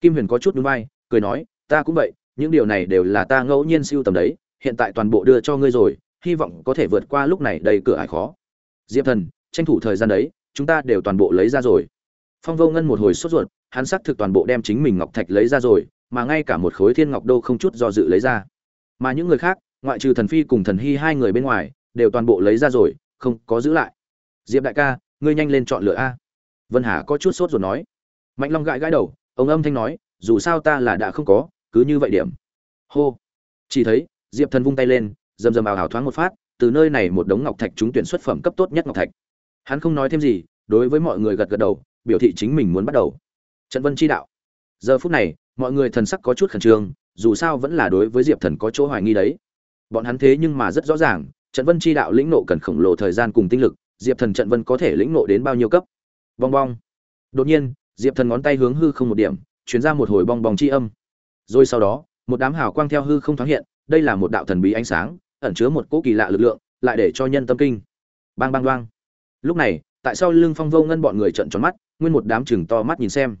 kim huyền có chút núi vai, cười nói, ta cũng vậy, những điều này đều là ta ngẫu nhiên siêu tầm đấy, hiện tại toàn bộ đưa cho ngươi rồi, hy vọng có thể vượt qua lúc này đầy cửa ải khó. Diệp thần, tranh thủ thời gian đấy, chúng ta đều toàn bộ lấy ra rồi. Phong vô ngân một hồi sốt ruột, hắn xác thực toàn bộ đem chính mình ngọc thạch lấy ra rồi, mà ngay cả một khối thiên ngọc đô không chút do dự lấy ra. Mà những người khác, ngoại trừ thần phi cùng thần hy hai người bên ngoài, đều toàn bộ lấy ra rồi, không có giữ lại. Diệp đại ca, ngươi nhanh lên chọn lựa a. Vân hà có chút sốt ruột nói. Mạnh long gãi gãi đầu ông âm thanh nói, dù sao ta là đã không có, cứ như vậy điểm. Hô. Chỉ thấy, diệp thần vung tay lên, rầm rầm ào hào thoáng một phát, từ nơi này một đống ngọc thạch trúng tuyển xuất phẩm cấp tốt nhất ngọc thạch. Hắn không nói thêm gì, đối với mọi người gật gật đầu, biểu thị chính mình muốn bắt đầu. Trận vân chi đạo. Giờ phút này, mọi người thần sắc có chút khẩn trương, dù sao vẫn là đối với diệp thần có chỗ hoài nghi đấy. Bọn hắn thế nhưng mà rất rõ ràng, trận vân chi đạo lĩnh nộ cần khổng lồ thời gian cùng tinh lực, diệp thần trận vân có thể lĩnh nộ đến bao nhiêu cấp. Bong bong. Đột nhiên diệp thần ngón tay hướng hư không một điểm chuyển ra một hồi bong bong chi âm. Rồi sau đó, một đám hào quang theo hư không thoáng hiện, đây là một đạo thần bí ánh sáng, ẩn chứa một cỗ kỳ lạ lực lượng, lại để cho nhân tâm kinh. Bang bang đoang lúc này, tại sao lưng phong vô ngân bọn người trợn tròn mắt, nguyên một đám chừng to mắt nhìn xem.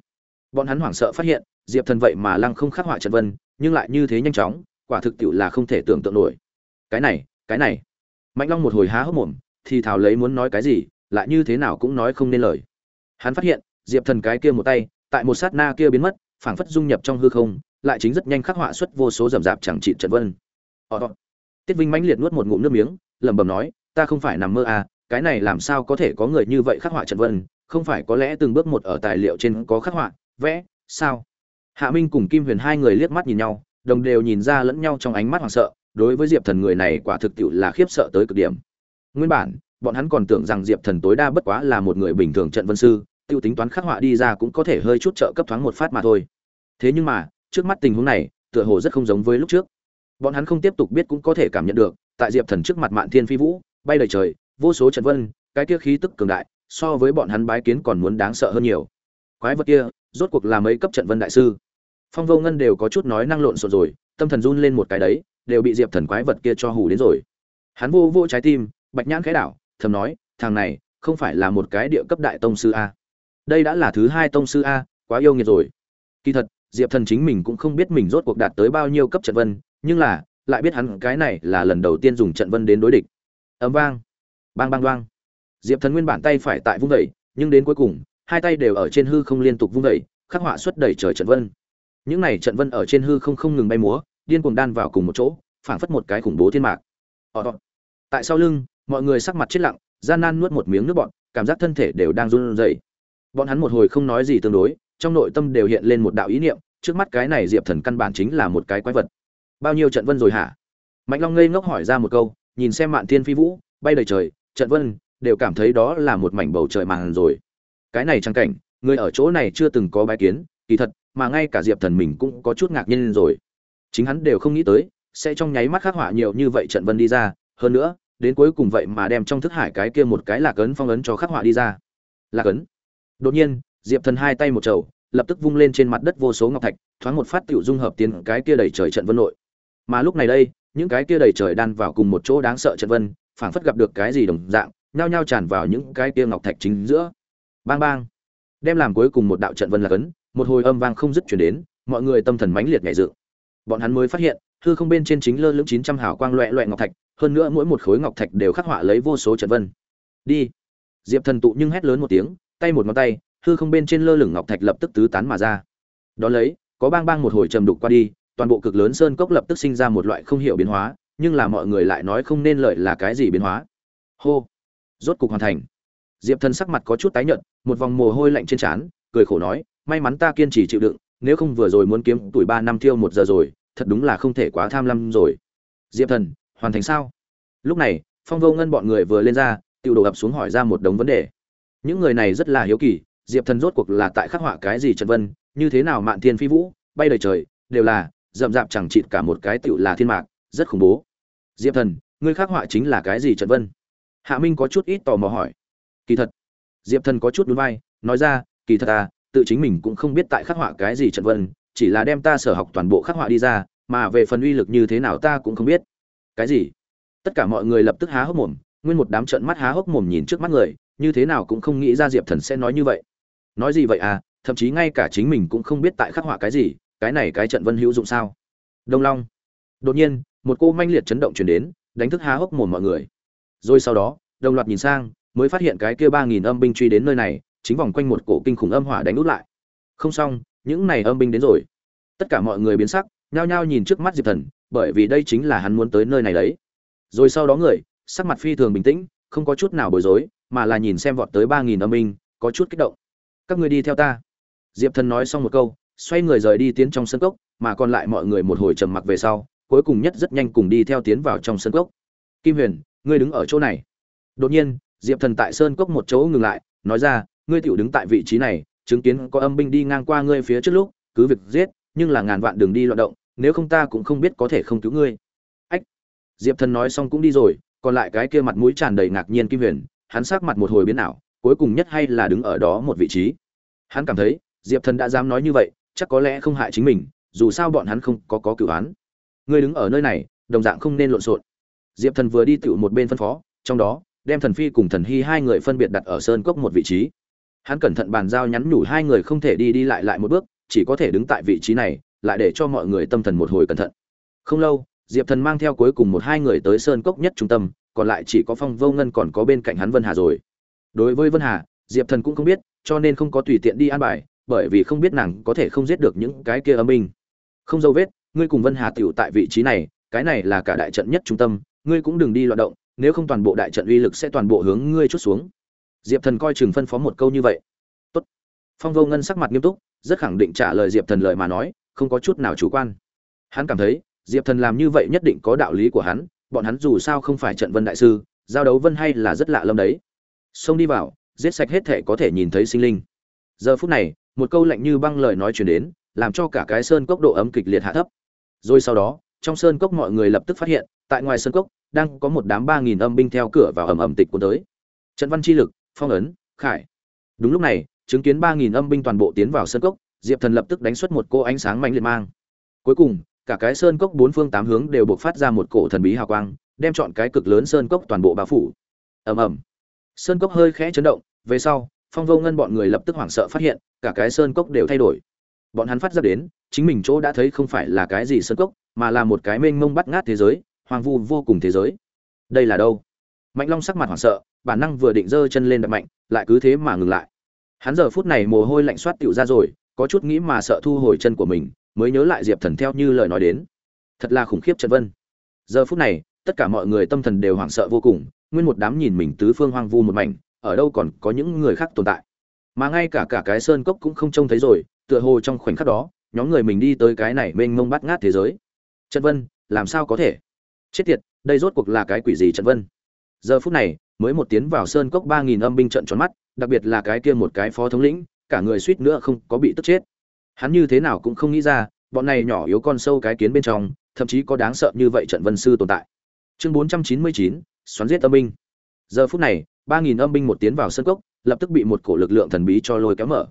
Bọn hắn hoảng sợ phát hiện, diệp thần vậy mà lăng không khắc họa trận vân, nhưng lại như thế nhanh chóng, quả thực tiệu là không thể tưởng tượng nổi. Cái này cái này. Mạnh long một hồi há hốc mồm, thì thào lấy muốn nói cái gì, lại như thế nào cũng nói không nên lời. Hắn phát hiện diệp thần cái kia một tay, tại một sát na kia biến mất, phảng phất dung nhập trong hư không, lại chính rất nhanh khắc họa xuất vô số rầm rạp chẳng trị trận vân. Tiết vinh mãnh liệt nuốt một ngụm nước miếng, lẩm bẩm nói, ta không phải nằm mơ à cái này làm sao có thể có người như vậy khắc họa trận vân? Không phải có lẽ từng bước một ở tài liệu trên có khắc họa, vẽ, sao? Hạ minh cùng kim huyền hai người liếc mắt nhìn nhau, đồng đều nhìn ra lẫn nhau trong ánh mắt hoảng sợ, đối với diệp thần người này quả thực tiệu là khiếp sợ tới cực điểm. Nguyên bản, bọn hắn còn tưởng rằng diệp thần tối đa bất quá là một người bình thường trận vân sư tiêu tính toán khắc họa đi ra cũng có thể hơi chút trợ cấp thoáng một phát mà thôi. Thế nhưng mà, trước mắt tình huống này, tựa hồ rất không giống với lúc trước. Bọn hắn không tiếp tục biết cũng có thể cảm nhận được, tại diệp thần trước mặt mạn thiên phi vũ, bay đầy trời, vô số trận vân, cái kia khí tức cường đại, so với bọn hắn bái kiến còn muốn đáng sợ hơn nhiều. Quái vật kia, rốt cuộc là mấy cấp trận vân đại sư. Phong vô ngân đều có chút nói năng lộn xộn rồi, tâm thần run lên một cái đấy, đều bị diệp thần quái vật kia cho hù đến rồi. Hắn vô vô trái tim, bạch nhãn khẽ đảo, thầm nói, thằng này, không phải là một cái địa cấp đại tông sư a? Đây đã là thứ hai tông sư a quá yêu nghiệt rồi. Kỳ thật diệp thần chính mình cũng không biết mình rốt cuộc đạt tới bao nhiêu cấp trận vân nhưng là lại biết hắn cái này là lần đầu tiên dùng trận vân đến đối địch. Ấm vang bang bang vang. diệp thần nguyên bản tay phải tại vung vẩy nhưng đến cuối cùng hai tay đều ở trên hư không liên tục vung vẩy khắc họa xuất đẩy trời trận vân. Những này trận vân ở trên hư không không ngừng bay múa điên cuồng đan vào cùng một chỗ phảng phất một cái khủng bố thiên mạc. Ờ, tại sau lưng mọi người sắc mặt chết lặng gian nan nuốt một miếng nước bọt, cảm giác thân thể đều đang run rẩy bọn hắn một hồi không nói gì tương đối, trong nội tâm đều hiện lên một đạo ý niệm, trước mắt cái này diệp thần căn bản chính là một cái quái vật. Bao nhiêu trận vân rồi hả? Mạnh long ngây ngốc hỏi ra một câu, nhìn xem mạn thiên phi vũ, bay đầy trời, trận vân, đều cảm thấy đó là một mảnh bầu trời màn rồi. Cái này trang cảnh, người ở chỗ này chưa từng có bái kiến, kỳ thật, mà ngay cả diệp thần mình cũng có chút ngạc nhiên rồi. Chính hắn đều không nghĩ tới, sẽ trong nháy mắt khắc họa nhiều như vậy trận vân đi ra, hơn nữa, đến cuối cùng vậy mà đem trong thức hải cái kia một cái lạc ấn phong ấn cho khắc họa đi ra. Lạc ấn? Đột nhiên, diệp thần hai tay một trầu, lập tức vung lên trên mặt đất vô số ngọc thạch, thoáng một phát tiểu dung hợp tiến cái kia đầy trời trận vân nội. Mà lúc này đây, những cái kia đầy trời đan vào cùng một chỗ đáng sợ trận vân, phảng phất gặp được cái gì đồng dạng, nhao nhao tràn vào những cái kia ngọc thạch chính giữa. Bang bang. Đem làm cuối cùng một đạo trận vân là cấn, một hồi âm vang không dứt chuyển đến, mọi người tâm thần mãnh liệt nhảy dựng. Bọn hắn mới phát hiện, hư không bên trên chính lơ lửng chín trăm hào quang loẹ loẹ ngọc thạch, hơn nữa mỗi một khối ngọc thạch đều khắc họa lấy vô số trận vân. Đi. Diệp thần tụ nhưng hét lớn một tiếng tay một ngón tay, hư không bên trên lơ lửng ngọc thạch lập tức tứ tán mà ra. Đ ó lấy, có bang bang một hồi trầm đục qua đi, toàn bộ cực lớn sơn cốc lập tức sinh ra một loại không hiểu biến hóa, nhưng là mọi người lại nói không nên lợi là cái gì biến hóa. Hô! Rốt cục hoàn thành. Diệp thần sắc mặt có chút tái nhợt, một vòng mồ hôi lạnh trên trán, cười khổ nói, may mắn ta kiên trì chịu đựng, nếu không vừa rồi muốn kiếm tuổi ba năm thiêu một giờ rồi, thật đúng là không thể quá tham lam rồi. Diệp thần, hoàn thành sao? Lúc này, phong vô ngân bọn người vừa lên ra tiêu đồ ập xuống hỏi ra một đống vấn đề những người này rất là hiếu kỳ, diệp thần rốt cuộc là tại khắc họa cái gì trần vân, như thế nào mạn thiên phi vũ, bay đầy trời, đều là, rậm rạp chẳng chịt cả một cái tựu là thiên mạc, rất khủng bố. Diệp thần ngươi khắc họa chính là cái gì trần vân? Hạ minh có chút ít tò mò hỏi. Kỳ thật, diệp thần có chút núi vai, nói ra, kỳ thật à tự chính mình cũng không biết tại khắc họa cái gì trận vân, chỉ là đem ta sở học toàn bộ khắc họa đi ra, mà về phần uy lực như thế nào ta cũng không biết. Cái gì? Tất cả mọi người lập tức há hốc mồm, nguyên một đám trận mắt há hốc mồm nhìn trước mắt người như thế nào cũng không nghĩ ra diệp thần sẽ nói như vậy. Nói gì vậy à thậm chí ngay cả chính mình cũng không biết tại khắc họa cái gì, cái này cái trận vân hữu dụng sao? Đông long. Đột nhiên, một cô manh liệt chấn động chuyển đến, đánh thức há hốc mồm mọi người. Rồi sau đó đồng loạt nhìn sang, mới phát hiện cái kia ba nghìn âm binh truy đến nơi này, chính vòng quanh một cổ kinh khủng âm hỏa đánh út lại. Không xong, những này âm binh đến rồi. Tất cả mọi người biến sắc, nhao nhao nhìn trước mắt diệp thần, bởi vì đây chính là hắn muốn tới nơi này đấy. Rồi sau đó người, sắc mặt phi thường bình tĩnh không có chút nào bối rối, mà là nhìn xem vọt tới ba nghìn âm binh, có chút kích động. Các ngươi đi theo ta. Diệp thần nói xong một câu, xoay người rời đi tiến trong sân cốc, mà còn lại mọi người một hồi trầm mặc về sau, cuối cùng nhất rất nhanh cùng đi theo tiến vào trong sân cốc. Kim huyền, ngươi đứng ở chỗ này. Đột nhiên, diệp thần tại sơn cốc một chỗ ngừng lại, nói ra, ngươi tiểu đứng tại vị trí này, chứng kiến có âm binh đi ngang qua ngươi phía trước lúc, cứ việc giết, nhưng là ngàn vạn đường đi loạn động, nếu không ta cũng không biết có thể không cứu ngươi. Ách! Diệp thần nói xong cũng đi rồi còn lại cái kia mặt mũi tràn đầy ngạc nhiên kim huyền, hắn sắc mặt một hồi biến ảo, cuối cùng nhất hay là đứng ở đó một vị trí. Hắn cảm thấy, diệp thần đã dám nói như vậy, chắc có lẽ không hại chính mình, dù sao bọn hắn không có có cửu án ngươi đứng ở nơi này, đồng dạng không nên lộn xộn. Diệp thần vừa đi tựu một bên phân phó, trong đó, đem thần phi cùng thần hy hai người phân biệt đặt ở sơn cốc một vị trí. Hắn cẩn thận bàn giao nhắn nhủ hai người không thể đi đi lại lại một bước, chỉ có thể đứng tại vị trí này, lại để cho mọi người tâm thần một hồi cẩn thận. Không lâu diệp thần mang theo cuối cùng một hai người tới sơn cốc nhất trung tâm, còn lại chỉ có phong vô ngân còn có bên cạnh hắn vân hà rồi. Đối với vân hà, diệp thần cũng không biết, cho nên không có tùy tiện đi an bài, bởi vì không biết nàng có thể không giết được những cái kia âm minh không dấu vết, ngươi cùng vân hà tiểu tại vị trí này, cái này là cả đại trận nhất trung tâm, ngươi cũng đừng đi loạn động, nếu không toàn bộ đại trận uy lực sẽ toàn bộ hướng ngươi chút xuống. Diệp thần coi chừng phân phó một câu như vậy. Tốt. phong vô ngân sắc mặt nghiêm túc, rất khẳng định trả lời diệp thần lời mà nói, không có chút nào chủ quan. Hắn cảm thấy diệp thần làm như vậy nhất định có đạo lý của hắn, bọn hắn dù sao không phải trận vân đại sư, giao đấu vân hay là rất lạ lâm đấy. Xông đi vào, giết sạch hết thể có thể nhìn thấy sinh linh. Giờ phút này, một câu lạnh như băng lời nói chuyển đến, làm cho cả cái sơn cốc độ ấm kịch liệt hạ thấp. Rồi sau đó, trong sơn cốc mọi người lập tức phát hiện, tại ngoài sơn cốc, đang có một đám ba nghìn âm binh theo cửa vào ầm ầm tịch cuốn tới. Trận văn chi lực, phong ấn, khải. Đúng lúc này, chứng kiến ba nghìn âm binh toàn bộ tiến vào sơn cốc, diệp thần lập tức đánh xuất một cô ánh sáng mạnh liệt mang. Cuối cùng cả cái sơn cốc bốn phương tám hướng đều buộc phát ra một cổ thần bí hào quang, đem chọn cái cực lớn sơn cốc toàn bộ bao phủ. Ầm ầm. Sơn cốc hơi khẽ chấn động, về sau, phong vô ngân bọn người lập tức hoảng sợ phát hiện, cả cái sơn cốc đều thay đổi. Bọn hắn phát ra đến, chính mình chỗ đã thấy không phải là cái gì sơn cốc, mà là một cái mênh mông bắt ngát thế giới, hoang vu vô cùng thế giới. Đây là đâu? Mạnh long sắc mặt hoảng sợ, bản năng vừa định giơ chân lên đập mạnh, lại cứ thế mà ngừng lại. Hắn giờ phút này mồ hôi lạnh soát tựu ra rồi, có chút nghĩ mà sợ thu hồi chân của mình mới nhớ lại diệp thần theo như lời nói đến. Thật là khủng khiếp trần vân. Giờ phút này, tất cả mọi người tâm thần đều hoảng sợ vô cùng, nguyên một đám nhìn mình tứ phương hoang vu một mảnh, ở đâu còn có những người khác tồn tại. Mà ngay cả cả cái sơn cốc cũng không trông thấy rồi, tựa hồ trong khoảnh khắc đó, nhóm người mình đi tới cái này mênh mông bắt ngát thế giới. Trần vân, làm sao có thể? Chết tiệt, đây rốt cuộc là cái quỷ gì trần vân? Giờ phút này, mới một tiến vào sơn cốc ba nghìn âm binh trận tròn mắt, đặc biệt là cái kia một cái phó thống lĩnh, cả người suýt nữa không có bị tức chết hắn như thế nào cũng không nghĩ ra, bọn này nhỏ yếu con sâu cái kiến bên trong, thậm chí có đáng sợ như vậy trận vân sư tồn tại. Chương bốn trăm chín mươi chín, xoắn giết âm binh. Giờ phút này, ba nghìn âm binh một tiến vào sân cốc, lập tức bị một cổ lực lượng thần bí cho lôi kéo mở.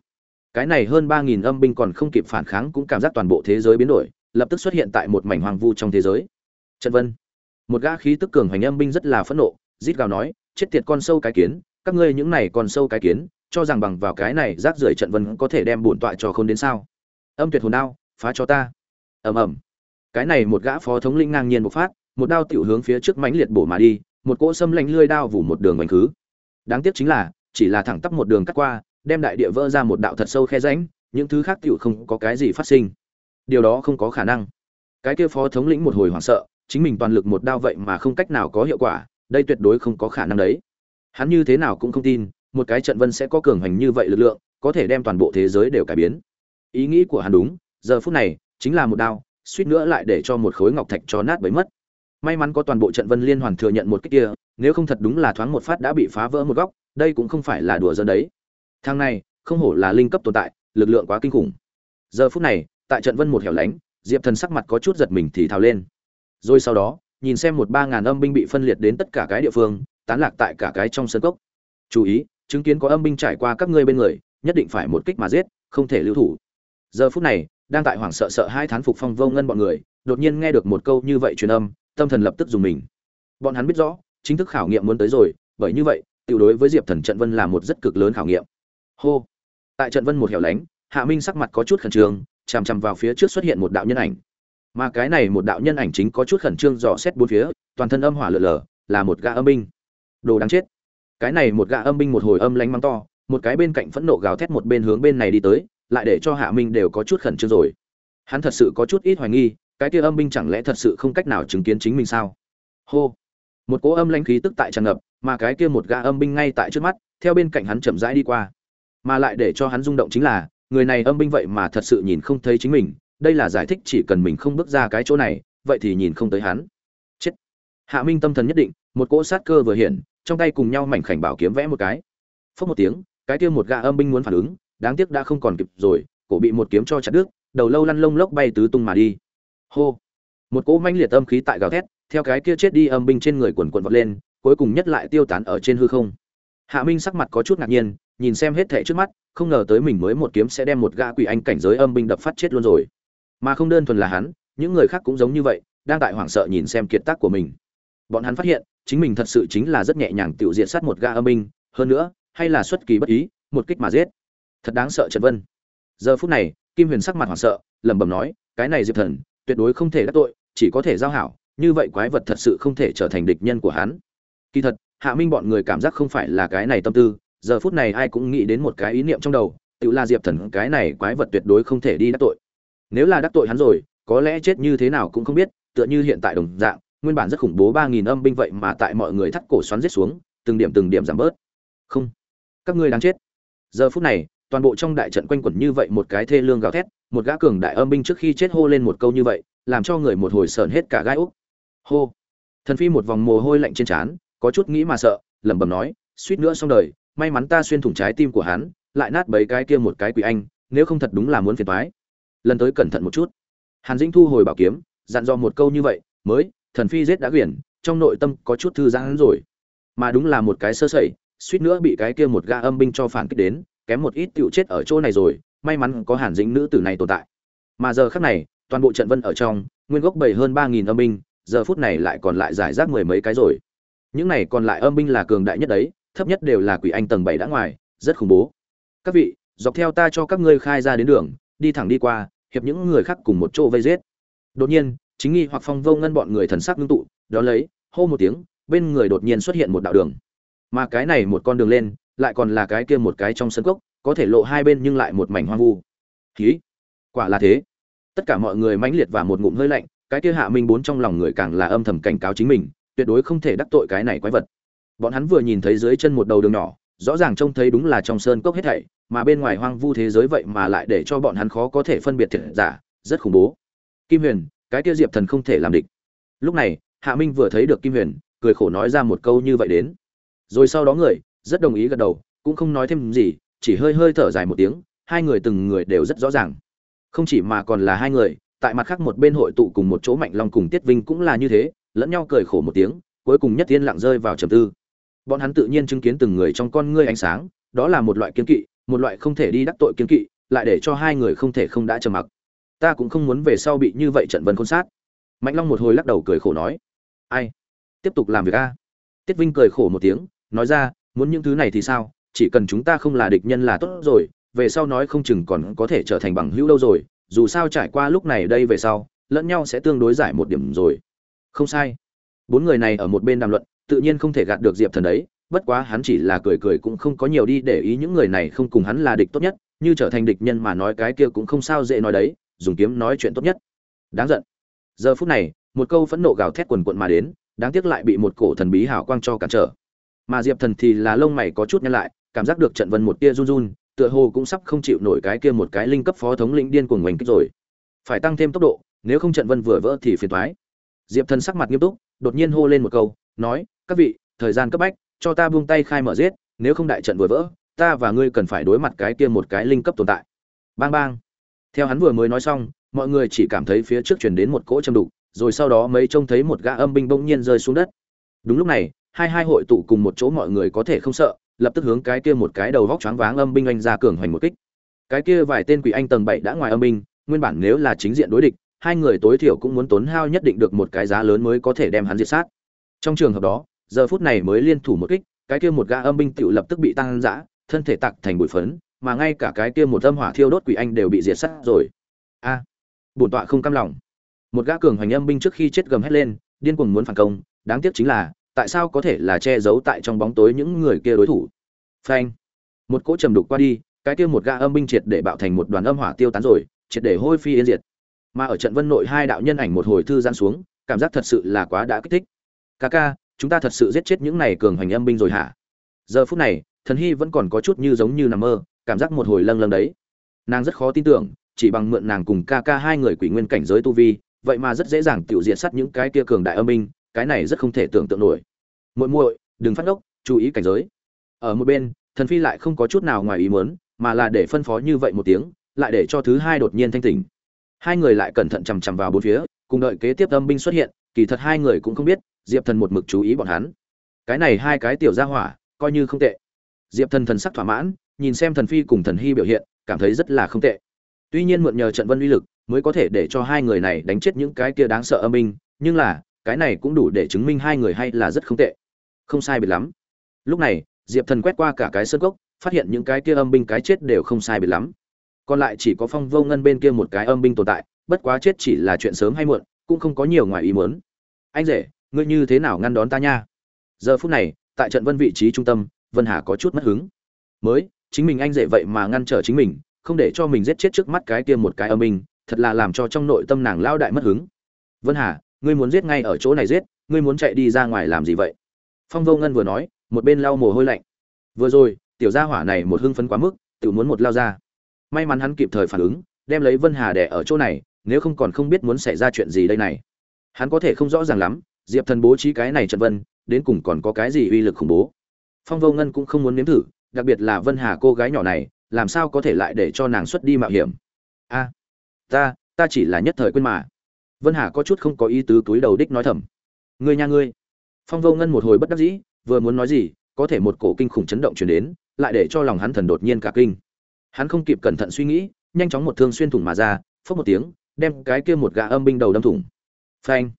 Cái này hơn ba nghìn âm binh còn không kịp phản kháng cũng cảm giác toàn bộ thế giới biến đổi, lập tức xuất hiện tại một mảnh hoàng vu trong thế giới. Trận vân. Một gã khí tức cường hoành âm binh rất là phẫn nộ, rít gào nói, chết tiệt con sâu cái kiến, các ngươi những này còn sâu cái kiến, cho rằng bằng vào cái này rác rưởi trận vân có thể đem bổn tọa cho không đến sao? Âm tuyệt hồn đao, phá cho ta. Ầm ầm. Cái này một gã phó thống lĩnh ngang nhiên bộc phát, một đao tiểu hướng phía trước mãnh liệt bổ mà đi, một cỗ xâm lạnh lưỡi đao vù một đường quanh khứ. Đáng tiếc chính là, chỉ là thẳng tắp một đường cắt qua, đem đại địa vỡ ra một đạo thật sâu khe rãnh, những thứ khác tiểu không có cái gì phát sinh. Điều đó không có khả năng. Cái kia phó thống lĩnh một hồi hoảng sợ, chính mình toàn lực một đao vậy mà không cách nào có hiệu quả, đây tuyệt đối không có khả năng đấy. Hắn như thế nào cũng không tin, một cái trận vân sẽ có cường hành như vậy lực lượng, có thể đem toàn bộ thế giới đều cải biến ý nghĩ của hắn đúng, giờ phút này, chính là một đao, suýt nữa lại để cho một khối ngọc thạch cho nát bấy mất. May mắn có toàn bộ trận vân liên hoàn thừa nhận một cách kia, nếu không thật đúng là thoáng một phát đã bị phá vỡ một góc, đây cũng không phải là đùa dân đấy. Thang này, không hổ là linh cấp tồn tại, lực lượng quá kinh khủng. Giờ phút này, tại trận vân một hẻo lánh, diệp thần sắc mặt có chút giật mình thì thào lên. Rồi sau đó, nhìn xem một ba ngàn âm binh bị phân liệt đến tất cả cái địa phương, tán lạc tại cả cái trong sân cốc. Chú ý, chứng kiến có âm binh trải qua các ngươi bên người, nhất định phải một kích mà giết, không thể lưu thủ giờ phút này, đang tại hoảng sợ sợ hai thán phục phong vô ngân bọn người, đột nhiên nghe được một câu như vậy truyền âm, tâm thần lập tức dùng mình. Bọn hắn biết rõ, chính thức khảo nghiệm muốn tới rồi, bởi như vậy, tiểu đối với diệp thần trận vân là một rất cực lớn khảo nghiệm. Hô! Tại trận vân một hẻo lánh, hạ minh sắc mặt có chút khẩn trương, chằm chằm vào phía trước xuất hiện một đạo nhân ảnh. Mà cái này một đạo nhân ảnh chính có chút khẩn trương dò xét bốn phía, toàn thân âm hỏa lở lờ, là một gã âm binh. Đồ đáng chết! Cái này một gã âm binh một hồi âm lánh mắng to, một cái bên cạnh phẫn nộ gào thét một bên hướng bên này đi tới lại để cho hạ minh đều có chút khẩn trương rồi. Hắn thật sự có chút ít hoài nghi, cái kia âm binh chẳng lẽ thật sự không cách nào chứng kiến chính mình sao? Hô! Một cỗ âm lãnh khí tức tại tràn ngập, mà cái kia một gã âm binh ngay tại trước mắt, theo bên cạnh hắn chậm rãi đi qua. Mà lại để cho hắn rung động chính là, người này âm binh vậy mà thật sự nhìn không thấy chính mình, đây là giải thích chỉ cần mình không bước ra cái chỗ này, vậy thì nhìn không tới hắn. Chết! Hạ minh tâm thần nhất định, một cỗ sát cơ vừa hiện, trong tay cùng nhau mảnh khảnh bảo kiếm vẽ một cái. Phất một tiếng, cái kia một gã âm binh muốn phản ứng đáng tiếc đã không còn kịp rồi, cổ bị một kiếm cho chặt đứt, đầu lâu lăn lông lốc bay tứ tung mà đi. Hô! Một cỗ manh liệt âm khí tại gào thét, theo cái kia chết đi âm binh trên người quần quần vọt lên, cuối cùng nhất lại tiêu tán ở trên hư không. Hạ minh sắc mặt có chút ngạc nhiên, nhìn xem hết thảy trước mắt, không ngờ tới mình mới một kiếm sẽ đem một gã quỷ anh cảnh giới âm binh đập phát chết luôn rồi. Mà không đơn thuần là hắn, những người khác cũng giống như vậy, đang tại hoảng sợ nhìn xem kiệt tác của mình. Bọn hắn phát hiện, chính mình thật sự chính là rất nhẹ nhàng tiểu diệt sát một gã âm binh, hơn nữa, hay là xuất kỳ bất ý, một kích mà giết thật đáng sợ trần vân. Giờ phút này, kim huyền sắc mặt hoảng sợ, lẩm bẩm nói, cái này diệp thần, tuyệt đối không thể đắc tội, chỉ có thể giao hảo, như vậy quái vật thật sự không thể trở thành địch nhân của hắn. Kỳ thật, hạ minh bọn người cảm giác không phải là cái này tâm tư, giờ phút này ai cũng nghĩ đến một cái ý niệm trong đầu, tự là diệp thần, cái này quái vật tuyệt đối không thể đi đắc tội. Nếu là đắc tội hắn rồi, có lẽ chết như thế nào cũng không biết, tựa như hiện tại đồng dạng, nguyên bản rất khủng bố ba nghìn âm binh vậy mà tại mọi người thắt cổ xoắn giết xuống, từng điểm từng điểm giảm bớt. Không. Các ngươi đáng chết. Giờ phút này toàn bộ trong đại trận quanh quẩn như vậy một cái thê lương gào thét, một gã cường đại âm binh trước khi chết hô lên một câu như vậy, làm cho người một hồi sờn hết cả gai úc. Hô. Thần phi một vòng mồ hôi lạnh trên trán, có chút nghĩ mà sợ, lẩm bẩm nói, suýt nữa xong đời, may mắn ta xuyên thủng trái tim của hắn, lại nát bấy cái kia một cái quỷ anh, nếu không thật đúng là muốn phiền toái. Lần tới cẩn thận một chút. Hàn dĩnh thu hồi bảo kiếm, dặn dò một câu như vậy, mới, thần phi giết đã quyển, trong nội tâm có chút thư giãn rồi. Mà đúng là một cái sơ sẩy, suýt nữa bị cái kia một gã âm binh cho phản kích đến kém một ít tựu chết ở chỗ này rồi, may mắn có hàn dĩnh nữ tử này tồn tại. Mà giờ khắc này, toàn bộ trận vân ở trong, nguyên gốc bảy hơn ba nghìn âm binh, giờ phút này lại còn lại giải rác mười mấy cái rồi. Những này còn lại âm binh là cường đại nhất đấy, thấp nhất đều là quỷ anh tầng bảy đã ngoài, rất khủng bố. Các vị, dọc theo ta cho các ngươi khai ra đến đường, đi thẳng đi qua, hiệp những người khác cùng một chỗ vây giết. Đột nhiên, chính nghi hoặc phong vô ngân bọn người thần sắc ngưng tụ đó lấy, hô một tiếng, bên người đột nhiên xuất hiện một đạo đường. Mà cái này một con đường lên lại còn là cái kia một cái trong sân cốc, có thể lộ hai bên nhưng lại một mảnh hoang vu. Khí quả là thế. Tất cả mọi người mãnh liệt và một ngụm hơi lạnh, cái kia hạ minh bốn trong lòng người càng là âm thầm cảnh cáo chính mình, tuyệt đối không thể đắc tội cái này quái vật. Bọn hắn vừa nhìn thấy dưới chân một đầu đường nhỏ, rõ ràng trông thấy đúng là trong sơn cốc hết thảy, mà bên ngoài hoang vu thế giới vậy mà lại để cho bọn hắn khó có thể phân biệt thiệt giả, rất khủng bố. Kim huyền, cái kia diệp thần không thể làm địch. Lúc này, hạ minh vừa thấy được kim huyền, cười khổ nói ra một câu như vậy đến. Rồi sau đó người rất đồng ý gật đầu, cũng không nói thêm gì, chỉ hơi hơi thở dài một tiếng, hai người từng người đều rất rõ ràng. Không chỉ mà còn là hai người, tại mặt khác một bên hội tụ cùng một chỗ mạnh long cùng tiết vinh cũng là như thế, lẫn nhau cười khổ một tiếng, cuối cùng nhất tiên lặng rơi vào trầm tư. Bọn hắn tự nhiên chứng kiến từng người trong con ngươi ánh sáng, đó là một loại kiên kỵ, một loại không thể đi đắc tội kiên kỵ, lại để cho hai người không thể không đã trầm mặc. Ta cũng không muốn về sau bị như vậy trận vân khôn sát. Mạnh long một hồi lắc đầu cười khổ nói, ai? Tiếp tục làm việc a? Tiết vinh cười khổ một tiếng, nói ra muốn những thứ này thì sao? Chỉ cần chúng ta không là địch nhân là tốt rồi, về sau nói không chừng còn có thể trở thành bằng hữu đâu rồi, dù sao trải qua lúc này đây về sau, lẫn nhau sẽ tương đối giải một điểm rồi. Không sai. Bốn người này ở một bên đàm luận, tự nhiên không thể gạt được diệp thần đấy, bất quá hắn chỉ là cười cười cũng không có nhiều đi để ý những người này không cùng hắn là địch tốt nhất, như trở thành địch nhân mà nói cái kia cũng không sao dễ nói đấy, dùng kiếm nói chuyện tốt nhất. Đáng giận. Giờ phút này, một câu phẫn nộ gào thét quần quận mà đến, đáng tiếc lại bị một cổ thần bí hảo quang cho cản trở mà diệp thần thì là lông mày có chút nhăn lại, cảm giác được trận vân một tia run run, tựa hồ cũng sắp không chịu nổi cái kia một cái linh cấp phó thống lĩnh điên cuồng ngoảnh kích rồi. Phải tăng thêm tốc độ, nếu không trận vân vừa vỡ thì phiền toái. Diệp thần sắc mặt nghiêm túc, đột nhiên hô lên một câu, nói, các vị, thời gian cấp bách, cho ta buông tay khai mở giết, nếu không đại trận vừa vỡ, ta và ngươi cần phải đối mặt cái kia một cái linh cấp tồn tại. Bang bang. Theo hắn vừa mới nói xong, mọi người chỉ cảm thấy phía trước chuyển đến một cỗ châm đục, rồi sau đó mấy trông thấy một gã âm binh bỗng nhiên rơi xuống đất. Đúng lúc này hai hai hội tụ cùng một chỗ mọi người có thể không sợ, lập tức hướng cái kia một cái đầu vóc choáng váng âm binh anh ra cường hoành một kích. Cái kia vài tên quỷ anh tầng bảy đã ngoài âm binh, nguyên bản nếu là chính diện đối địch, hai người tối thiểu cũng muốn tốn hao nhất định được một cái giá lớn mới có thể đem hắn diệt sát. Trong trường hợp đó, giờ phút này mới liên thủ một kích, cái kia một gã âm binh tự lập tức bị tăng dã, thân thể tạc thành bụi phấn, mà ngay cả cái kia một âm hỏa thiêu đốt quỷ anh đều bị diệt sát rồi. A, bổn tọa không cam lòng. Một gã cường hoành âm binh trước khi chết gầm hét lên, điên cuồng muốn phản công, đáng tiếc chính là tại sao có thể là che giấu tại trong bóng tối những người kia đối thủ? Phanh. Một cỗ trầm đục qua đi, cái kia một gã âm binh triệt để bạo thành một đoàn âm hỏa tiêu tán rồi, triệt để hôi phi yên diệt. Mà ở trận vân nội hai đạo nhân ảnh một hồi thư gian xuống, cảm giác thật sự là quá đã kích thích. Ca ca, chúng ta thật sự giết chết những này cường hoành âm binh rồi hả? Giờ phút này, thần hy vẫn còn có chút như giống như nằm mơ, cảm giác một hồi lâng lâng đấy. Nàng rất khó tin tưởng, chỉ bằng mượn nàng cùng ca ca hai người quỷ nguyên cảnh giới tu vi, vậy mà rất dễ dàng tiểu diệt sát những cái kia cường đại âm binh, cái này rất không thể tưởng tượng nổi muội muội, đừng phát ốc chú ý cảnh giới. Ở một bên, thần phi lại không có chút nào ngoài ý muốn, mà là để phân phó như vậy một tiếng, lại để cho thứ hai đột nhiên thanh tỉnh. Hai người lại cẩn thận chằm chằm vào bốn phía, cùng đợi kế tiếp âm binh xuất hiện, kỳ thật hai người cũng không biết, diệp thần một mực chú ý bọn hắn. Cái này hai cái tiểu gia hỏa, coi như không tệ. Diệp thần thần sắc thỏa mãn, nhìn xem thần phi cùng thần hy biểu hiện, cảm thấy rất là không tệ. Tuy nhiên mượn nhờ trận vân uy lực, mới có thể để cho hai người này đánh chết những cái kia đáng sợ âm binh, nhưng là, cái này cũng đủ để chứng minh hai người hay là rất không tệ không sai biệt lắm. Lúc này, diệp thần quét qua cả cái sân gốc phát hiện những cái kia âm binh cái chết đều không sai biệt lắm. Còn lại chỉ có phong vô ngân bên kia một cái âm binh tồn tại, bất quá chết chỉ là chuyện sớm hay muộn, cũng không có nhiều ngoài ý muốn. Anh rể, ngươi như thế nào ngăn đón ta nha? Giờ phút này, tại trận vân vị trí trung tâm, vân hà có chút mất hứng. Mới, chính mình anh rể vậy mà ngăn trở chính mình, không để cho mình giết chết trước mắt cái kia một cái âm binh, thật là làm cho trong nội tâm nàng lao đại mất hứng. Vân hà, ngươi muốn giết ngay ở chỗ này giết, ngươi muốn chạy đi ra ngoài làm gì vậy? Phong vô ngân vừa nói, một bên lau mồ hôi lạnh. Vừa rồi, tiểu gia hỏa này một hưng phấn quá mức, tự muốn một lao ra. May mắn hắn kịp thời phản ứng, đem lấy vân hà đẻ ở chỗ này, nếu không còn không biết muốn xảy ra chuyện gì đây này. Hắn có thể không rõ ràng lắm, diệp thần bố trí cái này trận vân, đến cùng còn có cái gì uy lực khủng bố. Phong vô ngân cũng không muốn nếm thử, đặc biệt là vân hà cô gái nhỏ này, làm sao có thể lại để cho nàng xuất đi mạo hiểm? A, ta ta chỉ là nhất thời quên mà. Vân hà có chút không có ý tứ túi đầu đích nói thầm. Ngươi nha ngươi phong vô ngân một hồi bất đắc dĩ, vừa muốn nói gì, có thể một cổ kinh khủng chấn động chuyển đến, lại để cho lòng hắn thần đột nhiên cả kinh. Hắn không kịp cẩn thận suy nghĩ, nhanh chóng một thương xuyên thủng mà ra, phốc một tiếng, đem cái kia một gã âm binh đầu đâm thủng. Phanh!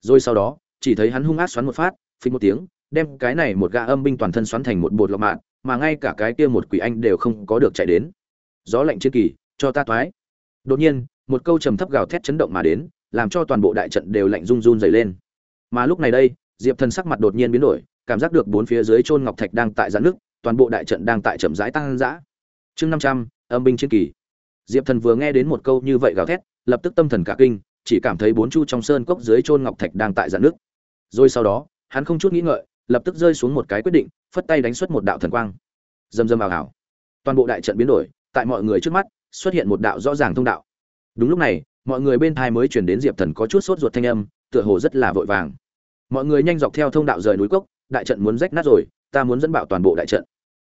Rồi sau đó, chỉ thấy hắn hung ác xoắn một phát phình một tiếng, đem cái này một gã âm binh toàn thân xoắn thành một bột lọc mạn, mà ngay cả cái kia một quỷ anh đều không có được chạy đến. Gió lạnh chiến kỳ, cho ta toái. Đột nhiên, một câu trầm thấp gào thét chấn động mà đến, làm cho toàn bộ đại trận đều lạnh run run dày lên. Mà lúc này đây diệp thần sắc mặt đột nhiên biến đổi, cảm giác được bốn phía dưới chôn ngọc thạch đang tại giãn nước, toàn bộ đại trận đang tại chậm rãi tăng dã. Chương năm trăm, âm binh chiến kỳ. Diệp thần vừa nghe đến một câu như vậy gào thét, lập tức tâm thần cả kinh, chỉ cảm thấy bốn chu trong sơn cốc dưới chôn ngọc thạch đang tại giãn nước. Rồi sau đó, hắn không chút nghĩ ngợi, lập tức rơi xuống một cái quyết định, phất tay đánh xuất một đạo thần quang. Dầm dầm vào hảo toàn bộ đại trận biến đổi, tại mọi người trước mắt, xuất hiện một đạo rõ ràng thông đạo. Đúng lúc này, mọi người bên thai mới chuyển đến diệp thần có chút sốt ruột thanh âm, tựa hồ rất là vội vàng mọi người nhanh dọc theo thông đạo rời núi cốc, đại trận muốn rách nát rồi, ta muốn dẫn bạo toàn bộ đại trận.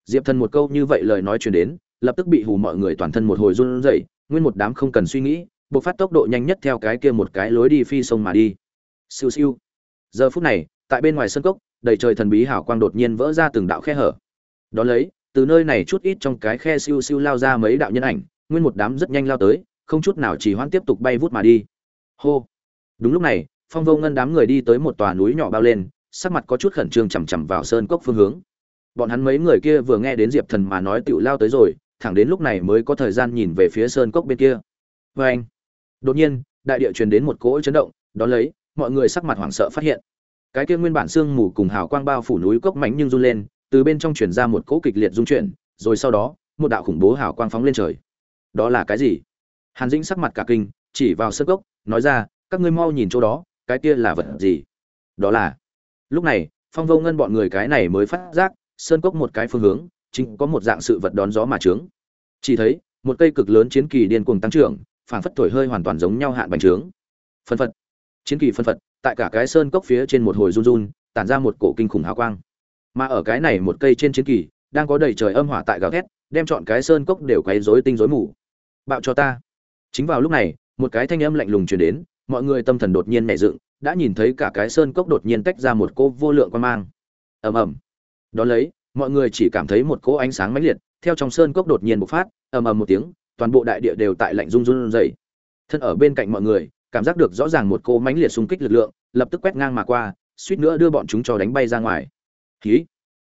Diệp thần một câu như vậy lời nói chuyển đến, lập tức bị hù mọi người toàn thân một hồi run rẩy, nguyên một đám không cần suy nghĩ buộc phát tốc độ nhanh nhất theo cái kia một cái lối đi phi sông mà đi. Siêu siêu. Giờ phút này, tại bên ngoài sân cốc, đầy trời thần bí hào quang đột nhiên vỡ ra từng đạo khe hở. Đón lấy, từ nơi này chút ít trong cái khe siêu siêu lao ra mấy đạo nhân ảnh, nguyên một đám rất nhanh lao tới, không chút nào chỉ hoãn tiếp tục bay vút mà đi. Hô. Đúng lúc này phong vô ngân đám người đi tới một tòa núi nhỏ bao lên, sắc mặt có chút khẩn trương chằm chằm vào sơn cốc phương hướng. Bọn hắn mấy người kia vừa nghe đến diệp thần mà nói tựu lao tới rồi, thẳng đến lúc này mới có thời gian nhìn về phía sơn cốc bên kia. Vê anh, đột nhiên, đại địa truyền đến một cỗ chấn động đón lấy, mọi người sắc mặt hoảng sợ phát hiện. Cái kia nguyên bản sương mù cùng hào quang bao phủ núi cốc mánh nhưng run lên, từ bên trong truyền ra một cỗ kịch liệt dung chuyển, rồi sau đó, một đạo khủng bố hào quang phóng lên trời. Đó là cái gì? Hàn dĩnh sắc mặt cả kinh, chỉ vào sơn cốc, nói ra, các ngươi mau nhìn chỗ đó cái kia là vật gì? Đó là, lúc này, phong vô ngân bọn người cái này mới phát giác, sơn cốc một cái phương hướng, chính có một dạng sự vật đón gió mà trướng. Chỉ thấy, một cây cực lớn chiến kỳ điên cuồng tăng trưởng, phảng phất thổi hơi hoàn toàn giống nhau hạn bành trướng. Phân phật. Chiến kỳ phân phật, tại cả cái sơn cốc phía trên một hồi run run, tản ra một cổ kinh khủng hào quang. Mà ở cái này một cây trên chiến kỳ, đang có đầy trời âm hỏa tại gào thét, đem chọn cái sơn cốc đều quấy rối tinh rối mù. Bạo cho ta. Chính vào lúc này, một cái thanh âm lạnh lùng truyền đến mọi người tâm thần đột nhiên nảy dựng, đã nhìn thấy cả cái sơn cốc đột nhiên tách ra một cô vô lượng quan mang. Ầm ầm. Đó lấy, mọi người chỉ cảm thấy một cỗ ánh sáng mãnh liệt, theo trong sơn cốc đột nhiên bộc phát, ầm ầm một tiếng, toàn bộ đại địa đều tại lạnh run run dậy. thân ở bên cạnh mọi người, cảm giác được rõ ràng một cô mãnh liệt xung kích lực lượng, lập tức quét ngang mà qua, suýt nữa đưa bọn chúng cho đánh bay ra ngoài. Khí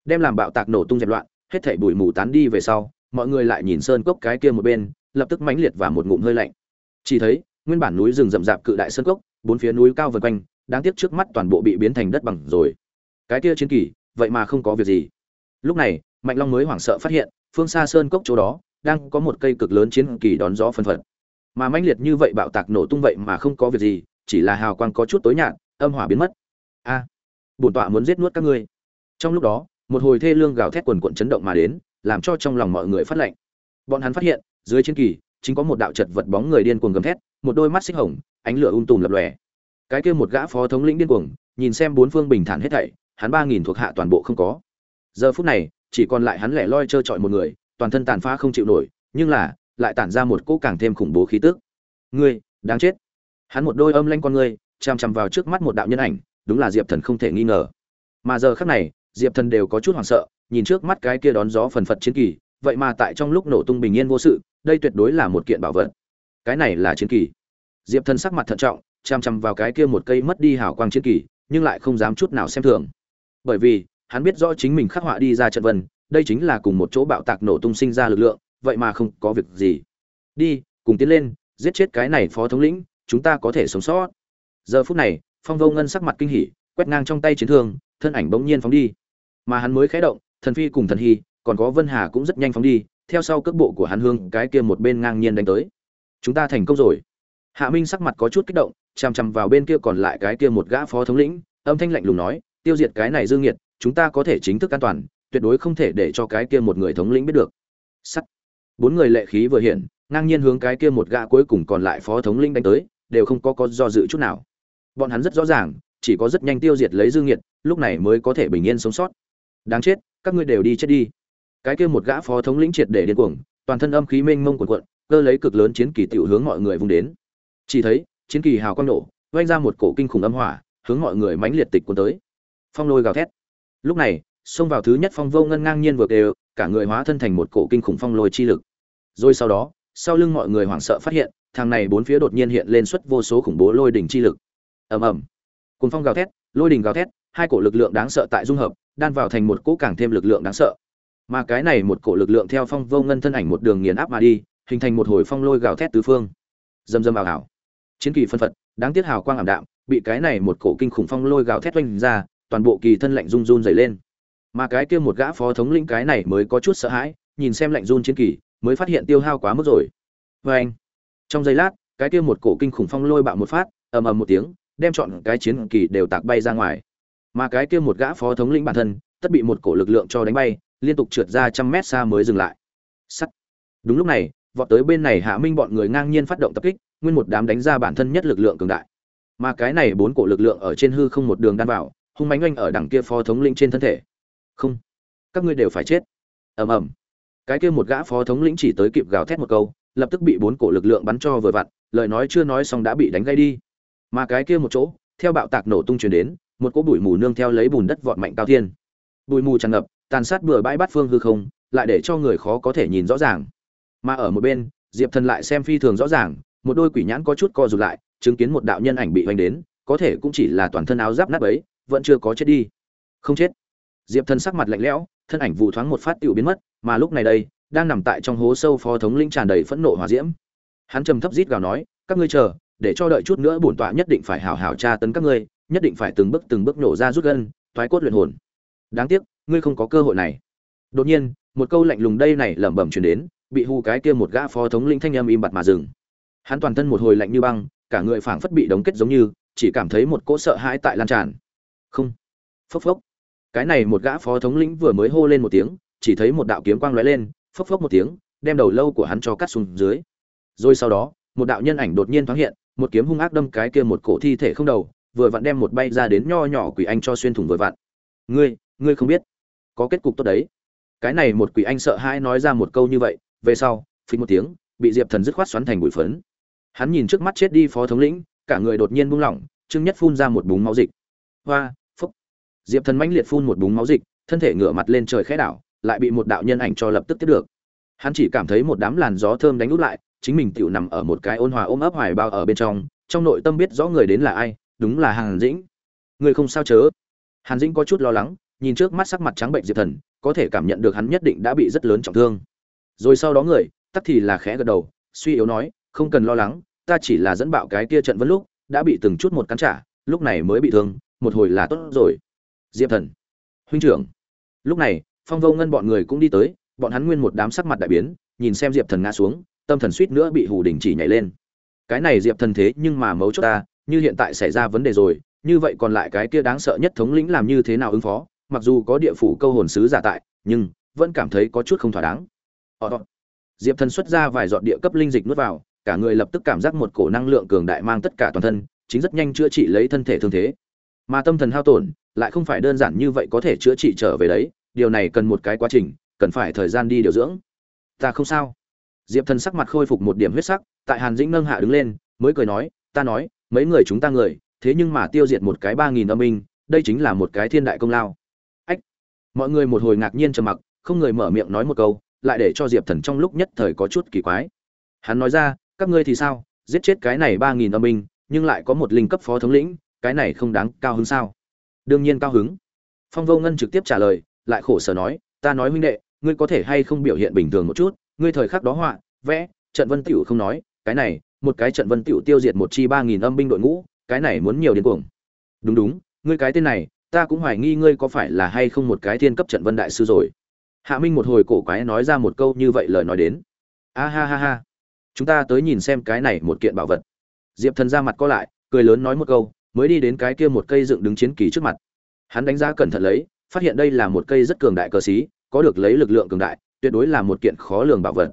đem làm bạo tạc nổ tung dẹp loạn, hết thảy bụi mù tán đi về sau, mọi người lại nhìn sơn cốc cái kia một bên, lập tức mãnh liệt và một ngụm hơi lạnh. Chỉ thấy nguyên bản núi rừng rậm rạp cự đại sơn cốc, bốn phía núi cao vần quanh, đáng tiếc trước mắt toàn bộ bị biến thành đất bằng rồi. Cái kia chiến kỳ, vậy mà không có việc gì. Lúc này, mạnh long mới hoảng sợ phát hiện, phương xa sơn cốc chỗ đó, đang có một cây cực lớn chiến kỳ đón gió phân phật. Mà mãnh liệt như vậy bạo tạc nổ tung vậy mà không có việc gì, chỉ là hào quang có chút tối nhạt, âm hỏa biến mất. A, bổn tọa muốn giết nuốt các ngươi. Trong lúc đó, một hồi thê lương gào thét quần cuộn chấn động mà đến, làm cho trong lòng mọi người phát lạnh bọn hắn phát hiện, dưới chiến kỳ, chính có một đạo chật vật bóng người điên cuồng gầm thét một đôi mắt xích hồng, ánh lửa um tùm lập lòe. Cái kia một gã phó thống lĩnh điên cuồng, nhìn xem bốn phương bình thản hết thảy, hắn ba nghìn thuộc hạ toàn bộ không có. Giờ phút này, chỉ còn lại hắn lẻ loi trơ trọi một người, toàn thân tàn phá không chịu nổi, nhưng là, lại tản ra một cỗ càng thêm khủng bố khí tức. Ngươi, đáng chết. Hắn một đôi âm lanh con ngươi, chằm chằm vào trước mắt một đạo nhân ảnh, đúng là diệp thần không thể nghi ngờ. Mà giờ khắc này, diệp thần đều có chút hoảng sợ, nhìn trước mắt cái kia đón gió phần phật chiến kỳ, vậy mà tại trong lúc nổ tung bình yên vô sự, đây tuyệt đối là một kiện bảo vật cái này là chiến kỳ. Diệp thần sắc mặt thận trọng chằm chằm vào cái kia một cây mất đi hào quang chiến kỳ, nhưng lại không dám chút nào xem thường. Bởi vì, hắn biết rõ chính mình khắc họa đi ra trận vân, đây chính là cùng một chỗ bạo tạc nổ tung sinh ra lực lượng, vậy mà không có việc gì. Đi, cùng tiến lên, giết chết cái này phó thống lĩnh, chúng ta có thể sống sót. Giờ phút này, phong vô ngân sắc mặt kinh hỉ, quét ngang trong tay chiến thương, thân ảnh bỗng nhiên phóng đi. Mà hắn mới khé động, thần phi cùng thần hy, còn có vân hà cũng rất nhanh phóng đi, theo sau cước bộ của hắn hương cái kia một bên ngang nhiên đánh tới chúng ta thành công rồi. Hạ minh sắc mặt có chút kích động, chằm chằm vào bên kia còn lại cái kia một gã phó thống lĩnh, âm thanh lạnh lùng nói, tiêu diệt cái này dương nghiệt, chúng ta có thể chính thức an toàn, tuyệt đối không thể để cho cái kia một người thống lĩnh biết được. Sắt. Bốn người lệ khí vừa hiện, ngang nhiên hướng cái kia một gã cuối cùng còn lại phó thống lĩnh đánh tới, đều không có có do dự chút nào. Bọn hắn rất rõ ràng, chỉ có rất nhanh tiêu diệt lấy dương nghiệt, lúc này mới có thể bình yên sống sót. Đáng chết, các ngươi đều đi chết đi. Cái kia một gã phó thống lĩnh triệt để điên cuồng, toàn thân âm khí mênh mông quần quận cơ lấy cực lớn chiến kỳ tiểu hướng mọi người vung đến. Chỉ thấy, chiến kỳ hào quang nổ, vang ra một cổ kinh khủng âm hỏa, hướng mọi người mãnh liệt tịch cuốn tới. Phong lôi gào thét. Lúc này, xông vào thứ nhất phong vô ngân ngang nhiên vượt đều, cả người hóa thân thành một cổ kinh khủng phong lôi chi lực. Rồi sau đó, sau lưng mọi người hoảng sợ phát hiện, thằng này bốn phía đột nhiên hiện lên xuất vô số khủng bố lôi đỉnh chi lực. Ầm ầm. Cùng phong gào thét, lôi đỉnh gào thét, hai cổ lực lượng đáng sợ tại dung hợp, đan vào thành một cỗ càng thêm lực lượng đáng sợ. Mà cái này một cổ lực lượng theo phong vô ngân thân ảnh một đường nghiền áp mà đi hình thành một hồi phong lôi gào thét tứ phương. Dầm dầm ảo ảo chiến kỳ phân phật, đáng tiếc hào quang ảm đạm, bị cái này một cổ kinh khủng phong lôi gào thét oanh ra, toàn bộ kỳ thân lạnh run run dày lên. Mà cái kia một gã phó thống lĩnh cái này mới có chút sợ hãi, nhìn xem lạnh run chiến kỳ, mới phát hiện tiêu hao quá mức rồi. Vê anh. Trong giây lát, cái kia một cổ kinh khủng phong lôi bạo một phát, ầm ầm một tiếng, đem chọn cái chiến kỳ đều tạc bay ra ngoài. Mà cái kia một gã phó thống lĩnh bản thân, tất bị một cổ lực lượng cho đánh bay, liên tục trượt ra trăm mét xa mới dừng lại. Sắt. Đúng lúc này vọt tới bên này hạ minh bọn người ngang nhiên phát động tập kích, nguyên một đám đánh ra bản thân nhất lực lượng cường đại. Mà cái này bốn cổ lực lượng ở trên hư không một đường đan vào, hung mánh oanh ở đằng kia phó thống lĩnh trên thân thể. Không, các ngươi đều phải chết. Ầm ầm. Cái kia một gã phó thống lĩnh chỉ tới kịp gào thét một câu, lập tức bị bốn cổ lực lượng bắn cho vừa vặn, lời nói chưa nói xong đã bị đánh gây đi. Mà cái kia một chỗ, theo bạo tạc nổ tung truyền đến, một cỗ bụi mù nương theo lấy bùn đất vọt mạnh cao thiên. Bụi mù tràn ngập, tàn sát bừa bãi bát phương hư không, lại để cho người khó có thể nhìn rõ ràng mà ở một bên, diệp thần lại xem phi thường rõ ràng, một đôi quỷ nhãn có chút co rụt lại, chứng kiến một đạo nhân ảnh bị hoành đến, có thể cũng chỉ là toàn thân áo giáp nát ấy vẫn chưa có chết đi. Không chết. Diệp thần sắc mặt lạnh lẽo, thân ảnh vụ thoáng một phát tựu biến mất, mà lúc này đây, đang nằm tại trong hố sâu phó thống linh tràn đầy phẫn nộ hòa diễm. Hắn trầm thấp rít gào nói, các ngươi chờ, để cho đợi chút nữa bổn tọa nhất định phải hảo hảo tra tấn các ngươi, nhất định phải từng bước từng bước nổ ra rút gân thoái cốt luyện hồn. Đáng tiếc, ngươi không có cơ hội này. Đột nhiên, một câu lạnh lùng đây này lẩm bẩm truyền đến bị hù cái kia một gã phó thống lĩnh thanh âm im bặt mà dừng. Hắn toàn thân một hồi lạnh như băng, cả người phảng phất bị đóng kết giống như, chỉ cảm thấy một cỗ sợ hãi tại lan tràn. Không. Phốc phốc. Cái này một gã phó thống lĩnh vừa mới hô lên một tiếng, chỉ thấy một đạo kiếm quang lóe lên, phốc phốc một tiếng, đem đầu lâu của hắn cho cắt xuống dưới. Rồi sau đó, một đạo nhân ảnh đột nhiên thoáng hiện, một kiếm hung ác đâm cái kia một cổ thi thể không đầu, vừa vặn đem một bay ra đến nho nhỏ quỷ anh cho xuyên thủng vừa vặn. Ngươi ngươi không biết. Có kết cục tốt đấy. Cái này một quỷ anh sợ hãi nói ra một câu như vậy về sau, phí một tiếng, bị diệp thần dứt khoát xoắn thành bụi phấn. Hắn nhìn trước mắt chết đi phó thống lĩnh, cả người đột nhiên buông lỏng, trương nhất phun ra một búng máu dịch. Hoa, phúc. Diệp thần mãnh liệt phun một búng máu dịch, thân thể ngửa mặt lên trời khẽ đảo, lại bị một đạo nhân ảnh cho lập tức tiếp được. Hắn chỉ cảm thấy một đám làn gió thơm đánh út lại, chính mình tựu nằm ở một cái ôn hòa ôm ấp hoài bao ở bên trong trong nội tâm biết rõ người đến là ai, đúng là hàn dĩnh. Người không sao chớ. Hàn dĩnh có chút lo lắng, nhìn trước mắt sắc mặt trắng bệnh diệp thần, có thể cảm nhận được hắn nhất định đã bị rất lớn trọng thương rồi sau đó người, tắc thì là khẽ gật đầu, suy yếu nói, không cần lo lắng, ta chỉ là dẫn bạo cái kia trận vân lúc, đã bị từng chút một cắn trả, lúc này mới bị thương, một hồi là tốt rồi. Diệp thần, huynh trưởng. Lúc này, phong vô ngân bọn người cũng đi tới, bọn hắn nguyên một đám sắc mặt đại biến, nhìn xem diệp thần ngã xuống, tâm thần suýt nữa bị hù đình chỉ nhảy lên. Cái này diệp thần thế nhưng mà mấu chốt ta, như hiện tại xảy ra vấn đề rồi, như vậy còn lại cái kia đáng sợ nhất thống lĩnh làm như thế nào ứng phó, mặc dù có địa phủ câu hồn sứ giả tại, nhưng vẫn cảm thấy có chút không thỏa đáng diệp thần xuất ra vài giọt địa cấp linh dịch nuốt vào, cả người lập tức cảm giác một cổ năng lượng cường đại mang tất cả toàn thân, chính rất nhanh chữa trị lấy thân thể thương thế. Mà tâm thần hao tổn, lại không phải đơn giản như vậy có thể chữa trị trở về đấy, điều này cần một cái quá trình, cần phải thời gian đi điều dưỡng. Ta không sao. Diệp thần sắc mặt khôi phục một điểm huyết sắc, tại hàn dĩnh nâng hạ đứng lên, mới cười nói, ta nói, mấy người chúng ta người, thế nhưng mà tiêu diệt một cái ba nghìn âm minh đây chính là một cái thiên đại công lao. Ách. Mọi người một hồi ngạc nhiên trầm mặc, không người mở miệng nói một câu lại để cho diệp thần trong lúc nhất thời có chút kỳ quái. Hắn nói ra các ngươi thì sao? Giết chết cái này ba nghìn âm binh, nhưng lại có một linh cấp phó thống lĩnh cái này không đáng cao hứng sao? Đương nhiên cao hứng. Phong vô ngân trực tiếp trả lời lại khổ sở nói ta nói huynh đệ ngươi có thể hay không biểu hiện bình thường một chút? Ngươi thời khắc đó họa vẽ trận vân tiểu không nói cái này một cái trận vân tiểu tiêu diệt một chi ba nghìn âm binh đội ngũ cái này muốn nhiều điên cuồng. Đúng đúng ngươi cái tên này ta cũng hoài nghi ngươi có phải là hay không một cái thiên cấp trận vân đại sư rồi hạ minh một hồi cổ quái nói ra một câu như vậy lời nói đến. A ha ha ha. Chúng ta tới nhìn xem cái này một kiện bảo vật. Diệp thần ra mặt co lại, cười lớn nói một câu, mới đi đến cái kia một cây dựng đứng chiến kỳ trước mặt. Hắn đánh giá cẩn thận lấy, phát hiện đây là một cây rất cường đại cờ xí, có được lấy lực lượng cường đại, tuyệt đối là một kiện khó lường bảo vật.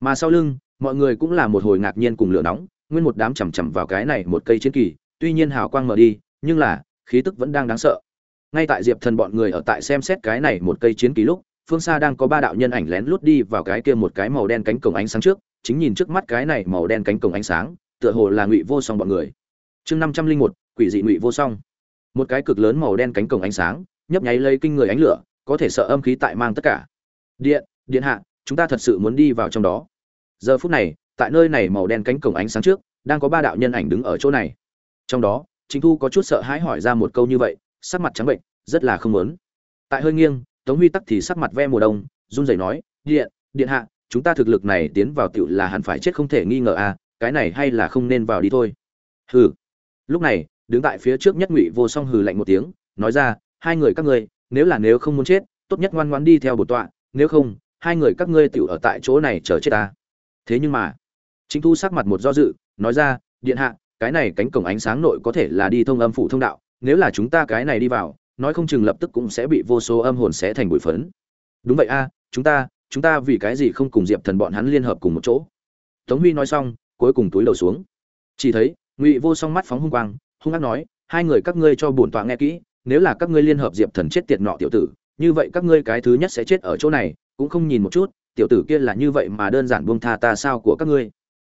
Mà sau lưng, mọi người cũng là một hồi ngạc nhiên cùng lửa nóng, nguyên một đám chằm chằm vào cái này một cây chiến kỳ, tuy nhiên hào quang mở đi, nhưng là, khí tức vẫn đang đáng sợ. Ngay tại diệp thần bọn người ở tại xem xét cái này một cây chiến kỳ lúc phương xa đang có ba đạo nhân ảnh lén lút đi vào cái kia một cái màu đen cánh cổng ánh sáng trước, chính nhìn trước mắt cái này màu đen cánh cổng ánh sáng, tựa hồ là ngụy vô song bọn người. Chương năm trăm linh một, quỷ dị ngụy vô song. Một cái cực lớn màu đen cánh cổng ánh sáng, nhấp nháy lấy kinh người ánh lửa, có thể sợ âm khí tại mang tất cả. Điện điện hạ, chúng ta thật sự muốn đi vào trong đó. Giờ phút này, tại nơi này màu đen cánh cổng ánh sáng trước, đang có ba đạo nhân ảnh đứng ở chỗ này. Trong đó chính thu có chút sợ hãi hỏi ra một câu như vậy, sắc mặt trắng bệnh, rất là không muốn. Tại hơi nghiêng tống huy tắc thì sắc mặt ve mùa đông, run rẩy nói, điện điện hạ, chúng ta thực lực này tiến vào tiểu là hẳn phải chết không thể nghi ngờ à cái này hay là không nên vào đi thôi. Hừ. Lúc này, đứng tại phía trước nhất ngụy vô song hừ lạnh một tiếng, nói ra, hai người các ngươi, nếu là nếu không muốn chết, tốt nhất ngoan ngoãn đi theo bột tọa, nếu không, hai người các ngươi tiểu ở tại chỗ này chờ chết ta. Thế nhưng mà chính thu sắc mặt một do dự, nói ra, điện hạ, cái này cánh cổng ánh sáng nội có thể là đi thông âm phủ thông đạo, nếu là chúng ta cái này đi vào nói không chừng lập tức cũng sẽ bị vô số âm hồn sẽ thành bụi phấn. Đúng vậy a, chúng ta chúng ta vì cái gì không cùng diệp thần bọn hắn liên hợp cùng một chỗ? Tống huy nói xong, cuối cùng túi đầu xuống. Chỉ thấy, ngụy vô song mắt phóng hung quang, hung ác nói, hai người các ngươi cho bổn tọa nghe kỹ, nếu là các ngươi liên hợp diệp thần chết tiệt nọ tiểu tử, như vậy các ngươi cái thứ nhất sẽ chết ở chỗ này, cũng không nhìn một chút, tiểu tử kia là như vậy mà đơn giản buông tha ta sao của các ngươi?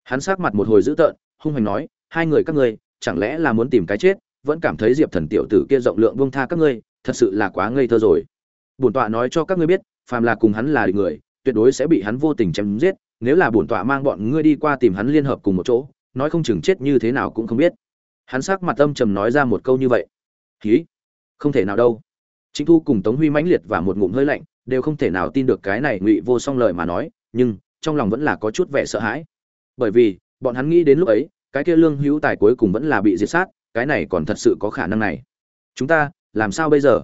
Hắn sát mặt một hồi dữ tợn, hung hăng nói, hai người các ngươi, chẳng lẽ là muốn tìm cái chết vẫn cảm thấy diệp thần tiểu tử kia rộng lượng buông tha các ngươi, thật sự là quá ngây thơ rồi. Bổn tọa nói cho các ngươi biết, phàm là cùng hắn là địch người, tuyệt đối sẽ bị hắn vô tình chém giết, nếu là bổn tọa mang bọn ngươi đi qua tìm hắn liên hợp cùng một chỗ, nói không chừng chết như thế nào cũng không biết. Hắn sắc mặt âm trầm nói ra một câu như vậy. Ký không thể nào đâu. Chính thu cùng tống huy mãnh liệt và một ngụm hơi lạnh, đều không thể nào tin được cái này ngụy vô song lời mà nói, nhưng trong lòng vẫn là có chút vẻ sợ hãi. Bởi vì, bọn hắn nghĩ đến lúc ấy, cái kia lương hữu tài cuối cùng vẫn là bị diệt sát cái này còn thật sự có khả năng này. Chúng ta, làm sao bây giờ?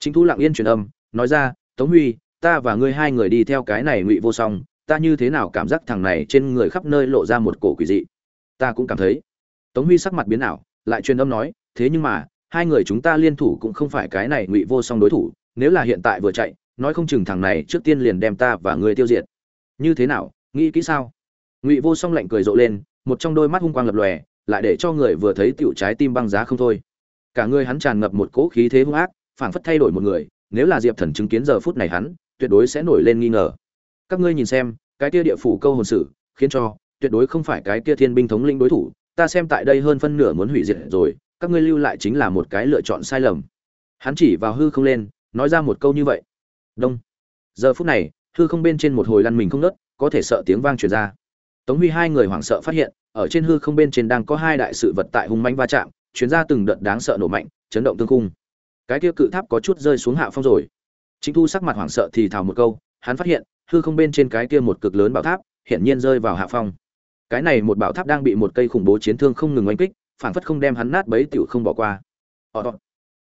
Chính thu lặng yên truyền âm, nói ra, tống huy, ta và ngươi hai người đi theo cái này ngụy vô song, ta như thế nào cảm giác thằng này trên người khắp nơi lộ ra một cổ quỷ dị? Ta cũng cảm thấy. Tống huy sắc mặt biến ảo, lại truyền âm nói, thế nhưng mà, hai người chúng ta liên thủ cũng không phải cái này ngụy vô song đối thủ, nếu là hiện tại vừa chạy, nói không chừng thằng này trước tiên liền đem ta và ngươi tiêu diệt. Như thế nào? Nghĩ kỹ sao? Ngụy vô song lạnh cười rộ lên, một trong đôi mắt hung quang lập lòe lại để cho người vừa thấy tiểu trái tim băng giá không thôi. Cả người hắn tràn ngập một cỗ khí thế hung ác phảng phất thay đổi một người nếu là diệp thần chứng kiến giờ phút này hắn tuyệt đối sẽ nổi lên nghi ngờ. Các ngươi nhìn xem cái kia địa phủ câu hồn sử khiến cho tuyệt đối không phải cái kia thiên binh thống lĩnh đối thủ ta xem tại đây hơn phân nửa muốn hủy diệt rồi các ngươi lưu lại chính là một cái lựa chọn sai lầm. Hắn chỉ vào hư không lên nói ra một câu như vậy. Đông. Giờ phút này hư không bên trên một hồi lăn mình không ngớt, có thể sợ tiếng vang truyền ra tống huy hai người hoảng sợ phát hiện ở trên hư không bên trên đang có hai đại sự vật tại hung mãnh va chạm chuyến ra từng đợt đáng sợ nổ mạnh chấn động tương khung cái kia cự tháp có chút rơi xuống hạ phong rồi. Chính thu sắc mặt hoảng sợ thì thào một câu hắn phát hiện hư không bên trên cái kia một cực lớn bảo tháp hiển nhiên rơi vào hạ phong. Cái này một bảo tháp đang bị một cây khủng bố chiến thương không ngừng oanh kích phản phất không đem hắn nát bấy tiểu không bỏ qua. Ờ,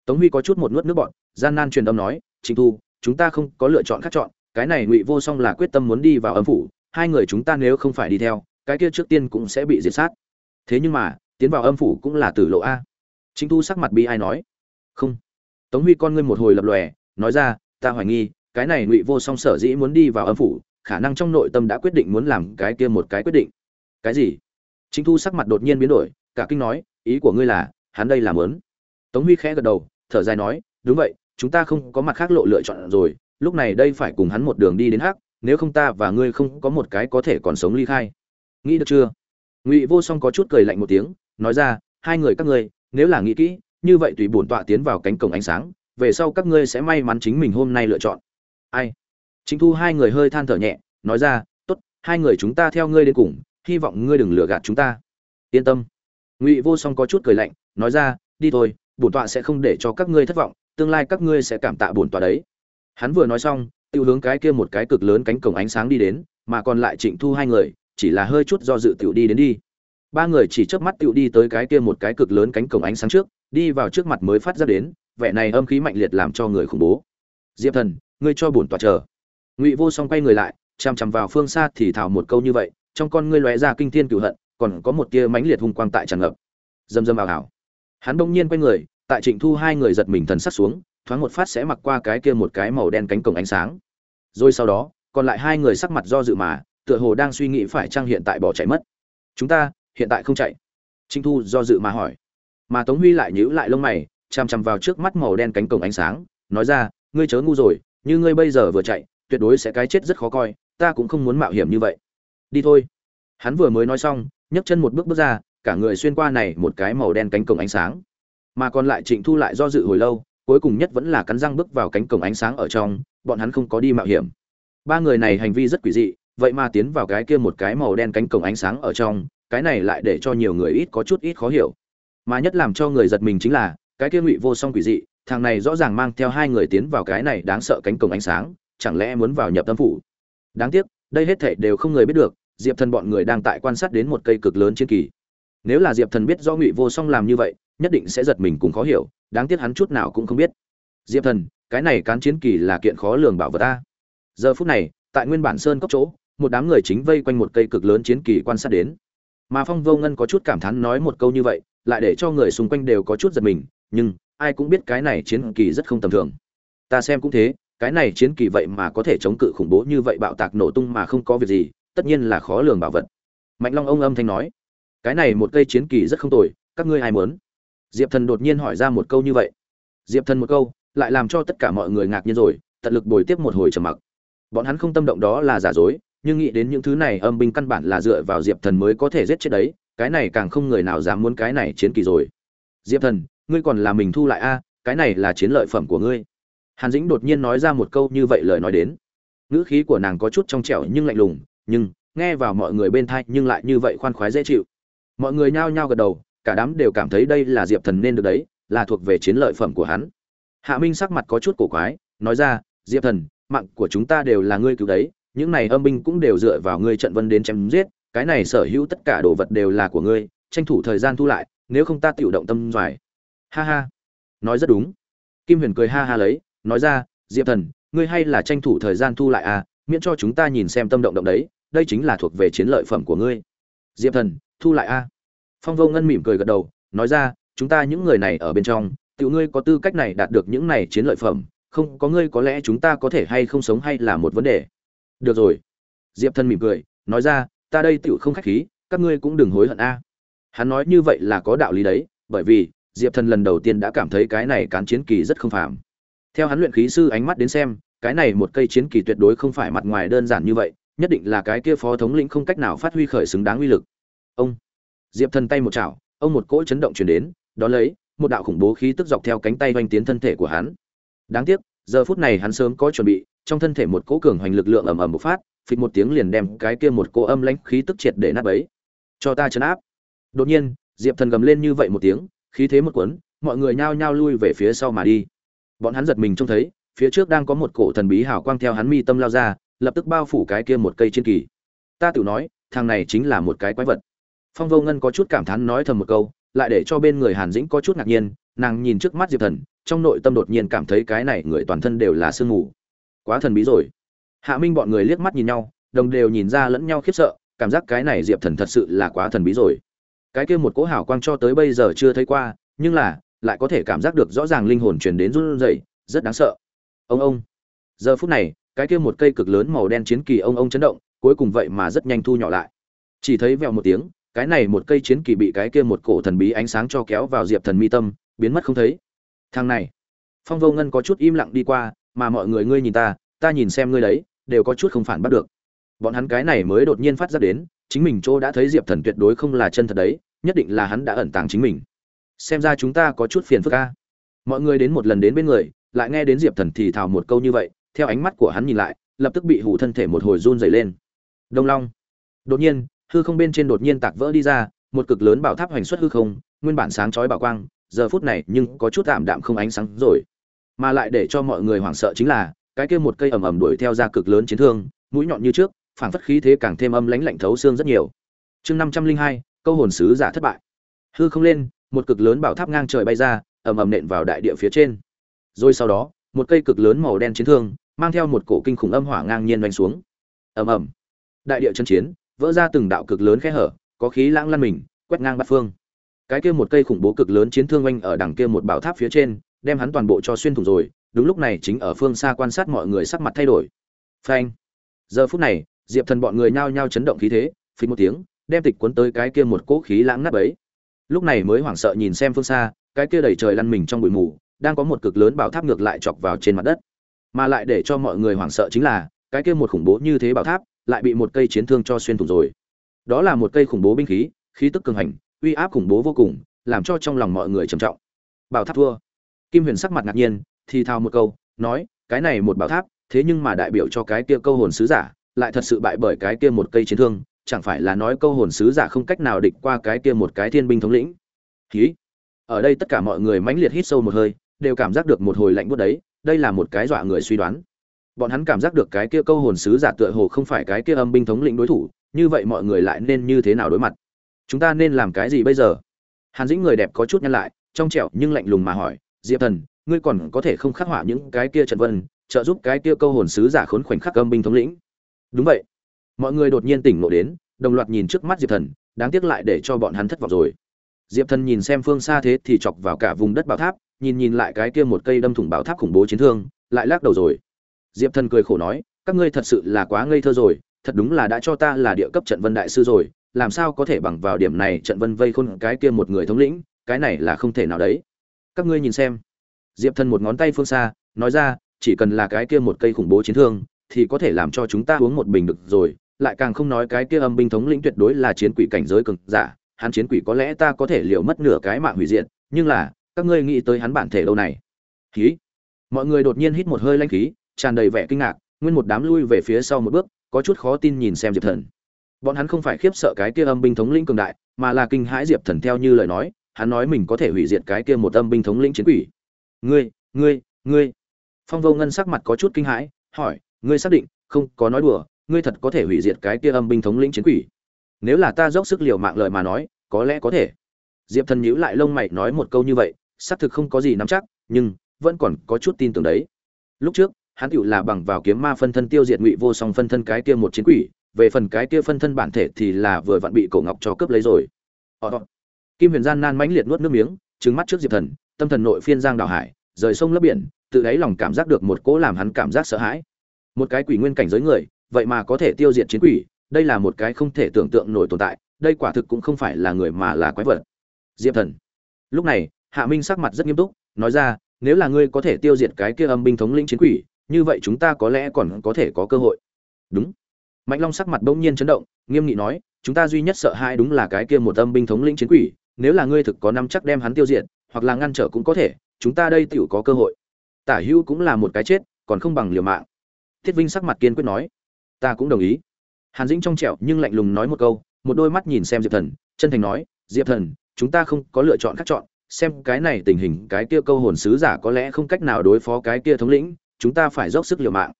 tống huy có chút một nuốt nước bọt, gian nan truyền âm nói trịnh thu chúng ta không có lựa chọn khác chọn cái này ngụy vô song là quyết tâm muốn đi vào âm phủ hai người chúng ta nếu không phải đi theo, cái kia trước tiên cũng sẽ bị diệt sát. Thế nhưng mà, tiến vào âm phủ cũng là tử lộ a. Trịnh thu sắc mặt bi ai nói. Không. Tống huy con ngươi một hồi lập lòe, nói ra, ta hoài nghi, cái này ngụy vô song sở dĩ muốn đi vào âm phủ, khả năng trong nội tâm đã quyết định muốn làm cái kia một cái quyết định. Cái gì? Trịnh thu sắc mặt đột nhiên biến đổi, cả kinh nói, ý của ngươi là, hắn đây làm lớn. Tống huy khẽ gật đầu, thở dài nói, đúng vậy, chúng ta không có mặt khác lộ lựa chọn rồi, lúc này đây phải cùng hắn một đường đi đến hắc nếu không ta và ngươi không có một cái có thể còn sống ly khai. Nghĩ được chưa? Ngụy vô song có chút cười lạnh một tiếng, nói ra, hai người các ngươi, nếu là nghĩ kỹ, như vậy tùy bổn tọa tiến vào cánh cổng ánh sáng, về sau các ngươi sẽ may mắn chính mình hôm nay lựa chọn. Ai? Chính thu hai người hơi than thở nhẹ, nói ra, tốt, hai người chúng ta theo ngươi đến cùng, hy vọng ngươi đừng lừa gạt chúng ta. Yên tâm. Ngụy vô song có chút cười lạnh, nói ra, đi thôi, bổn tọa sẽ không để cho các ngươi thất vọng, tương lai các ngươi sẽ cảm tạ bổn tọa đấy. Hắn vừa nói xong tiêu hướng cái kia một cái cực lớn cánh cổng ánh sáng đi đến, mà còn lại trịnh thu hai người, chỉ là hơi chút do dự tiểu đi đến đi. Ba người chỉ chớp mắt tiểu đi tới cái kia một cái cực lớn cánh cổng ánh sáng trước, đi vào trước mặt mới phát ra đến, vẻ này âm khí mạnh liệt làm cho người khủng bố. Diệp thần, ngươi cho bổn tọa chờ. Ngụy vô song quay người lại chằm chằm vào phương xa thì thào một câu như vậy, trong con ngươi lóe ra kinh thiên cửu hận, còn có một tia mãnh liệt hung quang tại tràn ngập. Dầm dầm vào ảo hắn bỗng nhiên quay người, tại trịnh thu hai người giật mình thần sắc xuống thoáng một phát sẽ mặc qua cái kia một cái màu đen cánh cổng ánh sáng. Rồi sau đó, còn lại hai người sắc mặt do dự mà, tựa hồ đang suy nghĩ phải chăng hiện tại bỏ chạy mất. Chúng ta, hiện tại không chạy. Trinh thu do dự mà hỏi. Mà tống huy lại nhíu lại lông mày, chằm chằm vào trước mắt màu đen cánh cổng ánh sáng, nói ra, ngươi chớ ngu rồi, như ngươi bây giờ vừa chạy, tuyệt đối sẽ cái chết rất khó coi, ta cũng không muốn mạo hiểm như vậy. Đi thôi. Hắn vừa mới nói xong, nhấc chân một bước bước ra, cả người xuyên qua này một cái màu đen cánh cổng ánh sáng. Mà còn lại trịnh thu lại do dự hồi lâu cuối cùng nhất vẫn là cắn răng bước vào cánh cổng ánh sáng ở trong, bọn hắn không có đi mạo hiểm. Ba người này hành vi rất quỷ dị, vậy mà tiến vào cái kia một cái màu đen cánh cổng ánh sáng ở trong, cái này lại để cho nhiều người ít có chút ít khó hiểu. Mà nhất làm cho người giật mình chính là, cái kia ngụy vô song quỷ dị, thằng này rõ ràng mang theo hai người tiến vào cái này đáng sợ cánh cổng ánh sáng, chẳng lẽ muốn vào nhập tâm phủ? Đáng tiếc, đây hết thảy đều không người biết được, diệp thần bọn người đang tại quan sát đến một cây cực lớn chiến kỳ nếu là diệp thần biết do ngụy vô song làm như vậy, nhất định sẽ giật mình cùng khó hiểu, đáng tiếc hắn chút nào cũng không biết. Diệp thần, cái này cán chiến kỳ là kiện khó lường bảo vật ta. Giờ phút này, tại nguyên bản sơn cốc chỗ, một đám người chính vây quanh một cây cực lớn chiến kỳ quan sát đến. Mà phong vô ngân có chút cảm thán nói một câu như vậy, lại để cho người xung quanh đều có chút giật mình, nhưng ai cũng biết cái này chiến kỳ rất không tầm thường. Ta xem cũng thế, cái này chiến kỳ vậy mà có thể chống cự khủng bố như vậy bạo tạc nổ tung mà không có việc gì, tất nhiên là khó lường bảo vật. Mạnh long ông âm thanh nói cái này một cây chiến kỳ rất không tồi, các ngươi ai muốn? Diệp thần đột nhiên hỏi ra một câu như vậy. Diệp thần một câu, lại làm cho tất cả mọi người ngạc nhiên rồi, tận lực bồi tiếp một hồi trầm mặc. Bọn hắn không tâm động đó là giả dối, nhưng nghĩ đến những thứ này âm binh căn bản là dựa vào diệp thần mới có thể giết chết đấy, cái này càng không người nào dám muốn cái này chiến kỳ rồi. Diệp thần, ngươi còn là mình thu lại a, cái này là chiến lợi phẩm của ngươi. Hàn dĩnh đột nhiên nói ra một câu như vậy lời nói đến. Ngữ khí của nàng có chút trong trẻo nhưng lạnh lùng, nhưng, nghe vào mọi người bên thai nhưng lại như vậy khoan khoái dễ chịu mọi người nhao nhao gật đầu, cả đám đều cảm thấy đây là diệp thần nên được đấy, là thuộc về chiến lợi phẩm của hắn. Hạ minh sắc mặt có chút cổ quái, nói ra, diệp thần, mạng của chúng ta đều là ngươi cứu đấy, những này âm binh cũng đều dựa vào ngươi trận vân đến chém giết, cái này sở hữu tất cả đồ vật đều là của ngươi, tranh thủ thời gian thu lại, nếu không ta tự động tâm doài. Ha ha. Nói rất đúng. Kim huyền cười ha ha lấy, nói ra, diệp thần, ngươi hay là tranh thủ thời gian thu lại à miễn cho chúng ta nhìn xem tâm động động đấy, đây chính là thuộc về chiến lợi phẩm của ngươi. Diệp thần thu lại a. Phong vô ngân mỉm cười gật đầu, nói ra, chúng ta những người này ở bên trong, tiểu ngươi có tư cách này đạt được những này chiến lợi phẩm, không, có ngươi có lẽ chúng ta có thể hay không sống hay là một vấn đề. Được rồi. Diệp thân mỉm cười, nói ra, ta đây tiểu không khách khí, các ngươi cũng đừng hối hận a. Hắn nói như vậy là có đạo lý đấy, bởi vì diệp thần lần đầu tiên đã cảm thấy cái này cán chiến kỳ rất không phàm. Theo hắn luyện khí sư ánh mắt đến xem, cái này một cây chiến kỳ tuyệt đối không phải mặt ngoài đơn giản như vậy, nhất định là cái kia phó thống lĩnh không cách nào phát huy khởi xứng đáng uy lực ông. Diệp thần tay một chảo, ông một cỗ chấn động chuyển đến, đó lấy, một đạo khủng bố khí tức dọc theo cánh tay oanh tiến thân thể của hắn. Đáng tiếc, giờ phút này hắn sớm có chuẩn bị, trong thân thể một cỗ cường hoành lực lượng ầm ầm một phát, phịch một tiếng liền đem cái kia một cỗ âm lãnh khí tức triệt để nát bấy. Cho ta chấn áp. Đột nhiên, diệp thần gầm lên như vậy một tiếng, khí thế một cuốn, mọi người nhao nhao lui về phía sau mà đi. Bọn hắn giật mình trông thấy, phía trước đang có một cổ thần bí hào quang theo hắn mi tâm lao ra, lập tức bao phủ cái kia một cây trên kỳ. Ta tự nói, thằng này chính là một cái quái vật phong vô ngân có chút cảm thán nói thầm một câu, lại để cho bên người hàn dĩnh có chút ngạc nhiên, nàng nhìn trước mắt diệp thần, trong nội tâm đột nhiên cảm thấy cái này người toàn thân đều là sương mù. Quá thần bí rồi. Hạ minh bọn người liếc mắt nhìn nhau, đồng đều nhìn ra lẫn nhau khiếp sợ, cảm giác cái này diệp thần thật sự là quá thần bí rồi. Cái kia một cỗ hào quang cho tới bây giờ chưa thấy qua, nhưng là, lại có thể cảm giác được rõ ràng linh hồn truyền đến run rẩy, rất đáng sợ. Ông ông. Giờ phút này, cái kia một cây cực lớn màu đen chiến kỳ ông ông chấn động, cuối cùng vậy mà rất nhanh thu nhỏ lại. Chỉ thấy vèo một tiếng cái này một cây chiến kỳ bị cái kia một cổ thần bí ánh sáng cho kéo vào diệp thần mi tâm, biến mất không thấy. Thằng này, phong vô ngân có chút im lặng đi qua, mà mọi người ngươi nhìn ta ta nhìn xem ngươi đấy, đều có chút không phản bắt được. Bọn hắn cái này mới đột nhiên phát ra đến, chính mình chỗ đã thấy diệp thần tuyệt đối không là chân thật đấy, nhất định là hắn đã ẩn tàng chính mình. Xem ra chúng ta có chút phiền phức ca mọi người đến một lần đến bên người, lại nghe đến diệp thần thì thào một câu như vậy, theo ánh mắt của hắn nhìn lại, lập tức bị hủ thân thể một hồi run dày lên. Đông long. Đột nhiên hư không bên trên đột nhiên tạc vỡ đi ra, một cực lớn bảo tháp hoành xuất hư không, nguyên bản sáng chói bảo quang, giờ phút này nhưng có chút tạm đạm không ánh sáng rồi. Mà lại để cho mọi người hoảng sợ chính là, cái kia một cây ầm ầm đuổi theo ra cực lớn chiến thương, mũi nhọn như trước, phảng phất khí thế càng thêm âm lãnh lạnh thấu xương rất nhiều. Chương năm trăm linh hai, câu hồn sứ giả thất bại. Hư không lên, một cực lớn bảo tháp ngang trời bay ra, ầm ầm nện vào đại địa phía trên. Rồi sau đó, một cây cực lớn màu đen chiến thương, mang theo một cổ kinh khủng âm hỏa ngang nhiên đánh xuống. Ầm ầm. Đại địa chân chiến vỡ ra từng đạo cực lớn khe hở, có khí lãng lăn mình, quét ngang bát phương. Cái kia một cây khủng bố cực lớn chiến thương oanh ở đằng kia một bảo tháp phía trên, đem hắn toàn bộ cho xuyên thủng rồi, đúng lúc này chính ở phương xa quan sát mọi người sắc mặt thay đổi. Phanh. Giờ phút này, diệp thần bọn người nhao nhao chấn động khí thế, phình một tiếng, đem tịch cuốn tới cái kia một cỗ khí lãng nát ấy lúc này mới hoảng sợ nhìn xem phương xa, cái kia đầy trời lăn mình trong bụi mù, đang có một cực lớn bảo tháp ngược lại chọc vào trên mặt đất. Mà lại để cho mọi người hoảng sợ chính là, cái kia một khủng bố như thế bảo tháp lại bị một cây chiến thương cho xuyên thủng rồi. Đó là một cây khủng bố binh khí khí tức cường hành, uy áp khủng bố vô cùng, làm cho trong lòng mọi người trầm trọng. Bảo tháp thua. Kim huyền sắc mặt ngạc nhiên, thì thào một câu, nói, cái này một bảo tháp, thế nhưng mà đại biểu cho cái kia câu hồn sứ giả, lại thật sự bại bởi cái kia một cây chiến thương, chẳng phải là nói câu hồn sứ giả không cách nào địch qua cái kia một cái thiên binh thống lĩnh? Khí ở đây tất cả mọi người mãnh liệt hít sâu một hơi, đều cảm giác được một hồi lạnh buốt đấy, đây là một cái dọa người suy đoán bọn hắn cảm giác được cái kia câu hồn sứ giả tựa hồ không phải cái kia âm binh thống lĩnh đối thủ, như vậy mọi người lại nên như thế nào đối mặt? Chúng ta nên làm cái gì bây giờ? Hàn dĩnh người đẹp có chút nhăn lại, trong trẻo nhưng lạnh lùng mà hỏi, diệp thần, ngươi còn có thể không khắc họa những cái kia trận vân, trợ giúp cái kia câu hồn sứ giả khốn khoảnh khắc âm binh thống lĩnh? Đúng vậy. Mọi người đột nhiên tỉnh ngộ đến, đồng loạt nhìn trước mắt diệp thần, đáng tiếc lại để cho bọn hắn thất vọng rồi. Diệp thần nhìn xem phương xa thế thì chọc vào cả vùng đất bảo tháp, nhìn nhìn lại cái kia một cây đâm thủng bảo tháp khủng bố chiến thương, lại lắc đầu rồi diệp thần cười khổ nói, các ngươi thật sự là quá ngây thơ rồi, thật đúng là đã cho ta là địa cấp trận vân đại sư rồi, làm sao có thể bằng vào điểm này trận vân vây khôn cái kia một người thống lĩnh, cái này là không thể nào đấy. Các ngươi nhìn xem. Diệp thần một ngón tay phương xa, nói ra, chỉ cần là cái kia một cây khủng bố chiến thương, thì có thể làm cho chúng ta uống một bình được rồi, lại càng không nói cái kia âm binh thống lĩnh tuyệt đối là chiến quỷ cảnh giới cực giả, hắn chiến quỷ có lẽ ta có thể liệu mất nửa cái mạng hủy diệt, nhưng là, các ngươi nghĩ tới hắn bản thể đâu này? Khí. Mọi người đột nhiên hít một hơi lanh khí tràn đầy vẻ kinh ngạc, nguyên một đám lui về phía sau một bước, có chút khó tin nhìn xem diệp thần. Bọn hắn không phải khiếp sợ cái kia âm binh thống lĩnh cường đại, mà là kinh hãi diệp thần theo như lời nói, hắn nói mình có thể hủy diệt cái kia một âm binh thống lĩnh chiến quỷ. Ngươi ngươi ngươi. Phong vô ngân sắc mặt có chút kinh hãi, hỏi, ngươi xác định không có nói đùa, ngươi thật có thể hủy diệt cái kia âm binh thống lĩnh chiến quỷ? Nếu là ta dốc sức liều mạng lời mà nói, có lẽ có thể. Diệp thần nhíu lại lông mày nói một câu như vậy, xác thực không có gì nắm chắc, nhưng vẫn còn có chút tin tưởng đấy. Lúc trước hắn tựu là bằng vào kiếm ma phân thân tiêu diệt ngụy vô song phân thân cái kia một chiến quỷ về phần cái kia phân thân bản thể thì là vừa vặn bị cổ ngọc cho cướp lấy rồi. Ờ, kim huyền gian nan mãnh liệt nuốt nước miếng trừng mắt trước diệp thần tâm thần nội phiên giang đảo hải rời sông lấp biển tự đáy lòng cảm giác được một cỗ làm hắn cảm giác sợ hãi. Một cái quỷ nguyên cảnh giới người vậy mà có thể tiêu diệt chiến quỷ đây là một cái không thể tưởng tượng nổi tồn tại đây quả thực cũng không phải là người mà là quái vật. Diệp thần. Lúc này hạ minh sắc mặt rất nghiêm túc nói ra nếu là ngươi có thể tiêu diệt cái kia âm binh thống lĩnh chiến quỷ như vậy chúng ta có lẽ còn có thể có cơ hội. Đúng. Mạnh long sắc mặt bỗng nhiên chấn động, nghiêm nghị nói, chúng ta duy nhất sợ hãi đúng là cái kia một âm binh thống lĩnh chiến quỷ, nếu là ngươi thực có năm chắc đem hắn tiêu diệt, hoặc là ngăn trở cũng có thể, chúng ta đây tựu có cơ hội. Tả hữu cũng là một cái chết, còn không bằng liều mạng. Thiết vinh sắc mặt kiên quyết nói, ta cũng đồng ý. Hàn dĩnh trong trẻo nhưng lạnh lùng nói một câu, một đôi mắt nhìn xem diệp thần, chân thành nói, diệp thần, chúng ta không có lựa chọn khác chọn, xem cái này tình hình, cái kia câu hồn sứ giả có lẽ không cách nào đối phó cái kia thống lĩnh chúng ta phải dốc sức liều mạng.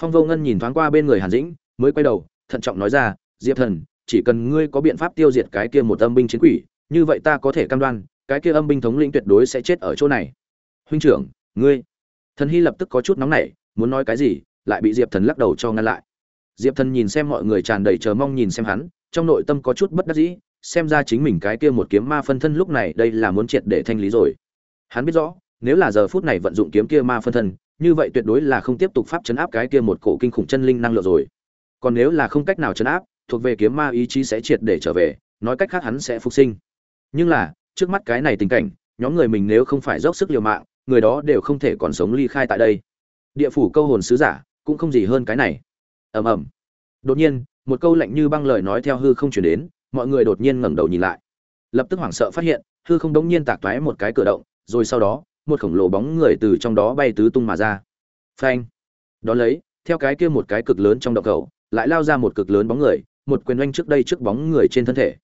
Phong vô ngân nhìn thoáng qua bên người hàn dĩnh, mới quay đầu, thận trọng nói ra, diệp thần, chỉ cần ngươi có biện pháp tiêu diệt cái kia một âm binh chiến quỷ, như vậy ta có thể cam đoan, cái kia âm binh thống lĩnh tuyệt đối sẽ chết ở chỗ này. Huynh trưởng, ngươi? Thần hy lập tức có chút nóng nảy, muốn nói cái gì, lại bị diệp thần lắc đầu cho ngăn lại. Diệp thần nhìn xem mọi người tràn đầy chờ mong nhìn xem hắn, trong nội tâm có chút bất đắc dĩ, xem ra chính mình cái kia một kiếm ma phân thân lúc này đây là muốn triệt để thanh lý rồi. Hắn biết rõ, nếu là giờ phút này vận dụng kiếm kia ma phân thân như vậy tuyệt đối là không tiếp tục pháp chấn áp cái kia một cổ kinh khủng chân linh năng lượng rồi. Còn nếu là không cách nào chấn áp, thuộc về kiếm ma ý chí sẽ triệt để trở về, nói cách khác hắn sẽ phục sinh. Nhưng là, trước mắt cái này tình cảnh, nhóm người mình nếu không phải dốc sức liều mạng, người đó đều không thể còn sống ly khai tại đây. Địa phủ câu hồn sứ giả, cũng không gì hơn cái này. Ầm ầm. Đột nhiên, một câu lạnh như băng lời nói theo hư không chuyển đến, mọi người đột nhiên ngẩng đầu nhìn lại. Lập tức hoảng sợ phát hiện, hư không đống nhiên tạc toái một cái cửa động, rồi sau đó một khổng lồ bóng người từ trong đó bay tứ tung mà ra. Phanh. Đó lấy, theo cái kia một cái cực lớn trong động cầu lại lao ra một cực lớn bóng người, một quyền oanh trước đây trước bóng người trên thân thể.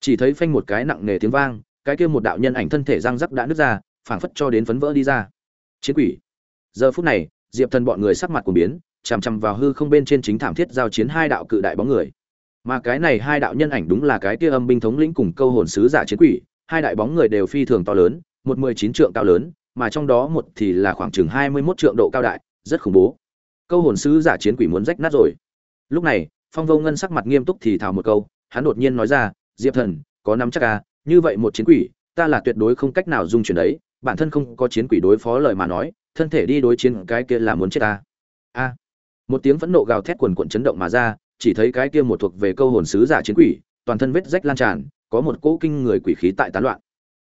Chỉ thấy phanh một cái nặng nề tiếng vang, cái kia một đạo nhân ảnh thân thể răng rắc đã nứt ra, phảng phất cho đến phấn vỡ đi ra. Chiến quỷ. Giờ phút này, diệp thần bọn người sắc mặt của biến, chằm chằm vào hư không bên trên chính thảm thiết giao chiến hai đạo cự đại bóng người. Mà cái này hai đạo nhân ảnh đúng là cái kia âm binh thống lĩnh cùng câu hồn sứ giả chiến quỷ, hai đại bóng người đều phi thường to lớn, một mười chín trượng cao lớn mà trong đó một thì là khoảng chừng hai mươi 21 trượng độ cao đại, rất khủng bố. Câu hồn sứ giả chiến quỷ muốn rách nát rồi. Lúc này, phong vô ngân sắc mặt nghiêm túc thì thào một câu, hắn đột nhiên nói ra, diệp thần, có nắm chắc à? Như vậy một chiến quỷ, ta là tuyệt đối không cách nào dung chuyển đấy, bản thân không có chiến quỷ đối phó lời mà nói, thân thể đi đối chiến cái kia là muốn chết ta. A. Một tiếng phẫn nộ gào thét quần quần chấn động mà ra, chỉ thấy cái kia một thuộc về câu hồn sứ giả chiến quỷ, toàn thân vết rách lan tràn, có một cỗ kinh người quỷ khí tại tán loạn.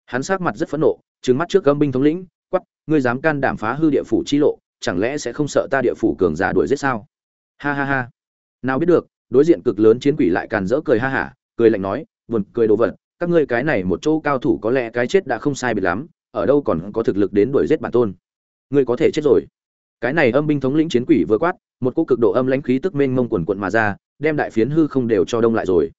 Hắn sắc mặt rất phẫn nộ, trừng mắt trước gâm binh thống lĩnh ngươi dám can đảm phá hư địa phủ chi lộ, chẳng lẽ sẽ không sợ ta địa phủ cường giả đuổi giết sao? Ha ha ha. Nào biết được, đối diện cực lớn chiến quỷ lại càn rỡ cười ha hả, cười lạnh nói, buồn cười đồ vật, các ngươi cái này một chỗ cao thủ có lẽ cái chết đã không sai biệt lắm, ở đâu còn có thực lực đến đuổi giết bản tôn. Ngươi có thể chết rồi. Cái này âm binh thống lĩnh chiến quỷ vừa quát, một cô cực độ âm lãnh khí tức mênh mông quần quận mà ra, đem đại phiến hư không đều cho đông lại rồi.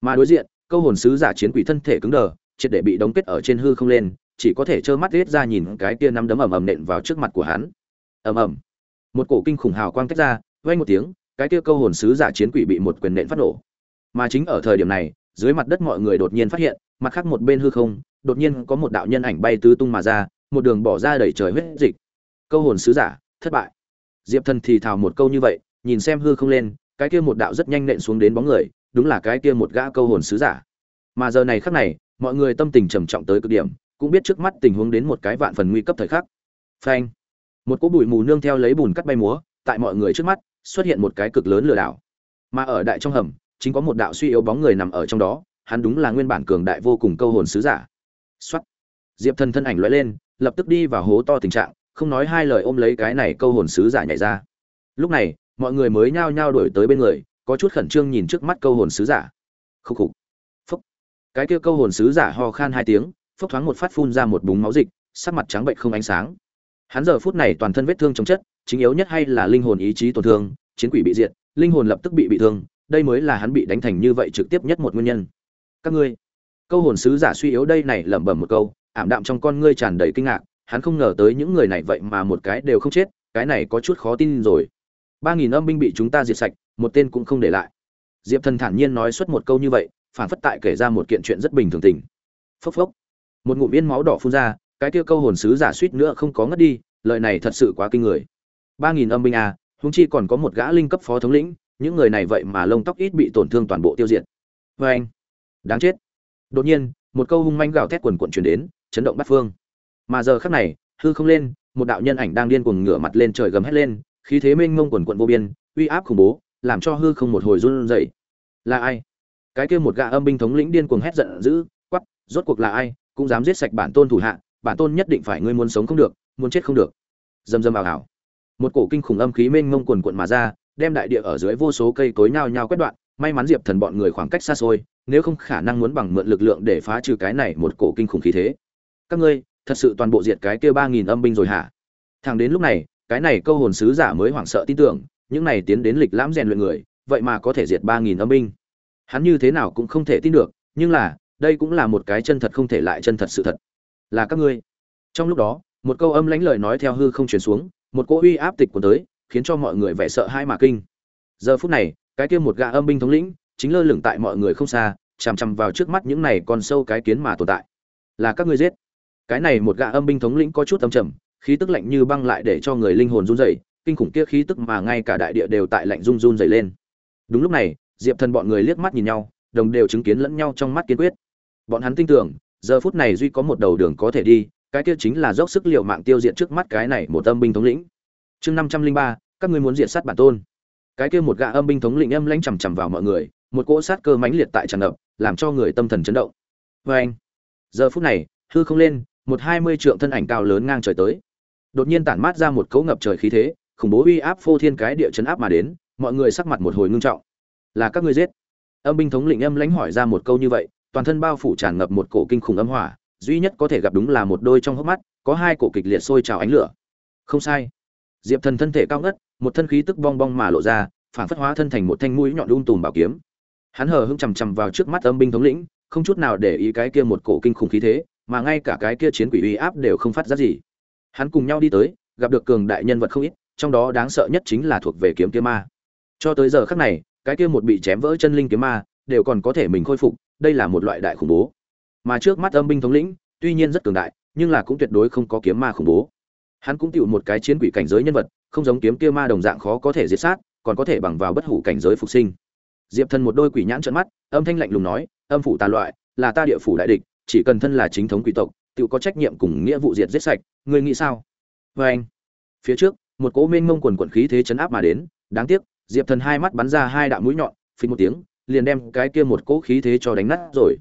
Mà đối diện, câu hồn sứ giả chiến quỷ thân thể cứng đờ, triệt để bị đóng kết ở trên hư không lên chỉ có thể trơ mắt riết ra nhìn cái kia nắm đấm ầm ầm nện vào trước mặt của hắn. Ầm ầm. Một cổ kinh khủng hào quang tách ra, vang một tiếng, cái kia câu hồn sứ giả chiến quỷ bị một quyền nện phát nổ. Mà chính ở thời điểm này, dưới mặt đất mọi người đột nhiên phát hiện, mặt khác một bên hư không, đột nhiên có một đạo nhân ảnh bay tứ tung mà ra, một đường bỏ ra đầy trời huyết dịch. Câu hồn sứ giả, thất bại. Diệp thần thì thào một câu như vậy, nhìn xem hư không lên, cái kia một đạo rất nhanh nện xuống đến bóng người, đúng là cái kia một gã câu hồn sứ giả. Mà giờ này khắc này, mọi người tâm tình trầm trọng tới cực điểm cũng biết trước mắt tình huống đến một cái vạn phần nguy cấp thời khắc. Phanh. Một cỗ bụi mù nương theo lấy bùn cắt bay múa, tại mọi người trước mắt, xuất hiện một cái cực lớn lừa đảo. Mà ở đại trong hầm, chính có một đạo suy yếu bóng người nằm ở trong đó, hắn đúng là nguyên bản cường đại vô cùng câu hồn sứ giả. Xuất diệp thần thân ảnh lóe lên, lập tức đi vào hố to tình trạng, không nói hai lời ôm lấy cái này câu hồn sứ giả nhảy ra. Lúc này, mọi người mới nhao nhao đuổi tới bên người, có chút khẩn trương nhìn trước mắt câu hồn sứ giả. Khục khục. Phúc. Cái kia câu hồn sứ giả ho khan hai tiếng phốc thoáng một phát phun ra một búng máu dịch, sắc mặt trắng bệnh không ánh sáng. Hắn giờ phút này toàn thân vết thương chống chất, chính yếu nhất hay là linh hồn ý chí tổn thương, chiến quỷ bị diệt, linh hồn lập tức bị bị thương, đây mới là hắn bị đánh thành như vậy trực tiếp nhất một nguyên nhân. Các ngươi, câu hồn sứ giả suy yếu đây này lẩm bẩm một câu, ảm đạm trong con ngươi tràn đầy kinh ngạc, hắn không ngờ tới những người này vậy mà một cái đều không chết, cái này có chút khó tin rồi. Ba nghìn âm binh bị chúng ta diệt sạch, một tên cũng không để lại. Diệp thần thản nhiên nói suốt một câu như vậy, phản phất tại kể ra một kiện chuyện rất bình thường tình. Phốc phốc một ngụm yên máu đỏ phun ra, cái kia câu hồn sứ giả suýt nữa không có ngất đi, lời này thật sự quá kinh người. Ba nghìn âm binh à húng chi còn có một gã linh cấp phó thống lĩnh, những người này vậy mà lông tóc ít bị tổn thương toàn bộ tiêu diệt. Vê anh, đáng chết. Đột nhiên, một câu hung manh gào thét quần quận chuyển đến, chấn động bắt phương. Mà giờ khắc này, hư không lên, một đạo nhân ảnh đang điên cuồng ngửa mặt lên trời gầm hét lên, khí thế mênh mông quần quận vô biên, uy áp khủng bố, làm cho hư không một hồi run rẩy. Là ai? Cái kia một gã âm binh thống lĩnh điên cuồng hét giận dữ quắp rốt cuộc là ai? Cũng dám giết sạch bản tôn thủ hạ, bản tôn nhất định phải ngươi muốn sống không được, muốn chết không được. Dầm dầm ảo ảo một cổ kinh khủng âm khí mênh mông quần quận mà ra, đem đại địa ở dưới vô số cây cối nhao nhao quét đoạn, may mắn diệp thần bọn người khoảng cách xa xôi, nếu không khả năng muốn bằng mượn lực lượng để phá trừ cái này một cổ kinh khủng khí thế. Các ngươi, thật sự toàn bộ diệt cái kia ba nghìn âm binh rồi hả? Thẳng đến lúc này, cái này câu hồn sứ giả mới hoảng sợ tin tưởng, những này tiến đến lịch lãm rèn luyện người, vậy mà có thể diệt ba nghìn âm binh. Hắn như thế nào cũng không thể tin được, nhưng là đây cũng là một cái chân thật không thể lại chân thật sự thật. Là các ngươi. Trong lúc đó, một câu âm lãnh lời nói theo hư không truyền xuống, một cỗ uy áp tịch của tới, khiến cho mọi người vẻ sợ hãi mà kinh. Giờ phút này, cái kia một gã âm binh thống lĩnh, chính lơ lửng tại mọi người không xa, chằm chằm vào trước mắt những này còn sâu cái kiến mà tồn tại. Là các ngươi giết. Cái này một gã âm binh thống lĩnh có chút âm trầm, khí tức lạnh như băng lại để cho người linh hồn run rẩy, kinh khủng kia khí tức mà ngay cả đại địa đều tại lạnh run run rẩy lên. Đúng lúc này, diệp thần bọn người liếc mắt nhìn nhau, đồng đều chứng kiến lẫn nhau trong mắt kiên quyết bọn hắn tin tưởng, giờ phút này duy có một đầu đường có thể đi, cái kia chính là dốc sức liệu mạng tiêu diệt trước mắt cái này một âm binh thống lĩnh. Chương năm trăm linh ba, các ngươi muốn diệt sát bản tôn. Cái kia một gã âm binh thống lĩnh âm lãnh chằm chằm vào mọi người, một cỗ sát cơ mãnh liệt tại tràn ngập, làm cho người tâm thần chấn động. Vê anh, giờ phút này, hư không lên, một hai mươi trượng thân ảnh cao lớn ngang trời tới. Đột nhiên tản mát ra một cỗ ngập trời khí thế, khủng bố uy áp phô thiên cái địa chấn áp mà đến, mọi người sắc mặt một hồi ngưng trọng. Là các ngươi giết. Âm binh thống lĩnh âm lãnh hỏi ra một câu như vậy toàn thân bao phủ tràn ngập một cổ kinh khủng âm hỏa, duy nhất có thể gặp đúng là một đôi trong hốc mắt, có hai cổ kịch liệt sôi trào ánh lửa. Không sai. Diệp thần thân thể cao ngất, một thân khí tức bong bong mà lộ ra phản phất hóa thân thành một thanh mũi nhọn đun tùm bảo kiếm. Hắn hờ hững chằm chằm vào trước mắt âm binh thống lĩnh, không chút nào để ý cái kia một cổ kinh khủng khí thế, mà ngay cả cái kia chiến quỷ uy áp đều không phát ra gì. Hắn cùng nhau đi tới, gặp được cường đại nhân vật không ít, trong đó đáng sợ nhất chính là thuộc về kiếm kia ma. Cho tới giờ khắc này, cái kia một bị chém vỡ chân linh kiếm ma, đều còn có thể mình khôi phục đây là một loại đại khủng bố. Mà trước mắt âm binh thống lĩnh, tuy nhiên rất cường đại, nhưng là cũng tuyệt đối không có kiếm ma khủng bố. Hắn cũng tựu một cái chiến quỷ cảnh giới nhân vật, không giống kiếm kia ma đồng dạng khó có thể diệt sát, còn có thể bằng vào bất hủ cảnh giới phục sinh. Diệp thần một đôi quỷ nhãn trợn mắt, âm thanh lạnh lùng nói, âm phủ tà loại, là ta địa phủ đại địch, chỉ cần thân là chính thống quỷ tộc tự có trách nhiệm cùng nghĩa vụ diệt giết sạch, ngươi nghĩ sao? Vê anh, phía trước, một cỗ mênh mông quần quần khí thế chấn áp mà đến, đáng tiếc, diệp thần hai mắt bắn ra hai đạo mũi nhọn, phình một tiếng liền đem cái kia một cỗ khí thế cho đánh nát rồi.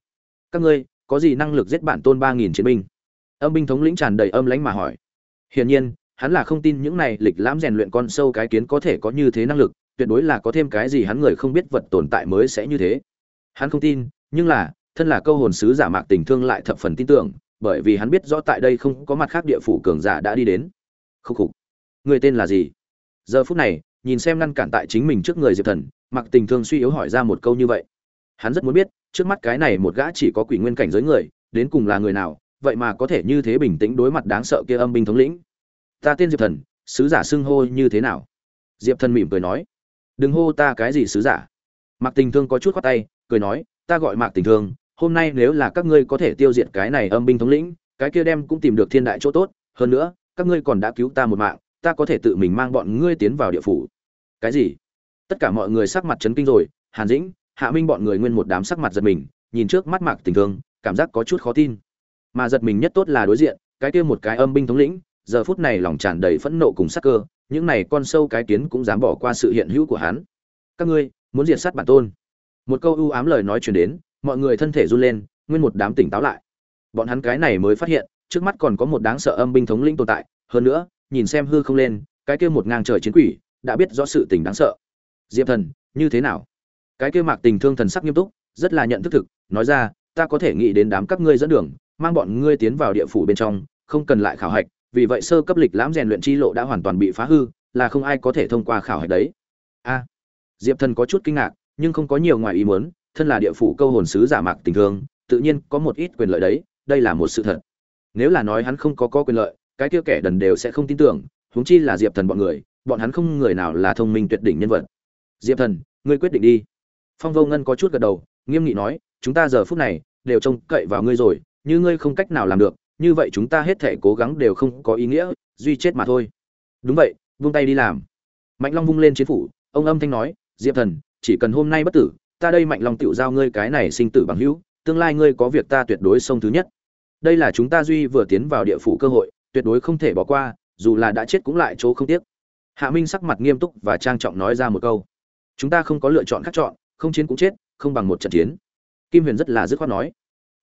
Các ngươi, có gì năng lực giết bản tôn ba nghìn chiến binh? Âm binh thống lĩnh tràn đầy âm lãnh mà hỏi. Hiển nhiên, hắn là không tin những này lịch lãm rèn luyện con sâu cái kiến có thể có như thế năng lực, tuyệt đối là có thêm cái gì hắn người không biết vật tồn tại mới sẽ như thế. Hắn không tin, nhưng là, thân là câu hồn sứ giả mạc tình thương lại thập phần tin tưởng, bởi vì hắn biết rõ tại đây không có mặt khác địa phủ cường giả đã đi đến. Khúc khục. Người tên là gì? Giờ phút này, nhìn xem ngăn cản tại chính mình trước người diệp thần mặc tình thương suy yếu hỏi ra một câu như vậy. Hắn rất muốn biết, trước mắt cái này một gã chỉ có quỷ nguyên cảnh giới người, đến cùng là người nào, vậy mà có thể như thế bình tĩnh đối mặt đáng sợ kia âm binh thống lĩnh. Ta tên diệp thần, sứ giả xưng hô như thế nào? Diệp thần mỉm cười nói. Đừng hô ta cái gì sứ giả. Mạc tình thương có chút khoát tay, cười nói, ta gọi mạc tình thương, hôm nay nếu là các ngươi có thể tiêu diệt cái này âm binh thống lĩnh, cái kia đem cũng tìm được thiên đại chỗ tốt. Hơn nữa, các ngươi còn đã cứu ta một mạng, ta có thể tự mình mang bọn ngươi tiến vào địa phủ. Cái gì? Tất cả mọi người sắc mặt chấn kinh rồi, hàn dĩnh, hạ minh bọn người nguyên một đám sắc mặt giật mình, nhìn trước mắt mạc tình thương, cảm giác có chút khó tin. Mà giật mình nhất tốt là đối diện, cái kia một cái âm binh thống lĩnh, giờ phút này lòng tràn đầy phẫn nộ cùng sắc cơ, những này con sâu cái kiến cũng dám bỏ qua sự hiện hữu của hắn. Các ngươi, muốn diệt sát bản tôn. Một câu ưu ám lời nói truyền đến, mọi người thân thể run lên, nguyên một đám tỉnh táo lại. Bọn hắn cái này mới phát hiện, trước mắt còn có một đáng sợ âm binh thống lĩnh tồn tại, hơn nữa, nhìn xem hư không lên, cái kia một ngang trời chiến quỷ, đã biết rõ sự tình đáng sợ diệp thần, như thế nào? Cái kia mạc tình thương thần sắc nghiêm túc, rất là nhận thức thực, nói ra, ta có thể nghĩ đến đám các ngươi dẫn đường, mang bọn ngươi tiến vào địa phủ bên trong, không cần lại khảo hạch, vì vậy sơ cấp lịch lãm rèn luyện chi lộ đã hoàn toàn bị phá hư, là không ai có thể thông qua khảo hạch đấy. A. Diệp thần có chút kinh ngạc, nhưng không có nhiều ngoài ý muốn, thân là địa phủ câu hồn sứ giả mạc tình thương, tự nhiên có một ít quyền lợi đấy, đây là một sự thật. Nếu là nói hắn không có có quyền lợi, cái kia kẻ đần đều sẽ không tin tưởng, huống chi là diệp thần bọn người, bọn hắn không người nào là thông minh tuyệt đỉnh nhân vật diệp thần, ngươi quyết định đi. Phong vô ngân có chút gật đầu, nghiêm nghị nói, chúng ta giờ phút này đều trông cậy vào ngươi rồi, như ngươi không cách nào làm được, như vậy chúng ta hết thể cố gắng đều không có ý nghĩa, duy chết mà thôi. Đúng vậy, vung tay đi làm. Mạnh long vung lên chiến phủ, ông âm thanh nói, diệp thần, chỉ cần hôm nay bất tử, ta đây mạnh long tựu giao ngươi cái này sinh tử bằng hữu, tương lai ngươi có việc ta tuyệt đối sông thứ nhất. Đây là chúng ta duy vừa tiến vào địa phủ cơ hội, tuyệt đối không thể bỏ qua, dù là đã chết cũng lại chỗ không tiếc. Hạ minh sắc mặt nghiêm túc và trang trọng nói ra một câu chúng ta không có lựa chọn khác chọn, không chiến cũng chết, không bằng một trận chiến. Kim huyền rất là dứt khoát nói,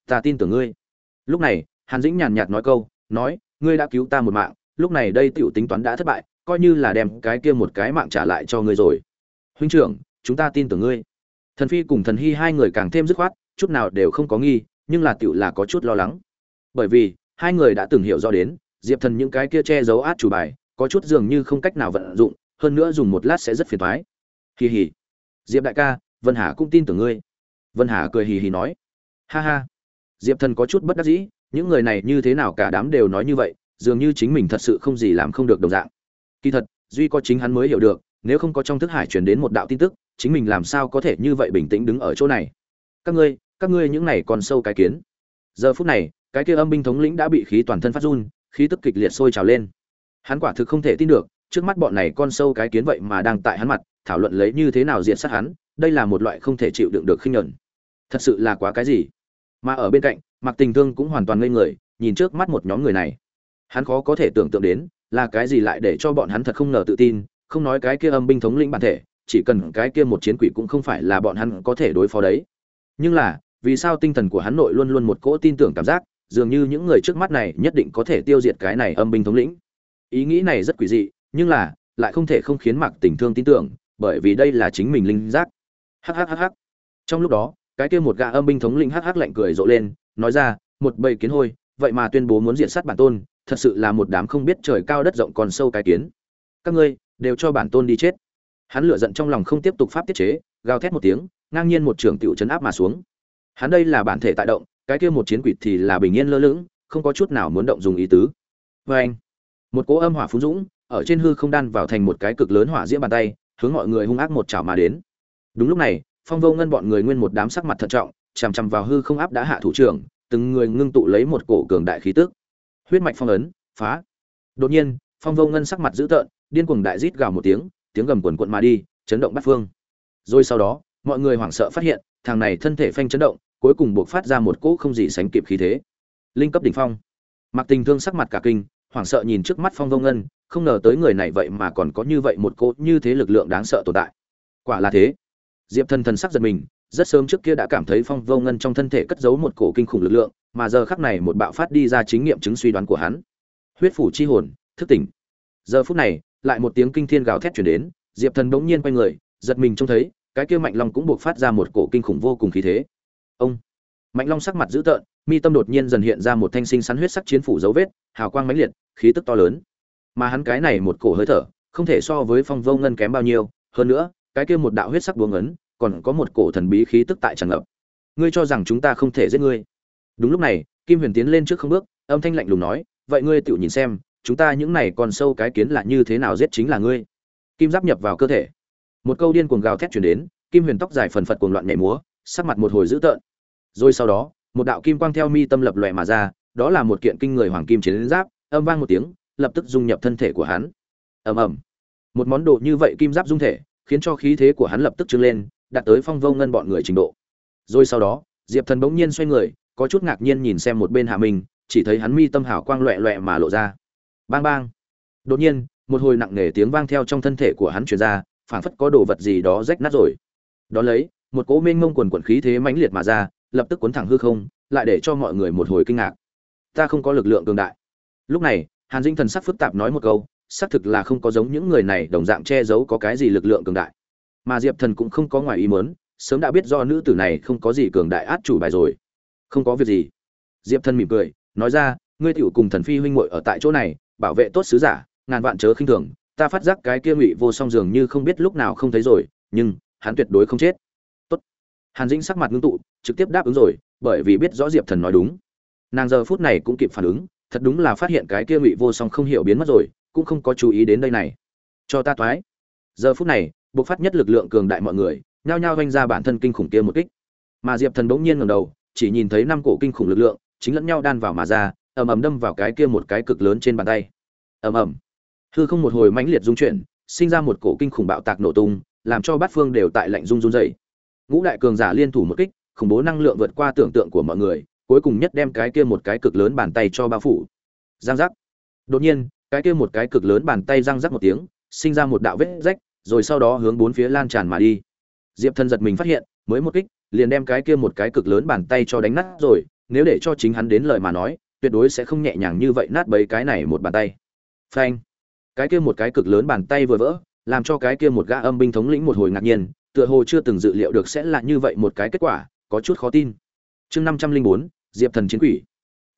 ta tin tưởng ngươi. Lúc này, hàn dĩnh nhàn nhạt nói câu, nói, ngươi đã cứu ta một mạng, lúc này đây tiểu tính toán đã thất bại, coi như là đem cái kia một cái mạng trả lại cho ngươi rồi. Huynh trưởng, chúng ta tin tưởng ngươi. Thần phi cùng thần hy hai người càng thêm dứt khoát, chút nào đều không có nghi, nhưng là tiểu là có chút lo lắng. Bởi vì, hai người đã từng hiểu rõ đến, diệp thần những cái kia che giấu át chủ bài, có chút dường như không cách nào vận dụng, hơn nữa dùng một lát sẽ rất phiền thoái hì hì. Diệp đại ca, vân hà cũng tin tưởng ngươi. Vân hà cười hì hì nói. Ha ha. Diệp thần có chút bất đắc dĩ, những người này như thế nào cả đám đều nói như vậy, dường như chính mình thật sự không gì làm không được đồng dạng. Kỳ thật, duy có chính hắn mới hiểu được, nếu không có trong thức hải truyền đến một đạo tin tức, chính mình làm sao có thể như vậy bình tĩnh đứng ở chỗ này. Các ngươi các ngươi những này còn sâu cái kiến. Giờ phút này, cái kia âm binh thống lĩnh đã bị khí toàn thân phát run, khí tức kịch liệt sôi trào lên. Hắn quả thực không thể tin được, trước mắt bọn này con sâu cái kiến vậy mà đang tại hắn mặt thảo luận lấy như thế nào diệt sát hắn, đây là một loại không thể chịu đựng được khinh nhẫn thật sự là quá cái gì? Mà ở bên cạnh mặc tình thương cũng hoàn toàn ngây người, nhìn trước mắt một nhóm người này. Hắn khó có thể tưởng tượng đến, là cái gì lại để cho bọn hắn thật không ngờ tự tin, không nói cái kia âm binh thống lĩnh bản thể, chỉ cần cái kia một chiến quỷ cũng không phải là bọn hắn có thể đối phó đấy. Nhưng là, vì sao tinh thần của hắn nội luôn luôn một cỗ tin tưởng cảm giác, dường như những người trước mắt này nhất định có thể tiêu diệt cái này âm binh thống lĩnh? Ý nghĩ này rất quỷ dị, nhưng là, lại không thể không khiến mặc tình thương tin tưởng bởi vì đây là chính mình linh giác. Hhhh trong lúc đó, cái kia một gã âm binh thống lĩnh hh lạnh cười rộ lên, nói ra, một bầy kiến hôi, vậy mà tuyên bố muốn diệt sát bản tôn, thật sự là một đám không biết trời cao đất rộng còn sâu cái kiến. Các ngươi đều cho bản tôn đi chết. Hắn lựa giận trong lòng không tiếp tục pháp tiết chế, gào thét một tiếng, ngang nhiên một trường tiểu chấn áp mà xuống. Hắn đây là bản thể tại động, cái kia một chiến quỷ thì là bình yên lơ lửng, không có chút nào muốn động dùng ý tứ. Vê anh một cỗ âm hỏa phú dũng, ở trên hư không đan vào thành một cái cực lớn hỏa diễm bàn tay hướng mọi người hung ác một chảo mà đến. Đúng lúc này, phong vô ngân bọn người nguyên một đám sắc mặt thận trọng, chằm chằm vào hư không áp đã hạ thủ trưởng, từng người ngưng tụ lấy một cổ cường đại khí tức. Huyết mạch phong ấn, phá. Đột nhiên, phong vô ngân sắc mặt dữ tợn, điên cuồng đại rít gào một tiếng tiếng gầm quần quận mà đi, chấn động bát phương. Rồi sau đó, mọi người hoảng sợ phát hiện, thằng này thân thể phanh chấn động, cuối cùng buộc phát ra một cỗ không gì sánh kịp khí thế. Linh cấp đỉnh phong. Mặc tình thương sắc mặt cả kinh hoảng sợ nhìn trước mắt phong vô ngân, không ngờ tới người này vậy mà còn có như vậy một cỗ như thế lực lượng đáng sợ tồn tại. Quả là thế. Diệp thần thần sắc giật mình, rất sớm trước kia đã cảm thấy phong vô ngân trong thân thể cất giấu một cổ kinh khủng lực lượng, mà giờ khắc này một bạo phát đi ra chính nghiệm chứng suy đoán của hắn. Huyết phủ chi hồn, thức tỉnh. Giờ phút này, lại một tiếng kinh thiên gào thét chuyển đến, diệp thần bỗng nhiên quay người, giật mình trông thấy, cái kia mạnh long cũng buộc phát ra một cổ kinh khủng vô cùng khí thế. Ông. Mạnh long sắc mặt dữ tợn, mi tâm đột nhiên dần hiện ra một thanh sinh sắn huyết sắc chiến phủ dấu vết, hào quang mãnh liệt khí tức to lớn. Mà hắn cái này một cổ hơi thở, không thể so với phong vô ngân kém bao nhiêu, hơn nữa, cái kia một đạo huyết sắc buông ấn, còn có một cổ thần bí khí tức tại tràn ngập. Ngươi cho rằng chúng ta không thể giết ngươi. Đúng lúc này, kim huyền tiến lên trước không bước, âm thanh lạnh lùng nói, vậy ngươi tự nhìn xem, chúng ta những này còn sâu cái kiến là như thế nào giết chính là ngươi. Kim giáp nhập vào cơ thể. Một câu điên cuồng gào thét chuyển đến, kim huyền tóc dài phần phật cuồng loạn nhảy múa, sắc mặt một hồi dữ tợn. Rồi sau đó, một đạo kim quang theo mi tâm lập lòe mà ra, đó là một kiện kinh người hoàng kim chiến giáp âm vang một tiếng, lập tức dung nhập thân thể của hắn. Ầm ầm. Một món đồ như vậy kim giáp dung thể, khiến cho khí thế của hắn lập tức trưng lên, đạt tới phong vô ngân bọn người trình độ. Rồi sau đó, diệp thần bỗng nhiên xoay người, có chút ngạc nhiên nhìn xem một bên hạ minh, chỉ thấy hắn mi tâm hảo quang loẹ loẹ mà lộ ra. Bang bang. Đột nhiên, một hồi nặng nề tiếng vang theo trong thân thể của hắn truyền ra, phảng phất có đồ vật gì đó rách nát rồi. Đó lấy, một cỗ mênh mông quần quần khí thế mãnh liệt mà ra, lập tức cuốn thẳng hư không, lại để cho mọi người một hồi kinh ngạc. Ta không có lực lượng cường đại lúc này, hàn dinh thần sắc phức tạp nói một câu, xác thực là không có giống những người này đồng dạng che giấu có cái gì lực lượng cường đại. Mà diệp thần cũng không có ngoài ý muốn, sớm đã biết do nữ tử này không có gì cường đại át chủ bài rồi. Không có việc gì. Diệp thần mỉm cười, nói ra, ngươi tiểu cùng thần phi huynh muội ở tại chỗ này, bảo vệ tốt sứ giả, ngàn vạn chớ khinh thường. Ta phát giác cái kia ngụy vô song dường như không biết lúc nào không thấy rồi, nhưng hắn tuyệt đối không chết. Tốt. Hàn dĩnh sắc mặt ngưng tụ, trực tiếp đáp ứng rồi, bởi vì biết rõ diệp thần nói đúng. Nàng giờ phút này cũng kịp phản ứng thật đúng là phát hiện cái kia ngụy vô song không hiểu biến mất rồi, cũng không có chú ý đến đây này. Cho ta toái. Giờ phút này buộc phát nhất lực lượng cường đại mọi người, nhao nhao vanh ra bản thân kinh khủng kia một kích. Mà diệp thần bỗng nhiên ngầm đầu, chỉ nhìn thấy năm cổ kinh khủng lực lượng, chính lẫn nhau đan vào mà ra, ầm ầm đâm vào cái kia một cái cực lớn trên bàn tay. Ầm ầm. Hư không một hồi mãnh liệt dung chuyển, sinh ra một cổ kinh khủng bạo tạc nổ tung, làm cho bát phương đều tại lạnh run run dày ngũ đại cường giả liên thủ một kích, khủng bố năng lượng vượt qua tưởng tượng của mọi người cuối cùng nhất đem cái kia một cái cực lớn bàn tay cho bao phủ. Giang giác. Đột nhiên, cái kia một cái cực lớn bàn tay răng rắc một tiếng, sinh ra một đạo vết rách, rồi sau đó hướng bốn phía lan tràn mà đi. Diệp thần giật mình phát hiện, mới một kích, liền đem cái kia một cái cực lớn bàn tay cho đánh nát rồi, nếu để cho chính hắn đến lời mà nói, tuyệt đối sẽ không nhẹ nhàng như vậy nát bấy cái này một bàn tay. Phanh. Cái kia một cái cực lớn bàn tay vừa vỡ, làm cho cái kia một gã âm binh thống lĩnh một hồi ngạc nhiên, tựa hồ chưa từng dự liệu được sẽ là như vậy một cái kết quả, có chút khó tin. Chương năm trăm linh bốn diệp thần chiến quỷ.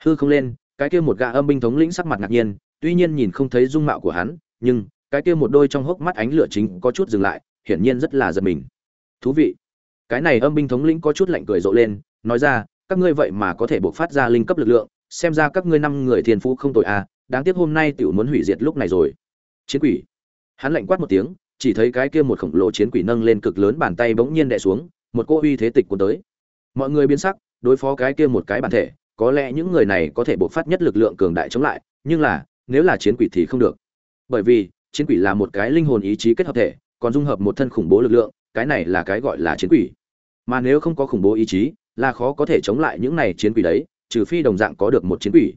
Hư không lên, cái kia một gã âm binh thống lĩnh sắc mặt ngạc nhiên, tuy nhiên nhìn không thấy dung mạo của hắn, nhưng cái kia một đôi trong hốc mắt ánh lửa chính có chút dừng lại, hiển nhiên rất là giật mình. Thú vị. Cái này âm binh thống lĩnh có chút lạnh cười rộ lên, nói ra, các ngươi vậy mà có thể buộc phát ra linh cấp lực lượng, xem ra các ngươi năm người thiên phú không tội à đáng tiếc hôm nay tiểu muốn hủy diệt lúc này rồi. Chiến quỷ. Hắn lạnh quát một tiếng, chỉ thấy cái kia một khổng lồ chiến quỷ nâng lên cực lớn bàn tay bỗng nhiên đè xuống, một cô uy thế tịch cuốn tới. Mọi người biến sắc đối phó cái kia một cái bản thể, có lẽ những người này có thể bộc phát nhất lực lượng cường đại chống lại, nhưng là, nếu là chiến quỷ thì không được. Bởi vì, chiến quỷ là một cái linh hồn ý chí kết hợp thể, còn dung hợp một thân khủng bố lực lượng, cái này là cái gọi là chiến quỷ. Mà nếu không có khủng bố ý chí, là khó có thể chống lại những này chiến quỷ đấy, trừ phi đồng dạng có được một chiến quỷ.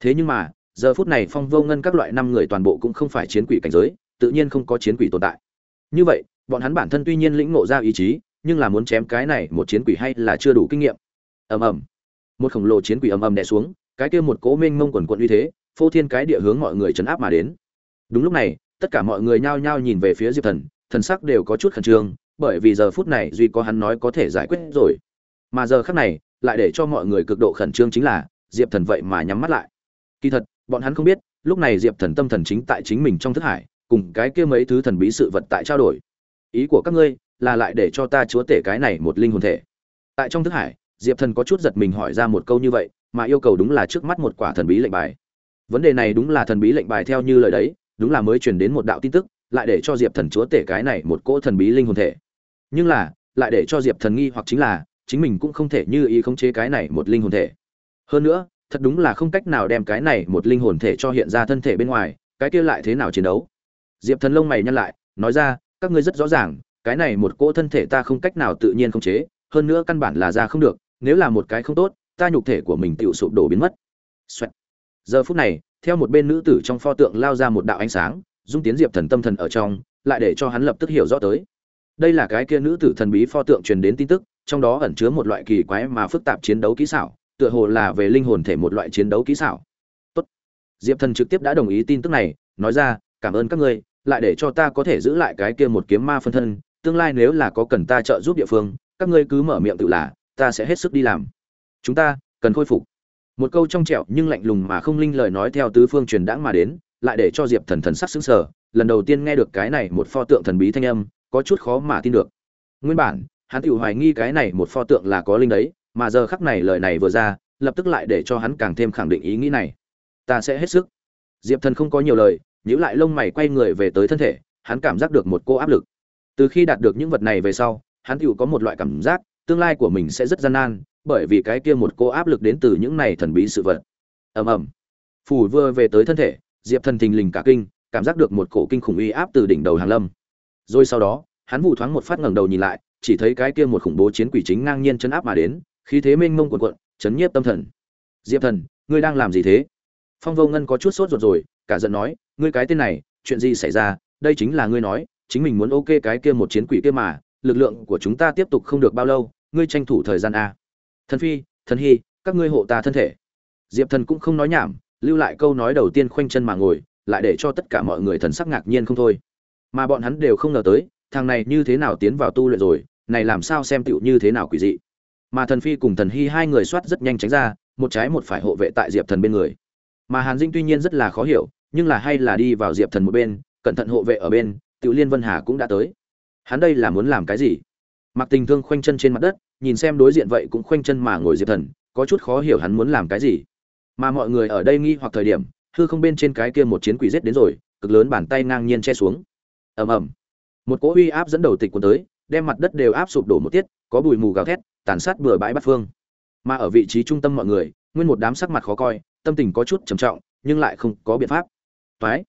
Thế nhưng mà, giờ phút này phong vô ngân các loại năm người toàn bộ cũng không phải chiến quỷ cảnh giới, tự nhiên không có chiến quỷ tồn tại. Như vậy, bọn hắn bản thân tuy nhiên lĩnh ngộ ra ý chí, nhưng là muốn chém cái này một chiến quỷ hay là chưa đủ kinh nghiệm ầm ầm. Một khổng lồ chiến quỷ ầm ầm đè xuống, cái kia một cố mênh mông quần quận uy thế, phô thiên cái địa hướng mọi người chấn áp mà đến. Đúng lúc này, tất cả mọi người nhao nhao nhìn về phía diệp thần thần sắc đều có chút khẩn trương, bởi vì giờ phút này duy có hắn nói có thể giải quyết rồi. Mà giờ khắc này, lại để cho mọi người cực độ khẩn trương chính là, diệp thần vậy mà nhắm mắt lại. Kỳ thật, bọn hắn không biết, lúc này diệp thần tâm thần chính tại chính mình trong thức hải, cùng cái kia mấy thứ thần bí sự vật tại trao đổi. Ý của các ngươi, là lại để cho ta chúa tể cái này một linh hồn thể. Tại trong thức hải diệp thần có chút giật mình hỏi ra một câu như vậy, mà yêu cầu đúng là trước mắt một quả thần bí lệnh bài. Vấn đề này đúng là thần bí lệnh bài theo như lời đấy, đúng là mới truyền đến một đạo tin tức, lại để cho diệp thần chúa tể cái này một cỗ thần bí linh hồn thể. Nhưng là, lại để cho diệp thần nghi hoặc chính là, chính mình cũng không thể như ý khống chế cái này một linh hồn thể. Hơn nữa, thật đúng là không cách nào đem cái này một linh hồn thể cho hiện ra thân thể bên ngoài, cái kia lại thế nào chiến đấu? Diệp thần lông mày nhăn lại, nói ra, các ngươi rất rõ ràng, cái này một cỗ thân thể ta không cách nào tự nhiên khống chế, hơn nữa căn bản là ra không được nếu là một cái không tốt, ta nhục thể của mình tự sụp đổ biến mất Xoẹt. giờ phút này, theo một bên nữ tử trong pho tượng lao ra một đạo ánh sáng, dung tiến diệp thần tâm thần ở trong, lại để cho hắn lập tức hiểu rõ tới đây là cái kia nữ tử thần bí pho tượng truyền đến tin tức, trong đó ẩn chứa một loại kỳ quái mà phức tạp chiến đấu kỹ xảo, tựa hồ là về linh hồn thể một loại chiến đấu kỹ xảo Tốt. diệp thần trực tiếp đã đồng ý tin tức này, nói ra, cảm ơn các ngươi, lại để cho ta có thể giữ lại cái kia một kiếm ma phân thân, tương lai nếu là có cần ta trợ giúp địa phương, các ngươi cứ mở miệng tự là ta sẽ hết sức đi làm. Chúng ta, cần khôi phục. Một câu trong trẻo nhưng lạnh lùng mà không linh lời nói theo tứ phương truyền đãng mà đến, lại để cho diệp thần thần sắc xứng sở lần đầu tiên nghe được cái này một pho tượng thần bí thanh âm, có chút khó mà tin được. Nguyên bản, hắn tự hoài nghi cái này một pho tượng là có linh đấy, mà giờ khắc này lời này vừa ra, lập tức lại để cho hắn càng thêm khẳng định ý nghĩ này. Ta sẽ hết sức. Diệp thần không có nhiều lời nhữ lại lông mày quay người về tới thân thể, hắn cảm giác được một cô áp lực. Từ khi đạt được những vật này về sau, hắn tự có một loại cảm giác tương lai của mình sẽ rất gian nan, bởi vì cái kia một cô áp lực đến từ những này thần bí sự vật. Ầm ầm. Phủ vừa về tới thân thể, diệp thần thình lình cả kinh, cảm giác được một cổ kinh khủng uy áp từ đỉnh đầu hàng lâm. Rồi sau đó, hắn vụ thoáng một phát ngẩng đầu nhìn lại, chỉ thấy cái kia một khủng bố chiến quỷ chính ngang nhiên chấn áp mà đến, khí thế mênh mông cuộn cuộn, chấn nhiếp tâm thần. Diệp thần, ngươi đang làm gì thế? Phong vô ngân có chút sốt ruột rồi, cả giận nói, ngươi cái tên này, chuyện gì xảy ra? Đây chính là ngươi nói, chính mình muốn ok cái kia một chiến quỷ kia mà, lực lượng của chúng ta tiếp tục không được bao lâu ngươi tranh thủ thời gian a. Thần phi, thần hy, các ngươi hộ ta thân thể. Diệp thần cũng không nói nhảm, lưu lại câu nói đầu tiên khoanh chân mà ngồi, lại để cho tất cả mọi người thần sắc ngạc nhiên không thôi. Mà bọn hắn đều không ngờ tới, thằng này như thế nào tiến vào tu luyện rồi, này làm sao xem tựu như thế nào quỷ dị. Mà thần phi cùng thần hy hai người soát rất nhanh tránh ra, một trái một phải hộ vệ tại diệp thần bên người. Mà hàn dinh tuy nhiên rất là khó hiểu, nhưng là hay là đi vào diệp thần một bên, cẩn thận hộ vệ ở bên tiểu liên vân hà cũng đã tới. Hắn đây là muốn làm cái gì? Mạc tình thương khoanh chân trên mặt đất, nhìn xem đối diện vậy cũng khoanh chân mà ngồi diệp thần, có chút khó hiểu hắn muốn làm cái gì. Mà mọi người ở đây nghi hoặc thời điểm, hư không bên trên cái kia một chiến quỷ giết đến rồi, cực lớn bàn tay ngang nhiên che xuống. Ầm ầm. Một cỗ uy áp dẫn đầu tịch cuốn tới, đem mặt đất đều áp sụp đổ một tiết, có bụi mù gào thét, tàn sát bừa bãi bát phương. Mà ở vị trí trung tâm mọi người, nguyên một đám sắc mặt khó coi, tâm tình có chút trầm trọng, nhưng lại không có biện pháp. Phái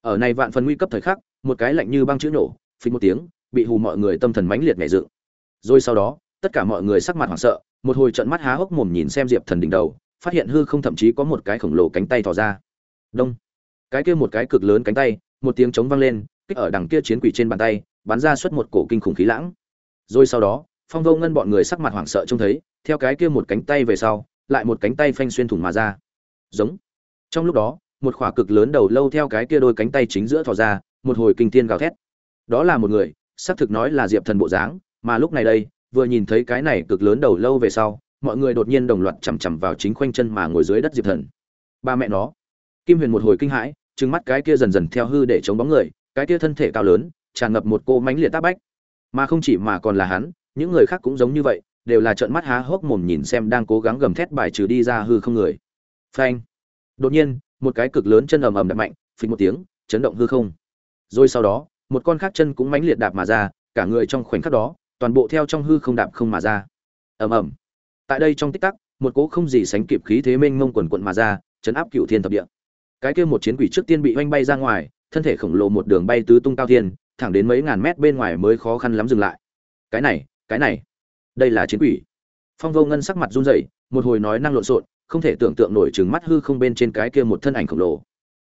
ở này vạn phần nguy cấp thời khắc, một cái lạnh như băng chữ nổ, phình một tiếng, bị hù mọi người tâm thần mãnh liệt nhảy dựng rồi sau đó, tất cả mọi người sắc mặt hoảng sợ, một hồi trận mắt há hốc mồm nhìn xem diệp thần đỉnh đầu, phát hiện hư không thậm chí có một cái khổng lồ cánh tay thò ra. Đông. Cái kia một cái cực lớn cánh tay, một tiếng trống vang lên, kích ở đằng kia chiến quỷ trên bàn tay, bắn ra suốt một cổ kinh khủng khí lãng. Rồi sau đó, phong vô ngân bọn người sắc mặt hoảng sợ trông thấy, theo cái kia một cánh tay về sau, lại một cánh tay phanh xuyên thủng mà ra. Giống. Trong lúc đó, một khỏa cực lớn đầu lâu theo cái kia đôi cánh tay chính giữa thò ra, một hồi kinh thiên gào thét. Đó là một người, xác thực nói là diệp thần bộ dáng mà lúc này đây, vừa nhìn thấy cái này cực lớn đầu lâu về sau, mọi người đột nhiên đồng loạt chằm chằm vào chính khoanh chân mà ngồi dưới đất diệp thần. Ba mẹ nó. Kim huyền một hồi kinh hãi, trừng mắt cái kia dần dần theo hư để chống bóng người, cái kia thân thể cao lớn, tràn ngập một cô mánh liệt tác bách. Mà không chỉ mà còn là hắn, những người khác cũng giống như vậy, đều là trợn mắt há hốc mồm nhìn xem đang cố gắng gầm thét bài trừ đi ra hư không người. Phanh. Đột nhiên, một cái cực lớn chân ầm ầm đập mạnh phình một tiếng, chấn động hư không. Rồi sau đó, một con khác chân cũng mãnh liệt đạp mà ra, cả người trong khoảnh khắc đó toàn bộ theo trong hư không đạp không mà ra. Ầm ầm. Tại đây trong tích tắc, một cỗ không gì sánh kịp khí thế mênh mông quần quận mà ra, chấn áp cựu thiên thập địa. Cái kia một chiến quỷ trước tiên bị oanh bay ra ngoài, thân thể khổng lồ một đường bay tứ tung cao thiên, thẳng đến mấy ngàn mét bên ngoài mới khó khăn lắm dừng lại. Cái này cái này. Đây là chiến quỷ. Phong vô ngân sắc mặt run rẩy, một hồi nói năng lộn xộn, không thể tưởng tượng nổi trừng mắt hư không bên trên cái kia một thân ảnh khổng lồ.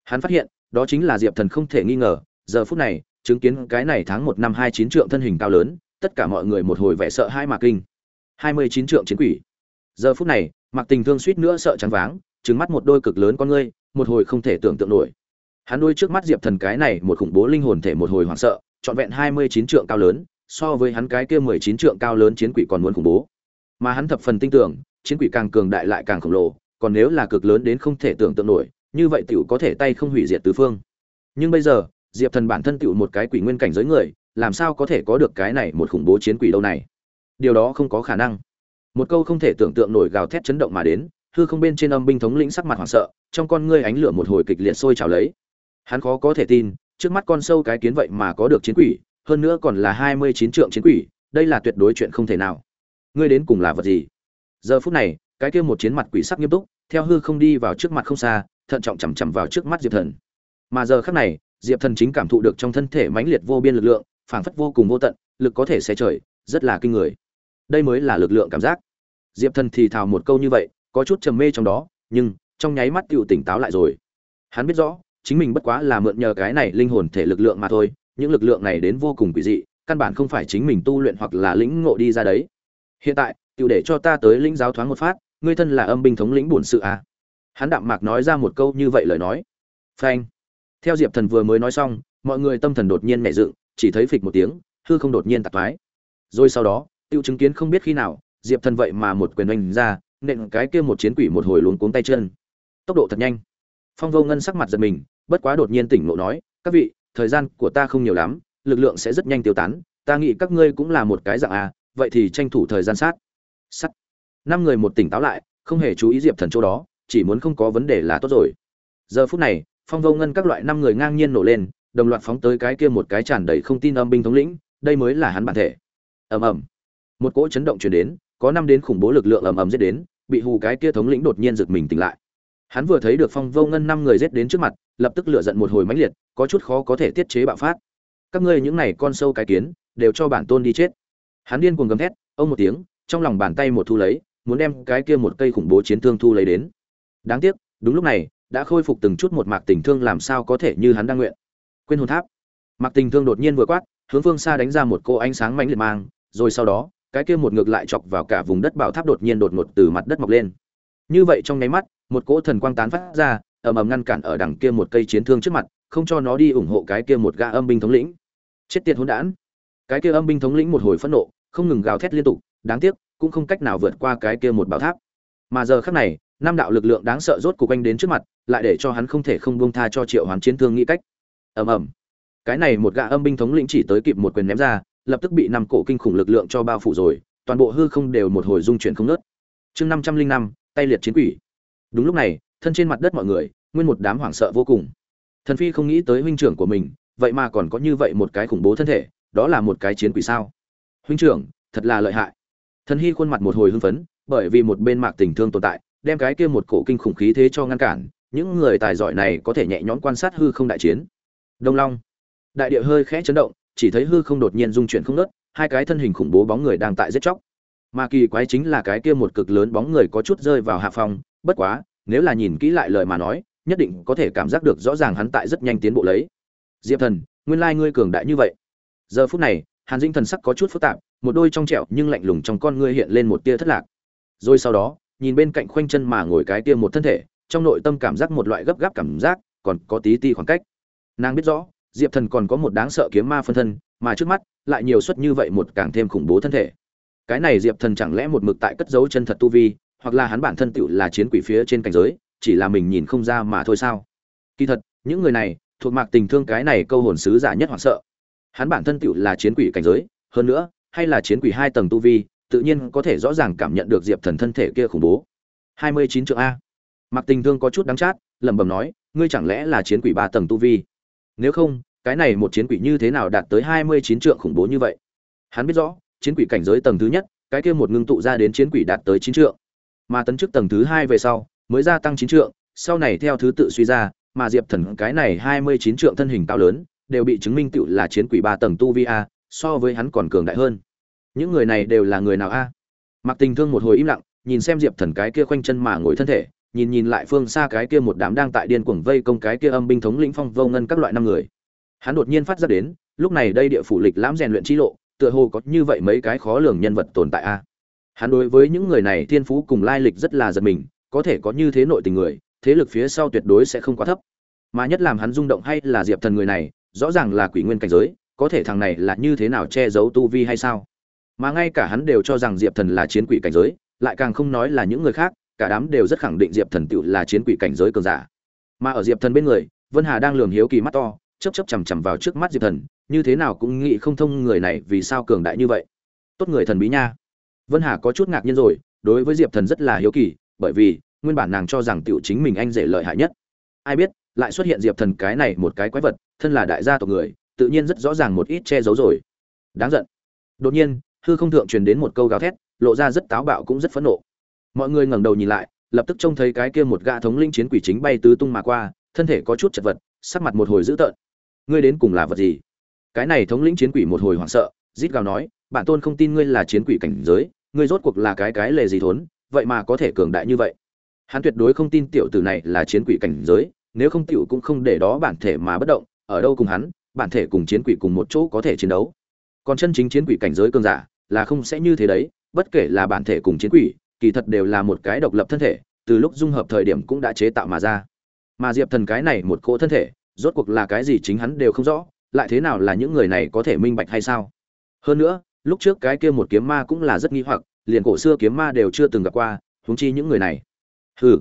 Hắn phát hiện, đó chính là diệp thần không thể nghi ngờ, giờ phút này, chứng kiến cái này tháng một năm hai chín trượng thân hình cao lớn tất cả mọi người một hồi vẻ sợ hai mà kinh. Hai mươi chín trượng chiến quỷ. Giờ phút này mặc tình thương suýt nữa sợ trắng váng, trừng mắt một đôi cực lớn con ngươi, một hồi không thể tưởng tượng nổi. Hắn đôi trước mắt diệp thần cái này một khủng bố linh hồn thể một hồi hoảng sợ, trọn vẹn hai mươi chín trượng cao lớn, so với hắn cái kia mười chín trượng cao lớn chiến quỷ còn muốn khủng bố. Mà hắn thập phần tin tưởng, chiến quỷ càng cường đại lại càng khổng lồ, còn nếu là cực lớn đến không thể tưởng tượng nổi, như vậy tiểu có thể tay không hủy diệt tứ phương. Nhưng bây giờ, diệp thần bản thân tiểu một cái quỷ nguyên cảnh giới người làm sao có thể có được cái này một khủng bố chiến quỷ đâu này? Điều đó không có khả năng. Một câu không thể tưởng tượng nổi gào thét chấn động mà đến, hư không bên trên âm binh thống lĩnh sắc mặt hoảng sợ, trong con ngươi ánh lửa một hồi kịch liệt sôi trào lấy. Hắn khó có thể tin, trước mắt con sâu cái kiến vậy mà có được chiến quỷ, hơn nữa còn là hai mươi chín trượng chiến quỷ, đây là tuyệt đối chuyện không thể nào. Ngươi đến cùng là vật gì? Giờ phút này, cái kia một chiến mặt quỷ sắc nghiêm túc, theo hư không đi vào trước mặt không xa, thận trọng chằm chằm vào trước mắt diệp thần. Mà giờ khắc này, diệp thần chính cảm thụ được trong thân thể mãnh liệt vô biên lực lượng phảng phất vô cùng vô tận, lực có thể xé trời, rất là kinh người. Đây mới là lực lượng cảm giác. Diệp thần thì thào một câu như vậy, có chút trầm mê trong đó, nhưng trong nháy mắt tựu tỉnh táo lại rồi. Hắn biết rõ, chính mình bất quá là mượn nhờ cái này linh hồn thể lực lượng mà thôi, những lực lượng này đến vô cùng quỷ dị, căn bản không phải chính mình tu luyện hoặc là lĩnh ngộ đi ra đấy. Hiện tại tựu để cho ta tới lĩnh giáo thoáng một phát, ngươi thân là âm binh thống lĩnh bổn sự à? Hắn đạm mạc nói ra một câu như vậy lời nói. Phanh. Theo diệp thần vừa mới nói xong, mọi người tâm thần đột nhiên nhẹ dựng chỉ thấy phịch một tiếng, hư không đột nhiên tạc thoái. Rồi sau đó, tiêu chứng kiến không biết khi nào, diệp thần vậy mà một quyền oanh ra, nện cái kia một chiến quỷ một hồi luống cuống tay chân. Tốc độ thật nhanh. Phong vô ngân sắc mặt giật mình, bất quá đột nhiên tỉnh ngộ nói, các vị, thời gian của ta không nhiều lắm, lực lượng sẽ rất nhanh tiêu tán, ta nghĩ các ngươi cũng là một cái dạng à vậy thì tranh thủ thời gian sát. Sắt. Năm người một tỉnh táo lại, không hề chú ý diệp thần chỗ đó, chỉ muốn không có vấn đề là tốt rồi. Giờ phút này, phong vô ngân các loại năm người ngang nhiên nổ lên đồng loạt phóng tới cái kia một cái tràn đầy không tin âm binh thống lĩnh, đây mới là hắn bản thể. Ầm ầm. Một cỗ chấn động truyền đến, có năm đến khủng bố lực lượng ầm ầm giết đến, bị hù cái kia thống lĩnh đột nhiên giật mình tỉnh lại. Hắn vừa thấy được phong vô ngân năm người giết đến trước mặt, lập tức lửa giận một hồi mãnh liệt, có chút khó có thể tiết chế bạo phát. Các ngươi những này con sâu cái kiến, đều cho bản tôn đi chết. Hắn điên cuồng gầm thét, ông một tiếng, trong lòng bàn tay một thu lấy, muốn đem cái kia một cây khủng bố chiến thương thu lấy đến. Đáng tiếc, đúng lúc này, đã khôi phục từng chút một mạc tình thương làm sao có thể như hắn đang nguyện quên hồn tháp. Mặc tình thương đột nhiên vừa quát, hướng phương xa đánh ra một cô ánh sáng mãnh liệt mang, rồi sau đó, cái kia một ngược lại chọc vào cả vùng đất bảo tháp đột nhiên đột ngột từ mặt đất mọc lên. Như vậy trong nháy mắt, một cỗ thần quang tán phát ra, ầm ầm ngăn cản ở đằng kia một cây chiến thương trước mặt, không cho nó đi ủng hộ cái kia một gã âm binh thống lĩnh. Chết tiệt hỗn đản. Cái kia âm binh thống lĩnh một hồi phẫn nộ, không ngừng gào thét liên tục, đáng tiếc, cũng không cách nào vượt qua cái kia một bảo tháp. Mà giờ khắc này, năm đạo lực lượng đáng sợ rốt cục anh đến trước mặt, lại để cho hắn không thể không buông tha cho triệu hoán chiến thương nghĩ cách ầm ầm. Cái này một gã âm binh thống lĩnh chỉ tới kịp một quyền ném ra, lập tức bị năm cổ kinh khủng lực lượng cho bao phủ rồi, toàn bộ hư không đều một hồi dung chuyển không nớt chương năm trăm linh năm, tay liệt chiến quỷ. Đúng lúc này, thân trên mặt đất mọi người, nguyên một đám hoảng sợ vô cùng. Thần phi không nghĩ tới huynh trưởng của mình, vậy mà còn có như vậy một cái khủng bố thân thể, đó là một cái chiến quỷ sao? Huynh trưởng, thật là lợi hại. Thần hy khuôn mặt một hồi hưng phấn, bởi vì một bên mạc tình thương tồn tại, đem cái kia một cổ kinh khủng khí thế cho ngăn cản, những người tài giỏi này có thể nhẹ nhõm quan sát hư không đại chiến đông long. Đại địa hơi khẽ chấn động chỉ thấy hư không đột nhiên dung chuyển không ngớt, hai cái thân hình khủng bố bóng người đang tại giết chóc. Mà kỳ quái chính là cái kia một cực lớn bóng người có chút rơi vào hạ phòng bất quá nếu là nhìn kỹ lại lời mà nói nhất định có thể cảm giác được rõ ràng hắn tại rất nhanh tiến bộ lấy. Diệp thần nguyên lai ngươi cường đại như vậy. Giờ phút này hàn dinh thần sắc có chút phức tạp một đôi trong trẻo nhưng lạnh lùng trong con ngươi hiện lên một tia thất lạc. Rồi sau đó nhìn bên cạnh khoanh chân mà ngồi cái kia một thân thể trong nội tâm cảm giác một loại gấp gáp cảm giác còn có tí ti khoảng cách nàng biết rõ, diệp thần còn có một đáng sợ kiếm ma phân thân, mà trước mắt, lại nhiều suất như vậy một càng thêm khủng bố thân thể. Cái này diệp thần chẳng lẽ một mực tại cất giấu chân thật tu vi, hoặc là hắn bản thân tựu là chiến quỷ phía trên cảnh giới, chỉ là mình nhìn không ra mà thôi sao? Kỳ thật, những người này, thuộc mạc tình thương cái này câu hồn sứ giả nhất hoảng sợ. Hắn bản thân tựu là chiến quỷ cảnh giới, hơn nữa, hay là chiến quỷ hai tầng tu vi, tự nhiên có thể rõ ràng cảm nhận được diệp thần thân thể kia khủng bố. Hai mươi chín triệu a. Mặc tình thương có chút đắng chát, lẩm bẩm nói, ngươi chẳng lẽ là chiến quỷ ba tầng tu vi? Nếu không, cái này một chiến quỷ như thế nào đạt tới hai mươi chín trượng khủng bố như vậy? Hắn biết rõ, chiến quỷ cảnh giới tầng thứ nhất, cái kia một ngưng tụ ra đến chiến quỷ đạt tới chín trượng. Mà tấn chức tầng thứ hai về sau, mới gia tăng chín trượng, sau này theo thứ tự suy ra, mà diệp thần cái này hai mươi chín trượng thân hình cao lớn, đều bị chứng minh tựu là chiến quỷ ba tầng tu vi a, so với hắn còn cường đại hơn. Những người này đều là người nào a? Mặc tình thương một hồi im lặng, nhìn xem diệp thần cái kia khoanh chân mà ngồi thân thể nhìn nhìn lại phương xa cái kia một đám đang tại điên cuồng vây công cái kia âm binh thống lĩnh phong vô ngân các loại năm người. Hắn đột nhiên phát ra đến, lúc này đây địa phủ lịch lãm rèn luyện chi lộ, tựa hồ có như vậy mấy cái khó lường nhân vật tồn tại a. À? Hắn đối với những người này thiên phú cùng lai lịch rất là giật mình, có thể có như thế nội tình người, thế lực phía sau tuyệt đối sẽ không quá thấp. Mà nhất làm hắn rung động hay là diệp thần người này, rõ ràng là quỷ nguyên cảnh giới, có thể thằng này là như thế nào che giấu tu vi hay sao? Mà ngay cả hắn đều cho rằng diệp thần là chiến quỷ cảnh giới, lại càng không nói là những người khác cả đám đều rất khẳng định diệp thần tự là chiến quỷ cảnh giới cường giả. Mà ở diệp thần bên người, vân hà đang lường hiếu kỳ mắt to chấp chấp chằm chằm vào trước mắt diệp thần, như thế nào cũng nghĩ không thông người này vì sao cường đại như vậy. Tốt người thần bí nha. Vân hà có chút ngạc nhiên rồi, đối với diệp thần rất là hiếu kỳ, bởi vì, nguyên bản nàng cho rằng tiểu chính mình anh rể lợi hại nhất. Ai biết, lại xuất hiện diệp thần cái này một cái quái vật, thân là đại gia tộc người, tự nhiên rất rõ ràng một ít che giấu rồi. Đáng giận. Đột nhiên, hư không thượng truyền đến một câu gào thét, lộ ra rất táo bạo cũng rất phẫn nộ mọi người ngẩng đầu nhìn lại, lập tức trông thấy cái kia một gã thống linh chiến quỷ chính bay tứ tung mà qua, thân thể có chút chật vật, sắc mặt một hồi dữ tợn. Ngươi đến cùng là vật gì? Cái này thống lĩnh chiến quỷ một hồi hoảng sợ, rít gào nói, bản tôn không tin ngươi là chiến quỷ cảnh giới, ngươi rốt cuộc là cái cái lề gì thốn, vậy mà có thể cường đại như vậy. Hắn tuyệt đối không tin tiểu tử này là chiến quỷ cảnh giới, nếu không tiểu cũng không để đó bản thể mà bất động, ở đâu cùng hắn, bản thể cùng chiến quỷ cùng một chỗ có thể chiến đấu. Còn chân chính chiến quỷ cảnh giới cường giả là không sẽ như thế đấy, bất kể là bản thể cùng chiến quỷ kỳ thật đều là một cái độc lập thân thể, từ lúc dung hợp thời điểm cũng đã chế tạo mà ra. Mà diệp thần cái này một cỗ thân thể, rốt cuộc là cái gì chính hắn đều không rõ, lại thế nào là những người này có thể minh bạch hay sao? Hơn nữa, lúc trước cái kia một kiếm ma cũng là rất nghi hoặc, liền cổ xưa kiếm ma đều chưa từng gặp qua, huống chi những người này. Hừ.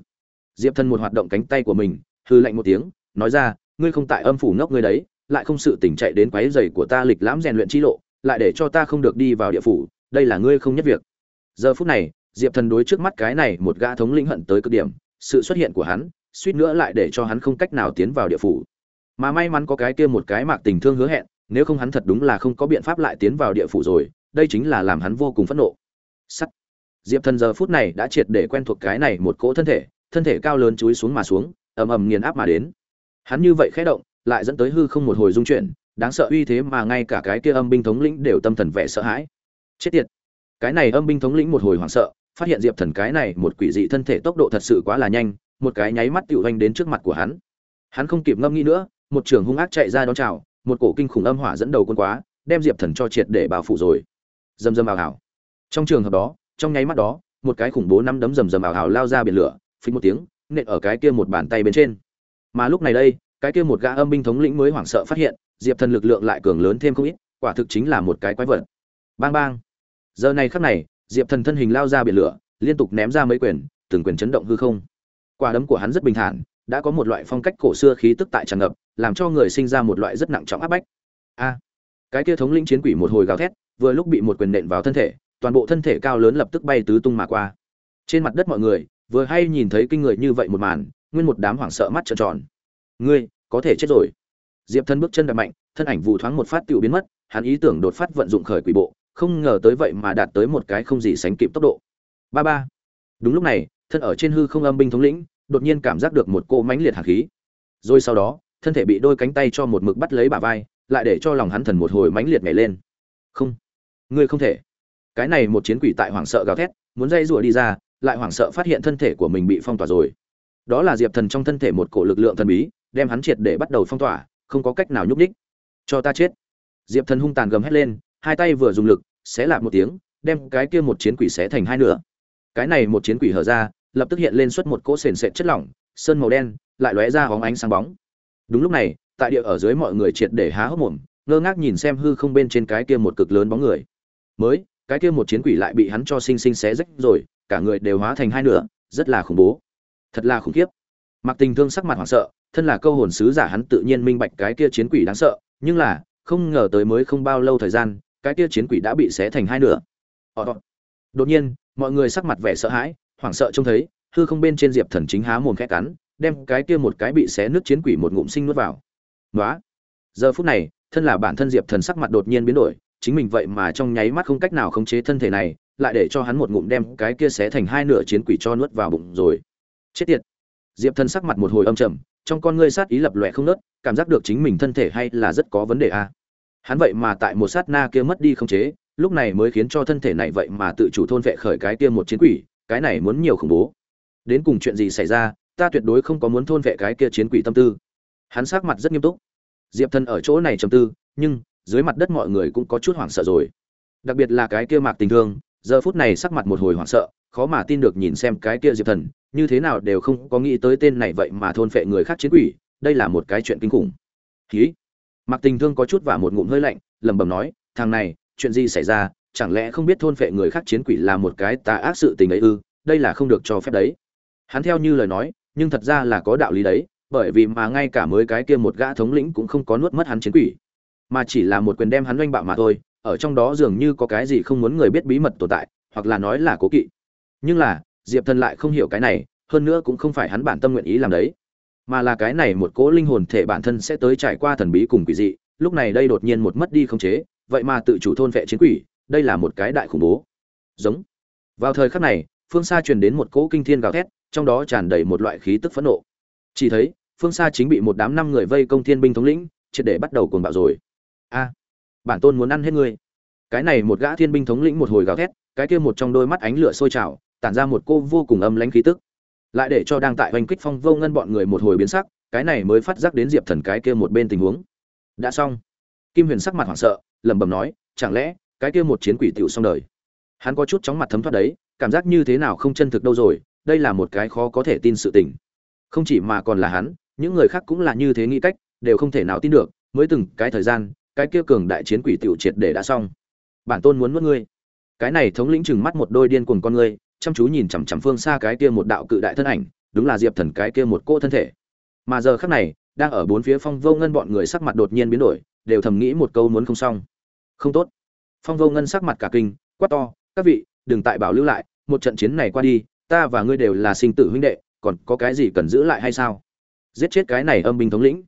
Diệp thần một hoạt động cánh tay của mình, hừ lạnh một tiếng, nói ra, ngươi không tại âm phủ ngốc ngươi đấy, lại không sự tỉnh chạy đến quái dày của ta lịch lãm rèn luyện chi lộ, lại để cho ta không được đi vào địa phủ, đây là ngươi không nhất việc. Giờ phút này diệp thần đối trước mắt cái này một gã thống lĩnh hận tới cực điểm, sự xuất hiện của hắn, suýt nữa lại để cho hắn không cách nào tiến vào địa phủ. Mà may mắn có cái kia một cái mạc tình thương hứa hẹn, nếu không hắn thật đúng là không có biện pháp lại tiến vào địa phủ rồi, đây chính là làm hắn vô cùng phẫn nộ. Sắt. Diệp thần giờ phút này đã triệt để quen thuộc cái này một cỗ thân thể thân thể cao lớn chúi xuống mà xuống, ầm ầm nghiền áp mà đến. Hắn như vậy khẽ động, lại dẫn tới hư không một hồi dung chuyển, đáng sợ uy thế mà ngay cả cái kia âm binh thống lĩnh đều tâm thần vẻ sợ hãi. Chết tiệt. Cái này âm binh thống lĩnh một hồi hoảng sợ phát hiện diệp thần cái này một quỷ dị thân thể tốc độ thật sự quá là nhanh, một cái nháy mắt tựu hoành đến trước mặt của hắn. Hắn không kịp ngâm nghĩ nữa, một trường hung ác chạy ra đón chào, một cổ kinh khủng âm hỏa dẫn đầu quân quá, đem diệp thần cho triệt để bao phủ rồi. Dầm dầm ảo ảo trong trường hợp đó, trong nháy mắt đó, một cái khủng bố năm đấm rầm rầm ảo ảo lao ra biển lửa, phình một tiếng, nện ở cái kia một bàn tay bên trên. Mà lúc này đây, cái kia một gã âm binh thống lĩnh mới hoảng sợ phát hiện, diệp thần lực lượng lại cường lớn thêm không ít, quả thực chính là một cái quái vật. Bang bang. Giờ này khắc này diệp thần thân hình lao ra biển lửa, liên tục ném ra mấy quyền, từng quyền chấn động hư không. Quả đấm của hắn rất bình thản, đã có một loại phong cách cổ xưa khí tức tại tràn ngập, làm cho người sinh ra một loại rất nặng trọng áp bách. A! Cái kia thống lĩnh chiến quỷ một hồi gào thét, vừa lúc bị một quyền nện vào thân thể, toàn bộ thân thể cao lớn lập tức bay tứ tung mà qua. Trên mặt đất mọi người, vừa hay nhìn thấy kinh người như vậy một màn, nguyên một đám hoảng sợ mắt trợn tròn. Ngươi, có thể chết rồi. Diệp thân bước chân đập mạnh, thân ảnh vụ thoáng một phát tự biến mất, hắn ý tưởng đột phát vận dụng khởi quỷ bộ không ngờ tới vậy mà đạt tới một cái không gì sánh kịp tốc độ. Ba ba. Đúng lúc này, thân ở trên hư không âm binh thống lĩnh, đột nhiên cảm giác được một cỗ mãnh liệt hàn khí. Rồi sau đó, thân thể bị đôi cánh tay cho một mực bắt lấy bả vai, lại để cho lòng hắn thần một hồi mãnh liệt nhảy lên. Không. Ngươi không thể. Cái này một chiến quỷ tại hoảng sợ gào thét, muốn dây rủa đi ra, lại hoảng sợ phát hiện thân thể của mình bị phong tỏa rồi. Đó là diệp thần trong thân thể một cổ lực lượng thần bí, đem hắn triệt để bắt đầu phong tỏa, không có cách nào nhúc đích cho ta chết. Diệp thần hung tàn gầm hét lên hai tay vừa dùng lực, xé lạp một tiếng, đem cái kia một chiến quỷ xé thành hai nửa. Cái này một chiến quỷ hở ra, lập tức hiện lên xuất một cỗ sền sệt chất lỏng, sơn màu đen, lại lóe ra hóng ánh sáng bóng. Đúng lúc này, tại địa ở dưới mọi người triệt để há hốc mồm, ngơ ngác nhìn xem hư không bên trên cái kia một cực lớn bóng người. Mới, cái kia một chiến quỷ lại bị hắn cho sinh sinh xé rách rồi, cả người đều hóa thành hai nửa, rất là khủng bố. Thật là khủng khiếp. Mặc tình thương sắc mặt hoảng sợ, thân là câu hồn sứ giả hắn tự nhiên minh bạch cái kia chiến quỷ đáng sợ, nhưng là, không ngờ tới mới không bao lâu thời gian cái kia chiến quỷ đã bị xé thành hai nửa. Đột nhiên, mọi người sắc mặt vẻ sợ hãi, hoảng sợ trông thấy, hư không bên trên diệp thần chính há mồm khẽ cắn, đem cái kia một cái bị xé nước chiến quỷ một ngụm sinh nuốt vào. Ngoá. giờ phút này, thân là bản thân diệp thần sắc mặt đột nhiên biến đổi, chính mình vậy mà trong nháy mắt không cách nào khống chế thân thể này, lại để cho hắn một ngụm đem cái kia xé thành hai nửa chiến quỷ cho nuốt vào bụng rồi. Chết tiệt. Diệp thần sắc mặt một hồi âm trầm, trong con ngươi sát ý lập lòe không nớt, cảm giác được chính mình thân thể hay là rất có vấn đề a. à hắn vậy mà tại một sát na kia mất đi không chế, lúc này mới khiến cho thân thể này vậy mà tự chủ thôn vệ khởi cái kia một chiến quỷ, cái này muốn nhiều khủng bố. Đến cùng chuyện gì xảy ra, ta tuyệt đối không có muốn thôn vệ cái kia chiến quỷ tâm tư. Hắn sắc mặt rất nghiêm túc. Diệp thần ở chỗ này trầm tư, nhưng dưới mặt đất mọi người cũng có chút hoảng sợ rồi. Đặc biệt là cái kia mạc tình thương, giờ phút này sắc mặt một hồi hoảng sợ, khó mà tin được nhìn xem cái kia diệp thần, như thế nào đều không có nghĩ tới tên này vậy mà thôn phệ người khác chiến quỷ, đây là một cái chuyện kinh khủng. Ký mạc tình thương có chút và một ngụm hơi lạnh, lẩm bẩm nói, thằng này, chuyện gì xảy ra? Chẳng lẽ không biết thôn phệ người khác chiến quỷ là một cái tà ác sự tình ấy ư? Đây là không được cho phép đấy. Hắn theo như lời nói, nhưng thật ra là có đạo lý đấy, bởi vì mà ngay cả mới cái kia một gã thống lĩnh cũng không có nuốt mất hắn chiến quỷ, mà chỉ là một quyền đem hắn oanh bạo mà thôi, ở trong đó dường như có cái gì không muốn người biết bí mật tồn tại, hoặc là nói là cố kỵ. Nhưng là, diệp thần lại không hiểu cái này, hơn nữa cũng không phải hắn bản tâm nguyện ý làm đấy mà là cái này một cố linh hồn thể bản thân sẽ tới trải qua thần bí cùng quỷ dị, lúc này đây đột nhiên một mất đi không chế, vậy mà tự chủ thôn vệ chiến quỷ, đây là một cái đại khủng bố. Giống. Vào thời khắc này, phương xa truyền đến một cỗ kinh thiên gào thét, trong đó tràn đầy một loại khí tức phẫn nộ. Chỉ thấy, phương xa chính bị một đám năm người vây công thiên binh thống lĩnh, triệt để bắt đầu cuồng bạo rồi. A, bản tôn muốn ăn hết ngươi. Cái này một gã thiên binh thống lĩnh một hồi gào thét, cái kia một trong đôi mắt ánh lửa sôi trào, tản ra một cô vô cùng âm lãnh khí tức lại để cho đang tại oanh kích phong vô ngân bọn người một hồi biến sắc, cái này mới phát giác đến diệp thần cái kia một bên tình huống. Đã xong. Kim huyền sắc mặt hoảng sợ, lẩm bẩm nói, chẳng lẽ, cái kia một chiến quỷ tiểu xong đời? Hắn có chút chóng mặt thấm thoát đấy, cảm giác như thế nào không chân thực đâu rồi, đây là một cái khó có thể tin sự tình. Không chỉ mà còn là hắn, những người khác cũng là như thế nghĩ cách, đều không thể nào tin được, mới từng cái thời gian, cái kia cường đại chiến quỷ tiểu triệt để đã xong. Bản tôn muốn mất ngươi. Cái này thống lĩnh chừng mắt một đôi điên cuồng con ngươi chăm chú nhìn chằm chằm phương xa cái kia một đạo cự đại thân ảnh, đúng là diệp thần cái kia một cô thân thể. Mà giờ khắc này, đang ở bốn phía phong vô ngân bọn người sắc mặt đột nhiên biến đổi, đều thầm nghĩ một câu muốn không xong. Không tốt. Phong vô ngân sắc mặt cả kinh, quát to, các vị, đừng tại bảo lưu lại, một trận chiến này qua đi, ta và ngươi đều là sinh tử huynh đệ, còn có cái gì cần giữ lại hay sao? Giết chết cái này âm binh thống lĩnh.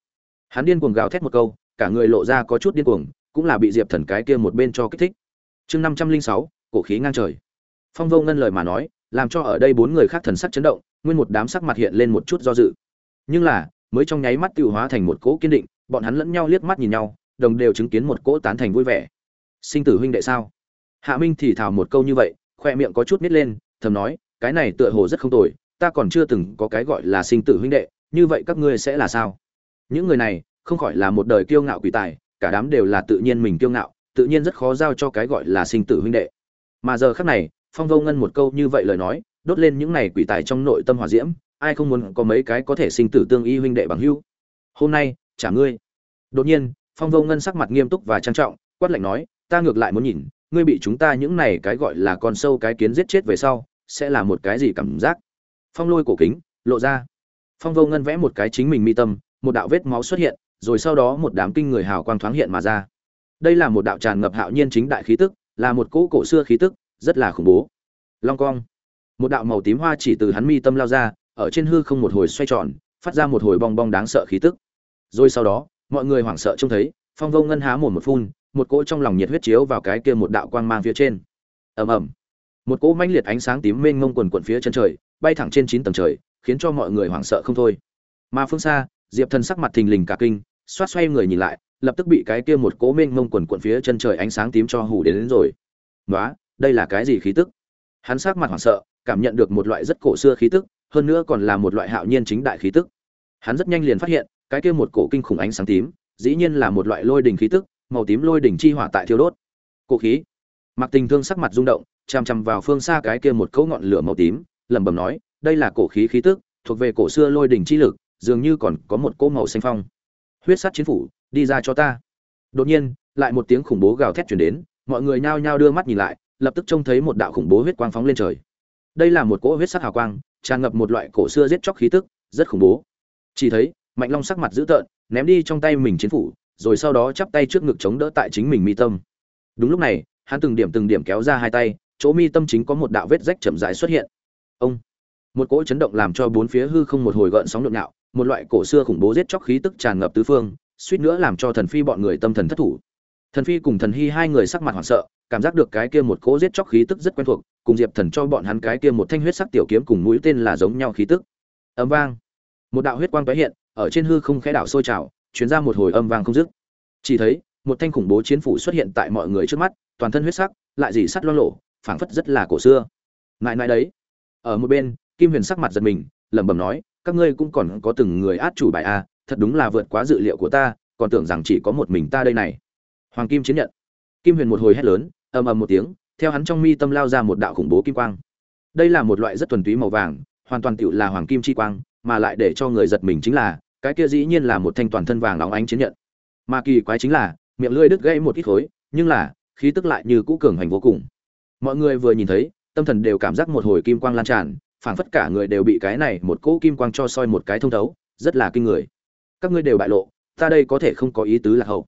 Hắn điên cuồng gào thét một câu, cả người lộ ra có chút điên cuồng, cũng là bị diệp thần cái kia một bên cho kích thích. Chương năm trăm linh sáu, cổ khí ngang trời phong vô ngân lời mà nói, làm cho ở đây bốn người khác thần sắc chấn động, nguyên một đám sắc mặt hiện lên một chút do dự. Nhưng là, mới trong nháy mắt tự hóa thành một cỗ kiên định, bọn hắn lẫn nhau liếc mắt nhìn nhau, đồng đều chứng kiến một cỗ tán thành vui vẻ. Sinh tử huynh đệ sao? Hạ minh thì thào một câu như vậy, khoe miệng có chút nít lên, thầm nói, cái này tựa hồ rất không tồi, ta còn chưa từng có cái gọi là sinh tử huynh đệ, như vậy các ngươi sẽ là sao? Những người này, không khỏi là một đời kiêu ngạo quỷ tài, cả đám đều là tự nhiên mình kiêu ngạo, tự nhiên rất khó giao cho cái gọi là sinh tử huynh đệ. Mà giờ khắc này phong vô ngân một câu như vậy lời nói, đốt lên những này quỷ tài trong nội tâm hỏa diễm, ai không muốn có mấy cái có thể sinh tử tương y huynh đệ bằng hữu hôm nay trả ngươi. Đột nhiên, phong vô ngân sắc mặt nghiêm túc và trang trọng, quát lạnh nói, ta ngược lại muốn nhìn, ngươi bị chúng ta những này cái gọi là con sâu cái kiến giết chết về sau, sẽ là một cái gì cảm giác? Phong lôi cổ kính, lộ ra. Phong vô ngân vẽ một cái chính mình mi tâm, một đạo vết máu xuất hiện, rồi sau đó một đám kinh người hào quang thoáng hiện mà ra. Đây là một đạo tràn ngập hạo nhiên chính đại khí tức, là một cỗ cổ xưa khí tức rất là khủng bố. Long cong. Một đạo màu tím hoa chỉ từ hắn mi tâm lao ra ở trên hư không một hồi xoay tròn phát ra một hồi bong bong đáng sợ khí tức. Rồi sau đó mọi người hoảng sợ trông thấy phong vô ngân há mồm một phun một cỗ trong lòng nhiệt huyết chiếu vào cái kia một đạo quang mang phía trên. Ầm ầm. Một cỗ mãnh liệt ánh sáng tím mênh mông quần quần phía chân trời bay thẳng trên chín tầng trời khiến cho mọi người hoảng sợ không thôi. Mà phương xa diệp thần sắc mặt thình lình cả kinh xoát xoay người nhìn lại lập tức bị cái kia một cỗ mênh mông quần quần phía chân trời ánh sáng tím cho hù đến, đến rồi. Nói đây là cái gì khí tức? Hắn sắc mặt hoảng sợ, cảm nhận được một loại rất cổ xưa khí tức, hơn nữa còn là một loại hạo nhiên chính đại khí tức. Hắn rất nhanh liền phát hiện, cái kia một cổ kinh khủng ánh sáng tím, dĩ nhiên là một loại lôi đỉnh khí tức, màu tím lôi đỉnh chi hỏa tại thiêu đốt. Cổ khí. Mặc tình thương sắc mặt rung động, chằm chằm vào phương xa cái kia một cỗ ngọn lửa màu tím, lẩm bẩm nói, đây là cổ khí khí tức, thuộc về cổ xưa lôi đỉnh chi lực, dường như còn có một cỗ màu xanh phong. Huyết sát chiến phủ, đi ra cho ta. Đột nhiên, lại một tiếng khủng bố gào thét truyền đến, mọi người nhao nhao đưa mắt nhìn lại lập tức trông thấy một đạo khủng bố huyết quang phóng lên trời. Đây là một cỗ huyết sắc hào quang, tràn ngập một loại cổ xưa giết chóc khí tức, rất khủng bố. Chỉ thấy, mạnh long sắc mặt dữ tợn, ném đi trong tay mình chiến phủ, rồi sau đó chắp tay trước ngực chống đỡ tại chính mình mi tâm. Đúng lúc này, hắn từng điểm từng điểm kéo ra hai tay, chỗ mi tâm chính có một đạo vết rách chậm rãi xuất hiện. Ông! Một cỗ chấn động làm cho bốn phía hư không một hồi gợn sóng nhộn nhạo, một loại cổ xưa khủng bố giết chóc khí tức tràn ngập tứ phương, suýt nữa làm cho thần phi bọn người tâm thần thất thủ. Thần phi cùng thần hy hai người sắc mặt hoảng sợ cảm giác được cái kia một cỗ giết chóc khí tức rất quen thuộc, cùng diệp thần cho bọn hắn cái kia một thanh huyết sắc tiểu kiếm cùng mũi tên là giống nhau khí tức. Âm vang. Một đạo huyết quang tái hiện, ở trên hư không khẽ đảo sôi trào, truyền ra một hồi âm vang không dứt. Chỉ thấy, một thanh khủng bố chiến phủ xuất hiện tại mọi người trước mắt, toàn thân huyết sắc, lại dì sắt loang lộ phảng phất rất là cổ xưa. Ngại ngại đấy. Ở một bên, kim huyền sắc mặt giật mình, lẩm bẩm nói, các ngươi cũng còn có từng người át chủ bài a thật đúng là vượt quá dự liệu của ta, còn tưởng rằng chỉ có một mình ta đây này. Hoàng kim chiến nhận. Kim huyền một hồi hét lớn ầm ầm một tiếng, theo hắn trong mi tâm lao ra một đạo khủng bố kim quang. Đây là một loại rất thuần túy màu vàng, hoàn toàn tựu là hoàng kim chi quang, mà lại để cho người giật mình chính là, cái kia dĩ nhiên là một thanh toàn thân vàng óng ánh chiến nhận. Mà kỳ quái chính là, miệng lưỡi đứt gãy một ít khối, nhưng là, khí tức lại như cũ cường hành vô cùng. Mọi người vừa nhìn thấy, tâm thần đều cảm giác một hồi kim quang lan tràn, phảng phất cả người đều bị cái này một cỗ kim quang cho soi một cái thông thấu, rất là kinh người. Các ngươi đều bại lộ, ta đây có thể không có ý tứ là hậu.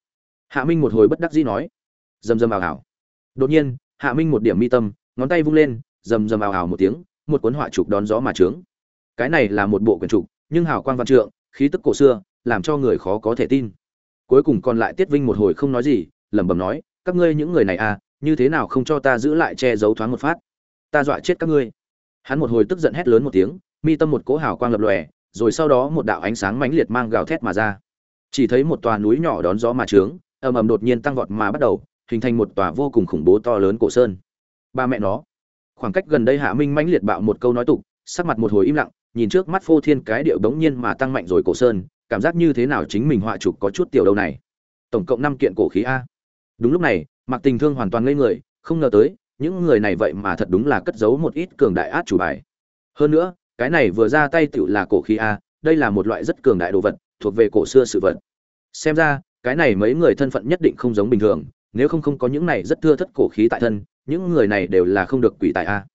Hạ minh một hồi bất đắc dĩ nói. Rầm rầm ảo ảo đột nhiên, hạ minh một điểm mi tâm, ngón tay vung lên, rầm rầm ào ào một tiếng, một cuốn họa trục đón gió mà trướng. Cái này là một bộ quyển trục, nhưng hào quang văn trượng, khí tức cổ xưa, làm cho người khó có thể tin. Cuối cùng còn lại tiết vinh một hồi không nói gì, lẩm bẩm nói, các ngươi những người này à như thế nào không cho ta giữ lại che giấu thoáng một phát? Ta dọa chết các ngươi. Hắn một hồi tức giận hét lớn một tiếng, mi tâm một cỗ hào quang lập lòe, rồi sau đó một đạo ánh sáng mãnh liệt mang gào thét mà ra. Chỉ thấy một tòa núi nhỏ đón gió mà trướng, ầm ầm đột nhiên tăng vọt mà bắt đầu hình thành một tòa vô cùng khủng bố to lớn cổ sơn. Ba mẹ nó. Khoảng cách gần đây hạ minh mãnh liệt bạo một câu nói tục, sắc mặt một hồi im lặng, nhìn trước mắt phô thiên cái điệu bỗng nhiên mà tăng mạnh rồi cổ sơn, cảm giác như thế nào chính mình họa chụp có chút tiểu đâu này. Tổng cộng năm kiện cổ khí a. Đúng lúc này mặc tình thương hoàn toàn ngây người, không ngờ tới, những người này vậy mà thật đúng là cất giấu một ít cường đại át chủ bài. Hơn nữa, cái này vừa ra tay tựu là cổ khí a, đây là một loại rất cường đại đồ vật, thuộc về cổ xưa sự vật. Xem ra, cái này mấy người thân phận nhất định không giống bình thường nếu không không có những này rất thưa thất cổ khí tại thân, những người này đều là không được quỷ tại a.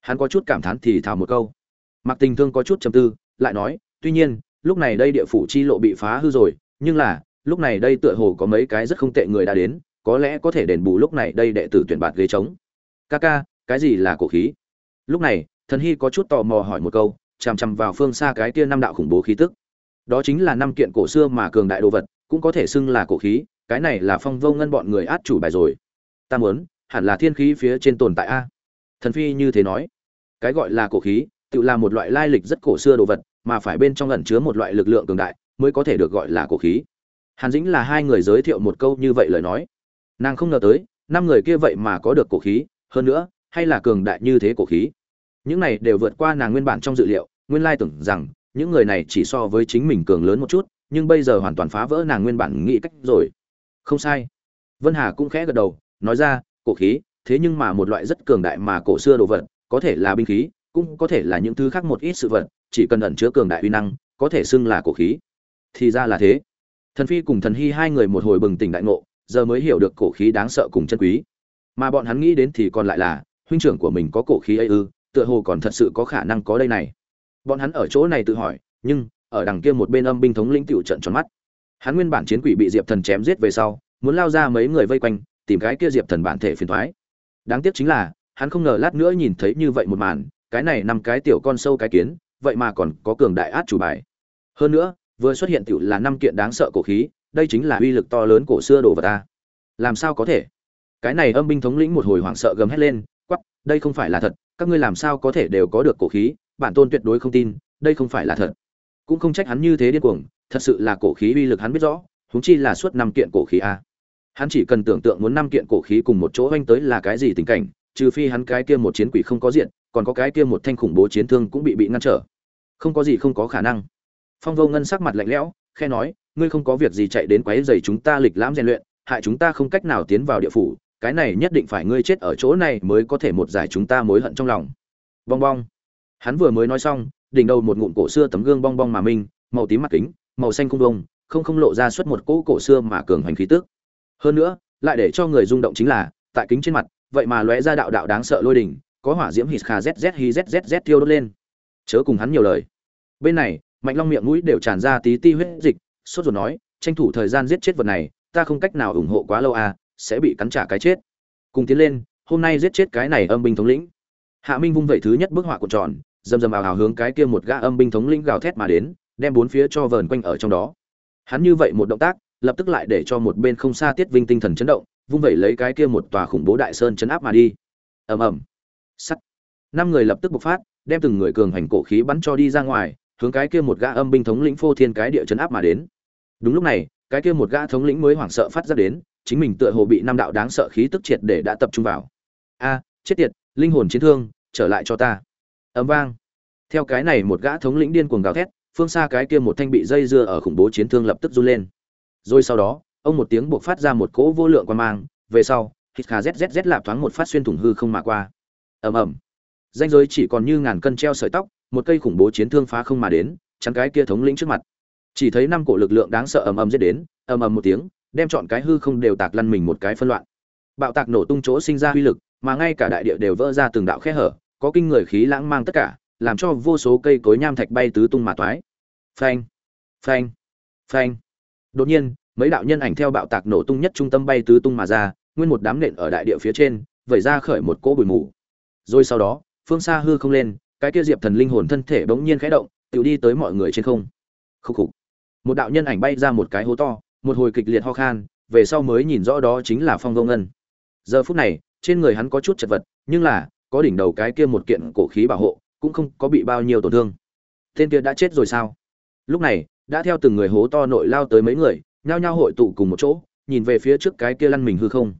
Hắn có chút cảm thán thì thào một câu. Mặc tình thương có chút trầm tư, lại nói, tuy nhiên, lúc này đây địa phủ chi lộ bị phá hư rồi, nhưng là, lúc này đây tựa hồ có mấy cái rất không tệ người đã đến, có lẽ có thể đền bù lúc này đây đệ tử tuyển bạt ghế trống. Ca ca, cái gì là cổ khí? Lúc này, thần hy có chút tò mò hỏi một câu, chằm chằm vào phương xa cái kia năm đạo khủng bố khí tức. Đó chính là năm kiện cổ xưa mà cường đại đồ vật, cũng có thể xưng là cổ khí cái này là phong vô ngân bọn người át chủ bài rồi. Ta muốn, hẳn là thiên khí phía trên tồn tại a. Thần phi như thế nói. Cái gọi là cổ khí, tự là một loại lai lịch rất cổ xưa đồ vật, mà phải bên trong ẩn chứa một loại lực lượng cường đại, mới có thể được gọi là cổ khí. Hàn dĩnh là hai người giới thiệu một câu như vậy lời nói. Nàng không ngờ tới, năm người kia vậy mà có được cổ khí, hơn nữa, hay là cường đại như thế cổ khí. Những này đều vượt qua nàng nguyên bản trong dự liệu, nguyên lai tưởng rằng, những người này chỉ so với chính mình cường lớn một chút, nhưng bây giờ hoàn toàn phá vỡ nàng nguyên bản nghĩ cách rồi không sai. Vân hà cũng khẽ gật đầu, nói ra, cổ khí, thế nhưng mà một loại rất cường đại mà cổ xưa đồ vật, có thể là binh khí, cũng có thể là những thứ khác một ít sự vật, chỉ cần ẩn chứa cường đại uy năng, có thể xưng là cổ khí. Thì ra là thế. Thần phi cùng thần hy hai người một hồi bừng tỉnh đại ngộ, giờ mới hiểu được cổ khí đáng sợ cùng chân quý. Mà bọn hắn nghĩ đến thì còn lại là, huynh trưởng của mình có cổ khí ấy ư, tựa hồ còn thật sự có khả năng có đây này. Bọn hắn ở chỗ này tự hỏi, nhưng, ở đằng kia một bên âm binh thống lĩnh tiểu trận tròn mắt hắn nguyên bản chiến quỷ bị diệp thần chém giết về sau, muốn lao ra mấy người vây quanh, tìm cái kia diệp thần bản thể phiền thoái. Đáng tiếc chính là, hắn không ngờ lát nữa nhìn thấy như vậy một màn, cái này nằm cái tiểu con sâu cái kiến, vậy mà còn có cường đại át chủ bài. Hơn nữa, vừa xuất hiện tiểu là năm kiện đáng sợ cổ khí, đây chính là uy lực to lớn cổ xưa đồ vật ta. Làm sao có thể? Cái này âm binh thống lĩnh một hồi hoảng sợ gầm hét lên quắp đây không phải là thật, các ngươi làm sao có thể đều có được cổ khí, bản tôn tuyệt đối không tin, đây không phải là thật. Cũng không trách hắn như thế điên cuồng thật sự là cổ khí uy lực hắn biết rõ húng chi là suốt năm kiện cổ khí a. Hắn chỉ cần tưởng tượng muốn năm kiện cổ khí cùng một chỗ oanh tới là cái gì tình cảnh, trừ phi hắn cái kia một chiến quỷ không có diện, còn có cái kia một thanh khủng bố chiến thương cũng bị bị ngăn trở. Không có gì không có khả năng. Phong vô ngân sắc mặt lạnh lẽo khe nói, ngươi không có việc gì chạy đến quấy giày chúng ta lịch lãm rèn luyện, hại chúng ta không cách nào tiến vào địa phủ, cái này nhất định phải ngươi chết ở chỗ này mới có thể một giải chúng ta mối hận trong lòng. Bong bong. Hắn vừa mới nói xong, đỉnh đầu một ngụm cổ xưa tấm gương bong bong mà minh màu tím mặt kính màu xanh không bông không không lộ ra suốt một cỗ cổ xưa mà cường hành khí tức. Hơn nữa, lại để cho người rung động chính là, tại kính trên mặt, vậy mà lóe ra đạo đạo đáng sợ lôi đỉnh, có hỏa diễm hít kha zz hi zzz tiêu đốt lên. Chớ cùng hắn nhiều lời. Bên này, mạnh long miệng mũi đều tràn ra tí ti huyết dịch, sốt ruột nói, tranh thủ thời gian giết chết vật này, ta không cách nào ủng hộ quá lâu à sẽ bị cắn trả cái chết. Cùng tiến lên, hôm nay giết chết cái này âm binh thống lĩnh. Hạ minh vung vẩy thứ nhất bức họa cuộn tròn, dầm dầm ào ào hướng cái kia một gã âm binh thống lĩnh gào thét mà đến đem bốn phía cho vờn quanh ở trong đó. Hắn như vậy một động tác, lập tức lại để cho một bên không xa tiết vinh tinh thần chấn động, vung vẩy lấy cái kia một tòa khủng bố đại sơn chấn áp mà đi. Ầm ầm. Sắt. Năm người lập tức bộc phát, đem từng người cường hành cổ khí bắn cho đi ra ngoài, hướng cái kia một gã âm binh thống lĩnh phô thiên cái địa chấn áp mà đến. Đúng lúc này, cái kia một gã thống lĩnh mới hoảng sợ phát ra đến, chính mình tựa hồ bị năm đạo đáng sợ khí tức triệt để đã tập trung vào. A, chết tiệt, linh hồn chiến thương, trở lại cho ta. Ầm vang. Theo cái này một gã thống lĩnh điên cuồng gào thét phương xa cái kia một thanh bị dây dưa ở khủng bố chiến thương lập tức run lên. Rồi sau đó, ông một tiếng buộc phát ra một cỗ vô lượng quan mang, về sau, hít khà zzz lạp thoáng một phát xuyên thủng hư không mà qua. Ầm ầm. Danh giới chỉ còn như ngàn cân treo sợi tóc, một cây khủng bố chiến thương phá không mà đến, chắn cái kia thống lĩnh trước mặt. Chỉ thấy năm cổ lực lượng đáng sợ ầm ầm giết đến, ầm ầm một tiếng, đem chọn cái hư không đều tạc lăn mình một cái phân loạn. Bạo tạc nổ tung chỗ sinh ra uy lực, mà ngay cả đại địa đều vỡ ra từng đạo khe hở, có kinh người khí lãng mang tất cả làm cho vô số cây cối nham thạch bay tứ tung mà toái. Phanh phanh phanh. Đột nhiên, mấy đạo nhân ảnh theo bạo tạc nổ tung nhất trung tâm bay tứ tung mà ra, nguyên một đám nện ở đại địa phía trên, vẩy ra khởi một cỗ bụi mù. Rồi sau đó, phương xa hư không lên, cái kia diệp thần linh hồn thân thể bỗng nhiên khẽ động tự đi tới mọi người trên không. Khúc khục. Một đạo nhân ảnh bay ra một cái hố to, một hồi kịch liệt ho khan, về sau mới nhìn rõ đó chính là phong vô ngân. Giờ phút này, trên người hắn có chút chật vật, nhưng là, có đỉnh đầu cái kia một kiện cổ khí bảo hộ cũng không có bị bao nhiêu tổn thương. Tên kia đã chết rồi sao? Lúc này, đã theo từng người hố to nội lao tới mấy người, nhao nhao hội tụ cùng một chỗ, nhìn về phía trước cái kia lăn mình hư không.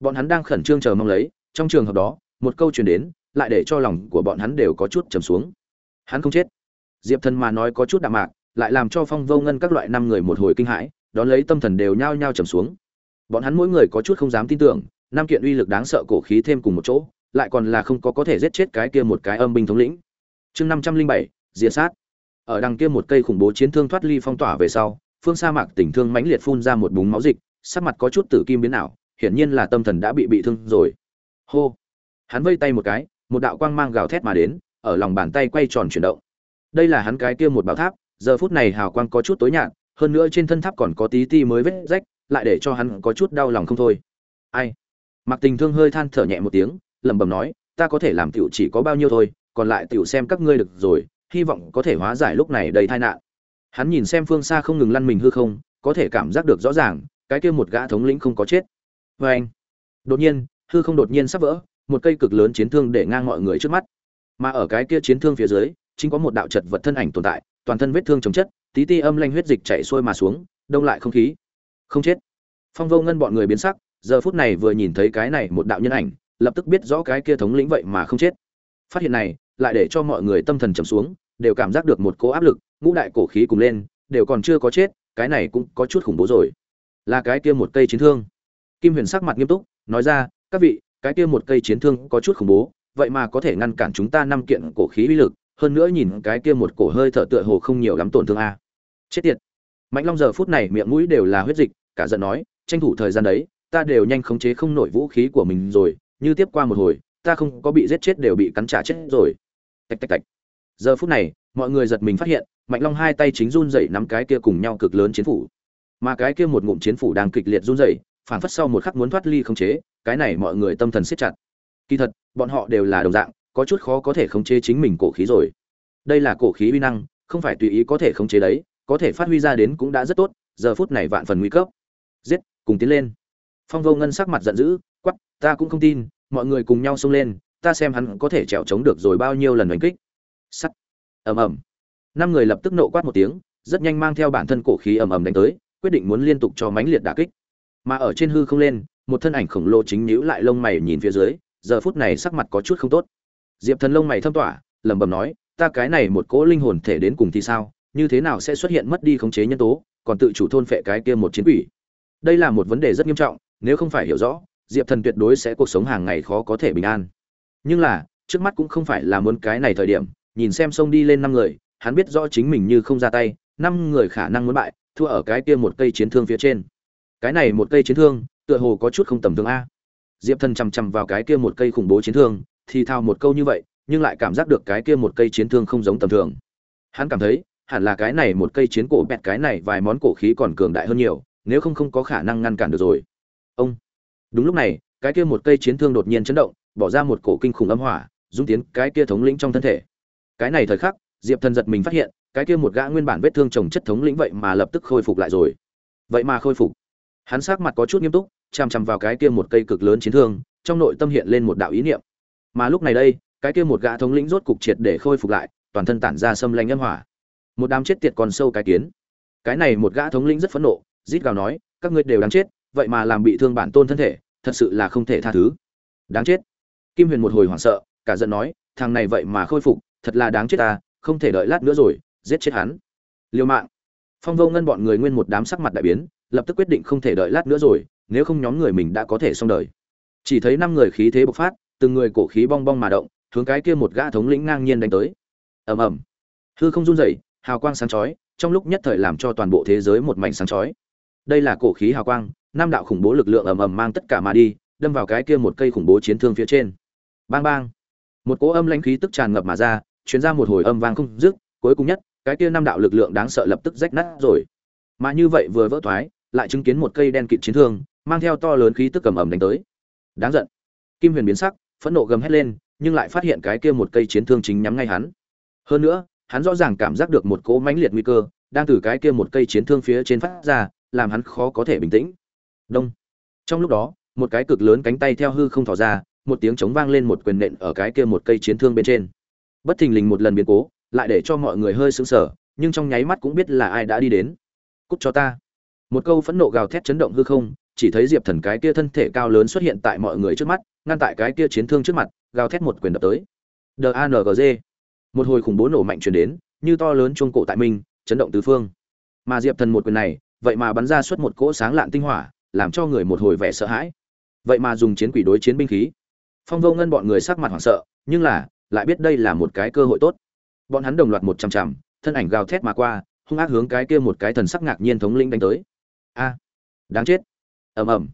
Bọn hắn đang khẩn trương chờ mong lấy, trong trường hợp đó, một câu truyền đến, lại để cho lòng của bọn hắn đều có chút trầm xuống. Hắn không chết. Diệp thần mà nói có chút đạm mạc, lại làm cho phong vô ngân các loại năm người một hồi kinh hãi, đón lấy tâm thần đều nhao nhao trầm xuống. Bọn hắn mỗi người có chút không dám tin tưởng, năm kiện uy lực đáng sợ cổ khí thêm cùng một chỗ lại còn là không có có thể giết chết cái kia một cái âm binh thống lĩnh. Chương năm trăm linh bảy, diệt sát. Ở đằng kia một cây khủng bố chiến thương thoát ly phong tỏa về sau, phương sa mạc tỉnh thương mãnh liệt phun ra một búng máu dịch, sắc mặt có chút tử kim biến ảo, hiển nhiên là tâm thần đã bị bị thương rồi. Hô. Hắn vây tay một cái, một đạo quang mang gào thét mà đến, ở lòng bàn tay quay tròn chuyển động. Đây là hắn cái kia một bảo tháp, giờ phút này hào quang có chút tối nhạt, hơn nữa trên thân tháp còn có tí ti mới vết rách, lại để cho hắn có chút đau lòng không thôi. Ai? Mặc tình thương hơi than thở nhẹ một tiếng lẩm bẩm nói, ta có thể làm tiểu chỉ có bao nhiêu thôi, còn lại tiểu xem các ngươi được rồi, hy vọng có thể hóa giải lúc này đầy tai nạn. Hắn nhìn xem phương xa không ngừng lăn mình hư không, có thể cảm giác được rõ ràng, cái kia một gã thống lĩnh không có chết. Và anh, đột nhiên, hư không đột nhiên sắp vỡ, một cây cực lớn chiến thương để ngang mọi người trước mắt. Mà ở cái kia chiến thương phía dưới, chính có một đạo chật vật thân ảnh tồn tại, toàn thân vết thương chống chất, tí ti âm lanh huyết dịch chảy xuôi mà xuống, đông lại không khí. Không chết. Phong vô ngân bọn người biến sắc, giờ phút này vừa nhìn thấy cái này một đạo nhân ảnh lập tức biết rõ cái kia thống lĩnh vậy mà không chết. Phát hiện này, lại để cho mọi người tâm thần trầm xuống, đều cảm giác được một cỗ áp lực, ngũ đại cổ khí cùng lên, đều còn chưa có chết, cái này cũng có chút khủng bố rồi. Là cái kia một cây chiến thương. Kim huyền sắc mặt nghiêm túc, nói ra, các vị, cái kia một cây chiến thương có chút khủng bố, vậy mà có thể ngăn cản chúng ta năm kiện cổ khí uy lực, hơn nữa nhìn cái kia một cổ hơi thở tựa hồ không nhiều lắm tổn thương a. Chết tiệt. Mạnh long giờ phút này miệng mũi đều là huyết dịch, cả giận nói, tranh thủ thời gian đấy, ta đều nhanh khống chế không nổi vũ khí của mình rồi như tiếp qua một hồi, ta không có bị giết chết đều bị cắn trả chết rồi. Tạch tạch tạch. Giờ phút này, mọi người giật mình phát hiện, mạnh long hai tay chính run rẩy nắm cái kia cùng nhau cực lớn chiến phủ. Mà cái kia một ngụm chiến phủ đang kịch liệt run rẩy phản phất sau một khắc muốn thoát ly khống chế, cái này mọi người tâm thần siết chặt. Kỳ thật, bọn họ đều là đồng dạng, có chút khó có thể khống chế chính mình cổ khí rồi. Đây là cổ khí uy năng, không phải tùy ý có thể khống chế đấy, có thể phát huy ra đến cũng đã rất tốt, giờ phút này vạn phần nguy cấp. Giết, cùng tiến lên. Phong vô ngân sắc mặt giận dữ quắc, ta cũng không tin, mọi người cùng nhau xông lên, ta xem hắn có thể trèo chống được rồi bao nhiêu lần đánh kích. Sắt. Ầm ầm. Năm người lập tức nộ quát một tiếng, rất nhanh mang theo bản thân cổ khí ầm ầm đánh tới, quyết định muốn liên tục cho mãnh liệt đả kích. Mà ở trên hư không lên, một thân ảnh khổng lồ chính nhíu lại lông mày nhìn phía dưới, giờ phút này sắc mặt có chút không tốt. Diệp thần lông mày thâm tỏa, lẩm bẩm nói, ta cái này một cỗ linh hồn thể đến cùng thì sao? Như thế nào sẽ xuất hiện mất đi khống chế nhân tố, còn tự chủ thôn phệ cái kia một chiến quỷ? Đây là một vấn đề rất nghiêm trọng, nếu không phải hiểu rõ diệp thần tuyệt đối sẽ cuộc sống hàng ngày khó có thể bình an. Nhưng là, trước mắt cũng không phải là muốn cái này thời điểm, nhìn xem sông đi lên năm người, hắn biết rõ chính mình như không ra tay, năm người khả năng muốn bại, thua ở cái kia một cây chiến thương phía trên. Cái này một cây chiến thương, tựa hồ có chút không tầm thường a. Diệp thần chằm chằm vào cái kia một cây khủng bố chiến thương, thì thao một câu như vậy, nhưng lại cảm giác được cái kia một cây chiến thương không giống tầm thường. Hắn cảm thấy, hẳn là cái này một cây chiến cổ bẹt cái này vài món cổ khí còn cường đại hơn nhiều, nếu không không có khả năng ngăn cản được rồi đúng lúc này, cái kia một cây chiến thương đột nhiên chấn động, bỏ ra một cổ kinh khủng âm hỏa, dung tiến cái kia thống lĩnh trong thân thể. Cái này thời khắc, diệp thần giật mình phát hiện, cái kia một gã nguyên bản vết thương trồng chất thống lĩnh vậy mà lập tức khôi phục lại rồi. Vậy mà khôi phục. Hắn sắc mặt có chút nghiêm túc, chằm chằm vào cái kia một cây cực lớn chiến thương, trong nội tâm hiện lên một đạo ý niệm. Mà lúc này đây, cái kia một gã thống lĩnh rốt cục triệt để khôi phục lại, toàn thân tản ra xâm lanh âm hỏa. Một đám chết tiệt còn sâu cái kiến. Cái này một gã thống lĩnh rất phẫn nộ, rít gào nói, các ngươi đều đáng chết vậy mà làm bị thương bản tôn thân thể, thật sự là không thể tha thứ. Đáng chết. Kim huyền một hồi hoảng sợ, cả giận nói, thằng này vậy mà khôi phục, thật là đáng chết ta, không thể đợi lát nữa rồi, giết chết hắn. Liêu mạng. Phong vô ngân bọn người nguyên một đám sắc mặt đại biến, lập tức quyết định không thể đợi lát nữa rồi, nếu không nhóm người mình đã có thể xong đời. Chỉ thấy năm người khí thế bộc phát, từng người cổ khí bong bong mà động, hướng cái kia một gã thống lĩnh ngang nhiên đánh tới. Ầm ầm. Hư không run rẩy, hào quang sáng chói, trong lúc nhất thời làm cho toàn bộ thế giới một mảnh sáng chói. Đây là cổ khí hào quang năm đạo khủng bố lực lượng ầm ầm mang tất cả mà đi, đâm vào cái kia một cây khủng bố chiến thương phía trên. Bang bang. Một cỗ âm lãnh khí tức tràn ngập mà ra, truyền ra một hồi âm vang không dứt, cuối cùng nhất, cái kia năm đạo lực lượng đáng sợ lập tức rách nát rồi. Mà như vậy vừa vỡ thoái, lại chứng kiến một cây đen kịt chiến thương, mang theo to lớn khí tức cầm ầm đánh tới. Đáng giận. Kim huyền biến sắc, phẫn nộ gầm hét lên, nhưng lại phát hiện cái kia một cây chiến thương chính nhắm ngay hắn. Hơn nữa, hắn rõ ràng cảm giác được một cỗ mãnh liệt nguy cơ, đang từ cái kia một cây chiến thương phía trên phát ra, làm hắn khó có thể bình tĩnh đông. Trong lúc đó, một cái cực lớn cánh tay theo hư không thỏ ra, một tiếng trống vang lên một quyền nện ở cái kia một cây chiến thương bên trên. Bất thình lình một lần biến cố, lại để cho mọi người hơi sững sờ, nhưng trong nháy mắt cũng biết là ai đã đi đến. Cút cho ta. Một câu phẫn nộ gào thét chấn động hư không, chỉ thấy diệp thần cái kia thân thể cao lớn xuất hiện tại mọi người trước mắt, ngăn tại cái kia chiến thương trước mặt, gào thét một quyền đập tới. Dangg một hồi khủng bố nổ mạnh truyền đến, như to lớn chuông cổ tại minh chấn động tứ phương. Mà diệp thần một quyền này, vậy mà bắn ra suốt một cỗ sáng lạn tinh hỏa làm cho người một hồi vẻ sợ hãi. Vậy mà dùng chiến quỷ đối chiến binh khí. Phong vô ngân bọn người sắc mặt hoảng sợ, nhưng là, lại biết đây là một cái cơ hội tốt. Bọn hắn đồng loạt một trăm chằm, thân ảnh gào thét mà qua, hung ác hướng cái kia một cái thần sắc ngạc nhiên thống lĩnh đánh tới. A, đáng chết. Ầm ầm.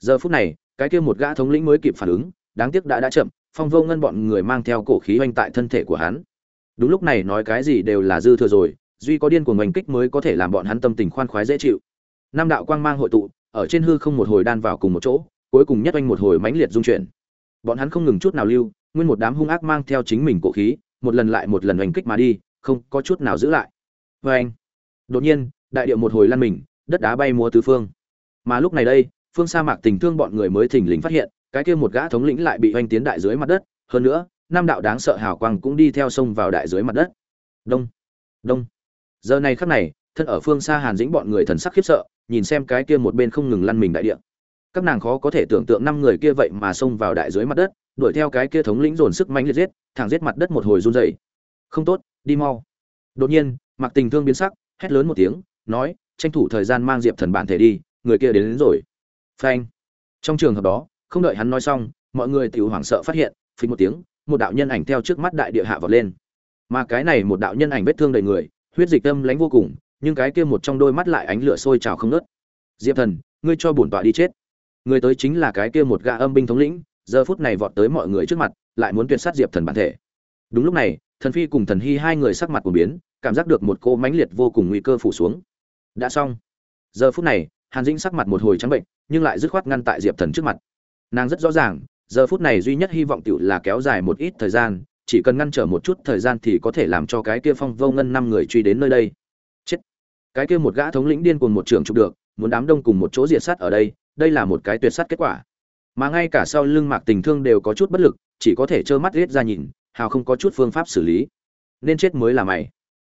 Giờ phút này, cái kia một gã thống lĩnh mới kịp phản ứng, đáng tiếc đã đã chậm, phong vô ngân bọn người mang theo cổ khí oanh tại thân thể của hắn. Đúng lúc này nói cái gì đều là dư thừa rồi, duy có điên của ngành kích mới có thể làm bọn hắn tâm tình khoan khoái dễ chịu. Nam đạo quang mang hội tụ ở trên hư không một hồi đan vào cùng một chỗ, cuối cùng nhất oanh một hồi mãnh liệt dung chuyển. Bọn hắn không ngừng chút nào lưu, nguyên một đám hung ác mang theo chính mình cổ khí, một lần lại một lần oanh kích mà đi, không có chút nào giữ lại. Vê anh đột nhiên, đại điệu một hồi lăn mình, đất đá bay múa tứ phương. Mà lúc này đây, phương sa mạc tình thương bọn người mới thình lình phát hiện, cái kia một gã thống lĩnh lại bị oanh tiến đại dưới mặt đất. Hơn nữa năm đạo đáng sợ hào quang cũng đi theo sông vào đại dưới mặt đất. Đông! Đông! Giờ này khắc này, thân ở phương xa hàn dĩnh bọn người thần sắc khiếp sợ nhìn xem cái kia một bên không ngừng lăn mình đại địa. Các nàng khó có thể tưởng tượng năm người kia vậy mà xông vào đại dưới mặt đất đuổi theo cái kia thống lĩnh dồn sức mãnh liệt giết thẳng giết mặt đất một hồi run rẩy. Không tốt đi mau. Đột nhiên mặc tình thương biến sắc hét lớn một tiếng nói tranh thủ thời gian mang diệp thần bản thể đi người kia đến, đến rồi. Phanh. Trong trường hợp đó không đợi hắn nói xong mọi người tiểu hoảng sợ phát hiện phình một tiếng một đạo nhân ảnh theo trước mắt đại địa hạ vọt lên. Mà cái này một đạo nhân ảnh vết thương đầy người huyết dịch tâm lánh vô cùng nhưng cái kia một trong đôi mắt lại ánh lửa sôi trào không nớt diệp thần, ngươi cho bổn tọa đi chết. Người tới chính là cái kia một gã âm binh thống lĩnh, giờ phút này vọt tới mọi người trước mặt, lại muốn tuyệt sát diệp thần bản thể. Đúng lúc này, thần phi cùng thần hy hai người sắc mặt của biến, cảm giác được một cô mãnh liệt vô cùng nguy cơ phủ xuống. Đã xong. Giờ phút này, hàn dĩnh sắc mặt một hồi trắng bệnh, nhưng lại dứt khoát ngăn tại diệp thần trước mặt. Nàng rất rõ ràng, giờ phút này duy nhất hy vọng tiểu là kéo dài một ít thời gian, chỉ cần ngăn trở một chút thời gian thì có thể làm cho cái kia phong vô ngân năm người truy đến nơi đây cái kia một gã thống lĩnh điên cuồng một trường chụp được, muốn đám đông cùng một chỗ diệt sát ở đây đây là một cái tuyệt sát kết quả. Mà ngay cả sau lưng mạc tình thương đều có chút bất lực, chỉ có thể trơ mắt riết ra nhìn, hào không có chút phương pháp xử lý. Nên chết mới là mày.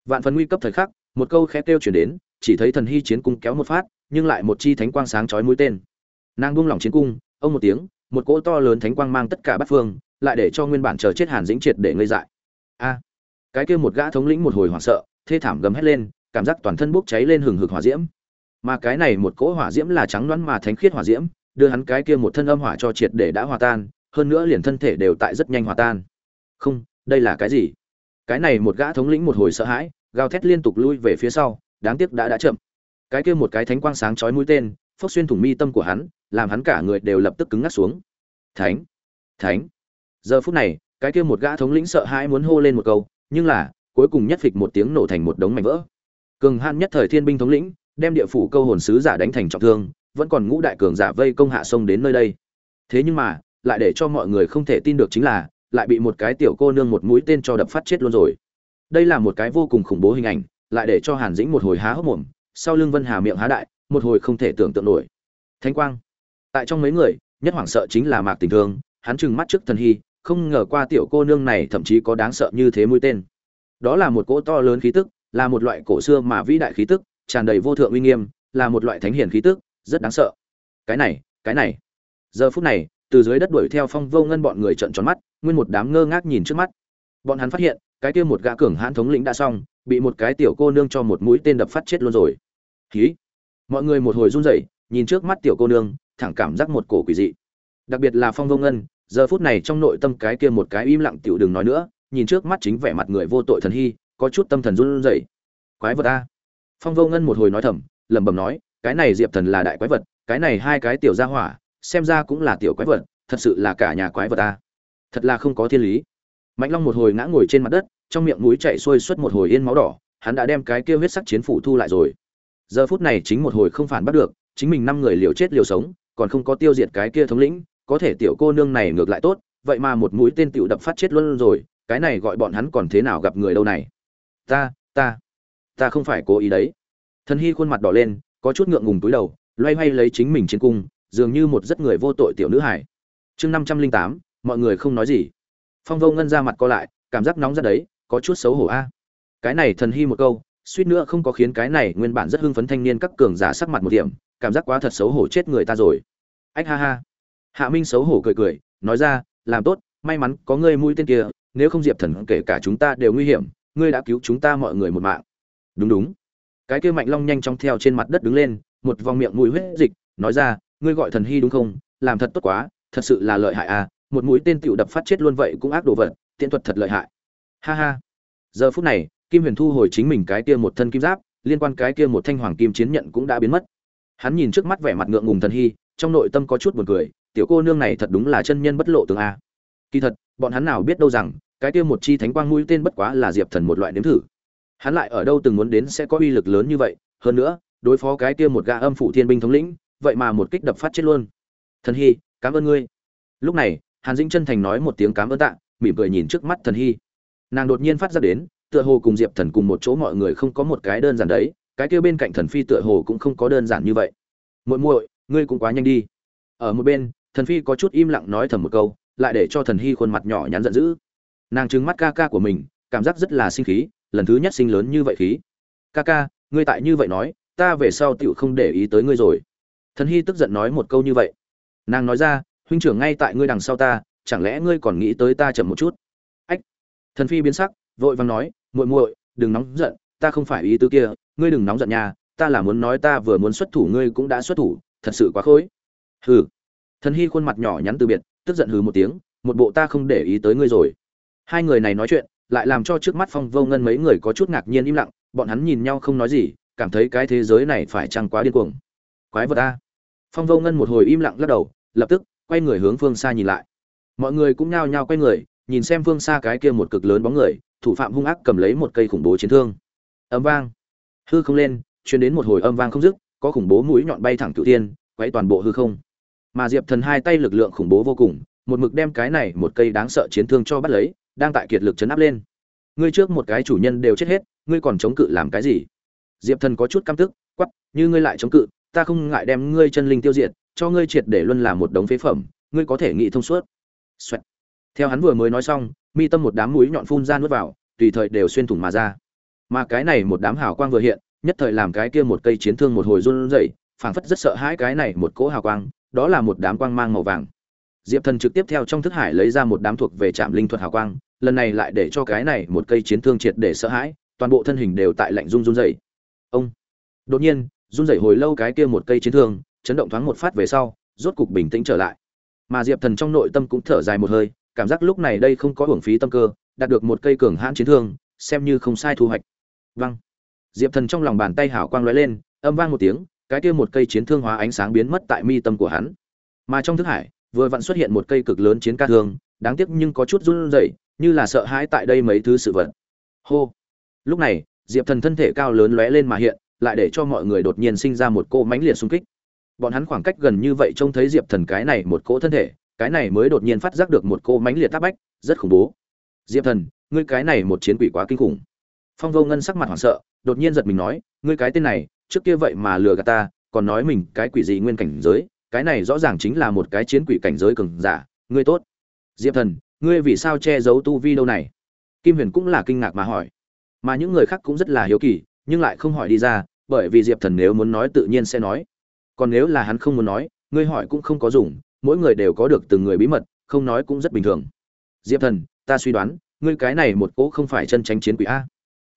Vạn phần nguy cấp thời khắc, một câu khẽ kêu chuyển đến, chỉ thấy thần hy chiến cung kéo một phát, nhưng lại một chi thánh quang sáng chói mũi tên. Nàng buông lỏng chiến cung, ông một tiếng, một cỗ to lớn thánh quang mang tất cả bát phương, lại để cho nguyên bản chờ chết hàn dĩnh triệt để ngây dại. A, cái kia một gã thống lĩnh một hồi hoảng sợ, thê thảm gầm hét lên cảm giác toàn thân bốc cháy lên hừng hực hỏa diễm. Mà cái này một cỗ hỏa diễm là trắng đoán mà thánh khiết hỏa diễm, đưa hắn cái kia một thân âm hỏa cho triệt để đã hòa tan, hơn nữa liền thân thể đều tại rất nhanh hòa tan. Không, đây là cái gì? Cái này một gã thống lĩnh một hồi sợ hãi, gào thét liên tục lui về phía sau, đáng tiếc đã đã chậm. Cái kia một cái thánh quang sáng chói mũi tên, phốc xuyên thủng mi tâm của hắn, làm hắn cả người đều lập tức cứng ngắc xuống. Thánh thánh. Giờ phút này, cái kia một gã thống lĩnh sợ hãi muốn hô lên một câu, nhưng là, cuối cùng nhất phịch một tiếng nổ thành một đống mảnh vỡ cường han nhất thời thiên binh thống lĩnh, đem địa phủ câu hồn sứ giả đánh thành trọng thương, vẫn còn ngũ đại cường giả vây công hạ sông đến nơi đây. Thế nhưng mà, lại để cho mọi người không thể tin được chính là, lại bị một cái tiểu cô nương một mũi tên cho đập phát chết luôn rồi. Đây là một cái vô cùng khủng bố hình ảnh, lại để cho hàn dĩnh một hồi há hốc mồm, sau lưng vân hà miệng há đại, một hồi không thể tưởng tượng nổi. Thánh quang. Tại trong mấy người, nhất hoảng sợ chính là mạc tình thương, hắn trừng mắt trước thần hy, không ngờ qua tiểu cô nương này thậm chí có đáng sợ như thế mũi tên. Đó là một cỗ to lớn khí tức là một loại cổ xưa mà vĩ đại khí tức, tràn đầy vô thượng uy nghiêm, là một loại thánh hiển khí tức, rất đáng sợ. Cái này cái này. Giờ phút này, từ dưới đất đuổi theo phong vô ngân bọn người trợn tròn mắt, nguyên một đám ngơ ngác nhìn trước mắt. Bọn hắn phát hiện, cái kia một gã cường hãn thống lĩnh đã xong, bị một cái tiểu cô nương cho một mũi tên đập phát chết luôn rồi. Hí. mọi người một hồi run rẩy, nhìn trước mắt tiểu cô nương, thẳng cảm giác một cổ quỷ dị. Đặc biệt là phong vô ngân, giờ phút này trong nội tâm cái kia một cái im lặng tiểu đừng nói nữa, nhìn trước mắt chính vẻ mặt người vô tội thần hy có chút tâm thần run rẩy. Quái vật a. Phong vô ngân một hồi nói thầm, lẩm bẩm nói, cái này diệp thần là đại quái vật, cái này hai cái tiểu gia hỏa, xem ra cũng là tiểu quái vật, thật sự là cả nhà quái vật a. Thật là không có thiên lý. Mạnh long một hồi ngã ngồi trên mặt đất, trong miệng mũi chạy xuôi suốt một hồi yên máu đỏ, hắn đã đem cái kia huyết sắc chiến phủ thu lại rồi. Giờ phút này chính một hồi không phản bắt được, chính mình năm người liều chết liều sống, còn không có tiêu diệt cái kia thống lĩnh, có thể tiểu cô nương này ngược lại tốt, vậy mà một mũi tên tiểu đập phát chết luôn rồi, cái này gọi bọn hắn còn thế nào gặp người đâu này? Ta ta ta không phải cố ý đấy. Thần hy khuôn mặt đỏ lên, có chút ngượng ngùng túi đầu, loay hoay lấy chính mình trên cung, dường như một rất người vô tội tiểu nữ hải chương năm trăm linh tám, mọi người không nói gì. Phong vô ngân ra mặt co lại, cảm giác nóng ra đấy, có chút xấu hổ a. Cái này thần hy một câu, suýt nữa không có khiến cái này nguyên bản rất hưng phấn thanh niên các cường giả sắc mặt một điểm, cảm giác quá thật xấu hổ chết người ta rồi. Ách ha ha. Hạ minh xấu hổ cười cười, nói ra, làm tốt, may mắn có ngươi mũi tên kia, nếu không diệp thần kể cả chúng ta đều nguy hiểm ngươi đã cứu chúng ta mọi người một mạng. Đúng đúng. Cái kia mạnh long nhanh chóng theo trên mặt đất đứng lên, một vòng miệng mũi huyết dịch, nói ra, ngươi gọi thần hy đúng không? Làm thật tốt quá, thật sự là lợi hại à một mũi tên tựu đập phát chết luôn vậy cũng ác đồ vật, tiện thuật thật lợi hại. Ha ha. Giờ phút này, kim huyền thu hồi chính mình cái kia một thân kim giáp, liên quan cái kia một thanh hoàng kim chiến nhận cũng đã biến mất. Hắn nhìn trước mắt vẻ mặt ngượng ngùng thần hy, trong nội tâm có chút buồn cười, tiểu cô nương này thật đúng là chân nhân bất lộ tường a. Kỳ thật, bọn hắn nào biết đâu rằng cái kia một chi thánh quang mũi tên bất quá là diệp thần một loại nếm thử. Hắn lại ở đâu từng muốn đến sẽ có uy lực lớn như vậy, hơn nữa, đối phó cái kia một gã âm phủ thiên binh thống lĩnh, vậy mà một kích đập phát chết luôn. Thần hy, cảm ơn ngươi. Lúc này, hàn dĩnh chân thành nói một tiếng cảm ơn tạ, mỉm cười nhìn trước mắt thần hy. Nàng đột nhiên phát ra đến, tựa hồ cùng diệp thần cùng một chỗ mọi người không có một cái đơn giản đấy, cái kia bên cạnh thần phi tựa hồ cũng không có đơn giản như vậy. Muội muội, ngươi cũng quá nhanh đi. Ở một bên, thần phi có chút im lặng nói thầm một câu, lại để cho thần hy khuôn mặt nhỏ nhắn giận dữ nàng trừng mắt ca ca của mình, cảm giác rất là sinh khí, lần thứ nhất sinh lớn như vậy khí. Ca ca, ngươi tại như vậy nói, ta về sau tựu không để ý tới ngươi rồi. Thần hy tức giận nói một câu như vậy. Nàng nói ra, huynh trưởng ngay tại ngươi đằng sau ta, chẳng lẽ ngươi còn nghĩ tới ta chậm một chút? Ách. Thần phi biến sắc, vội vàng nói, muội muội, đừng nóng giận, ta không phải ý tứ kia, ngươi đừng nóng giận nha, ta là muốn nói ta vừa muốn xuất thủ ngươi cũng đã xuất thủ, thật sự quá khối hừ. Thần hy khuôn mặt nhỏ nhắn từ biệt, tức giận hừ một tiếng, một bộ ta không để ý tới ngươi rồi hai người này nói chuyện, lại làm cho trước mắt phong vô ngân mấy người có chút ngạc nhiên im lặng, bọn hắn nhìn nhau không nói gì, cảm thấy cái thế giới này phải chăng quá điên cuồng. Quái vật a! phong vô ngân một hồi im lặng lắc đầu, lập tức, quay người hướng phương xa nhìn lại. Mọi người cũng nhao nhao quay người, nhìn xem phương xa cái kia một cực lớn bóng người, thủ phạm hung ác cầm lấy một cây khủng bố chiến thương. Âm vang. Hư không lên chuyển đến một hồi âm vang không dứt, có khủng bố mũi nhọn bay thẳng cựu tiên quay toàn bộ hư không. Mà diệp thần hai tay lực lượng khủng bố vô cùng, một mực đem cái này một cây đáng sợ chiến thương cho bắt lấy đang tại kiệt lực chấn áp lên. Ngươi trước một cái chủ nhân đều chết hết, ngươi còn chống cự làm cái gì? Diệp thần có chút căm tức quắp như ngươi lại chống cự, ta không ngại đem ngươi chân linh tiêu diệt, cho ngươi triệt để luân làm một đống phế phẩm, ngươi có thể nghĩ thông suốt. Xoẹt. theo hắn vừa mới nói xong, mi tâm một đám mũi nhọn phun ra nuốt vào, tùy thời đều xuyên thủng mà ra. Mà cái này một đám hào quang vừa hiện, nhất thời làm cái kia một cây chiến thương một hồi run rẩy, phảng phất rất sợ hãi cái này một cỗ hào quang, đó là một đám quang mang màu vàng. Diệp thần trực tiếp theo trong thức hải lấy ra một đám thuộc về trạm linh thuật hào quang lần này lại để cho cái này một cây chiến thương triệt để sợ hãi, toàn bộ thân hình đều tại lạnh run run rẩy. Ông! Đột nhiên, run rẩy hồi lâu cái kia một cây chiến thương, chấn động thoáng một phát về sau, rốt cục bình tĩnh trở lại. Mà diệp thần trong nội tâm cũng thở dài một hơi, cảm giác lúc này đây không có hưởng phí tâm cơ, đạt được một cây cường hãn chiến thương, xem như không sai thu hoạch. Văng diệp thần trong lòng bàn tay hảo quang lóe lên, âm vang một tiếng, cái kia một cây chiến thương hóa ánh sáng biến mất tại mi tâm của hắn. Mà trong thức hải, vừa vặn xuất hiện một cây cực lớn chiến ca thương, đáng tiếc nhưng có chút run rẩy như là sợ hãi tại đây mấy thứ sự vật. Hô. Lúc này, diệp thần thân thể cao lớn lóe lên mà hiện, lại để cho mọi người đột nhiên sinh ra một cô mãnh liệt xung kích. Bọn hắn khoảng cách gần như vậy trông thấy diệp thần cái này một cỗ thân thể, cái này mới đột nhiên phát giác được một cô mãnh liệt tác bách, rất khủng bố. Diệp thần, ngươi cái này một chiến quỷ quá kinh khủng. Phong vô ngân sắc mặt hoảng sợ, đột nhiên giật mình nói, ngươi cái tên này, trước kia vậy mà lừa gạt ta, còn nói mình cái quỷ gì nguyên cảnh giới, cái này rõ ràng chính là một cái chiến quỷ cảnh giới cường giả, ngươi tốt. Diệp thần ngươi vì sao che giấu tu vi đâu này? Kim huyền cũng là kinh ngạc mà hỏi. Mà những người khác cũng rất là hiếu kỳ, nhưng lại không hỏi đi ra, bởi vì diệp thần nếu muốn nói tự nhiên sẽ nói. Còn nếu là hắn không muốn nói, ngươi hỏi cũng không có dùng, mỗi người đều có được từng người bí mật, không nói cũng rất bình thường. Diệp thần, ta suy đoán, ngươi cái này một cỗ không phải chân tránh chiến quỷ a.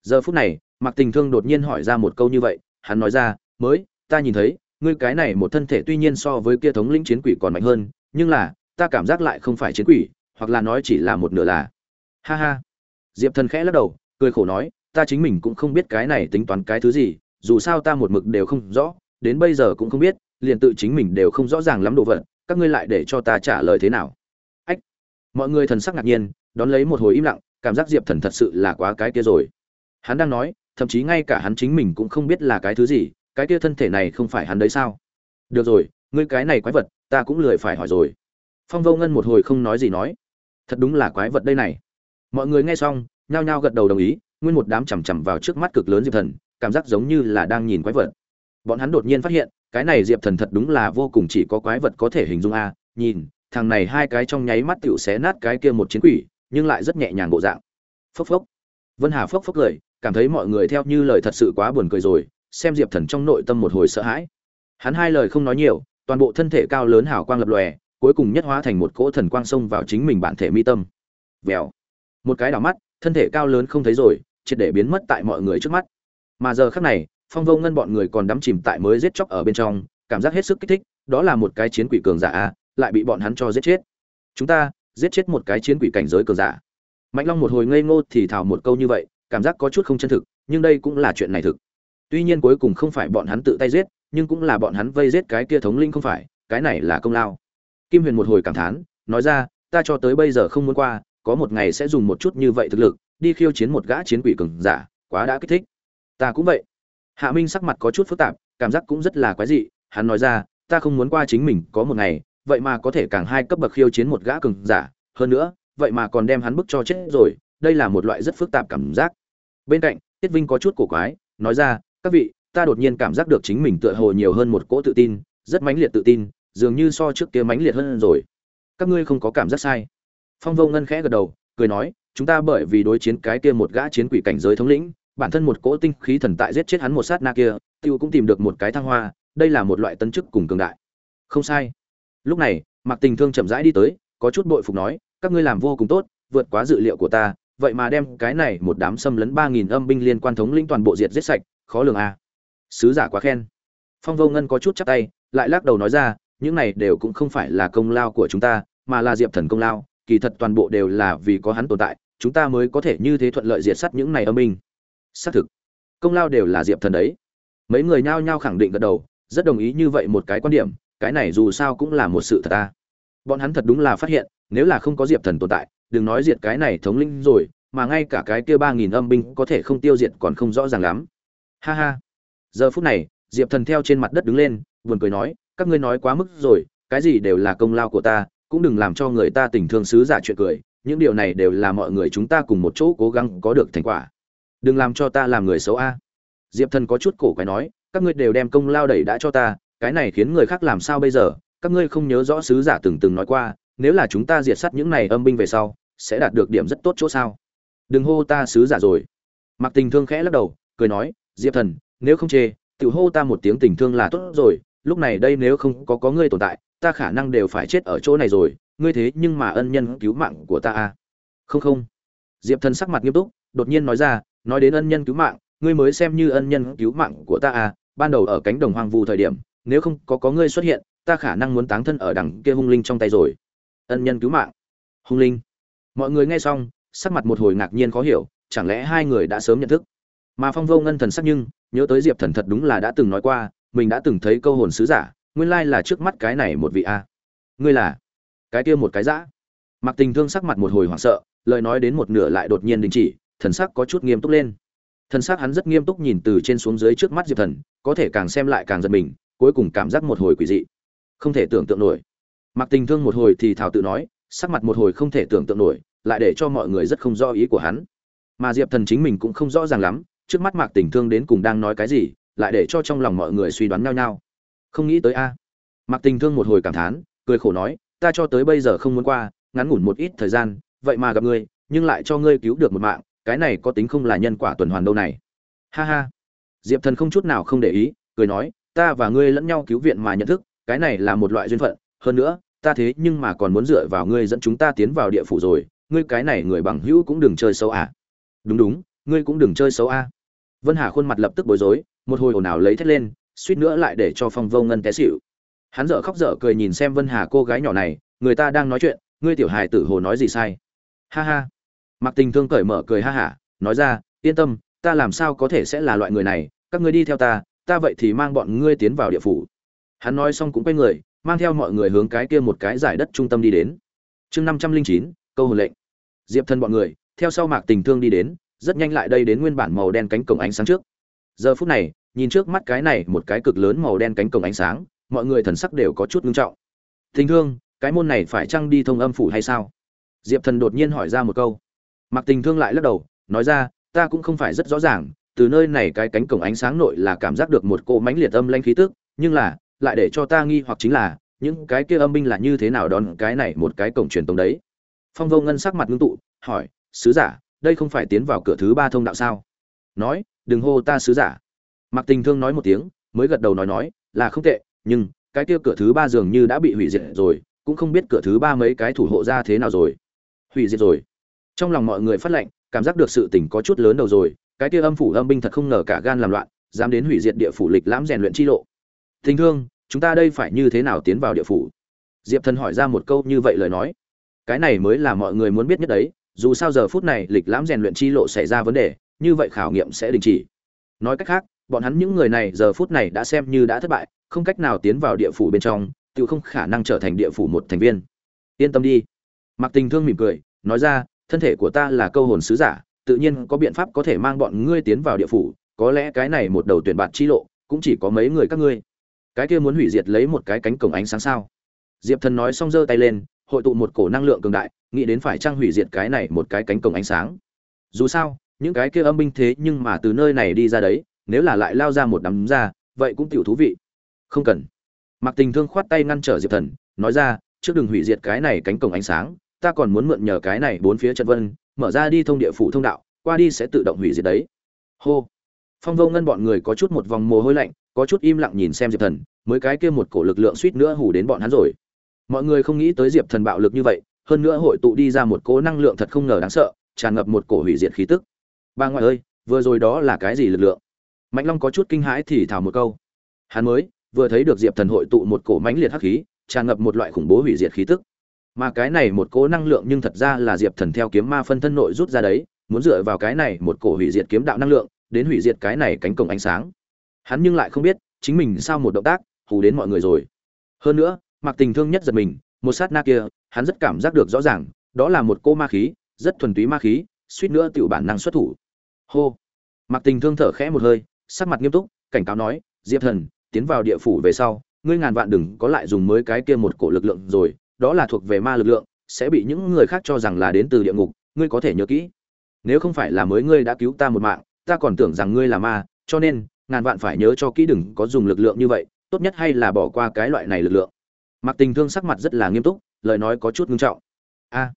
Giờ phút này, mạc tình thương đột nhiên hỏi ra một câu như vậy, hắn nói ra, mới, ta nhìn thấy, ngươi cái này một thân thể tuy nhiên so với kia thống lĩnh chiến quỷ còn mạnh hơn, nhưng là, ta cảm giác lại không phải chiến quỷ hoặc là nói chỉ là một nửa là. Ha ha. Diệp thần khẽ lắc đầu, cười khổ nói, ta chính mình cũng không biết cái này tính toán cái thứ gì, dù sao ta một mực đều không rõ, đến bây giờ cũng không biết, liền tự chính mình đều không rõ ràng lắm đồ vật, các ngươi lại để cho ta trả lời thế nào? Ách. Mọi người thần sắc ngạc nhiên, đón lấy một hồi im lặng, cảm giác diệp thần thật sự là quá cái kia rồi. Hắn đang nói, thậm chí ngay cả hắn chính mình cũng không biết là cái thứ gì, cái kia thân thể này không phải hắn đấy sao? Được rồi, ngươi cái này quái vật, ta cũng lười phải hỏi rồi. Phong vô ngân một hồi không nói gì nói thật đúng là quái vật đây này. Mọi người nghe xong, nhao nhao gật đầu đồng ý, nguyên một đám chằm chằm vào trước mắt cực lớn diệp thần, cảm giác giống như là đang nhìn quái vật. Bọn hắn đột nhiên phát hiện, cái này diệp thần thật đúng là vô cùng chỉ có quái vật có thể hình dung a, nhìn, thằng này hai cái trong nháy mắt tựu xé nát cái kia một chiến quỷ, nhưng lại rất nhẹ nhàng bộ dạng. Phốc phốc. Vân hà phốc phốc cười, cảm thấy mọi người theo như lời thật sự quá buồn cười rồi, xem diệp thần trong nội tâm một hồi sợ hãi. Hắn hai lời không nói nhiều, toàn bộ thân thể cao lớn hào quang lập lòe cuối cùng nhất hóa thành một cỗ thần quang xông vào chính mình bản thể mi tâm. Vèo. Một cái đảo mắt, thân thể cao lớn không thấy rồi, triệt để biến mất tại mọi người trước mắt. Mà giờ khắc này, phong vô ngân bọn người còn đắm chìm tại mới giết chóc ở bên trong, cảm giác hết sức kích thích, đó là một cái chiến quỷ cường giả lại bị bọn hắn cho giết chết. Chúng ta, giết chết một cái chiến quỷ cảnh giới cường giả. Mạnh long một hồi ngây ngô thì thào một câu như vậy, cảm giác có chút không chân thực, nhưng đây cũng là chuyện này thực. Tuy nhiên cuối cùng không phải bọn hắn tự tay giết, nhưng cũng là bọn hắn vây giết cái kia thống linh không phải, cái này là công lao kim huyền một hồi cảm thán, nói ra, ta cho tới bây giờ không muốn qua, có một ngày sẽ dùng một chút như vậy thực lực, đi khiêu chiến một gã chiến quỷ cường giả, quá đã kích thích. Ta cũng vậy. Hạ minh sắc mặt có chút phức tạp, cảm giác cũng rất là quái dị, hắn nói ra, ta không muốn qua chính mình, có một ngày, vậy mà có thể càng hai cấp bậc khiêu chiến một gã cường giả, hơn nữa, vậy mà còn đem hắn bức cho chết rồi, đây là một loại rất phức tạp cảm giác. Bên cạnh, tiết vinh có chút cổ quái, nói ra, các vị, ta đột nhiên cảm giác được chính mình tựa hồ nhiều hơn một cỗ tự tin, rất mãnh liệt tự tin dường như so trước kia mãnh liệt hơn rồi. Các ngươi không có cảm giác sai. Phong vô ngân khẽ gật đầu, cười nói, chúng ta bởi vì đối chiến cái kia một gã chiến quỷ cảnh giới thống lĩnh, bản thân một cỗ tinh khí thần tại giết chết hắn một sát na kia, tiêu cũng tìm được một cái thăng hoa, đây là một loại tấn chức cùng cường đại. Không sai. Lúc này, mạc tình thương chậm rãi đi tới, có chút bội phục nói, các ngươi làm vô cùng tốt, vượt quá dự liệu của ta, vậy mà đem cái này một đám xâm lấn ba nghìn âm binh liên quan thống lĩnh toàn bộ diệt giết sạch, khó lường a à. sứ giả quá khen. Phong vô ngân có chút chắp tay, lại lắc đầu nói ra những này đều cũng không phải là công lao của chúng ta, mà là diệp thần công lao, kỳ thật toàn bộ đều là vì có hắn tồn tại, chúng ta mới có thể như thế thuận lợi diệt sát những này âm binh. Xác thực, công lao đều là diệp thần đấy. Mấy người nhao nhao khẳng định gật đầu, rất đồng ý như vậy một cái quan điểm, cái này dù sao cũng là một sự thật ta. Bọn hắn thật đúng là phát hiện, nếu là không có diệp thần tồn tại, đừng nói diệt cái này thống linh rồi, mà ngay cả cái kia ba nghìn âm binh có thể không tiêu diệt còn không rõ ràng lắm. Ha ha. Giờ phút này, diệp thần theo trên mặt đất đứng lên, buồn cười nói các ngươi nói quá mức rồi, cái gì đều là công lao của ta, cũng đừng làm cho người ta tình thương sứ giả chuyện cười, những điều này đều là mọi người chúng ta cùng một chỗ cố gắng có được thành quả. Đừng làm cho ta làm người xấu a. Diệp thần có chút cổ quái nói, các ngươi đều đem công lao đẩy đã cho ta, cái này khiến người khác làm sao bây giờ? Các ngươi không nhớ rõ sứ giả từng từng nói qua, nếu là chúng ta diệt sát những này âm binh về sau, sẽ đạt được điểm rất tốt chỗ sao? Đừng hô ta sứ giả rồi. Mặc tình thương khẽ lắc đầu, cười nói, diệp thần, nếu không chê tự hô ta một tiếng tình thương là tốt rồi lúc này đây nếu không có có ngươi tồn tại, ta khả năng đều phải chết ở chỗ này rồi, ngươi thế nhưng mà ân nhân cứu mạng của ta à? Không không. Diệp thần sắc mặt nghiêm túc, đột nhiên nói ra, nói đến ân nhân cứu mạng, ngươi mới xem như ân nhân cứu mạng của ta à? Ban đầu ở cánh đồng hoang vu thời điểm, nếu không có có ngươi xuất hiện, ta khả năng muốn táng thân ở đằng kia hung linh trong tay rồi. Ân nhân cứu mạng. Hung linh. Mọi người nghe xong, sắc mặt một hồi ngạc nhiên khó hiểu, chẳng lẽ hai người đã sớm nhận thức? Mà phong vô ngân thần sắc nhưng, nhớ tới diệp thần thật đúng là đã từng nói qua mình đã từng thấy câu hồn sứ giả, nguyên lai là trước mắt cái này một vị a. Ngươi là? Cái kia một cái dã. Mặc tình thương sắc mặt một hồi hoảng sợ, lời nói đến một nửa lại đột nhiên đình chỉ, thần sắc có chút nghiêm túc lên. Thần sắc hắn rất nghiêm túc nhìn từ trên xuống dưới trước mắt diệp thần, có thể càng xem lại càng giật mình, cuối cùng cảm giác một hồi quỷ dị. Không thể tưởng tượng nổi. Mặc tình thương một hồi thì thảo tự nói, sắc mặt một hồi không thể tưởng tượng nổi, lại để cho mọi người rất không rõ ý của hắn. Mà diệp thần chính mình cũng không rõ ràng lắm, trước mắt mạc tình thương đến cùng đang nói cái gì lại để cho trong lòng mọi người suy đoán nhau nhau. Không nghĩ tới a. Mặc tình thương một hồi cảm thán, cười khổ nói, ta cho tới bây giờ không muốn qua, ngắn ngủn một ít thời gian, vậy mà gặp ngươi, nhưng lại cho ngươi cứu được một mạng, cái này có tính không là nhân quả tuần hoàn đâu này. Ha ha. Diệp thần không chút nào không để ý, cười nói, ta và ngươi lẫn nhau cứu viện mà nhận thức, cái này là một loại duyên phận, hơn nữa, ta thế nhưng mà còn muốn dựa vào ngươi dẫn chúng ta tiến vào địa phủ rồi, ngươi cái này người bằng hữu cũng đừng chơi xấu à. Đúng đúng, ngươi cũng đừng chơi xấu a vân hà khuôn mặt lập tức bối rối một hồi ồn ào lấy thét lên, suýt nữa lại để cho phong vô ngân té xịu hắn dở khóc dở cười nhìn xem vân hà cô gái nhỏ này, người ta đang nói chuyện, ngươi tiểu hài tử hồ nói gì sai? Ha ha. Mặc tình thương cởi mở cười ha hả, nói ra, yên tâm, ta làm sao có thể sẽ là loại người này, các ngươi đi theo ta ta vậy thì mang bọn ngươi tiến vào địa phủ. Hắn nói xong cũng quay người, mang theo mọi người hướng cái kia một cái giải đất trung tâm đi đến. Chương năm trăm linh chín, câu hồn lệnh. Diệp thân bọn người, theo sau mạc tình thương đi đến, rất nhanh lại đây đến nguyên bản màu đen cánh cổng ánh sáng trước. Giờ phút này nhìn trước mắt cái này một cái cực lớn màu đen cánh cổng ánh sáng, mọi người thần sắc đều có chút ngưng trọng. Tình thương, cái môn này phải chăng đi thông âm phủ hay sao? Diệp thần đột nhiên hỏi ra một câu. Mặc tình thương lại lắc đầu, nói ra, ta cũng không phải rất rõ ràng, từ nơi này cái cánh cổng ánh sáng nội là cảm giác được một cỗ mãnh liệt âm lanh khí tức, nhưng là, lại để cho ta nghi hoặc chính là, những cái kia âm binh là như thế nào đón cái này một cái cổng truyền tống đấy? Phong vô ngân sắc mặt ngưng tụ, hỏi, sứ giả, đây không phải tiến vào cửa thứ ba thông đạo sao? Nói, đừng hô ta sứ giả. Mạc tình thương nói một tiếng, mới gật đầu nói nói, là không tệ, nhưng cái kia cửa thứ ba dường như đã bị hủy diệt rồi, cũng không biết cửa thứ ba mấy cái thủ hộ ra thế nào rồi. Hủy diệt rồi? Trong lòng mọi người phát lệnh, cảm giác được sự tình có chút lớn đầu rồi, cái kia âm phủ âm binh thật không ngờ cả gan làm loạn, dám đến hủy diệt địa phủ lịch lãm rèn luyện chi lộ. Tình thương, chúng ta đây phải như thế nào tiến vào địa phủ? Diệp thần hỏi ra một câu như vậy lời nói. Cái này mới là mọi người muốn biết nhất đấy, dù sao giờ phút này lịch lãm rèn luyện chi lộ xảy ra vấn đề, như vậy khảo nghiệm sẽ đình chỉ. Nói cách khác bọn hắn những người này giờ phút này đã xem như đã thất bại, không cách nào tiến vào địa phủ bên trong, tự không khả năng trở thành địa phủ một thành viên. Yên tâm đi. Mặc tình thương mỉm cười, nói ra, thân thể của ta là câu hồn sứ giả, tự nhiên có biện pháp có thể mang bọn ngươi tiến vào địa phủ, có lẽ cái này một đầu tuyển bạt chi lộ, cũng chỉ có mấy người các ngươi. Cái kia muốn hủy diệt lấy một cái cánh cổng ánh sáng sao? Diệp thần nói xong giơ tay lên, hội tụ một cổ năng lượng cường đại, nghĩ đến phải trang hủy diệt cái này một cái cánh cổng ánh sáng. Dù sao, những cái kia âm binh thế nhưng mà từ nơi này đi ra đấy nếu là lại lao ra một đám ra, vậy cũng tiểu thú vị. Không cần. Mặc tình thương khoát tay ngăn trở diệp thần, nói ra, trước đừng hủy diệt cái này cánh cổng ánh sáng, ta còn muốn mượn nhờ cái này bốn phía trận vân, mở ra đi thông địa phủ thông đạo, qua đi sẽ tự động hủy diệt đấy. Hô. Phong vô ngân bọn người có chút một vòng mồ hôi lạnh, có chút im lặng nhìn xem diệp thần, mới cái kia một cổ lực lượng suýt nữa hủ đến bọn hắn rồi. Mọi người không nghĩ tới diệp thần bạo lực như vậy, hơn nữa hội tụ đi ra một cỗ năng lượng thật không ngờ đáng sợ, tràn ngập một cổ hủy diệt khí tức. Ba ngoại ơi, vừa rồi đó là cái gì lực lượng? Mạnh long có chút kinh hãi thì thào một câu. Hắn mới, vừa thấy được diệp thần hội tụ một cổ mãnh liệt hắc khí, tràn ngập một loại khủng bố hủy diệt khí tức. Mà cái này một cỗ năng lượng nhưng thật ra là diệp thần theo kiếm ma phân thân nội rút ra đấy, muốn dựa vào cái này một cổ hủy diệt kiếm đạo năng lượng, đến hủy diệt cái này cánh cổng ánh sáng. Hắn nhưng lại không biết, chính mình sao một động tác, hù đến mọi người rồi. Hơn nữa mặc tình thương nhất giật mình, một sát na kia, hắn rất cảm giác được rõ ràng, đó là một cô ma khí, rất thuần túy ma khí, suýt nữa tiểu bản năng xuất thủ. Hô. Mặc tình thương thở khẽ một hơi sắc mặt nghiêm túc, cảnh cáo nói, diệp thần, tiến vào địa phủ về sau, ngươi ngàn vạn đừng có lại dùng mới cái kia một cổ lực lượng rồi, đó là thuộc về ma lực lượng, sẽ bị những người khác cho rằng là đến từ địa ngục, ngươi có thể nhớ kỹ. Nếu không phải là mới ngươi đã cứu ta một mạng, ta còn tưởng rằng ngươi là ma, cho nên, ngàn vạn phải nhớ cho kỹ đừng có dùng lực lượng như vậy, tốt nhất hay là bỏ qua cái loại này lực lượng. Mặc tình thương sắc mặt rất là nghiêm túc, lời nói có chút ngưng trọng. A.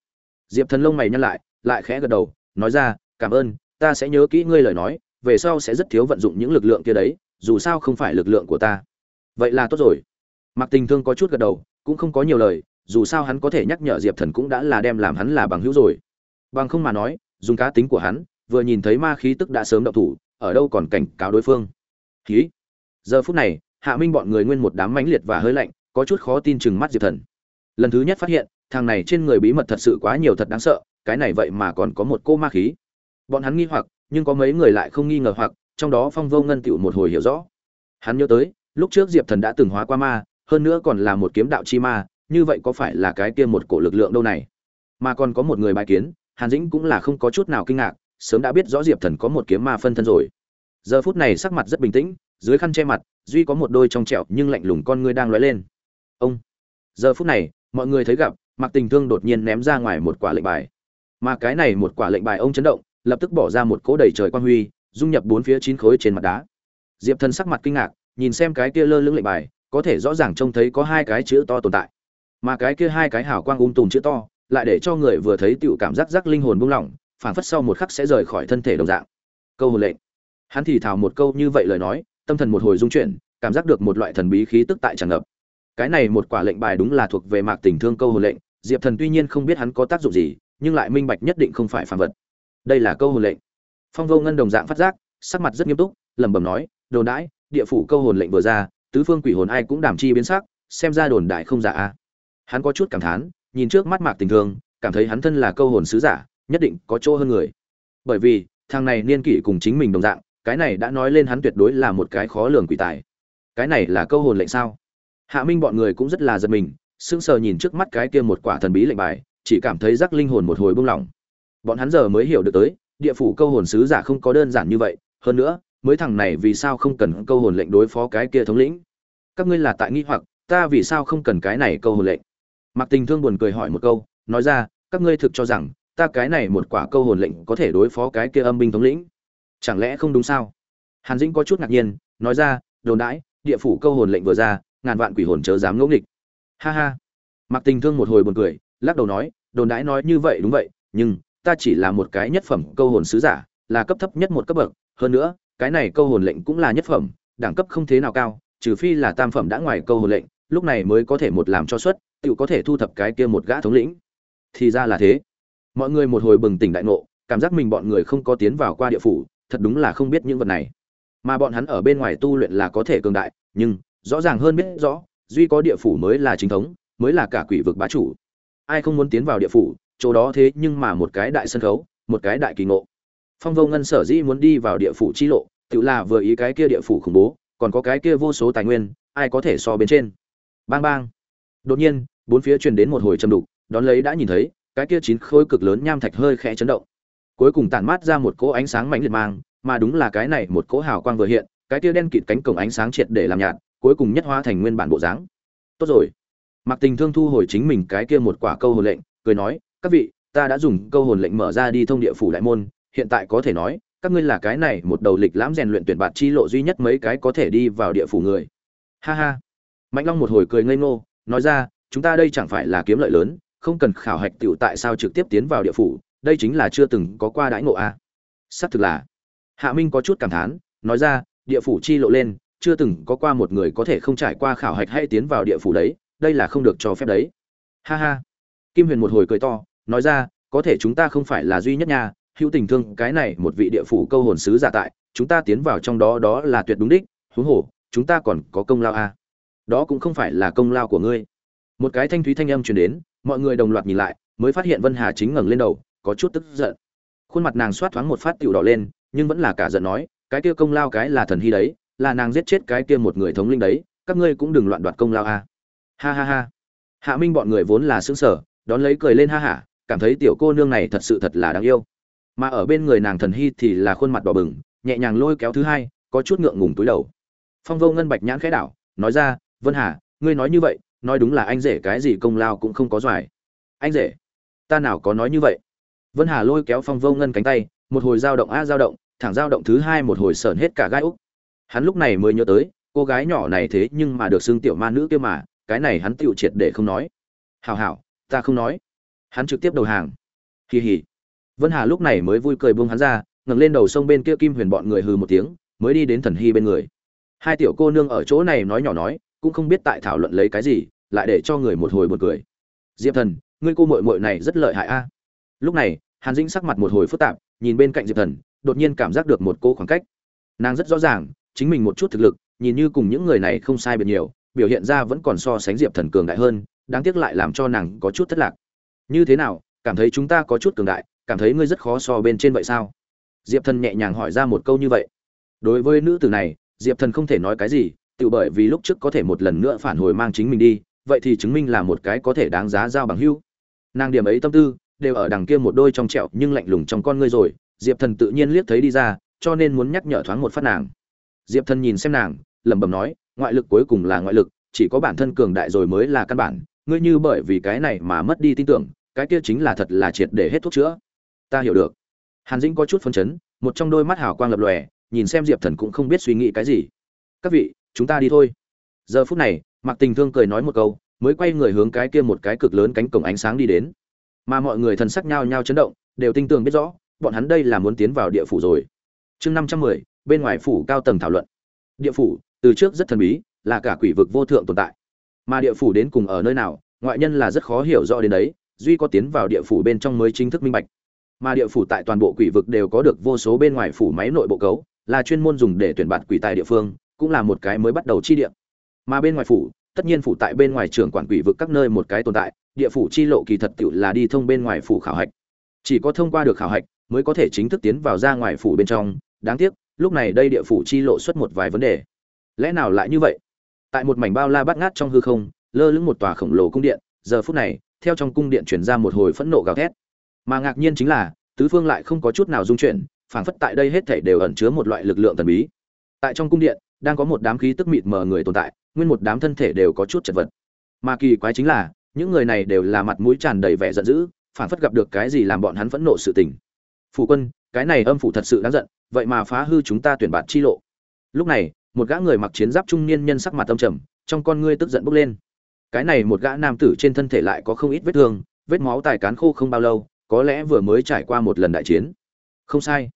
Diệp thần lông mày nhăn lại lại khẽ gật đầu, nói ra, cảm ơn, ta sẽ nhớ kỹ ngươi lời nói về sau sẽ rất thiếu vận dụng những lực lượng kia đấy, dù sao không phải lực lượng của ta. Vậy là tốt rồi. Mặc tình thương có chút gật đầu, cũng không có nhiều lời, dù sao hắn có thể nhắc nhở diệp thần cũng đã là đem làm hắn là bằng hữu rồi. Bằng không mà nói, dùng cá tính của hắn, vừa nhìn thấy ma khí tức đã sớm động thủ, ở đâu còn cảnh cáo đối phương. Khí giờ phút này, hạ minh bọn người nguyên một đám mãnh liệt và hơi lạnh, có chút khó tin chừng mắt diệp thần. Lần thứ nhất phát hiện, thằng này trên người bí mật thật sự quá nhiều thật đáng sợ, cái này vậy mà còn có một cô ma khí. Bọn hắn nghi hoặc nhưng có mấy người lại không nghi ngờ hoặc, trong đó phong vô ngân tựu một hồi hiểu rõ. Hắn nhớ tới, lúc trước diệp thần đã từng hóa qua ma, hơn nữa còn là một kiếm đạo chi ma, như vậy có phải là cái kia một cổ lực lượng đâu này? Mà còn có một người bài kiến, hàn dĩnh cũng là không có chút nào kinh ngạc, sớm đã biết rõ diệp thần có một kiếm ma phân thân rồi. Giờ phút này sắc mặt rất bình tĩnh, dưới khăn che mặt, duy có một đôi trong trẹo nhưng lạnh lùng con ngươi đang lóe lên. Ông! Giờ phút này, mọi người thấy gặp mặc tình thương đột nhiên ném ra ngoài một quả lệnh bài. Mà cái này một quả lệnh bài ông chấn động lập tức bỏ ra một cỗ đầy trời quan huy, dung nhập bốn phía chín khối trên mặt đá. Diệp thần sắc mặt kinh ngạc, nhìn xem cái kia lơ lưng lệnh bài, có thể rõ ràng trông thấy có hai cái chữ to tồn tại. Mà cái kia hai cái hào quang ung tùm chữ to, lại để cho người vừa thấy tựu cảm giác rắc linh hồn buông lỏng, phảng phất sau một khắc sẽ rời khỏi thân thể đồng dạng. Câu hồn lệnh. Hắn thì thào một câu như vậy lời nói, tâm thần một hồi dung chuyển, cảm giác được một loại thần bí khí tức tại tràn ngập. Cái này một quả lệnh bài đúng là thuộc về mạc tình thương câu hồn lệnh, diệp thần tuy nhiên không biết hắn có tác dụng gì, nhưng lại minh bạch nhất định không phải phàm vật đây là câu hồn lệnh. Phong vô ngân đồng dạng phát giác, sắc mặt rất nghiêm túc, lẩm bẩm nói, đồn đãi, địa phủ câu hồn lệnh vừa ra, tứ phương quỷ hồn ai cũng đảm chi biến sắc, xem ra đồn đại không giả a. Hắn có chút cảm thán, nhìn trước mắt mạc tình thương, cảm thấy hắn thân là câu hồn sứ giả, nhất định có chỗ hơn người. Bởi vì, thằng này niên kỷ cùng chính mình đồng dạng, cái này đã nói lên hắn tuyệt đối là một cái khó lường quỷ tài. Cái này là câu hồn lệnh sao? Hạ minh bọn người cũng rất là giật mình, sững sờ nhìn trước mắt cái kia một quả thần bí lệnh bài, chỉ cảm thấy rắc linh hồn một hồi buông lỏng bọn hắn giờ mới hiểu được tới, địa phủ câu hồn sứ giả không có đơn giản như vậy, hơn nữa, mới thằng này vì sao không cần câu hồn lệnh đối phó cái kia thống lĩnh? Các ngươi là tại nghi hoặc, ta vì sao không cần cái này câu hồn lệnh? Mặc tình thương buồn cười hỏi một câu, nói ra, các ngươi thực cho rằng, ta cái này một quả câu hồn lệnh có thể đối phó cái kia âm binh thống lĩnh? Chẳng lẽ không đúng sao? Hàn dĩnh có chút ngạc nhiên, nói ra, đồn đãi, địa phủ câu hồn lệnh vừa ra, ngàn vạn quỷ hồn chớ dám ngẫu nghịch. Ha ha. Mặc tình thương một hồi buồn cười, lắc đầu nói, đồn đãi nói như vậy đúng vậy, nhưng ta chỉ là một cái nhất phẩm câu hồn sứ giả, là cấp thấp nhất một cấp bậc. Hơn nữa, cái này câu hồn lệnh cũng là nhất phẩm, đẳng cấp không thế nào cao, trừ phi là tam phẩm đã ngoài câu hồn lệnh, lúc này mới có thể một làm cho xuất tự có thể thu thập cái kia một gã thống lĩnh. Thì ra là thế. Mọi người một hồi bừng tỉnh đại ngộ, cảm giác mình bọn người không có tiến vào qua địa phủ, thật đúng là không biết những vật này. Mà bọn hắn ở bên ngoài tu luyện là có thể cường đại, nhưng rõ ràng hơn biết rõ, duy có địa phủ mới là chính thống, mới là cả quỷ vực bá chủ. Ai không muốn tiến vào địa phủ chỗ đó thế nhưng mà một cái đại sân khấu, một cái đại kỳ ngộ. Phong vô ngân sở dĩ muốn đi vào địa phủ chi lộ, tự là vừa ý cái kia địa phủ khủng bố, còn có cái kia vô số tài nguyên, ai có thể so bên trên? Bang bang. Đột nhiên, bốn phía truyền đến một hồi châm đục, đón lấy đã nhìn thấy, cái kia chín khối cực lớn nham thạch hơi khẽ chấn động. Cuối cùng tản mát ra một cỗ ánh sáng mãnh liệt mang, mà đúng là cái này một cỗ hào quang vừa hiện, cái kia đen kịt cánh cổng ánh sáng triệt để làm nhạt, cuối cùng nhất hóa thành nguyên bản bộ dáng. Tốt rồi. Mặc tình thương thu hồi chính mình cái kia một quả câu hồn lệnh, cười nói các vị, ta đã dùng câu hồn lệnh mở ra đi thông địa phủ đại môn, hiện tại có thể nói, các ngươi là cái này một đầu lịch lãm rèn luyện tuyển bạt chi lộ duy nhất mấy cái có thể đi vào địa phủ người. Ha ha. Mạnh long một hồi cười ngây ngô, nói ra, chúng ta đây chẳng phải là kiếm lợi lớn, không cần khảo hạch tiểu tại sao trực tiếp tiến vào địa phủ, đây chính là chưa từng có qua đãi ngộ a. À. xác thực là. Hạ minh có chút cảm thán, nói ra, địa phủ chi lộ lên, chưa từng có qua một người có thể không trải qua khảo hạch hay tiến vào địa phủ đấy, đây là không được cho phép đấy. Ha ha. Kim huyền một hồi cười to nói ra, có thể chúng ta không phải là duy nhất nha, hữu tình thương, cái này một vị địa phủ câu hồn sứ giả tại, chúng ta tiến vào trong đó đó là tuyệt đúng đích, huống hồ, chúng ta còn có công lao a à. đó cũng không phải là công lao của ngươi một cái thanh thúy thanh âm truyền đến, mọi người đồng loạt nhìn lại, mới phát hiện vân hà chính ngẩng lên đầu, có chút tức giận khuôn mặt nàng soát thoáng một phát tiểu đỏ lên, nhưng vẫn là cả giận nói, cái kia công lao cái là thần hy đấy, là nàng giết chết cái kia một người thống linh đấy, các ngươi cũng đừng loạn đoạt công lao a à. ha ha ha hạ minh bọn người vốn là xứng sở đón lấy cười lên ha hả cảm thấy tiểu cô nương này thật sự thật là đáng yêu. Mà ở bên người nàng thần hy thì là khuôn mặt đỏ bừng, nhẹ nhàng lôi kéo thứ hai, có chút ngượng ngùng túi đầu. Phong vô ngân bạch nhãn khẽ đảo, nói ra, vân hà, ngươi nói như vậy, nói đúng là anh rể cái gì công lao cũng không có doài. Anh rể? Ta nào có nói như vậy? Vân hà lôi kéo phong vô ngân cánh tay, một hồi dao động a dao động, thẳng dao động thứ hai một hồi sờn hết cả gai úc. Hắn lúc này mới nhớ tới, cô gái nhỏ này thế nhưng mà được xưng tiểu ma nữ kia mà, cái này hắn tựu triệt để không nói. Hào hào ta không nói hắn trực tiếp đầu hàng. Kỳ hỉ vân hà lúc này mới vui cười buông hắn ra, ngẩng lên đầu sông bên kia kim huyền bọn người hừ một tiếng, mới đi đến thần hy bên người. Hai tiểu cô nương ở chỗ này nói nhỏ nói, cũng không biết tại thảo luận lấy cái gì, lại để cho người một hồi một cười. Diệp thần, ngươi cô muội muội này rất lợi hại a. Lúc này, hàn dĩnh sắc mặt một hồi phức tạp, nhìn bên cạnh diệp thần, đột nhiên cảm giác được một cô khoảng cách. Nàng rất rõ ràng, chính mình một chút thực lực, nhìn như cùng những người này không sai biệt nhiều, biểu hiện ra vẫn còn so sánh diệp thần cường đại hơn, đáng tiếc lại làm cho nàng có chút thất lạc như thế nào, cảm thấy chúng ta có chút cường đại, cảm thấy ngươi rất khó so bên trên vậy sao? Diệp thần nhẹ nhàng hỏi ra một câu như vậy. Đối với nữ tử này, diệp thần không thể nói cái gì, tự bởi vì lúc trước có thể một lần nữa phản hồi mang chính mình đi, vậy thì chứng minh là một cái có thể đáng giá giao bằng hưu nàng điểm ấy tâm tư, đều ở đằng kia một đôi trong trẹo nhưng lạnh lùng trong con ngươi rồi, diệp thần tự nhiên liếc thấy đi ra, cho nên muốn nhắc nhở thoáng một phát nàng. Diệp thần nhìn xem nàng, lẩm bẩm nói, ngoại lực cuối cùng là ngoại lực, chỉ có bản thân cường đại rồi mới là căn bản ngươi như bởi vì cái này mà mất đi tin tưởng, cái kia chính là thật là triệt để hết thuốc chữa. Ta hiểu được. Hàn dĩnh có chút phấn chấn, một trong đôi mắt hào quang lập lòe, nhìn xem diệp thần cũng không biết suy nghĩ cái gì. Các vị, chúng ta đi thôi. Giờ phút này mặc tình thương cười nói một câu, mới quay người hướng cái kia một cái cực lớn cánh cổng ánh sáng đi đến. Mà mọi người thần sắc nhao nhao chấn động, đều tin tưởng biết rõ, bọn hắn đây là muốn tiến vào địa phủ rồi. Chương năm trăm mười, bên ngoài phủ cao tầng thảo luận. Địa phủ, từ trước rất thần bí, là cả quỷ vực vô thượng tồn tại mà địa phủ đến cùng ở nơi nào, ngoại nhân là rất khó hiểu rõ đến đấy, duy có tiến vào địa phủ bên trong mới chính thức minh bạch. Mà địa phủ tại toàn bộ quỷ vực đều có được vô số bên ngoài phủ máy nội bộ cấu, là chuyên môn dùng để tuyển bạt quỷ tài địa phương, cũng là một cái mới bắt đầu chi địa. Mà bên ngoài phủ, tất nhiên phủ tại bên ngoài trưởng quản quỷ vực các nơi một cái tồn tại, địa phủ chi lộ kỳ thật tự là đi thông bên ngoài phủ khảo hạch. Chỉ có thông qua được khảo hạch, mới có thể chính thức tiến vào ra ngoài phủ bên trong. Đáng tiếc, lúc này đây địa phủ chi lộ xuất một vài vấn đề. Lẽ nào lại như vậy? Tại một mảnh bao la bát ngát trong hư không, lơ lửng một tòa khổng lồ cung điện. Giờ phút này, theo trong cung điện chuyển ra một hồi phẫn nộ gào thét. Mà ngạc nhiên chính là, tứ phương lại không có chút nào dung chuyển, phảng phất tại đây hết thảy đều ẩn chứa một loại lực lượng thần bí. Tại trong cung điện, đang có một đám khí tức mịt mờ người tồn tại, nguyên một đám thân thể đều có chút chật vật. Mà kỳ quái chính là, những người này đều là mặt mũi tràn đầy vẻ giận dữ, phảng phất gặp được cái gì làm bọn hắn phẫn nộ sự tình. Phủ quân, cái này âm phủ thật sự đáng giận, vậy mà phá hư chúng ta tuyển bạt chi lộ. Lúc này một gã người mặc chiến giáp trung niên nhân sắc mặt tâm trầm, trong con ngươi tức giận bốc lên. Cái này một gã nam tử trên thân thể lại có không ít vết thương, vết máu tài cán khô không bao lâu, có lẽ vừa mới trải qua một lần đại chiến. Không sai.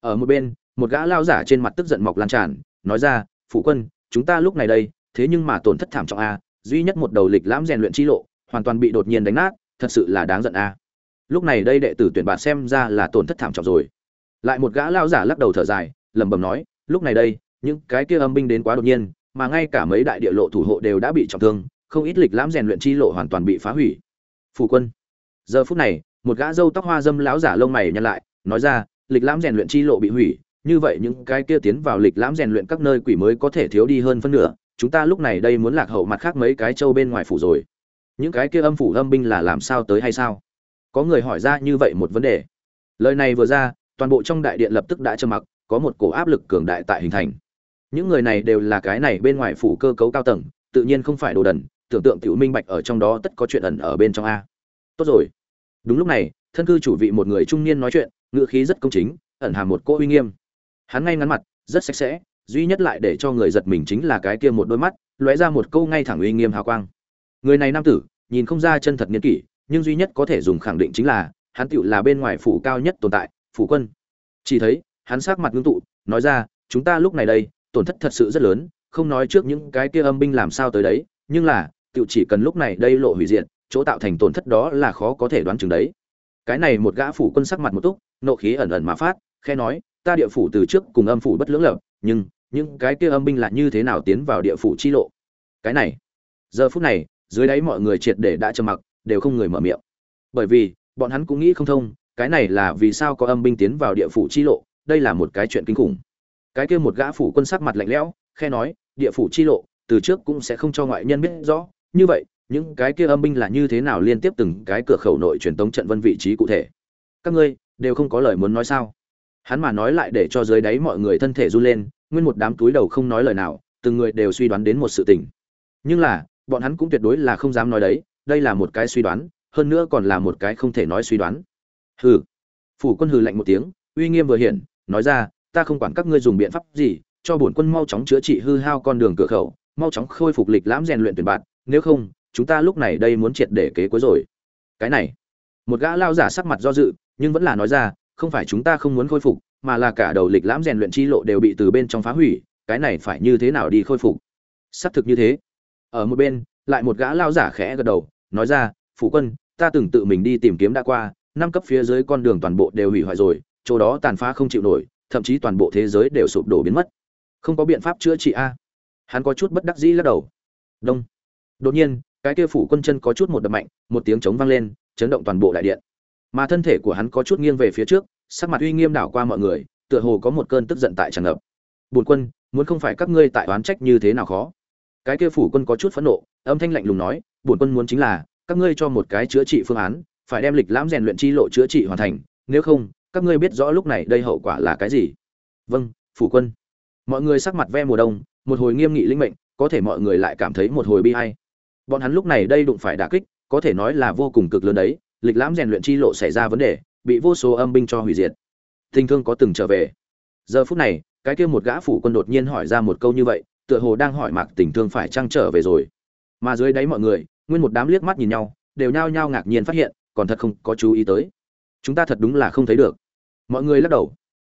Ở một bên, một gã lao giả trên mặt tức giận mọc lan tràn, nói ra phụ quân, chúng ta lúc này đây, thế nhưng mà tổn thất thảm trọng a, duy nhất một đầu lịch lãm rèn luyện chi lộ, hoàn toàn bị đột nhiên đánh nát, thật sự là đáng giận a. Lúc này đây đệ tử tuyển bạt xem ra là tổn thất thảm trọng rồi. Lại một gã lao giả lắc đầu thở dài, lẩm bẩm nói, lúc này đây những cái kia âm binh đến quá đột nhiên, mà ngay cả mấy đại địa lộ thủ hộ đều đã bị trọng thương, không ít lịch lãm rèn luyện chi lộ hoàn toàn bị phá hủy. Phù quân. Giờ phút này, một gã râu tóc hoa dâm láo giả lông mày nhăn lại, nói ra, lịch lãm rèn luyện chi lộ bị hủy, như vậy những cái kia tiến vào lịch lãm rèn luyện các nơi quỷ mới có thể thiếu đi hơn phân nửa, chúng ta lúc này đây muốn lạc hậu mặt khác mấy cái châu bên ngoài phủ rồi. Những cái kia âm phủ âm binh là làm sao tới hay sao? Có người hỏi ra như vậy một vấn đề. Lời này vừa ra, toàn bộ trong đại điện lập tức đã trầm mặc, có một cổ áp lực cường đại tại hình thành những người này đều là cái này bên ngoài phủ cơ cấu cao tầng, tự nhiên không phải đồ đần, tưởng tượng tiểu minh bạch ở trong đó tất có chuyện ẩn ở bên trong a. Tốt rồi. Đúng lúc này, thân cư chủ vị một người trung niên nói chuyện ngựa khí rất công chính, ẩn hàm một cô uy nghiêm. Hắn ngay ngắn mặt, rất sạch sẽ, duy nhất lại để cho người giật mình chính là cái kia một đôi mắt, lóe ra một câu ngay thẳng uy nghiêm hào quang. Người này nam tử, nhìn không ra chân thật nghiên kỷ, nhưng duy nhất có thể dùng khẳng định chính là, hắn tựu là bên ngoài phủ cao nhất tồn tại, phủ quân. Chỉ thấy, hắn sắc mặt ngưng tụ, nói ra, chúng ta lúc này đây tổn thất thật sự rất lớn, không nói trước những cái kia âm binh làm sao tới đấy, nhưng là tựu chỉ cần lúc này đây lộ hủy diện chỗ tạo thành tổn thất đó là khó có thể đoán chừng đấy. Cái này một gã phủ quân sắc mặt một túc, nộ khí ẩn ẩn mà phát khe nói, ta địa phủ từ trước cùng âm phủ bất lưỡng lập, nhưng những cái kia âm binh là như thế nào tiến vào địa phủ chi lộ? Cái này, giờ phút này, dưới đáy mọi người triệt để đã trầm mặc, đều không người mở miệng. Bởi vì, bọn hắn cũng nghĩ không thông, cái này là vì sao có âm binh tiến vào địa phủ chi lộ, đây là một cái chuyện kinh khủng cái kia một gã phủ quân sắc mặt lạnh lẽo, khe nói, địa phủ chi lộ, từ trước cũng sẽ không cho ngoại nhân biết rõ. Như vậy, những cái kia âm binh là như thế nào liên tiếp từng cái cửa khẩu nội truyền tống trận vân vị trí cụ thể? Các ngươi đều không có lời muốn nói sao? Hắn mà nói lại để cho dưới đáy mọi người thân thể run lên, nguyên một đám túi đầu không nói lời nào, từng người đều suy đoán đến một sự tình. Nhưng là, bọn hắn cũng tuyệt đối là không dám nói đấy, đây là một cái suy đoán, hơn nữa còn là một cái không thể nói suy đoán. Hừ. Phủ quân hừ lạnh một tiếng, uy nghiêm vừa hiển, nói ra ta không quản các ngươi dùng biện pháp gì, cho bổn quân mau chóng chữa trị hư hao con đường cửa khẩu, mau chóng khôi phục lịch lãm rèn luyện tuyển bạn, nếu không, chúng ta lúc này đây muốn triệt để kế cuối rồi. Cái này, một gã lao giả sắc mặt do dự, nhưng vẫn là nói ra, không phải chúng ta không muốn khôi phục, mà là cả đầu lịch lãm rèn luyện chi lộ đều bị từ bên trong phá hủy, cái này phải như thế nào đi khôi phục? Xác thực như thế. Ở một bên, lại một gã lao giả khẽ gật đầu, nói ra, phụ quân, ta từng tự mình đi tìm kiếm đã qua, năm cấp phía dưới con đường toàn bộ đều hủy hoại rồi, chỗ đó tàn phá không chịu nổi thậm chí toàn bộ thế giới đều sụp đổ biến mất. Không có biện pháp chữa trị a. Hắn có chút bất đắc dĩ lắc đầu. Đông. Đột nhiên, cái kia phủ quân chân có chút một đập mạnh, một tiếng trống vang lên, chấn động toàn bộ đại điện. Mà thân thể của hắn có chút nghiêng về phía trước, sắc mặt uy nghiêm đảo qua mọi người, tựa hồ có một cơn tức giận tại tràn ngập. Bùn quân, muốn không phải các ngươi tại oán trách như thế nào khó? Cái kia phủ quân có chút phẫn nộ, âm thanh lạnh lùng nói bùn quân muốn chính là, các ngươi cho một cái chữa trị phương án, phải đem lịch lãm rèn luyện chi lộ chữa trị hoàn thành, nếu không các ngươi biết rõ lúc này đây hậu quả là cái gì? Vâng phủ quân. Mọi người sắc mặt ve mùa đông, một hồi nghiêm nghị linh mệnh, có thể mọi người lại cảm thấy một hồi bi hay bọn hắn lúc này đây đụng phải đả kích, có thể nói là vô cùng cực lớn đấy, lịch lãm rèn luyện chi lộ xảy ra vấn đề, bị vô số âm binh cho hủy diệt. Tình thương có từng trở về. Giờ phút này, cái kia một gã phủ quân đột nhiên hỏi ra một câu như vậy, tựa hồ đang hỏi mạc tình thương phải trăng trở về rồi. Mà dưới đáy mọi người, nguyên một đám liếc mắt nhìn nhau, đều nhao nhao ngạc nhiên phát hiện, còn thật không có chú ý tới chúng ta thật đúng là không thấy được. Mọi người lắc đầu.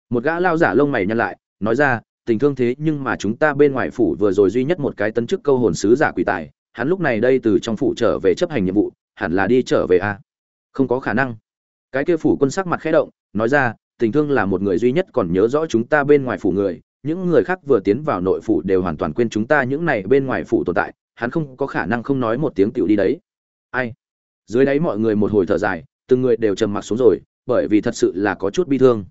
Một gã lao giả lông mày nhăn lại, nói ra, tình thương thế nhưng mà chúng ta bên ngoài phủ vừa rồi duy nhất một cái tấn chức câu hồn sứ giả quỷ tài, hắn lúc này đây từ trong phủ trở về chấp hành nhiệm vụ, hẳn là đi trở về a. À? không có khả năng. Cái kia phủ quân sắc mặt khẽ động, nói ra, tình thương là một người duy nhất còn nhớ rõ chúng ta bên ngoài phủ người, những người khác vừa tiến vào nội phủ đều hoàn toàn quên chúng ta những này bên ngoài phủ tồn tại, hắn không có khả năng không nói một tiếng tựu đi đấy. Ai? Dưới đáy mọi người một hồi thở dài từng người đều trầm mặc xuống rồi, bởi vì thật sự là có chút bi thương.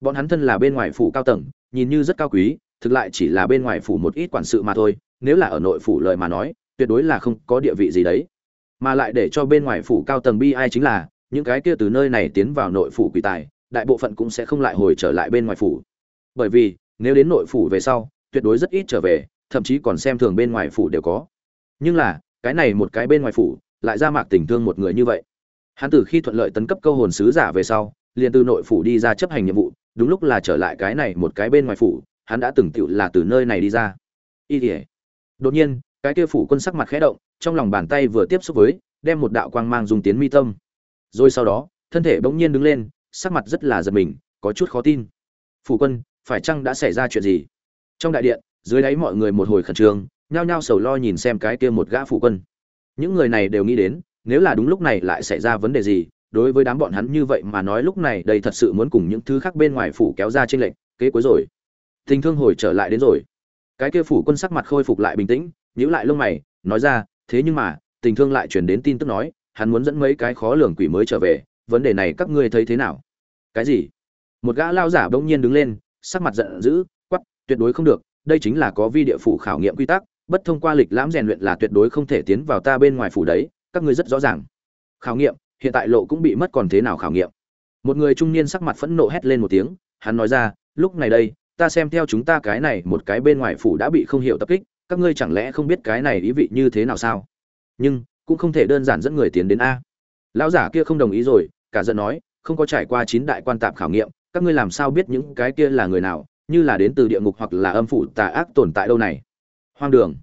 Bọn hắn thân là bên ngoài phủ cao tầng, nhìn như rất cao quý, thực lại chỉ là bên ngoài phủ một ít quản sự mà thôi, nếu là ở nội phủ lời mà nói, tuyệt đối là không có địa vị gì đấy. Mà lại để cho bên ngoài phủ cao tầng bi ai chính là, những cái kia từ nơi này tiến vào nội phủ quỷ tài, đại bộ phận cũng sẽ không lại hồi trở lại bên ngoài phủ. Bởi vì, nếu đến nội phủ về sau, tuyệt đối rất ít trở về, thậm chí còn xem thường bên ngoài phủ đều có. Nhưng là, cái này một cái bên ngoài phủ, lại ra mạc tình thương một người như vậy hắn từ khi thuận lợi tấn cấp câu hồn sứ giả về sau, liền từ nội phủ đi ra chấp hành nhiệm vụ, đúng lúc là trở lại cái này một cái bên ngoài phủ, hắn đã từng tựu là từ nơi này đi ra. Y tỉa đột nhiên, cái kia phủ quân sắc mặt khẽ động, trong lòng bàn tay vừa tiếp xúc với, đem một đạo quang mang dùng tiến mi tâm. Rồi sau đó, thân thể bỗng nhiên đứng lên, sắc mặt rất là giật mình, có chút khó tin. Phủ quân, phải chăng đã xảy ra chuyện gì? Trong đại điện, dưới đáy mọi người một hồi khẩn trương, nhao nhao sầu lo nhìn xem cái kia một gã phủ quân. Những người này đều nghĩ đến nếu là đúng lúc này lại xảy ra vấn đề gì, đối với đám bọn hắn như vậy mà nói lúc này đây thật sự muốn cùng những thứ khác bên ngoài phủ kéo ra trên lệnh kế cuối rồi. Tình thương hồi trở lại đến rồi. Cái kia phủ quân sắc mặt khôi phục lại bình tĩnh, nhíu lại lông mày, nói ra, thế nhưng mà, tình thương lại chuyển đến tin tức nói, hắn muốn dẫn mấy cái khó lường quỷ mới trở về, vấn đề này các ngươi thấy thế nào? Cái gì? Một gã lao giả bỗng nhiên đứng lên, sắc mặt giận dữ quắp tuyệt đối không được, đây chính là có vi địa phủ khảo nghiệm quy tắc, bất thông qua lịch lãm rèn luyện là tuyệt đối không thể tiến vào ta bên ngoài phủ đấy các ngươi rất rõ ràng. Khảo nghiệm, hiện tại lộ cũng bị mất còn thế nào khảo nghiệm? Một người trung niên sắc mặt phẫn nộ hét lên một tiếng, hắn nói ra, lúc này đây, ta xem theo chúng ta cái này, một cái bên ngoài phủ đã bị không hiểu tập kích, các ngươi chẳng lẽ không biết cái này ý vị như thế nào sao? Nhưng, cũng không thể đơn giản dẫn người tiến đến a. Lão giả kia không đồng ý rồi, cả giận nói, không có trải qua chín đại quan tạp khảo nghiệm, các ngươi làm sao biết những cái kia là người nào, như là đến từ địa ngục hoặc là âm phủ tà ác tồn tại đâu này? Hoang đường.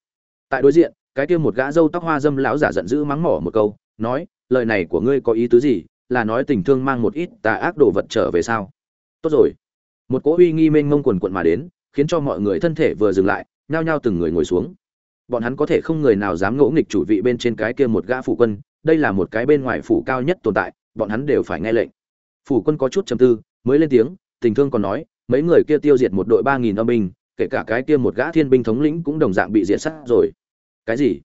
Tại đối diện cái kia một gã râu tóc hoa dâm lão giả giận dữ mắng mỏ một câu, nói, lời này của ngươi có ý tứ gì? Là nói tình thương mang một ít tà ác đồ vật trở về sao? Tốt rồi. Một cỗ uy nghi mênh mông quần quận mà đến, khiến cho mọi người thân thể vừa dừng lại, nhao nhao từng người ngồi xuống. Bọn hắn có thể không người nào dám ngỗ nghịch chủ vị bên trên cái kia một gã phủ quân, đây là một cái bên ngoài phủ cao nhất tồn tại, bọn hắn đều phải nghe lệnh. Phủ quân có chút trầm tư, mới lên tiếng, tình thương còn nói, mấy người kia tiêu diệt một đội ba nghìn âm binh, kể cả cái kia một gã thiên binh thống lĩnh cũng đồng dạng bị diệt sát rồi cái gì?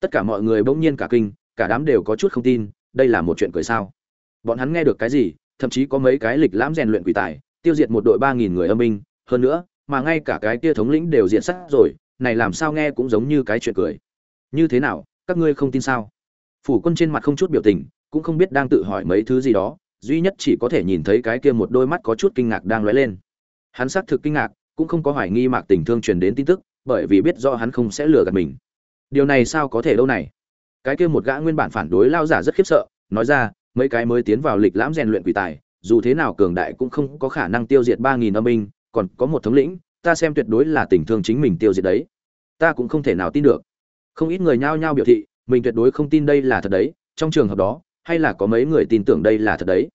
Tất cả mọi người bỗng nhiên cả kinh, cả đám đều có chút không tin, đây là một chuyện cười sao? Bọn hắn nghe được cái gì, thậm chí có mấy cái lịch lãm rèn luyện quỷ tài, tiêu diệt một đội ba nghìn người âm binh. Hơn nữa, mà ngay cả cái kia thống lĩnh đều diệt sắt rồi, này làm sao nghe cũng giống như cái chuyện cười. Như thế nào, các ngươi không tin sao? Phủ quân trên mặt không chút biểu tình, cũng không biết đang tự hỏi mấy thứ gì đó, duy nhất chỉ có thể nhìn thấy cái kia một đôi mắt có chút kinh ngạc đang lóe lên. Hắn xác thực kinh ngạc, cũng không có hoài nghi mạc tình thương truyền đến tin tức, bởi vì biết rõ hắn không sẽ lừa gạt mình điều này sao có thể đâu này? Cái kia một gã nguyên bản phản đối lao giả rất khiếp sợ, nói ra, mấy cái mới tiến vào lịch lãm rèn luyện quỷ tài, dù thế nào cường đại cũng không có khả năng tiêu diệt ba nghìn âm binh, còn có một thống lĩnh, ta xem tuyệt đối là tình thương chính mình tiêu diệt đấy. Ta cũng không thể nào tin được. Không ít người nhao nhao biểu thị, mình tuyệt đối không tin đây là thật đấy, trong trường hợp đó, hay là có mấy người tin tưởng đây là thật đấy.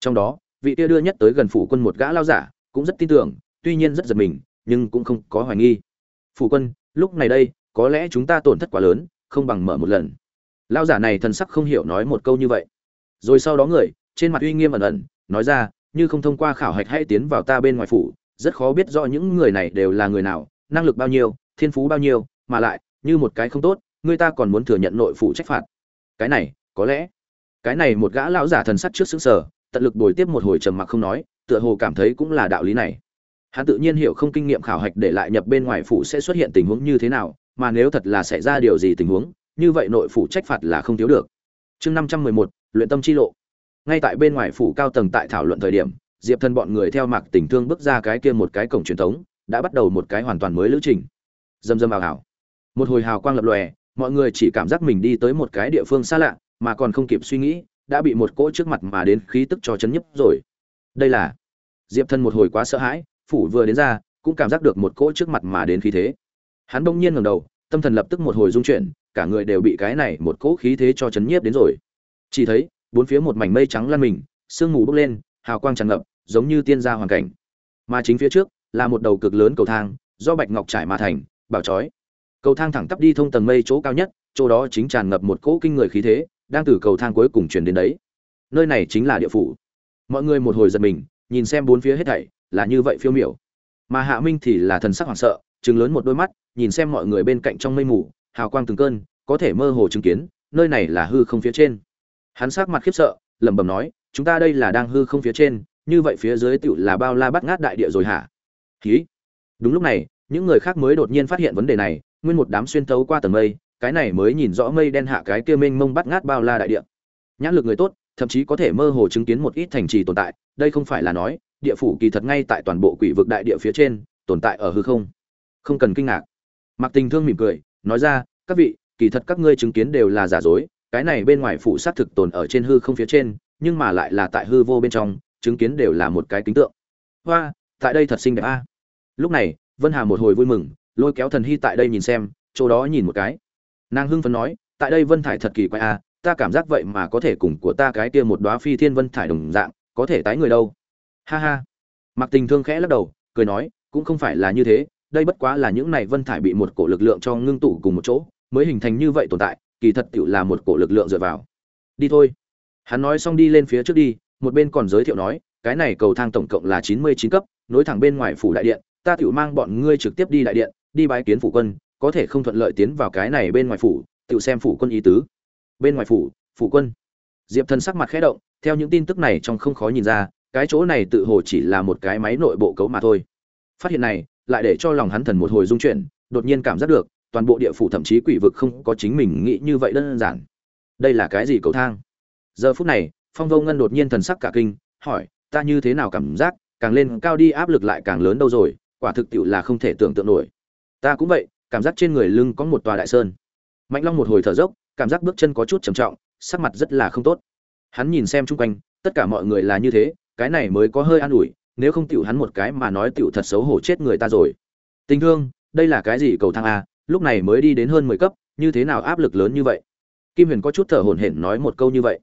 Trong đó, vị kia đưa nhất tới gần phủ quân một gã lao giả, cũng rất tin tưởng, tuy nhiên rất giật mình, nhưng cũng không có hoài nghi. Phủ quân, lúc này đây có lẽ chúng ta tổn thất quá lớn, không bằng mở một lần. Lao giả này thần sắc không hiểu nói một câu như vậy. Rồi sau đó người, trên mặt uy nghiêm ẩn ẩn, nói ra, như không thông qua khảo hạch hay tiến vào ta bên ngoài phủ, rất khó biết rõ những người này đều là người nào, năng lực bao nhiêu, thiên phú bao nhiêu, mà lại, như một cái không tốt, người ta còn muốn thừa nhận nội phủ trách phạt. Cái này, có lẽ. Cái này một gã lão giả thần sắc trước xứng sở tận lực bồi tiếp một hồi trầm mặc không nói, tựa hồ cảm thấy cũng là đạo lý này. Hắn tự nhiên hiểu không kinh nghiệm khảo hạch để lại nhập bên ngoài phủ sẽ xuất hiện tình huống như thế nào mà nếu thật là xảy ra điều gì tình huống, như vậy nội phủ trách phạt là không thiếu được. Chương năm trăm mười một, luyện tâm chi lộ. Ngay tại bên ngoài phủ cao tầng tại thảo luận thời điểm, diệp thần bọn người theo mạc tình thương bước ra cái kia một cái cổng truyền thống, đã bắt đầu một cái hoàn toàn mới lữ trình. Dầm dầm ảo ảo một hồi hào quang lập lòe, mọi người chỉ cảm giác mình đi tới một cái địa phương xa lạ, mà còn không kịp suy nghĩ, đã bị một cỗ trước mặt mà đến khí tức cho chấn nhấp rồi. Đây là diệp thần một hồi quá sợ hãi, phủ vừa đến ra, cũng cảm giác được một cỗ trước mặt mà đến khí thế hắn đông nhiên ngẩng đầu, tâm thần lập tức một hồi rung chuyển, cả người đều bị cái này một cỗ khí thế cho chấn nhiếp đến rồi. Chỉ thấy, bốn phía một mảnh mây trắng lăn mình, sương mù bốc lên, hào quang tràn ngập, giống như tiên gia hoàn cảnh. Mà chính phía trước, là một đầu cực lớn cầu thang, do bạch ngọc trải mà thành, bảo chói cầu thang thẳng tắp đi thông tầng mây chỗ cao nhất, chỗ đó chính tràn ngập một cỗ kinh người khí thế, đang từ cầu thang cuối cùng truyền đến đấy. Nơi này chính là địa phủ. Mọi người một hồi giật mình, nhìn xem bốn phía hết thảy, là như vậy phiêu miểu. Mà hạ minh thì là thần sắc hoảng sợ, trừng lớn một đôi mắt nhìn xem mọi người bên cạnh trong mây mù, hào quang từng cơn, có thể mơ hồ chứng kiến, nơi này là hư không phía trên. Hắn sắc mặt khiếp sợ, lẩm bẩm nói, chúng ta đây là đang hư không phía trên, như vậy phía dưới tựu là bao la bắt ngát đại địa rồi hả? Khí đúng lúc này, những người khác mới đột nhiên phát hiện vấn đề này, nguyên một đám xuyên tấu qua tầng mây, cái này mới nhìn rõ mây đen hạ cái kia mênh mông bắt ngát bao la đại địa. Nhãn lực người tốt, thậm chí có thể mơ hồ chứng kiến một ít thành trì tồn tại, đây không phải là nói, địa phủ kỳ thật ngay tại toàn bộ quỷ vực đại địa phía trên, tồn tại ở hư không. Không cần kinh ngạc. Mạc tình thương mỉm cười, nói ra, các vị, kỳ thật các ngươi chứng kiến đều là giả dối, cái này bên ngoài phủ sát thực tồn ở trên hư không phía trên, nhưng mà lại là tại hư vô bên trong, chứng kiến đều là một cái kính tượng. Hoa, tại đây thật xinh đẹp a. Lúc này, vân hà một hồi vui mừng, lôi kéo thần hy tại đây nhìn xem, chỗ đó nhìn một cái. Nàng hưng phấn nói, tại đây vân thải thật kỳ quái a, ta cảm giác vậy mà có thể cùng của ta cái kia một đóa phi thiên vân thải đồng dạng, có thể tái người đâu. Ha ha. Mạc tình thương khẽ lắc đầu, cười nói, cũng không phải là như thế đây bất quá là những này vân thải bị một cổ lực lượng cho ngưng tụ cùng một chỗ, mới hình thành như vậy tồn tại, kỳ thật tựu là một cổ lực lượng dựa vào. Đi thôi. Hắn nói xong đi lên phía trước đi, một bên còn giới thiệu nói, cái này cầu thang tổng cộng là chín mươi chín cấp, nối thẳng bên ngoài phủ đại điện, ta tựu mang bọn ngươi trực tiếp đi đại điện, đi bái kiến phủ quân, có thể không thuận lợi tiến vào cái này bên ngoài phủ tựu xem phủ quân ý tứ. Bên ngoài phủ phủ quân. Diệp thần sắc mặt khẽ động, theo những tin tức này trong không khó nhìn ra, cái chỗ này tự hồ chỉ là một cái máy nội bộ cấu mà thôi. Phát hiện này lại để cho lòng hắn thần một hồi rung chuyển, đột nhiên cảm giác được, toàn bộ địa phủ thậm chí quỷ vực không có chính mình nghĩ như vậy đơn giản. Đây là cái gì cầu thang? Giờ phút này, phong vô ngân đột nhiên thần sắc cả kinh, hỏi, ta như thế nào cảm giác, càng lên cao đi áp lực lại càng lớn đâu rồi, quả thực tiệu là không thể tưởng tượng nổi. Ta cũng vậy, cảm giác trên người lưng có một tòa đại sơn. Mạnh long một hồi thở dốc, cảm giác bước chân có chút trầm trọng, sắc mặt rất là không tốt. Hắn nhìn xem chung quanh, tất cả mọi người là như thế, cái này mới có hơi an ủi nếu không tiểu hắn một cái mà nói tiểu thật xấu hổ chết người ta rồi. Tình thương, đây là cái gì cầu thang a, lúc này mới đi đến hơn mười cấp, như thế nào áp lực lớn như vậy? Kim huyền có chút thở hổn hển nói một câu như vậy.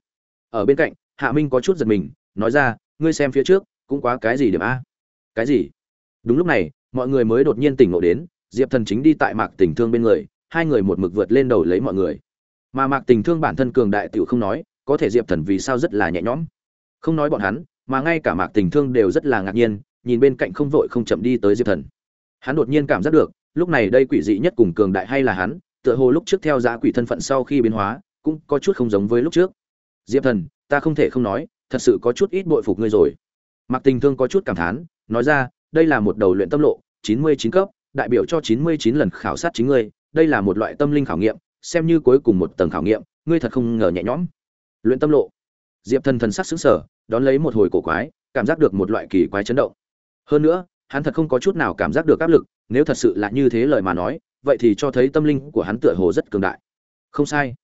Ở bên cạnh, hạ minh có chút giật mình, nói ra, ngươi xem phía trước, cũng quá cái gì điểm a? Cái gì? Đúng lúc này, mọi người mới đột nhiên tỉnh ngộ đến, diệp thần chính đi tại mạc tình thương bên người, hai người một mực vượt lên đầu lấy mọi người. Mà mạc tình thương bản thân cường đại tiểu không nói, có thể diệp thần vì sao rất là nhẹ nhõm. Không nói bọn hắn mà ngay cả mạc tình thương đều rất là ngạc nhiên, nhìn bên cạnh không vội không chậm đi tới diệp thần. Hắn đột nhiên cảm giác được, lúc này đây quỷ dị nhất cùng cường đại hay là hắn, tựa hồ lúc trước theo giá quỷ thân phận sau khi biến hóa, cũng có chút không giống với lúc trước. Diệp thần, ta không thể không nói, thật sự có chút ít bội phục ngươi rồi. Mạc tình thương có chút cảm thán, nói ra, đây là một đầu luyện tâm lộ, chín mươi chín cấp, đại biểu cho chín mươi chín lần khảo sát chính ngươi, đây là một loại tâm linh khảo nghiệm, xem như cuối cùng một tầng khảo nghiệm, ngươi thật không ngờ nhẹ nhõm. Luyện tâm lộ. Diệp thần thần sắc xứng sở đón lấy một hồi cổ quái, cảm giác được một loại kỳ quái chấn động. Hơn nữa, hắn thật không có chút nào cảm giác được áp lực, nếu thật sự là như thế lời mà nói, vậy thì cho thấy tâm linh của hắn tựa hồ rất cường đại. Không sai.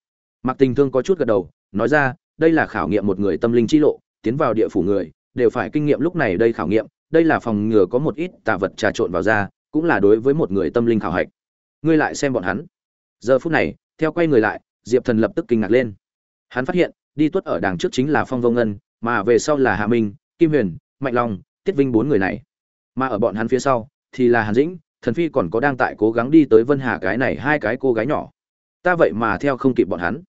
Mặc tình thương có chút gật đầu, nói ra, đây là khảo nghiệm một người tâm linh chi lộ, tiến vào địa phủ người, đều phải kinh nghiệm lúc này đây khảo nghiệm, đây là phòng ngừa có một ít tà vật trà trộn vào ra cũng là đối với một người tâm linh khảo hạch. Ngươi lại xem bọn hắn. Giờ phút này, theo quay người lại, diệp thần lập tức kinh ngạc lên. Hắn phát hiện, đi tuất ở đằng trước chính là phong vô ngân mà về sau là hạ minh kim huyền mạnh long tiết vinh bốn người này. Mà ở bọn hắn phía sau thì là hàn dĩnh thần phi còn có đang tại cố gắng đi tới vân hà cái này hai cái cô gái nhỏ. Ta vậy mà theo không kịp bọn hắn.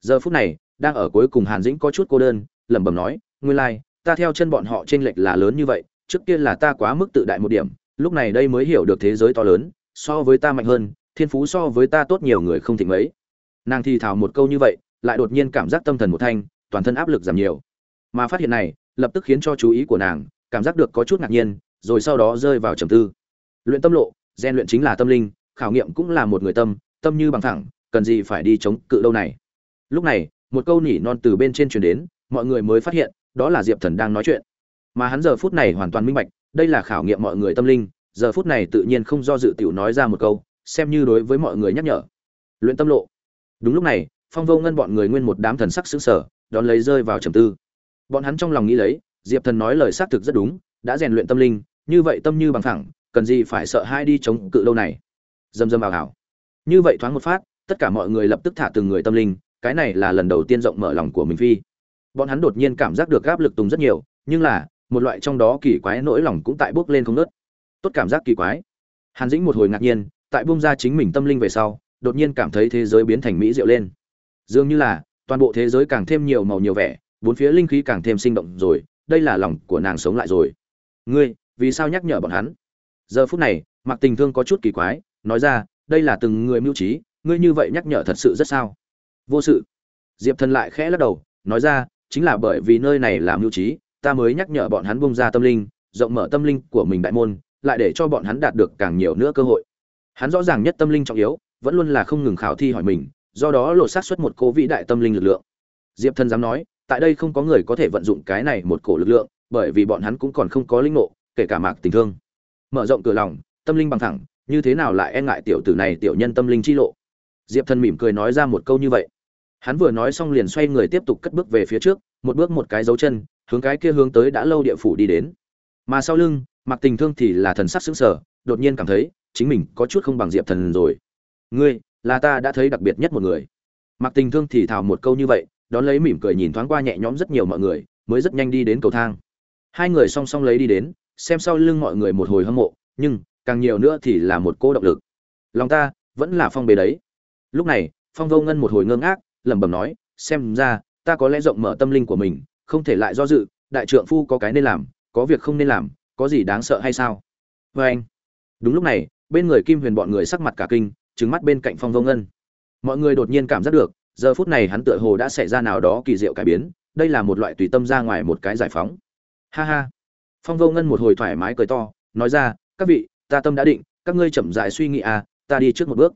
Giờ phút này đang ở cuối cùng hàn dĩnh có chút cô đơn lẩm bẩm nói nguyên lai, ta theo chân bọn họ chênh lệch là lớn như vậy trước kia là ta quá mức tự đại một điểm lúc này đây mới hiểu được thế giới to lớn so với ta mạnh hơn thiên phú so với ta tốt nhiều người không thịnh mấy. Nàng thì thào một câu như vậy lại đột nhiên cảm giác tâm thần một thanh toàn thân áp lực giảm nhiều mà phát hiện này, lập tức khiến cho chú ý của nàng, cảm giác được có chút ngạc nhiên, rồi sau đó rơi vào trầm tư. Luyện tâm lộ gian luyện chính là tâm linh, khảo nghiệm cũng là một người tâm tâm như bằng thẳng, cần gì phải đi chống cự đâu này? Lúc này, một câu nỉ non từ bên trên truyền đến, mọi người mới phát hiện, đó là diệp thần đang nói chuyện. Mà hắn giờ phút này hoàn toàn minh bạch, đây là khảo nghiệm mọi người tâm linh, giờ phút này tự nhiên không do dự tiểu nói ra một câu, xem như đối với mọi người nhắc nhở. Luyện tâm lộ. Đúng lúc này, phong vô ngân bọn người nguyên một đám thần sắc sững sở đón lấy rơi vào trầm tư bọn hắn trong lòng nghĩ lấy, diệp thần nói lời xác thực rất đúng, đã rèn luyện tâm linh, như vậy tâm như bằng thẳng cần gì phải sợ hai đi chống cự lâu này. Dầm dầm vào hảo như vậy thoáng một phát, tất cả mọi người lập tức thả từng người tâm linh, cái này là lần đầu tiên rộng mở lòng của mình phi. Bọn hắn đột nhiên cảm giác được áp lực tùng rất nhiều, nhưng là, một loại trong đó kỳ quái nỗi lòng cũng tại bước lên không nớt tốt cảm giác kỳ quái. Hàn dĩnh một hồi ngạc nhiên, tại bung ra chính mình tâm linh về sau, đột nhiên cảm thấy thế giới biến thành mỹ diệu lên. Dường như là, toàn bộ thế giới càng thêm nhiều màu nhiều vẻ bốn phía linh khí càng thêm sinh động rồi, đây là lòng của nàng sống lại rồi. Ngươi, vì sao nhắc nhở bọn hắn? Giờ phút này mặc tình thương có chút kỳ quái, nói ra, đây là từng người mưu trí, ngươi như vậy nhắc nhở thật sự rất sao? Vô sự. Diệp thần lại khẽ lắc đầu, nói ra, chính là bởi vì nơi này là mưu trí, ta mới nhắc nhở bọn hắn bung ra tâm linh, rộng mở tâm linh của mình đại môn, lại để cho bọn hắn đạt được càng nhiều nữa cơ hội. Hắn rõ ràng nhất tâm linh trọng yếu, vẫn luôn là không ngừng khảo thi hỏi mình, do đó lột xác xuất một cố vĩ đại tâm linh lực lượng. Diệp thần dám nói tại đây không có người có thể vận dụng cái này một cổ lực lượng bởi vì bọn hắn cũng còn không có linh ngộ kể cả mạc tình thương. Mở rộng cửa lòng tâm linh bằng thẳng như thế nào lại e ngại tiểu tử này tiểu nhân tâm linh chi lộ? Diệp thần mỉm cười nói ra một câu như vậy. Hắn vừa nói xong liền xoay người tiếp tục cất bước về phía trước một bước một cái dấu chân hướng cái kia hướng tới đã lâu địa phủ đi đến. Mà sau lưng mặc tình thương thì là thần sắc sững sờ, đột nhiên cảm thấy chính mình có chút không bằng diệp thần rồi. Ngươi là ta đã thấy đặc biệt nhất một người. Mặc tình thương thì thào một câu như vậy đón lấy mỉm cười nhìn thoáng qua nhẹ nhõm rất nhiều mọi người, mới rất nhanh đi đến cầu thang. Hai người song song lấy đi đến, xem sau lưng mọi người một hồi hâm mộ, nhưng càng nhiều nữa thì là một cô động lực. Lòng ta vẫn là phong bế đấy. Lúc này, phong vô ngân một hồi ngơ ngác, lẩm bẩm nói, xem ra, ta có lẽ rộng mở tâm linh của mình, không thể lại do dự, đại trượng phu có cái nên làm, có việc không nên làm, có gì đáng sợ hay sao? Vê anh, đúng lúc này, bên người kim huyền bọn người sắc mặt cả kinh trứng mắt bên cạnh phong vô ngân. Mọi người đột nhiên cảm giác được giờ phút này hắn tựa hồ đã xảy ra nào đó kỳ diệu cải biến, đây là một loại tùy tâm ra ngoài một cái giải phóng. Ha ha. Phong vô ngân một hồi thoải mái cười to, nói ra, các vị, ta tâm đã định, các ngươi chậm dại suy nghĩ à ta đi trước một bước.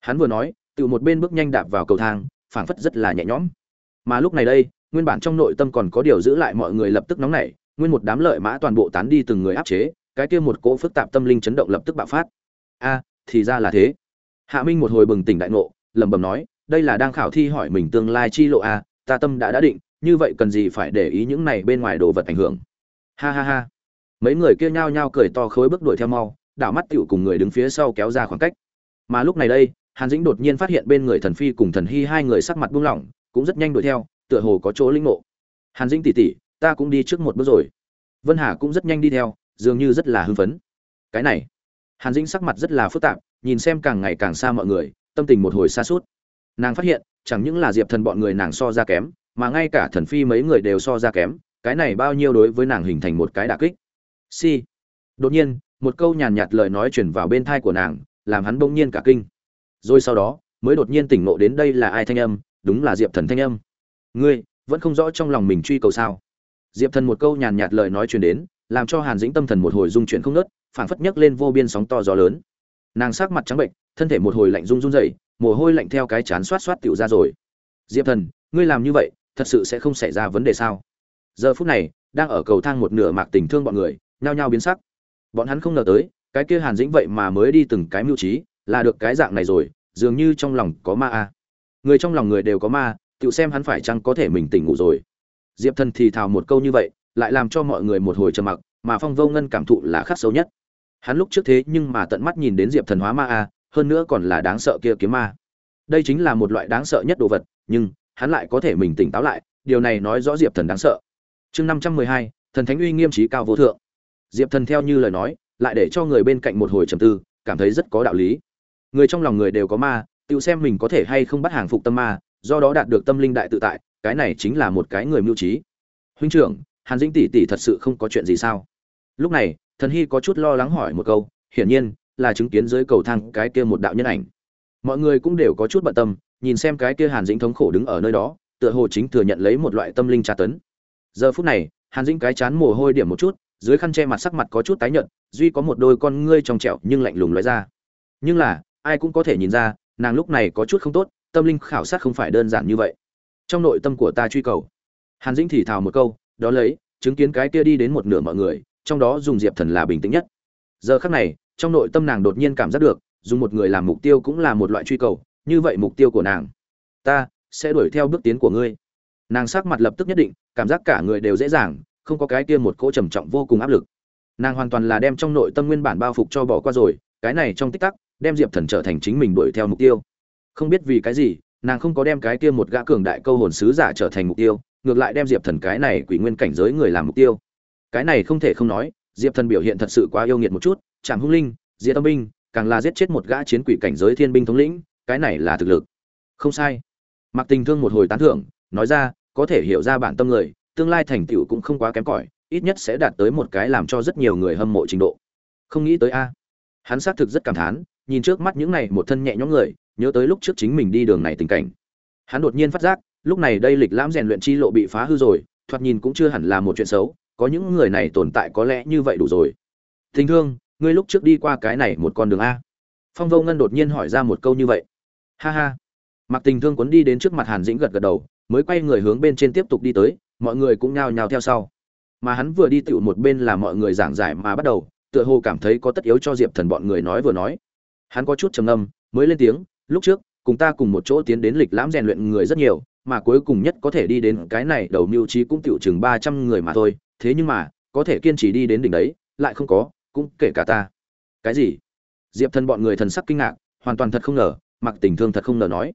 Hắn vừa nói tự một bên bước nhanh đạp vào cầu thang, phảng phất rất là nhẹ nhõm. Mà lúc này đây, nguyên bản trong nội tâm còn có điều giữ lại mọi người lập tức nóng nảy, nguyên một đám lợi mã toàn bộ tán đi từng người áp chế, cái kia một cỗ phức tạp tâm linh chấn động lập tức bạo phát. A, thì ra là thế. Hạ minh một hồi bừng tỉnh đại ngộ, lẩm bẩm nói đây là đang khảo thi hỏi mình tương lai chi lộ a ta tâm đã đã định như vậy cần gì phải để ý những này bên ngoài đồ vật ảnh hưởng. Ha ha ha. Mấy người kia nhao nhao cười to khối bước đuổi theo mau đảo mắt tiểu cùng người đứng phía sau kéo ra khoảng cách. Mà lúc này đây hàn dĩnh đột nhiên phát hiện bên người thần phi cùng thần hy hai người sắc mặt buông lỏng cũng rất nhanh đuổi theo tựa hồ có chỗ linh ngộ. Hàn dĩnh tỷ tỷ, ta cũng đi trước một bước rồi. Vân hà cũng rất nhanh đi theo dường như rất là hưng phấn. Cái này. Hàn dĩnh sắc mặt rất là phức tạp nhìn xem càng ngày càng xa mọi người tâm tình một hồi xa suốt nàng phát hiện, chẳng những là diệp thần bọn người nàng so ra kém, mà ngay cả thần phi mấy người đều so ra kém, cái này bao nhiêu đối với nàng hình thành một cái đà kích. Si. Đột nhiên, một câu nhàn nhạt lời nói chuyển vào bên thai của nàng, làm hắn bỗng nhiên cả kinh. Rồi sau đó, mới đột nhiên tỉnh ngộ đến đây là ai thanh âm, đúng là diệp thần thanh âm. Ngươi, vẫn không rõ trong lòng mình truy cầu sao? Diệp thần một câu nhàn nhạt lời nói truyền đến, làm cho hàn dĩnh tâm thần một hồi dung chuyển không nớt phảng phất nhấc lên vô biên sóng to gió lớn. Nàng sắc mặt trắng bệnh, thân thể một hồi lạnh rung run dậy mồ hôi lạnh theo cái chán xoát xoát tiểu ra rồi. Diệp thần, ngươi làm như vậy, thật sự sẽ không xảy ra vấn đề sao? Giờ phút này, đang ở cầu thang một nửa mạc tình thương bọn người, nhao nhao biến sắc. Bọn hắn không ngờ tới, cái kia hàn dĩnh vậy mà mới đi từng cái mưu trí, là được cái dạng này rồi, dường như trong lòng có ma a. Người trong lòng người đều có ma tự xem hắn phải chăng có thể mình tỉnh ngủ rồi. Diệp thần thì thào một câu như vậy, lại làm cho mọi người một hồi trầm mặc, mà phong vô ngân cảm thụ là khắc xấu nhất. Hắn lúc trước thế nhưng mà tận mắt nhìn đến diệp thần hóa ma a hơn nữa còn là đáng sợ kia kiếm ma. Đây chính là một loại đáng sợ nhất đồ vật, nhưng hắn lại có thể mình tỉnh táo lại, điều này nói rõ diệp thần đáng sợ. Chương năm trăm mười hai, thần thánh uy nghiêm trí cao vô thượng. Diệp thần theo như lời nói, lại để cho người bên cạnh một hồi trầm tư, cảm thấy rất có đạo lý. Người trong lòng người đều có ma, tự xem mình có thể hay không bắt hàng phục tâm ma, do đó đạt được tâm linh đại tự tại, cái này chính là một cái người mưu trí. Huynh trưởng, hàn dĩnh tỷ tỷ thật sự không có chuyện gì sao? Lúc này, thần hy có chút lo lắng hỏi một câu, hiển nhiên là chứng kiến dưới cầu thang cái kia một đạo nhân ảnh. Mọi người cũng đều có chút bận tâm, nhìn xem cái kia hàn dĩnh thống khổ đứng ở nơi đó, tựa hồ chính thừa nhận lấy một loại tâm linh tra tấn. Giờ phút này, hàn dĩnh cái chán mồ hôi điểm một chút, dưới khăn che mặt sắc mặt có chút tái nhợt, duy có một đôi con ngươi trong trẻo nhưng lạnh lùng lóe ra. Nhưng là, ai cũng có thể nhìn ra, nàng lúc này có chút không tốt, tâm linh khảo sát không phải đơn giản như vậy. Trong nội tâm của ta truy cầu. Hàn dĩnh thì thào một câu đó lấy, chứng kiến cái kia đi đến một nửa mọi người, trong đó dùng diệp thần là bình tĩnh nhất. Giờ khắc này trong nội tâm nàng đột nhiên cảm giác được, dùng một người làm mục tiêu cũng là một loại truy cầu, như vậy mục tiêu của nàng, ta sẽ đuổi theo bước tiến của ngươi. Nàng sắc mặt lập tức nhất định, cảm giác cả người đều dễ dàng, không có cái kia một cỗ trầm trọng vô cùng áp lực. Nàng hoàn toàn là đem trong nội tâm nguyên bản bao phục cho bỏ qua rồi, cái này trong tích tắc, đem diệp thần trở thành chính mình đuổi theo mục tiêu. Không biết vì cái gì, nàng không có đem cái kia một gã cường đại câu hồn sứ giả trở thành mục tiêu, ngược lại đem diệp thần cái này quỷ nguyên cảnh giới người làm mục tiêu. Cái này không thể không nói diệp thần biểu hiện thật sự quá yêu nghiệt một chút chạm hung linh diệt tâm binh, càng là giết chết một gã chiến quỷ cảnh giới thiên binh thống lĩnh, cái này là thực lực. Không sai. Mặc tình thương một hồi tán thưởng, nói ra, có thể hiểu ra bản tâm người, tương lai thành tựu cũng không quá kém cỏi, ít nhất sẽ đạt tới một cái làm cho rất nhiều người hâm mộ trình độ. Không nghĩ tới a. Hắn xác thực rất cảm thán, nhìn trước mắt những này một thân nhẹ nhõm người, nhớ tới lúc trước chính mình đi đường này tình cảnh. Hắn đột nhiên phát giác, lúc này đây lịch lãm rèn luyện chi lộ bị phá hư rồi, thoạt nhìn cũng chưa hẳn là một chuyện xấu có những người này tồn tại có lẽ như vậy đủ rồi. Tình thương, ngươi lúc trước đi qua cái này một con đường a. Phong vô ngân đột nhiên hỏi ra một câu như vậy. Ha ha. Mặc tình thương cuốn đi đến trước mặt hàn dĩnh gật gật đầu, mới quay người hướng bên trên tiếp tục đi tới, mọi người cũng nhao nhao theo sau. Mà hắn vừa đi tựu một bên là mọi người giảng giải mà bắt đầu, tựa hồ cảm thấy có tất yếu cho diệp thần bọn người nói vừa nói. Hắn có chút trầm ngâm, mới lên tiếng, lúc trước, cùng ta cùng một chỗ tiến đến lịch lãm rèn luyện người rất nhiều, mà cuối cùng nhất có thể đi đến cái này đầu mưu trí cũng tựu chừng ba trăm người mà thôi thế nhưng mà có thể kiên trì đi đến đỉnh đấy lại không có cũng kể cả ta. Cái gì? Diệp thần bọn người thần sắc kinh ngạc hoàn toàn thật không ngờ mặc tình thương thật không ngờ nói.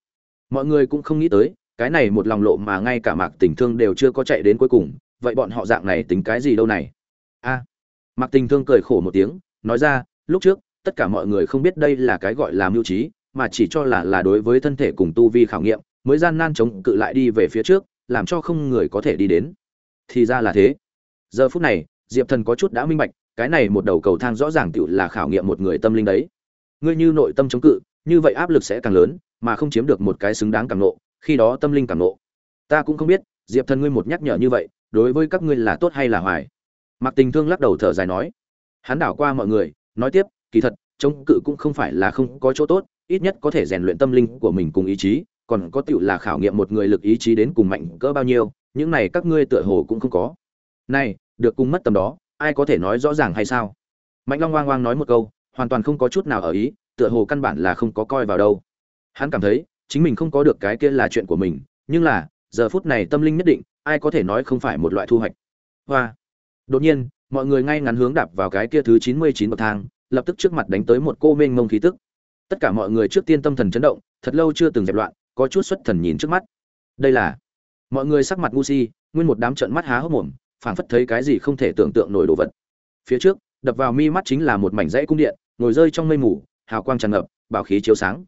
Mọi người cũng không nghĩ tới cái này một lòng lộ mà ngay cả mạc tình thương đều chưa có chạy đến cuối cùng vậy bọn họ dạng này tính cái gì đâu này? A. À, mạc tình thương cười khổ một tiếng nói ra lúc trước tất cả mọi người không biết đây là cái gọi là mưu trí mà chỉ cho là là đối với thân thể cùng tu vi khảo nghiệm mới gian nan chống cự lại đi về phía trước làm cho không người có thể đi đến. Thì ra là thế giờ phút này, diệp thần có chút đã minh bạch, cái này một đầu cầu thang rõ ràng tựu là khảo nghiệm một người tâm linh đấy. Ngươi như nội tâm chống cự, như vậy áp lực sẽ càng lớn, mà không chiếm được một cái xứng đáng càng nộ, khi đó tâm linh càng nộ. Ta cũng không biết, diệp thần ngươi một nhắc nhở như vậy, đối với các ngươi là tốt hay là hoài? Mặc tình thương lắc đầu thở dài nói. Hắn đảo qua mọi người, nói tiếp, kỳ thật, chống cự cũng không phải là không có chỗ tốt, ít nhất có thể rèn luyện tâm linh của mình cùng ý chí, còn có tựu là khảo nghiệm một người lực ý chí đến cùng mạnh cỡ bao nhiêu, những này các ngươi tựa hồ cũng không có. Này được cùng mất tầm đó, ai có thể nói rõ ràng hay sao? Mạnh long oang oang nói một câu, hoàn toàn không có chút nào ở ý, tựa hồ căn bản là không có coi vào đâu. Hắn cảm thấy, chính mình không có được cái kia là chuyện của mình, nhưng là, giờ phút này tâm linh nhất định, ai có thể nói không phải một loại thu hoạch. Hoa! Đột nhiên, mọi người ngay ngắn hướng đạp vào cái kia thứ chín mươi chín bậc thang, lập tức trước mặt đánh tới một cô mênh mông khí tức. Tất cả mọi người trước tiên tâm thần chấn động, thật lâu chưa từng dẹp loạn, có chút xuất thần nhìn trước mắt. Đây là, mọi người sắc mặt ngu si, nguyên một đám trận mắt há hốc mồm phảng phất thấy cái gì không thể tưởng tượng nổi đồ vật. Phía trước, đập vào mi mắt chính là một mảnh dãy cung điện, ngồi rơi trong mây mù, hào quang tràn ngập, bảo khí chiếu sáng.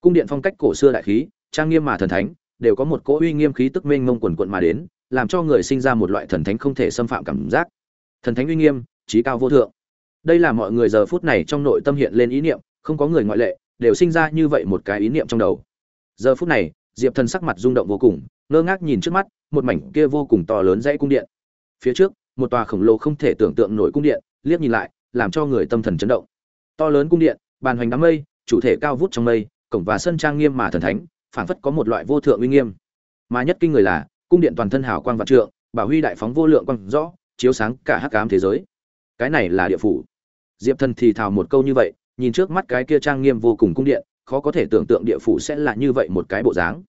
Cung điện phong cách cổ xưa đại khí, trang nghiêm mà thần thánh, đều có một cỗ uy nghiêm khí tức mênh mông quần quận mà đến, làm cho người sinh ra một loại thần thánh không thể xâm phạm cảm giác. Thần thánh uy nghiêm, trí cao vô thượng. Đây là mọi người giờ phút này trong nội tâm hiện lên ý niệm, không có người ngoại lệ, đều sinh ra như vậy một cái ý niệm trong đầu. Giờ phút này, diệp thần sắc mặt rung động vô cùng, ngơ ngác nhìn trước mắt, một mảnh kia vô cùng to lớn dãy cung điện phía trước, một tòa khổng lồ không thể tưởng tượng nổi cung điện, liếc nhìn lại, làm cho người tâm thần chấn động. To lớn cung điện, bàn hoành đám mây, chủ thể cao vút trong mây, cổng và sân trang nghiêm mà thần thánh, phảng phất có một loại vô thượng uy nghiêm. Mà nhất kinh người là, cung điện toàn thân hào quang vạn trượng, bảo huy đại phóng vô lượng quang rõ, chiếu sáng cả hắc ám thế giới. Cái này là địa phủ. Diệp thần thì thào một câu như vậy, nhìn trước mắt cái kia trang nghiêm vô cùng cung điện, khó có thể tưởng tượng địa phủ sẽ là như vậy một cái bộ dáng.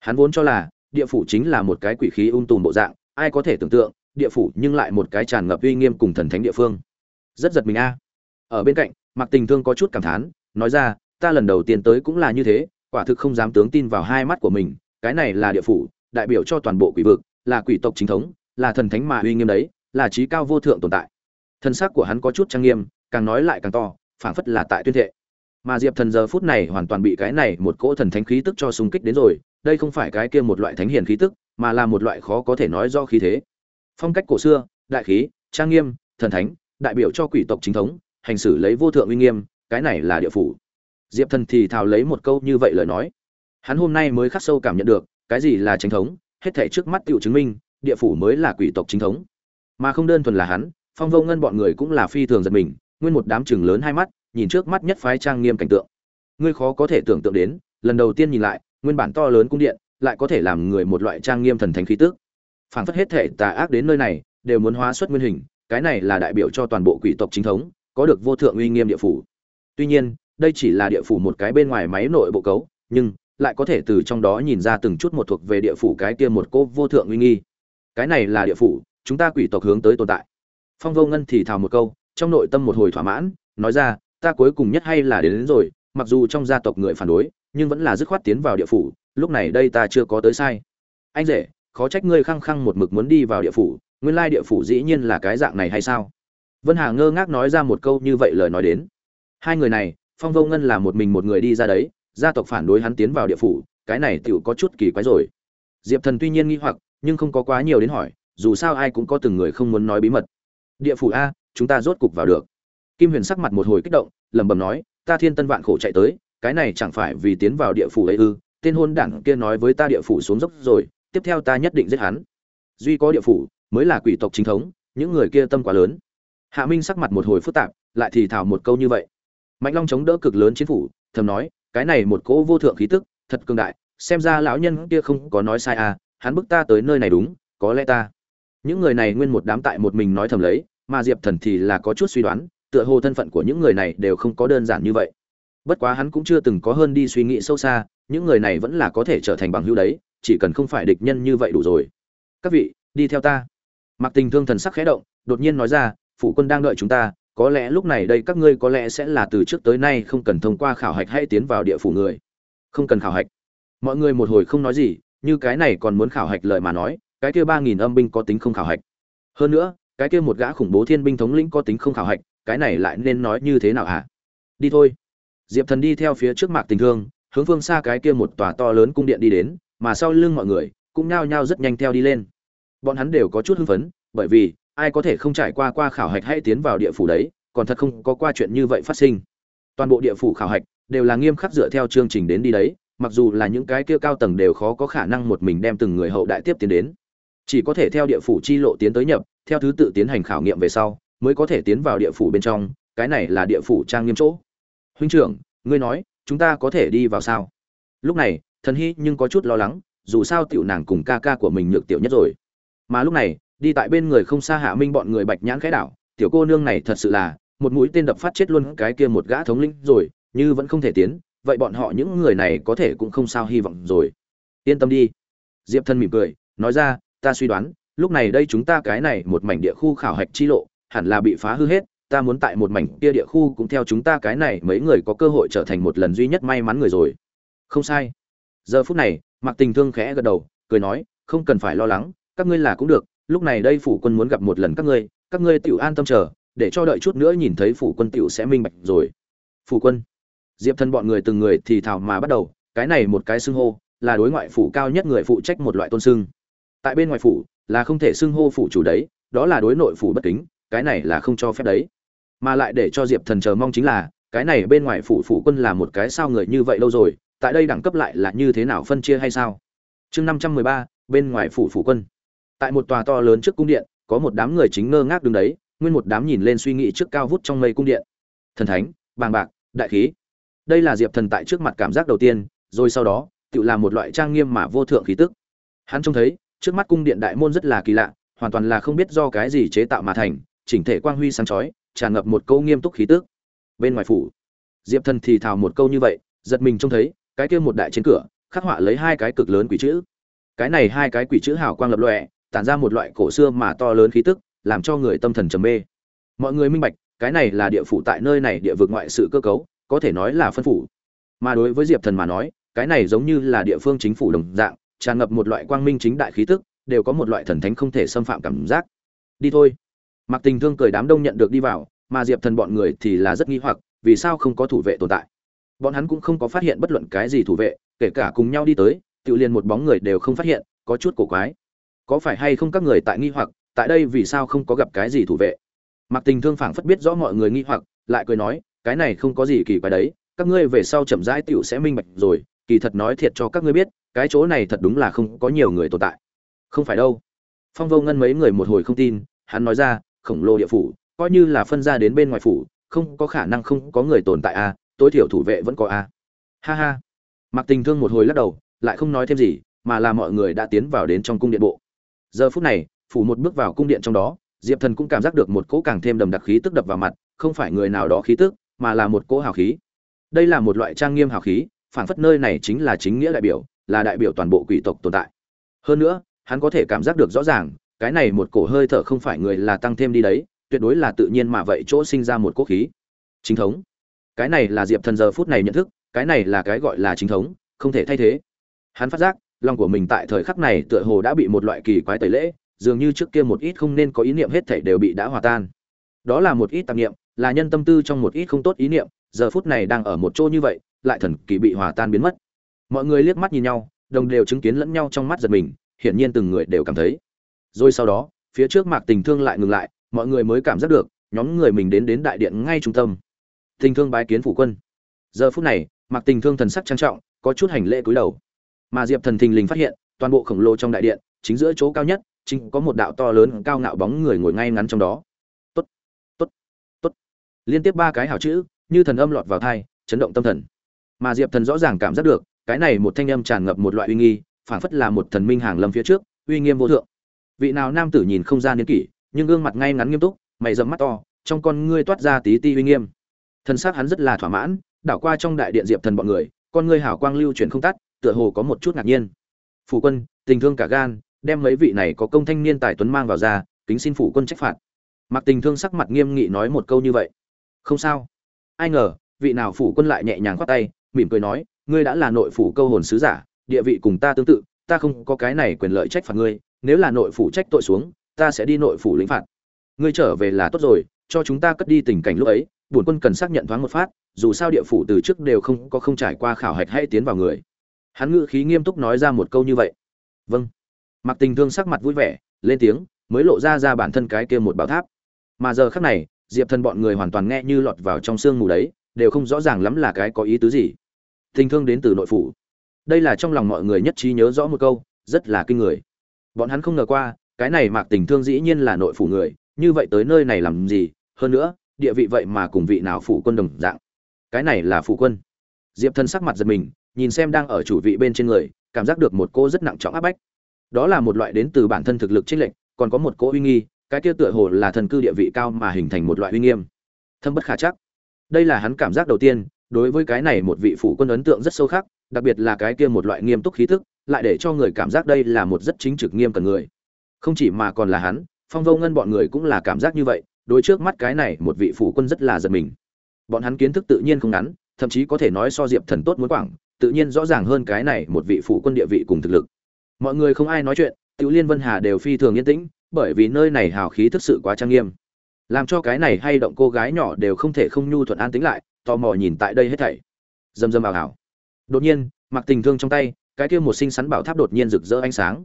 Hắn vốn cho là, địa phủ chính là một cái quỷ khí ung tùm bộ dạng, ai có thể tưởng tượng địa phủ nhưng lại một cái tràn ngập uy nghiêm cùng thần thánh địa phương. Rất giật mình a. Ở bên cạnh mặc tình thương có chút cảm thán, nói ra, ta lần đầu tiên tới cũng là như thế, quả thực không dám tướng tin vào hai mắt của mình, cái này là địa phủ, đại biểu cho toàn bộ quỷ vực, là quỷ tộc chính thống, là thần thánh mà uy nghiêm đấy, là trí cao vô thượng tồn tại. Thân xác của hắn có chút trang nghiêm, càng nói lại càng to, phảng phất là tại tuyên thệ. Mà diệp thần giờ phút này hoàn toàn bị cái này một cỗ thần thánh khí tức cho xung kích đến rồi, đây không phải cái kia một loại thánh hiền khí tức, mà là một loại khó có thể nói do khí thế phong cách cổ xưa, đại khí, trang nghiêm, thần thánh, đại biểu cho quỷ tộc chính thống, hành xử lấy vô thượng uy nghiêm, cái này là địa phủ. Diệp thần thì thào lấy một câu như vậy lời nói. Hắn hôm nay mới khắc sâu cảm nhận được, cái gì là chính thống, hết thể trước mắt tựu chứng minh, địa phủ mới là quỷ tộc chính thống. Mà không đơn thuần là hắn, phong vô ngân bọn người cũng là phi thường giật mình, nguyên một đám chừng lớn hai mắt, nhìn trước mắt nhất phái trang nghiêm cảnh tượng. Ngươi khó có thể tưởng tượng đến, lần đầu tiên nhìn lại, nguyên bản to lớn cung điện, lại có thể làm người một loại trang nghiêm thần thánh khí tức phảng phất hết thể tà ác đến nơi này đều muốn hóa xuất nguyên hình cái này là đại biểu cho toàn bộ quỷ tộc chính thống có được vô thượng uy nghiêm địa phủ. Tuy nhiên đây chỉ là địa phủ một cái bên ngoài máy nội bộ cấu nhưng lại có thể từ trong đó nhìn ra từng chút một thuộc về địa phủ cái kia một cô vô thượng uy nghi. Cái này là địa phủ chúng ta quỷ tộc hướng tới tồn tại. Phong vô ngân thì thào một câu trong nội tâm một hồi thỏa mãn nói ra ta cuối cùng nhất hay là đến, đến rồi mặc dù trong gia tộc người phản đối nhưng vẫn là dứt khoát tiến vào địa phủ lúc này đây ta chưa có tới sai. Anh rể khó trách ngươi khăng khăng một mực muốn đi vào địa phủ, nguyên lai địa phủ dĩ nhiên là cái dạng này hay sao? Vân hà ngơ ngác nói ra một câu như vậy lời nói đến. Hai người này, phong vô ngân là một mình một người đi ra đấy, gia tộc phản đối hắn tiến vào địa phủ, cái này tựu có chút kỳ quái rồi. Diệp thần tuy nhiên nghi hoặc, nhưng không có quá nhiều đến hỏi, dù sao ai cũng có từng người không muốn nói bí mật. Địa phủ a, chúng ta rốt cục vào được. Kim huyền sắc mặt một hồi kích động, lẩm bẩm nói, ta thiên tân vạn khổ chạy tới, cái này chẳng phải vì tiến vào địa phủ ấy ư? Tên hôn đảng kia nói với ta địa phủ xuống dốc rồi tiếp theo ta nhất định giết hắn. Duy có địa phủ, mới là quỷ tộc chính thống, những người kia tâm quá lớn. Hạ minh sắc mặt một hồi phức tạp, lại thì thảo một câu như vậy. Mạnh long chống đỡ cực lớn chiến phủ, thầm nói, cái này một cỗ vô thượng khí tức, thật cường đại, xem ra lão nhân kia không có nói sai à hắn bức ta tới nơi này đúng, có lẽ ta. Những người này nguyên một đám tại một mình nói thầm lấy, mà diệp thần thì là có chút suy đoán, tựa hồ thân phận của những người này đều không có đơn giản như vậy. Bất quá hắn cũng chưa từng có hơn đi suy nghĩ sâu xa, những người này vẫn là có thể trở thành bằng hữu đấy chỉ cần không phải địch nhân như vậy đủ rồi. Các vị, đi theo ta. Mặc tình thương thần sắc khẽ động, đột nhiên nói ra phụ quân đang đợi chúng ta, có lẽ lúc này đây các ngươi có lẽ sẽ là từ trước tới nay không cần thông qua khảo hạch hay tiến vào địa phủ người. Không cần khảo hạch. Mọi người một hồi không nói gì, như cái này còn muốn khảo hạch lời mà nói, cái kia ba nghìn âm binh có tính không khảo hạch. Hơn nữa, cái kia một gã khủng bố thiên binh thống lĩnh có tính không khảo hạch, cái này lại nên nói như thế nào hả? Đi thôi. Diệp thần đi theo phía trước mạc tình thương, hướng phương xa cái kia một tòa to lớn cung điện đi đến mà sau lưng mọi người cũng nhao nhao rất nhanh theo đi lên. Bọn hắn đều có chút hưng phấn, bởi vì ai có thể không trải qua qua khảo hạch hay tiến vào địa phủ đấy, còn thật không có qua chuyện như vậy phát sinh. Toàn bộ địa phủ khảo hạch đều là nghiêm khắc dựa theo chương trình đến đi đấy, mặc dù là những cái kia cao tầng đều khó có khả năng một mình đem từng người hậu đại tiếp tiến đến. Chỉ có thể theo địa phủ chi lộ tiến tới nhập, theo thứ tự tiến hành khảo nghiệm về sau, mới có thể tiến vào địa phủ bên trong, cái này là địa phủ trang nghiêm chỗ. Huynh trưởng, ngươi nói, chúng ta có thể đi vào sao? Lúc này thần hy nhưng có chút lo lắng, dù sao tiểu nàng cùng ca ca của mình nhược tiểu nhất rồi. Mà lúc này, đi tại bên người không xa hạ minh bọn người bạch nhãn khẽ đảo, tiểu cô nương này thật sự là, một mũi tên đập phát chết luôn cái kia một gã thống lĩnh rồi, như vẫn không thể tiến, vậy bọn họ những người này có thể cũng không sao hy vọng rồi. Yên tâm đi. Diệp thân mỉm cười, nói ra, ta suy đoán, lúc này đây chúng ta cái này một mảnh địa khu khảo hạch chi lộ, hẳn là bị phá hư hết, ta muốn tại một mảnh kia địa khu cũng theo chúng ta cái này mấy người có cơ hội trở thành một lần duy nhất may mắn người rồi. Không sai giờ phút này, mạc tình thương khẽ gật đầu, cười nói, không cần phải lo lắng, các ngươi là cũng được, lúc này đây phủ quân muốn gặp một lần các ngươi các ngươi tiểu an tâm chờ, để cho đợi chút nữa nhìn thấy phủ quân tiểu sẽ minh bạch rồi. Phủ quân? Diệp thân bọn người từng người thì thảo mà bắt đầu, cái này một cái xưng hô, là đối ngoại phủ cao nhất người phụ trách một loại tôn xưng. Tại bên ngoài phủ, là không thể xưng hô phủ chủ đấy, đó là đối nội phủ bất kính, cái này là không cho phép đấy. Mà lại để cho diệp thần chờ mong chính là, cái này bên ngoài phủ phủ quân là một cái sao người như vậy lâu rồi tại đây đẳng cấp lại là như thế nào phân chia hay sao? Chương năm trăm mười ba, bên ngoài phủ phủ quân. Tại một tòa to lớn trước cung điện, có một đám người chính ngơ ngác đứng đấy, nguyên một đám nhìn lên suy nghĩ trước cao vút trong mây cung điện. Thần thánh, bàng bạc, đại khí. Đây là diệp thần tại trước mặt cảm giác đầu tiên, rồi sau đó, tự làm một loại trang nghiêm mà vô thượng khí tức. Hắn trông thấy, trước mắt cung điện đại môn rất là kỳ lạ, hoàn toàn là không biết do cái gì chế tạo mà thành, chỉnh thể quang huy sáng chói, tràn ngập một câu nghiêm túc khí tức. Bên ngoài phủ, diệp thần thì thào một câu như vậy, giật mình trông thấy cái kia một đại trên cửa, khắc họa lấy hai cái cực lớn quỷ chữ. Cái này hai cái quỷ chữ hào quang lập lòe, tản ra một loại cổ xưa mà to lớn khí tức, làm cho người tâm thần trầm mê. Mọi người minh bạch, cái này là địa phủ tại nơi này địa vực ngoại sự cơ cấu, có thể nói là phân phủ. Mà đối với diệp thần mà nói, cái này giống như là địa phương chính phủ đồng dạng, tràn ngập một loại quang minh chính đại khí tức, đều có một loại thần thánh không thể xâm phạm cảm giác. Đi thôi. Mặc tình thương cười đám đông nhận được đi vào, mà diệp thần bọn người thì là rất nghi hoặc, vì sao không có thủ vệ tồn tại? Bọn hắn cũng không có phát hiện bất luận cái gì thủ vệ kể cả cùng nhau đi tới tự liền một bóng người đều không phát hiện có chút cổ quái. Có phải hay không các người tại nghi hoặc tại đây vì sao không có gặp cái gì thủ vệ? Mặc tình thương phảng phất biết rõ mọi người nghi hoặc lại cười nói cái này không có gì kỳ quái đấy các ngươi về sau chậm rãi tiểu sẽ minh bạch rồi kỳ thật nói thiệt cho các ngươi biết cái chỗ này thật đúng là không có nhiều người tồn tại. Không phải đâu. Phong vô ngân mấy người một hồi không tin hắn nói ra khổng lồ địa phủ coi như là phân ra đến bên ngoài phủ không có khả năng không có người tồn tại a à, tối thiểu thủ vệ vẫn có a. À. ha ha. Mặc tình thương một hồi lắc đầu, lại không nói thêm gì, mà là mọi người đã tiến vào đến trong cung điện bộ. Giờ phút này, phủ một bước vào cung điện trong đó, diệp thần cũng cảm giác được một cỗ càng thêm đầm đặc khí tức đập vào mặt, không phải người nào đó khí tức, mà là một cỗ hào khí. Đây là một loại trang nghiêm hào khí phản phất nơi này chính là chính nghĩa đại biểu, là đại biểu toàn bộ quỷ tộc tồn tại. Hơn nữa, hắn có thể cảm giác được rõ ràng, cái này một cổ hơi thở không phải người là tăng thêm đi đấy, tuyệt đối là tự nhiên mà vậy chỗ sinh ra một cỗ khí. Chính thống cái này là diệp thần giờ phút này nhận thức, cái này là cái gọi là chính thống, không thể thay thế. Hắn phát giác, lòng của mình tại thời khắc này tựa hồ đã bị một loại kỳ quái tẩy lễ, dường như trước kia một ít không nên có ý niệm hết thảy đều bị đã hòa tan. Đó là một ít tạp niệm, là nhân tâm tư trong một ít không tốt ý niệm, giờ phút này đang ở một chỗ như vậy, lại thần kỳ bị hòa tan biến mất. Mọi người liếc mắt nhìn nhau, đồng đều chứng kiến lẫn nhau trong mắt giật mình, hiển nhiên từng người đều cảm thấy. Rồi sau đó, phía trước mạc tình thương lại ngừng lại, mọi người mới cảm giác được, nhóm người mình đến đến đại điện ngay trung tâm tình thương bái kiến phủ quân. Giờ phút này, Mặc tình thương thần sắc trang trọng, có chút hành lễ cúi đầu. Mà diệp thần thình lình phát hiện, toàn bộ khổng lồ trong đại điện, chính giữa chỗ cao nhất, chính có một đạo to lớn cao ngạo bóng người ngồi ngay ngắn trong đó. Tốt tốt tốt. Liên tiếp ba cái hào chữ, như thần âm lọt vào thai chấn động tâm thần. Mà diệp thần rõ ràng cảm giác được, cái này một thanh âm tràn ngập một loại uy nghi, phảng phất là một thần minh hàng lâm phía trước, uy nghiêm vô thượng. Vị nào nam tử nhìn không ra niên kỷ, nhưng gương mặt ngay ngắn nghiêm túc, mày dầm mắt to, trong con ngươi toát ra tí ti uy nghiêm thân xác hắn rất là thỏa mãn, đảo qua trong đại điện diệp thần bọn người, con ngươi hào quang lưu chuyển không tắt, tựa hồ có một chút ngạc nhiên. Phủ quân, tình thương cả gan, đem mấy vị này có công thanh niên tài tuấn mang vào ra, kính xin phủ quân trách phạt. Mặc tình thương sắc mặt nghiêm nghị nói một câu như vậy. Không sao. Ai ngờ, vị nào phủ quân lại nhẹ nhàng khoát tay, mỉm cười nói, ngươi đã là nội phủ câu hồn sứ giả, địa vị cùng ta tương tự, ta không có cái này quyền lợi trách phạt ngươi, nếu là nội phủ trách tội xuống, ta sẽ đi nội phủ lĩnh phạt. Ngươi trở về là tốt rồi, cho chúng ta cất đi tình cảnh lúc ấy bổn quân cần xác nhận thoáng một phát, dù sao địa phủ từ trước đều không có không trải qua khảo hạch hay tiến vào người. Hắn ngự khí nghiêm túc nói ra một câu như vậy. Vâng. Mặc tình thương sắc mặt vui vẻ, lên tiếng, mới lộ ra ra bản thân cái kia một bảo tháp. Mà giờ khắc này, diệp thần bọn người hoàn toàn nghe như lọt vào trong sương mù đấy, đều không rõ ràng lắm là cái có ý tứ gì. Tình thương đến từ nội phủ. Đây là trong lòng mọi người nhất trí nhớ rõ một câu, rất là kinh người. Bọn hắn không ngờ qua, cái này mạc tình thương dĩ nhiên là nội phủ người, như vậy tới nơi này làm gì? Hơn nữa địa vị vậy mà cùng vị nào phủ quân đồng dạng. Cái này là phủ quân. Diệp thần sắc mặt giật mình, nhìn xem đang ở chủ vị bên trên người, cảm giác được một cô rất nặng trọng áp bách. Đó là một loại đến từ bản thân thực lực trích lệnh còn có một cỗ uy nghi, cái kia tựa hồ là thần cư địa vị cao mà hình thành một loại uy nghiêm. Thâm bất khả chắc. Đây là hắn cảm giác đầu tiên, đối với cái này một vị phủ quân ấn tượng rất sâu khác đặc biệt là cái kia một loại nghiêm túc khí tức, lại để cho người cảm giác đây là một rất chính trực nghiêm cần người. Không chỉ mà còn là hắn, phong vô ngân bọn người cũng là cảm giác như vậy đối trước mắt cái này một vị phủ quân rất là giật mình. Bọn hắn kiến thức tự nhiên không ngắn, thậm chí có thể nói so diệp thần tốt muốn quảng, tự nhiên rõ ràng hơn cái này một vị phủ quân địa vị cùng thực lực. Mọi người không ai nói chuyện, tiểu liên vân hà đều phi thường yên tĩnh, bởi vì nơi này hào khí thực sự quá trang nghiêm. Làm cho cái này hay động cô gái nhỏ đều không thể không nhu thuận an tính lại, tò mò nhìn tại đây hết thảy. Dầm dầm ảo ảo đột nhiên, mặc tình thương trong tay, cái kia một sinh sắn bảo tháp đột nhiên rực rỡ ánh sáng.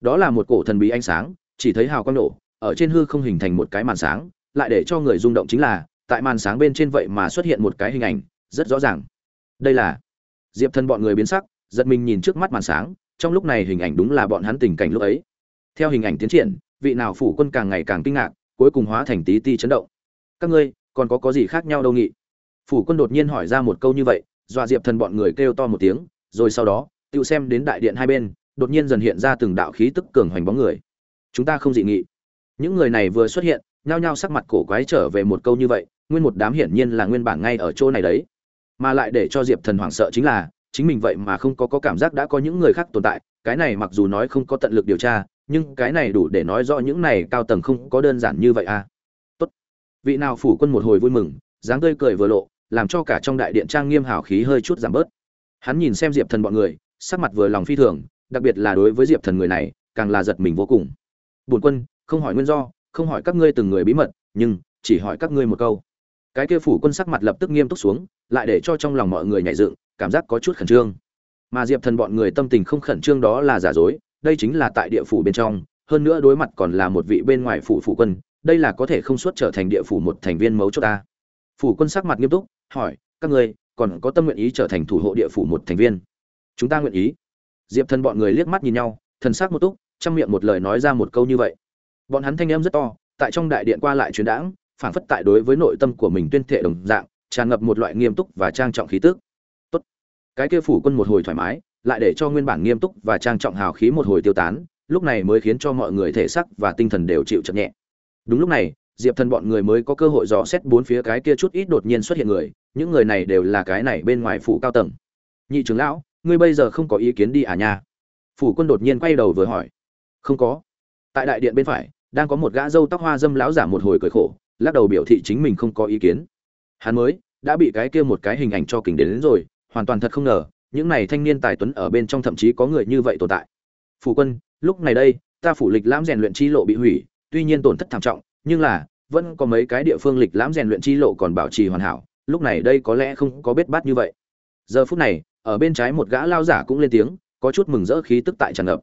Đó là một cổ thần bí ánh sáng, chỉ thấy hào quang nổ, ở trên hư không hình thành một cái màn sáng lại để cho người rung động chính là, tại màn sáng bên trên vậy mà xuất hiện một cái hình ảnh, rất rõ ràng. Đây là diệp thân bọn người biến sắc, giật mình nhìn trước mắt màn sáng, trong lúc này hình ảnh đúng là bọn hắn tình cảnh lúc ấy. Theo hình ảnh tiến triển, vị nào phủ quân càng ngày càng kinh ngạc, cuối cùng hóa thành tí ti chấn động. Các ngươi, còn có có gì khác nhau đâu nghị phủ quân đột nhiên hỏi ra một câu như vậy, dọa diệp thần bọn người kêu to một tiếng, rồi sau đó tự xem đến đại điện hai bên, đột nhiên dần hiện ra từng đạo khí tức cường hoành bóng người. Chúng ta không dị nghị. Những người này vừa xuất hiện nhao nhao sắc mặt cổ quái trở về một câu như vậy nguyên một đám hiển nhiên là nguyên bản ngay ở chỗ này đấy. Mà lại để cho diệp thần hoảng sợ chính là chính mình vậy mà không có, có cảm giác đã có những người khác tồn tại cái này mặc dù nói không có tận lực điều tra nhưng cái này đủ để nói rõ những này cao tầng không có đơn giản như vậy à. Tốt. Vị nào phủ quân một hồi vui mừng dáng tươi cười vừa lộ làm cho cả trong đại điện trang nghiêm hào khí hơi chút giảm bớt. Hắn nhìn xem diệp thần bọn người sắc mặt vừa lòng phi thường đặc biệt là đối với diệp thần người này càng là giật mình vô cùng. Bổn quân không hỏi nguyên do không hỏi các ngươi từng người bí mật, nhưng chỉ hỏi các ngươi một câu. Cái kia phủ quân sắc mặt lập tức nghiêm túc xuống, lại để cho trong lòng mọi người nhảy dựng, cảm giác có chút khẩn trương. Mà diệp thần bọn người tâm tình không khẩn trương đó là giả dối, đây chính là tại địa phủ bên trong, hơn nữa đối mặt còn là một vị bên ngoài phủ phủ quân, đây là có thể không xuất trở thành địa phủ một thành viên mấu chốt ta. Phủ quân sắc mặt nghiêm túc, hỏi, các ngươi còn có tâm nguyện ý trở thành thủ hộ địa phủ một thành viên? Chúng ta nguyện ý. Diệp thần bọn người liếc mắt nhìn nhau, thần sắc một túc, trong miệng một lời nói ra một câu như vậy bọn hắn thanh em rất to, tại trong đại điện qua lại truyền đãng, phảng phất tại đối với nội tâm của mình tuyên thệ đồng dạng, tràn ngập một loại nghiêm túc và trang trọng khí tức. Tốt. Cái kia phủ quân một hồi thoải mái, lại để cho nguyên bản nghiêm túc và trang trọng hào khí một hồi tiêu tán, lúc này mới khiến cho mọi người thể sắc và tinh thần đều chịu chậm nhẹ. Đúng lúc này, diệp thần bọn người mới có cơ hội dò xét bốn phía cái kia chút ít đột nhiên xuất hiện người, những người này đều là cái này bên ngoài phủ cao tầng. Nhị trưởng lão, ngươi bây giờ không có ý kiến đi à nha? Phủ quân đột nhiên quay đầu vừa hỏi. Không có. Tại đại điện bên phải đang có một gã râu tóc hoa dâm lão giả một hồi cười khổ lắc đầu biểu thị chính mình không có ý kiến. Hắn mới đã bị cái kia một cái hình ảnh cho kình đến, đến rồi hoàn toàn thật không ngờ những này thanh niên tài tuấn ở bên trong thậm chí có người như vậy tồn tại. Phủ quân lúc này đây ta phủ lịch lãm rèn luyện chi lộ bị hủy tuy nhiên tổn thất thảm trọng nhưng là vẫn có mấy cái địa phương lịch lãm rèn luyện chi lộ còn bảo trì hoàn hảo lúc này đây có lẽ không có bết bát như vậy. Giờ phút này ở bên trái một gã lao giả cũng lên tiếng có chút mừng rỡ khí tức tại tràn ngập.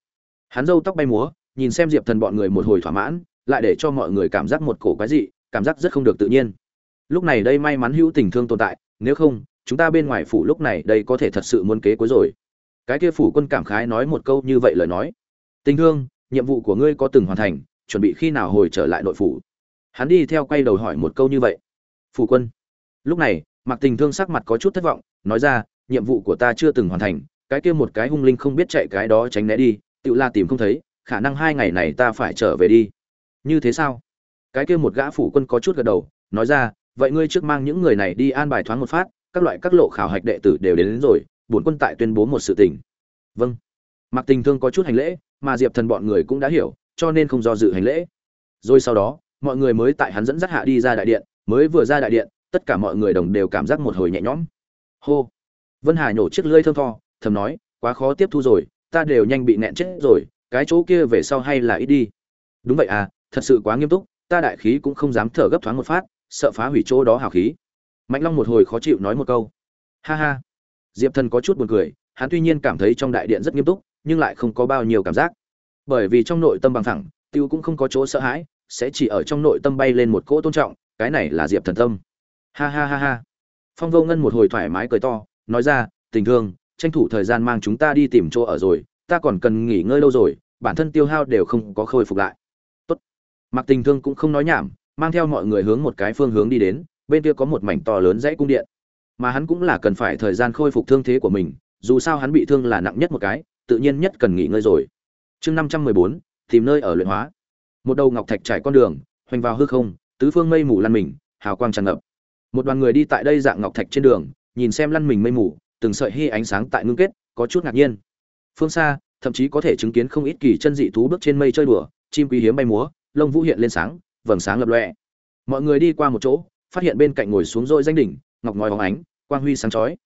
Hắn râu tóc bay múa nhìn xem diệp thần bọn người một hồi thỏa mãn, lại để cho mọi người cảm giác một cổ quái dị, cảm giác rất không được tự nhiên. Lúc này đây may mắn hữu tình thương tồn tại, nếu không, chúng ta bên ngoài phủ lúc này đây có thể thật sự muốn kế cuối rồi. Cái kia phủ quân cảm khái nói một câu như vậy lời nói. Tình thương, nhiệm vụ của ngươi có từng hoàn thành, chuẩn bị khi nào hồi trở lại nội phủ? Hắn đi theo quay đầu hỏi một câu như vậy. Phủ quân. Lúc này mặc tình thương sắc mặt có chút thất vọng, nói ra, nhiệm vụ của ta chưa từng hoàn thành, cái kia một cái hung linh không biết chạy cái đó tránh né đi, tự la tìm không thấy khả năng hai ngày này ta phải trở về đi. Như thế sao? Cái kia một gã phủ quân có chút gật đầu nói ra vậy ngươi trước mang những người này đi an bài thoáng một phát các loại các lộ khảo hạch đệ tử đều đến, đến rồi bổn quân tại tuyên bố một sự tình. Vâng. Mặc tình thương có chút hành lễ mà diệp thần bọn người cũng đã hiểu cho nên không do dự hành lễ. Rồi sau đó mọi người mới tại hắn dẫn dắt hạ đi ra đại điện mới vừa ra đại điện tất cả mọi người đồng đều cảm giác một hồi nhẹ nhõm. Hô. Vân hải nhổ chiếc lưỡi thơm tho thầm nói quá khó tiếp thu rồi ta đều nhanh bị nẹn chết rồi cái chỗ kia về sau hay là ít đi. Đúng vậy à thật sự quá nghiêm túc, ta đại khí cũng không dám thở gấp thoáng một phát, sợ phá hủy chỗ đó hào khí. Mạnh long một hồi khó chịu nói một câu. Ha ha. Diệp thần có chút buồn cười, hắn tuy nhiên cảm thấy trong đại điện rất nghiêm túc, nhưng lại không có bao nhiêu cảm giác. Bởi vì trong nội tâm bằng thẳng tiêu cũng không có chỗ sợ hãi, sẽ chỉ ở trong nội tâm bay lên một cỗ tôn trọng, cái này là diệp thần tâm. Ha ha ha ha. Phong vô ngân một hồi thoải mái cười to, nói ra, tình thương, tranh thủ thời gian mang chúng ta đi tìm chỗ ở rồi ta còn cần nghỉ ngơi lâu rồi, bản thân tiêu hao đều không có khôi phục lại. Tốt. Mặc tình thương cũng không nói nhảm, mang theo mọi người hướng một cái phương hướng đi đến, bên kia có một mảnh to lớn dãy cung điện. Mà hắn cũng là cần phải thời gian khôi phục thương thế của mình, dù sao hắn bị thương là nặng nhất một cái, tự nhiên nhất cần nghỉ ngơi rồi. Chương năm trăm mười bốn, tìm nơi ở luyện hóa. Một đầu ngọc thạch trải con đường, hoành vào hư không, tứ phương mây mù lăn mình, hào quang tràn ngập. Một đoàn người đi tại đây dạng ngọc thạch trên đường, nhìn xem lăn mình mây mù, từng sợi hy ánh sáng tại ngưng kết, có chút ngạc nhiên phương xa, thậm chí có thể chứng kiến không ít kỳ chân dị thú bước trên mây chơi đùa, chim quý hiếm bay múa, lông vũ hiện lên sáng, vầng sáng lập lọe mọi người đi qua một chỗ, phát hiện bên cạnh ngồi xuống dội danh đỉnh, ngọc ngói hóng ánh, quang huy sáng chói.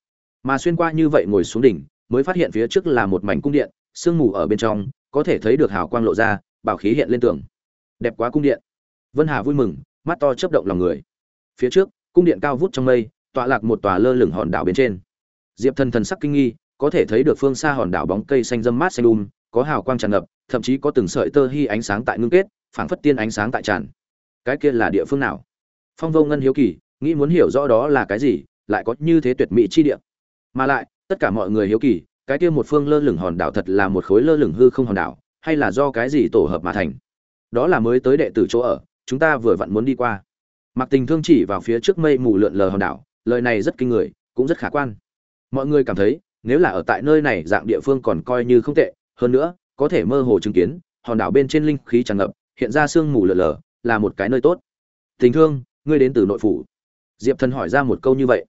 Mà xuyên qua như vậy ngồi xuống đỉnh, mới phát hiện phía trước là một mảnh cung điện, sương mù ở bên trong, có thể thấy được hào quang lộ ra, bảo khí hiện lên tường. Đẹp quá cung điện. Vân hà vui mừng, mắt to chớp động lòng người. Phía trước, cung điện cao vút trong mây, tọa lạc một tòa lơ lửng hòn đảo bên trên. Diệp thần thần sắc kinh nghi có thể thấy được phương xa hòn đảo bóng cây xanh râm mát xanh um có hào quang tràn ngập, thậm chí có từng sợi tơ hy ánh sáng tại ngưng kết, phảng phất tiên ánh sáng tại tràn. Cái kia là địa phương nào? Phong vô ngân hiếu kỳ, nghĩ muốn hiểu rõ đó là cái gì, lại có như thế tuyệt mỹ chi địa. Mà lại, tất cả mọi người hiếu kỳ, cái kia một phương lơ lửng hòn đảo thật là một khối lơ lửng hư không hòn đảo, hay là do cái gì tổ hợp mà thành? Đó là mới tới đệ tử chỗ ở, chúng ta vừa vặn muốn đi qua. Mặc tình thương chỉ vào phía trước mây mù lượn lờ hòn đảo, lời này rất kinh người, cũng rất khả quan. Mọi người cảm thấy nếu là ở tại nơi này dạng địa phương còn coi như không tệ hơn nữa có thể mơ hồ chứng kiến hòn đảo bên trên linh khí tràn ngập hiện ra sương mù lờ lờ là một cái nơi tốt. Tình thương ngươi đến từ nội phủ. Diệp thần hỏi ra một câu như vậy.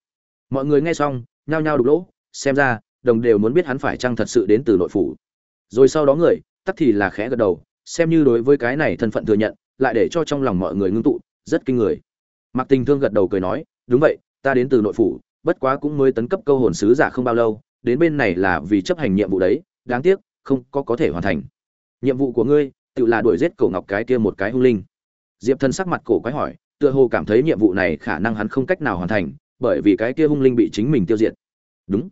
Mọi người nghe xong nhao nhao đục lỗ xem ra đồng đều muốn biết hắn phải chăng thật sự đến từ nội phủ. Rồi sau đó người tắc thì là khẽ gật đầu xem như đối với cái này thân phận thừa nhận lại để cho trong lòng mọi người ngưng tụ rất kinh người. Mạc Tình Thương gật đầu cười nói, "Đúng vậy, ta đến từ nội phủ, bất quá cũng mới tấn cấp câu hồn sứ giả không bao lâu, đến bên này là vì chấp hành nhiệm vụ đấy, đáng tiếc, không có có thể hoàn thành. Nhiệm vụ của ngươi, tự là đuổi giết cổ ngọc cái kia một cái hung linh." Diệp Thần sắc mặt cổ quái hỏi, tựa hồ cảm thấy nhiệm vụ này khả năng hắn không cách nào hoàn thành, bởi vì cái kia hung linh bị chính mình tiêu diệt. "Đúng."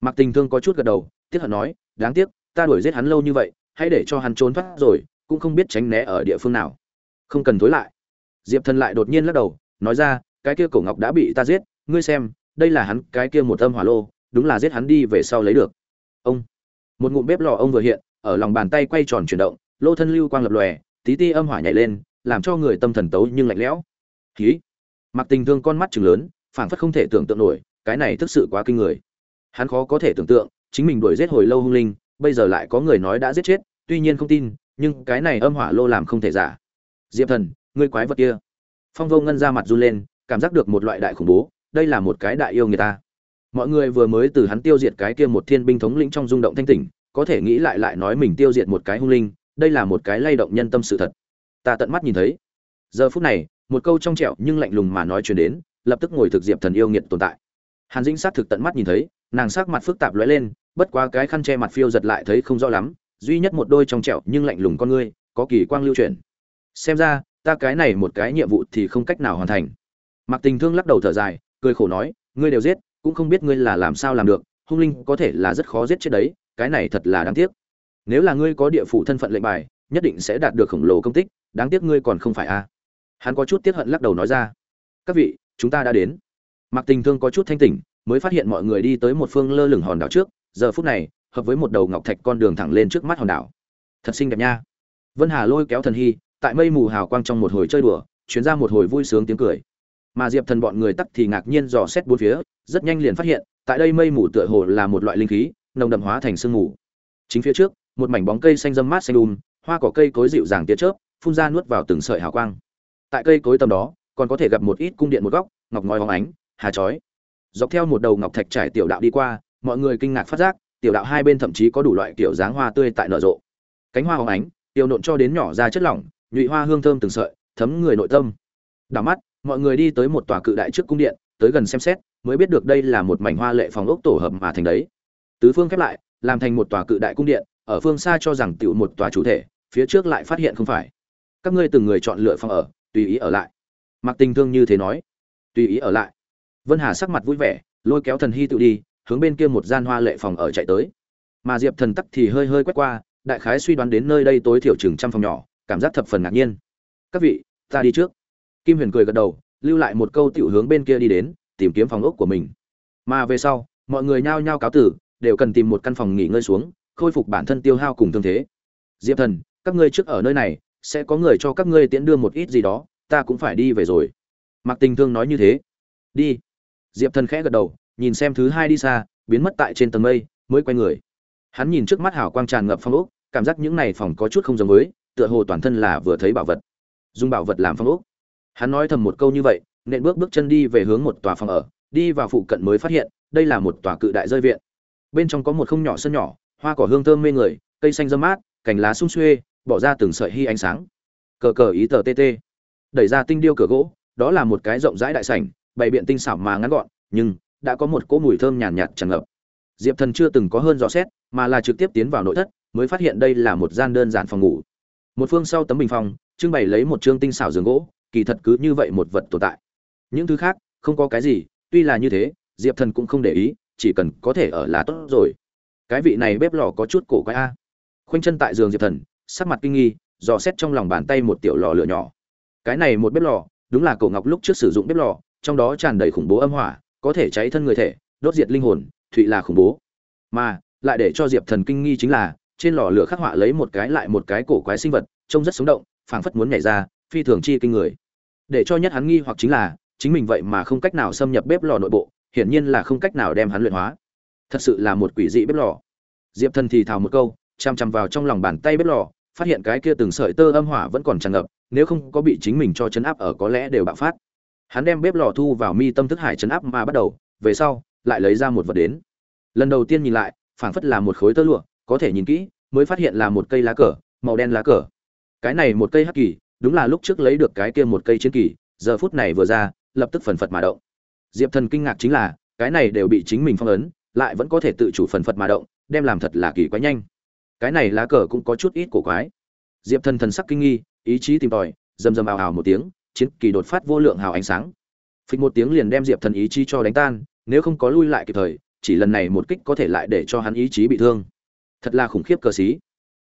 Mạc Tình Thương có chút gật đầu, tiếc hận nói, "Đáng tiếc, ta đuổi giết hắn lâu như vậy, hãy để cho hắn trốn thoát rồi, cũng không biết tránh né ở địa phương nào." Không cần tối lại. Diệp Thần lại đột nhiên lắc đầu, nói ra cái kia cổ ngọc đã bị ta giết ngươi xem đây là hắn cái kia một âm hỏa lô đúng là giết hắn đi về sau lấy được. Ông, một ngụm bếp lò ông vừa hiện, ở lòng bàn tay quay tròn chuyển động, lô thân lưu quang lập lòe, tí ti âm hỏa nhảy lên, làm cho người tâm thần tấu nhưng lạnh lẽo. Khí mặc tình thương con mắt chừng lớn, phảng phất không thể tưởng tượng nổi, cái này thực sự quá kinh người. Hắn khó có thể tưởng tượng, chính mình đuổi giết hồi lâu hung linh, bây giờ lại có người nói đã giết chết, tuy nhiên không tin, nhưng cái này âm hỏa lô làm không thể giả. Diệp thần, ngươi quái vật kia. Phong vô ngân ra mặt run lên, cảm giác được một loại đại khủng bố, đây là một cái đại yêu người ta mọi người vừa mới từ hắn tiêu diệt cái kia một thiên binh thống lĩnh trong rung động thanh tỉnh, có thể nghĩ lại lại nói mình tiêu diệt một cái hung linh, đây là một cái lay động nhân tâm sự thật. Ta tận mắt nhìn thấy. Giờ phút này, một câu trong trẹo nhưng lạnh lùng mà nói chuyển đến, lập tức ngồi thực diệp thần yêu nghiệt tồn tại. Hàn dĩnh sát thực tận mắt nhìn thấy, nàng sắc mặt phức tạp lóe lên, bất quá cái khăn che mặt phiêu giật lại thấy không rõ lắm, duy nhất một đôi trong trẹo nhưng lạnh lùng con ngươi, có kỳ quang lưu chuyển. Xem ra, ta cái này một cái nhiệm vụ thì không cách nào hoàn thành. Mặc tình thương lắc đầu thở dài, cười khổ nói, ngươi đều giết cũng không biết ngươi là làm sao làm được, hung linh có thể là rất khó giết chết đấy, cái này thật là đáng tiếc. Nếu là ngươi có địa phủ thân phận lệnh bài, nhất định sẽ đạt được khổng lồ công tích, đáng tiếc ngươi còn không phải a. Hắn có chút tiếc hận lắc đầu nói ra. Các vị, chúng ta đã đến. Mặc tình thương có chút thanh tỉnh, mới phát hiện mọi người đi tới một phương lơ lửng hòn đảo trước, giờ phút này, hợp với một đầu ngọc thạch con đường thẳng lên trước mắt hòn đảo. Thật xinh đẹp nha. Vân hà lôi kéo thần hy, tại mây mù hào quang trong một hồi chơi đùa chuyến ra một hồi vui sướng tiếng cười mà diệp thần bọn người tắc thì ngạc nhiên dò xét bốn phía, rất nhanh liền phát hiện, tại đây mây mù tựa hồ là một loại linh khí, nồng đậm hóa thành sương mù. Chính phía trước, một mảnh bóng cây xanh râm mát xanh um hoa cỏ cây cối dịu dàng tia chớp, phun ra nuốt vào từng sợi hào quang. Tại cây cối tầm đó, còn có thể gặp một ít cung điện một góc, ngọc ngói hóng ánh, hà chói. Dọc theo một đầu ngọc thạch trải tiểu đạo đi qua, mọi người kinh ngạc phát giác, tiểu đạo hai bên thậm chí có đủ loại kiểu dáng hoa tươi tại nở rộ. Cánh hoa hóng ánh, tiêu nộn cho đến nhỏ ra chất lỏng, nhụy hoa hương thơm từng sợi, thấm người nội tâm. Đảo mắt mọi người đi tới một tòa cự đại trước cung điện, tới gần xem xét, mới biết được đây là một mảnh hoa lệ phòng ốc tổ hợp mà thành đấy. Tứ phương khép lại, làm thành một tòa cự đại cung điện, ở phương xa cho rằng tựu một tòa chủ thể, phía trước lại phát hiện không phải. Các ngươi từng người chọn lựa phòng ở, tùy ý ở lại. Mặc tình thương như thế nói. Tùy ý ở lại. Vân hà sắc mặt vui vẻ, lôi kéo thần hy tự đi, hướng bên kia một gian hoa lệ phòng ở chạy tới. Mà diệp thần tắc thì hơi hơi quét qua, đại khái suy đoán đến nơi đây tối thiểu chừng trăm phòng nhỏ, cảm giác thập phần ngạc nhiên. Các vị, ta đi trước kim huyền cười gật đầu, lưu lại một câu tiểu hướng bên kia đi đến, tìm kiếm phòng ốc của mình. Mà về sau, mọi người nhao nhao cáo tử, đều cần tìm một căn phòng nghỉ ngơi xuống, khôi phục bản thân tiêu hao cùng thương thế. Diệp thần, các ngươi trước ở nơi này, sẽ có người cho các ngươi tiễn đưa một ít gì đó, ta cũng phải đi về rồi. Mạc tình thương nói như thế. Đi. Diệp thần khẽ gật đầu, nhìn xem thứ hai đi xa, biến mất tại trên tầng mây, mới quay người. Hắn nhìn trước mắt hào quang tràn ngập phong ốc, cảm giác những này phòng có chút không giống với, tựa hồ toàn thân là vừa thấy bảo vật. Dùng bảo vật làm phong ốc hắn nói thầm một câu như vậy nện bước bước chân đi về hướng một tòa phòng ở đi vào phụ cận mới phát hiện đây là một tòa cự đại rơi viện. Bên trong có một không nhỏ sân nhỏ hoa cỏ hương thơm mê người cây xanh râm mát cành lá sum xuê bỏ ra từng sợi hy ánh sáng. Cờ cờ ý tờ tê, đẩy ra tinh điêu cửa gỗ đó là một cái rộng rãi đại sảnh bày biện tinh xảo mà ngắn gọn nhưng đã có một cỗ mùi thơm nhàn nhạt, nhạt tràn ngập. Diệp thần chưa từng có hơn dò xét mà là trực tiếp tiến vào nội thất mới phát hiện đây là một gian đơn giản phòng ngủ. Một phương sau tấm bình phòng trưng bày lấy một trương tinh xảo giường gỗ kỳ thật cứ như vậy một vật tồn tại. Những thứ khác, không có cái gì, tuy là như thế, diệp thần cũng không để ý, chỉ cần có thể ở là tốt rồi. Cái vị này bếp lò có chút cổ quái a. Khoanh chân tại giường diệp thần, sắc mặt kinh nghi, dò xét trong lòng bàn tay một tiểu lò lửa nhỏ. Cái này một bếp lò, đúng là cổ ngọc lúc trước sử dụng bếp lò, trong đó tràn đầy khủng bố âm hỏa, có thể cháy thân người thể, đốt diệt linh hồn, thụy là khủng bố. Mà, lại để cho diệp thần kinh nghi chính là, trên lò lửa khắc họa lấy một cái lại một cái cổ quái sinh vật, trông rất sống động, phảng phất muốn nhảy ra, phi thường chi kinh người để cho nhất hắn nghi hoặc chính là, chính mình vậy mà không cách nào xâm nhập bếp lò nội bộ, hiển nhiên là không cách nào đem hắn luyện hóa. Thật sự là một quỷ dị bếp lò. Diệp thần thì thào một câu chằm chằm vào trong lòng bàn tay bếp lò, phát hiện cái kia từng sợi tơ âm hỏa vẫn còn tràn ngập, nếu không có bị chính mình cho chấn áp ở có lẽ đều bạo phát. Hắn đem bếp lò thu vào mi tâm thức hải chấn áp mà bắt đầu, về sau, lại lấy ra một vật đến. Lần đầu tiên nhìn lại, phảng phất là một khối tơ lụa, có thể nhìn kỹ, mới phát hiện là một cây lá cờ, màu đen lá cờ. Cái này một cây hắc kỳ đúng là lúc trước lấy được cái kia một cây chiến kỳ, giờ phút này vừa ra, lập tức phần phật mà động. Diệp thần kinh ngạc chính là, cái này đều bị chính mình phong ấn, lại vẫn có thể tự chủ phần phật mà động, đem làm thật là kỳ quái nhanh. Cái này lá cờ cũng có chút ít cổ quái. Diệp thần thần sắc kinh nghi, ý chí tìm tòi, rầm rầm ào ào một tiếng, chiến kỳ đột phát vô lượng hào ánh sáng. Phịch một tiếng liền đem diệp thần ý chí cho đánh tan, nếu không có lui lại kịp thời, chỉ lần này một kích có thể lại để cho hắn ý chí bị thương. Thật là khủng khiếp cờ xí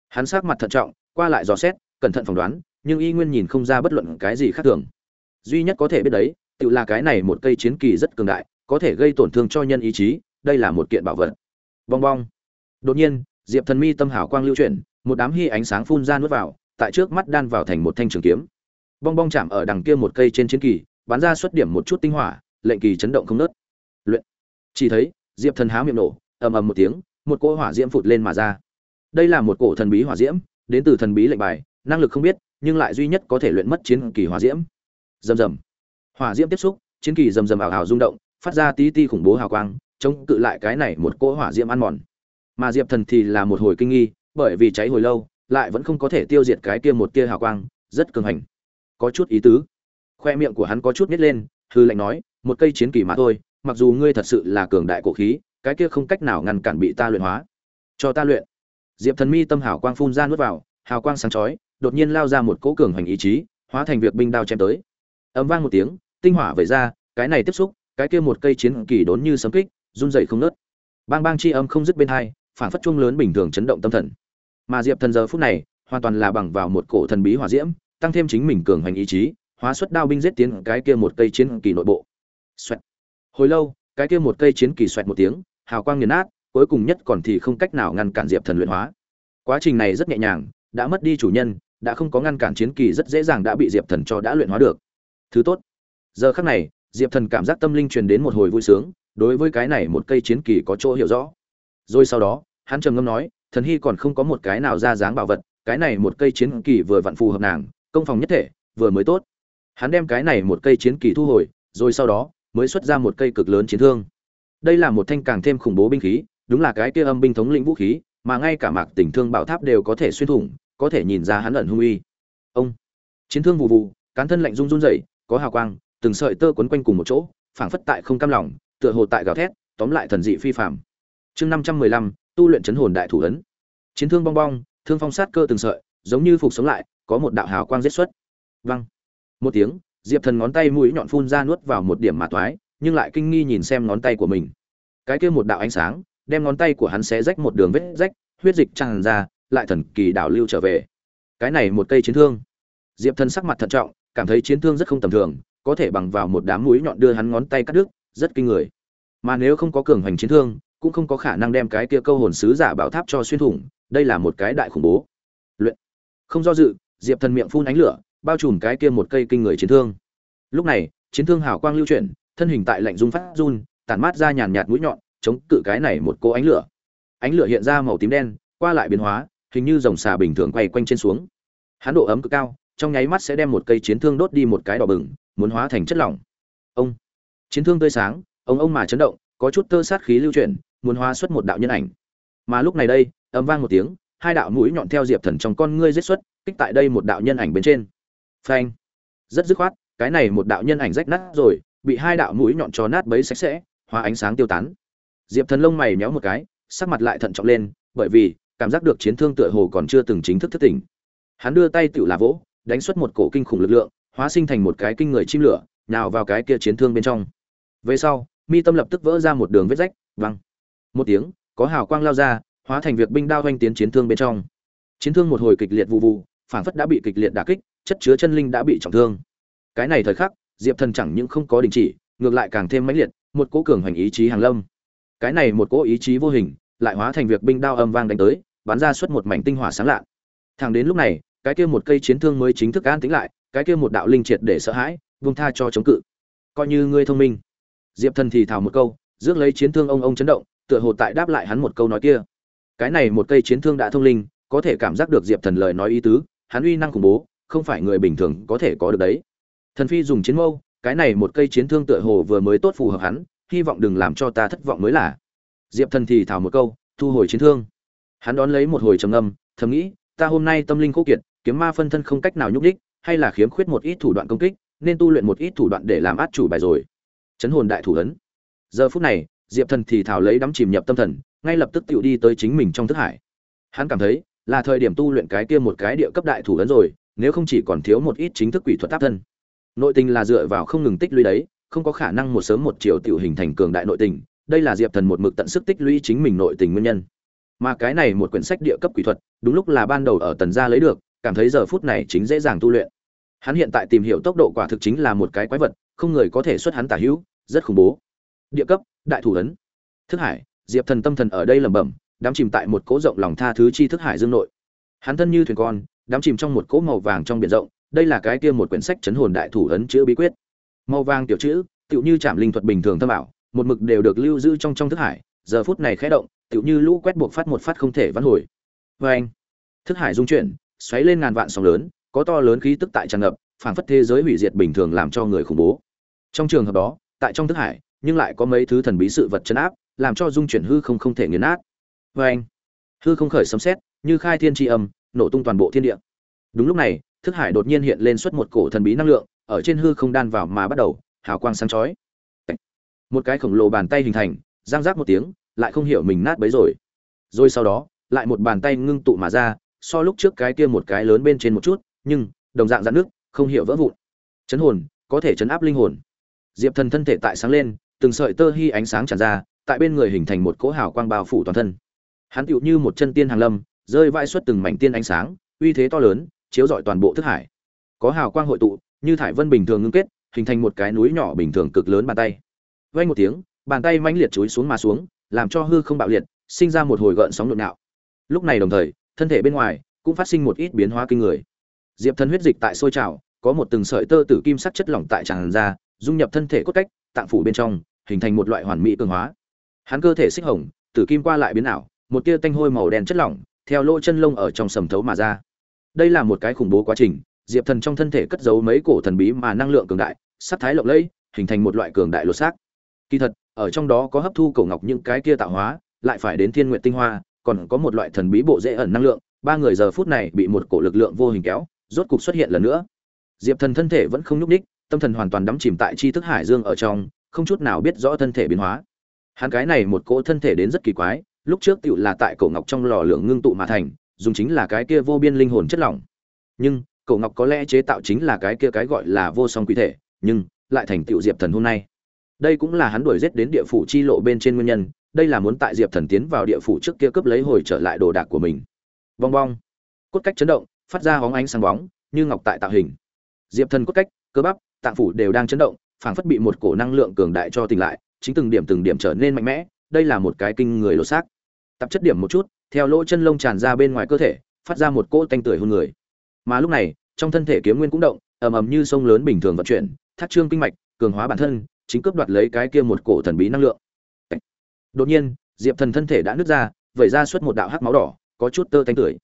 hắn sắc mặt thận trọng, qua lại dò xét, cẩn thận phỏng đoán nhưng y nguyên nhìn không ra bất luận cái gì khác thường. Duy nhất có thể biết đấy, tự là cái này một cây chiến kỳ rất cường đại, có thể gây tổn thương cho nhân ý chí, đây là một kiện bảo vật. Bong bong. Đột nhiên, diệp thần mi tâm hảo quang lưu chuyển, một đám hy ánh sáng phun ra nuốt vào, tại trước mắt đan vào thành một thanh trường kiếm. Bong bong chạm ở đằng kia một cây trên chiến kỳ, bắn ra xuất điểm một chút tinh hỏa, lệnh kỳ chấn động không nớt. Luyện. Chỉ thấy, diệp thần há miệng nổ, ầm ầm một tiếng, một cỗ hỏa diễm phụt lên mà ra. Đây là một cổ thần bí hỏa diễm, đến từ thần bí lệnh bài, năng lực không biết nhưng lại duy nhất có thể luyện mất chiến kỳ hỏa diễm. Rầm rầm. Hỏa diễm tiếp xúc, chiến kỳ rầm rầm ảo ảo rung động, phát ra tí tí khủng bố hào quang, chống cự lại cái này một cỗ hỏa diễm ăn mòn. Mà diệp thần thì là một hồi kinh nghi, bởi vì cháy hồi lâu, lại vẫn không có thể tiêu diệt cái kia một tia hào quang, rất cường hành. Có chút ý tứ. Khoe miệng của hắn có chút nít lên, hư lạnh nói, một cây chiến kỳ mà thôi, mặc dù ngươi thật sự là cường đại cổ khí, cái kia không cách nào ngăn cản bị ta luyện hóa. Cho ta luyện. Diệp thần mi tâm hào quang phun ra nuốt vào, hào quang sáng chói đột nhiên lao ra một cỗ cường hành ý chí, hóa thành việc binh đao chém tới. Ầm vang một tiếng, tinh hỏa vẩy ra, cái này tiếp xúc, cái kia một cây chiến kỳ đốn như sấm kích, run rẩy không ngớt. bang bang chi âm không dứt bên hai, phản phất chuông lớn bình thường chấn động tâm thần. Mà diệp thần giờ phút này, hoàn toàn là bằng vào một cổ thần bí hỏa diễm, tăng thêm chính mình cường hành ý chí, hóa xuất đao binh giết tiến cái kia một cây chiến kỳ nội bộ. Xoẹt. Hồi lâu, cái kia một cây chiến kỳ xoẹt một tiếng, hào quang nghiền nát, cuối cùng nhất còn thì không cách nào ngăn cản diệp thần luyện hóa. Quá trình này rất nhẹ nhàng, đã mất đi chủ nhân đã không có ngăn cản chiến kỳ rất dễ dàng đã bị diệp thần cho đã luyện hóa được. Thứ tốt, giờ khắc này, diệp thần cảm giác tâm linh truyền đến một hồi vui sướng, đối với cái này một cây chiến kỳ có chỗ hiểu rõ. Rồi sau đó, hắn trầm ngâm nói, thần hy còn không có một cái nào ra dáng bảo vật, cái này một cây chiến kỳ vừa vặn phù hợp nàng, công phòng nhất thể, vừa mới tốt. Hắn đem cái này một cây chiến kỳ thu hồi, rồi sau đó, mới xuất ra một cây cực lớn chiến thương. Đây là một thanh càng thêm khủng bố binh khí, đúng là cái kia âm binh thống lĩnh vũ khí, mà ngay cả mạc tình thương bảo tháp đều có thể xuyên thủng có thể nhìn ra hắn ẩn hung uy. Ông, chiến thương vụ vụ, cán thân lạnh run run rẩy, có hào quang, từng sợi tơ quấn quanh cùng một chỗ, phảng phất tại không cam lòng, tựa hồ tại gào thét, tóm lại thần dị phi phàm. Chương năm trăm mười lăm, tu luyện chấn hồn đại thủ ấn. Chiến thương bong bong, thương phong sát cơ từng sợi, giống như phục sống lại, có một đạo hào quang giết xuất. Văng một tiếng, diệp thần ngón tay mũi nhọn phun ra nuốt vào một điểm mà toái nhưng lại kinh nghi nhìn xem ngón tay của mình. Cái kia một đạo ánh sáng, đem ngón tay của hắn xé rách một đường vết rách, huyết dịch tràn ra lại thần kỳ đảo lưu trở về. Cái này một cây chiến thương. Diệp thần sắc mặt thận trọng, cảm thấy chiến thương rất không tầm thường, có thể bằng vào một đám mũi nhọn đưa hắn ngón tay cắt đứt, rất kinh người. Mà nếu không có cường hành chiến thương, cũng không có khả năng đem cái kia câu hồn sứ giả bảo tháp cho xuyên thủng, đây là một cái đại khủng bố. Luyện. Không do dự, diệp thần miệng phun ánh lửa, bao trùm cái kia một cây kinh người chiến thương. Lúc này, chiến thương hào quang lưu chuyển, thân hình tại lạnh dung phát run, tản mát ra nhàn nhạt mũi nhọn, chống cự cái này một cô ánh lửa. Ánh lửa hiện ra màu tím đen, qua lại biến hóa hình như dòng xà bình thường quay quanh trên xuống. Hắn độ ấm cực cao, trong nháy mắt sẽ đem một cây chiến thương đốt đi một cái đỏ bừng, muốn hóa thành chất lỏng. Ông! Chiến thương tươi sáng, ông ông mà chấn động, có chút tơ sát khí lưu chuyển, muốn hóa xuất một đạo nhân ảnh. Mà lúc này đây ầm vang một tiếng, hai đạo mũi nhọn theo diệp thần trong con ngươi giết xuất, kích tại đây một đạo nhân ảnh bên trên. Phanh! Rất dứt khoát, cái này một đạo nhân ảnh rách nát rồi, bị hai đạo mũi nhọn cho nát bấy sạch sẽ, hóa ánh sáng tiêu tán. Diệp thần lông mày méo một cái, sắc mặt lại thận trọng lên, bởi vì cảm giác được chiến thương tựa hồ còn chưa từng chính thức thức tỉnh hắn đưa tay tự là vỗ, đánh xuất một cổ kinh khủng lực lượng, hóa sinh thành một cái kinh người chim lửa, nhào vào cái kia chiến thương bên trong. Về sau, mi tâm lập tức vỡ ra một đường vết rách, văng. Một tiếng, có hào quang lao ra, hóa thành việc binh đao hoành tiến chiến thương bên trong. Chiến thương một hồi kịch liệt vụ vụ, phản phất đã bị kịch liệt đả kích, chất chứa chân linh đã bị trọng thương. Cái này thời khắc, diệp thần chẳng những không có đình chỉ, ngược lại càng thêm mãnh liệt, một cố cường hành ý chí hàng lâm. Cái này một cố ý chí vô hình, lại hóa thành việc binh đao âm vang đánh tới bắn ra suốt một mảnh tinh hỏa sáng lạ. Thẳng đến lúc này, cái kia một cây chiến thương mới chính thức an tĩnh lại, cái kia một đạo linh triệt để sợ hãi, buông tha cho chống cự. Coi như ngươi thông minh. Diệp thần thì thào một câu, rước lấy chiến thương ông ông chấn động, tựa hồ tại đáp lại hắn một câu nói kia. Cái này một cây chiến thương đã thông linh, có thể cảm giác được diệp thần lời nói ý tứ, hắn uy năng khủng bố, không phải người bình thường có thể có được đấy. Thần phi dùng chiến mâu, cái này một cây chiến thương tựa hồ vừa mới tốt phù hợp hắn, hy vọng đừng làm cho ta thất vọng mới là. Diệp thần thì thào một câu, thu hồi chiến thương hắn đón lấy một hồi trầm ngâm, thầm nghĩ ta hôm nay tâm linh khô kiệt kiếm ma phân thân không cách nào nhúc đích hay là khiếm khuyết một ít thủ đoạn công kích nên tu luyện một ít thủ đoạn để làm át chủ bài rồi. Chấn hồn đại thủ ấn. Giờ phút này diệp thần thì thảo lấy đắm chìm nhập tâm thần ngay lập tức tự đi tới chính mình trong thức hải. Hắn cảm thấy là thời điểm tu luyện cái kia một cái địa cấp đại thủ ấn rồi nếu không chỉ còn thiếu một ít chính thức quỷ thuật áp thân. Nội tình là dựa vào không ngừng tích lũy đấy không có khả năng một sớm một chiều tiểu hình thành cường đại nội tình đây là diệp thần một mực tận sức tích lũy chính mình nội tình nguyên nhân mà cái này một quyển sách địa cấp quỷ thuật, đúng lúc là ban đầu ở tần gia lấy được, cảm thấy giờ phút này chính dễ dàng tu luyện. Hắn hiện tại tìm hiểu tốc độ quả thực chính là một cái quái vật, không người có thể xuất hắn tả hữu, rất khủng bố. Địa cấp, đại thủ ấn. Thức hải, diệp thần tâm thần ở đây lẩm bẩm đám chìm tại một cỗ rộng lòng tha thứ chi thức hải dương nội. Hắn thân như thuyền con đám chìm trong một cỗ màu vàng trong biển rộng, đây là cái kia một quyển sách chấn hồn đại thủ ấn chữ bí quyết. Màu vàng tiểu chữ, tựu như chạm linh thuật bình thường thâm ảo, một mực đều được lưu giữ trong trong thức hải, giờ phút này khẽ động tựu như lũ quét buộc phát một phát không thể vãn hồi. Và anh, thức hải dung chuyển, xoáy lên ngàn vạn sóng lớn, có to lớn khí tức tại tràn ngập, phảng phất thế giới hủy diệt bình thường làm cho người khủng bố. Trong trường hợp đó, tại trong thức hải, nhưng lại có mấy thứ thần bí sự vật chấn áp, làm cho dung chuyển hư không không thể nghiền nát. Và anh, hư không khởi sấm xét như khai thiên tri âm, nổ tung toàn bộ thiên địa. Đúng lúc này, thức hải đột nhiên hiện lên xuất một cổ thần bí năng lượng, ở trên hư không đan vào mà bắt đầu, hào quang sáng chói. Một cái khổng lồ bàn tay hình thành giang rác một tiếng lại không hiểu mình nát bấy rồi. Rồi sau đó, lại một bàn tay ngưng tụ mà ra, so lúc trước cái kia một cái lớn bên trên một chút, nhưng, đồng dạng dạn nước, không hiểu vỡ vụn. Chấn hồn, có thể chấn áp linh hồn. Diệp thần thân thể tại sáng lên, từng sợi tơ hy ánh sáng tràn ra, tại bên người hình thành một cỗ hào quang bao phủ toàn thân. Hắn tựu như một chân tiên hàng lâm, rơi vãi xuất từng mảnh tiên ánh sáng, uy thế to lớn, chiếu rọi toàn bộ thức hải. Có hào quang hội tụ, như thải vân bình thường ngưng kết, hình thành một cái núi nhỏ bình thường cực lớn bàn tay. Vay một tiếng, bàn tay mãnh liệt chúi xuống mà xuống làm cho hư không bạo liệt, sinh ra một hồi gợn sóng nhộn nhạo. Lúc này đồng thời, thân thể bên ngoài cũng phát sinh một ít biến hóa kinh người. Diệp thần huyết dịch tại sôi trào, có một từng sợi tơ tử kim sắc chất lỏng tại tràn ra, dung nhập thân thể cốt cách, tạng phủ bên trong, hình thành một loại hoàn mỹ cường hóa. Hắn cơ thể xích hồng, tử kim qua lại biến ảo, một tia tanh hôi màu đen chất lỏng, theo lỗ chân lông ở trong sầm thấu mà ra. Đây là một cái khủng bố quá trình, diệp thần trong thân thể cất giấu mấy cổ thần bí mà năng lượng cường đại, sắc thái lộng lẫy, hình thành một loại cường đại lột xác. Kỳ thật ở trong đó có hấp thu cổ ngọc những cái kia tạo hóa lại phải đến thiên nguyện tinh hoa còn có một loại thần bí bộ dễ ẩn năng lượng ba người giờ phút này bị một cổ lực lượng vô hình kéo rốt cục xuất hiện lần nữa. Diệp thần thân thể vẫn không nhúc nhích, tâm thần hoàn toàn đắm chìm tại tri thức hải dương ở trong không chút nào biết rõ thân thể biến hóa. Hắn cái này một cỗ thân thể đến rất kỳ quái lúc trước tựu là tại cổ ngọc trong lò lượng ngưng tụ mà thành dùng chính là cái kia vô biên linh hồn chất lỏng. Nhưng cổ ngọc có lẽ chế tạo chính là cái kia cái gọi là vô song quý thể nhưng lại thành tựu diệp thần hôm nay đây cũng là hắn đuổi giết đến địa phủ chi lộ bên trên nguyên nhân, đây là muốn tại diệp thần tiến vào địa phủ trước kia cướp lấy hồi trở lại đồ đạc của mình. Bong bong. Cốt cách chấn động, phát ra hóng ánh sáng bóng, như ngọc tại tạo hình. Diệp thần cốt cách, cơ bắp, tạng phủ đều đang chấn động, phảng phất bị một cổ năng lượng cường đại cho tỉnh lại, chính từng điểm từng điểm trở nên mạnh mẽ, đây là một cái kinh người lột xác. Tập chất điểm một chút, theo lỗ chân lông tràn ra bên ngoài cơ thể, phát ra một cỗ tanh tưởi hôn người. Mà lúc này, trong thân thể kiếm nguyên cũng động, ầm ầm như sông lớn bình thường vận chuyển, thắt trương kinh mạch, cường hóa bản thân chính cướp đoạt lấy cái kia một cổ thần bí năng lượng. Đột nhiên, diệp thần thân thể đã nứt ra, vẩy ra suốt một đạo hắc máu đỏ, có chút tơ tanh tưởi.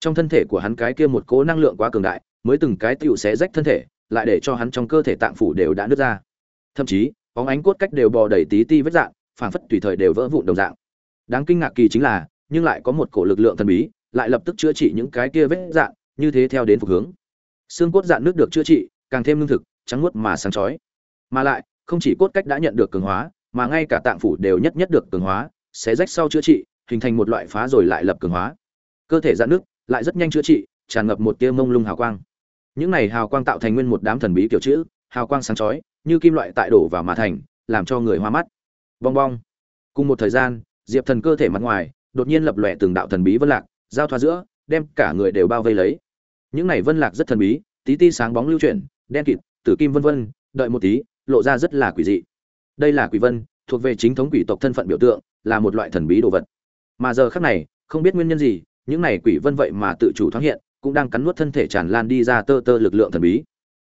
Trong thân thể của hắn cái kia một cỗ năng lượng quá cường đại, mới từng cái tiêu xé rách thân thể, lại để cho hắn trong cơ thể tạng phủ đều đã nứt ra. Thậm chí, bóng ánh cốt cách đều bò đầy tí ti vết dạng phản phất tùy thời đều vỡ vụn đồng dạng. Đáng kinh ngạc kỳ chính là, nhưng lại có một cổ lực lượng thần bí, lại lập tức chữa trị những cái kia vết dạng, như thế theo đến phục hướng. Xương cốt dạng nước được chữa trị, càng thêm lương thực, trắng muốt mà sáng chói. Mà lại không chỉ cốt cách đã nhận được cường hóa, mà ngay cả tạng phủ đều nhất nhất được cường hóa, xé rách sau chữa trị, hình thành một loại phá rồi lại lập cường hóa. Cơ thể dạn nước lại rất nhanh chữa trị, tràn ngập một tia mông lung hào quang. Những này hào quang tạo thành nguyên một đám thần bí kiểu chữ, hào quang sáng chói, như kim loại tại đổ vào mà thành, làm cho người hoa mắt. Bong bong. Cùng một thời gian, diệp thần cơ thể mặt ngoài, đột nhiên lập lòe từng đạo thần bí vân lạc, giao thoa giữa, đem cả người đều bao vây lấy. Những này vân lạc rất thần bí, tí ti sáng bóng lưu chuyển, đen kịt, tử kim vân vân, đợi một tí lộ ra rất là quỷ dị. Đây là quỷ vân, thuộc về chính thống quỷ tộc thân phận biểu tượng, là một loại thần bí đồ vật. Mà giờ khắc này, không biết nguyên nhân gì, những này quỷ vân vậy mà tự chủ thoáng hiện, cũng đang cắn nuốt thân thể tràn lan đi ra tơ tơ lực lượng thần bí.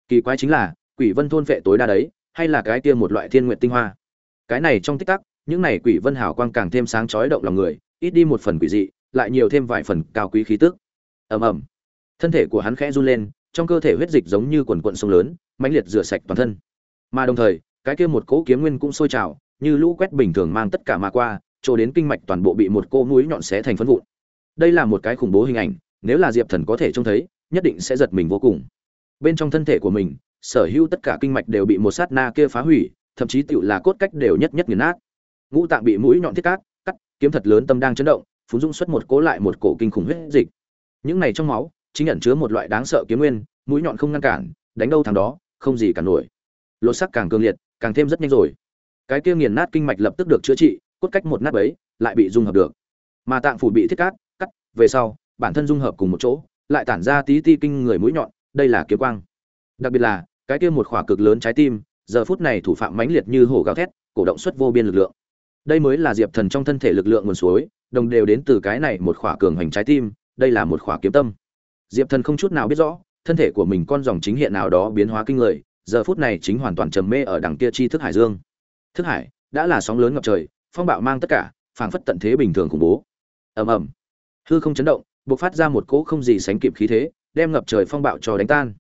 Kỳ quái chính là, quỷ vân thôn vệ tối đa đấy, hay là cái kia một loại thiên nguyện tinh hoa? Cái này trong tích tắc, những này quỷ vân hào quang càng thêm sáng chói động lòng người, ít đi một phần quỷ dị, lại nhiều thêm vài phần cao quý khí tức. Ầm ầm. Thân thể của hắn khẽ run lên, trong cơ thể huyết dịch giống như quần quận sông lớn, mãnh liệt rửa sạch toàn thân mà đồng thời, cái kia một cỗ kiếm nguyên cũng sôi trào, như lũ quét bình thường mang tất cả mà qua chỗ đến kinh mạch toàn bộ bị một cô núi nhọn xé thành phân vụn. Đây là một cái khủng bố hình ảnh, nếu là diệp thần có thể trông thấy, nhất định sẽ giật mình vô cùng. Bên trong thân thể của mình, sở hữu tất cả kinh mạch đều bị một sát na kia phá hủy, thậm chí tựu là cốt cách đều nhất nhất nghiền nát. Ngũ tạng bị mũi nhọn thiết cát, cắt, kiếm thật lớn tâm đang chấn động phun dung xuất một cố lại một cổ kinh khủng huyết dịch. Những này trong máu, chính ẩn chứa một loại đáng sợ kiếm nguyên, mũi nhọn không ngăn cản, đánh đâu thằng đó, không gì cản nổi lột sắc càng cường liệt, càng thêm rất nhanh rồi. Cái kia nghiền nát kinh mạch lập tức được chữa trị, cốt cách một nát ấy lại bị dung hợp được. Mà tạng phủ bị thiết cát, cắt, về sau, bản thân dung hợp cùng một chỗ, lại tản ra tí ti kinh người mũi nhọn, đây là kiếm quang. Đặc biệt là, cái kia một khỏa cực lớn trái tim, giờ phút này thủ phạm mãnh liệt như hổ gào thét, cổ động xuất vô biên lực lượng. Đây mới là diệp thần trong thân thể lực lượng nguồn suối, đồng đều đến từ cái này một khỏa cường hành trái tim, đây là một khỏa kiếm tâm. Diệp thần không chút nào biết rõ, thân thể của mình con dòng chính hiện nào đó biến hóa kinh người giờ phút này chính hoàn toàn trầm mê ở đằng kia chi thức hải dương. Thức hải, đã là sóng lớn ngập trời, phong bạo mang tất cả, phảng phất tận thế bình thường khủng bố. Ầm ầm. Hư không chấn động, bộc phát ra một cỗ không gì sánh kịp khí thế, đem ngập trời phong bạo cho đánh tan.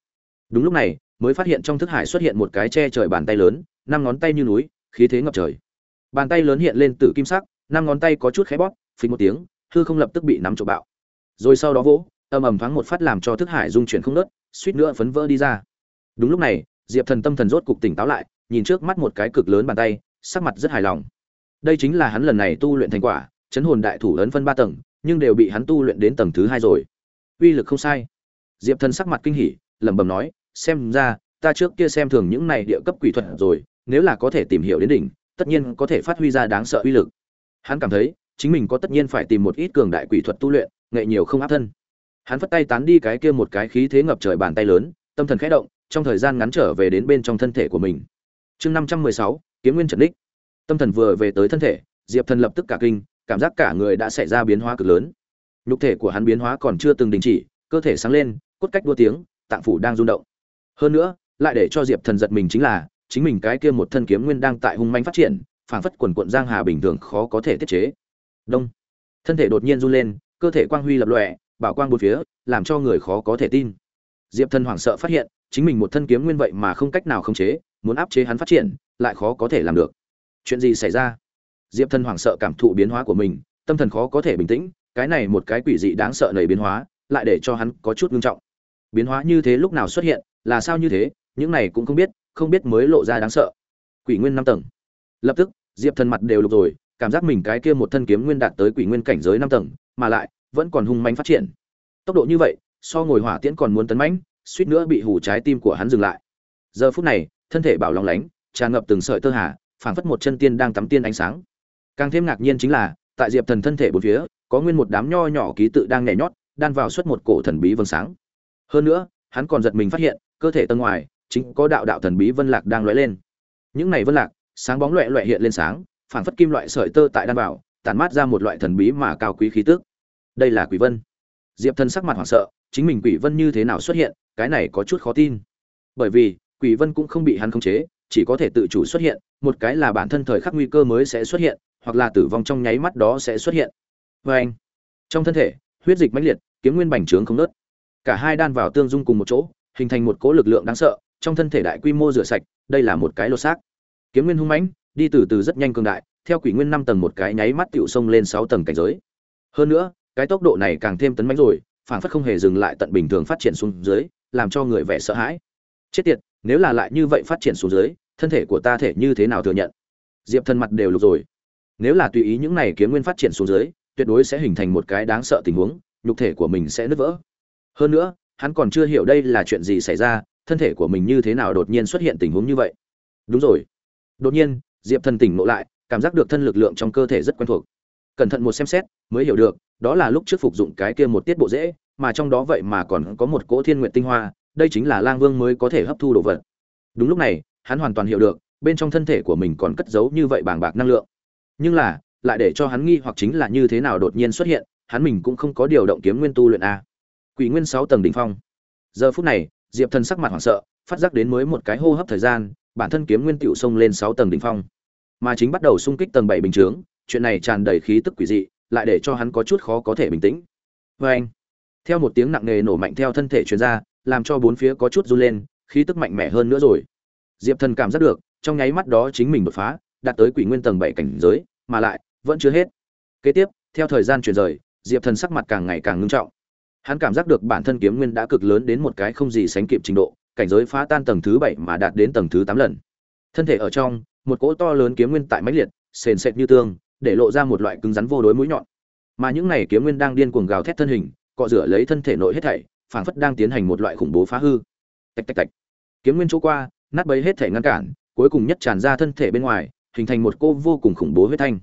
Đúng lúc này, mới phát hiện trong thức hải xuất hiện một cái che trời bàn tay lớn, năm ngón tay như núi, khí thế ngập trời. Bàn tay lớn hiện lên từ kim sắc, năm ngón tay có chút khé bóp, phình một tiếng, hư không lập tức bị nắm trộm bạo. Rồi sau đó vỗ, ầm ầm thoáng một phát làm cho thức hải dung chuyển không nớt, suýt nữa phấn vỡ đi ra. Đúng lúc này diệp thần tâm thần rốt cục tỉnh táo lại, nhìn trước mắt một cái cực lớn bàn tay, sắc mặt rất hài lòng. Đây chính là hắn lần này tu luyện thành quả, chấn hồn đại thủ ấn phân ba tầng, nhưng đều bị hắn tu luyện đến tầng thứ hai rồi. Uy lực không sai. Diệp thần sắc mặt kinh hỉ, lẩm bẩm nói, xem ra, ta trước kia xem thường những này địa cấp quỷ thuật rồi, nếu là có thể tìm hiểu đến đỉnh, tất nhiên có thể phát huy ra đáng sợ uy lực. Hắn cảm thấy, chính mình có tất nhiên phải tìm một ít cường đại quỷ thuật tu luyện, nghệ nhiều không áp thân. Hắn phất tay tán đi cái kia một cái khí thế ngập trời bàn tay lớn, tâm thần khẽ động trong thời gian ngắn trở về đến bên trong thân thể của mình. Chương năm trăm mười sáu, kiếm nguyên trần đích. Tâm thần vừa về tới thân thể, diệp thần lập tức cả kinh, cảm giác cả người đã xảy ra biến hóa cực lớn. Nhục thể của hắn biến hóa còn chưa từng đình chỉ, cơ thể sáng lên, cốt cách đua tiếng, tạng phủ đang rung động. Hơn nữa, lại để cho diệp thần giật mình chính là, chính mình cái kia một thân kiếm nguyên đang tại hung manh phát triển, phảng phất quần quận giang hà bình thường khó có thể tiết chế. Đông. Thân thể đột nhiên run lên, cơ thể quang huy lập lòe, bảo quang bốn phía, làm cho người khó có thể tin. Diệp thần hoảng sợ phát hiện chính mình một thân kiếm nguyên vậy mà không cách nào khống chế, muốn áp chế hắn phát triển, lại khó có thể làm được. Chuyện gì xảy ra? Diệp thần hoảng sợ cảm thụ biến hóa của mình, tâm thần khó có thể bình tĩnh, cái này một cái quỷ dị đáng sợ nảy biến hóa, lại để cho hắn có chút ngưng trọng. Biến hóa như thế lúc nào xuất hiện, là sao như thế, những này cũng không biết không biết mới lộ ra đáng sợ. Quỷ nguyên năm tầng. Lập tức, diệp thần mặt đều lục rồi, cảm giác mình cái kia một thân kiếm nguyên đạt tới quỷ nguyên cảnh giới năm tầng, mà lại vẫn còn hung manh phát triển. Tốc độ như vậy, so ngồi hỏa tiễn còn muốn tấn mãnh suýt nữa bị hù trái tim của hắn dừng lại. Giờ phút này, thân thể bảo lòng lánh, tràn ngập từng sợi tơ hà, phảng phất một chân tiên đang tắm tiên ánh sáng. Càng thêm ngạc nhiên chính là, tại diệp thần thân thể bốn phía, có nguyên một đám nho nhỏ ký tự đang nhảy nhót, đan vào suốt một cổ thần bí vầng sáng. Hơn nữa, hắn còn giật mình phát hiện, cơ thể tầng ngoài, chính có đạo đạo thần bí vân lạc đang lóe lên. Những này vân lạc, sáng bóng loẹ loẹ hiện lên sáng, phảng phất kim loại sợi tơ tại đan vào, tản mát ra một loại thần bí mà cao quý khí tức. Đây là quỷ vân. Diệp thần sắc mặt hoảng sợ chính mình quỷ vân như thế nào xuất hiện, cái này có chút khó tin. Bởi vì, quỷ vân cũng không bị hắn khống chế, chỉ có thể tự chủ xuất hiện, một cái là bản thân thời khắc nguy cơ mới sẽ xuất hiện, hoặc là tử vong trong nháy mắt đó sẽ xuất hiện. Vê anh, trong thân thể, huyết dịch mãnh liệt, kiếm nguyên bành trướng không nớt cả hai đan vào tương dung cùng một chỗ, hình thành một cỗ lực lượng đáng sợ, trong thân thể đại quy mô rửa sạch, đây là một cái lô xác. Kiếm nguyên hung mãnh, đi từ từ rất nhanh cường đại, theo quỷ nguyên năm tầng một cái nháy mắt tựu xông lên sáu tầng cảnh giới. Hơn nữa, cái tốc độ này càng thêm tấn mãnh rồi phảng phất không hề dừng lại tận bình thường phát triển xuống dưới, làm cho người vẻ sợ hãi. Chết tiệt, nếu là lại như vậy phát triển xuống dưới, thân thể của ta thể như thế nào thừa nhận? Diệp thần mặt đều lục rồi. Nếu là tùy ý những này kiếm nguyên phát triển xuống dưới, tuyệt đối sẽ hình thành một cái đáng sợ tình huống, nhục thể của mình sẽ nứt vỡ. Hơn nữa, hắn còn chưa hiểu đây là chuyện gì xảy ra, thân thể của mình như thế nào đột nhiên xuất hiện tình huống như vậy. Đúng rồi. Đột nhiên, diệp thần tỉnh ngộ lại, cảm giác được thân lực lượng trong cơ thể rất quen thuộc cẩn thận một xem xét, mới hiểu được, đó là lúc trước phục dụng cái kia một tiết bộ dễ mà trong đó vậy mà còn có một cỗ thiên nguyện tinh hoa, đây chính là lang vương mới có thể hấp thu đồ vật. Đúng lúc này, hắn hoàn toàn hiểu được, bên trong thân thể của mình còn cất giấu như vậy bàng bạc năng lượng. Nhưng là, lại để cho hắn nghi hoặc chính là như thế nào đột nhiên xuất hiện, hắn mình cũng không có điều động kiếm nguyên tu luyện a. Quỷ nguyên sáu tầng đỉnh phong. Giờ phút này, diệp thần sắc mặt hoảng sợ, phát giác đến mới một cái hô hấp thời gian, bản thân kiếm nguyên tựu xông lên sáu tầng đỉnh phong. Mà chính bắt đầu xung kích tầng bảy bình chướng chuyện này tràn đầy khí tức quỷ dị, lại để cho hắn có chút khó có thể bình tĩnh. Vê anh, theo một tiếng nặng nề nổ mạnh theo thân thể truyền ra, làm cho bốn phía có chút run lên, khí tức mạnh mẽ hơn nữa rồi. Diệp thần cảm giác được, trong nháy mắt đó chính mình đột phá, đạt tới quỷ nguyên tầng bảy cảnh giới, mà lại, vẫn chưa hết. Kế tiếp, theo thời gian chuyển rời, diệp thần sắc mặt càng ngày càng ngưng trọng. Hắn cảm giác được bản thân kiếm nguyên đã cực lớn đến một cái không gì sánh kịp trình độ, cảnh giới phá tan tầng thứ bảy mà đạt đến tầng thứ tám lần. Thân thể ở trong, một cỗ to lớn kiếm nguyên tại máy liệt, sền sệt như tương để lộ ra một loại cứng rắn vô đối mũi nhọn. Mà những này kiếm nguyên đang điên cuồng gào thét thân hình, cọ rửa lấy thân thể nội hết thảy, phảng phất đang tiến hành một loại khủng bố phá hư. Tạch tạch tạch. Kiếm nguyên chỗ qua, nát bấy hết thể ngăn cản, cuối cùng nhất tràn ra thân thể bên ngoài, hình thành một cô vô cùng khủng bố huyết thanh.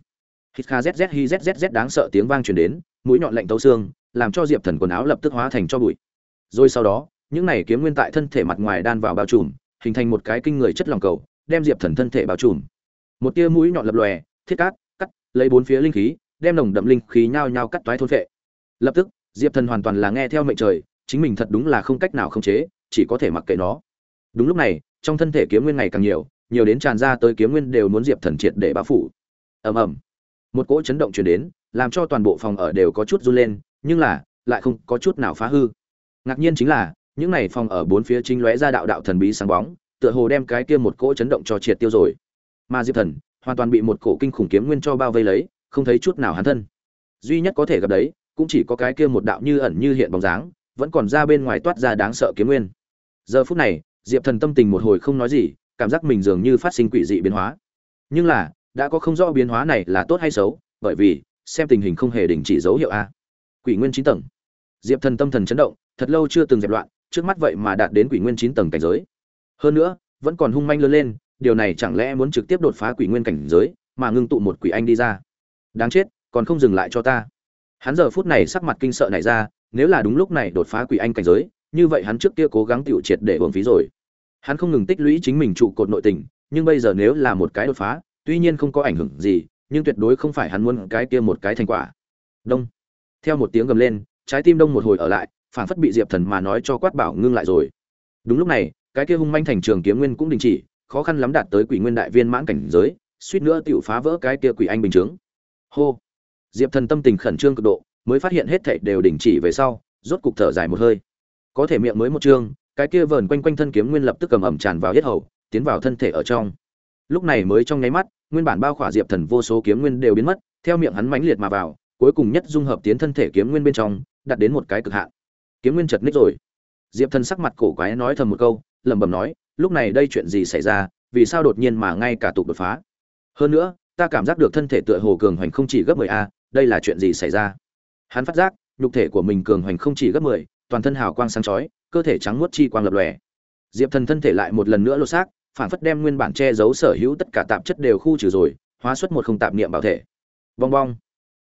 Hít kha zz hi zz đáng sợ tiếng vang truyền đến, mũi nhọn lạnh tấu xương, làm cho diệp thần quần áo lập tức hóa thành cho bụi. Rồi sau đó, những này kiếm nguyên tại thân thể mặt ngoài đan vào bao trùm, hình thành một cái kinh người chất lòng cầu, đem diệp thần thân thể bao trùm. Một tia mũi nhọn lập lòe, thiết cát cắt lấy bốn phía linh khí, đem nồng đậm linh khí nhao nhao cắt toái thôn phệ. Lập tức, diệp thần hoàn toàn là nghe theo mệnh trời, chính mình thật đúng là không cách nào khống chế, chỉ có thể mặc kệ nó. Đúng lúc này, trong thân thể kiếm nguyên ngày càng nhiều nhiều đến tràn ra tới kiếm nguyên đều muốn diệp thần triệt để bao phủ. Ầm ầm. Một cỗ chấn động truyền đến, làm cho toàn bộ phòng ở đều có chút run lên, nhưng là, lại không có chút nào phá hư. Ngạc nhiên chính là, những này phòng ở bốn phía chính lóe ra đạo đạo thần bí sáng bóng, tựa hồ đem cái kia một cỗ chấn động cho triệt tiêu rồi. Mà diệp thần hoàn toàn bị một cổ kinh khủng kiếm nguyên cho bao vây lấy, không thấy chút nào hắn thân. Duy nhất có thể gặp đấy, cũng chỉ có cái kia một đạo như ẩn như hiện bóng dáng, vẫn còn ra bên ngoài toát ra đáng sợ kiếm nguyên. Giờ phút này, diệp thần tâm tình một hồi không nói gì, cảm giác mình dường như phát sinh quỷ dị biến hóa. Nhưng là, đã có không rõ biến hóa này là tốt hay xấu, bởi vì, xem tình hình không hề đình chỉ dấu hiệu a. Quỷ nguyên chín tầng. Diệp thần tâm thần chấn động, thật lâu chưa từng dẹp loạn, trước mắt vậy mà đạt đến quỷ nguyên chín tầng cảnh giới. Hơn nữa, vẫn còn hung manh lớn lên điều này chẳng lẽ muốn trực tiếp đột phá quỷ nguyên cảnh giới, mà ngưng tụ một quỷ anh đi ra? Đáng chết, còn không dừng lại cho ta. Hắn giờ phút này sắc mặt kinh sợ này ra, nếu là đúng lúc này đột phá quỷ anh cảnh giới, như vậy hắn trước kia cố gắng tiểu triệt để uổng phí rồi. Hắn không ngừng tích lũy chính mình trụ cột nội tình, nhưng bây giờ nếu là một cái đột phá, tuy nhiên không có ảnh hưởng gì, nhưng tuyệt đối không phải hắn muốn cái kia một cái thành quả. Đông. Theo một tiếng gầm lên, trái tim đông một hồi ở lại phản phất bị diệp thần mà nói cho quát bảo ngưng lại rồi. Đúng lúc này, cái kia hung manh thành trường kiếm nguyên cũng đình chỉ khó khăn lắm đạt tới quỷ nguyên đại viên mãn cảnh giới, suýt nữa tiểu phá vỡ cái kia quỷ anh bình chướng. Hô. Diệp thần tâm tình khẩn trương cực độ, mới phát hiện hết thảy đều đình chỉ về sau, rốt cục thở dài một hơi. Có thể miệng mới một chương, cái kia vờn quanh quanh thân kiếm nguyên lập tức cầm ẩm tràn vào hết hầu, tiến vào thân thể ở trong. Lúc này mới trong nháy mắt, nguyên bản bao khỏa diệp thần vô số kiếm nguyên đều biến mất, theo miệng hắn mãnh liệt mà vào, cuối cùng nhất dung hợp tiến thân thể kiếm nguyên bên trong đặt đến một cái cực hạn. Kiếm nguyên chật ních rồi. Diệp thần sắc mặt cổ quái nói thầm một câu lẩm bẩm nói lúc này đây chuyện gì xảy ra vì sao đột nhiên mà ngay cả tục đột phá? Hơn nữa ta cảm giác được thân thể tựa hồ cường hoành không chỉ gấp 10 a đây là chuyện gì xảy ra? Hắn phát giác nhục thể của mình cường hoành không chỉ gấp 10, toàn thân hào quang sáng chói cơ thể trắng muốt chi quang lập lòe. Diệp thần thân thể lại một lần nữa lột xác phản phất đem nguyên bản che giấu sở hữu tất cả tạp chất đều khu trừ rồi hóa xuất một không tạp niệm bảo thể. Bong bong.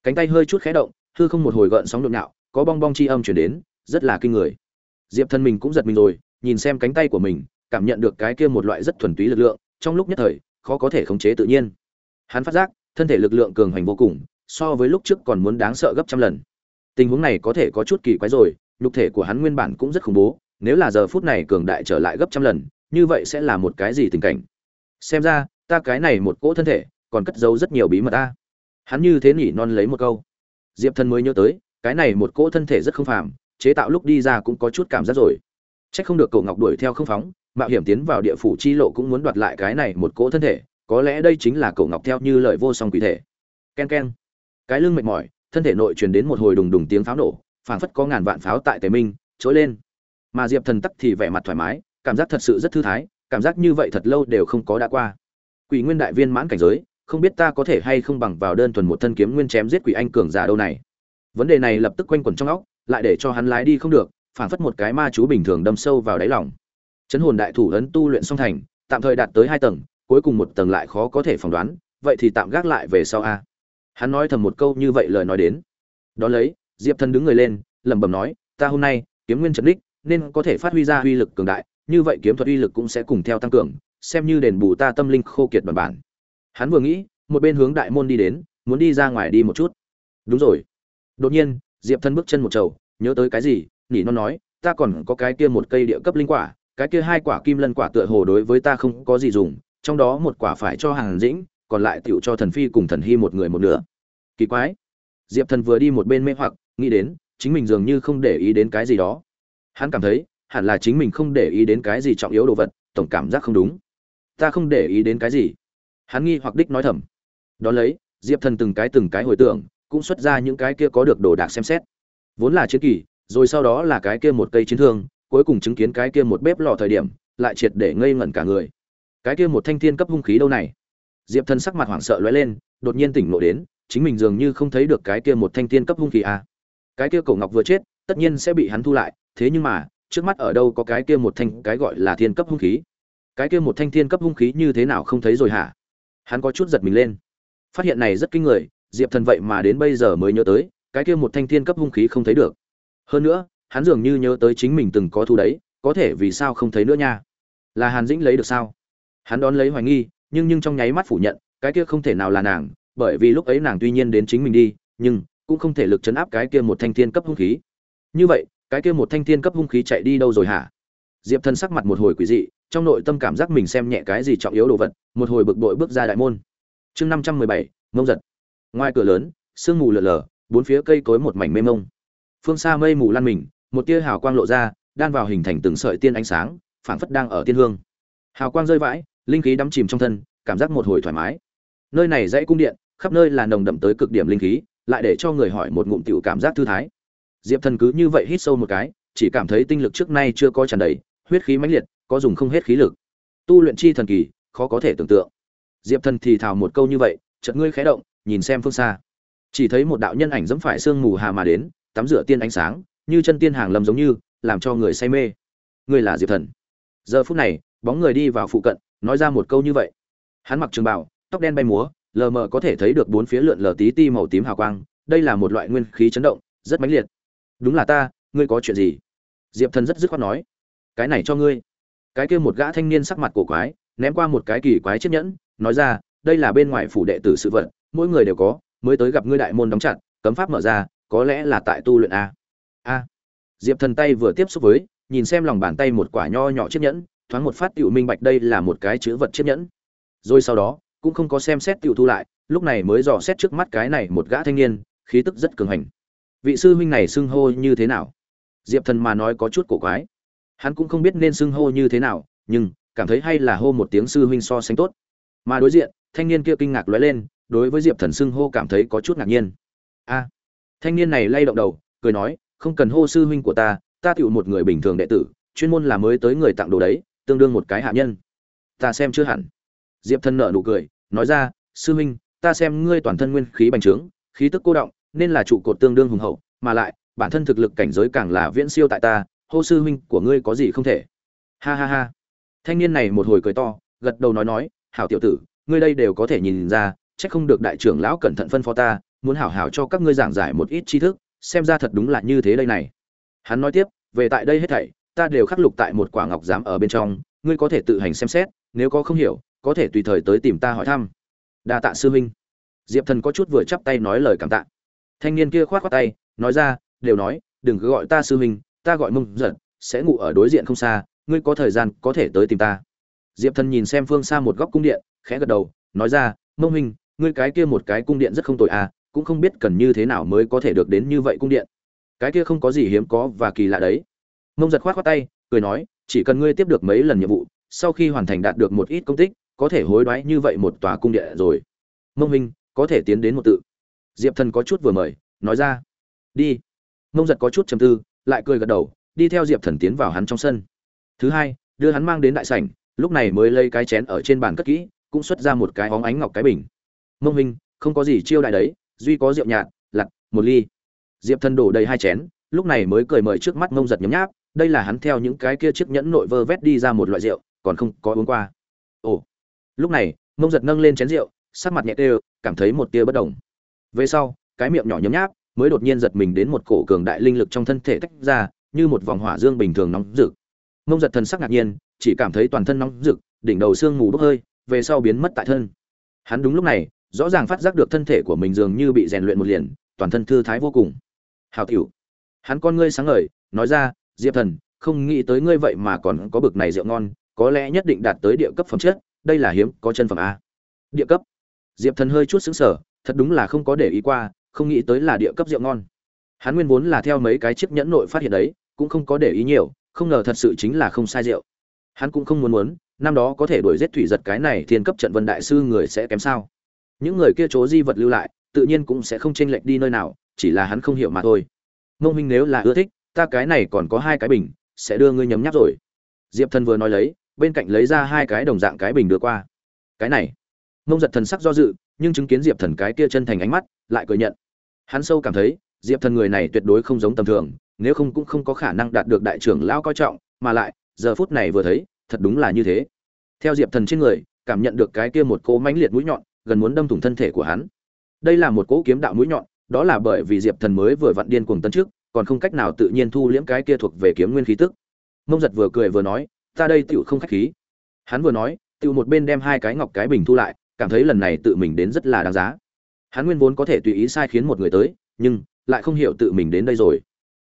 Cánh tay hơi chút khẽ động hư không một hồi gợn sóng đột nhạo có bong bong chi âm truyền đến rất là kinh người. Diệp thần mình cũng giật mình rồi nhìn xem cánh tay của mình, cảm nhận được cái kia một loại rất thuần túy lực lượng, trong lúc nhất thời, khó có thể khống chế tự nhiên. Hắn phát giác, thân thể lực lượng cường hành vô cùng, so với lúc trước còn muốn đáng sợ gấp trăm lần. Tình huống này có thể có chút kỳ quái rồi, nhục thể của hắn nguyên bản cũng rất khủng bố, nếu là giờ phút này cường đại trở lại gấp trăm lần, như vậy sẽ là một cái gì tình cảnh? Xem ra, ta cái này một cỗ thân thể, còn cất giấu rất nhiều bí mật ta. Hắn như thế nhỉ non lấy một câu. Diệp thần mới nhớ tới, cái này một cỗ thân thể rất không phàm, chế tạo lúc đi ra cũng có chút cảm giác rồi. Chắc không được cậu Ngọc đuổi theo không phóng, mạo hiểm tiến vào địa phủ chi lộ cũng muốn đoạt lại cái này một cỗ thân thể, có lẽ đây chính là cậu Ngọc theo như lời vô song quỷ thể. Ken ken. Cái lưng mệt mỏi, thân thể nội truyền đến một hồi đùng đùng tiếng pháo nổ, phảng phất có ngàn vạn pháo tại Tề Minh, trỗi lên. Mà Diệp Thần tắc thì vẻ mặt thoải mái, cảm giác thật sự rất thư thái, cảm giác như vậy thật lâu đều không có đã qua. Quỷ Nguyên đại viên mãn cảnh giới, không biết ta có thể hay không bằng vào đơn thuần một thân kiếm nguyên chém giết quỷ anh cường giả đâu này. Vấn đề này lập tức quanh quẩn trong óc, lại để cho hắn lái đi không được, phản phất một cái ma chú bình thường đâm sâu vào đáy lòng. Chấn hồn đại thủ ấn tu luyện song thành, tạm thời đạt tới hai tầng, cuối cùng một tầng lại khó có thể phỏng đoán, vậy thì tạm gác lại về sau a. Hắn nói thầm một câu như vậy lời nói đến. Đó lấy, diệp thần đứng người lên, lẩm bẩm nói, ta hôm nay, kiếm nguyên trấn đích, nên có thể phát huy ra uy lực cường đại, như vậy kiếm thuật uy lực cũng sẽ cùng theo tăng cường, xem như đền bù ta tâm linh khô kiệt bản bản. Hắn vừa nghĩ, một bên hướng đại môn đi đến, muốn đi ra ngoài đi một chút. Đúng rồi. Đột nhiên, diệp thần bước chân một trầu, nhớ tới cái gì nỉ non nói, ta còn có cái kia một cây địa cấp linh quả, cái kia hai quả kim lân quả tựa hồ đối với ta không có gì dùng, trong đó một quả phải cho hàng dĩnh, còn lại tựu cho thần phi cùng thần hy một người một nửa. Kỳ quái. Diệp thần vừa đi một bên mê hoặc, nghĩ đến, chính mình dường như không để ý đến cái gì đó. Hắn cảm thấy, hẳn là chính mình không để ý đến cái gì trọng yếu đồ vật, tổng cảm giác không đúng. Ta không để ý đến cái gì? Hắn nghi hoặc đích nói thầm. Đón lấy, diệp thần từng cái từng cái hồi tưởng, cũng xuất ra những cái kia có được đồ đạc xem xét. Vốn là chiến kỳ rồi sau đó là cái kia một cây chiến thương, cuối cùng chứng kiến cái kia một bếp lò thời điểm, lại triệt để ngây ngẩn cả người. Cái kia một thanh thiên cấp hung khí đâu này? Diệp thần sắc mặt hoảng sợ lóe lên, đột nhiên tỉnh ngộ đến, chính mình dường như không thấy được cái kia một thanh thiên cấp hung khí à. cái kia cổ ngọc vừa chết, tất nhiên sẽ bị hắn thu lại, thế nhưng mà, trước mắt ở đâu có cái kia một thanh, cái gọi là thiên cấp hung khí? Cái kia một thanh thiên cấp hung khí như thế nào không thấy rồi hả? Hắn có chút giật mình lên. Phát hiện này rất kinh người, diệp thần vậy mà đến bây giờ mới nhớ tới, cái kia một thanh thiên cấp hung khí không thấy được hơn nữa, hắn dường như nhớ tới chính mình từng có thu đấy, có thể vì sao không thấy nữa nha? Là hàn dĩnh lấy được sao? Hắn đón lấy hoài nghi, nhưng nhưng trong nháy mắt phủ nhận, cái kia không thể nào là nàng, bởi vì lúc ấy nàng tuy nhiên đến chính mình đi, nhưng cũng không thể lực chấn áp cái kia một thanh thiên cấp hung khí. Như vậy, cái kia một thanh thiên cấp hung khí chạy đi đâu rồi hả? Diệp thân sắc mặt một hồi quỷ dị, trong nội tâm cảm giác mình xem nhẹ cái gì trọng yếu đồ vật, một hồi bực bội bước ra đại môn. Chương năm trăm mười bảy, mông giật. Ngoài cửa lớn, sương mù lờ lờ bốn phía cây cối một mảnh mê mông phương xa mây mù lan mình, một tia hào quang lộ ra, đan vào hình thành từng sợi tiên ánh sáng, phảng phất đang ở tiên hương. Hào quang rơi vãi, linh khí đắm chìm trong thân, cảm giác một hồi thoải mái. Nơi này dãy cung điện, khắp nơi là nồng đậm tới cực điểm linh khí, lại để cho người hỏi một ngụm tiểu cảm giác thư thái. Diệp thần cứ như vậy hít sâu một cái, chỉ cảm thấy tinh lực trước nay chưa có tràn đầy, huyết khí mãnh liệt, có dùng không hết khí lực. Tu luyện chi thần kỳ, khó có thể tưởng tượng. Diệp thần thì thào một câu như vậy, chợt ngươi khẽ động, nhìn xem phương xa. Chỉ thấy một đạo nhân ảnh dẫm phải sương mù hà mà đến tắm rửa tiên ánh sáng, như chân tiên hàng lầm giống như, làm cho người say mê. Ngươi là diệp thần. Giờ phút này, bóng người đi vào phụ cận, nói ra một câu như vậy. Hắn mặc trường bảo tóc đen bay múa, lờ mờ có thể thấy được bốn phía lượn lờ tí ti màu tím hào quang, đây là một loại nguyên khí chấn động, rất mãnh liệt. Đúng là ta, ngươi có chuyện gì? Diệp thần rất dứt khoát nói. Cái này cho ngươi. Cái kia một gã thanh niên sắc mặt cổ quái, ném qua một cái kỳ quái chiếc nhẫn, nói ra, đây là bên ngoài phủ đệ tử sự vật, mỗi người đều có, mới tới gặp ngươi đại môn đóng chặt, cấm pháp mở ra có lẽ là tại tu luyện a. A. Diệp thần tay vừa tiếp xúc với, nhìn xem lòng bàn tay một quả nho nhỏ chiếc nhẫn, thoáng một phát tiểu minh bạch đây là một cái chữ vật chiếc nhẫn. Rồi sau đó, cũng không có xem xét tiểu thu lại, lúc này mới dò xét trước mắt cái này một gã thanh niên, khí tức rất cường hành. Vị sư huynh này xưng hô như thế nào? Diệp thần mà nói có chút cổ quái. Hắn cũng không biết nên xưng hô như thế nào, nhưng cảm thấy hay là hô một tiếng sư huynh so sánh tốt. Mà đối diện, thanh niên kia kinh ngạc lóe lên, đối với diệp thần xưng hô cảm thấy có chút ngạc nhiên. A thanh niên này lay động đầu, cười nói, không cần hô sư huynh của ta ta tựu một người bình thường đệ tử, chuyên môn là mới tới người tặng đồ đấy, tương đương một cái hạ nhân. Ta xem chưa hẳn. Diệp thần nợ nụ cười, nói ra, sư huynh, ta xem ngươi toàn thân nguyên khí bành trướng, khí tức cô động, nên là trụ cột tương đương hùng hậu, mà lại, bản thân thực lực cảnh giới càng là viễn siêu tại ta, hô sư huynh của ngươi có gì không thể. Ha ha ha. Thanh niên này một hồi cười to, gật đầu nói nói, hảo tiểu tử, ngươi đây đều có thể nhìn ra, chắc không được đại trưởng lão cẩn thận phân phó ta muốn hảo hảo cho các ngươi giảng giải một ít tri thức, xem ra thật đúng là như thế đây này. Hắn nói tiếp, về tại đây hết thảy, ta đều khắc lục tại một quả ngọc giám ở bên trong, ngươi có thể tự hành xem xét, nếu có không hiểu, có thể tùy thời tới tìm ta hỏi thăm. Đa tạ sư huynh. Diệp thần có chút vừa chắp tay nói lời cảm tạ. Thanh niên kia khoát khoát tay, nói ra, đều nói, đừng cứ gọi ta sư huynh, ta gọi mông giật sẽ ngủ ở đối diện không xa, ngươi có thời gian có thể tới tìm ta. Diệp thần nhìn xem phương xa một góc cung điện, khẽ gật đầu, nói ra, mông huynh, ngươi cái kia một cái cung điện rất không tồi à cũng không biết cần như thế nào mới có thể được đến như vậy cung điện. Cái kia không có gì hiếm có và kỳ lạ đấy. Mông giật khoát khoát tay, cười nói, chỉ cần ngươi tiếp được mấy lần nhiệm vụ, sau khi hoàn thành đạt được một ít công tích, có thể hối đoái như vậy một tòa cung điện rồi. Mông huynh, có thể tiến đến một tự. Diệp thần có chút vừa mời, nói ra. Đi. Mông giật có chút chầm tư, lại cười gật đầu, đi theo diệp thần tiến vào hắn trong sân. Thứ hai, đưa hắn mang đến đại sảnh, lúc này mới lấy cái chén ở trên bàn cất kỹ, cũng xuất ra một cái óng ánh ngọc cái bình. Mông minh không có gì chiêu đại đấy duy có rượu nhạt, lặt, một ly. Diệp thần đổ đầy hai chén, lúc này mới cười mời trước mắt mông giật nhấm nháp, đây là hắn theo những cái kia chiếc nhẫn nội vơ vét đi ra một loại rượu, còn không có uống qua. Ồ. Lúc này mông giật nâng lên chén rượu, sắc mặt nhẹ tê, cảm thấy một tia bất đồng. Về sau, cái miệng nhỏ nhấm nháp, mới đột nhiên giật mình đến một cổ cường đại linh lực trong thân thể tách ra, như một vòng hỏa dương bình thường nóng rực. Mông giật thần sắc ngạc nhiên, chỉ cảm thấy toàn thân nóng rực, đỉnh đầu xương mù bốc hơi, về sau biến mất tại thân. Hắn đúng lúc này rõ ràng phát giác được thân thể của mình dường như bị rèn luyện một liền, toàn thân thư thái vô cùng. Hào tiểu, hắn con ngươi sáng ngời, nói ra, diệp thần, không nghĩ tới ngươi vậy mà còn có bực này rượu ngon, có lẽ nhất định đạt tới địa cấp phẩm chất, đây là hiếm, có chân phẩm a. Địa cấp? Diệp thần hơi chút xứng sở thật đúng là không có để ý qua, không nghĩ tới là địa cấp rượu ngon. Hắn nguyên vốn là theo mấy cái chiếc nhẫn nội phát hiện đấy, cũng không có để ý nhiều, không ngờ thật sự chính là không sai rượu. Hắn cũng không muốn muốn, năm đó có thể đuổi giết thủy giật cái này thiên cấp trận vân đại sư người sẽ kém sao? Những người kia chỗ di vật lưu lại, tự nhiên cũng sẽ không chênh lệch đi nơi nào, chỉ là hắn không hiểu mà thôi. Mông huynh nếu là ưa thích, ta cái này còn có hai cái bình, sẽ đưa ngươi nhấm nháp rồi. Diệp thần vừa nói lấy, bên cạnh lấy ra hai cái đồng dạng cái bình đưa qua. Cái này. Mông giật thần sắc do dự, nhưng chứng kiến diệp thần cái kia chân thành ánh mắt, lại cười nhận. Hắn sâu cảm thấy, diệp thần người này tuyệt đối không giống tầm thường, nếu không cũng không có khả năng đạt được đại trưởng lão coi trọng, mà lại, giờ phút này vừa thấy, thật đúng là như thế. Theo diệp thần trên người, cảm nhận được cái kia một cỗ mãnh liệt mũi nhọn gần muốn đâm thủng thân thể của hắn. Đây là một cỗ kiếm đạo mũi nhọn, đó là bởi vì diệp thần mới vừa vặn điên cuồng tấn trước còn không cách nào tự nhiên thu liễm cái kia thuộc về kiếm nguyên khí tức. Mông giật vừa cười vừa nói, ta đây tựu không khách khí. Hắn vừa nói tựu một bên đem hai cái ngọc cái bình thu lại, cảm thấy lần này tự mình đến rất là đáng giá. Hắn nguyên vốn có thể tùy ý sai khiến một người tới, nhưng lại không hiểu tự mình đến đây rồi.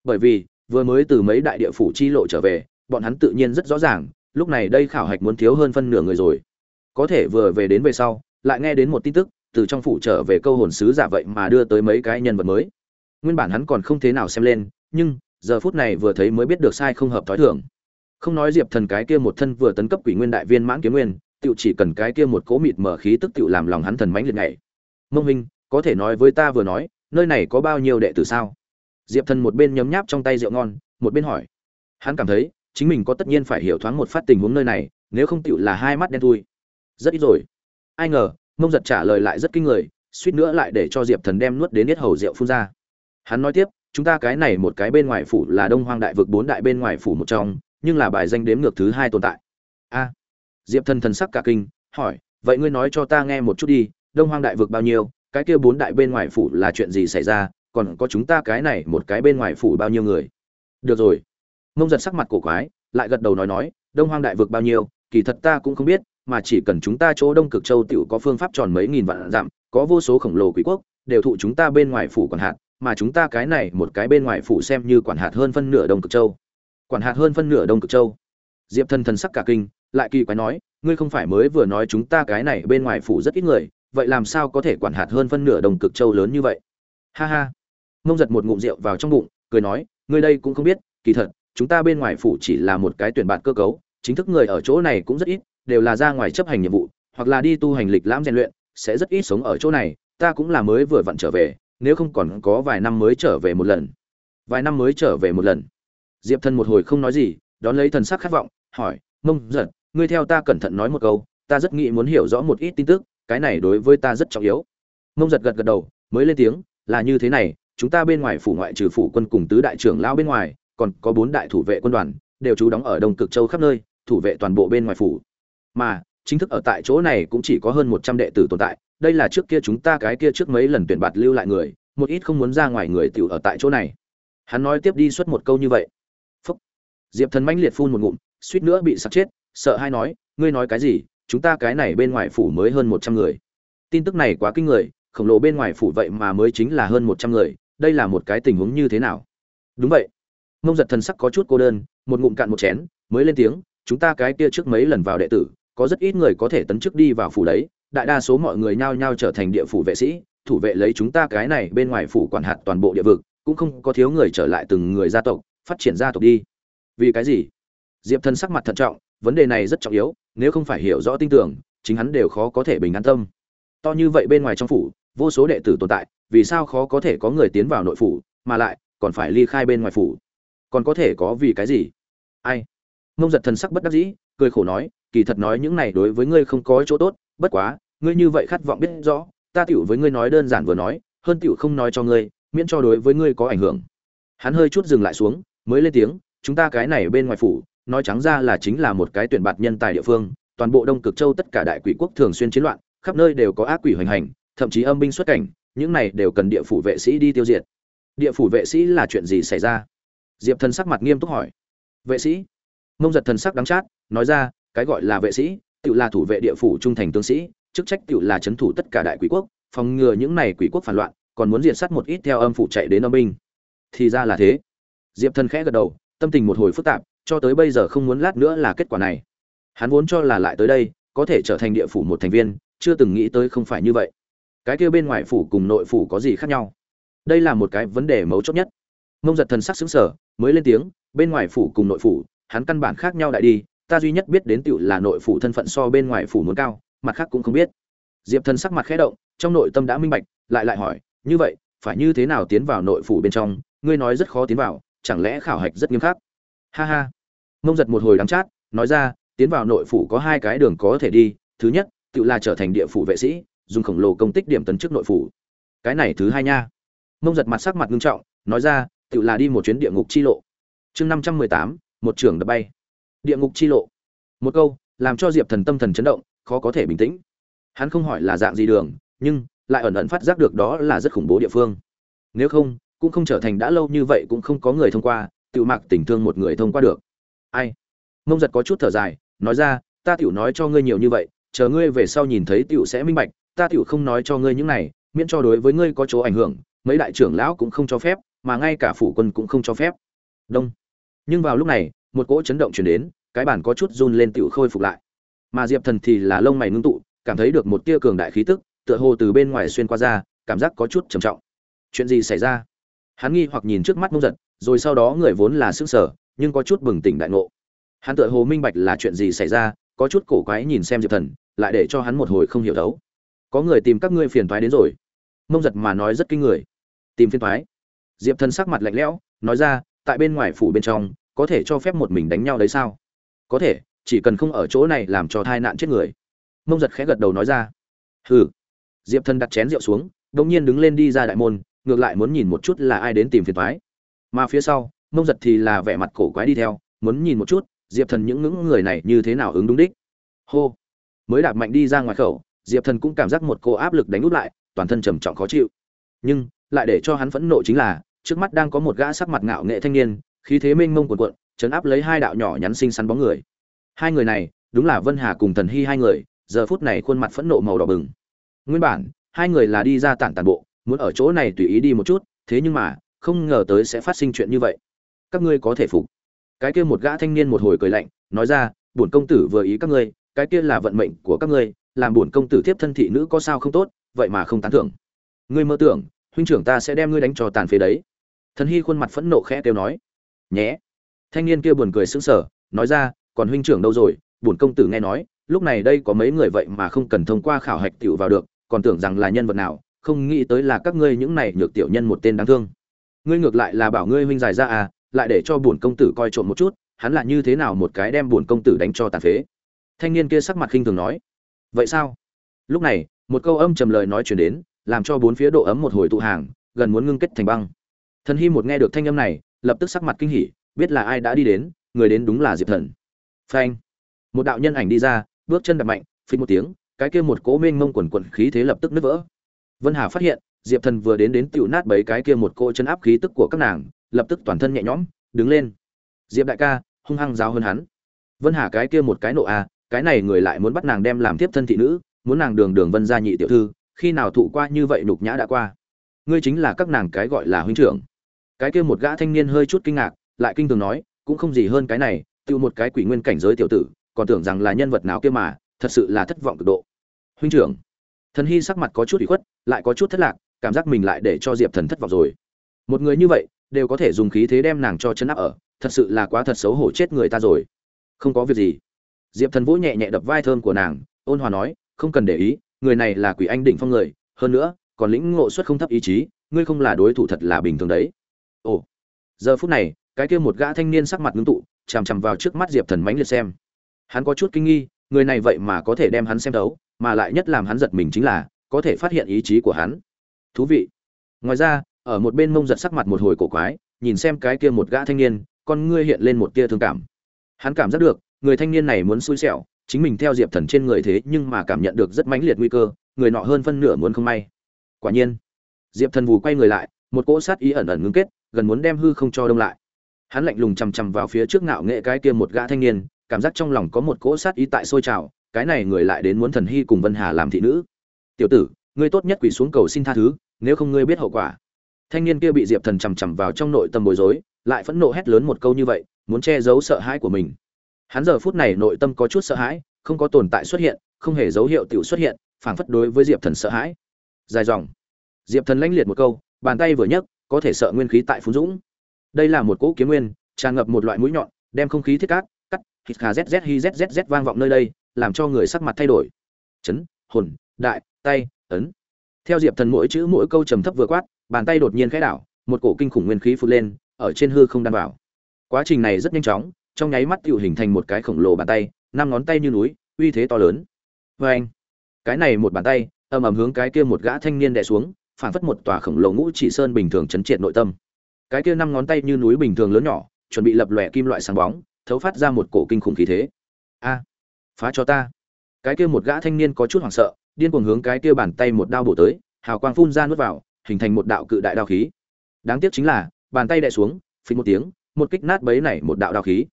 Bởi vì, vừa mới từ mấy đại địa phủ chi lộ trở về, bọn hắn tự nhiên rất rõ ràng, lúc này đây khảo hạch muốn thiếu hơn phân nửa người rồi. Có thể vừa về đến về sau lại nghe đến một tin tức, từ trong phủ trở về câu hồn sứ giả vậy mà đưa tới mấy cái nhân vật mới. Nguyên bản hắn còn không thế nào xem lên, nhưng, giờ phút này vừa thấy mới biết được sai không hợp thói thường. Không nói diệp thần cái kia một thân vừa tấn cấp quỷ nguyên đại viên mãn kiếm nguyên tự chỉ cần cái kia một cố mịt mở khí tức tự làm lòng hắn thần mãnh liệt này mông hình có thể nói với ta vừa nói, nơi này có bao nhiêu đệ tử sao? Diệp thần một bên nhấm nháp trong tay rượu ngon, một bên hỏi. Hắn cảm thấy, chính mình có tất nhiên phải hiểu thoáng một phát tình huống nơi này, nếu không tựu là hai mắt đen thui. Rất ít rồi ai ngờ, mông giật trả lời lại rất kinh người, suýt nữa lại để cho diệp thần đem nuốt đến hết hầu rượu phun ra. Hắn nói tiếp, chúng ta cái này một cái bên ngoài phủ là đông hoang đại vực bốn đại bên ngoài phủ một trong, nhưng là bài danh đếm ngược thứ hai tồn tại. A. Diệp thần thần sắc cả kinh, hỏi, vậy ngươi nói cho ta nghe một chút đi, đông hoang đại vực bao nhiêu, cái kia bốn đại bên ngoài phủ là chuyện gì xảy ra, còn có chúng ta cái này một cái bên ngoài phủ bao nhiêu người? Được rồi. Mông giật sắc mặt cổ quái, lại gật đầu nói nói, đông hoang đại vực bao nhiêu, kỳ thật ta cũng không biết mà chỉ cần chúng ta chỗ đông cực châu tiểu có phương pháp tròn mấy nghìn vạn dặm, có vô số khổng lồ quý quốc, đều thụ chúng ta bên ngoài phủ quản hạt, mà chúng ta cái này một cái bên ngoài phủ xem như quản hạt hơn phân nửa đông cực châu. Quản hạt hơn phân nửa đông cực châu. Diệp thần thần sắc cả kinh, lại kỳ quái nói, ngươi không phải mới vừa nói chúng ta cái này bên ngoài phủ rất ít người, vậy làm sao có thể quản hạt hơn phân nửa đông cực châu lớn như vậy? Ha ha. Ngông giật một ngụm rượu vào trong bụng, cười nói, ngươi đây cũng không biết, kỳ thật, chúng ta bên ngoài phủ chỉ là một cái tuyển bạn cơ cấu, chính thức người ở chỗ này cũng rất ít đều là ra ngoài chấp hành nhiệm vụ, hoặc là đi tu hành lịch lãm rèn luyện, sẽ rất ít sống ở chỗ này, ta cũng là mới vừa vặn trở về, nếu không còn có vài năm mới trở về một lần. Vài năm mới trở về một lần. Diệp thần một hồi không nói gì, đón lấy thần sắc khát vọng, hỏi, mông, giật, ngươi theo ta cẩn thận nói một câu, ta rất nghĩ muốn hiểu rõ một ít tin tức, cái này đối với ta rất trọng yếu. Mông giật gật gật đầu, mới lên tiếng, là như thế này, chúng ta bên ngoài phủ ngoại trừ phủ quân cùng tứ đại trưởng lao bên ngoài, còn có bốn đại thủ vệ quân đoàn, đều trú đóng ở đông cực châu khắp nơi, thủ vệ toàn bộ bên ngoài phủ mà chính thức ở tại chỗ này cũng chỉ có hơn một trăm đệ tử tồn tại, đây là trước kia chúng ta cái kia trước mấy lần tuyển bạt lưu lại người, một ít không muốn ra ngoài người tiểu ở tại chỗ này. Hắn nói tiếp đi suốt một câu như vậy. Phúc. Diệp thần mãnh liệt phun một ngụm, suýt nữa bị sặc chết, sợ hai nói, ngươi nói cái gì? Chúng ta cái này bên ngoài phủ mới hơn một trăm người. Tin tức này quá kinh người, khổng lồ bên ngoài phủ vậy mà mới chính là hơn một trăm người, đây là một cái tình huống như thế nào? Đúng vậy. Mông giật thần sắc có chút cô đơn, một ngụm cạn một chén, mới lên tiếng, chúng ta cái kia trước mấy lần vào đệ tử có rất ít người có thể tấn chức đi vào phủ đấy, đại đa số mọi người nhao nhao trở thành địa phủ vệ sĩ, thủ vệ lấy chúng ta cái này bên ngoài phủ quản hạt toàn bộ địa vực, cũng không có thiếu người trở lại từng người gia tộc, phát triển gia tộc đi. Vì cái gì? Diệp thần sắc mặt thận trọng, vấn đề này rất trọng yếu, nếu không phải hiểu rõ tin tưởng, chính hắn đều khó có thể bình an tâm. To như vậy bên ngoài trong phủ, vô số đệ tử tồn tại, vì sao khó có thể có người tiến vào nội phủ, mà lại còn phải ly khai bên ngoài phủ? Còn có thể có vì cái gì? Ai? Mông giật thần sắc bất đắc dĩ, cười khổ nói kỳ thật nói những này đối với ngươi không có chỗ tốt, bất quá, ngươi như vậy khát vọng biết rõ, ta tiểu với ngươi nói đơn giản vừa nói, hơn tiểu không nói cho ngươi, miễn cho đối với ngươi có ảnh hưởng. Hắn hơi chút dừng lại xuống, mới lên tiếng, chúng ta cái này bên ngoài phủ, nói trắng ra là chính là một cái tuyển bạt nhân tài địa phương, toàn bộ đông cực châu tất cả đại quỷ quốc thường xuyên chiến loạn, khắp nơi đều có ác quỷ hoành hành, thậm chí âm binh xuất cảnh, những này đều cần địa phủ vệ sĩ đi tiêu diệt. Địa phủ vệ sĩ là chuyện gì xảy ra? Diệp thần sắc mặt nghiêm túc hỏi. Vệ sĩ? Mông giật thần sắc đắng chát, nói ra cái gọi là vệ sĩ tự là thủ vệ địa phủ trung thành tướng sĩ, chức trách tự là chấn thủ tất cả đại quỷ quốc, phòng ngừa những này quỷ quốc phản loạn, còn muốn diệt sát một ít theo âm phụ chạy đến âm binh. Thì ra là thế. Diệp thần khẽ gật đầu, tâm tình một hồi phức tạp, cho tới bây giờ không muốn lát nữa là kết quả này. Hắn vốn cho là lại tới đây, có thể trở thành địa phủ một thành viên, chưa từng nghĩ tới không phải như vậy. Cái kia bên ngoài phủ cùng nội phủ có gì khác nhau? Đây là một cái vấn đề mấu chốt nhất. Mông giật thần sắc xứng sở mới lên tiếng, bên ngoài phủ cùng nội phủ, hắn căn bản khác nhau đại đi ta duy nhất biết đến tựu là nội phủ thân phận so bên ngoài phủ muốn cao, mặt khác cũng không biết. Diệp thần sắc mặt khẽ động, trong nội tâm đã minh bạch, lại lại hỏi, như vậy, phải như thế nào tiến vào nội phủ bên trong? Ngươi nói rất khó tiến vào, chẳng lẽ khảo hạch rất nghiêm khắc? Ha ha. Mông giật một hồi đắng chát, nói ra, tiến vào nội phủ có hai cái đường có thể đi, thứ nhất tự là trở thành địa phủ vệ sĩ, dùng khổng lồ công tích điểm tấn chức nội phủ. Cái này thứ hai nha. Mông giật mặt sắc mặt nghiêm trọng, nói ra tự là đi một chuyến địa ngục chi lộ. Chương năm trăm mười tám, một trưởng đập bay địa ngục chi lộ. Một câu, làm cho diệp thần tâm thần chấn động, khó có thể bình tĩnh. Hắn không hỏi là dạng gì đường, nhưng lại ẩn ẩn phát giác được đó là rất khủng bố địa phương. Nếu không, cũng không trở thành đã lâu như vậy cũng không có người thông qua tự mặc tình thương một người thông qua được. Ai? Mông giật có chút thở dài, nói ra, ta tiểu nói cho ngươi nhiều như vậy, chờ ngươi về sau nhìn thấy tiểu sẽ minh bạch, ta tiểu không nói cho ngươi những này, miễn cho đối với ngươi có chỗ ảnh hưởng, mấy đại trưởng lão cũng không cho phép, mà ngay cả phủ quân cũng không cho phép. Đông. Nhưng vào lúc này, một cỗ chấn động chuyển đến cái bản có chút run lên tiểu khôi phục lại. Mà diệp thần thì là lông mày ngưng tụ, cảm thấy được một tia cường đại khí tức, tựa hồ từ bên ngoài xuyên qua ra, cảm giác có chút trầm trọng. Chuyện gì xảy ra? Hắn nghi hoặc nhìn trước mắt mông giật, rồi sau đó người vốn là sức sở nhưng có chút bừng tỉnh đại ngộ. Hắn tựa hồ minh bạch là chuyện gì xảy ra, có chút cổ quái nhìn xem diệp thần, lại để cho hắn một hồi không hiểu đấu. Có người tìm các ngươi phiền thoái đến rồi. Mông giật mà nói rất kinh người. Tìm phiền thoái diệp thần sắc mặt lạnh lẽo, nói ra, tại bên ngoài phủ bên trong, có thể cho phép một mình đánh nhau đấy sao? Có thể, chỉ cần không ở chỗ này làm cho thai nạn chết người. Mông giật khẽ gật đầu nói ra. Hừ. Diệp thần đặt chén rượu xuống đ ỗ n g nhiên đứng lên đi ra đại môn, ngược lại muốn nhìn một chút là ai đến tìm phiền thoái mà phía sau, mông giật thì là vẻ mặt cổ quái đi theo, muốn nhìn một chút, diệp thần những ngưỡng người này như thế nào ứng đúng đích. Hô. Mới đạp mạnh đi ra ngoài khẩu, diệp thần cũng cảm giác một cô áp lực đánh út lại, toàn thân trầm trọng khó chịu. Nhưng, lại để cho hắn phẫn nộ chính là, trước mắt đang có một gã sắc mặt ngạo nghệ thanh niên, khí thế mênh mông cuồn cuộn chấn áp lấy hai đạo nhỏ nhắn xinh xắn bóng người. Hai người này, đúng là vân hà cùng thần hy hai người, giờ phút này khuôn mặt phẫn nộ màu đỏ bừng. Nguyên bản, hai người là đi ra tản tàn bộ, muốn ở chỗ này tùy ý đi một chút, thế nhưng mà, không ngờ tới sẽ phát sinh chuyện như vậy. Các ngươi có thể phục. Cái kia một gã thanh niên một hồi cười lạnh, nói ra, bổn công tử vừa ý các ngươi, cái kia là vận mệnh của các ngươi, làm bổn công tử tiếp thân thị nữ có sao không tốt, vậy mà không tán thưởng. Ngươi mơ tưởng, huynh trưởng ta sẽ đem ngươi đánh cho tàn phế đấy. Thần hy khuôn mặt phẫn nộ khẽ kêu nói. Nhé thanh niên kia buồn cười sững sờ, nói ra, còn huynh trưởng đâu rồi? Bổn công tử nghe nói, lúc này đây có mấy người vậy mà không cần thông qua khảo hạch tiểu vào được, còn tưởng rằng là nhân vật nào, không nghĩ tới là các ngươi những này nhược tiểu nhân một tên đáng thương. Ngươi ngược lại là bảo ngươi huynh dài ra à lại để cho bổn công tử coi trộm một chút, hắn là như thế nào một cái đem bổn công tử đánh cho tàn phế? Thanh niên kia sắc mặt khinh thường nói, vậy sao? Lúc này, một câu âm trầm lời nói chuyển đến, làm cho bốn phía độ ấm một hồi tụ hàng, gần muốn ngưng kết thành băng. Thần hy một nghe được thanh âm này, lập tức sắc mặt kinh hỉ biết là ai đã đi đến, người đến đúng là diệp thần. Phanh. Một đạo nhân ảnh đi ra, bước chân đập mạnh phình một tiếng, cái kia một cỗ mênh mông quần quần khí thế lập tức nứt vỡ. Vân hà phát hiện, diệp thần vừa đến đến tiểu nát bấy cái kia một cỗ chân áp khí tức của các nàng, lập tức toàn thân nhẹ nhõm, đứng lên. Diệp đại ca, hung hăng giáo hơn hắn. Vân hà cái kia một cái nộ a cái này người lại muốn bắt nàng đem làm tiếp thân thị nữ, muốn nàng đường đường vân gia nhị tiểu thư, khi nào thụ qua như vậy nhục nhã đã qua. Ngươi chính là các nàng cái gọi là huynh trưởng. Cái kia một gã thanh niên hơi chút kinh ngạc lại kinh thường nói, cũng không gì hơn cái này tự một cái quỷ nguyên cảnh giới tiểu tử, còn tưởng rằng là nhân vật nào kia mà, thật sự là thất vọng cực độ. Huynh trưởng, thần hy sắc mặt có chút ủy khuất, lại có chút thất lạc, cảm giác mình lại để cho diệp thần thất vọng rồi. Một người như vậy, đều có thể dùng khí thế đem nàng cho chân áp ở, thật sự là quá thật xấu hổ chết người ta rồi. Không có việc gì. Diệp thần vỗ nhẹ nhẹ đập vai thơm của nàng, ôn hòa nói, không cần để ý, người này là quỷ anh đỉnh phong người, hơn nữa, còn lĩnh ngộ suất không thấp ý chí, ngươi không là đối thủ thật là bình thường đấy. Ồ. Giờ phút này cái kia một gã thanh niên sắc mặt ngưng tụ chằm chằm vào trước mắt diệp thần mãnh liệt xem. Hắn có chút kinh nghi người này vậy mà có thể đem hắn xem đấu, mà lại nhất làm hắn giật mình chính là có thể phát hiện ý chí của hắn. Thú vị. Ngoài ra ở một bên mông giật sắc mặt một hồi cổ quái nhìn xem cái kia một gã thanh niên con ngươi hiện lên một tia thương cảm. Hắn cảm giác được người thanh niên này muốn xui xẻo chính mình theo diệp thần trên người thế nhưng mà cảm nhận được rất mãnh liệt nguy cơ người nọ hơn phân nửa muốn không may. Quả nhiên diệp thần vù quay người lại một cỗ sát ý ẩn ẩn ngưng kết gần muốn đem hư không cho đông lại hắn lạnh lùng chằm chằm vào phía trước ngạo nghệ cái kia một gã thanh niên, cảm giác trong lòng có một cỗ sát ý tại sôi trào, cái này người lại đến muốn thần hy cùng vân hà làm thị nữ. Tiểu tử, ngươi tốt nhất quỳ xuống cầu xin tha thứ, nếu không ngươi biết hậu quả. Thanh niên kia bị diệp thần chằm chằm vào trong nội tâm bối rối, lại phẫn nộ hét lớn một câu như vậy, muốn che giấu sợ hãi của mình. Hắn giờ phút này nội tâm có chút sợ hãi, không có tồn tại xuất hiện, không hề dấu hiệu tiểu xuất hiện, phảng phất đối với diệp thần sợ hãi. Dài dòng. Diệp thần lãnh liệt một câu, bàn tay vừa nhấc, có thể sợ nguyên khí tại phú dũng đây là một cỗ kiếm nguyên, tràn ngập một loại mũi nhọn, đem không khí thiết cát, cắt, hít khà zz hi zzz vang vọng nơi đây, làm cho người sắc mặt thay đổi. Chấn, hồn, đại, tay, ấn. Theo diệp thần mỗi chữ mỗi câu trầm thấp vừa quát, bàn tay đột nhiên khẽ đảo, một cổ kinh khủng nguyên khí phụt lên, ở trên hư không đan vào. Quá trình này rất nhanh chóng, trong nháy mắt tự hình thành một cái khổng lồ bàn tay, năm ngón tay như núi, uy thế to lớn. Vê anh, cái này một bàn tay, ầm ầm hướng cái kia một gã thanh niên đè xuống, phản phất một tòa khổng lồ ngũ chỉ sơn bình thường chấn triệt nội tâm cái kia năm ngón tay như núi bình thường lớn nhỏ, chuẩn bị lập lòe kim loại sáng bóng, thấu phát ra một cổ kinh khủng khí thế. A, phá cho ta. Cái kia một gã thanh niên có chút hoảng sợ, điên cuồng hướng cái kia bàn tay một đao bổ tới, hào quang phun ra nuốt vào, hình thành một đạo cự đại đao khí. Đáng tiếc chính là, bàn tay đè xuống, phình một tiếng, một kích nát bấy này một đạo đao khí.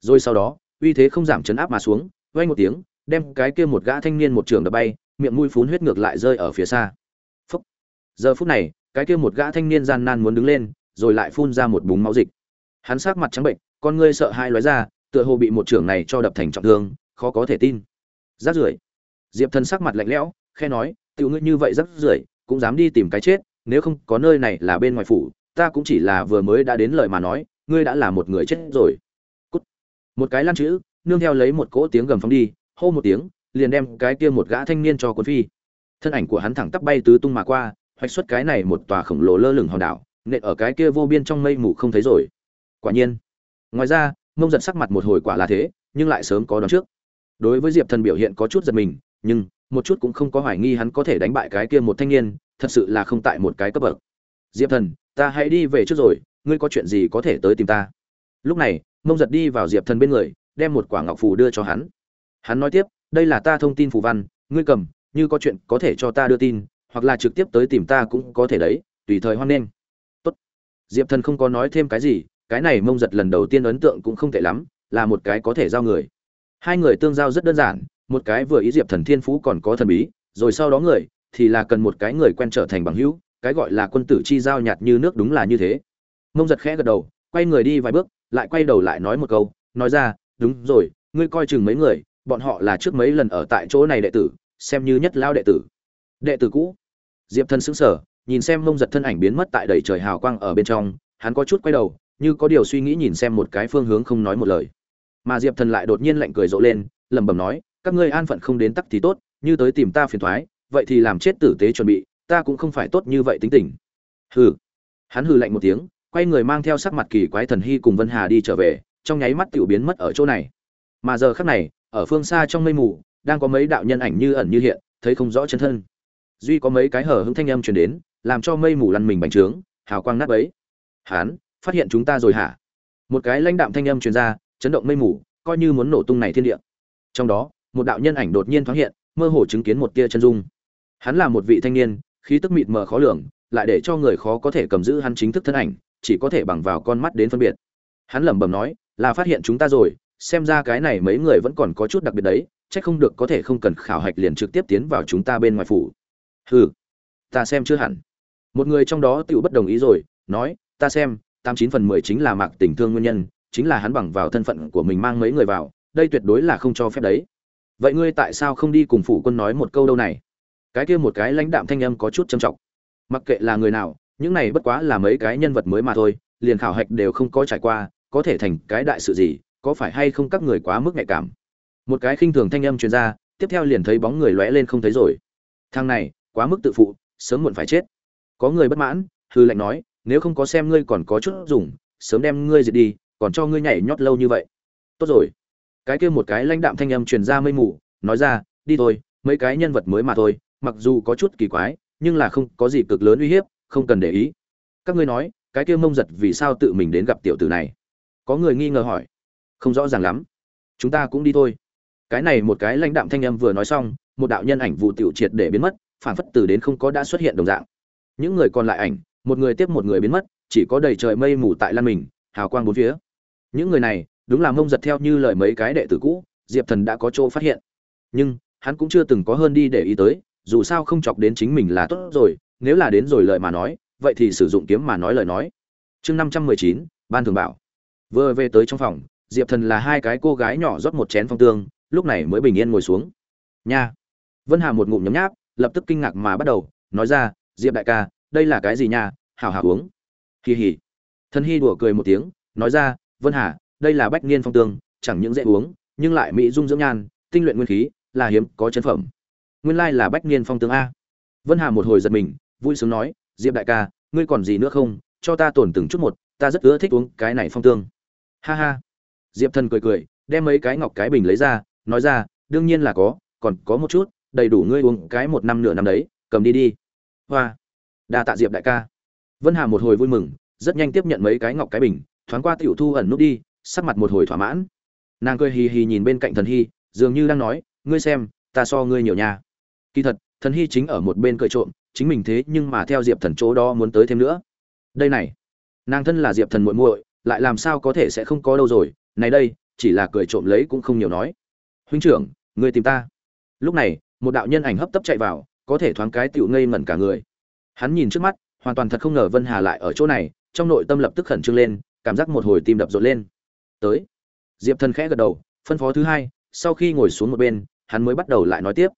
Rồi sau đó, uy thế không giảm chấn áp mà xuống vây một tiếng, đem cái kia một gã thanh niên một trường đập bay, miệng mũi phun huyết ngược lại rơi ở phía xa. Phúc. giờ phút này, cái kia một gã thanh niên gian nan muốn đứng lên rồi lại phun ra một búng máu dịch. Hắn sắc mặt trắng bệnh, con ngươi sợ hai lóe ra, tựa hồ bị một trưởng này cho đập thành trọng thương, khó có thể tin. Rát rưởi. Diệp thần sắc mặt lạnh lẽo, khe nói, tiểu ngươi như vậy rắc rưởi, cũng dám đi tìm cái chết, nếu không có nơi này là bên ngoài phủ, ta cũng chỉ là vừa mới đã đến lời mà nói, ngươi đã là một người chết rồi. Cút. một cái lan chữ, nương theo lấy một cỗ tiếng gầm phóng đi, hô một tiếng, liền đem cái kia một gã thanh niên cho cuốn phi. Thân ảnh của hắn thẳng tắp bay tứ tung mà qua, hoạch xuất cái này một tòa khổng lồ lơ lửng hòn đảo nện ở cái kia vô biên trong mây mù không thấy rồi. Quả nhiên, ngoài ra, mông giật sắc mặt một hồi quả là thế, nhưng lại sớm có đón trước. Đối với diệp thần biểu hiện có chút giật mình, nhưng một chút cũng không có hoài nghi hắn có thể đánh bại cái kia một thanh niên, thật sự là không tại một cái cấp bậc. Diệp thần, ta hãy đi về trước rồi, ngươi có chuyện gì có thể tới tìm ta? Lúc này, mông giật đi vào diệp thần bên người, đem một quả ngọc phù đưa cho hắn. Hắn nói tiếp, đây là ta thông tin phù văn, ngươi cầm, như có chuyện có thể cho ta đưa tin, hoặc là trực tiếp tới tìm ta cũng có thể đấy, tùy thời hoan nghênh diệp thần không có nói thêm cái gì, cái này mông giật lần đầu tiên ấn tượng cũng không tệ lắm, là một cái có thể giao người. Hai người tương giao rất đơn giản, một cái vừa ý diệp thần thiên phú còn có thần bí, rồi sau đó người, thì là cần một cái người quen trở thành bằng hữu, cái gọi là quân tử chi giao nhạt như nước đúng là như thế. Mông giật khẽ gật đầu, quay người đi vài bước, lại quay đầu lại nói một câu, nói ra, đúng rồi, ngươi coi chừng mấy người, bọn họ là trước mấy lần ở tại chỗ này đệ tử, xem như nhất lao đệ tử. Đệ tử cũ. Diệp Thần xứng sở nhìn xem mông giật thân ảnh biến mất tại đầy trời hào quang ở bên trong, hắn có chút quay đầu, như có điều suy nghĩ nhìn xem một cái phương hướng không nói một lời. Mà diệp thần lại đột nhiên lạnh cười rộ lên, lẩm bẩm nói, các ngươi an phận không đến tắc thì tốt, như tới tìm ta phiền thoái, vậy thì làm chết tử tế chuẩn bị, ta cũng không phải tốt như vậy tính tình. Hừ. Hắn hừ lạnh một tiếng, quay người mang theo sắc mặt kỳ quái thần hy cùng vân hà đi trở về, trong nháy mắt tiểu biến mất ở chỗ này. Mà giờ khắc này, ở phương xa trong mây mù, đang có mấy đạo nhân ảnh như ẩn như hiện, thấy không rõ chân thân. Duy có mấy cái hở hững thanh âm truyền đến làm cho mây mù lăn mình bành trướng, hào quang nát ấy hán, phát hiện chúng ta rồi hả? Một cái lãnh đạm thanh âm truyền ra, chấn động mây mù, coi như muốn nổ tung này thiên địa. Trong đó, một đạo nhân ảnh đột nhiên thoáng hiện, mơ hồ chứng kiến một tia chân dung. Hắn là một vị thanh niên, khí tức mịt mờ khó lường, lại để cho người khó có thể cầm giữ hắn chính thức thân ảnh, chỉ có thể bằng vào con mắt đến phân biệt. Hắn lẩm bẩm nói, là phát hiện chúng ta rồi, xem ra cái này mấy người vẫn còn có chút đặc biệt đấy, chắc không được có thể không cần khảo hạch liền trực tiếp tiến vào chúng ta bên ngoài phủ. Hừ, ta xem chưa hẳn một người trong đó tựu bất đồng ý rồi, nói, ta xem, tám chín phần mười chính là mạc tình thương nguyên nhân, chính là hắn bằng vào thân phận của mình mang mấy người vào, đây tuyệt đối là không cho phép đấy. Vậy ngươi tại sao không đi cùng phủ quân nói một câu đâu này? Cái kia một cái lãnh đạm thanh âm có chút trầm trọng. Mặc kệ là người nào, những này bất quá là mấy cái nhân vật mới mà thôi, liền khảo hạch đều không có trải qua, có thể thành cái đại sự gì, có phải hay không các người quá mức nhạy cảm? Một cái khinh thường thanh âm truyền ra, tiếp theo liền thấy bóng người lóe lên không thấy rồi. Thằng này, quá mức tự phụ, sớm muộn phải chết có người bất mãn, hư lệnh nói, nếu không có xem ngươi còn có chút dùng, sớm đem ngươi diệt đi, còn cho ngươi nhảy nhót lâu như vậy. Tốt rồi. Cái kia một cái lãnh đạm thanh âm truyền ra mây mù, nói ra, đi thôi, mấy cái nhân vật mới mà thôi, mặc dù có chút kỳ quái, nhưng là không có gì cực lớn uy hiếp, không cần để ý. Các ngươi nói, cái kia mông giật vì sao tự mình đến gặp tiểu tử này? Có người nghi ngờ hỏi. Không rõ ràng lắm. Chúng ta cũng đi thôi. Cái này một cái lãnh đạm thanh âm vừa nói xong, một đạo nhân ảnh vụ tiểu triệt để biến mất phản phất từ đến không có đã xuất hiện đồng dạng những người còn lại ảnh, một người tiếp một người biến mất, chỉ có đầy trời mây mù tại lan mình, hào quang bốn phía. Những người này, đúng là mông giật theo như lời mấy cái đệ tử cũ, diệp thần đã có chỗ phát hiện. Nhưng, hắn cũng chưa từng có hơn đi để ý tới, dù sao không chọc đến chính mình là tốt rồi, nếu là đến rồi lời mà nói, vậy thì sử dụng kiếm mà nói lời nói. Chương năm trăm mười chín, ban thường bảo. Vừa về tới trong phòng, diệp thần là hai cái cô gái nhỏ rót một chén phong tương, lúc này mới bình yên ngồi xuống. Nha. Vân hà một ngụm nhấm nháp, lập tức kinh ngạc mà bắt đầu, nói ra diệp đại ca, đây là cái gì nha? Hào hào uống. Kỳ hỉ thân hy đùa cười một tiếng, nói ra, vân hà, đây là bách niên phong tương, chẳng những dễ uống, nhưng lại mỹ dung dưỡng nhan, tinh luyện nguyên khí, là hiếm có chân phẩm. Nguyên lai là bách niên phong tương a. Vân hà một hồi giật mình, vui sướng nói, diệp đại ca, ngươi còn gì nữa không? Cho ta tổn từng chút một, ta rất ưa thích uống cái này phong tương. Ha ha. Diệp thần cười cười, đem mấy cái ngọc cái bình lấy ra, nói ra, đương nhiên là có, còn có một chút, đầy đủ ngươi uống cái một năm nửa năm đấy, cầm đi đi hoa. Đa tạ diệp đại ca. Vân hà một hồi vui mừng, rất nhanh tiếp nhận mấy cái ngọc cái bình, thoáng qua tiểu thu ẩn nút đi, sắc mặt một hồi thỏa mãn. Nàng cười hì hì nhìn bên cạnh thần hy, dường như đang nói, ngươi xem, ta so ngươi nhiều nha. Kỳ thật, thần hy chính ở một bên cười trộm, chính mình thế nhưng mà theo diệp thần chỗ đó muốn tới thêm nữa. Đây này, nàng thân là diệp thần muội muội, lại làm sao có thể sẽ không có đâu rồi, này đây, chỉ là cười trộm lấy cũng không nhiều nói. Huynh trưởng, ngươi tìm ta. Lúc này, một đạo nhân ảnh hấp tấp chạy vào có thể thoáng cái tựu ngây ngẩn cả người. Hắn nhìn trước mắt, hoàn toàn thật không ngờ vân hà lại ở chỗ này, trong nội tâm lập tức khẩn trương lên, cảm giác một hồi tim đập rộn lên. Tới. Diệp thần khẽ gật đầu, phân phó thứ hai, sau khi ngồi xuống một bên, hắn mới bắt đầu lại nói tiếp.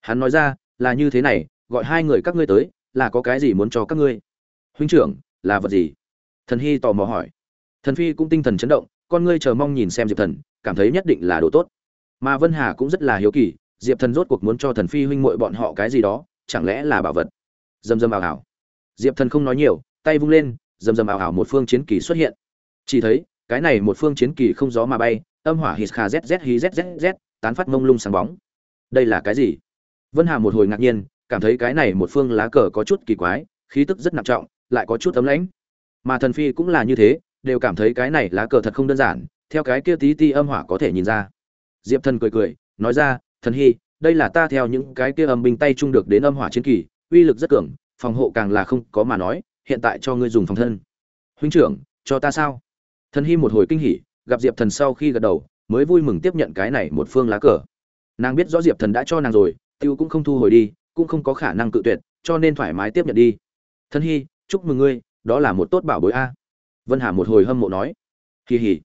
Hắn nói ra, là như thế này, gọi hai người các ngươi tới, là có cái gì muốn cho các ngươi? Huynh trưởng, là vật gì? Thần hy tò mò hỏi. Thần phi cũng tinh thần chấn động, con ngươi chờ mong nhìn xem diệp thần, cảm thấy nhất định là đồ tốt. Mà vân hà cũng rất là hiếu kỳ diệp thần rốt cuộc muốn cho thần phi huynh muội bọn họ cái gì đó, chẳng lẽ là bảo vật? Dầm dầm ảo ảo diệp thần không nói nhiều, tay vung lên, dầm dầm ảo ảo một phương chiến kỳ xuất hiện. Chỉ thấy, cái này một phương chiến kỳ không gió mà bay, âm hỏa hít kha zz hí zz tán phát mông lung sáng bóng. Đây là cái gì? Vân hà một hồi ngạc nhiên, cảm thấy cái này một phương lá cờ có chút kỳ quái, khí tức rất nặng trọng, lại có chút ấm lãnh. Mà thần phi cũng là như thế, đều cảm thấy cái này lá cờ thật không đơn giản, theo cái kia tí ti âm hỏa có thể nhìn ra. Diệp thần cười cười, nói ra thần hy, đây là ta theo những cái kia âm binh tay chung được đến âm hỏa chiến kỳ, uy lực rất cường, phòng hộ càng là không có mà nói, hiện tại cho ngươi dùng phòng thân. Huynh trưởng, cho ta sao? Thần hy một hồi kinh hỉ, gặp diệp thần sau khi gật đầu, mới vui mừng tiếp nhận cái này một phương lá cờ. Nàng biết rõ diệp thần đã cho nàng rồi, tiêu cũng không thu hồi đi, cũng không có khả năng cự tuyệt, cho nên thoải mái tiếp nhận đi. Thần hy, chúc mừng ngươi, đó là một tốt bảo bối a. Vân hà một hồi hâm mộ nói. Kỳ hỉ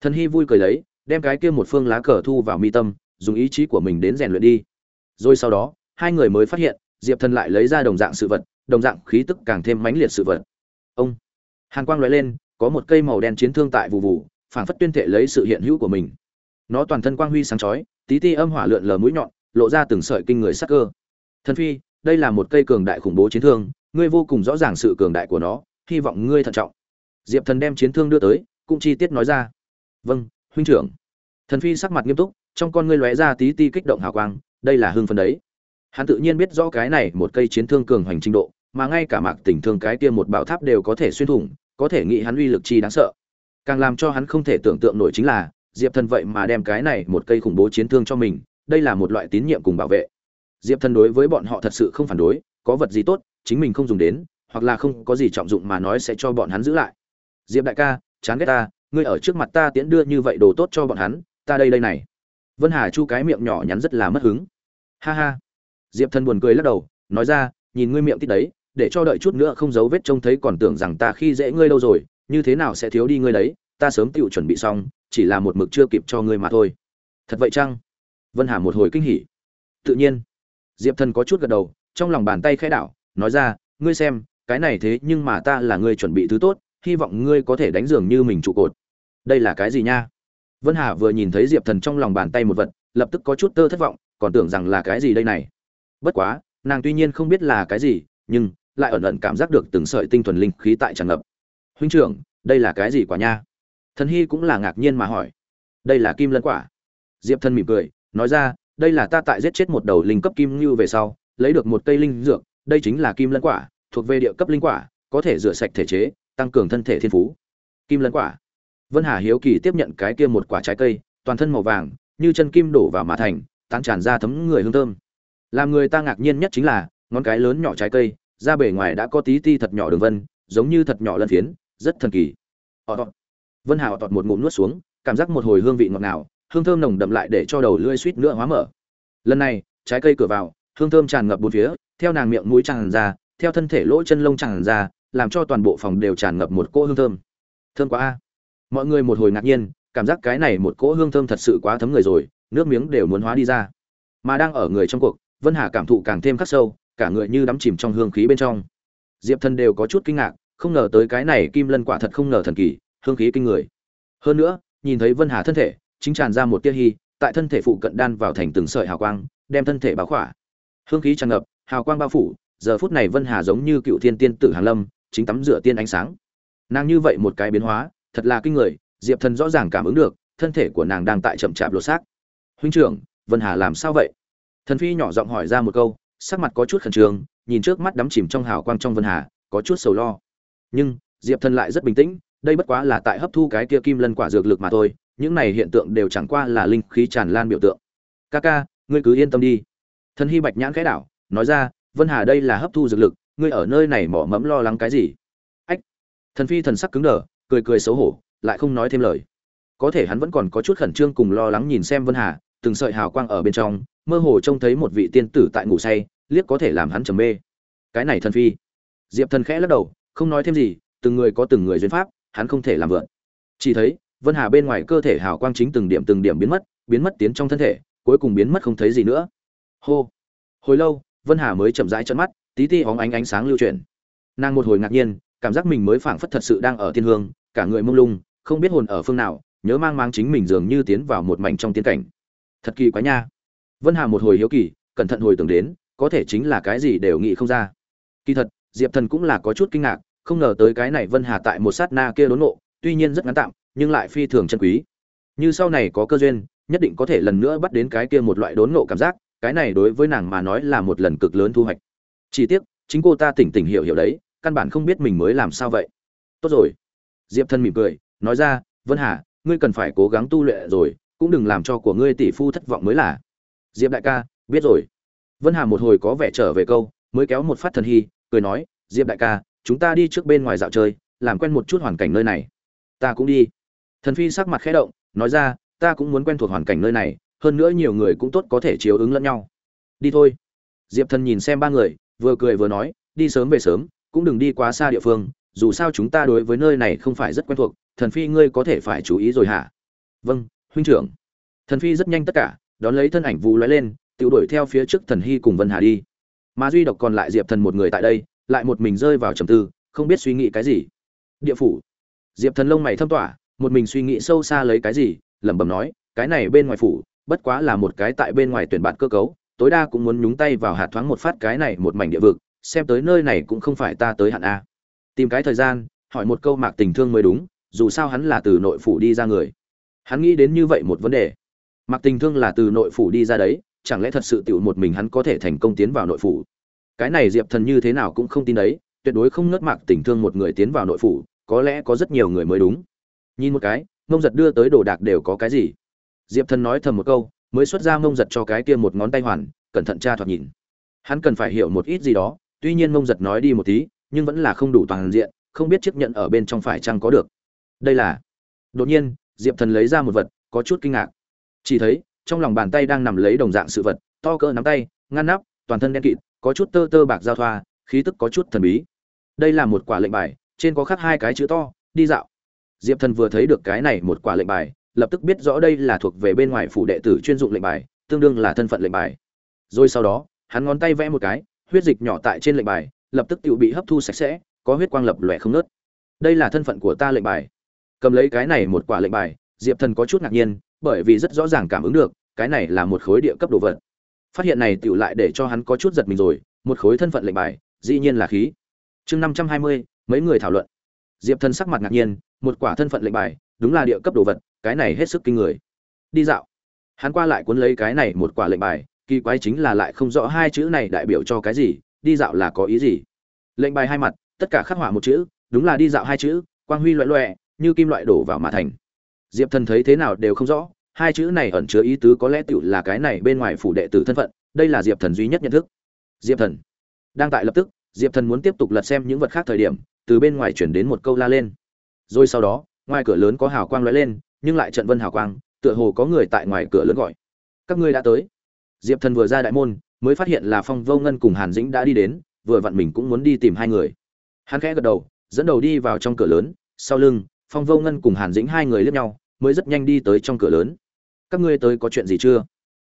thần hy vui cười lấy, đem cái kia một phương lá cờ thu vào mi tâm dùng ý chí của mình đến rèn luyện đi. Rồi sau đó, hai người mới phát hiện, diệp thần lại lấy ra đồng dạng sự vật, đồng dạng khí tức càng thêm mãnh liệt sự vật. Ông! Hàn quang lóe lên, có một cây màu đen chiến thương tại vụ vụ phảng phất tuyên thệ lấy sự hiện hữu của mình. Nó toàn thân quang huy sáng chói, tí ti âm hỏa lượn lờ mũi nhọn, lộ ra từng sợi kinh người sắc cơ. Thần phi, đây là một cây cường đại khủng bố chiến thương, ngươi vô cùng rõ ràng sự cường đại của nó, hy vọng ngươi thận trọng. Diệp thần đem chiến thương đưa tới, cũng chi tiết nói ra. Vâng huynh trưởng. Thần phi sắc mặt nghiêm túc trong con ngươi lóe ra tí ti kích động hào quang, đây là hương phấn đấy. Hắn tự nhiên biết rõ cái này một cây chiến thương cường hoành trình độ, mà ngay cả mạc tình thương cái kia một bảo tháp đều có thể xuyên thủng, có thể nghĩ hắn uy lực chi đáng sợ. Càng làm cho hắn không thể tưởng tượng nổi chính là, diệp thần vậy mà đem cái này một cây khủng bố chiến thương cho mình, đây là một loại tín nhiệm cùng bảo vệ. Diệp thần đối với bọn họ thật sự không phản đối, có vật gì tốt, chính mình không dùng đến, hoặc là không có gì trọng dụng mà nói sẽ cho bọn hắn giữ lại. Diệp đại ca, chán ghét ta, ngươi ở trước mặt ta tiễn đưa như vậy đồ tốt cho bọn hắn, ta đây đây này vân hà chu cái miệng nhỏ nhắn rất là mất hứng. Ha ha. Diệp thần buồn cười lắc đầu, nói ra, nhìn ngươi miệng tít đấy, để cho đợi chút nữa không giấu vết trông thấy còn tưởng rằng ta khi dễ ngươi đâu rồi, như thế nào sẽ thiếu đi ngươi đấy, ta sớm tựu chuẩn bị xong, chỉ là một mực chưa kịp cho ngươi mà thôi. Thật vậy chăng? Vân hà một hồi kinh hỉ. Tự nhiên. Diệp thần có chút gật đầu, trong lòng bàn tay khẽ đảo, nói ra, ngươi xem, cái này thế nhưng mà ta là ngươi chuẩn bị thứ tốt, hy vọng ngươi có thể đánh giường như mình trụ cột. Đây là cái gì nha? Vân hà vừa nhìn thấy diệp thần trong lòng bàn tay một vật, lập tức có chút tơ thất vọng, còn tưởng rằng là cái gì đây này. Bất quá, nàng tuy nhiên không biết là cái gì, nhưng lại ẩn ẩn cảm giác được từng sợi tinh thuần linh khí tại tràn ngập. Huynh trưởng, đây là cái gì quả nha? Thần hy cũng là ngạc nhiên mà hỏi. Đây là kim lân quả. Diệp thần mỉm cười, nói ra, đây là ta tại giết chết một đầu linh cấp kim như về sau, lấy được một cây linh dược, đây chính là kim lân quả, thuộc về địa cấp linh quả, có thể rửa sạch thể chế, tăng cường thân thể thiên phú. Kim lân quả vân hà hiếu kỳ tiếp nhận cái kia một quả trái cây, toàn thân màu vàng, như chân kim đổ vào mà thành, tán tràn ra thấm người hương thơm. Làm người ta ngạc nhiên nhất chính là, ngón cái lớn nhỏ trái cây, ra bề ngoài đã có tí ti thật nhỏ đường vân, giống như thật nhỏ lân phiến, rất thần kỳ. Họ vân hà tọt một ngụm nuốt xuống, cảm giác một hồi hương vị ngọt ngào, hương thơm nồng đậm lại để cho đầu lưỡi suýt nữa hóa mở. Lần này, trái cây cửa vào, hương thơm tràn ngập bốn phía, theo nàng miệng mũi tràn ra, theo thân thể lỗ chân lông tràn ra, làm cho toàn bộ phòng đều tràn ngập một cỗ hương thơm. Thơm quá a mọi người một hồi ngạc nhiên, cảm giác cái này một cỗ hương thơm thật sự quá thấm người rồi, nước miếng đều muốn hóa đi ra. Mà đang ở người trong cuộc, vân hà cảm thụ càng thêm khắc sâu, cả người như đắm chìm trong hương khí bên trong. Diệp thần đều có chút kinh ngạc, không ngờ tới cái này kim lân quả thật không ngờ thần kỳ, hương khí kinh người. Hơn nữa, nhìn thấy vân hà thân thể, chính tràn ra một tia hy, tại thân thể phụ cận đan vào thành từng sợi hào quang, đem thân thể báo khỏa. Hương khí tràn ngập, hào quang bao phủ, giờ phút này vân hà giống như cựu thiên tiên tử hàn lâm, chính tắm rửa tiên ánh sáng. Nàng như vậy một cái biến hóa thật là kinh người, diệp thần rõ ràng cảm ứng được, thân thể của nàng đang tại chậm chạp lột xác. Huynh trưởng, vân hà làm sao vậy? Thần phi nhỏ giọng hỏi ra một câu, sắc mặt có chút khẩn trương, nhìn trước mắt đắm chìm trong hào quang trong vân hà, có chút sầu lo. Nhưng, diệp thần lại rất bình tĩnh, đây bất quá là tại hấp thu cái kia kim lân quả dược lực mà thôi, những này hiện tượng đều chẳng qua là linh khí tràn lan biểu tượng. Ca ca, ngươi cứ yên tâm đi. Thần hy bạch nhãn khẽ đảo, nói ra, vân hà đây là hấp thu dược lực, ngươi ở nơi này mỏ mẫm lo lắng cái gì? Ách. Thần phi thần sắc cứng đờ cười cười xấu hổ, lại không nói thêm lời. Có thể hắn vẫn còn có chút khẩn trương cùng lo lắng nhìn xem vân hà, từng sợi hào quang ở bên trong, mơ hồ trông thấy một vị tiên tử tại ngủ say, liếc có thể làm hắn trầm mê. Cái này thần phi. Diệp thần khẽ lắc đầu, không nói thêm gì, từng người có từng người duyên pháp, hắn không thể làm vượn chỉ thấy, vân hà bên ngoài cơ thể hào quang chính từng điểm từng điểm biến mất biến mất tiến trong thân thể, cuối cùng biến mất không thấy gì nữa. Hô. Hồi lâu, vân hà mới chậm rãi chân mắt, tí ti hóng ánh ánh sáng lưu chuyển. Nàng một hồi ngạc nhiên, cảm giác mình mới phảng phất thật sự đang ở thiên hương cả người mông lung, không biết hồn ở phương nào, nhớ mang mang chính mình dường như tiến vào một mảnh trong tiên cảnh. Thật kỳ quá nha. Vân hà một hồi hiếu kỳ, cẩn thận hồi tưởng đến, có thể chính là cái gì đều nghĩ không ra. Kỳ thật, diệp thần cũng là có chút kinh ngạc, không ngờ tới cái này vân hà tại một sát na kia đốn nộ tuy nhiên rất ngắn tạm, nhưng lại phi thường chân quý. Như sau này có cơ duyên, nhất định có thể lần nữa bắt đến cái kia một loại đốn nộ cảm giác, cái này đối với nàng mà nói là một lần cực lớn thu hoạch. Chỉ tiếc, chính cô ta tỉnh tỉnh hiểu hiểu đấy, căn bản không biết mình mới làm sao vậy. Tốt rồi diệp thân mỉm cười, nói ra, vân hà, ngươi cần phải cố gắng tu luyện rồi, cũng đừng làm cho của ngươi tỷ phu thất vọng mới là. Diệp đại ca, biết rồi. Vân hà một hồi có vẻ trở về câu, mới kéo một phát thần hy, cười nói, diệp đại ca, chúng ta đi trước bên ngoài dạo chơi, làm quen một chút hoàn cảnh nơi này. Ta cũng đi. Thần phi sắc mặt khẽ động, nói ra, ta cũng muốn quen thuộc hoàn cảnh nơi này, hơn nữa nhiều người cũng tốt có thể chiếu ứng lẫn nhau. Đi thôi. Diệp thần nhìn xem ba người, vừa cười vừa nói, đi sớm về sớm, cũng đừng đi quá xa địa phương dù sao chúng ta đối với nơi này không phải rất quen thuộc, thần phi ngươi có thể phải chú ý rồi hả? Vâng huynh trưởng. Thần phi rất nhanh tất cả, đón lấy thân ảnh vụ lóe lên tự đuổi theo phía trước thần hy cùng vân hà đi. Mà duy độc còn lại diệp thần một người tại đây, lại một mình rơi vào trầm tư, không biết suy nghĩ cái gì. Địa phủ. Diệp thần lông mày thâm tỏa, một mình suy nghĩ sâu xa lấy cái gì, lẩm bẩm nói, cái này bên ngoài phủ, bất quá là một cái tại bên ngoài tuyển bạn cơ cấu, tối đa cũng muốn nhúng tay vào hạt thoáng một phát cái này một mảnh địa vực, xem tới nơi này cũng không phải ta tới hạn a tìm cái thời gian, hỏi một câu mạc tình thương mới đúng, dù sao hắn là từ nội phủ đi ra người. Hắn nghĩ đến như vậy một vấn đề. Mạc tình thương là từ nội phủ đi ra đấy, chẳng lẽ thật sự tiểu một mình hắn có thể thành công tiến vào nội phủ? Cái này diệp thần như thế nào cũng không tin đấy, tuyệt đối không ngất mạc tình thương một người tiến vào nội phủ, có lẽ có rất nhiều người mới đúng. Nhìn một cái, mông giật đưa tới đồ đạc đều có cái gì? Diệp thần nói thầm một câu, mới xuất ra mông giật cho cái kia một ngón tay hoàn, cẩn thận tra thoạt nhìn. Hắn cần phải hiểu một ít gì đó, tuy nhiên mông giật nói đi một tí nhưng vẫn là không đủ toàn diện, không biết chiếc nhận ở bên trong phải chăng có được. Đây là, đột nhiên, diệp thần lấy ra một vật, có chút kinh ngạc. Chỉ thấy, trong lòng bàn tay đang nằm lấy đồng dạng sự vật, to cỡ nắm tay, ngăn nắp, toàn thân đen kịt, có chút tơ tơ bạc giao thoa, khí tức có chút thần bí. Đây là một quả lệnh bài, trên có khắc hai cái chữ to, đi dạo. Diệp thần vừa thấy được cái này một quả lệnh bài, lập tức biết rõ đây là thuộc về bên ngoài phủ đệ tử chuyên dụng lệnh bài, tương đương là thân phận lệnh bài. Rồi sau đó, hắn ngón tay vẽ một cái, huyết dịch nhỏ tại trên lệnh bài lập tức tự bị hấp thu sạch sẽ, có huyết quang lập lòe không nớt đây là thân phận của ta lệnh bài. Cầm lấy cái này một quả lệnh bài, diệp thần có chút ngạc nhiên, bởi vì rất rõ ràng cảm ứng được, cái này là một khối địa cấp đồ vật. Phát hiện này tựu lại để cho hắn có chút giật mình rồi, một khối thân phận lệnh bài, dĩ nhiên là khí. Chương năm trăm hai mươi, mấy người thảo luận. Diệp thần sắc mặt ngạc nhiên, một quả thân phận lệnh bài, đúng là địa cấp đồ vật, cái này hết sức kinh người. Đi dạo. Hắn qua lại cuốn lấy cái này một quả lệnh bài, kỳ quái chính là lại không rõ hai chữ này đại biểu cho cái gì đi dạo là có ý gì? Lệnh bài hai mặt, tất cả khắc họa một chữ, đúng là đi dạo hai chữ, quang huy loẹ loẹ, như kim loại đổ vào mà thành. Diệp thần thấy thế nào đều không rõ, hai chữ này ẩn chứa ý tứ có lẽ tựu là cái này bên ngoài phủ đệ tử thân phận, đây là diệp thần duy nhất nhận thức. Diệp thần. Đang tại lập tức, diệp thần muốn tiếp tục lật xem những vật khác thời điểm, từ bên ngoài chuyển đến một câu la lên. Rồi sau đó, ngoài cửa lớn có hào quang lóe lên, nhưng lại trận vân hào quang, tựa hồ có người tại ngoài cửa lớn gọi. Các ngươi đã tới. Diệp thần vừa ra đại môn mới phát hiện là phong vô ngân cùng hàn dĩnh đã đi đến, vừa vặn mình cũng muốn đi tìm hai người. Hắn khẽ gật đầu, dẫn đầu đi vào trong cửa lớn, sau lưng, phong vô ngân cùng hàn dĩnh hai người liếc nhau, mới rất nhanh đi tới trong cửa lớn. Các ngươi tới có chuyện gì chưa?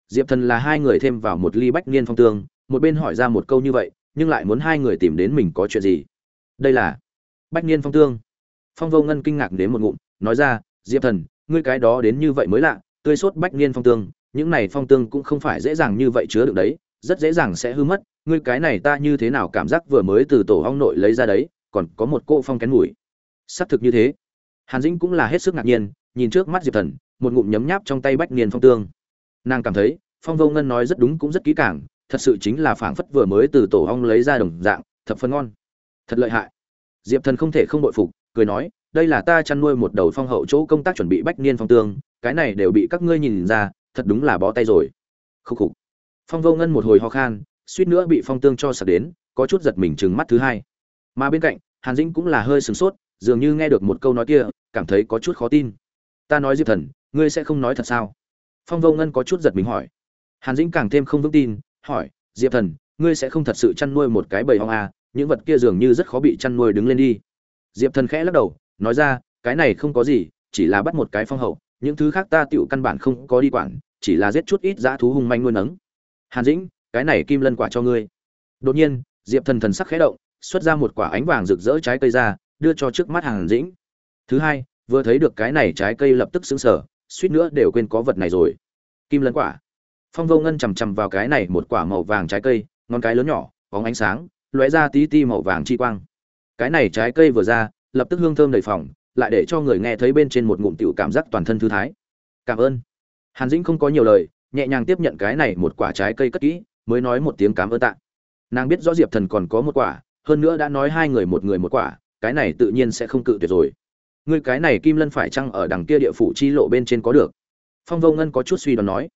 Diệp thần là hai người thêm vào một ly bách niên phong tương, một bên hỏi ra một câu như vậy, nhưng lại muốn hai người tìm đến mình có chuyện gì. Đây là bách niên phong tương. Phong vô ngân kinh ngạc đến một ngụm, nói ra, diệp thần, ngươi cái đó đến như vậy mới lạ, tươi sốt bách niên phong tương, những này phong tương cũng không phải dễ dàng như vậy chứa được đấy rất dễ dàng sẽ hư mất. Ngươi cái này ta như thế nào cảm giác vừa mới từ tổ hong nội lấy ra đấy, còn có một cỗ phong kén mùi. Xác thực như thế. Hàn dĩnh cũng là hết sức ngạc nhiên, nhìn trước mắt diệp thần, một ngụm nhấm nháp trong tay bách niên phong tương. Nàng cảm thấy, phong vô ngân nói rất đúng cũng rất kỹ càng, thật sự chính là phảng phất vừa mới từ tổ hong lấy ra đồng dạng, thập phân ngon. Thật lợi hại. Diệp thần không thể không bội phục, cười nói, đây là ta chăn nuôi một đầu phong hậu chỗ công tác chuẩn bị bách niên phong tương, cái này đều bị các ngươi nhìn ra, thật đúng là bó tay rồi. Khúc khục phong vô ngân một hồi ho khan suýt nữa bị phong tương cho sạc đến có chút giật mình chừng mắt thứ hai. Mà bên cạnh hàn dĩnh cũng là hơi sửng sốt dường như nghe được một câu nói kia cảm thấy có chút khó tin. Ta nói diệp thần ngươi sẽ không nói thật sao? Phong vô ngân có chút giật mình hỏi. Hàn dĩnh càng thêm không vững tin hỏi diệp thần ngươi sẽ không thật sự chăn nuôi một cái bầy hong à, những vật kia dường như rất khó bị chăn nuôi đứng lên đi. Diệp thần khẽ lắc đầu nói ra cái này không có gì chỉ là bắt một cái phong hậu những thứ khác ta tựu căn bản không có đi quản chỉ là giết chút ít dã thú hung manh nuôi nấng hàn dĩnh, cái này kim lân quả cho ngươi. Đột nhiên, diệp thần thần sắc khẽ động, xuất ra một quả ánh vàng rực rỡ trái cây ra, đưa cho trước mắt hàn dĩnh. Thứ hai, vừa thấy được cái này trái cây lập tức xứng sở suýt nữa đều quên có vật này rồi. Kim lân quả. Phong vô ngân chằm chằm vào cái này một quả màu vàng trái cây, ngón cái lớn nhỏ, bóng ánh sáng, lóe ra tí ti màu vàng chi quang. Cái này trái cây vừa ra, lập tức hương thơm đầy phòng, lại để cho người nghe thấy bên trên một ngụm tiểu cảm giác toàn thân thư thái. Cảm ơn. Hàn dĩnh không có nhiều lời nhẹ nhàng tiếp nhận cái này một quả trái cây cất kỹ, mới nói một tiếng cảm ơn tạ. Nàng biết rõ diệp thần còn có một quả, hơn nữa đã nói hai người một người một quả, cái này tự nhiên sẽ không cự tuyệt rồi. Người cái này kim lân phải chăng ở đằng kia địa phủ chi lộ bên trên có được? Phong vô ngân có chút suy đoán nói.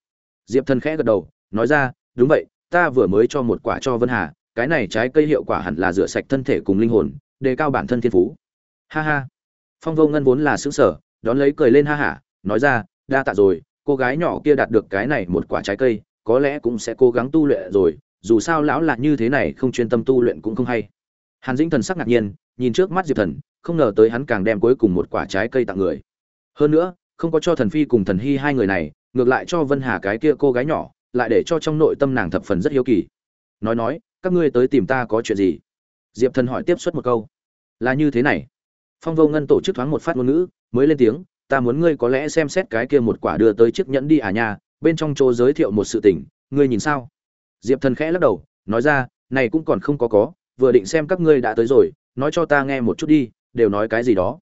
Diệp thần khẽ gật đầu, nói ra, đúng vậy, ta vừa mới cho một quả cho vân hà, cái này trái cây hiệu quả hẳn là rửa sạch thân thể cùng linh hồn, đề cao bản thân thiên phú. Ha ha. Phong vô ngân vốn là xứng sở đón lấy cười lên ha hả, nói ra, đa tạ rồi cô gái nhỏ kia đạt được cái này một quả trái cây, có lẽ cũng sẽ cố gắng tu luyện rồi, dù sao lão là như thế này không chuyên tâm tu luyện cũng không hay. Hàn dĩnh thần sắc ngạc nhiên, nhìn trước mắt diệp thần, không ngờ tới hắn càng đem cuối cùng một quả trái cây tặng người. Hơn nữa, không có cho thần phi cùng thần hy hai người này, ngược lại cho vân hà cái kia cô gái nhỏ, lại để cho trong nội tâm nàng thập phần rất hiếu kỳ. Nói nói, các ngươi tới tìm ta có chuyện gì? Diệp thần hỏi tiếp xuất một câu. Là như thế này. Phong vô ngân tổ chức thoáng một phát ngôn ngữ, mới lên tiếng ta muốn ngươi có lẽ xem xét cái kia một quả đưa tới chiếc nhẫn đi à nha, bên trong chỗ giới thiệu một sự tình, ngươi nhìn sao? Diệp thần khẽ lắc đầu, nói ra, này cũng còn không có có, vừa định xem các ngươi đã tới rồi, nói cho ta nghe một chút đi, đều nói cái gì đó.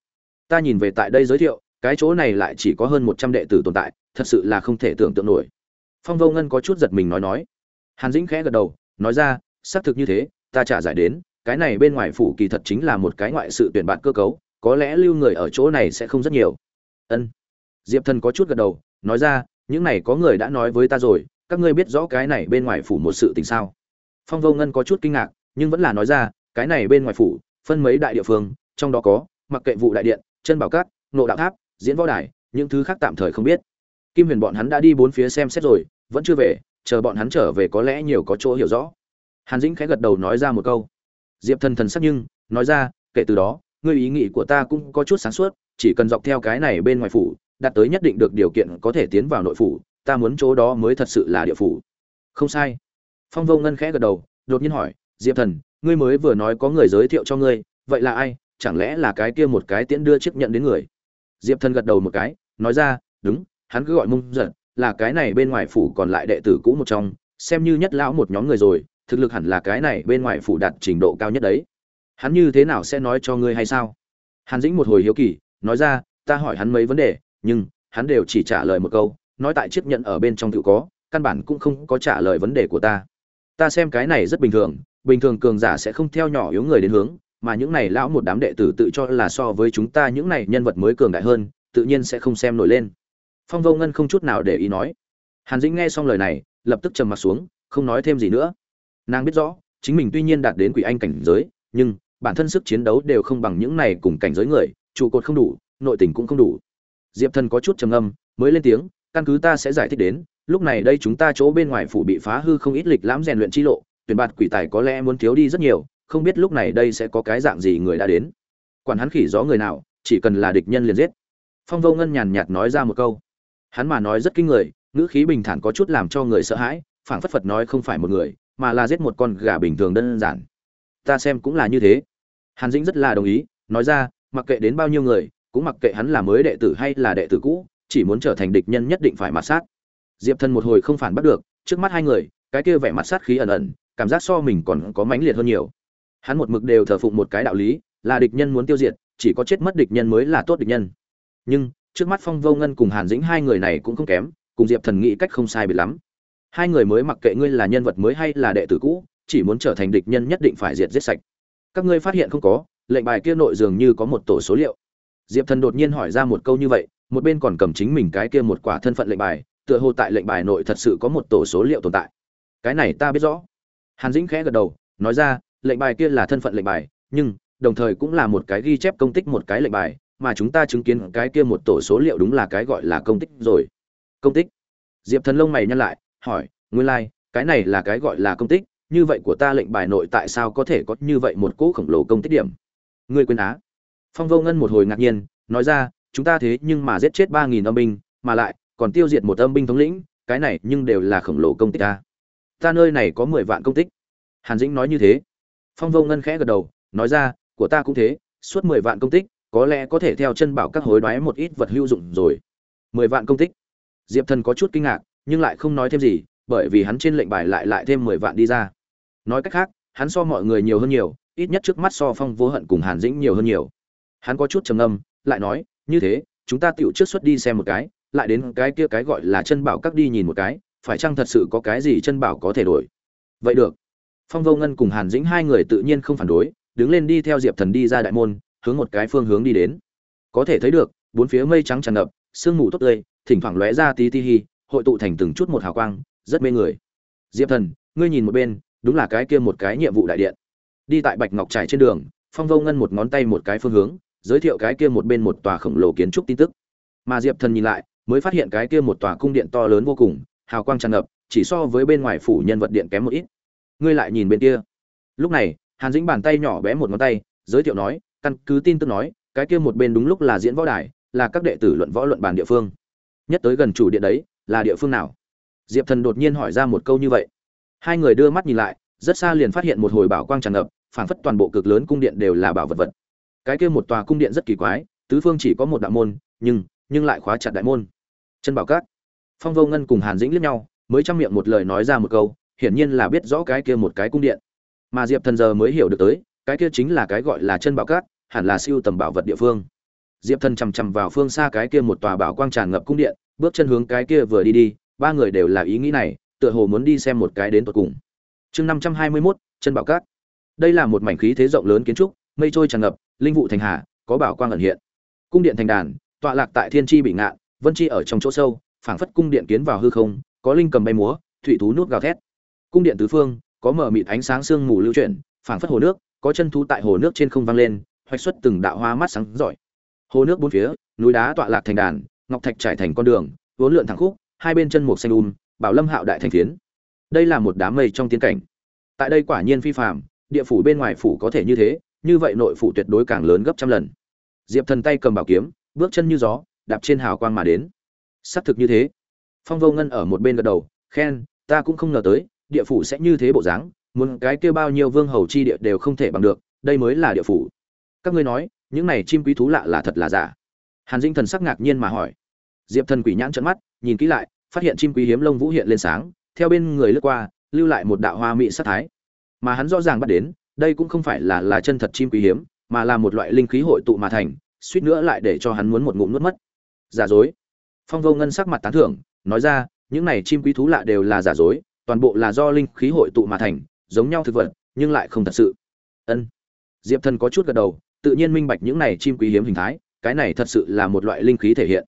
Ta nhìn về tại đây giới thiệu, cái chỗ này lại chỉ có hơn một trăm đệ tử tồn tại, thật sự là không thể tưởng tượng nổi. Phong vô ngân có chút giật mình nói nói. Hàn dĩnh khẽ gật đầu, nói ra, xác thực như thế, ta trả giải đến, cái này bên ngoài phủ kỳ thật chính là một cái ngoại sự tuyển bạn cơ cấu, có lẽ lưu người ở chỗ này sẽ không rất nhiều ân. Diệp thần có chút gật đầu, nói ra, những này có người đã nói với ta rồi, các ngươi biết rõ cái này bên ngoài phủ một sự tình sao? Phong vô ngân có chút kinh ngạc, nhưng vẫn là nói ra, cái này bên ngoài phủ, phân mấy đại địa phương, trong đó có, mặc kệ vụ đại điện, chân bảo cát, nộ đạo tháp, diễn võ đài, những thứ khác tạm thời không biết. Kim huyền bọn hắn đã đi bốn phía xem xét rồi, vẫn chưa về, chờ bọn hắn trở về có lẽ nhiều có chỗ hiểu rõ. Hàn dĩnh khẽ gật đầu nói ra một câu. Diệp thần thần sắc nhưng, nói ra, kể từ đó, ngươi ý nghĩ của ta cũng có chút sáng suốt chỉ cần dọc theo cái này bên ngoài phủ, đạt tới nhất định được điều kiện có thể tiến vào nội phủ, ta muốn chỗ đó mới thật sự là địa phủ. Không sai. Phong vô ngân khẽ gật đầu, đột nhiên hỏi, diệp thần, ngươi mới vừa nói có người giới thiệu cho ngươi, vậy là ai? Chẳng lẽ là cái kia một cái tiễn đưa chiếc nhận đến người? Diệp thần gật đầu một cái, nói ra, đúng, hắn cứ gọi mông giật, là cái này bên ngoài phủ còn lại đệ tử cũ một trong, xem như nhất lão một nhóm người rồi, thực lực hẳn là cái này bên ngoài phủ đạt trình độ cao nhất đấy. Hắn như thế nào sẽ nói cho ngươi hay sao? Hàn dĩnh một hồi hiếu kỳ nói ra, ta hỏi hắn mấy vấn đề, nhưng hắn đều chỉ trả lời một câu, nói tại chiếc nhận ở bên trong tự có, căn bản cũng không có trả lời vấn đề của ta. Ta xem cái này rất bình thường bình thường cường giả sẽ không theo nhỏ yếu người đến hướng, mà những này lão một đám đệ tử tự cho là so với chúng ta những này nhân vật mới cường đại hơn, tự nhiên sẽ không xem nổi lên. Phong vô ngân không chút nào để ý nói. Hàn dĩnh nghe xong lời này, lập tức trầm m ặ t xuống, không nói thêm gì nữa. Nàng biết rõ, chính mình tuy nhiên đạt đến quỷ anh cảnh giới, nhưng bản thân sức chiến đấu đều không bằng những này cùng cảnh giới người trụ cột không đủ, nội tình cũng không đủ. Diệp thần có chút trầm âm mới lên tiếng, căn cứ ta sẽ giải thích đến, lúc này đây chúng ta chỗ bên ngoài phủ bị phá hư không ít lịch lãm rèn luyện chi lộ, tuyển bạt quỷ tài có lẽ muốn thiếu đi rất nhiều, không biết lúc này đây sẽ có cái dạng gì người đã đến. Quản hắn khỉ gió người nào, chỉ cần là địch nhân liền giết. Phong vô ngân nhàn nhạt nói ra một câu. Hắn mà nói rất kinh người, ngữ khí bình thản có chút làm cho người sợ hãi, phảng phất phật nói không phải một người, mà là giết một con gà bình thường đơn giản. Ta xem cũng là như thế. Hàn dĩnh rất là đồng ý, nói ra mặc kệ đến bao nhiêu người, cũng mặc kệ hắn là mới đệ tử hay là đệ tử cũ, chỉ muốn trở thành địch nhân nhất định phải mặt sát. Diệp thần một hồi không phản bắt được, trước mắt hai người, cái kia vẻ mặt sát khí ẩn ẩn, cảm giác so mình còn có mãnh liệt hơn nhiều. Hắn một mực đều thờ phụng một cái đạo lý, là địch nhân muốn tiêu diệt, chỉ có chết mất địch nhân mới là tốt địch nhân. Nhưng, trước mắt phong vô ngân cùng hàn dĩnh hai người này cũng không kém, cùng diệp thần nghĩ cách không sai biệt lắm. Hai người mới mặc kệ ngươi là nhân vật mới hay là đệ tử cũ, chỉ muốn trở thành địch nhân nhất định phải diệt giết sạch. Các ngươi phát hiện không có lệnh bài kia nội dường như có một tổ số liệu. Diệp thần đột nhiên hỏi ra một câu như vậy một bên còn cầm chính mình cái kia một quả thân phận lệnh bài tựa hồ tại lệnh bài nội thật sự có một tổ số liệu tồn tại. Cái này ta biết rõ. Hàn dĩnh khẽ gật đầu nói ra lệnh bài kia là thân phận lệnh bài nhưng đồng thời cũng là một cái ghi chép công tích một cái lệnh bài mà chúng ta chứng kiến cái kia một tổ số liệu đúng là cái gọi là công tích rồi. Công tích? Diệp thần lông mày nhăn lại hỏi nguyên lai、like, cái này là cái gọi là công tích như vậy của ta lệnh bài nội tại sao có thể có như vậy một cỗ khổng lồ công tích điểm? Ngươi quên á. Phong vô ngân một hồi ngạc nhiên, nói ra, chúng ta thế nhưng mà giết chết ba nghìn âm binh, mà lại, còn tiêu diệt một âm binh thống lĩnh, cái này nhưng đều là khổng lồ công tích ta ta nơi này có mười vạn công tích. Hàn dĩnh nói như thế. Phong vô ngân khẽ gật đầu, nói ra, của ta cũng thế, suốt mười vạn công tích, có lẽ có thể theo chân bảo các hối đoái một ít vật hữu dụng rồi. Mười vạn công tích. Diệp thần có chút kinh ngạc, nhưng lại không nói thêm gì, bởi vì hắn trên lệnh bài lại lại thêm mười vạn đi ra. Nói cách khác, hắn so mọi người nhiều hơn nhiều ít nhất trước mắt so phong vô hận cùng hàn dĩnh nhiều hơn nhiều. Hắn có chút trầm ngâm, lại nói, như thế, chúng ta tựu trước xuất đi xem một cái, lại đến cái kia cái gọi là chân bảo các đi nhìn một cái, phải chăng thật sự có cái gì chân bảo có thể đổi? Vậy được. Phong vô ngân cùng hàn dĩnh hai người tự nhiên không phản đối, đứng lên đi theo diệp thần đi ra đại môn, hướng một cái phương hướng đi đến. Có thể thấy được, bốn phía mây trắng tràn ngập, sương mù tốt tươi, thỉnh thoảng lóe ra tí ti hi, hội tụ thành từng chút một hào quang, rất mê người. Diệp thần, ngươi nhìn một bên, đúng là cái kia một cái nhiệm vụ đại điện đi tại bạch ngọc trải trên đường, phong vô ngân một ngón tay một cái phương hướng, giới thiệu cái kia một bên một tòa khổng lồ kiến trúc tin tức. Mà diệp thần nhìn lại, mới phát hiện cái kia một tòa cung điện to lớn vô cùng, hào quang tràn ngập, chỉ so với bên ngoài phủ nhân vật điện kém một ít. Ngươi lại nhìn bên kia. Lúc này, hàn dĩnh bàn tay nhỏ bé một ngón tay, giới thiệu nói, căn cứ tin tức nói, cái kia một bên đúng lúc là diễn võ đài, là các đệ tử luận võ luận bàn địa phương. Nhất tới gần chủ điện đấy, là địa phương nào? Diệp thần đột nhiên hỏi ra một câu như vậy. Hai người đưa mắt nhìn lại rất xa liền phát hiện một hồi bảo quang tràn ngập, phảng phất toàn bộ cực lớn cung điện đều là bảo vật vật. Cái kia một tòa cung điện rất kỳ quái, tứ phương chỉ có một đạo môn, nhưng nhưng lại khóa chặt đại môn. Chân bảo cát phong vô ngân cùng hàn dĩnh liếc nhau, mới trong miệng một lời nói ra một câu, hiển nhiên là biết rõ cái kia một cái cung điện. Mà diệp thần giờ mới hiểu được tới, cái kia chính là cái gọi là chân bảo cát hẳn là siêu tầm bảo vật địa phương. Diệp thần chằm chằm vào phương xa cái kia một tòa bảo quang tràn ngập cung điện, bước chân hướng cái kia vừa đi đi, ba người đều là ý nghĩ này, tựa hồ muốn đi xem một cái đến tột cùng chương năm trăm hai mươi mốt chân bảo cát. Đây là một mảnh khí thế rộng lớn kiến trúc, mây trôi tràn ngập, linh vụ thành hà, có bảo quang ẩn hiện. Cung điện thành đàn, tọa lạc tại thiên tri bị ngạn, vân chi ở trong chỗ sâu, phảng phất cung điện kiến vào hư không, có linh cầm bay múa, thủy thú nuốt gào thét. Cung điện tứ phương, có mở mịt ánh sáng sương mù lưu chuyển, phảng phất hồ nước, có chân thú tại hồ nước trên không vang lên, hoạch xuất từng đạo hoa mắt sáng giỏi hồ nước bốn phía, núi đá tọa lạc thành đàn, ngọc thạch trải thành con đường, vốn lượn thẳng khúc, hai bên chân mục xanh um bảo lâm hạo đại thành phiến đây là một đám mây trong tiến cảnh. Tại đây quả nhiên phi phàm, địa phủ bên ngoài phủ có thể như thế, như vậy nội phủ tuyệt đối càng lớn gấp trăm lần. Diệp thần tay cầm bảo kiếm, bước chân như gió, đạp trên hào quang mà đến. Xác thực như thế. Phong vô ngân ở một bên gật đầu, khen, ta cũng không ngờ tới, địa phủ sẽ như thế bộ dáng, muốn cái kia bao nhiêu vương hầu chi địa đều không thể bằng được, đây mới là địa phủ. Các ngươi nói, những này chim quý thú lạ là thật là giả? Hàn dinh thần sắc ngạc nhiên mà hỏi. Diệp thần quỷ nhãn trận mắt, nhìn kỹ lại, phát hiện chim quý hiếm lông vũ hiện lên sáng theo bên người lướt qua, lưu lại một đạo hoa mị sát thái. Mà hắn rõ ràng bắt đến, đây cũng không phải là là chân thật chim quý hiếm, mà là một loại linh khí hội tụ mà thành, suýt nữa lại để cho hắn muốn một ngụm nuốt mất. Giả dối. Phong vô ngân sắc mặt tán thưởng, nói ra, những này chim quý thú lạ đều là giả dối, toàn bộ là do linh khí hội tụ mà thành, giống nhau thực vật, nhưng lại không thật sự. Ân. Diệp thần có chút gật đầu, tự nhiên minh bạch những này chim quý hiếm hình thái, cái này thật sự là một loại linh khí thể hiện.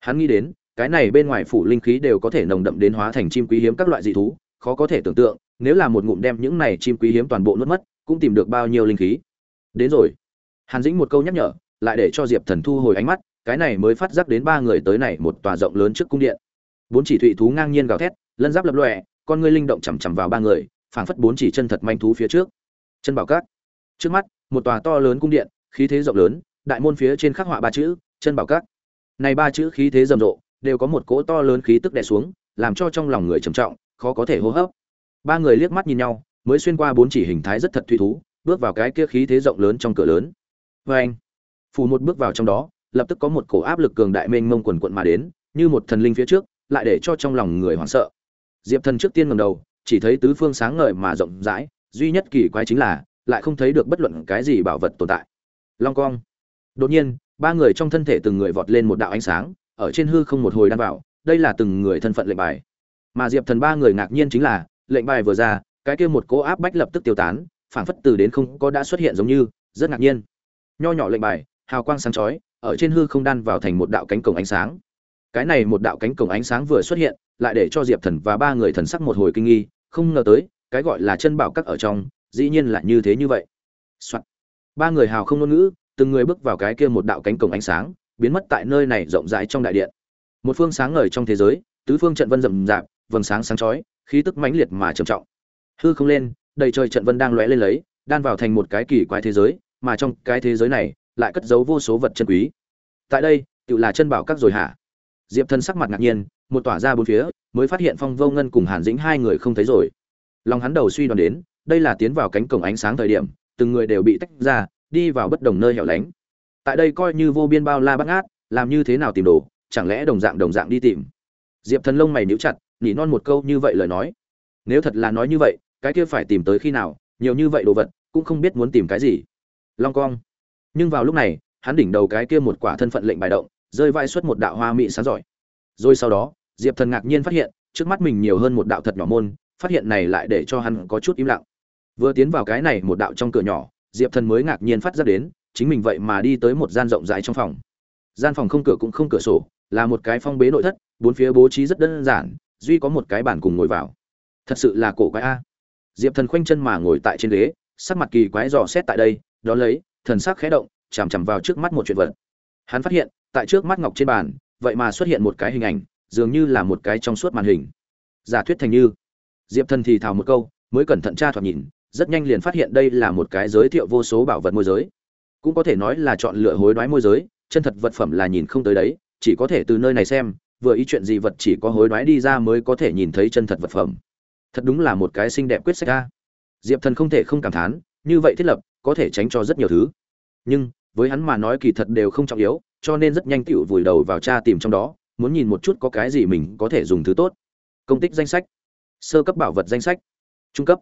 Hắn nghĩ đến cái này bên ngoài phủ linh khí đều có thể nồng đậm đến hóa thành chim quý hiếm các loại dị thú, khó có thể tưởng tượng, nếu là một ngụm đem những này chim quý hiếm toàn bộ nuốt mất, cũng tìm được bao nhiêu linh khí. Đến rồi. Hàn dĩnh một câu nhắc nhở, lại để cho diệp thần thu hồi ánh mắt, cái này mới phát giác đến ba người tới này một tòa rộng lớn trước cung điện. Bốn chỉ thủy thú ngang nhiên gào thét, lân giáp lập lòe, con ngươi linh động chằm chằm vào ba người, phảng phất bốn chỉ chân thật manh thú phía trước. Chân bảo cát. Trước mắt, một tòa to lớn cung điện, khí thế rộng lớn, đại môn phía trên khắc họa ba chữ, chân bảo cát. Này ba chữ khí thế rầm rộ đều có một cỗ to lớn khí tức đè xuống, làm cho trong lòng người trầm trọng, khó có thể hô hấp. Ba người liếc mắt nhìn nhau, mới xuyên qua bốn chỉ hình thái rất thật thủy thú, bước vào cái kia khí thế rộng lớn trong cửa lớn. Vê anh, phù một bước vào trong đó, lập tức có một cổ áp lực cường đại mênh mông quần quận mà đến, như một thần linh phía trước, lại để cho trong lòng người hoảng sợ. Diệp thần trước tiên ngẩng đầu, chỉ thấy tứ phương sáng ngời mà rộng rãi, duy nhất kỳ quái chính là, lại không thấy được bất luận cái gì bảo vật tồn tại. Long cong đột nhiên, ba người trong thân thể từng người vọt lên một đạo ánh sáng ở trên hư không một hồi đan vào, đây là từng người thân phận lệnh bài. Mà diệp thần ba người ngạc nhiên chính là, lệnh bài vừa ra, cái kia một cỗ áp bách lập tức tiêu tán, phảng phất từ đến không có đã xuất hiện giống như, rất ngạc nhiên. Nho nhỏ lệnh bài, hào quang sáng chói, ở trên hư không đan vào thành một đạo cánh cổng ánh sáng. Cái này một đạo cánh cổng ánh sáng vừa xuất hiện, lại để cho diệp thần và ba người thần sắc một hồi kinh nghi, không ngờ tới, cái gọi là chân bảo các ở trong, dĩ nhiên là như thế như vậy、Soạn. ba người hào không ngôn ngữ, từng người bước vào cái kia một đạo cánh cổng ánh sáng biến mất tại nơi này rộng rãi trong đại điện. Một phương sáng ngời trong thế giới, tứ phương trận vân rậm rạp, vầng sáng sáng chói, khí tức mãnh liệt mà trầm trọng. Hư không lên, đầy trời trận vân đang lóe lên lấy, đan vào thành một cái kỳ quái thế giới, mà trong cái thế giới này, lại cất giấu vô số vật chân quý. Tại đây, tự là chân bảo các rồi hả? Diệp thân sắc mặt ngạc nhiên, một tỏa ra bốn phía, mới phát hiện phong vô ngân cùng hàn dĩnh hai người không thấy rồi. Lòng hắn đầu suy đoán đến, đây là tiến vào cánh cổng ánh sáng thời điểm, từng người đều bị tách ra, đi vào bất đồng nơi hẻo lánh tại đây coi như vô biên bao la bát ngát, làm như thế nào tìm đồ, chẳng lẽ đồng dạng đồng dạng đi tìm? Diệp thần lông mày níu chặt, nỉ non một câu như vậy lời nói. Nếu thật là nói như vậy, cái kia phải tìm tới khi nào, nhiều như vậy đồ vật, cũng không biết muốn tìm cái gì. Long cong. Nhưng vào lúc này, hắn đỉnh đầu cái kia một quả thân phận lệnh bài động, rơi vai xuất một đạo hoa mỹ sáng giỏi. Rồi sau đó, diệp thần ngạc nhiên phát hiện, trước mắt mình nhiều hơn một đạo thật nhỏ môn, phát hiện này lại để cho hắn có chút im lặng. Vừa tiến vào cái này một đạo trong cửa nhỏ, diệp thần mới ngạc nhiên phát ra đến chính mình vậy mà đi tới một gian rộng rãi trong phòng. Gian phòng không cửa cũng không cửa sổ, là một cái phong bế nội thất, bốn phía bố trí rất đơn giản, duy có một cái bàn cùng ngồi vào. Thật sự là cổ quái a. Diệp thần khoanh chân mà ngồi tại trên ghế, sắc mặt kỳ quái dò xét tại đây đó lấy, thần sắc khẽ động, chằm chằm vào trước mắt một chuyện vật. Hắn phát hiện, tại trước mắt ngọc trên bàn, vậy mà xuất hiện một cái hình ảnh, dường như là một cái trong suốt màn hình. Giả thuyết thành như. Diệp thần thì thào một câu, mới cẩn thận tra thoạt nhìn, rất nhanh liền phát hiện đây là một cái giới thiệu vô số bảo vật môi giới cũng có thể nói là chọn lựa hối đoái môi giới, chân thật vật phẩm là nhìn không tới đấy, chỉ có thể từ nơi này xem, vừa ý chuyện gì vật chỉ có hối đoái đi ra mới có thể nhìn thấy chân thật vật phẩm. Thật đúng là một cái xinh đẹp quyết sách ca diệp thần không thể không cảm thán, như vậy thiết lập, có thể tránh cho rất nhiều thứ. Nhưng, với hắn mà nói kỳ thật đều không trọng yếu, cho nên rất nhanh tựu vùi đầu vào tra tìm trong đó, muốn nhìn một chút có cái gì mình có thể dùng thứ tốt. Công tích danh sách. Sơ cấp bảo vật danh sách. Trung cấp.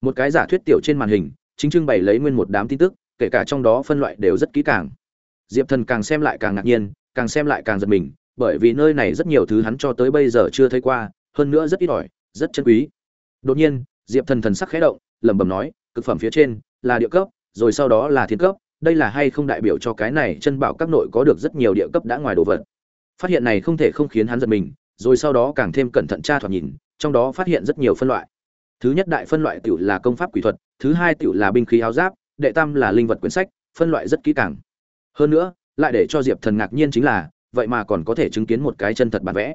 Một cái giả thuyết tiểu trên màn hình, chính trưng bày lấy nguyên một đám tin tức kể cả trong đó phân loại đều rất kỹ càng. Diệp thần càng xem lại càng ngạc nhiên, càng xem lại càng giật mình, bởi vì nơi này rất nhiều thứ hắn cho tới bây giờ chưa thấy qua, hơn nữa rất ít ỏi, rất chân quý. Đột nhiên, diệp thần thần sắc khẽ động, lẩm bẩm nói, cực phẩm phía trên là địa cấp, rồi sau đó là thiên cấp, đây là hay không đại biểu cho cái này chân bảo các nội có được rất nhiều địa cấp đã ngoài đồ vật? Phát hiện này không thể không khiến hắn giật mình, rồi sau đó càng thêm cẩn thận tra thoạt nhìn, trong đó phát hiện rất nhiều phân loại. Thứ nhất đại phân loại tiểu là công pháp quỷ thuật, thứ hai tiểu là binh khí áo giáp đệ tam là linh vật quyển sách, phân loại rất kỹ càng. Hơn nữa, lại để cho diệp thần ngạc nhiên chính là, vậy mà còn có thể chứng kiến một cái chân thật bản vẽ.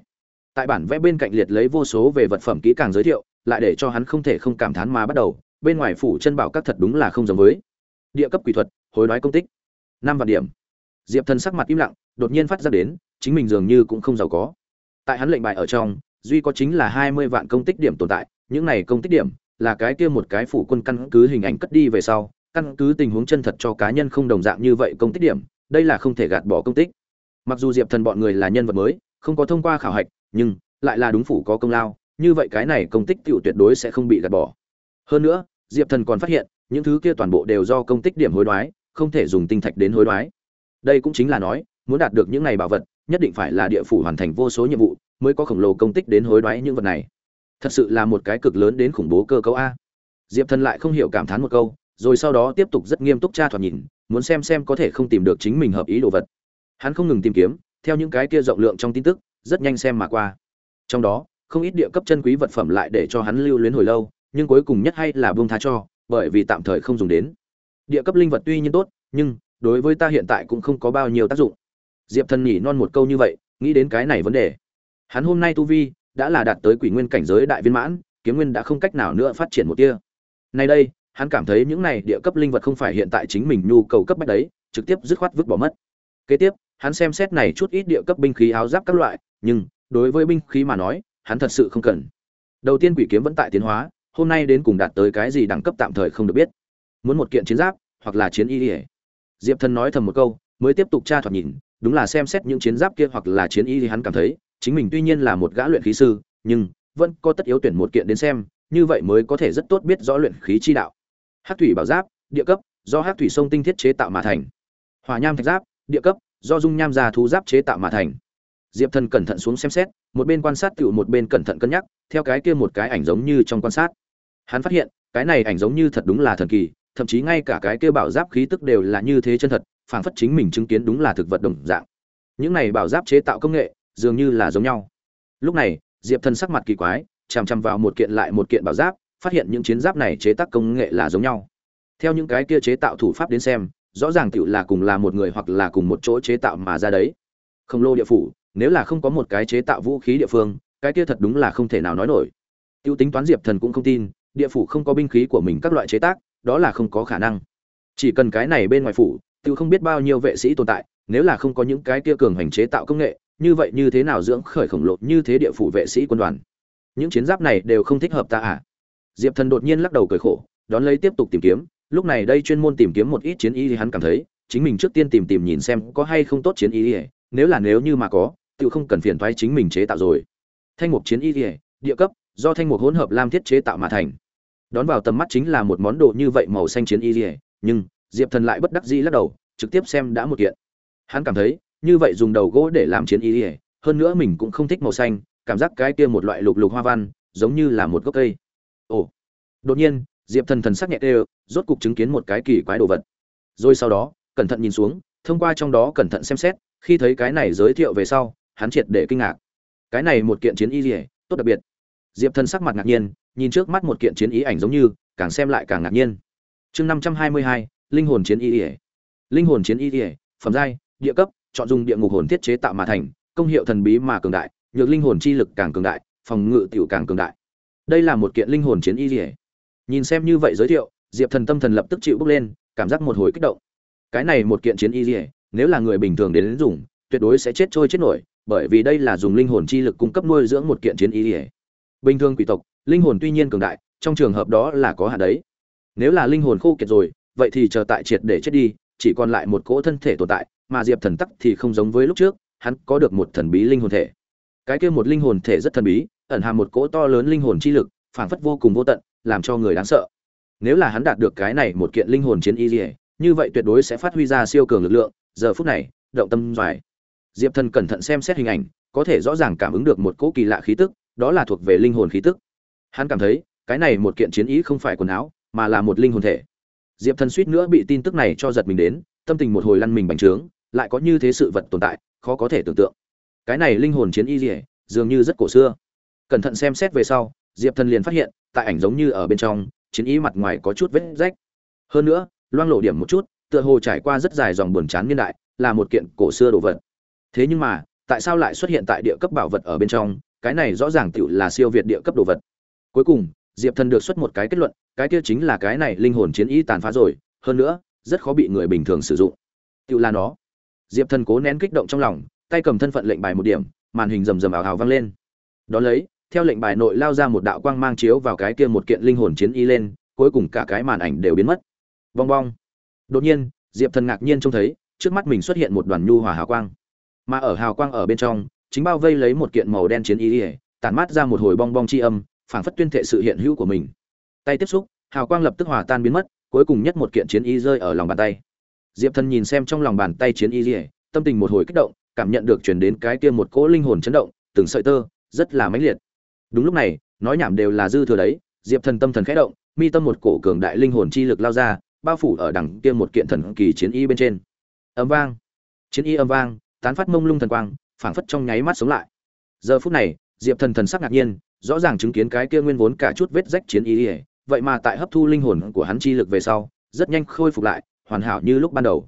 Tại bản vẽ bên cạnh liệt lấy vô số về vật phẩm kỹ càng giới thiệu, lại để cho hắn không thể không cảm thán mà bắt đầu, bên ngoài phủ chân bảo các thật đúng là không giống với địa cấp quỷ thuật, hối đoái công tích. Năm vạn điểm. Diệp thần sắc mặt im lặng, đột nhiên phát ra đến, chính mình dường như cũng không giàu có. Tại hắn lệnh bài ở trong, duy có chính là hai mươi vạn công tích điểm tồn tại, những này công tích điểm là cái kia một cái phủ quân căn cứ hình ảnh cất đi về sau căn cứ tình huống chân thật cho cá nhân không đồng dạng như vậy công tích điểm, đây là không thể gạt bỏ công tích. Mặc dù diệp thần bọn người là nhân vật mới, không có thông qua khảo hạch, nhưng lại là đúng phủ có công lao, như vậy cái này công tích tựu tuyệt đối sẽ không bị gạt bỏ. Hơn nữa, diệp thần còn phát hiện, những thứ kia toàn bộ đều do công tích điểm hối đoái, không thể dùng tinh thạch đến hối đoái. Đây cũng chính là nói, muốn đạt được những này bảo vật, nhất định phải là địa phủ hoàn thành vô số nhiệm vụ, mới có khổng lồ công tích đến hối đoái những vật này. Thật sự là một cái cực lớn đến khủng bố cơ cấu a. Diệp thần lại không hiểu cảm thán một câu rồi sau đó tiếp tục rất nghiêm túc tra thoạt nhìn, muốn xem xem có thể không tìm được chính mình hợp ý đồ vật. Hắn không ngừng tìm kiếm, theo những cái kia rộng lượng trong tin tức, rất nhanh xem mà qua. Trong đó, không ít địa cấp chân quý vật phẩm lại để cho hắn lưu luyến hồi lâu, nhưng cuối cùng nhất hay là buông tha cho, bởi vì tạm thời không dùng đến. Địa cấp linh vật tuy nhiên tốt, nhưng đối với ta hiện tại cũng không có bao nhiêu tác dụng. Diệp thần nhỉ non một câu như vậy, nghĩ đến cái này vấn đề. Hắn hôm nay tu vi đã là đạt tới quỷ nguyên cảnh giới đại viên mãn, kiếm nguyên đã không cách nào nữa phát triển một tia. Nay đây hắn cảm thấy những này địa cấp linh vật không phải hiện tại chính mình nhu cầu cấp bách đấy, trực tiếp dứt khoát vứt bỏ mất. Kế tiếp, hắn xem xét này chút ít địa cấp binh khí áo giáp các loại, nhưng, đối với binh khí mà nói, hắn thật sự không cần. Đầu tiên quỷ kiếm vẫn tại tiến hóa, hôm nay đến cùng đạt tới cái gì đẳng cấp tạm thời không được biết. Muốn một kiện chiến giáp, hoặc là chiến y Đi diệp thần nói thầm một câu, mới tiếp tục tra thoạt nhìn, đúng là xem xét những chiến giáp kia hoặc là chiến y thì hắn cảm thấy, chính mình tuy nhiên là một gã luyện khí sư, nhưng, vẫn có tất yếu tuyển một kiện đến xem, như vậy mới có thể rất tốt biết rõ luyện khí chi đạo hát thủy bảo giáp, địa cấp, do hát thủy sông tinh thiết chế tạo mà thành. Hòa nham thạch giáp, địa cấp, do dung nham già thú giáp chế tạo mà thành. Diệp thần cẩn thận xuống xem xét, một bên quan sát cựu một bên cẩn thận cân nhắc, theo cái kia một cái ảnh giống như trong quan sát. Hắn phát hiện, cái này ảnh giống như thật đúng là thần kỳ, thậm chí ngay cả cái kia bảo giáp khí tức đều là như thế chân thật, phảng phất chính mình chứng kiến đúng là thực vật đồng dạng. Những này bảo giáp chế tạo công nghệ, dường như là giống nhau. Lúc này, diệp thần sắc mặt kỳ quái, chằm chằm vào một kiện lại một kiện bảo giáp phát hiện những chiến giáp này chế tác công nghệ là giống nhau. Theo những cái kia chế tạo thủ pháp đến xem, rõ ràng tựu là cùng là một người hoặc là cùng một chỗ chế tạo mà ra đấy. Không lô địa phủ, nếu là không có một cái chế tạo vũ khí địa phương, cái kia thật đúng là không thể nào nói nổi. Tiêu tính toán diệp thần cũng không tin, địa phủ không có binh khí của mình các loại chế tác, đó là không có khả năng. Chỉ cần cái này bên ngoài phủ, tiêu không biết bao nhiêu vệ sĩ tồn tại, nếu là không có những cái kia cường hành chế tạo công nghệ, như vậy như thế nào dưỡng khởi khổng lồ như thế địa phủ vệ sĩ quân đoàn? Những chiến giáp này đều không thích hợp ta à? Diệp thần đột nhiên lắc đầu cười khổ, đón lấy tiếp tục tìm kiếm. Lúc này đây chuyên môn tìm kiếm một ít chiến y thì hắn cảm thấy, chính mình trước tiên tìm tìm nhìn xem có hay không tốt chiến y nếu là nếu như mà có, tự không cần phiền thoái chính mình chế tạo rồi. Thanh mục chiến y địa cấp, do thanh mục hỗn hợp lam thiết chế tạo mà thành. Đón vào tầm mắt chính là một món đồ như vậy màu xanh chiến y nhưng, diệp thần lại bất đắc dĩ lắc đầu, trực tiếp xem đã một kiện. Hắn cảm thấy, như vậy dùng đầu gỗ để làm chiến y hơn nữa mình cũng không thích màu xanh, cảm giác cái kia một loại lục lục hoa văn, giống như là một gốc cây ồ. Đột nhiên, diệp thần thần sắc nhẹ đều rốt cục chứng kiến một cái kỳ quái đồ vật. Rồi sau đó, cẩn thận nhìn xuống, thông qua trong đó cẩn thận xem xét, khi thấy cái này giới thiệu về sau, hắn triệt để kinh ngạc. Cái này một kiện chiến y gì tốt đặc biệt. Diệp thần sắc mặt ngạc nhiên, nhìn trước mắt một kiện chiến ý ảnh giống như, càng xem lại càng ngạc nhiên. Chương năm trăm hai mươi hai, linh hồn chiến y ỉa linh hồn chiến y ỉa phẩm giai, địa cấp, chọn dùng địa ngục hồn thiết chế tạo mà thành, công hiệu thần bí mà cường đại, nhược linh hồn chi lực càng cường đại, phòng ngự tiểu càng cường đại đây là một kiện linh hồn chiến y rỉa nhìn xem như vậy giới thiệu diệp thần tâm thần lập tức chịu bước lên cảm giác một hồi kích động. Cái này một kiện chiến y rỉa nếu là người bình thường đến, đến dùng tuyệt đối sẽ chết trôi chết nổi bởi vì đây là dùng linh hồn chi lực cung cấp nuôi dưỡng một kiện chiến y rỉa bình thường quỷ tộc linh hồn tuy nhiên cường đại trong trường hợp đó là có hạn đấy. Nếu là linh hồn khô kiệt rồi vậy thì chờ tại triệt để chết đi chỉ còn lại một cỗ thân thể tồn tại mà diệp thần tắc thì không giống với lúc trước hắn có được một thần bí linh hồn thể. Cái kia một linh hồn thể rất thần bí ẩn hàm một cỗ to lớn linh hồn chi lực, phảng phất vô cùng vô tận, làm cho người đáng sợ. Nếu là hắn đạt được cái này một kiện linh hồn chiến y dỉa như vậy tuyệt đối sẽ phát huy ra siêu cường lực lượng, giờ phút này, động tâm doài. Diệp thần cẩn thận xem xét hình ảnh, có thể rõ ràng cảm ứng được một cỗ kỳ lạ khí tức, đó là thuộc về linh hồn khí tức. Hắn cảm thấy, cái này một kiện chiến ý không phải quần áo, mà là một linh hồn thể. Diệp thần suýt nữa bị tin tức này cho giật mình đến, tâm tình một hồi lăn mình bành trướng, lại có như thế sự vật tồn tại, khó có thể tưởng tượng. Cái này linh hồn chiến y dỉa dường như rất cổ xưa cẩn thận xem xét về sau, diệp thần liền phát hiện, tại ảnh giống như ở bên trong, chiến ý mặt ngoài có chút vết rách. Hơn nữa, loang lộ điểm một chút, tựa hồ trải qua rất dài dòng buồn chán niên đại, là một kiện cổ xưa đồ vật. Thế nhưng mà, tại sao lại xuất hiện tại địa cấp bảo vật ở bên trong? Cái này rõ ràng tựu là siêu việt địa cấp đồ vật. Cuối cùng, diệp thần được xuất một cái kết luận, cái kia chính là cái này linh hồn chiến ý tàn phá rồi, hơn nữa, rất khó bị người bình thường sử dụng. Tựu là nó. Diệp thần cố nén kích động trong lòng, tay cầm thân phận lệnh bài một điểm, màn hình rầm rầm ảo hào vang lên. Đón lấy theo lệnh bài nội lao ra một đạo quang mang chiếu vào cái kia một kiện linh hồn chiến y lên, cuối cùng cả cái màn ảnh đều biến mất. Bong bong. Đột nhiên, diệp thần ngạc nhiên trông thấy, trước mắt mình xuất hiện một đoàn nhu hòa hào quang. Mà ở hào quang ở bên trong, chính bao vây lấy một kiện màu đen chiến y, tản mát ra một hồi bong bong chi âm, phảng phất tuyên thệ sự hiện hữu của mình. Tay tiếp xúc, hào quang lập tức hòa tan biến mất, cuối cùng nhất một kiện chiến y rơi ở lòng bàn tay. Diệp thần nhìn xem trong lòng bàn tay chiến y, tâm tình một hồi kích động, cảm nhận được truyền đến cái kia một cỗ linh hồn chấn động, từng sợi tơ, rất là mãnh liệt đúng lúc này, nói nhảm đều là dư thừa đấy, diệp thần tâm thần khẽ động, mi tâm một cổ cường đại linh hồn chi lực lao ra, bao phủ ở đằng kia một kiện thần kỳ chiến y bên trên. Âm vang, chiến y âm vang, tán phát mông lung thần quang, phảng phất trong nháy mắt sống lại. Giờ phút này, diệp thần thần sắc ngạc nhiên, rõ ràng chứng kiến cái kia nguyên vốn cả chút vết rách chiến y ỉa vậy mà tại hấp thu linh hồn của hắn chi lực về sau, rất nhanh khôi phục lại, hoàn hảo như lúc ban đầu.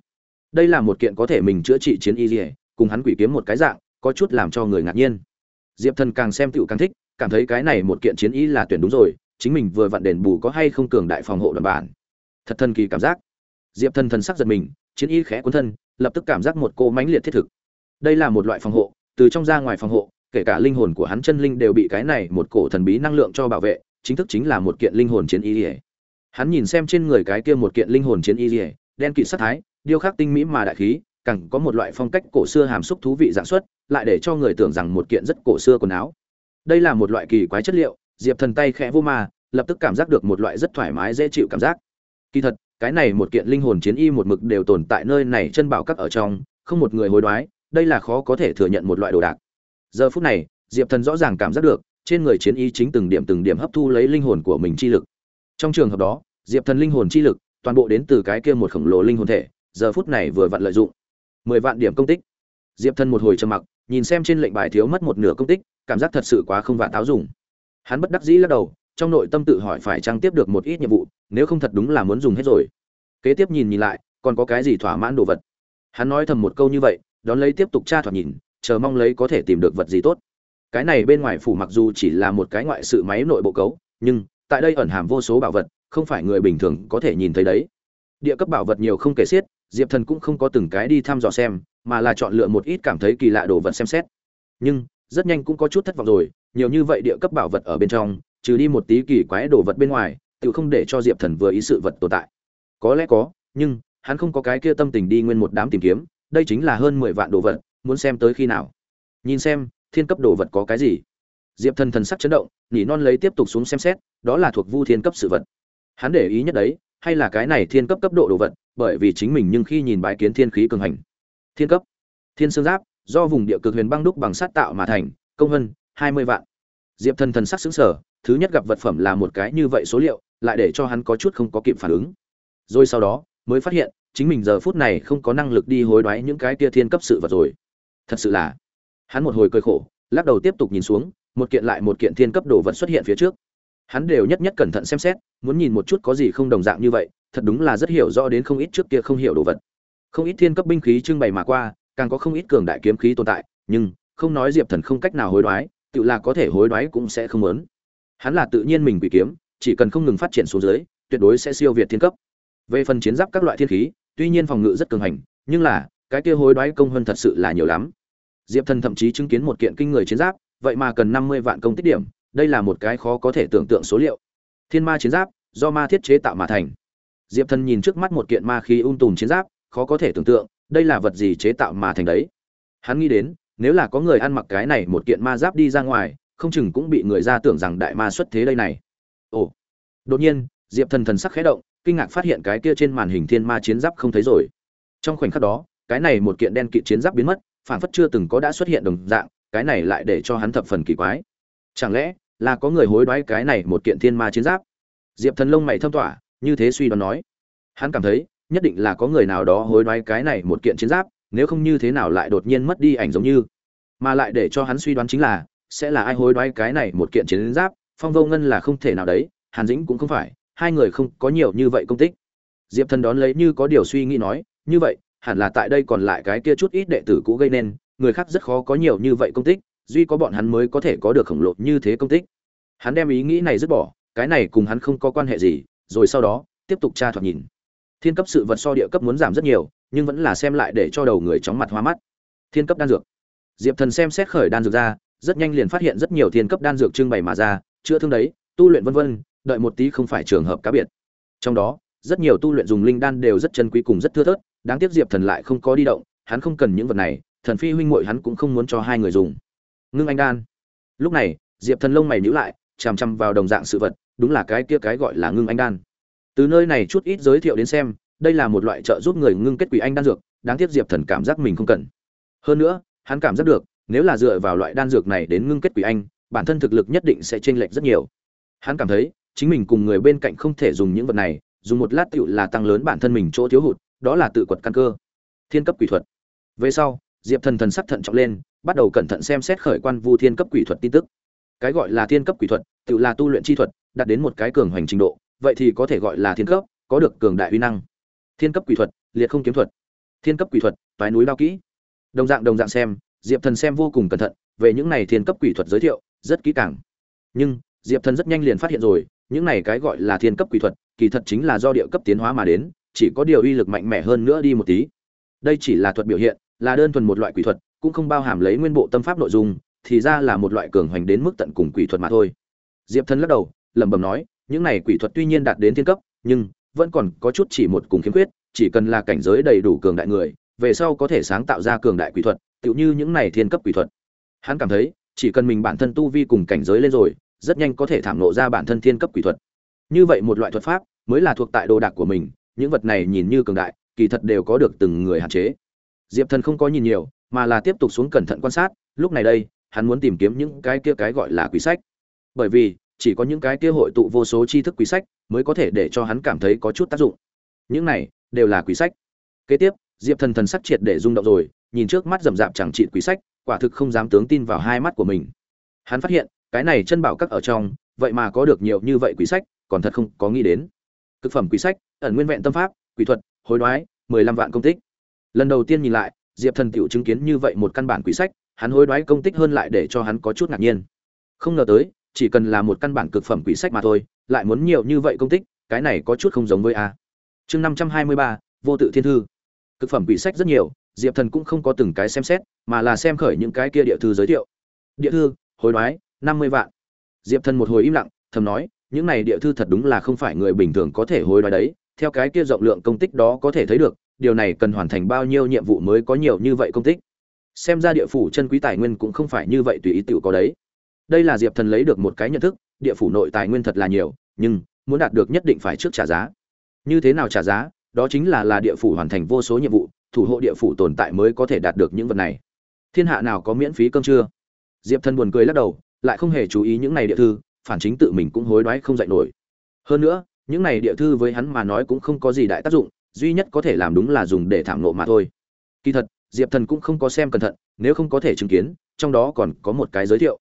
Đây là một kiện có thể mình chữa trị chiến y ỉa cùng hắn quỷ kiếm một cái dạng, có chút làm cho người ngạc nhiên. Diệp thần càng xem tựu càng thích cảm thấy cái này một kiện chiến y là tuyển đúng rồi, chính mình vừa vặn đền bù có hay không cường đại phòng hộ đoàn bản. Thật thần kỳ cảm giác. Diệp thần thần sắc giật mình, chiến y khẽ cuốn thân, lập tức cảm giác một cô mãnh liệt thiết thực. Đây là một loại phòng hộ, từ trong ra ngoài phòng hộ, kể cả linh hồn của hắn chân linh đều bị cái này một cổ thần bí năng lượng cho bảo vệ, chính thức chính là một kiện linh hồn chiến y ỉa hắn nhìn xem trên người cái kia một kiện linh hồn chiến y ỉa đen kịt sắc thái, điêu khắc tinh mỹ mà đại khí, càng có một loại phong cách cổ xưa hàm xúc thú vị dạng xuất, lại để cho người tưởng rằng một kiện rất cổ xưa quần áo đây là một loại kỳ quái chất liệu, diệp thần tay khẽ vô ma lập tức cảm giác được một loại rất thoải mái dễ chịu cảm giác. Kỳ thật, cái này một kiện linh hồn chiến y một mực đều tồn tại nơi này chân bảo các ở trong, không một người hối đoái, đây là khó có thể thừa nhận một loại đồ đạc. Giờ phút này, diệp thần rõ ràng cảm giác được, trên người chiến y chính từng điểm từng điểm hấp thu lấy linh hồn của mình chi lực. Trong trường hợp đó, diệp thần linh hồn chi lực toàn bộ đến từ cái kia một khổng lồ linh hồn thể, giờ phút này vừa vặn lợi dụng. Mười vạn điểm công tích. Diệp thần một hồi trầm mặc, nhìn xem trên lệnh bài thiếu mất một nửa công tích cảm giác thật sự quá không vạn táo dùng. Hắn bất đắc dĩ lắc đầu, trong nội tâm tự hỏi phải trang tiếp được một ít nhiệm vụ, nếu không thật đúng là muốn dùng hết rồi. Kế tiếp nhìn nhìn lại, còn có cái gì thỏa mãn đồ vật? Hắn nói thầm một câu như vậy, đón lấy tiếp tục tra thoạt nhìn, chờ mong lấy có thể tìm được vật gì tốt. Cái này bên ngoài phủ mặc dù chỉ là một cái ngoại sự máy nội bộ cấu, nhưng tại đây ẩn hàm vô số bảo vật, không phải người bình thường có thể nhìn thấy đấy. Địa cấp bảo vật nhiều không kể xiết, diệp thần cũng không có từng cái đi thăm dò xem, mà là chọn lựa một ít cảm thấy kỳ lạ đồ vật xem xét. Nhưng rất nhanh cũng có chút thất vọng rồi, nhiều như vậy địa cấp bảo vật ở bên trong, trừ đi một tí kỳ quái đồ vật bên ngoài tự không để cho diệp thần vừa ý sự vật tồn tại. Có lẽ có, nhưng, hắn không có cái kia tâm tình đi nguyên một đám tìm kiếm, đây chính là hơn mười vạn đồ vật, muốn xem tới khi nào. Nhìn xem, thiên cấp đồ vật có cái gì. Diệp thần thần sắc chấn động, nỉ non lấy tiếp tục xuống xem xét, đó là thuộc vu thiên cấp sự vật. Hắn để ý nhất đấy, hay là cái này thiên cấp cấp độ đồ vật, bởi vì chính mình nhưng khi nhìn bái kiến thiên khí cường hành. Thiên cấp. Thiên sương giáp do vùng địa cực huyền băng đúc bằng sắt tạo mà thành công hơn 20 vạn. Diệp thần thần sắc sững sờ, thứ nhất gặp vật phẩm là một cái như vậy số liệu lại để cho hắn có chút không có kịp phản ứng. Rồi sau đó mới phát hiện chính mình giờ phút này không có năng lực đi hối đoái những cái kia thiên cấp sự vật rồi. Thật sự là hắn một hồi cười khổ lắc đầu tiếp tục nhìn xuống một kiện lại một kiện thiên cấp đồ vật xuất hiện phía trước. Hắn đều nhất nhất cẩn thận xem xét muốn nhìn một chút có gì không đồng dạng như vậy thật đúng là rất hiểu rõ đến không ít trước kia không hiểu đồ vật. Không ít thiên cấp binh khí trưng bày mà qua càng có không ít cường đại kiếm khí tồn tại, nhưng, không nói diệp thần không cách nào hối đoái, tự là có thể hối đoái cũng sẽ không muốn. Hắn là tự nhiên mình bị kiếm, chỉ cần không ngừng phát triển xuống dưới, tuyệt đối sẽ siêu việt thiên cấp. Về phần chiến giáp các loại thiên khí, tuy nhiên phòng ngự rất cường hành, nhưng là, cái kia hối đoái công hơn thật sự là nhiều lắm. Diệp thần thậm chí chứng kiến một kiện kinh người chiến giáp, vậy mà cần năm mươi vạn công tích điểm, đây là một cái khó có thể tưởng tượng số liệu. Thiên ma chiến giáp, do ma thiết chế tạo mà thành. Diệp thần nhìn trước mắt một kiện ma khí ung tùm chiến giáp, khó có thể tưởng tượng đây là vật gì chế tạo mà thành đấy? Hắn nghĩ đến, nếu là có người ăn mặc cái này một kiện ma giáp đi ra ngoài, không chừng cũng bị người ra tưởng rằng đại ma xuất thế đây này. Ồ, đột nhiên, diệp thần thần sắc khẽ động, kinh ngạc phát hiện cái kia trên màn hình thiên ma chiến giáp không thấy rồi. Trong khoảnh khắc đó, cái này một kiện đen kịt chiến giáp biến mất phản phất chưa từng có đã xuất hiện đồng dạng, cái này lại để cho hắn thập phần kỳ quái. Chẳng lẽ là có người hối đoái cái này một kiện thiên ma chiến giáp? Diệp thần lông mày thâm tỏa, như thế suy đoán nói. Hắn cảm thấy nhất định là có người nào đó hối đoái cái này một kiện chiến giáp, nếu không như thế nào lại đột nhiên mất đi ảnh giống như. Mà lại để cho hắn suy đoán chính là, sẽ là ai hối đoái cái này một kiện chiến giáp, phong vô ngân là không thể nào đấy, hàn dĩnh cũng không phải, hai người không có nhiều như vậy công tích. Diệp thần đón lấy như có điều suy nghĩ nói, như vậy, hẳn là tại đây còn lại cái kia chút ít đệ tử cũ gây nên, người khác rất khó có nhiều như vậy công tích, duy có bọn hắn mới có thể có được khổng lồ như thế công tích. Hắn đem ý nghĩ này dứt bỏ, cái này cùng hắn không có quan hệ gì, rồi sau đó, tiếp tục tra thoạt nhìn thiên cấp sự vật so địa cấp muốn giảm rất nhiều, nhưng vẫn là xem lại để cho đầu người chóng mặt hoa mắt. Thiên cấp đan dược. Diệp thần xem xét khởi đan dược ra, rất nhanh liền phát hiện rất nhiều thiên cấp đan dược trưng bày mà ra, chữa thương đấy, tu luyện vân vân, đợi một tí không phải trường hợp cá biệt. Trong đó, rất nhiều tu luyện dùng linh đan đều rất chân quý cùng rất thưa thớt, đáng tiếc diệp thần lại không có đi động, hắn không cần những vật này, thần phi huynh muội hắn cũng không muốn cho hai người dùng. Ngưng anh đan. Lúc này, diệp thần lông mày nhíu lại, chằm chằm vào đồng dạng sự vật, đúng là cái kia cái gọi là ngưng anh đan từ nơi này chút ít giới thiệu đến xem, đây là một loại trợ giúp người ngưng kết quỷ anh đan dược, đáng tiếc diệp thần cảm giác mình không cần. Hơn nữa, hắn cảm giác được, nếu là dựa vào loại đan dược này đến ngưng kết quỷ anh, bản thân thực lực nhất định sẽ chênh lệch rất nhiều. Hắn cảm thấy, chính mình cùng người bên cạnh không thể dùng những vật này, dùng một lát tựu là tăng lớn bản thân mình chỗ thiếu hụt, đó là tự quật căn cơ. Thiên cấp quỷ thuật. Về sau, diệp thần thần sắc thận trọng lên, bắt đầu cẩn thận xem xét khởi quan vu thiên cấp quỷ thuật tin tức. Cái gọi là thiên cấp quỷ thuật tự là tu luyện chi thuật, đạt đến một cái cường hoành trình độ vậy thì có thể gọi là thiên cấp, có được cường đại uy năng. Thiên cấp quỷ thuật, liệt không kiếm thuật. Thiên cấp quỷ thuật, toái núi đao kỹ. Đồng dạng đồng dạng xem, diệp thần xem vô cùng cẩn thận, về những này thiên cấp quỷ thuật giới thiệu, rất kỹ càng. Nhưng, diệp thần rất nhanh liền phát hiện rồi, những này cái gọi là thiên cấp quỷ thuật, kỳ thật chính là do địa cấp tiến hóa mà đến, chỉ có điều uy lực mạnh mẽ hơn nữa đi một tí. Đây chỉ là thuật biểu hiện, là đơn thuần một loại quỷ thuật, cũng không bao hàm lấy nguyên bộ tâm pháp nội dung, thì ra là một loại cường hoành đến mức tận cùng quỷ thuật mà thôi. Diệp thần lắc đầu, lẩm bẩm nói những này quỷ thuật tuy nhiên đạt đến thiên cấp, nhưng vẫn còn có chút chỉ một cùng khiếm khuyết, chỉ cần là cảnh giới đầy đủ cường đại người, về sau có thể sáng tạo ra cường đại quỷ thuật, tựu như những này thiên cấp quỷ thuật. Hắn cảm thấy, chỉ cần mình bản thân tu vi cùng cảnh giới lên rồi, rất nhanh có thể thảm nộ ra bản thân thiên cấp quỷ thuật. Như vậy một loại thuật pháp mới là thuộc tại đồ đạc của mình, những vật này nhìn như cường đại, kỳ thật đều có được từng người hạn chế. Diệp thần không có nhìn nhiều, mà là tiếp tục xuống cẩn thận quan sát, lúc này đây, hắn muốn tìm kiếm những cái kia cái gọi là quỷ sách. Bởi vì chỉ có những cái kia hội tụ vô số tri thức quý sách mới có thể để cho hắn cảm thấy có chút tác dụng. Những này đều là quý sách. Kế tiếp, diệp thần thần sắc triệt để rung động rồi, nhìn trước mắt rầm rạp chẳng trị quý sách, quả thực không dám tướng tin vào hai mắt của mình. Hắn phát hiện, cái này chân bảo các ở trong, vậy mà có được nhiều như vậy quý sách, còn thật không có nghĩ đến. Cực phẩm quý sách, ẩn nguyên vẹn tâm pháp, quỷ thuật, hối đoái, mười lăm vạn công tích. Lần đầu tiên nhìn lại, diệp thần tiểu chứng kiến như vậy một căn bản quý sách, hắn hối đoái công tích hơn lại để cho hắn có chút ngạc nhiên. Không ngờ tới chỉ cần là một căn bản cực phẩm quỷ sách mà thôi, lại muốn nhiều như vậy công tích, cái này có chút không giống với a. Chương năm trăm hai mươi ba, vô tự thiên thư. Cực phẩm quỷ sách rất nhiều, diệp thần cũng không có từng cái xem xét, mà là xem khởi những cái kia địa thư giới thiệu. Địa thư hồi đoái, năm mươi vạn. Diệp thần một hồi im lặng, thầm nói, những này địa thư thật đúng là không phải người bình thường có thể hối đoái đấy, theo cái kia rộng lượng công tích đó có thể thấy được, điều này cần hoàn thành bao nhiêu nhiệm vụ mới có nhiều như vậy công tích. Xem ra địa phủ chân quý tài nguyên cũng không phải như vậy tùy ý tự có đấy đây là diệp thần lấy được một cái nhận thức, địa phủ nội tài nguyên thật là nhiều, nhưng muốn đạt được nhất định phải trước trả giá. Như thế nào trả giá? Đó chính là là địa phủ hoàn thành vô số nhiệm vụ, thủ hộ địa phủ tồn tại mới có thể đạt được những vật này. Thiên hạ nào có miễn phí cơm chưa diệp thần buồn cười lắc đầu, lại không hề chú ý những này địa thư, phản chính tự mình cũng hối đoái không dạy nổi. Hơn nữa, những này địa thư với hắn mà nói cũng không có gì đại tác dụng, duy nhất có thể làm đúng là dùng để thảm nộ mà thôi. Kỳ thật, diệp thần cũng không có xem cẩn thận, nếu không có thể chứng kiến, trong đó còn có một cái giới thiệu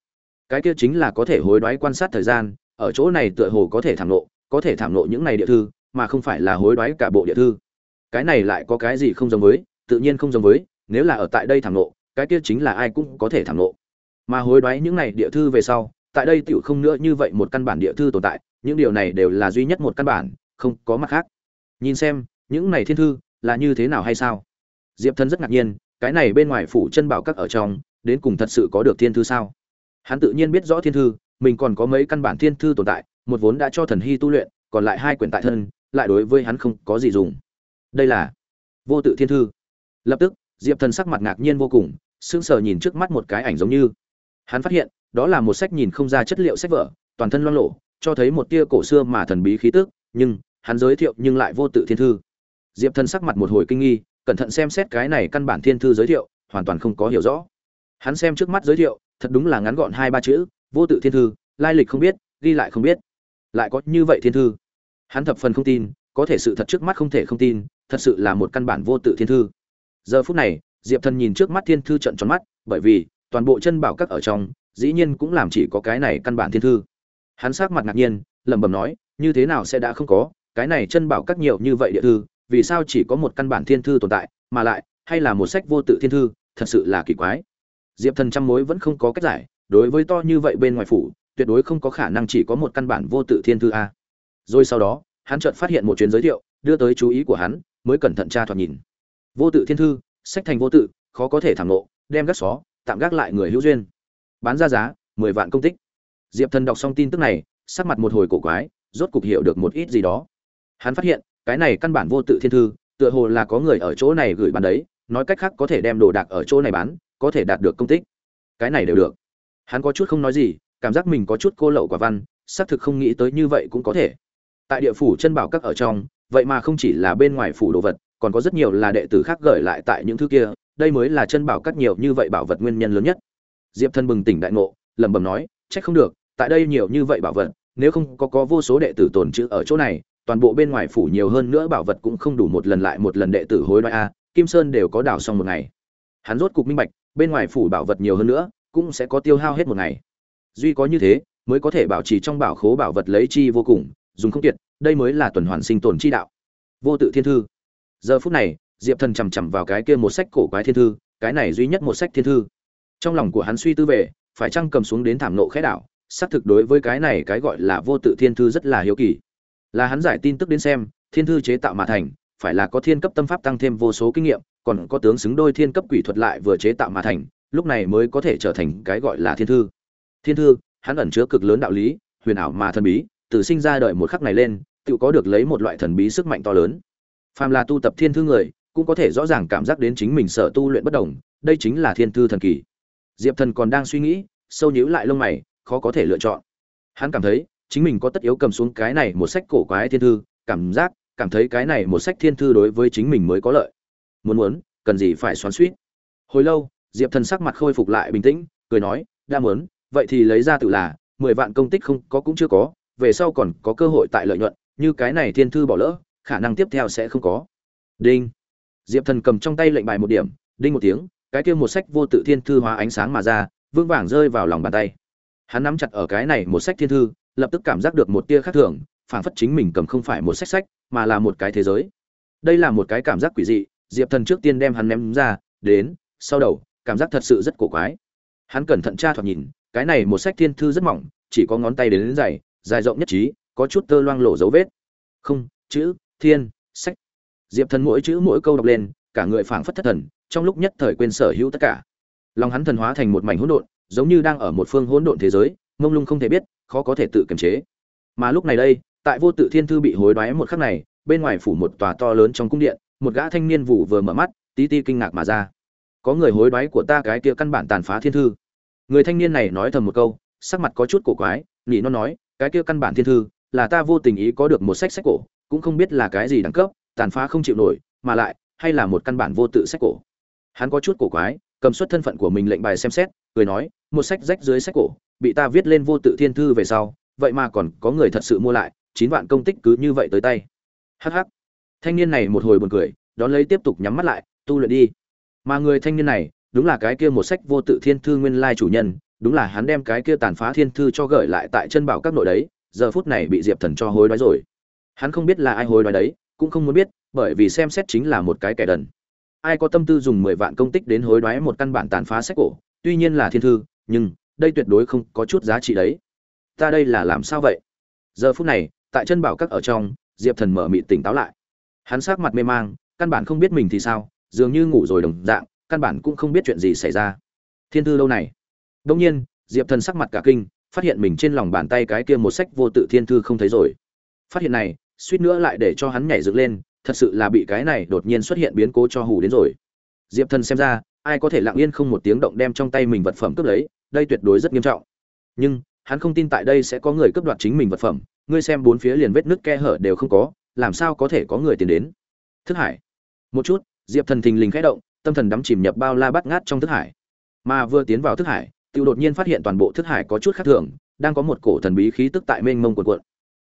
cái kia chính là có thể hối đoái quan sát thời gian, ở chỗ này tựa hồ có thể thảm nộ, có thể thảm nộ những này địa thư, mà không phải là hối đoái cả bộ địa thư. Cái này lại có cái gì không giống với, tự nhiên không giống với, nếu là ở tại đây thảm nộ, cái kia chính là ai cũng có thể thảm nộ. Mà hối đoái những này địa thư về sau, tại đây tựu không nữa như vậy một căn bản địa thư tồn tại, những điều này đều là duy nhất một căn bản, không có mặt khác. Nhìn xem, những này thiên thư là như thế nào hay sao? Diệp thân rất ngạc nhiên, cái này bên ngoài phủ chân bảo các ở trong, đến cùng thật sự có được thiên thư sao? Hắn tự nhiên biết rõ thiên thư, mình còn có mấy căn bản thiên thư tồn tại, một vốn đã cho thần hy tu luyện, còn lại hai quyển tại thân, lại đối với hắn không có gì dùng. Đây là vô tự thiên thư. Lập tức, diệp thần sắc mặt ngạc nhiên vô cùng, sững sờ nhìn trước mắt một cái ảnh giống như. Hắn phát hiện, đó là một sách nhìn không ra chất liệu sách vở, toàn thân loang lổ, cho thấy một tia cổ xưa mà thần bí khí tức, nhưng hắn giới thiệu nhưng lại vô tự thiên thư. Diệp thần sắc mặt một hồi kinh nghi, cẩn thận xem xét cái này căn bản thiên thư giới thiệu, hoàn toàn không có hiểu rõ. Hắn xem trước mắt giới thiệu thật đúng là ngắn gọn hai ba chữ, vô tự thiên thư, lai lịch không biết, ghi lại không biết. Lại có như vậy thiên thư? Hắn thập phần không tin, có thể sự thật trước mắt không thể không tin, thật sự là một căn bản vô tự thiên thư. Giờ phút này, diệp thần nhìn trước mắt thiên thư trận tròn mắt, bởi vì, toàn bộ chân bảo các ở trong, dĩ nhiên cũng làm chỉ có cái này căn bản thiên thư. Hắn sát mặt ngạc nhiên, lẩm bẩm nói, như thế nào sẽ đã không có, cái này chân bảo các nhiều như vậy địa thư, vì sao chỉ có một căn bản thiên thư tồn tại, mà lại, hay là một sách vô tự thiên thư, thật sự là kỳ quái diệp thần trăm mối vẫn không có cách giải, đối với to như vậy bên ngoài phủ, tuyệt đối không có khả năng chỉ có một căn bản vô tự thiên thư a. Rồi sau đó, hắn chợt phát hiện một chuyến giới thiệu, đưa tới chú ý của hắn, mới cẩn thận tra thoạt nhìn. Vô tự thiên thư, sách thành vô tự, khó có thể thảm nộ, đem gác xó, tạm gác lại người hữu duyên. Bán ra giá, mười vạn công tích. Diệp thần đọc xong tin tức này, sắc mặt một hồi cổ quái, rốt cục hiểu được một ít gì đó. Hắn phát hiện, cái này căn bản vô tự thiên thư, tựa hồ là có người ở chỗ này gửi bán đấy, nói cách khác có thể đem đồ đạc ở chỗ này bán có thể đạt được công tích. Cái này đều được. Hắn có chút không nói gì, cảm giác mình có chút cô lậu quả văn, xác thực không nghĩ tới như vậy cũng có thể. Tại địa phủ chân bảo các ở trong, vậy mà không chỉ là bên ngoài phủ đồ vật, còn có rất nhiều là đệ tử khác gửi lại tại những thứ kia, đây mới là chân bảo các nhiều như vậy bảo vật nguyên nhân lớn nhất. Diệp thân bừng tỉnh đại ngộ, lẩm bẩm nói, trách không được, tại đây nhiều như vậy bảo vật, nếu không có có vô số đệ tử tồn trữ ở chỗ này, toàn bộ bên ngoài phủ nhiều hơn nữa bảo vật cũng không đủ một lần lại một lần đệ tử hối đoái a, kim sơn đều có đảo xong một ngày. Hắn rốt cục minh bạch bên ngoài phủ bảo vật nhiều hơn nữa, cũng sẽ có tiêu hao hết một ngày. Duy có như thế, mới có thể bảo trì trong bảo khố bảo vật lấy chi vô cùng, dùng không kiệt, đây mới là tuần hoàn sinh tồn chi đạo. Vô tự thiên thư. Giờ phút này, diệp thần chằm chằm vào cái kia một sách cổ quái thiên thư, cái này duy nhất một sách thiên thư. Trong lòng của hắn suy tư về, phải chăng cầm xuống đến thảm nộ khẽ đảo, xác thực đối với cái này cái gọi là vô tự thiên thư rất là hiếu kỳ. Là hắn giải tin tức đến xem, thiên thư chế tạo mà thành phải là có thiên cấp tâm pháp tăng thêm vô số kinh nghiệm, còn có tướng xứng đôi thiên cấp quỷ thuật lại vừa chế tạo mà thành, lúc này mới có thể trở thành cái gọi là thiên thư. Thiên thư, hắn ẩn chứa cực lớn đạo lý, huyền ảo mà thần bí, từ sinh ra đời một khắc này lên, tự có được lấy một loại thần bí sức mạnh to lớn. Phàm là tu tập thiên thư người, cũng có thể rõ ràng cảm giác đến chính mình sở tu luyện bất đồng, đây chính là thiên thư thần kỳ. Diệp thần còn đang suy nghĩ, sâu nhíu lại lông mày, khó có thể lựa chọn. Hắn cảm thấy, chính mình có tất yếu cầm xuống cái này một sách cổ quái thiên thư, cảm giác cảm thấy cái này một sách thiên thư đối với chính mình mới có lợi. Muốn muốn, cần gì phải xoắn suýt hồi lâu, diệp thần sắc mặt khôi phục lại bình tĩnh, cười nói, đã muốn, vậy thì lấy ra tự là, mười vạn công tích không có cũng chưa có, về sau còn có cơ hội tại lợi nhuận, như cái này thiên thư bỏ lỡ, khả năng tiếp theo sẽ không có. Đinh. Diệp thần cầm trong tay lệnh bài một điểm, đinh một tiếng, cái kia một sách vô tự thiên thư hóa ánh sáng mà ra vương vàng rơi vào lòng bàn tay. Hắn nắm chặt ở cái này một sách thiên thư, lập tức cảm giác được một tia khác thường, phảng phất chính mình cầm không phải một sách sách mà là một cái thế giới. Đây là một cái cảm giác quỷ dị diệp thần trước tiên đem hắn ném ra đến sau đầu cảm giác thật sự rất cổ quái. Hắn cẩn thận tra thoạt nhìn cái này một sách thiên thư rất mỏng chỉ có ngón tay đến, đến dày dài rộng nhất trí có chút tơ loang lổ dấu vết. Không chữ thiên sách. Diệp thần mỗi chữ mỗi câu đọc lên cả người phảng phất thất thần trong lúc nhất thời quên sở hữu tất cả. Lòng hắn thần hóa thành một mảnh hỗn độn giống như đang ở một phương hỗn độn thế giới mông lung không thể biết khó có thể tự kiềm chế. Mà lúc này đây tại vô tự thiên thư bị hối đoái một khắc này, bên ngoài phủ một tòa to lớn trong cung điện, một gã thanh niên vụ vừa mở mắt, tí ti kinh ngạc mà ra. Có người hối đoái của ta cái kia căn bản tàn phá thiên thư. Người thanh niên này nói thầm một câu, sắc mặt có chút cổ quái nhị nó nói, cái kia căn bản thiên thư, là ta vô tình ý có được một sách sách cổ, cũng không biết là cái gì đẳng cấp, tàn phá không chịu nổi, mà lại, hay là một căn bản vô tự sách cổ. Hắn có chút cổ quái, cầm xuất thân phận của mình lệnh bài xem xét, cười nói, một sách rách dưới sách cổ, bị ta viết lên vô tự thiên thư về sau, vậy mà còn có người thật sự mua lại chín vạn công tích cứ như vậy tới tay. Hh thanh niên này một hồi buồn cười, đón lấy tiếp tục nhắm mắt lại, tu luyện đi. Mà người thanh niên này, đúng là cái kia một sách vô tự thiên thư nguyên lai chủ nhân, đúng là hắn đem cái kia tàn phá thiên thư cho gửi lại tại chân bảo các nội đấy, giờ phút này bị diệp thần cho hối đoái rồi. Hắn không biết là ai hối đoái đấy, cũng không muốn biết, bởi vì xem xét chính là một cái kẻ đần. Ai có tâm tư dùng mười vạn công tích đến hối đoái một căn bản tàn phá sách cổ, tuy nhiên là thiên thư, nhưng đây tuyệt đối không có chút giá trị đấy. Ta đây là làm sao vậy? Giờ phút này tại chân bảo các ở trong, diệp thần mở mịt tỉnh táo lại. Hắn sát mặt mê mang, căn bản không biết mình thì sao, dường như ngủ rồi đồng dạng, căn bản cũng không biết chuyện gì xảy ra. Thiên thư lâu này. Đông nhiên, diệp thần sắc mặt cả kinh, phát hiện mình trên lòng bàn tay cái kia một sách vô tự thiên thư không thấy rồi. Phát hiện này, suýt nữa lại để cho hắn nhảy dựng lên, thật sự là bị cái này đột nhiên xuất hiện biến cố cho hù đến rồi. Diệp thần xem ra, ai có thể lặng yên không một tiếng động đem trong tay mình vật phẩm cướp lấy, đây tuyệt đối rất nghiêm trọng. Nhưng, hắn không tin tại đây sẽ có người cướp đoạt chính mình vật phẩm ngươi xem bốn phía liền vết nứt ke hở đều không có, làm sao có thể có người tiến đến? Thức hải. Một chút, diệp thần thình lình khẽ động, tâm thần đắm chìm nhập bao la bắt ngát trong thức hải. Mà vừa tiến vào thức hải tự đột nhiên phát hiện toàn bộ thức hải có chút khác thường, đang có một cổ thần bí khí tức tại mênh mông cuộn cuộn.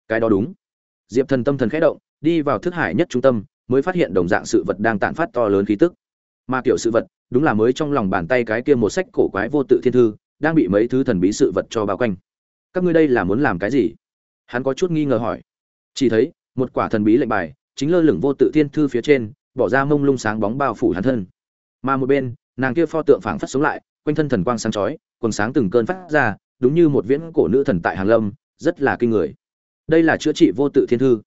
Cái đó đúng. Diệp thần tâm thần khẽ động, đi vào thức hải nhất trung tâm, mới phát hiện đồng dạng sự vật đang tản phát to lớn khí tức. Mà kiểu sự vật, đúng là mới trong lòng bàn tay cái kia một sách cổ quái vô tự thiên thư, đang bị mấy thứ thần bí sự vật cho bao quanh. Các ngươi đây là muốn làm cái gì? Hắn có chút nghi ngờ hỏi. Chỉ thấy, một quả thần bí lệnh bài, chính lơ lửng vô tự thiên thư phía trên, bỏ ra mông lung sáng bóng bao phủ hắn thân. Mà một bên, nàng kia pho tượng phảng phất sống lại, quanh thân thần quang sáng chói, quần sáng từng cơn phát ra, đúng như một viễn cổ nữ thần tại hàng lâm, rất là kinh người. Đây là chữa trị vô tự thiên thư.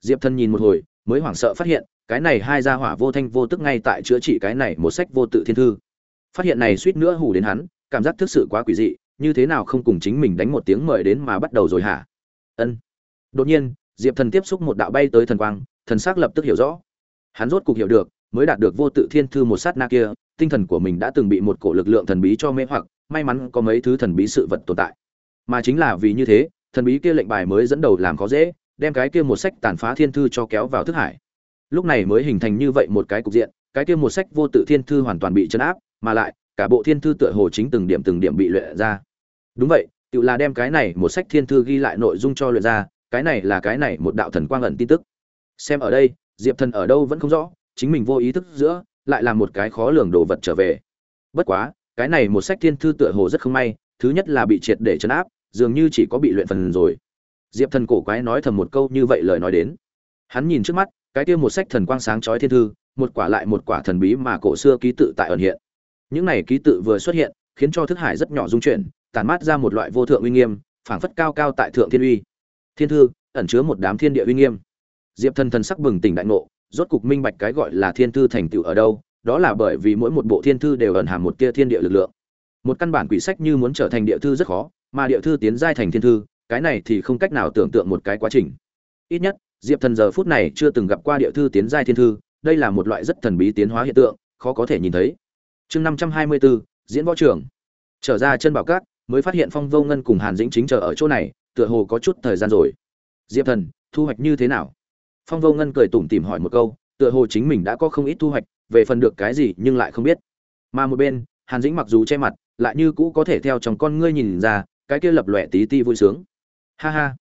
Diệp thần nhìn một hồi, mới hoảng sợ phát hiện, cái này hai gia hỏa vô thanh vô tức ngay tại chữa trị cái này một sách vô tự thiên thư. Phát hiện này suýt nữa hù đến hắn, cảm giác thực sự quá quỷ dị, như thế nào không cùng chính mình đánh một tiếng mời đến mà bắt đầu rồi hả? Ân. Đột nhiên, diệp thần tiếp xúc một đạo bay tới thần quang, thần s ắ c lập tức hiểu rõ. Hắn rốt cục hiểu được, mới đạt được vô tự thiên thư một sát na kia, tinh thần của mình đã từng bị một cổ lực lượng thần bí cho mê hoặc, may mắn có mấy thứ thần bí sự vật tồn tại. Mà chính là vì như thế, thần bí kia lệnh bài mới dẫn đầu làm khó dễ, đem cái kia một sách tàn phá thiên thư cho kéo vào thức hải. Lúc này mới hình thành như vậy một cái cục diện, cái kia một sách vô tự thiên thư hoàn toàn bị chấn áp, mà lại, cả bộ thiên thư tựa hồ chính từng điểm từng điểm bị luyện ra. Đúng vậy tự là đem cái này một sách thiên thư ghi lại nội dung cho luyện ra, cái này là cái này một đạo thần quang ẩn tin tức. Xem ở đây, diệp thần ở đâu vẫn không rõ, chính mình vô ý thức giữa, lại là một cái khó lường đồ vật trở về. Bất quá, cái này một sách thiên thư tựa hồ rất không may, thứ nhất là bị triệt để chấn áp, dường như chỉ có bị luyện phần rồi. Diệp thần cổ quái nói thầm một câu như vậy lời nói đến. Hắn nhìn trước mắt, cái kia một sách thần quang sáng chói thiên thư, một quả lại một quả thần bí mà cổ xưa ký tự tại ẩn hiện. Những này ký tự vừa xuất hiện, khiến cho thức hải rất nhỏ dung chuyển tản mát ra một loại vô thượng uy nghiêm, phảng phất cao cao tại thượng thiên uy. Thiên thư, ẩn chứa một đám thiên địa uy nghiêm. Diệp thần thần sắc bừng tỉnh đại ngộ, rốt cục minh bạch cái gọi là thiên thư thành tựu ở đâu, đó là bởi vì mỗi một bộ thiên thư đều ẩn hàm một tia thiên địa lực lượng. Một căn bản quỷ sách như muốn trở thành địa thư rất khó, mà địa thư tiến giai thành thiên thư, cái này thì không cách nào tưởng tượng một cái quá trình. Ít nhất, diệp thần giờ phút này chưa từng gặp qua địa thư tiến giai thiên thư, đây là một loại rất thần bí tiến hóa hiện tượng, khó có thể nhìn thấy. Chương năm trăm hai mươi bốn, diễn võ trưởng trở ra chân bảo cát mới phát hiện phong vô ngân cùng hàn dĩnh chính chờ ở chỗ này, tựa hồ có chút thời gian rồi. Diệp thần, thu hoạch như thế nào? Phong vô ngân cười tủm tỉm hỏi một câu, tựa hồ chính mình đã có không ít thu hoạch, về phần được cái gì nhưng lại không biết. Mà một bên, hàn dĩnh mặc dù che mặt, lại như cũ có thể theo trong con ngươi nhìn ra, cái kia lập lòe tí ti vui sướng. Ha ha.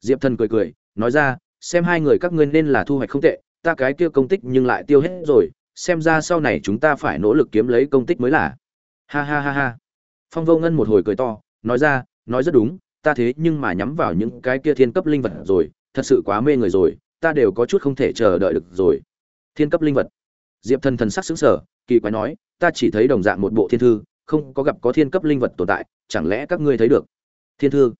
Diệp thần cười cười, nói ra, xem hai người các ngươi nên là thu hoạch không tệ, ta cái kia công tích nhưng lại tiêu hết rồi, xem ra sau này chúng ta phải nỗ lực kiếm lấy công tích mới là. Ha ha ha ha phong vô ngân một hồi cười to, nói ra, nói rất đúng, ta thế nhưng mà nhắm vào những cái kia thiên cấp linh vật rồi, thật sự quá mê người rồi, ta đều có chút không thể chờ đợi được rồi. Thiên cấp linh vật. Diệp thần thần sắc xứng sở kỳ quái nói, ta chỉ thấy đồng dạng một bộ thiên thư, không có gặp có thiên cấp linh vật tồn tại, chẳng lẽ các ngươi thấy được? Thiên thư.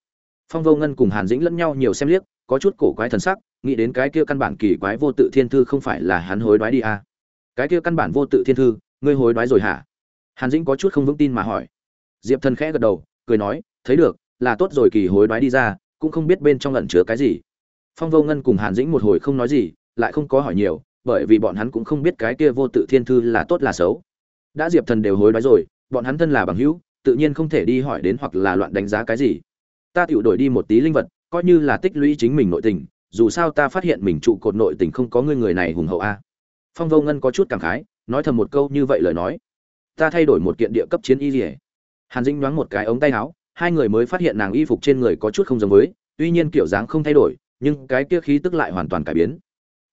Phong vô ngân cùng hàn dĩnh lẫn nhau nhiều xem liếc, có chút cổ quái thần sắc, nghĩ đến cái kia căn bản kỳ quái vô tự thiên thư không phải là hắn hối đoái đi à. cái kia căn bản vô tự thiên thư, ngươi hối đoái rồi hả? Hàn dĩnh có chút không vững tin mà hỏi diệp thần khẽ gật đầu, cười nói, thấy được, là tốt rồi, kỳ hối đoái đi ra, cũng không biết bên trong lẩn chứa cái gì. Phong vô ngân cùng hàn dĩnh một hồi không nói gì, lại không có hỏi nhiều, bởi vì bọn hắn cũng không biết cái kia vô tự thiên thư là tốt là xấu. Đã diệp thần đều hối đoái rồi, bọn hắn thân là bằng hữu, tự nhiên không thể đi hỏi đến hoặc là loạn đánh giá cái gì. Ta tự đổi đi một tí linh vật, coi như là tích lũy chính mình nội tình, dù sao ta phát hiện mình trụ cột nội tình không có người người này hùng hậu a. Phong vô ngân có chút cảm khái, nói thầm một câu như vậy lời nói. Ta thay đổi một kiện địa cấp chiến y rỉa hàn dĩnh nhoáng một cái ống tay áo, hai người mới phát hiện nàng y phục trên người có chút không giống với, tuy nhiên kiểu dáng không thay đổi, nhưng cái kia khí tức lại hoàn toàn cải biến.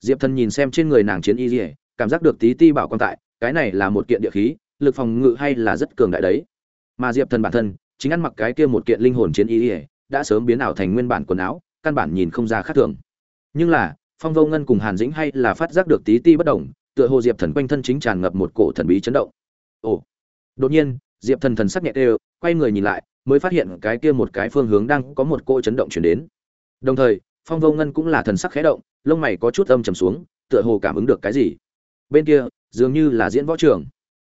Diệp thần nhìn xem trên người nàng chiến y dỉa cảm giác được tí ti bảo quan tại, cái này là một kiện địa khí, lực phòng ngự hay là rất cường đại đấy. Mà diệp thần bản thân, chính ăn mặc cái kia một kiện linh hồn chiến y dỉa đã sớm biến ảo thành nguyên bản quần áo, căn bản nhìn không ra khác thường. Nhưng là, phong vô ngân cùng hàn dĩnh hay là phát giác được tí ti bất động, tựa hồ diệp thần quanh thân chính tràn ngập một cổ thần bí chấn động. Ồ. Đột nhiên diệp thần thần sắc nhẹ đều, quay người nhìn lại, mới phát hiện cái kia một cái phương hướng đang có một cỗ chấn động chuyển đến. Đồng thời, phong vô ngân cũng là thần sắc khẽ động, lông mày có chút âm trầm xuống, tựa hồ cảm ứng được cái gì. Bên kia, dường như là diễn võ trường.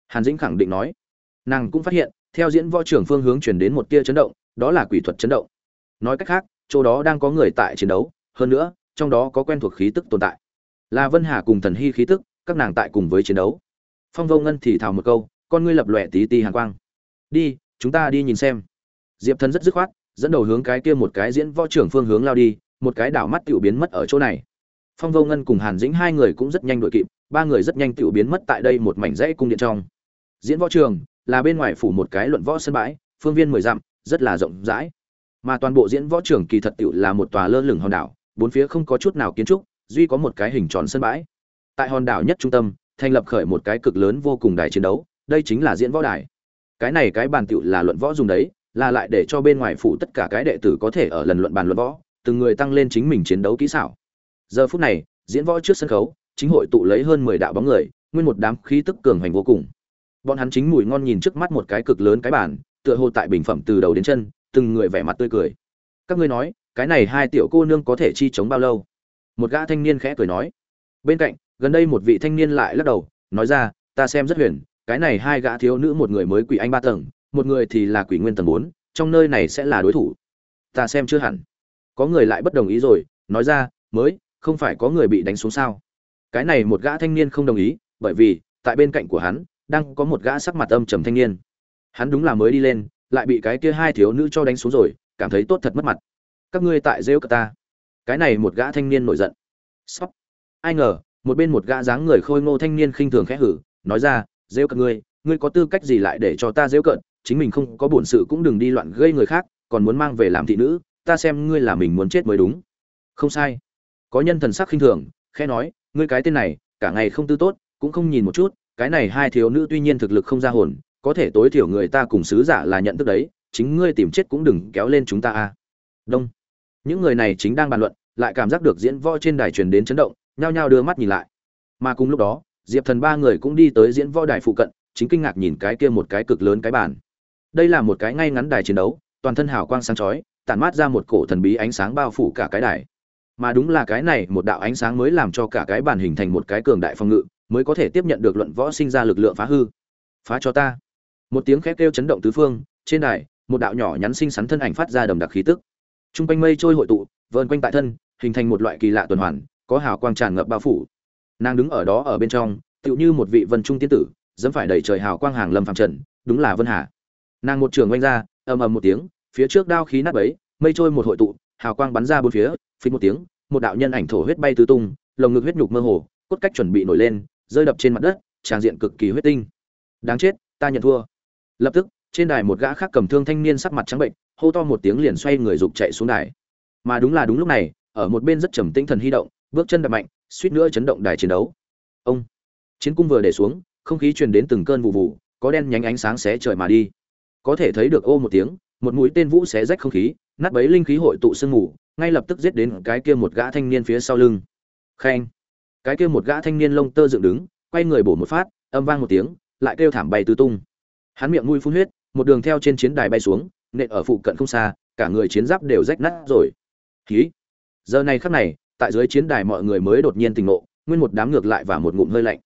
Hàn dĩnh khẳng định nói. Nàng cũng phát hiện, theo diễn võ trường phương hướng chuyển đến một tia chấn động, đó là quỷ thuật chấn động. Nói cách khác, chỗ đó đang có người tại chiến đấu, hơn nữa, trong đó có quen thuộc khí tức tồn tại. Là vân hà cùng thần hy khí tức, các nàng tại cùng với chiến đấu. Phong vô ngân thì thào một câu, con ngươi lập lòe tí ti hàn quang đi, chúng ta đi nhìn xem. Diệp thần rất dứt khoát, dẫn đầu hướng cái kia một cái diễn võ trưởng phương hướng lao đi, một cái đảo mắt tiểu biến mất ở chỗ này. Phong vô ngân cùng hàn dĩnh hai người cũng rất nhanh đội kịp, ba người rất nhanh tiểu biến mất tại đây một mảnh rẫy cung điện trong. Diễn võ trường là bên ngoài phủ một cái luận võ sân bãi, phương viên mười dặm, rất là rộng rãi. Mà toàn bộ diễn võ trường kỳ thật tiểu là một tòa lơ lửng hòn đảo, bốn phía không có chút nào kiến trúc, duy có một cái hình tròn sân bãi. Tại hòn đảo nhất trung tâm, thành lập khởi một cái cực lớn vô cùng đài chiến đấu, đây chính là diễn võ đài cái này cái bàn tiểu là luận võ dùng đấy, là lại để cho bên ngoài phủ tất cả cái đệ tử có thể ở lần luận bàn luận võ, từng người tăng lên chính mình chiến đấu kỹ xảo. Giờ phút này, diễn võ trước sân khấu, chính hội tụ lấy hơn mười đạo bóng người, nguyên một đám khí tức cường hành vô cùng. Bọn hắn chính mùi ngon nhìn trước mắt một cái cực lớn cái bàn, tựa hồ tại bình phẩm từ đầu đến chân, từng người vẻ mặt tươi cười. Các ngươi nói, cái này hai tiểu cô nương có thể chi chống bao lâu? Một gã thanh niên khẽ cười nói. Bên cạnh, gần đây một vị thanh niên lại lắc đầu, nói ra, ta xem rất huyền cái này hai gã thiếu nữ, một người mới quỷ anh ba tầng, một người thì là quỷ nguyên tầng bốn, trong nơi này sẽ là đối thủ. Ta xem chưa hẳn. Có người lại bất đồng ý rồi, nói ra, mới, không phải có người bị đánh xuống sao? Cái này một gã thanh niên không đồng ý, bởi vì, tại bên cạnh của hắn, đang có một gã sắc mặt âm trầm thanh niên. Hắn đúng là mới đi lên, lại bị cái kia hai thiếu nữ cho đánh xuống rồi, cảm thấy tốt thật mất mặt. Các ngươi tại rêu ta. Cái này một gã thanh niên nổi giận. Sóc ai ngờ, một bên một gã dáng người khôi ngô thanh niên khinh thường khẽ hử, nói ra rêu cận ngươi ngươi có tư cách gì lại để cho ta rêu cận? chính mình không có bổn sự cũng đừng đi loạn gây người khác, còn muốn mang về làm thị nữ, ta xem ngươi là mình muốn chết mới đúng. Không sai. Có nhân thần sắc khinh thường, khẽ nói, ngươi cái tên này, cả ngày không tư tốt, cũng không nhìn một chút, cái này hai thiếu nữ tuy nhiên thực lực không ra hồn, có thể tối thiểu người ta cùng sứ giả là nhận thức đấy, chính ngươi tìm chết cũng đừng kéo lên chúng ta a. Đông. Những người này chính đang bàn luận, lại cảm giác được diễn võ trên đài truyền đến chấn động, nhao nhao đưa mắt nhìn lại. Mà cùng lúc đó diệp thần ba người cũng đi tới diễn võ đài phụ cận, chính kinh ngạc nhìn cái kia một cái cực lớn cái bàn. Đây là một cái ngay ngắn đài chiến đấu, toàn thân hào quang sáng chói, tản mát ra một cổ thần bí ánh sáng bao phủ cả cái đài. Mà đúng là cái này, một đạo ánh sáng mới làm cho cả cái bàn hình thành một cái cường đại phòng ngự, mới có thể tiếp nhận được luận võ sinh ra lực lượng phá hư. Phá cho ta. Một tiếng khét kêu chấn động tứ phương, trên đài, một đạo nhỏ nhắn xinh xắn thân ảnh phát ra đầm đặc khí tức. Trung quanh mây trôi hội tụ, vờn quanh tại thân, hình thành một loại kỳ lạ tuần hoàn, có hào quang tràn ngập bao phủ nàng đứng ở đó ở bên trong, tựu như một vị vân trung tiên tử, dẫm phải đầy trời hào quang hàng lâm phàm trần, đúng là vân hà. Nàng một trường oanh ra, ầm ầm một tiếng, phía trước đao khí nát bấy, mây trôi một hội tụ, hào quang bắn ra bốn phía, phình một tiếng, một đạo nhân ảnh thổ huyết bay tứ tung, lồng ngực huyết nhục mơ hồ, cốt cách chuẩn bị nổi lên, rơi đập trên mặt đất tràng diện cực kỳ huyết tinh. Đáng chết, ta nhận thua. Lập tức, trên đài một gã khác cầm thương thanh niên sắc mặt trắng bệnh, hô to một tiếng liền xoay người dục chạy xuống đài. Mà đúng là đúng lúc này, ở một bên rất trầm tĩnh thần hy động, bước chân đập mạnh suýt nữa chấn động đài chiến đấu. Ông. Chiến cung vừa để xuống, không khí truyền đến từng cơn vụ vụ, có đen nhánh ánh sáng xé trời mà đi. Có thể thấy được ô một tiếng, một mũi tên vũ xé rách không khí, nát bấy linh khí hội tụ sương mù, ngay lập tức giết đến cái kia một gã thanh niên phía sau lưng. Khen. Cái kia một gã thanh niên lông tơ dựng đứng, quay người bổ một phát, âm vang một tiếng, lại kêu thảm bay tứ tung. Hắn miệng mũi phun huyết, một đường theo trên chiến đài bay xuống, nện ở phụ cận không xa, cả người chiến giáp đều rách nát rồi. Khí giờ này khắc này tại dưới chiến đài mọi người mới đột nhiên tình ngộ, nguyên một đám ngược lại và một ngụm hơi lạnh.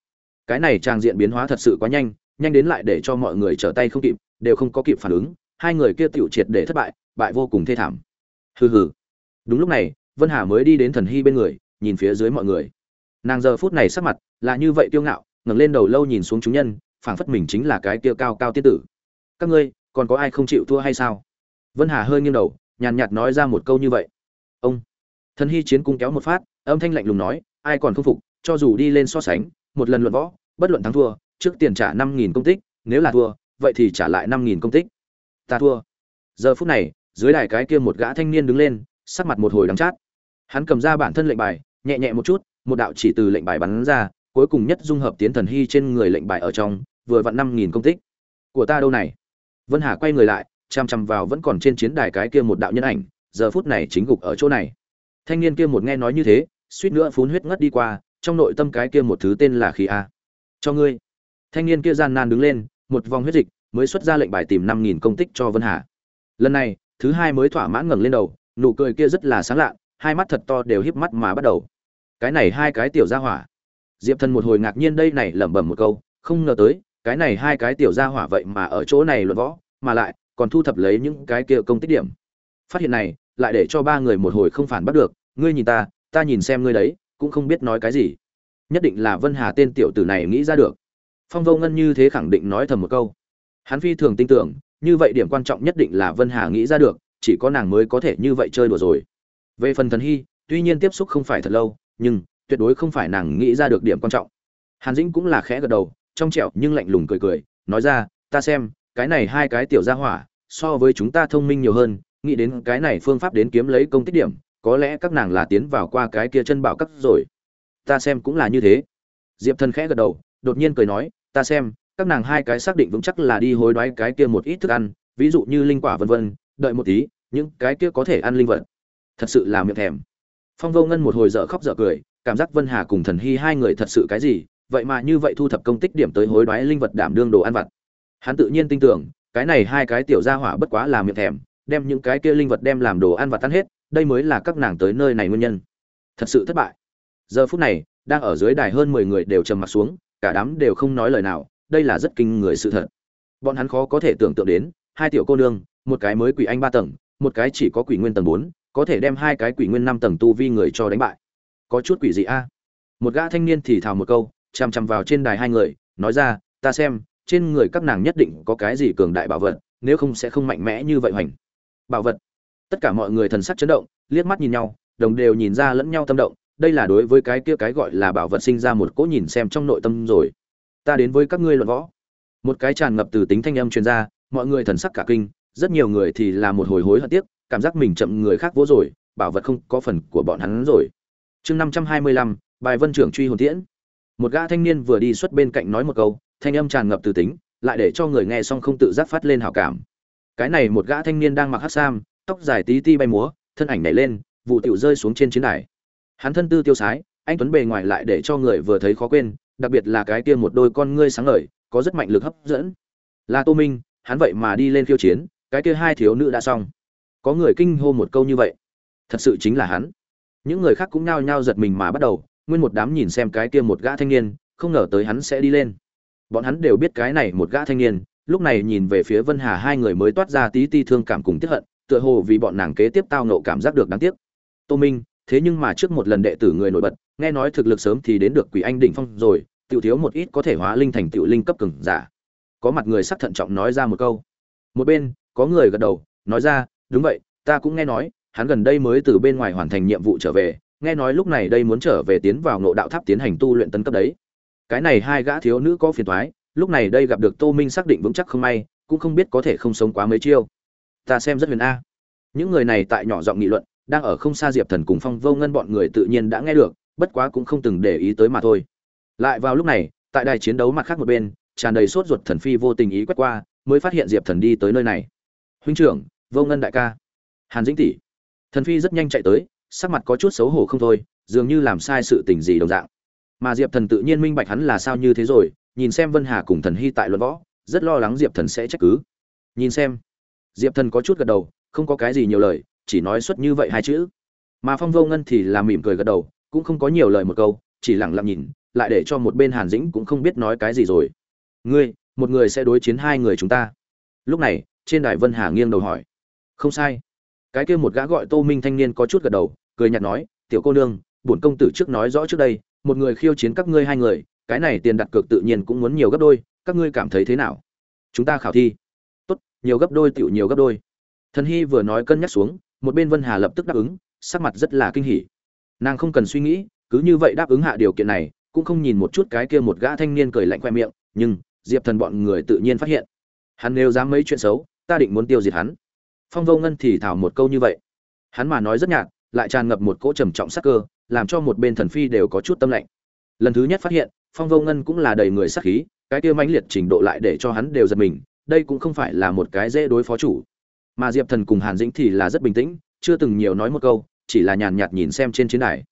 Cái này trang diện biến hóa thật sự quá nhanh nhanh đến lại để cho mọi người trở tay không kịp, đều không có kịp phản ứng, hai người kia tiểu triệt để thất bại bại vô cùng thê thảm. Hừ hừ. Đúng lúc này, vân hà mới đi đến thần hy bên người, nhìn phía dưới mọi người. Nàng giờ phút này sắc mặt là như vậy kiêu ngạo, ngẩng lên đầu lâu nhìn xuống chúng nhân, phảng phất mình chính là cái kia cao cao tiết tử. Các ngươi, còn có ai không chịu thua hay sao? Vân hà hơi nghiêng đầu, nhàn nhạt nói ra một câu như vậy thần hy chiến cung kéo một phát, âm thanh lạnh lùng nói, ai còn không phục, cho dù đi lên so sánh, một lần luận võ, bất luận thắng thua, trước tiền trả năm nghìn công tích, nếu là thua, vậy thì trả lại năm nghìn công tích. Ta thua. Giờ phút này, dưới đài cái kia một gã thanh niên đứng lên, sắc mặt một hồi đắng chát. Hắn cầm ra bản thân lệnh bài, nhẹ nhẹ một chút, một đạo chỉ từ lệnh bài bắn ra, cuối cùng nhất dung hợp tiến thần hy trên người lệnh bài ở trong, vừa vặn năm nghìn công tích. Của ta đâu này? Vân hà quay người lại chằm chằm vào vẫn còn trên chiến đài cái kia một đạo nhân ảnh, giờ phút này chính gục ở chỗ này thanh niên kia một nghe nói như thế, suýt nữa phun huyết ngất đi qua, trong nội tâm cái kia một thứ tên là khí a. Cho ngươi. Thanh niên kia gian nan đứng lên, một vòng huyết dịch mới xuất ra lệnh bài tìm năm nghìn công tích cho vân hà. Lần này, thứ hai mới thỏa mãn ngẩng lên đầu, nụ cười kia rất là sáng lạ, hai mắt thật to đều híp mắt mà bắt đầu. Cái này hai cái tiểu gia hỏa. Diệp thần một hồi ngạc nhiên đây này lẩm bẩm một câu, không ngờ tới, cái này hai cái tiểu gia hỏa vậy mà ở chỗ này luận võ, mà lại còn thu thập lấy những cái kia công tích điểm. Phát hiện này lại để cho ba người một hồi không phản bắt được, ngươi nhìn ta ta nhìn xem ngươi đấy, cũng không biết nói cái gì. Nhất định là vân hà tên tiểu tử này nghĩ ra được. Phong vô ngân như thế khẳng định nói thầm một câu. Hắn phi thường tin tưởng, như vậy điểm quan trọng nhất định là vân hà nghĩ ra được, chỉ có nàng mới có thể như vậy chơi đùa rồi. Về phần thần hy, tuy nhiên tiếp xúc không phải thật lâu, nhưng tuyệt đối không phải nàng nghĩ ra được điểm quan trọng. Hàn dĩnh cũng là khẽ gật đầu, trong trẹo nhưng lạnh lùng cười cười, nói ra, ta xem, cái này hai cái tiểu gia hỏa, so với chúng ta thông minh nhiều hơn nghĩ đến cái này phương pháp đến kiếm lấy công tích điểm, có lẽ các nàng là tiến vào qua cái kia chân bảo cấp rồi. Ta xem cũng là như thế. Diệp thần khẽ gật đầu, đột nhiên cười nói, ta xem, các nàng hai cái xác định vững chắc là đi hối đoái cái kia một ít thức ăn, ví dụ như linh quả vân vân, đợi một tí, những cái kia có thể ăn linh vật. Thật sự là miệng thèm. Phong vô ngân một hồi dở khóc dở cười, cảm giác vân hà cùng thần hy hai người thật sự cái gì, vậy mà như vậy thu thập công tích điểm tới hối đoái linh vật đảm đương đồ ăn vặt. Hắn tự nhiên tin tưởng, cái này hai cái tiểu gia hỏa bất quá là miệng thèm đem những cái kia linh vật đem làm đồ ăn và tan hết, đây mới là các nàng tới nơi này nguyên nhân. Thật sự thất bại. Giờ phút này, đang ở dưới đài hơn mười người đều trầm mặt xuống, cả đám đều không nói lời nào, đây là rất kinh người sự thật. Bọn hắn khó có thể tưởng tượng đến, hai tiểu cô nương, một cái mới quỷ anh ba tầng, một cái chỉ có quỷ nguyên tầng bốn, có thể đem hai cái quỷ nguyên năm tầng tu vi người cho đánh bại. Có chút quỷ gì a. Một gã thanh niên thì thào một câu, chằm chằm vào trên đài hai người, nói ra, ta xem, trên người các nàng nhất định có cái gì cường đại bảo vật, nếu không sẽ không mạnh mẽ như vậy hoành bảo vật. Tất cả mọi người thần sắc chấn động, liếc mắt nhìn nhau, đồng đều nhìn ra lẫn nhau tâm động, đây là đối với cái kia cái gọi là bảo vật sinh ra một cỗ nhìn xem trong nội tâm rồi. Ta đến với các ngươi luận võ. Một cái tràn ngập từ tính thanh âm truyền ra, mọi người thần sắc cả kinh, rất nhiều người thì là một hồi hối hận tiếc, cảm giác mình chậm người khác vỗ rồi, bảo vật không có phần của bọn hắn rồi. Chương năm trăm hai mươi lăm, bài vân trưởng truy hồn tiễn. Một gã thanh niên vừa đi xuất bên cạnh nói một câu, thanh âm tràn ngập từ tính, lại để cho người nghe xong không tự giác phát lên hảo cảm cái này một gã thanh niên đang mặc hát sam, tóc dài tí ti bay múa, thân ảnh nhảy lên, vụ tiểu rơi xuống trên chiến đài. Hắn thân tư tiêu sái, anh tuấn bề ngoài lại để cho người vừa thấy khó quên, đặc biệt là cái kia một đôi con ngươi sáng ngời, có rất mạnh lực hấp dẫn. Là tô minh, hắn vậy mà đi lên khiêu chiến, cái kia hai thiếu nữ đã xong. Có người kinh hô một câu như vậy. Thật sự chính là hắn. Những người khác cũng nhao nhao giật mình mà bắt đầu, nguyên một đám nhìn xem cái kia một gã thanh niên, không ngờ tới hắn sẽ đi lên. Bọn hắn đều biết cái này một gã thanh niên lúc này nhìn về phía vân hà hai người mới toát ra tí ti thương cảm cùng tiếc hận, tựa hồ vì bọn nàng kế tiếp tao nộ cảm giác được đáng tiếc. Tô minh, thế nhưng mà trước một lần đệ tử người nổi bật, nghe nói thực lực sớm thì đến được quỷ anh đỉnh phong rồi, tiểu thiếu một ít có thể hóa linh thành tiểu linh cấp cường giả. Có mặt người sắc thận trọng nói ra một câu. Một bên, có người gật đầu, nói ra, đúng vậy, ta cũng nghe nói, hắn gần đây mới từ bên ngoài hoàn thành nhiệm vụ trở về, nghe nói lúc này đây muốn trở về tiến vào ngộ đạo tháp tiến hành tu luyện tấn cấp đấy. Cái này hai gã thiếu nữ có phiền toái lúc này đây gặp được tô minh xác định vững chắc không may, cũng không biết có thể không sống quá mấy chiêu. Ta xem rất huyền a. Những người này tại nhỏ giọng nghị luận, đang ở không xa diệp thần cùng phong vô ngân bọn người tự nhiên đã nghe được, bất quá cũng không từng để ý tới mà thôi. Lại vào lúc này, tại đài chiến đấu mặt khác một bên, tràn đầy sốt ruột thần phi vô tình ý quét qua, mới phát hiện diệp thần đi tới nơi này. Huynh trưởng, vô ngân đại ca. Hàn dĩnh tỷ. Thần phi rất nhanh chạy tới, sắc mặt có chút xấu hổ không thôi, dường như làm sai sự tình gì đồng dạng. Mà diệp thần tự nhiên minh bạch hắn là sao như thế rồi nhìn xem vân hà cùng thần hy tại luận võ, rất lo lắng diệp thần sẽ trách cứ. Nhìn xem. Diệp thần có chút gật đầu, không có cái gì nhiều lời, chỉ nói suốt như vậy hai chữ. Mà phong vô ngân thì là mỉm cười gật đầu, cũng không có nhiều lời một câu, chỉ lặng lặng nhìn, lại để cho một bên hàn dĩnh cũng không biết nói cái gì rồi. Ngươi, một người sẽ đối chiến hai người chúng ta. Lúc này, trên đài vân hà nghiêng đầu hỏi. Không sai. Cái kia một gã gọi tô minh thanh niên có chút gật đầu, cười nhạt nói, tiểu cô nương, bổn công tử trước nói rõ trước đây, một người khiêu chiến các ngươi hai người cái này tiền đặt cược tự nhiên cũng muốn nhiều gấp đôi, các ngươi cảm thấy thế nào? Chúng ta khảo thi. Tốt, nhiều gấp đôi tiểu nhiều gấp đôi. Thần hy vừa nói cân nhắc xuống, một bên vân hà lập tức đáp ứng, sắc mặt rất là kinh hỉ. Nàng không cần suy nghĩ, cứ như vậy đáp ứng hạ điều kiện này, cũng không nhìn một chút cái kia một gã thanh niên cười lạnh khoe miệng, nhưng, diệp thần bọn người tự nhiên phát hiện. Hắn nếu dám mấy chuyện xấu, ta định muốn tiêu diệt hắn. Phong vô ngân thì thảo một câu như vậy. Hắn mà nói rất nhạt, lại tràn ngập một cỗ trầm trọng sắc cơ, làm cho một bên thần phi đều có chút tâm lạnh. Lần thứ nhất phát hiện phong vô ngân cũng là đầy người sắc khí, cái kia mãnh liệt trình độ lại để cho hắn đều giật mình, đây cũng không phải là một cái dễ đối phó chủ. Mà diệp thần cùng hàn dĩnh thì là rất bình tĩnh, chưa từng nhiều nói một câu, chỉ là nhàn nhạt nhìn xem trên chiến đài.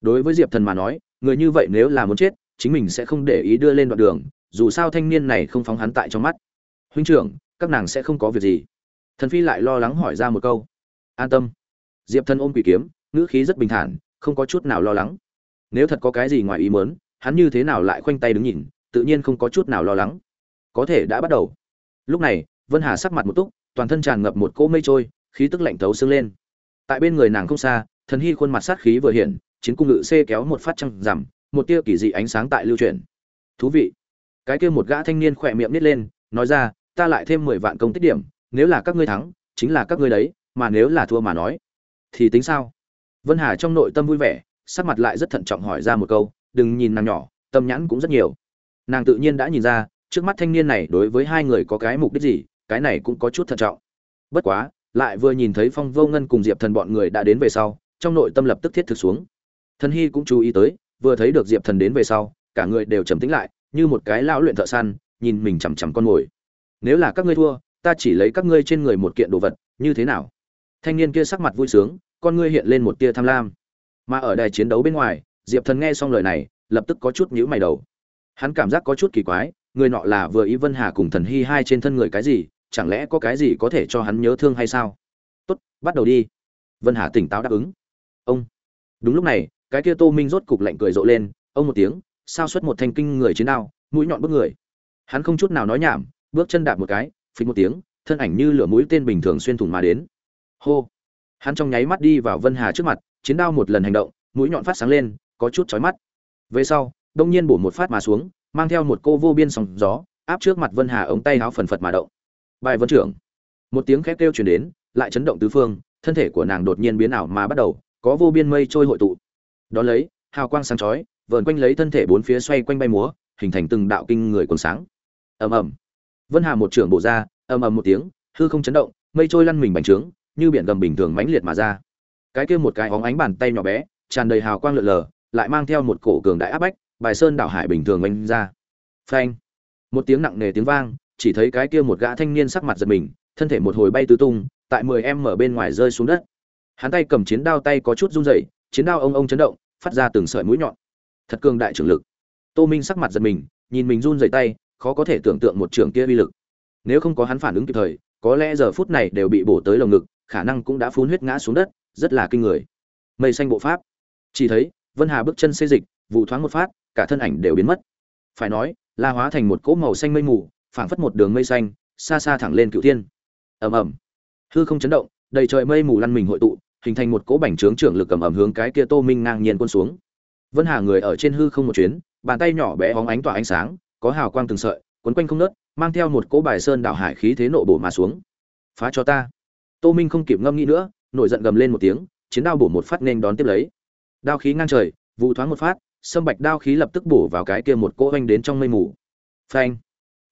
Đối với diệp thần mà nói, người như vậy nếu là muốn chết, chính mình sẽ không để ý đưa lên đoạn đường, dù sao thanh niên này không phóng hắn tại trong mắt. Huynh trưởng, các nàng sẽ không có việc gì. Thần phi lại lo lắng hỏi ra một câu. An tâm. Diệp thần ôm quỷ kiếm, ngữ khí rất bình thản, không có chút nào lo lắng. Nếu thật có cái gì ngoài ý mớn hắn như thế nào lại khoanh tay đứng nhìn, tự nhiên không có chút nào lo lắng. Có thể đã bắt đầu. Lúc này, vân hà sắc mặt một túc, toàn thân tràn ngập một cỗ mây trôi, khí tức lạnh thấu xương lên. Tại bên người nàng không xa, thần hy khuôn mặt sát khí vừa hiện, chiến cung ngự xê kéo một phát trăng rằm, một tia kỳ dị ánh sáng tại lưu truyền thú vị. Cái kia một gã thanh niên khỏe miệng nít lên, nói ra, ta lại thêm mười vạn công tích điểm, nếu là các ngươi thắng, chính là các ngươi đấy, mà nếu là thua mà nói, thì tính sao? Vân hà trong nội tâm vui vẻ, sắc mặt lại rất thận trọng hỏi ra một câu đừng nhìn nàng nhỏ, tâm nhãn cũng rất nhiều. Nàng tự nhiên đã nhìn ra, trước mắt thanh niên này đối với hai người có cái mục đích gì, cái này cũng có chút thận trọng. Bất quá, lại vừa nhìn thấy phong vô ngân cùng diệp thần bọn người đã đến về sau, trong nội tâm lập tức thiết thực xuống. Thần hy cũng chú ý tới, vừa thấy được diệp thần đến về sau, cả người đều trầm tĩnh lại, như một cái lão luyện thợ săn, nhìn mình chằm chằm con mồi. Nếu là các ngươi thua, ta chỉ lấy các ngươi trên người một kiện đồ vật, như thế nào? Thanh niên kia sắc mặt vui sướng, con ngươi hiện lên một tia tham lam. Mà ở đài chiến đấu bên ngoài diệp thần nghe xong lời này, lập tức có chút nhíu mày đầu. Hắn cảm giác có chút kỳ quái, người nọ là vừa ý vân hà cùng thần hy hai trên thân người cái gì, chẳng lẽ có cái gì có thể cho hắn nhớ thương hay sao? Tốt, bắt đầu đi. Vân hà tỉnh táo đáp ứng. Ông. Đúng lúc này, cái kia tô minh rốt cục lạnh cười rộ lên, ông một tiếng, sao xuất một thanh kinh người chiến đao, mũi nhọn bước người. Hắn không chút nào nói nhảm, bước chân đạp một cái phình một tiếng, thân ảnh như lửa mũi tên bình thường xuyên thủng mà đến. Hô. Hắn trong nháy mắt đi vào vân hà trước mặt, chiến đao một lần hành động, mũi nhọn phát sáng lên có chút chói mắt. Về sau, đông nhiên bổ một phát mà xuống, mang theo một cô vô biên sóng gió, áp trước mặt vân hà ống tay áo phần phật mà động. Bài vân trưởng. Một tiếng khét kêu truyền đến, lại chấn động tứ phương, thân thể của nàng đột nhiên biến ảo mà bắt đầu, có vô biên mây trôi hội tụ. Đó lấy, hào quang sáng chói, vờn quanh lấy thân thể bốn phía xoay quanh bay múa, hình thành từng đạo kinh người quần sáng. Ầm ầm. Vân hà một trưởng bổ ra, ầm ầm một tiếng, hư không chấn động, mây trôi lăn mình bành trướng, như biển gầm bình thường mãnh liệt mà ra. Cái kia một cái óng ánh bàn tay nhỏ bé, tràn đầy hào quang lượn lờ lại mang theo một cổ cường đại áp bách, bài sơn đảo hải bình thường oanh ra. Phanh. Một tiếng nặng nề tiếng vang, chỉ thấy cái kia một gã thanh niên sắc mặt giật mình, thân thể một hồi bay tứ tung, tại mười em mở bên ngoài rơi xuống đất. Hắn tay cầm chiến đao tay có chút run rẩy, chiến đao ông ông chấn động, phát ra từng sợi mũi nhọn. Thật cường đại trưởng lực. Tô minh sắc mặt giật mình, nhìn mình run rẩy tay, khó có thể tưởng tượng một trường kia uy lực. Nếu không có hắn phản ứng kịp thời, có lẽ giờ phút này đều bị bổ tới lồng ngực, khả năng cũng đã phun huyết ngã xuống đất, rất là kinh người. Mây xanh bộ pháp. Chỉ thấy vân hà bước chân xê dịch, vụ thoáng một phát, cả thân ảnh đều biến mất. Phải nói, la hóa thành một cỗ màu xanh mây mù, phảng phất một đường mây xanh, xa xa thẳng lên cựu thiên. Ầm ầm. Hư không chấn động, đầy trời mây mù lăn mình hội tụ, hình thành một cỗ bành trướng trưởng lực cầm ẩm hướng cái kia tô minh ngang nhiên quân xuống. Vân hà người ở trên hư không một chuyến, bàn tay nhỏ bé hóng ánh tỏa ánh sáng, có hào quang từng sợi, quấn quanh không nớt, mang theo một cỗ bài sơn đảo hải khí thế nộ bổ mà xuống. Phá cho ta. Tô minh không kịp ngâm nghĩ nữa, nổi giận gầm lên một tiếng, chiến đao bổ một phát nên đón tiếp lấy đao khí ngang trời vụ thoáng một phát, sâm bạch đao khí lập tức bổ vào cái kia một cỗ oanh đến trong mây mù. Phanh!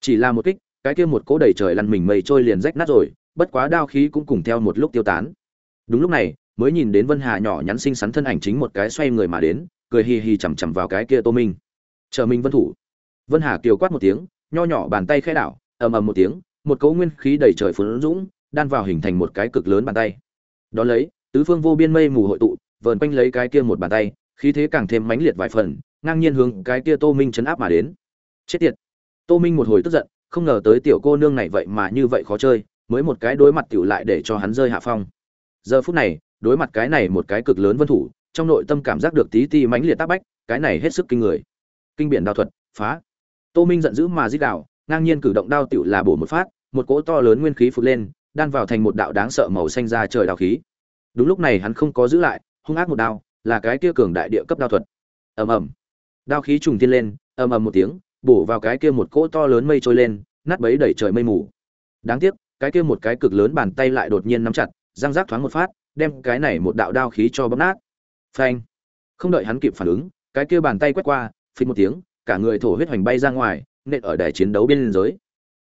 Chỉ là một kích, cái kia một cỗ đầy trời lăn mình mây trôi liền rách nát rồi, bất quá đao khí cũng cùng theo một lúc tiêu tán. Đúng lúc này, mới nhìn đến vân hà nhỏ nhắn xinh xắn thân ảnh chính một cái xoay người mà đến, cười hì hì chằm chằm vào cái kia tô minh. Chờ minh vân thủ. Vân hà kiều quát một tiếng, nho nhỏ bàn tay khẽ đảo, ầm ầm một tiếng, một cỗ nguyên khí đầy trời phấn dũng, đan vào hình thành một cái cực lớn bàn tay. Đó lấy, tứ phương vô biên mây mù hội tụ vờn quanh lấy cái kia một bàn tay, khí thế càng thêm mãnh liệt vài phần, ngang nhiên hướng cái kia tô minh chấn áp mà đến. Chết tiệt! Tô minh một hồi tức giận, không ngờ tới tiểu cô nương này vậy mà như vậy khó chơi, mới một cái đối mặt tiểu lại để cho hắn rơi hạ phong. Giờ phút này, đối mặt cái này một cái cực lớn vân thủ, trong nội tâm cảm giác được tí ti mãnh liệt tác bách, cái này hết sức kinh người. Kinh biển đao thuật, phá. Tô minh giận dữ mà dít đạo ngang nhiên cử động đao tiểu là bổ một phát, một cỗ to lớn nguyên khí phụt lên, đan vào thành một đạo đáng sợ màu xanh ra trời đào khí. Đúng lúc này hắn không có giữ lại hung ác một đao, là cái kia cường đại địa cấp đao thuật. Ầm ầm. Đao khí trùng tiên lên, ầm ầm một tiếng, bổ vào cái kia một cỗ to lớn mây trôi lên, nát bấy đẩy trời mây mù. Đáng tiếc, cái kia một cái cực lớn bàn tay lại đột nhiên nắm chặt, răng rác thoáng một phát, đem cái này một đạo đao khí cho bóp nát. Phanh. Không đợi hắn kịp phản ứng, cái kia bàn tay quét qua phình một tiếng, cả người thổ huyết hoành bay ra ngoài, nện ở đài chiến đấu bên giới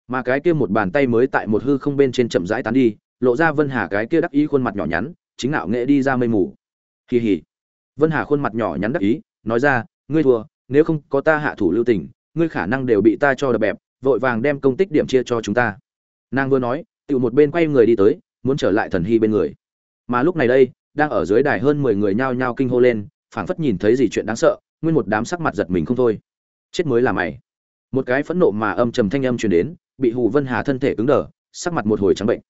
mà cái kia một bàn tay mới tại một hư không bên trên chậm rãi tán đi, lộ ra vân hà cái kia đắc ý khuôn mặt nhỏ nhắn, chính ngạo nghệ đi ra mây mù kỳ hỉ vân hà khuôn mặt nhỏ nhắn đắc ý, nói ra, ngươi thua, nếu không có ta hạ thủ lưu tình, ngươi khả năng đều bị ta cho đập bẹp, vội vàng đem công tích điểm chia cho chúng ta. Nàng vừa nói tự một bên quay người đi tới, muốn trở lại thần hy bên người. Mà lúc này đây, đang ở dưới đài hơn mười người nhao nhao kinh hô lên, phảng phất nhìn thấy gì chuyện đáng sợ, nguyên một đám sắc mặt giật mình không thôi. Chết mới là mày. Một cái phẫn nộ mà âm trầm thanh âm truyền đến, bị hù vân hà thân thể cứng đờ, sắc mặt một hồi trắng bệnh.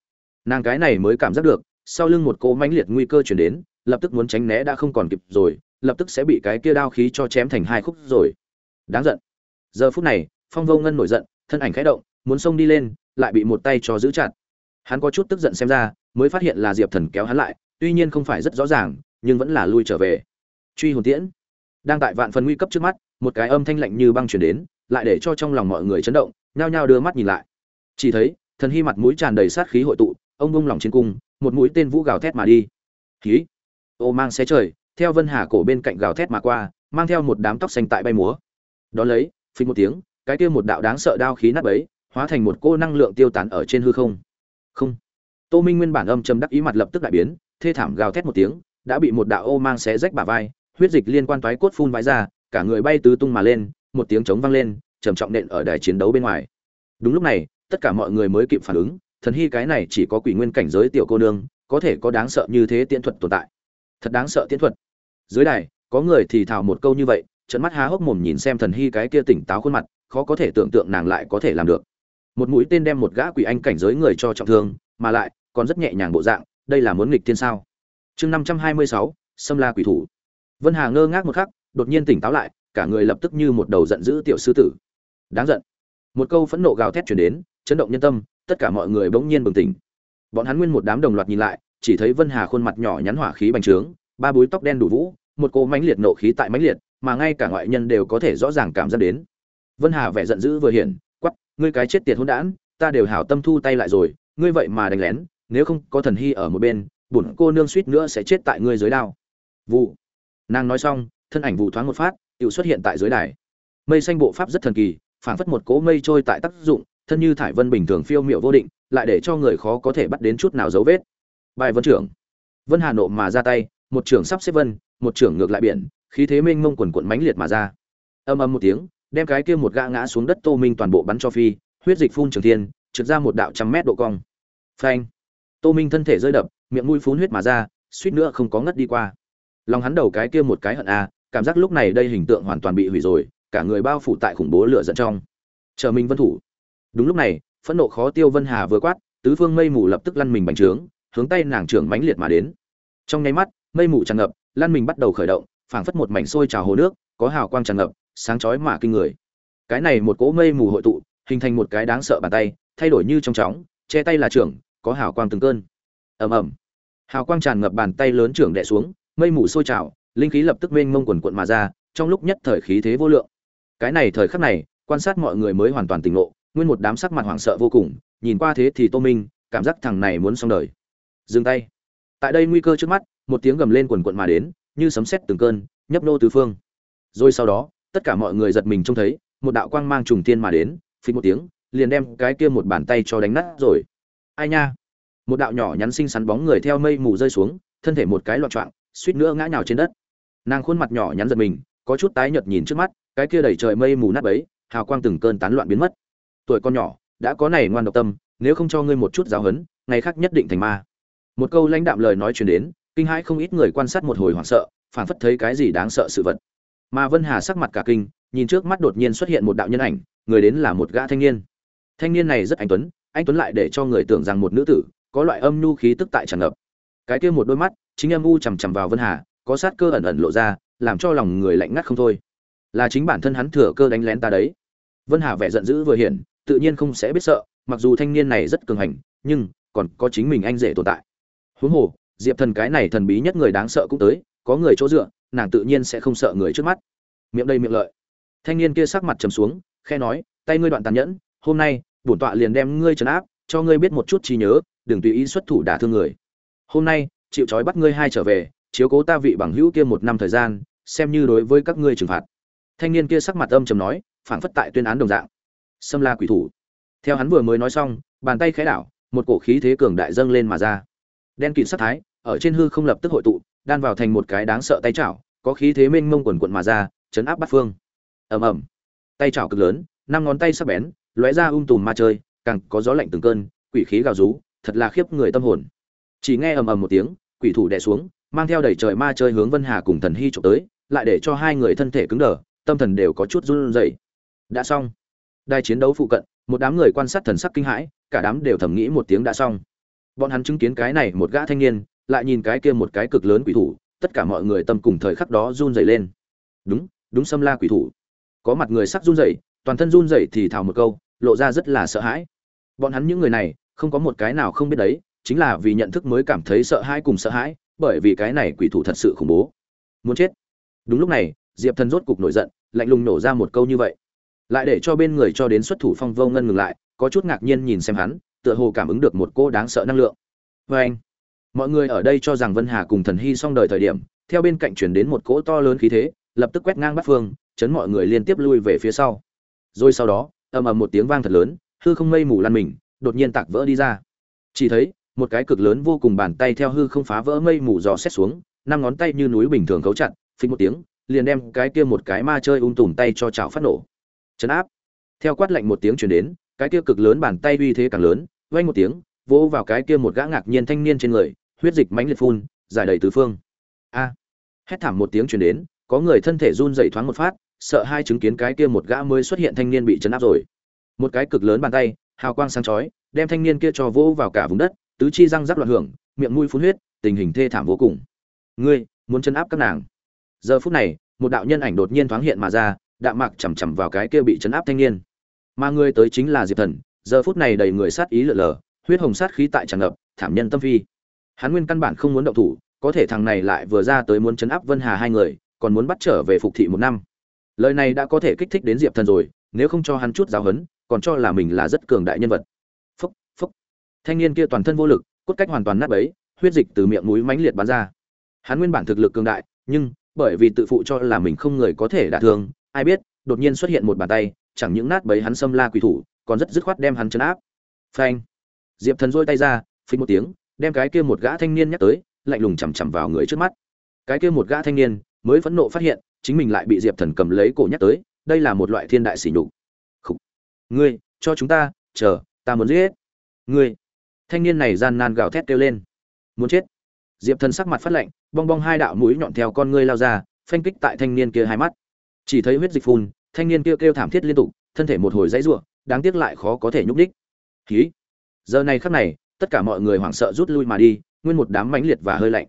Nàng cái này mới cảm giác được, sau lưng một cỗ mãnh liệt nguy cơ truyền đến lập tức muốn tránh né đã không còn kịp rồi, lập tức sẽ bị cái kia đao khí cho chém thành hai khúc rồi. Đáng giận. Giờ phút này, phong vô ngân nổi giận, thân ảnh khẽ động, muốn xông đi lên, lại bị một tay cho giữ chặt. Hắn có chút tức giận xem ra, mới phát hiện là diệp thần kéo hắn lại, tuy nhiên không phải rất rõ ràng, nhưng vẫn là lui trở về. Truy hồn tiễn. Đang tại vạn phần nguy cấp trước mắt, một cái âm thanh lạnh như băng chuyển đến, lại để cho trong lòng mọi người chấn động, nhao nhao đưa mắt nhìn lại. Chỉ thấy, thần hy mặt mũi tràn đầy sát khí hội tụ, ông bung lòng trên cung, một mũi tên vũ gào thét mà đi. Khí ô mang xe trời, theo vân hà cổ bên cạnh gào thét mà qua, mang theo một đám tóc xanh tại bay múa. Đ ó lấy, phình một tiếng, cái kia một đạo đáng sợ đao khí nát bấy, hóa thành một cô năng lượng tiêu tán ở trên hư không. Không. Tô minh nguyên bản âm châm đắc ý mặt lập tức đại biến, thê thảm gào thét một tiếng, đã bị một đạo ô mang xé rách bả vai, huyết dịch liên quan toái cốt phun vãi ra, cả người bay tứ tung mà lên, một tiếng trống vang lên, trầm trọng nện ở đài chiến đấu bên ngoài. Đúng lúc này, tất cả mọi người mới kịp phản ứng, thần hy cái này chỉ có quỷ nguyên cảnh giới tiểu cô nương, có thể có đáng sợ như thế tiễn thuật tồn tại thật đáng sợ tiến thuật. Dưới đài, có người thì thào một câu như vậy trận mắt há hốc mồm nhìn xem thần hy cái kia tỉnh táo khuôn mặt, khó có thể tưởng tượng nàng lại có thể làm được. Một mũi tên đem một gã quỷ anh cảnh giới người cho trọng thương, mà lại, còn rất nhẹ nhàng bộ dạng, đây là muốn nghịch thiên sao? Chương năm trăm hai mươi sáu xâm la quỷ thủ. Vân hà ngơ ngác một khắc, đột nhiên tỉnh táo lại, cả người lập tức như một đầu giận dữ tiểu sư tử. Đáng giận. Một câu phẫn nộ gào thét chuyển đến, chấn động nhân tâm, tất cả mọi người bỗng nhiên bừng tỉnh. Bọn hắn nguyên một đám đồng loạt nhìn lại chỉ thấy vân hà khuôn mặt nhỏ nhắn hỏa khí bành trướng, ba búi tóc đen đủ vũ, một cô mãnh liệt nộ khí tại mãnh liệt, mà ngay cả ngoại nhân đều có thể rõ ràng cảm giác đến. Vân hà vẻ giận dữ vừa hiện quát ngươi cái chết tiệt hỗn đản, ta đều hảo tâm thu tay lại rồi, ngươi vậy mà đánh lén, nếu không có thần hy ở một bên, bổn cô nương suýt nữa sẽ chết tại ngươi dưới đao. Vụ. Nàng nói xong, thân ảnh vụ thoáng một phát tự xuất hiện tại dưới đài. Mây xanh bộ pháp rất thần kỳ, phảng phất một cỗ mây trôi tại tác dụng, thân như thải vân bình thường phiêu miệu vô định, lại để cho người khó có thể bắt đến chút nào dấu vết bài vân trưởng. Vân hà nộ mà ra tay, một trưởng sắp xếp vân, một trưởng ngược lại biển, khí thế mênh mông quần quận mãnh liệt mà ra. Âm âm một tiếng, đem cái kia một gã ngã xuống đất tô minh toàn bộ bắn cho phi, huyết dịch phun trường thiên trượt ra một đạo trăm mét độ cong. Phanh. Tô minh thân thể rơi đập, miệng mũi phun huyết mà ra, suýt nữa không có ngất đi qua. Lòng hắn đầu cái kia một cái hận a, cảm giác lúc này đây hình tượng hoàn toàn bị hủy rồi, cả người bao phủ tại khủng bố lửa giận trong. Chờ minh vân thủ. Đúng lúc này, phẫn nộ khó tiêu vân hà vừa quát, tứ phương mây mù lập tức lăn mình bành trướng hướng tay nàng trưởng mãnh liệt mà đến. Trong nháy mắt, mây mù tràn ngập, lăn mình bắt đầu khởi động, phảng phất một mảnh sôi trào hồ nước, có hào quang tràn ngập, sáng chói mà kinh người. Cái này một cỗ mây mù hội tụ, hình thành một cái đáng sợ bàn tay, thay đổi như trong chóng, che tay là trưởng, có hào quang từng cơn. Ầm ầm. Hào quang tràn ngập bàn tay lớn trưởng đè xuống, mây mù sôi trào, linh khí lập tức mênh mông quần quận mà ra, trong lúc nhất thời khí thế vô lượng. Cái này thời khắc này, quan sát mọi người mới hoàn toàn tỉnh ngộ, nguyên một đám sắc mặt hoảng sợ vô cùng, nhìn qua thế thì tô minh, cảm giác thằng này muốn xong đời dừng tay. Tại đây nguy cơ trước mắt, một tiếng gầm lên quần quận mà đến, như sấm sét từng cơn, nhấp nô tứ phương. Rồi sau đó, tất cả mọi người giật mình trông thấy, một đạo quang mang trùng thiên mà đến phí một tiếng, liền đem cái kia một bàn tay cho đánh nát rồi. Ai nha? Một đạo nhỏ nhắn xinh xắn bóng người theo mây mù rơi xuống, thân thể một cái loạn trọng suýt nữa ngã nhào trên đất. Nàng khuôn mặt nhỏ nhắn giật mình, có chút tái nhợt nhìn trước mắt, cái kia đầy trời mây mù nát bấy, hào quang từng cơn tán loạn biến mất. Tuổi con nhỏ, đã có này ngoan độc tâm, nếu không cho ngươi một chút giáo huấn, ngày khác nhất định thành ma một câu lãnh đạm lời nói truyền đến kinh hãi không ít người quan sát một hồi hoảng sợ phản phất thấy cái gì đáng sợ sự vật. Mà vân hà sắc mặt cả kinh nhìn trước mắt đột nhiên xuất hiện một đạo nhân ảnh người đến là một gã thanh niên. Thanh niên này rất anh tuấn anh tuấn lại để cho người tưởng rằng một nữ tử có loại âm nhu khí tức tại tràn ngập. Cái kia một đôi mắt chính âm u chằm chằm vào vân hà có sát cơ ẩn ẩn lộ ra làm cho lòng người lạnh ngắt không thôi. Là chính bản thân hắn thừa cơ đánh lén ta đấy. Vân hà vẻ giận dữ vừa hiển, tự nhiên không sẽ biết sợ mặc dù thanh niên này rất cường hành nhưng còn có chính mình anh rể tồn tại huống hồ, diệp thần cái này thần bí nhất người đáng sợ cũng tới, có người chỗ dựa, nàng tự nhiên sẽ không sợ người trước mắt. Miệng đây miệng lợi. Thanh niên kia sắc mặt trầm xuống khe nói, tay ngươi đoạn tàn nhẫn, hôm nay, bổn tọa liền đem ngươi trấn áp, cho ngươi biết một chút trí nhớ, đừng tùy ý xuất thủ đả thương người. Hôm nay, chịu trói bắt ngươi hai trở về, chiếu cố ta vị bằng hữu kia một năm thời gian, xem như đối với các ngươi trừng phạt. Thanh niên kia sắc mặt âm trầm nói, phảng phất tại tuyên án đồng dạng. Xâm la quỷ thủ. Theo hắn vừa mới nói xong, bàn tay khẽ đảo, một cổ khí thế cường đại dâng lên mà ra đen kịt sắc thái, ở trên hư không lập tức hội tụ, đan vào thành một cái đáng sợ tay chảo, có khí thế mênh mông quần quận mà ra, chấn áp bắt phương. Ầm ầm. Tay chảo cực lớn, năm ngón tay sắc bén, lóe ra um tùm ma chơi, càng có gió lạnh từng cơn, quỷ khí gào rú, thật là khiếp người tâm hồn. Chỉ nghe ầm ầm một tiếng, quỷ thủ đè xuống, mang theo đầy trời ma chơi hướng vân hà cùng thần hy trộm tới, lại để cho hai người thân thể cứng đờ, tâm thần đều có chút run rẩy. Đã xong. Đài chiến đấu phụ cận, một đám người quan sát thần sắc kinh hãi, cả đám đều thầm nghĩ một tiếng đã xong bọn hắn chứng kiến cái này một gã thanh niên, lại nhìn cái kia một cái cực lớn quỷ thủ, tất cả mọi người tâm cùng thời khắc đó run rẩy lên. Đúng đúng xâm la quỷ thủ. Có mặt người sắc run rẩy, toàn thân run rẩy thì thào một câu, lộ ra rất là sợ hãi. Bọn hắn những người này, không có một cái nào không biết đấy, chính là vì nhận thức mới cảm thấy sợ hãi cùng sợ hãi, bởi vì cái này quỷ thủ thật sự khủng bố. Muốn chết. Đúng lúc này, diệp thần rốt cục nổi giận, lạnh lùng nổ ra một câu như vậy. Lại để cho bên người cho đến xuất thủ phong vô ngân ngừng lại, có chút ngạc nhiên nhìn xem hắn tựa hồ cảm ứng được một cô đáng sợ năng lượng. Vê anh, mọi người ở đây cho rằng vân hà cùng thần hy xong đời thời điểm, theo bên cạnh chuyển đến một cỗ to lớn khí thế, lập tức quét ngang bắt phương, chấn mọi người liên tiếp lui về phía sau. Rồi sau đó, ầm ầm một tiếng vang thật lớn, hư không mây mù lăn mình, đột nhiên tạc vỡ đi ra. Chỉ thấy, một cái cực lớn vô cùng bàn tay theo hư không phá vỡ mây mù dò xét xuống, năm ngón tay như núi bình thường cấu chặt, phình một tiếng, liền đem cái kia một cái ma chơi ung tùm tay cho chảo phát nổ. Chấn áp. Theo quát lạnh một tiếng truyền đến cái kia cực lớn bàn tay uy thế càng lớn, vang một tiếng, vỗ vào cái kia một gã ngạc nhiên thanh niên trên người, huyết dịch mãnh liệt phun, giải đầy tứ phương. A! Hét thảm một tiếng truyền đến, có người thân thể run rẩy thoáng một phát, sợ hai chứng kiến cái kia một gã mới xuất hiện thanh niên bị chấn áp rồi. Một cái cực lớn bàn tay, hào quang sáng chói, đem thanh niên kia cho vỗ vào cả vùng đất, tứ chi răng rắc loạn hưởng, miệng mũi phun huyết, tình hình thê thảm vô cùng. Ngươi, muốn chấn áp các nàng? Giờ phút này, một đạo nhân ảnh đột nhiên thoáng hiện mà ra, đạm mạc chầm chầm vào cái kia bị chấn áp thanh niên mà người tới chính là diệp thần, giờ phút này đầy người sát ý lở lở huyết hồng sát khí tại tràn ngập, thảm nhân tâm phi. Hắn nguyên căn bản không muốn động thủ, có thể thằng này lại vừa ra tới muốn chấn áp vân hà hai người, còn muốn bắt trở về phục thị một năm. Lời này đã có thể kích thích đến diệp thần rồi, nếu không cho hắn chút giáo hấn còn cho là mình là rất cường đại nhân vật. Phúc phúc. Thanh niên kia toàn thân vô lực, cốt cách hoàn toàn nát bấy, huyết dịch từ miệng mũi mãnh liệt bắn ra. Hắn nguyên bản thực lực cường đại, nhưng bởi vì tự phụ cho là mình không người có thể đả thương, ai biết, đột nhiên xuất hiện một bàn tay chẳng những nát bấy hắn xâm la quỷ thủ, còn rất dứt khoát đem hắn chấn áp. Phanh. Diệp thần dôi tay ra, phình một tiếng, đem cái kia một gã thanh niên nhắc tới, lạnh lùng chằm chằm vào người trước mắt. Cái kia một gã thanh niên, mới phẫn nộ phát hiện, chính mình lại bị diệp thần cầm lấy cổ nhắc tới, đây là một loại thiên đại sỉ nhục. Ngươi, cho chúng ta, chờ, ta muốn giết. Ngươi. Thanh niên này gian nan gào thét kêu lên. Muốn chết. Diệp thần sắc mặt phát lạnh, bong bong hai đạo mũi nhọn theo con ngươi lao ra, phanh kích tại thanh niên kia hai mắt. Chỉ thấy huyết dịch phun thanh niên kia kêu, kêu thảm thiết liên tục thân thể một hồi dãy ruộng đáng tiếc lại khó có thể nhúc đích khí giờ này khắc này tất cả mọi người hoảng sợ rút lui mà đi nguyên một đám mãnh liệt và hơi lạnh.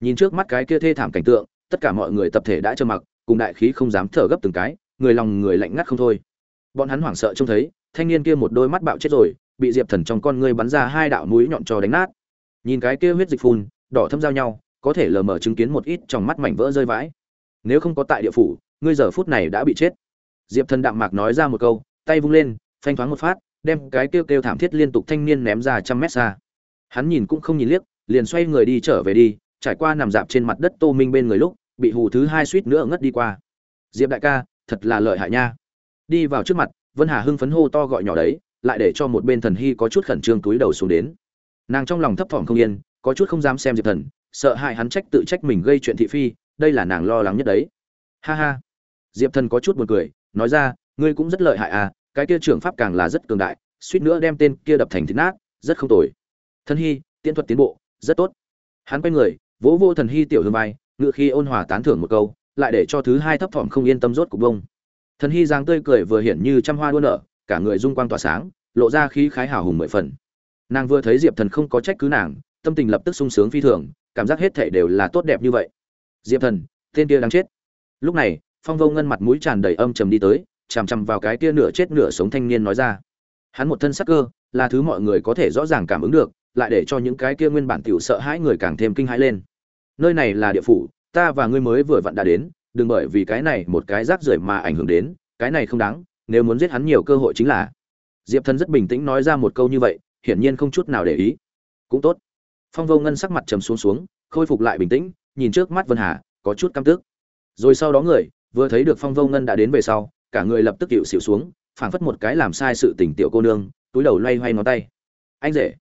Nhìn trước mắt cái kia thê thảm cảnh tượng tất cả mọi người tập thể đã trơ mặc cùng đại khí không dám thở gấp từng cái người lòng người lạnh ngắt không thôi. Bọn hắn hoảng sợ trông thấy thanh niên kia một đôi mắt bạo chết rồi bị diệp thần trong con ngươi bắn ra hai đạo núi nhọn trò đánh nát. Nhìn cái kia huyết dịch phun đỏ thâm giao nhau có thể lờ mờ chứng kiến một ít trong mắt mảnh vỡ rơi vãi. Nếu không có tại địa phủ ngươi giờ phút này đã bị chết diệp thần đạm mạc nói ra một câu, tay vung lên, phanh thoáng một phát, đem cái kêu kêu thảm thiết liên tục thanh niên ném ra trăm mét xa. Hắn nhìn cũng không nhìn liếc, liền xoay người đi trở về đi, trải qua nằm dạp trên mặt đất tô minh bên người lúc, bị hù thứ hai suýt nữa ngất đi qua. Diệp đại ca, thật là lợi hại nha. Đi vào trước mặt, vân hà hưng phấn hô to gọi nhỏ đấy, lại để cho một bên thần hy có chút khẩn trương túi đầu xuống đến. Nàng trong lòng thấp thỏm không yên, có chút không dám xem diệp thần, sợ hại hắn trách tự trách mình gây chuyện thị phi, đây là nàng lo lắng nhất đấy. Ha ha. Diệp thần có chút buồn cười nói ra, ngươi cũng rất lợi hại à cái kia trưởng pháp càng là rất cường đại, suýt nữa đem tên kia đập thành thịt nát, rất không tồi. Thân hy, tiễn thuật tiến bộ, rất tốt. Hắn quay người, vỗ vô thần hy tiểu hương vai, ngựa khi ôn hòa tán thưởng một câu, lại để cho thứ hai thấp thỏm không yên tâm rốt cục bông. Thần hy giang tươi cười vừa hiển như trăm hoa đua nở, cả người dung quang tỏa sáng, lộ ra khí khái hào hùng mười phần. Nàng vừa thấy diệp thần không có trách cứ nàng, tâm tình lập tức sung sướng phi thường, cảm giác hết thể đều là tốt đẹp như vậy. Diệp thần, tên kia đang chết. Lúc này phong vô ngân mặt mũi tràn đầy âm trầm đi tới, chằm chằm vào cái kia nửa chết nửa sống thanh niên nói ra. Hắn một thân sắc cơ, là thứ mọi người có thể rõ ràng cảm ứng được, lại để cho những cái kia nguyên bản tiểu sợ hãi người càng thêm kinh hãi lên. Nơi này là địa phủ, ta và ngươi mới vừa vặn đã đến, đừng bởi vì cái này một cái rác rưởi mà ảnh hưởng đến, cái này không đáng, nếu muốn giết hắn nhiều cơ hội chính là. Diệp thần rất bình tĩnh nói ra một câu như vậy, hiển nhiên không chút nào để ý. Cũng tốt. Phong vô ngân sắc mặt trầm xuống xuống, khôi phục lại bình tĩnh, nhìn trước mắt vân hà, có chút căm tức. Rồi sau đó người vừa thấy được phong vô ngân đã đến về sau, cả người lập tức hiệu xịu xuống, phảng phất một cái làm sai sự tình tiểu cô nương, túi đầu loay hoay ngón tay. Anh rể,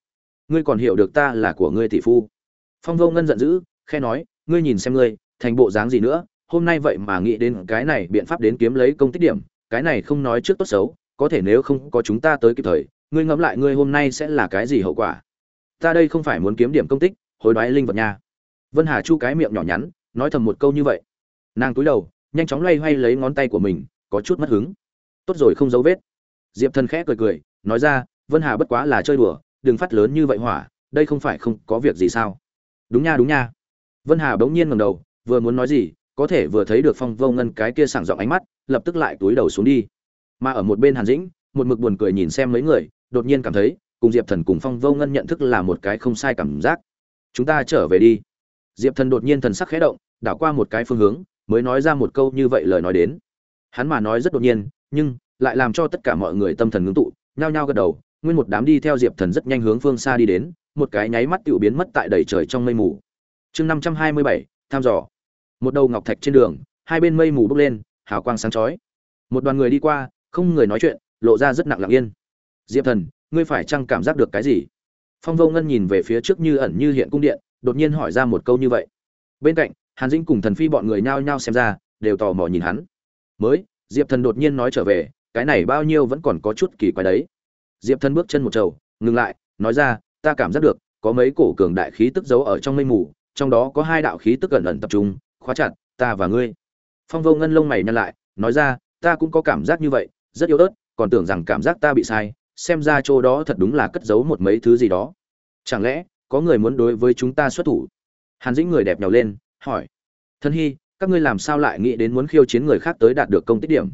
ngươi còn hiểu được ta là của ngươi tỷ phu? Phong vô ngân giận dữ khe nói, ngươi nhìn xem ngươi, thành bộ dáng gì nữa, hôm nay vậy mà nghĩ đến cái này biện pháp đến kiếm lấy công tích điểm, cái này không nói trước tốt xấu, có thể nếu không có chúng ta tới kịp thời, ngươi ngẫm lại ngươi hôm nay sẽ là cái gì hậu quả? Ta đây không phải muốn kiếm điểm công tích, hối đoái linh vật nha. Vân hà chu cái miệng nhỏ nhắn, nói thầm một câu như vậy. Nàng cúi đầu nhanh chóng loay hoay lấy ngón tay của mình, có chút mất hứng. Tốt rồi không dấu vết. Diệp thần khẽ cười cười, nói ra, vân hà bất quá là chơi đùa, đừng phát lớn như vậy hỏa, đây không phải không có việc gì sao? Đúng nha đúng nha. Vân hà bỗng nhiên ngầm đầu, vừa muốn nói gì, có thể vừa thấy được phong vô ngân cái kia sảng giọng ánh mắt, lập tức lại túi đầu xuống đi. Mà ở một bên hàn dĩnh, một mực buồn cười nhìn xem mấy người, đột nhiên cảm thấy, cùng diệp thần cùng phong vô ngân nhận thức là một cái không sai cảm giác. Chúng ta trở về đi. Diệp thần đột nhiên thần sắc khẽ động, đảo qua một cái phương hướng mới nói ra một câu như vậy lời nói đến. Hắn mà nói rất đột nhiên, nhưng lại làm cho tất cả mọi người tâm thần ngưng tụ, nhao nhao gật đầu, nguyên một đám đi theo diệp thần rất nhanh hướng phương xa đi đến, một cái nháy mắt tự biến mất tại đầy trời trong mây mù. Chương năm trăm hai mươi bảy tham dò. Một đầu ngọc thạch trên đường, hai bên mây mù bốc lên, hào quang sáng chói. Một đoàn người đi qua, không người nói chuyện, lộ ra rất nặng lặng yên. Diệp thần, ngươi phải chăng cảm giác được cái gì? Phong vô ngân nhìn về phía trước như ẩn như hiện cung điện, đột nhiên hỏi ra một câu như vậy. Bên cạnh hàn dĩnh cùng thần phi bọn người nhao nhao xem ra, đều tò mò nhìn hắn. Mới, diệp thần đột nhiên nói trở về, cái này bao nhiêu vẫn còn có chút kỳ quái đấy. Diệp thần bước chân một trầu, ngừng lại, nói ra, ta cảm giác được, có mấy cổ cường đại khí tức giấu ở trong mây mù, trong đó có hai đạo khí tức gần ẩn tập trung, khóa chặt, ta và ngươi. Phong vô ngân lông mày nhăn lại, nói ra, ta cũng có cảm giác như vậy, rất yếu ớt, còn tưởng rằng cảm giác ta bị sai, xem ra chỗ đó thật đúng là cất giấu một mấy thứ gì đó. Chẳng lẽ, có người muốn đối với chúng ta xuất thủ? Hàn dĩnh người đẹp nhào lên hỏi. Thân hy, các ngươi làm sao lại nghĩ đến muốn khiêu chiến người khác tới đạt được công tích điểm?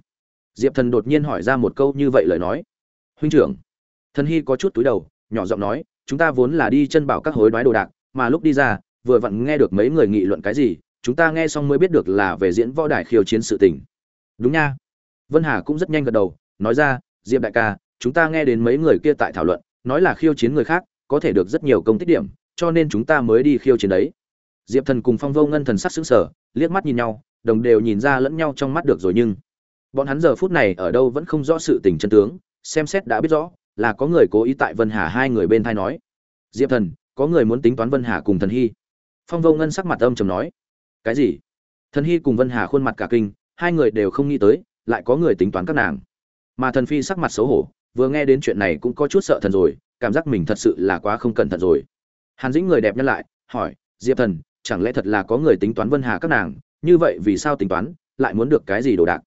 Diệp thần đột nhiên hỏi ra một câu như vậy lời nói. Huynh trưởng. Thân hy có chút túi đầu, nhỏ giọng nói, chúng ta vốn là đi chân bảo các hối đoái đồ đạc, mà lúc đi ra, vừa vặn nghe được mấy người nghị luận cái gì, chúng ta nghe xong mới biết được là về diễn võ đài khiêu chiến sự tình. Đúng nha. Vân hà cũng rất nhanh gật đầu, nói ra, diệp đại ca, chúng ta nghe đến mấy người kia tại thảo luận, nói là khiêu chiến người khác, có thể được rất nhiều công tích điểm, cho nên chúng ta mới đi khiêu chiến đấy diệp thần cùng phong vô ngân thần sắc xứng sở liếc mắt nhìn nhau, đồng đều nhìn ra lẫn nhau trong mắt được rồi nhưng bọn hắn giờ phút này ở đâu vẫn không rõ sự tình chân tướng, xem xét đã biết rõ là có người cố ý tại vân hà hai người bên thai nói. Diệp thần, có người muốn tính toán vân hà cùng thần hy. Phong vô ngân sắc mặt âm trầm nói. Cái gì? Thần hy cùng vân hà khuôn mặt cả kinh, hai người đều không nghĩ tới, lại có người tính toán các nàng. Mà thần phi sắc mặt xấu hổ, vừa nghe đến chuyện này cũng có chút sợ thần rồi, cảm giác mình thật sự là quá không cẩn thận rồi. Hàn dĩnh người đẹp nhắc lại, hỏi, diệp thần chẳng lẽ thật là có người tính toán vân hà các nàng? Như vậy vì sao tính toán, lại muốn được cái gì đồ đạc?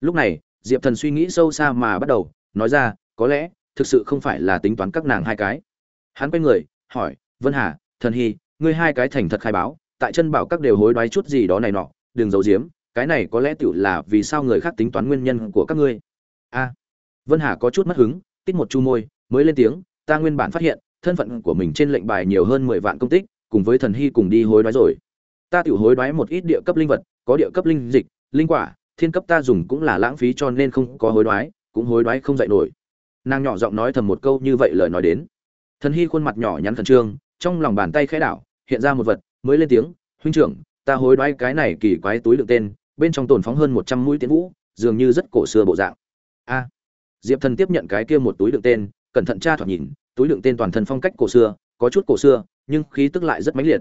Lúc này, diệp thần suy nghĩ sâu xa mà bắt đầu, nói ra, có lẽ, thực sự không phải là tính toán các nàng hai cái. Hắn quay người, hỏi, vân hà, thần hy, ngươi hai cái thành thật khai báo, tại chân bảo các đều hối đoái chút gì đó này nọ, đừng giấu giếm, cái này có lẽ tiểu là vì sao người khác tính toán nguyên nhân của các ngươi. A. Vân hà có chút mất hứng, tít một chu môi, mới lên tiếng, ta nguyên bản phát hiện, thân phận của mình trên lệnh bài nhiều hơn mười vạn công tích cùng với thần hy cùng đi hối đoái rồi. Ta tự hối đoái một ít địa cấp linh vật, có địa cấp linh dịch, linh quả, thiên cấp ta dùng cũng là lãng phí cho nên không có hối đoái, cũng hối đoái không dạy nổi. Nàng nhỏ giọng nói thầm một câu như vậy lời nói đến. Thần hy khuôn mặt nhỏ nhắn khẩn trương, trong lòng bàn tay khẽ đảo, hiện ra một vật, mới lên tiếng, huynh trưởng, ta hối đoái cái này kỳ quái túi đựng tên, bên trong tồn phóng hơn một trăm mũi tiến vũ, dường như rất cổ xưa bộ dạng. A. Diệp thần tiếp nhận cái kia một túi đựng tên, cẩn thận tra thoạt nhìn, túi đựng tên toàn thân phong cách cổ xưa, có chút cổ xưa nhưng khí tức lại rất mãnh liệt.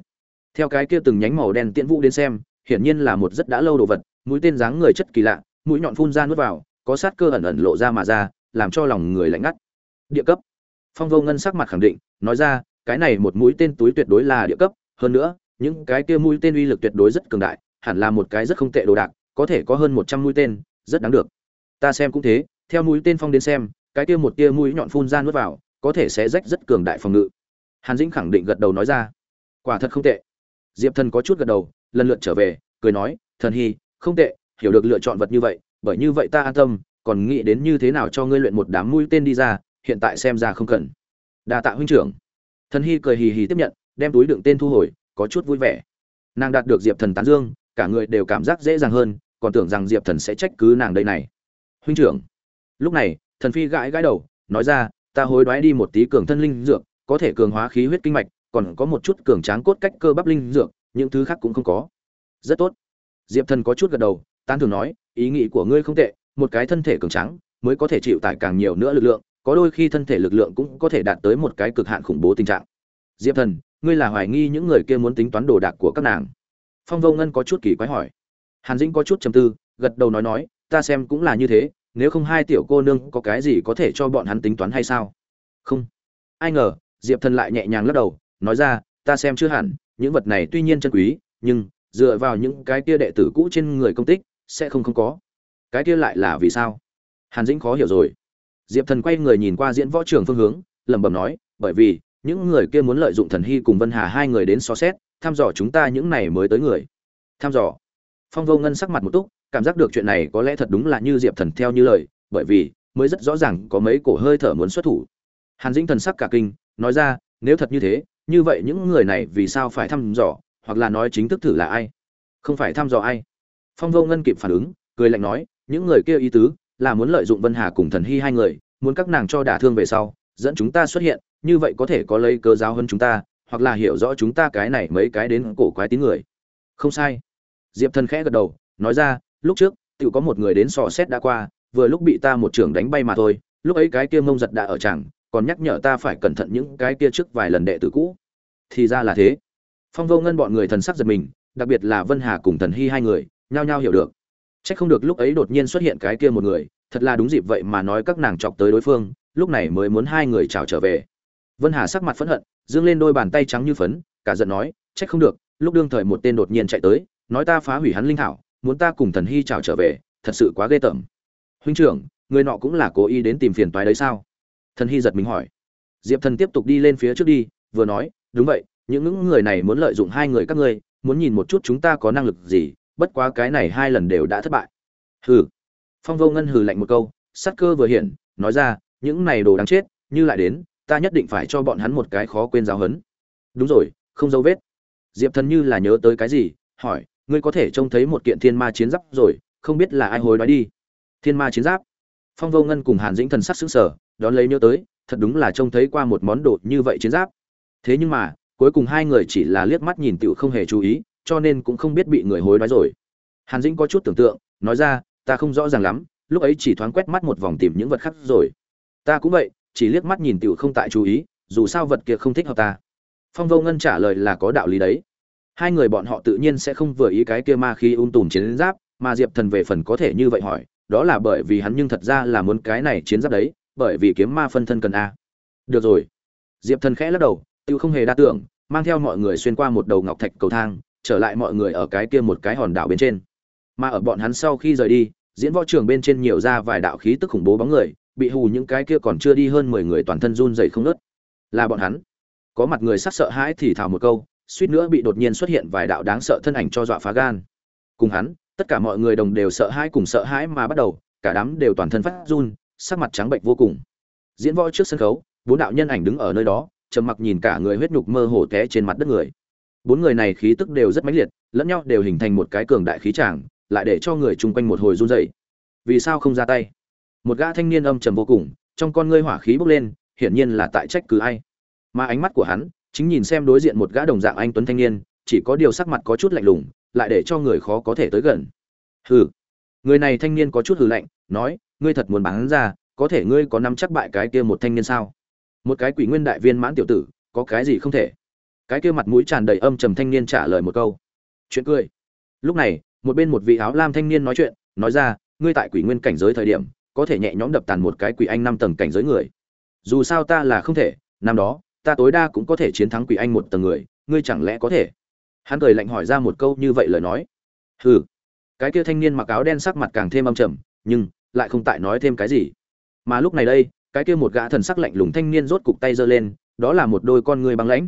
Theo cái kia từng nhánh màu đen tiễn vũ đến xem, hiển nhiên là một rất đã lâu đồ vật, mũi tên dáng người chất kỳ lạ, mũi nhọn phun ra nuốt vào, có sát cơ ẩn ẩn lộ ra mà ra, làm cho lòng người lạnh ngắt. Địa cấp. Phong vô ngân sắc mặt khẳng định, nói ra, cái này một mũi tên túi tuyệt đối là địa cấp, hơn nữa, những cái kia mũi tên uy lực tuyệt đối rất cường đại, hẳn là một cái rất không tệ đồ đạc, có thể có hơn một trăm mũi tên, rất đáng được. Ta xem cũng thế, theo mũi tên phong đến xem, cái kia một tia mũi nhọn phun ra nuốt vào, có thể sẽ rách rất cường đại phòng ngự hàn dĩnh khẳng định gật đầu nói ra. Quả thật không tệ. Diệp thần có chút gật đầu, lần lượt trở về, cười nói, thần hy, không tệ, hiểu được lựa chọn vật như vậy, bởi như vậy ta an tâm, còn nghĩ đến như thế nào cho ngươi luyện một đám mũi tên đi ra, hiện tại xem ra không cần. Đa tạ huynh trưởng. Thần hy cười hì hì tiếp nhận, đem túi đựng tên thu hồi, có chút vui vẻ. Nàng đạt được diệp thần tán dương, cả người đều cảm giác dễ dàng hơn, còn tưởng rằng diệp thần sẽ trách cứ nàng đây này. Huynh trưởng. Lúc này, thần phi gãi gãi đầu, nói ra, ta hối đoái đi một tí cường thân linh dược có thể cường hóa khí huyết kinh mạch, còn có một chút cường tráng cốt cách cơ bắp linh dược, những thứ khác cũng không có. Rất tốt. Diệp thần có chút gật đầu, tán thưởng nói, ý nghĩ của ngươi không tệ, một cái thân thể cường tráng mới có thể chịu tải càng nhiều nữa lực lượng, có đôi khi thân thể lực lượng cũng có thể đạt tới một cái cực hạn khủng bố tình trạng. Diệp thần, ngươi là hoài nghi những người kia muốn tính toán đồ đạc của các nàng. Phong vô ngân có chút kỳ quái hỏi. Hàn dĩnh có chút trầm tư, gật đầu nói nói, ta xem cũng là như thế, nếu không hai tiểu cô nương có cái gì có thể cho bọn hắn tính toán hay sao? Không. Ai ngờ diệp thần lại nhẹ nhàng lắc đầu, nói ra, ta xem chưa hẳn, những vật này tuy nhiên chân quý, nhưng dựa vào những cái kia đệ tử cũ trên người công tích, sẽ không không có. Cái kia lại là vì sao? Hàn dĩnh khó hiểu rồi. Diệp thần quay người nhìn qua diễn võ trường phương hướng, lẩm bẩm nói, bởi vì, những người kia muốn lợi dụng thần hy cùng vân hà hai người đến so xét, thăm dò chúng ta những này mới tới người. Thăm dò. Phong vô ngân sắc mặt một túc, cảm giác được chuyện này có lẽ thật đúng là như diệp thần theo như lời, bởi vì mới rất rõ ràng có mấy cổ hơi thở muốn xuất thủ. Hàn dĩnh thần sắc cả kinh nói ra, nếu thật như thế, như vậy những người này vì sao phải thăm dò, hoặc là nói chính thức thử là ai? Không phải thăm dò ai. Phong vô ngân kịp phản ứng, cười lạnh nói, những người kia ý tứ là muốn lợi dụng vân hà cùng thần hy hai người, muốn các nàng cho đả thương về sau, dẫn chúng ta xuất hiện, như vậy có thể có lấy cơ giáo hơn chúng ta, hoặc là hiểu rõ chúng ta cái này mấy cái đến cổ quái tín người. Không sai. Diệp thần khẽ gật đầu, nói ra, lúc trước tự có một người đến sò xét đã qua, vừa lúc bị ta một trưởng đánh bay mà thôi, lúc ấy cái kia mông giật đã ở chẳng còn nhắc nhở ta phải cẩn thận những cái kia trước vài lần đệ tử cũ. Thì ra là thế. Phong vô ngân bọn người thần sắc giật mình, đặc biệt là vân hà cùng thần hy hai người, nhao nhao hiểu được. C h ắ c không được lúc ấy đột nhiên xuất hiện cái kia một người, thật là đúng dịp vậy mà nói các nàng chọc tới đối phương, lúc này mới muốn hai người chào trở về. Vân hà sắc mặt phẫn hận dương lên đôi bàn tay trắng như phấn, cả giận nói c h ắ c không được, lúc đương thời một tên đột nhiên chạy tới, nói ta phá hủy hắn linh thảo, muốn ta cùng thần hy chào trở về, thật sự quá ghê tởm. Huynh trưởng, người nọ cũng là cố ý đến tìm phiền toái đấy sao? Thần hy giật mình hỏi. Diệp thần tiếp tục đi lên phía trước đi, vừa nói, đúng vậy, những người này muốn lợi dụng hai người các ngươi, muốn nhìn một chút chúng ta có năng lực gì, bất quá cái này hai lần đều đã thất bại. Hừ. Phong vô ngân hừ lạnh một câu, sát cơ vừa hiện, nói ra, những này đồ đáng chết, như lại đến, ta nhất định phải cho bọn hắn một cái khó quên giáo hấn. Đúng rồi, không dấu vết. Diệp thần như là nhớ tới cái gì, hỏi, ngươi có thể trông thấy một kiện thiên ma chiến giáp rồi, không biết là ai hối đoái đi? Thiên ma chiến giáp. Phong vô ngân cùng hàn dĩnh thần sắc xứng sở đón lấy nhớ tới, thật đúng là trông thấy qua một món đồ như vậy chiến giáp. Thế nhưng mà, cuối cùng hai người chỉ là liếc mắt nhìn tựu không hề chú ý, cho nên cũng không biết bị người hối đoái rồi. Hàn dĩnh có chút tưởng tượng, nói ra, ta không rõ ràng lắm, lúc ấy chỉ thoáng quét mắt một vòng tìm những vật khác rồi. Ta cũng vậy, chỉ liếc mắt nhìn tựu không tại chú ý, dù sao vật kia không thích hợp ta. Phong vô ngân trả lời là có đạo lý đấy. Hai người bọn họ tự nhiên sẽ không vừa ý cái kia ma khi ung tùm chiến giáp, mà diệp thần về phần có thể như vậy hỏi, đó là bởi vì hắn nhưng thật ra là muốn cái này chiến giáp đấy bởi vì kiếm ma phân thân cần a được rồi diệp thần khẽ lắc đầu Tiêu không hề đa tưởng, mang theo mọi người xuyên qua một đầu ngọc thạch cầu thang, trở lại mọi người ở cái kia một cái hòn đảo bên trên. Mà ở bọn hắn sau khi rời đi, diễn võ trường bên trên nhiều ra vài đạo khí tức khủng bố bóng người, bị hù những cái kia còn chưa đi hơn mười người toàn thân run rẩy không ngớt. Là bọn hắn. Có mặt người sắc sợ hãi thì thào một câu, suýt nữa bị đột nhiên xuất hiện vài đạo đáng sợ thân ảnh cho dọa phá gan. Cùng hắn, tất cả mọi người đồng đều sợ hãi cùng sợ hãi mà bắt đầu, cả đám đều toàn thân phát run, sắc mặt trắng bệnh vô cùng. Diễn võ trước sân khấu, bốn đạo nhân ảnh đứng ở nơi đó, trầm mặc nhìn cả người huyết nhục mơ hồ té trên mặt đất người. Bốn người này khí tức đều rất mãnh liệt lẫn nhau đều hình thành một cái cường đại khí tràng lại để cho người chung quanh một hồi run rẩy. Vì sao không ra tay? Một gã thanh niên âm trầm vô cùng trong con ngươi hỏa khí bốc lên hiển nhiên là tại trách cứ ai. Mà ánh mắt của hắn chính nhìn xem đối diện một gã đồng dạng anh tuấn thanh niên chỉ có điều sắc mặt có chút lạnh lùng lại để cho người khó có thể tới gần. Hừ. Người này thanh niên có chút hừ lạnh nói ngươi thật muốn bán ra, có thể ngươi có nắm chắc bại cái kia một thanh niên sao? Một cái quỷ nguyên đại viên mãn tiểu tử, có cái gì không thể? Cái kia mặt mũi tràn đầy âm trầm thanh niên trả lời một câu. Chuyện cười. Lúc này, một bên một vị áo lam thanh niên nói chuyện, nói ra, ngươi tại quỷ nguyên cảnh giới thời điểm, có thể nhẹ nhõm đập tàn một cái quỷ anh năm tầng cảnh giới người. Dù sao ta là không thể, năm đó, ta tối đa cũng có thể chiến thắng quỷ anh một tầng người, ngươi chẳng lẽ có thể? Hắn cười lạnh hỏi ra một câu như vậy lời nói. Hừ. Cái kia thanh niên mặc áo đen sắc mặt càng thêm âm trầm, nhưng lại không tại nói thêm cái gì. Mà lúc này đây, cái kia một gã thần sắc lạnh lùng thanh niên rốt cục tay giơ lên, đó là một đôi con người băng lãnh.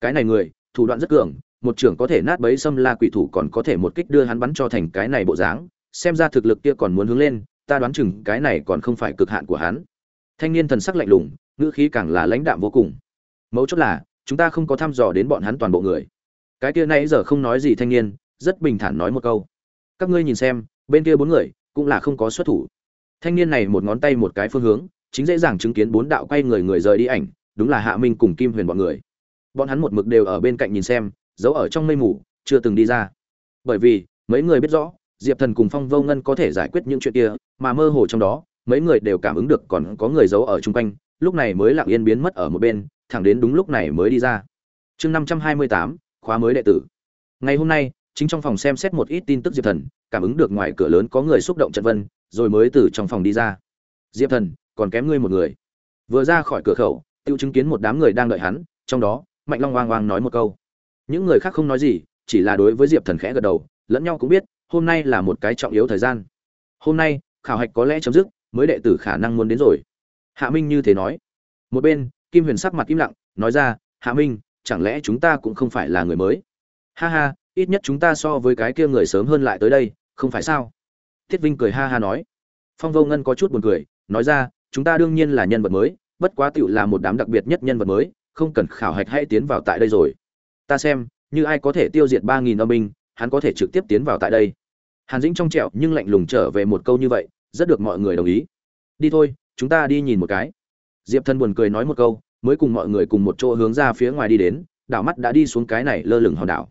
Cái này người, thủ đoạn rất cường, một trưởng có thể nát bấy xâm la quỷ thủ còn có thể một kích đưa hắn bắn cho thành cái này bộ dáng, xem ra thực lực kia còn muốn hướng lên, ta đoán chừng cái này còn không phải cực hạn của hắn. Thanh niên thần sắc lạnh lùng, ngữ khí càng là lãnh đạm vô cùng. Mấu chốt là, chúng ta không có thăm dò đến bọn hắn toàn bộ người. Cái kia nãy giờ không nói gì thanh niên, rất bình thản nói một câu. Các ngươi nhìn xem, bên kia bốn người, cũng là không có xuất thủ thanh niên này một ngón tay một cái phương hướng, chính dễ dàng chứng kiến bốn đạo quay người người rời đi ảnh, đúng là hạ minh cùng kim huyền bọn người. Bọn hắn một mực đều ở bên cạnh nhìn xem, giấu ở trong mây mù, chưa từng đi ra. Bởi vì, mấy người biết rõ, diệp thần cùng phong vô ngân có thể giải quyết những chuyện kia, mà mơ hồ trong đó, mấy người đều cảm ứng được còn có người giấu ở chung quanh, lúc này mới lặng yên biến mất ở một bên, thẳng đến đúng lúc này mới đi ra. Chương năm trăm hai mươi tám, khóa mới đệ tử. Ngày hôm nay, chính trong phòng xem xét một ít tin tức diệp thần, cảm ứng được ngoài cửa lớn có người xúc động trận vân rồi mới từ trong phòng đi ra. Diệp thần, còn kém ngươi một người. Vừa ra khỏi cửa khẩu tự chứng kiến một đám người đang đợi hắn, trong đó, mạnh long oang oang nói một câu. Những người khác không nói gì, chỉ là đối với diệp thần khẽ gật đầu, lẫn nhau cũng biết, hôm nay là một cái trọng yếu thời gian. Hôm nay, khảo hạch có lẽ chấm dứt, mới đệ tử khả năng muốn đến rồi. Hạ minh như thế nói. Một bên, kim huyền sắc mặt im lặng, nói ra, hạ minh, chẳng lẽ chúng ta cũng không phải là người mới? Ha ha, ít nhất chúng ta so với cái kia người sớm hơn lại tới đây, không phải sao? Tiết vinh cười ha ha nói. Phong vô ngân có chút buồn cười, nói ra, chúng ta đương nhiên là nhân vật mới, bất quá tiểu là một đám đặc biệt nhất nhân vật mới, không cần khảo hạch hay tiến vào tại đây rồi. Ta xem, như ai có thể tiêu diệt ba nghìn âm binh, hắn có thể trực tiếp tiến vào tại đây. Hàn dĩnh trong trẻo nhưng lạnh lùng trở về một câu như vậy, rất được mọi người đồng ý. Đi thôi, chúng ta đi nhìn một cái. Diệp thân buồn cười nói một câu, mới cùng mọi người cùng một chỗ hướng ra phía ngoài đi đến, đảo mắt đã đi xuống cái này lơ lửng hòn đảo.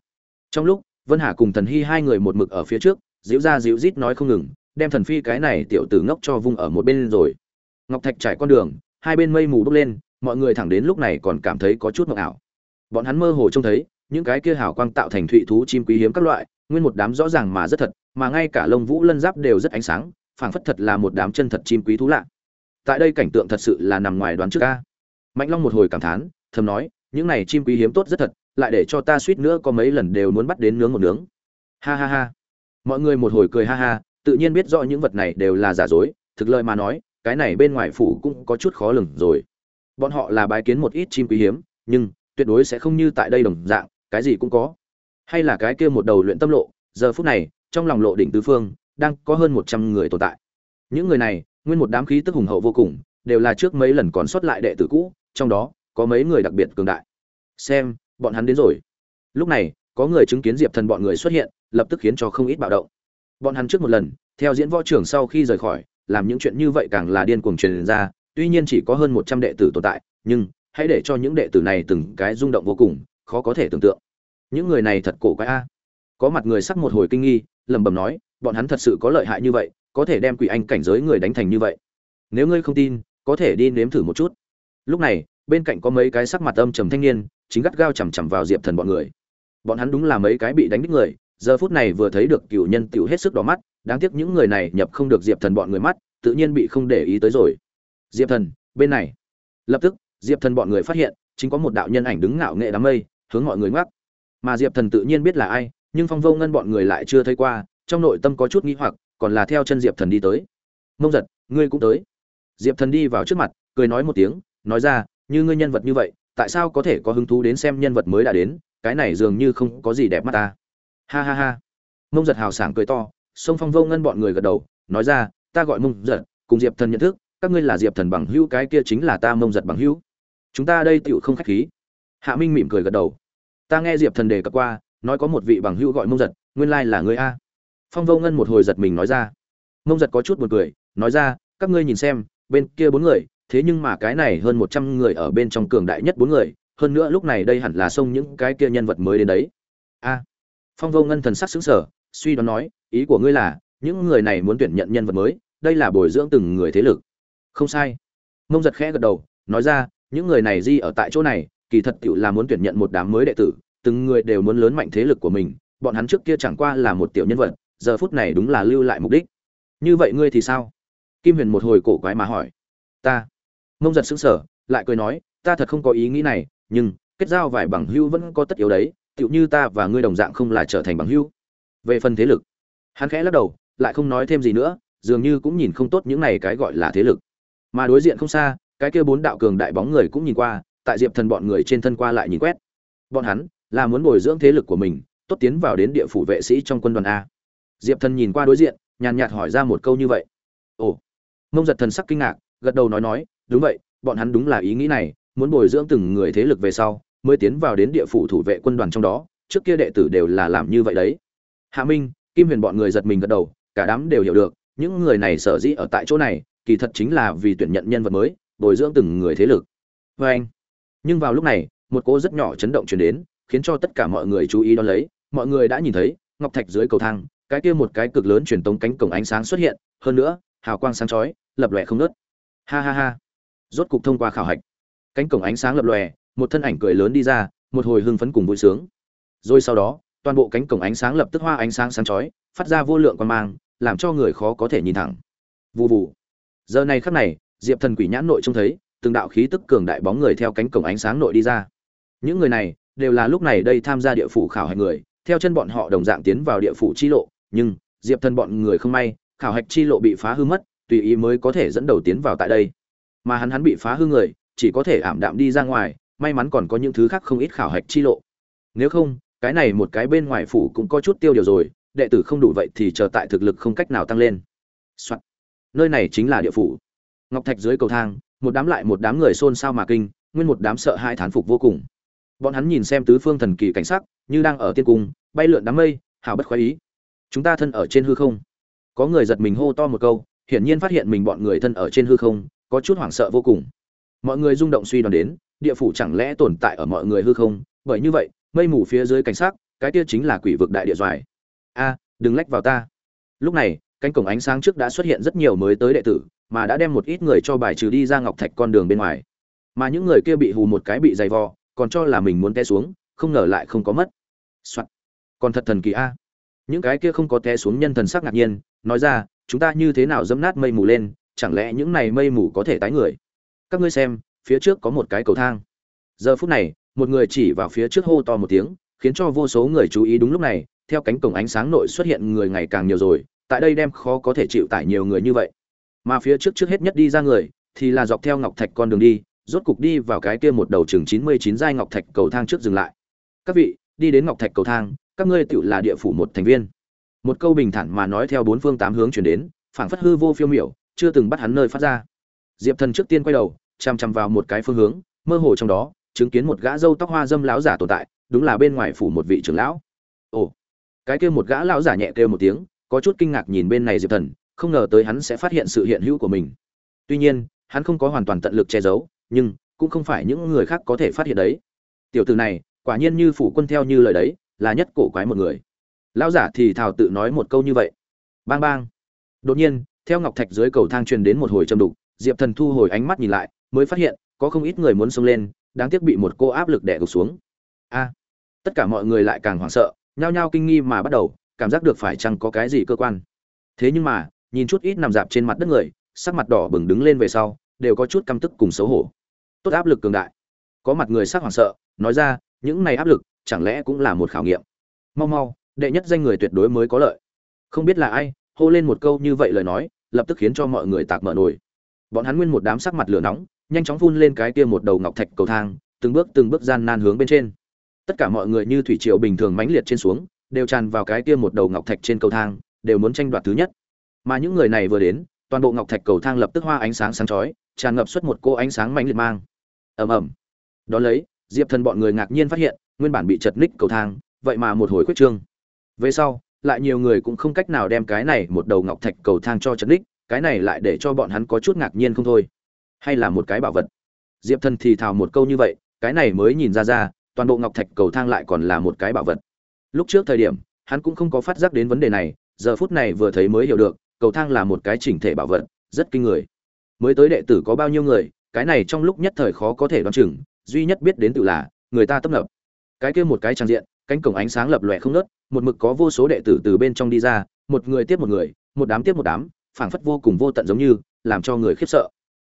Trong lúc, vân hà cùng thần hy hai người một mực ở phía trước dịu ra dịu rít nói không ngừng, đem thần phi cái này tiểu tử ngốc cho vung ở một bên rồi. Ngọc thạch trải con đường, hai bên mây mù bốc lên, mọi người thẳng đến lúc này còn cảm thấy có chút mộng ảo. Bọn hắn mơ hồ trông thấy, những cái kia hào quang tạo thành thụy thú chim quý hiếm các loại, nguyên một đám rõ ràng mà rất thật, mà ngay cả lông vũ lân giáp đều rất ánh sáng, phảng phất thật là một đám chân thật chim quý thú lạ. Tại đây cảnh tượng thật sự là nằm ngoài đoán trước ca mạnh long một hồi cảm thán, thầm nói, những này chim quý hiếm tốt rất thật, lại để cho ta suýt nữa có mấy lần đều muốn bắt đến nướng một nướng. Ha ha ha mọi người một hồi cười ha ha, tự nhiên biết rõ những vật này đều là giả dối, thực lời mà nói, cái này bên ngoài phủ cũng có chút khó lường rồi. Bọn họ là bái kiến một ít chim quý hiếm, nhưng, tuyệt đối sẽ không như tại đây đồng dạng, cái gì cũng có. Hay là cái kia một đầu luyện tâm lộ, giờ phút này, trong lòng lộ đỉnh tứ phương, đang có hơn một trăm người tồn tại. Những người này, nguyên một đám khí tức hùng hậu vô cùng, đều là trước mấy lần còn sót lại đệ tử cũ, trong đó, có mấy người đặc biệt cường đại. Xem, bọn hắn đến rồi. Lúc này, có người chứng kiến diệp thần bọn người xuất hiện lập tức khiến cho không ít bạo động. Bọn hắn trước một lần, theo diễn võ trưởng sau khi rời khỏi, làm những chuyện như vậy càng là điên cuồng truyền ra, tuy nhiên chỉ có hơn một trăm đệ tử tồn tại, nhưng hãy để cho những đệ tử này từng cái rung động vô cùng, khó có thể tưởng tượng. Những người này thật cổ quái a. Có mặt người sắc một hồi kinh nghi, lẩm bẩm nói, bọn hắn thật sự có lợi hại như vậy, có thể đem quỷ anh cảnh giới người đánh thành như vậy. Nếu ngươi không tin, có thể đi nếm thử một chút. Lúc này, bên cạnh có mấy cái sắc mặt âm trầm thanh niên, chính gắt gao chằm chằm vào diệp thần bọn người. Bọn hắn đúng là mấy cái bị đánh đích người giờ phút này vừa thấy được cựu nhân tiểu hết sức đỏ mắt, đáng tiếc những người này nhập không được diệp thần bọn người mắt, tự nhiên bị không để ý tới rồi. Diệp thần, bên này. Lập tức, diệp thần bọn người phát hiện, chính có một đạo nhân ảnh đứng ngạo nghệ đám mây, hướng mọi người ngoắc. Mà diệp thần tự nhiên biết là ai, nhưng phong vô ngân bọn người lại chưa thấy qua, trong nội tâm có chút nghĩ hoặc, còn là theo chân diệp thần đi tới. Mông giật, ngươi cũng tới. Diệp thần đi vào trước mặt, cười nói một tiếng, nói ra, như ngươi nhân vật như vậy, tại sao có thể có hứng thú đến xem nhân vật mới đã đến, cái này dường như không có gì đẹp mắt ta ha ha ha. Mông giật hào sảng cười to, sông phong vô ngân bọn người gật đầu, nói ra, ta gọi mông giật, cùng diệp thần nhận thức, các ngươi là diệp thần bằng hữu, cái kia chính là ta mông giật bằng hữu. Chúng ta đây tựu không khách khí. Hạ minh mỉm cười gật đầu. Ta nghe diệp thần đề cập qua, nói có một vị bằng hữu gọi mông giật, nguyên lai là người a. Phong vô ngân một hồi giật mình nói ra. Mông giật có chút buồn cười, nói ra, các ngươi nhìn xem, bên kia bốn người, thế nhưng mà cái này hơn một trăm người ở bên trong cường đại nhất bốn người, hơn nữa lúc này đây hẳn là xông những cái kia nhân vật mới đến đấy. A phong vô ngân thần sắc xứng sở suy đoán nói, ý của ngươi là, những người này muốn tuyển nhận nhân vật mới, đây là bồi dưỡng từng người thế lực. Không sai. Mông giật khẽ gật đầu, nói ra, những người này di ở tại chỗ này, kỳ thật tựu là muốn tuyển nhận một đám mới đệ tử, từng người đều muốn lớn mạnh thế lực của mình, bọn hắn trước kia chẳng qua là một tiểu nhân vật, giờ phút này đúng là lưu lại mục đích. Như vậy ngươi thì sao? Kim huyền một hồi cổ quái mà hỏi. Ta. Mông giật xứng sở lại cười nói, ta thật không có ý nghĩ này, nhưng, kết giao vài bằng hưu vẫn có tất yếu đấy tựu như ta và ngươi đồng dạng không là trở thành bằng hữu. Về phần thế lực, hắn khẽ lắc đầu, lại không nói thêm gì nữa, dường như cũng nhìn không tốt những này cái gọi là thế lực. Mà đối diện không xa, cái kia bốn đạo cường đại bóng người cũng nhìn qua, tại diệp thần bọn người trên thân qua lại nhìn quét. Bọn hắn là muốn bồi dưỡng thế lực của mình, tốt tiến vào đến địa phủ vệ sĩ trong quân đoàn a. Diệp thần nhìn qua đối diện, nhàn nhạt hỏi ra một câu như vậy. Ồ. Mông giật thần sắc kinh ngạc, gật đầu nói nói, đúng vậy, bọn hắn đúng là ý nghĩ này, muốn bồi dưỡng từng người thế lực về sau mới tiến vào đến địa phủ thủ vệ quân đoàn trong đó, trước kia đệ tử đều là làm như vậy đấy. Hạ minh, kim huyền bọn người giật mình gật đầu, cả đám đều hiểu được, những người này sở dĩ ở tại chỗ này, kỳ thật chính là vì tuyển nhận nhân vật mới, bồi dưỡng từng người thế lực. Vê anh, nhưng vào lúc này, một cỗ rất nhỏ chấn động chuyển đến, khiến cho tất cả mọi người chú ý đón lấy. Mọi người đã nhìn thấy, ngọc thạch dưới cầu thang, cái kia một cái cực lớn truyền tống cánh cổng ánh sáng xuất hiện, hơn nữa, hào quang sáng chói, lập lòe không nớt ha ha ha. Rốt cục thông qua khảo hạch. Cánh cổng ánh sáng lập lòe một thân ảnh cười lớn đi ra, một hồi hưng phấn cùng vui sướng. Rồi sau đó, toàn bộ cánh cổng ánh sáng lập tức hoa ánh sáng sáng chói, phát ra vô lượng quan mang, làm cho người khó có thể nhìn thẳng. Vù vù. Giờ này khắc này, diệp thần quỷ nhãn nội trông thấy, từng đạo khí tức cường đại bóng người theo cánh cổng ánh sáng nội đi ra. Những người này, đều là lúc này đây tham gia địa phủ khảo hạch người, theo chân bọn họ đồng dạng tiến vào địa phủ chi lộ, nhưng, diệp thần bọn người không may, khảo hạch chi lộ bị phá hư mất, tùy ý mới có thể dẫn đầu tiến vào tại đây. Mà hắn hắn bị phá hư người, chỉ có thể ảm đạm đi ra ngoài may mắn còn có những thứ khác không ít khảo hạch chi lộ. Nếu không, cái này một cái bên ngoài phủ cũng có chút tiêu điều rồi, đệ tử không đủ vậy thì chờ tại thực lực không cách nào tăng lên、Soạn. nơi này chính là địa phủ. Ngọc thạch dưới cầu thang, một đám lại một đám người xôn xao mà kinh, nguyên một đám sợ hai thán phục vô cùng. Bọn hắn nhìn xem tứ phương thần kỳ cảnh sắc, như đang ở tiên cung, bay lượn đám mây, hào bất khoái ý. Chúng ta thân ở trên hư không. Có người giật mình hô to một câu, hiển nhiên phát hiện mình bọn người thân ở trên hư không, có chút hoảng sợ vô cùng. Mọi người rung động suy đoán đến địa phủ chẳng lẽ tồn tại ở mọi người hư không? Bởi như vậy mây mù phía dưới cảnh sát, cái kia chính là quỷ vực đại địa doài. A đừng lách vào ta. Lúc này cánh cổng ánh sáng trước đã xuất hiện rất nhiều mới tới đệ tử mà đã đem một ít người cho bài trừ đi ra ngọc thạch con đường bên ngoài. Mà những người kia bị hù một cái bị dày vò còn cho là mình muốn té xuống không ngờ lại không có mất、Soạn. còn thật thần kỳ a. Những cái kia không có té xuống nhân thần sắc ngạc nhiên nói ra chúng ta như thế nào dẫm nát mây mù lên? Chẳng lẽ những này mây mù có thể tái người? Các ngươi xem phía trước có một cái cầu thang. Giờ phút này, một người chỉ vào phía trước hô to một tiếng, khiến cho vô số người chú ý đúng lúc này, theo cánh cổng ánh sáng nội xuất hiện người ngày càng nhiều rồi, tại đây đem khó có thể chịu tải nhiều người như vậy. Mà phía trước trước hết nhất đi ra người, thì là dọc theo ngọc thạch con đường đi, rốt cục đi vào cái kia một đầu chừng chín mươi chín giai ngọc thạch cầu thang trước dừng lại. Các vị, đi đến ngọc thạch cầu thang, các ngươi tự là địa phủ một thành viên. Một câu bình thản mà nói theo bốn phương tám hướng chuyển đến, phảng phất hư vô phiêu miểu, chưa từng bắt hắn nơi phát ra. Diệp thần trước tiên quay đầu chằm chằm vào một cái phương hướng, mơ hồ trong đó, chứng kiến một gã râu tóc hoa dâm lão giả tồn tại, đúng là bên ngoài phủ một vị trưởng lão. Ồ, cái kia một gã lão giả nhẹ kêu một tiếng, có chút kinh ngạc nhìn bên này diệp thần, không ngờ tới hắn sẽ phát hiện sự hiện hữu của mình. Tuy nhiên, hắn không có hoàn toàn tận lực che giấu, nhưng cũng không phải những người khác có thể phát hiện đấy. Tiểu tử này, quả nhiên như phủ quân theo như lời đấy, là nhất cổ quái một người. Lão giả thì thào tự nói một câu như vậy. Bang bang. Đột nhiên, theo ngọc thạch dưới cầu thang truyền đến một hồi châm đục, diệp thần thu hồi ánh mắt nhìn lại mới phát hiện, có không ít người muốn xông lên, đáng tiếc bị một cô áp lực đè gục xuống. A, tất cả mọi người lại càng hoảng sợ, nhao nhao kinh nghi mà bắt đầu, cảm giác được phải chăng có cái gì cơ quan. Thế nhưng mà, nhìn chút ít nằm dạp trên mặt đất người, sắc mặt đỏ bừng đứng lên về sau, đều có chút căm tức cùng xấu hổ. Tốt áp lực cường đại. Có mặt người sắc hoảng sợ, nói ra, những này áp lực, chẳng lẽ cũng là một khảo nghiệm? Mau mau, đệ nhất danh người tuyệt đối mới có lợi. Không biết là ai, hô lên một câu như vậy lời nói, lập tức khiến cho mọi người tạc mở nổi bọn hắn nguyên một đám sắc mặt lửa nóng nhanh chóng phun lên cái kia một đầu ngọc thạch cầu thang, từng bước từng bước gian nan hướng bên trên. Tất cả mọi người như thủy triều bình thường mãnh liệt trên xuống, đều tràn vào cái kia một đầu ngọc thạch trên cầu thang, đều muốn tranh đoạt thứ nhất. Mà những người này vừa đến, toàn bộ ngọc thạch cầu thang lập tức hoa ánh sáng sáng chói, tràn ngập suốt một cô ánh sáng mãnh liệt mang. Ầm ầm. Đó lấy, diệp thần bọn người ngạc nhiên phát hiện, nguyên bản bị chật ních cầu thang, vậy mà một hồi khuyết trương. Về sau, lại nhiều người cũng không cách nào đem cái này một đầu ngọc thạch cầu thang cho chật ních, cái này lại để cho bọn hắn có chút ngạc nhiên không thôi hay là một cái bảo vật? Diệp thần thì thào một câu như vậy, cái này mới nhìn ra ra, toàn bộ ngọc thạch cầu thang lại còn là một cái bảo vật. Lúc trước thời điểm, hắn cũng không có phát giác đến vấn đề này, giờ phút này vừa thấy mới hiểu được, cầu thang là một cái chỉnh thể bảo vật, rất kinh người. Mới tới đệ tử có bao nhiêu người, cái này trong lúc nhất thời khó có thể đoán chừng, duy nhất biết đến tự là, người ta tấp nập. Cái kia một cái trang diện, cánh cổng ánh sáng lập lòe không nớt một mực có vô số đệ tử từ bên trong đi ra, một người tiếp một người, một đám tiếp một đám, phảng phất vô cùng vô tận giống như, làm cho người khiếp sợ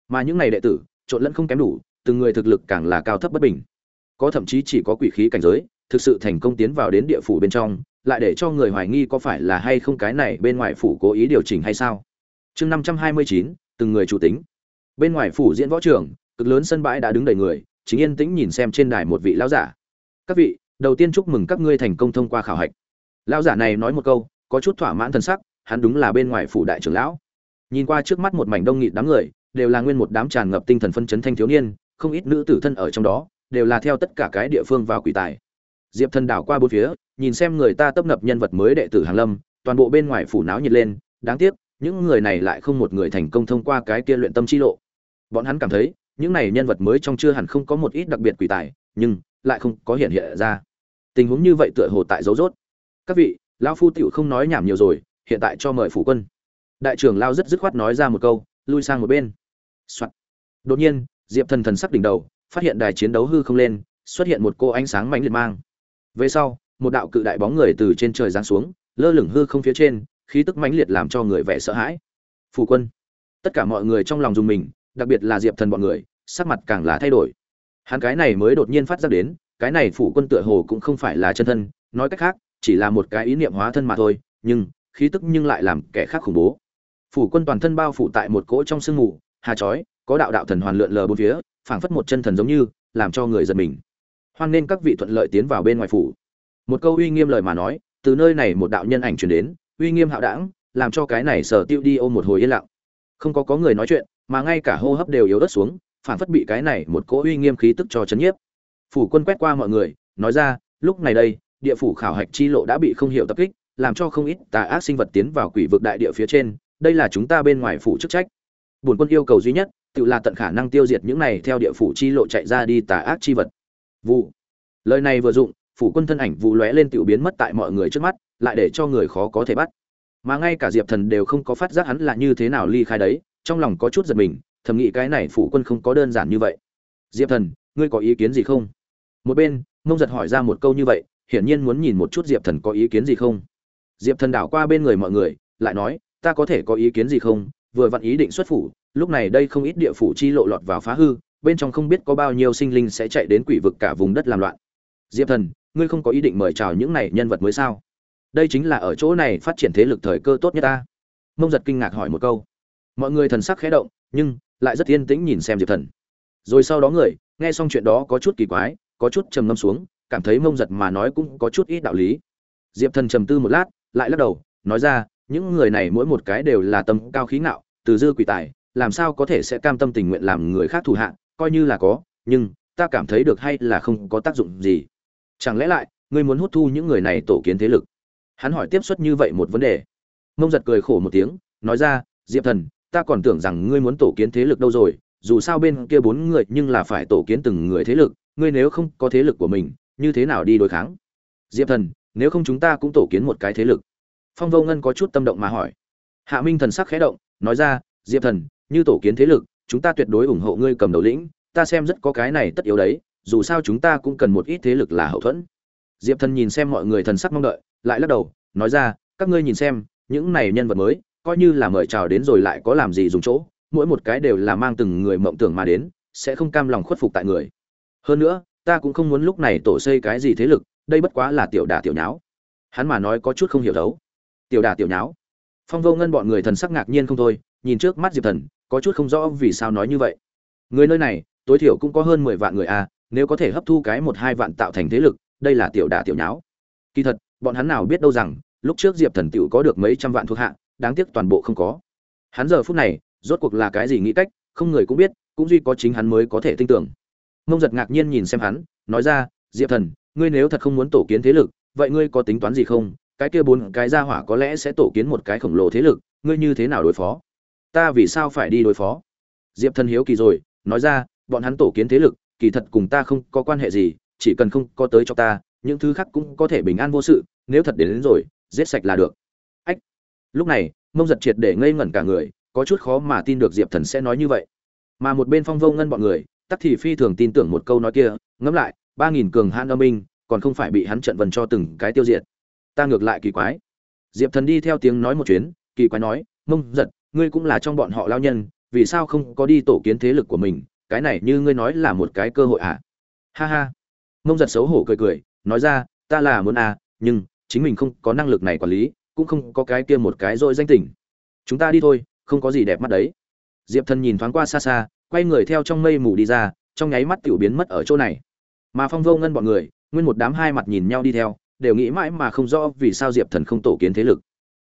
mà những này đệ tử, trộn lẫn không kém đủ, từng người thực lực càng là cao thấp bất bình. Có thậm chí chỉ có quỷ khí cảnh giới, thực sự thành công tiến vào đến địa phủ bên trong, lại để cho người hoài nghi có phải là hay không cái này bên ngoài phủ cố ý điều chỉnh hay sao? Chương năm trăm hai mươi chín, từng người chủ tính. Bên ngoài phủ diễn võ trường cực lớn sân bãi đã đứng đầy người, chính yên tĩnh nhìn xem trên đài một vị lão giả. Các vị, đầu tiên chúc mừng các ngươi thành công thông qua khảo hạch. Lão giả này nói một câu, có chút thỏa mãn thân sắc, hắn đúng là bên ngoài phủ đại trưởng lão. Nhìn qua trước mắt một mảnh đông nghịt đám người đều là nguyên một đám tràn ngập tinh thần phân chấn thanh thiếu niên, không ít nữ tử thân ở trong đó, đều là theo tất cả cái địa phương vào quỷ tài. Diệp thần đảo qua bốn phía, nhìn xem người ta tấp nập nhân vật mới đệ tử hàng lâm, toàn bộ bên ngoài phủ náo nhiệt lên, đáng tiếc, những người này lại không một người thành công thông qua cái kia luyện tâm chi lộ. Bọn hắn cảm thấy, những này nhân vật mới trong chưa hẳn không có một ít đặc biệt quỷ tài, nhưng lại không có hiện hiện ra. Tình huống như vậy tựa hồ tại dấu rốt. Các vị, lão phu tiểu không nói nhảm nhiều rồi, hiện tại cho mời phủ quân. Đại trưởng lao rất dứt khoát nói ra một câu, lui sang một bên. Soạn. đột nhiên, diệp thần thần sắc đỉnh đầu, phát hiện đài chiến đấu hư không lên, xuất hiện một cô ánh sáng mãnh liệt mang. Về sau, một đạo cự đại bóng người từ trên trời giáng xuống, lơ lửng hư không phía trên, khí tức mãnh liệt làm cho người vẻ sợ hãi. Phủ quân. Tất cả mọi người trong lòng dùng mình, đặc biệt là diệp thần bọn người, sắc mặt càng là thay đổi. Hắn cái này mới đột nhiên phát ra đến, cái này phủ quân tựa hồ cũng không phải là chân thân, nói cách khác, chỉ là một cái ý niệm hóa thân mà thôi, nhưng, khí tức nhưng lại làm kẻ khác khủng bố. Phủ quân toàn thân bao phủ tại một cỗ trong sương mù hà chói, có đạo đạo thần hoàn lượn lờ bốn phía, phảng phất một chân thần giống như, làm cho người giật mình. Hoan nên các vị thuận lợi tiến vào bên ngoài phủ. Một câu uy nghiêm lời mà nói, từ nơi này một đạo nhân ảnh truyền đến, uy nghiêm hạo đảng, làm cho cái này sở tiêu đi ôm một hồi yên lặng. Không có có người nói chuyện, mà ngay cả hô hấp đều yếu ớt xuống phản phất bị cái này một cỗ uy nghiêm khí tức cho chấn nhiếp. Phủ quân quét qua mọi người, nói ra, lúc này đây, địa phủ khảo hạch chi lộ đã bị không hiểu tập kích, làm cho không ít tà ác sinh vật tiến vào quỷ vực đại địa phía trên, đây là chúng ta bên ngoài phủ chức trách bổn quân yêu cầu duy nhất, tự là tận khả năng tiêu diệt những này theo địa phủ chi lộ chạy ra đi tà ác chi vật. Vụ. Lời này vừa dụng, phủ quân thân ảnh vụ lóe lên tự biến mất tại mọi người trước mắt, lại để cho người khó có thể bắt. Mà ngay cả diệp thần đều không có phát giác hắn là như thế nào ly khai đấy, trong lòng có chút giật mình, thầm nghĩ cái này phủ quân không có đơn giản như vậy. Diệp thần, ngươi có ý kiến gì không? Một bên, mông giật hỏi ra một câu như vậy, hiển nhiên muốn nhìn một chút diệp thần có ý kiến gì không? Diệp thần đảo qua bên người mọi người, lại nói, ta có thể có ý kiến gì không? Vừa vặn ý định xuất phủ, lúc này đây không ít địa phủ chi lộ lọt vào phá hư, bên trong không biết có bao nhiêu sinh linh sẽ chạy đến quỷ vực cả vùng đất làm loạn. Diệp thần, ngươi không có ý định mời chào những này nhân vật mới sao? Đây chính là ở chỗ này phát triển thế lực thời cơ tốt nhất ta. Mông giật kinh ngạc hỏi một câu. Mọi người thần sắc khẽ động, nhưng lại rất yên tĩnh nhìn xem diệp thần. Rồi sau đó người, nghe xong chuyện đó có chút kỳ quái, có chút trầm ngâm xuống, cảm thấy mông giật mà nói cũng có chút ít đạo lý. Diệp thần trầm tư một lát, lại lắc đầu, nói ra, những người này mỗi một cái đều là tâm cao khí ngạo từ dư quỷ tài, làm sao có thể sẽ cam tâm tình nguyện làm người khác thủ hạ, coi như là có, nhưng ta cảm thấy được hay là không có tác dụng gì. Chẳng lẽ lại, ngươi muốn hút thu những người này tổ kiến thế lực? Hắn hỏi tiếp xuất như vậy một vấn đề. Mông giật cười khổ một tiếng, nói ra, diệp thần, ta còn tưởng rằng ngươi muốn tổ kiến thế lực đâu rồi, dù sao bên kia bốn người nhưng là phải tổ kiến từng người thế lực, ngươi nếu không có thế lực của mình, như thế nào đi đối kháng? Diệp thần, nếu không chúng ta cũng tổ kiến một cái thế lực. Phong vô ngân có chút tâm động mà hỏi. Hạ minh thần sắc khẽ động nói ra, diệp thần, như tổ kiến thế lực, chúng ta tuyệt đối ủng hộ ngươi cầm đầu lĩnh, ta xem rất có cái này tất yếu đấy, dù sao chúng ta cũng cần một ít thế lực là hậu thuẫn. Diệp thần nhìn xem mọi người thần sắc mong đợi, lại lắc đầu, nói ra, các ngươi nhìn xem, những này nhân vật mới, coi như là mời chào đến rồi lại có làm gì dùng chỗ, mỗi một cái đều là mang từng người mộng tưởng mà đến, sẽ không cam lòng khuất phục tại người. Hơn nữa, ta cũng không muốn lúc này tổ xây cái gì thế lực, đây bất quá là tiểu đả tiểu nháo. Hắn mà nói có chút không hiểu đấu. Tiểu đả tiểu nháo? Phong vô ngân bọn người thần sắc ngạc nhiên không thôi, nhìn trước mắt diệp thần, có chút không rõ vì sao nói như vậy. Người nơi này, tối thiểu cũng có hơn mười vạn người à nếu có thể hấp thu cái một hai vạn tạo thành thế lực, đây là tiểu đả tiểu nháo. Kỳ thật, bọn hắn nào biết đâu rằng, lúc trước diệp thần tiểu có được mấy trăm vạn thuộc hạ, đáng tiếc toàn bộ không có. Hắn giờ phút này, rốt cuộc là cái gì nghĩ cách, không người cũng biết, cũng duy có chính hắn mới có thể tin tưởng. Mông giật ngạc nhiên nhìn xem hắn, nói ra, diệp thần, ngươi nếu thật không muốn tổ kiến thế lực, vậy ngươi có tính toán gì không? Cái kia bốn cái gia hỏa có lẽ sẽ tổ kiến một cái khổng lồ thế lực ngươi như thế nào đối phó? Ta vì sao phải đi đối phó? Diệp thần hiếu kỳ rồi nói ra bọn hắn tổ kiến thế lực kỳ thật cùng ta không có quan hệ gì chỉ cần không có tới cho ta những thứ khác cũng có thể bình an vô sự nếu thật đến, đến rồi giết sạch là được. Ách! Lúc này mông giật triệt để ngây ngẩn cả người có chút khó mà tin được diệp thần sẽ nói như vậy. Mà một bên phong vô ngân bọn người tắc thì phi thường tin tưởng một câu nói kia ngẫm lại ba nghìn cường han âm minh còn không phải bị hắn trận vần cho từng cái tiêu diệt ta ngược lại kỳ quái. Diệp thần đi theo tiếng nói một chuyến, kỳ quái nói, mông, giật, ngươi cũng là trong bọn họ lao nhân, vì sao không có đi tổ kiến thế lực của mình? Cái này như ngươi nói là một cái cơ hội à? Ha ha. Mông giật xấu hổ cười cười, nói ra, ta là muốn à nhưng chính mình không có năng lực này quản lý, cũng không có cái kia một cái dội danh tình. Chúng ta đi thôi, không có gì đẹp mắt đấy. Diệp thần nhìn thoáng qua xa xa, quay người theo trong mây mù đi ra, trong nháy mắt tiểu biến mất ở chỗ này. Mà phong vô ngân bọn người, nguyên một đám hai mặt nhìn nhau đi theo đều nghĩ mãi mà không rõ vì sao diệp thần không tổ kiến thế lực.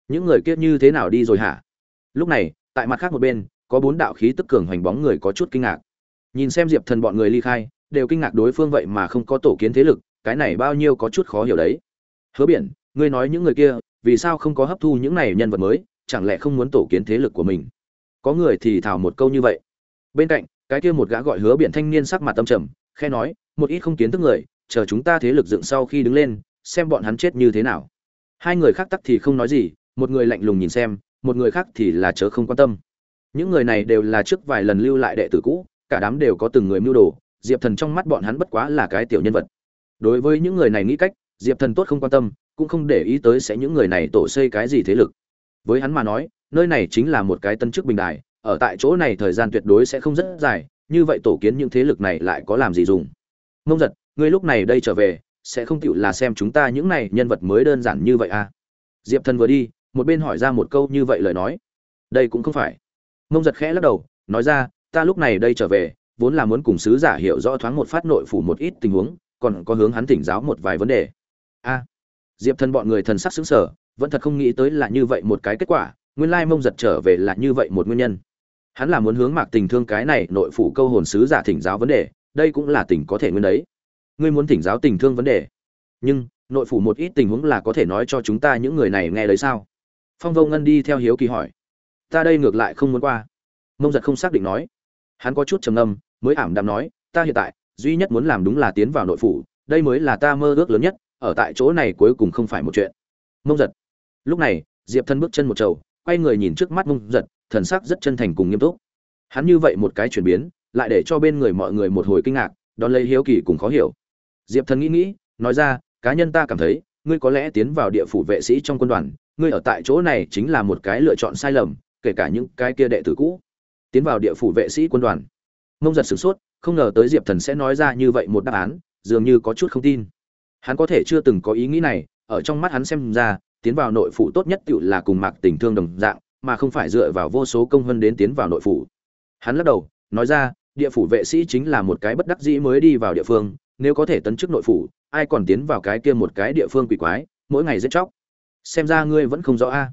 Những người kia như thế nào đi rồi hả? Lúc này, tại mặt khác một bên, có bốn đạo khí tức cường hoành bóng người có chút kinh ngạc. Nhìn xem diệp thần bọn người ly khai, đều kinh ngạc đối phương vậy mà không có tổ kiến thế lực, cái này bao nhiêu có chút khó hiểu đấy. Hứa biển, ngươi nói những người kia, vì sao không có hấp thu những này nhân vật mới, chẳng lẽ không muốn tổ kiến thế lực của mình? Có người thì thảo một câu như vậy. Bên cạnh, cái kia một gã gọi hứa biển thanh niên sắc mặt tâm trầm khe nói, một ít không kiến thức người, chờ chúng ta thế lực dựng sau khi đứng lên xem bọn hắn chết như thế nào. Hai người khác tắc thì không nói gì, một người lạnh lùng nhìn xem, một người khác thì là chớ không quan tâm. Những người này đều là trước vài lần lưu lại đệ tử cũ, cả đám đều có từng người mưu đồ, diệp thần trong mắt bọn hắn bất quá là cái tiểu nhân vật. Đối với những người này nghĩ cách, diệp thần tốt không quan tâm, cũng không để ý tới sẽ những người này tổ xây cái gì thế lực. Với hắn mà nói, nơi này chính là một cái tân chức bình đài, ở tại chỗ này thời gian tuyệt đối sẽ không rất dài, như vậy tổ kiến những thế lực này lại có làm gì dùng? Ngông giật, ngươi lúc này đây trở về sẽ không chịu là xem chúng ta những này nhân vật mới đơn giản như vậy à? Diệp thần vừa đi, một bên hỏi ra một câu như vậy lời nói. Đây cũng không phải. Mông giật khẽ lắc đầu, nói ra, ta lúc này đây trở về, vốn là muốn cùng sứ giả hiểu rõ thoáng một phát nội phủ một ít tình huống, còn có hướng hắn thỉnh giáo một vài vấn đề. A. Diệp thần bọn người thần sắc xứng sở vẫn thật không nghĩ tới là như vậy một cái kết quả, nguyên lai mông giật trở về là như vậy một nguyên nhân. Hắn là muốn hướng mạc tình thương cái này nội phủ câu hồn sứ giả thỉnh giáo vấn đề, đây cũng là tình có thể nguyên đấy ngươi muốn thỉnh giáo tình thương vấn đề. Nhưng, nội phủ một ít tình huống là có thể nói cho chúng ta những người này nghe đấy sao? Phong vô ngân đi theo hiếu kỳ hỏi. Ta đây ngược lại không muốn qua. Mông giật không xác định nói. Hắn có chút trầm âm mới ảm đạm nói, ta hiện tại, duy nhất muốn làm đúng là tiến vào nội phủ, đây mới là ta mơ ước lớn nhất, ở tại chỗ này cuối cùng không phải một chuyện. Mông giật. Lúc này, diệp thân bước chân một trầu, quay người nhìn trước mắt mông giật, thần sắc rất chân thành cùng nghiêm túc. Hắn như vậy một cái chuyển biến, lại để cho bên người mọi người một hồi kinh ngạc, đón lấy hiếu kỳ cùng khó hiểu diệp thần nghĩ nghĩ, nói ra, cá nhân ta cảm thấy, ngươi có lẽ tiến vào địa phủ vệ sĩ trong quân đoàn, ngươi ở tại chỗ này chính là một cái lựa chọn sai lầm, kể cả những cái kia đệ tử cũ. Tiến vào địa phủ vệ sĩ quân đoàn. Mông giật sửng sốt, không ngờ tới diệp thần sẽ nói ra như vậy một đáp án, dường như có chút không tin. Hắn có thể chưa từng có ý nghĩ này, ở trong mắt hắn xem ra, tiến vào nội phủ tốt nhất tự là cùng mạc tình thương đồng dạng, mà không phải dựa vào vô số công hơn đến tiến vào nội phủ. Hắn lắc đầu, nói ra, địa phủ vệ sĩ chính là một cái bất đắc dĩ mới đi vào địa phương nếu có thể tấn chức nội phủ, ai còn tiến vào cái kia một cái địa phương quỷ quái, mỗi ngày giết chóc. Xem ra ngươi vẫn không rõ a.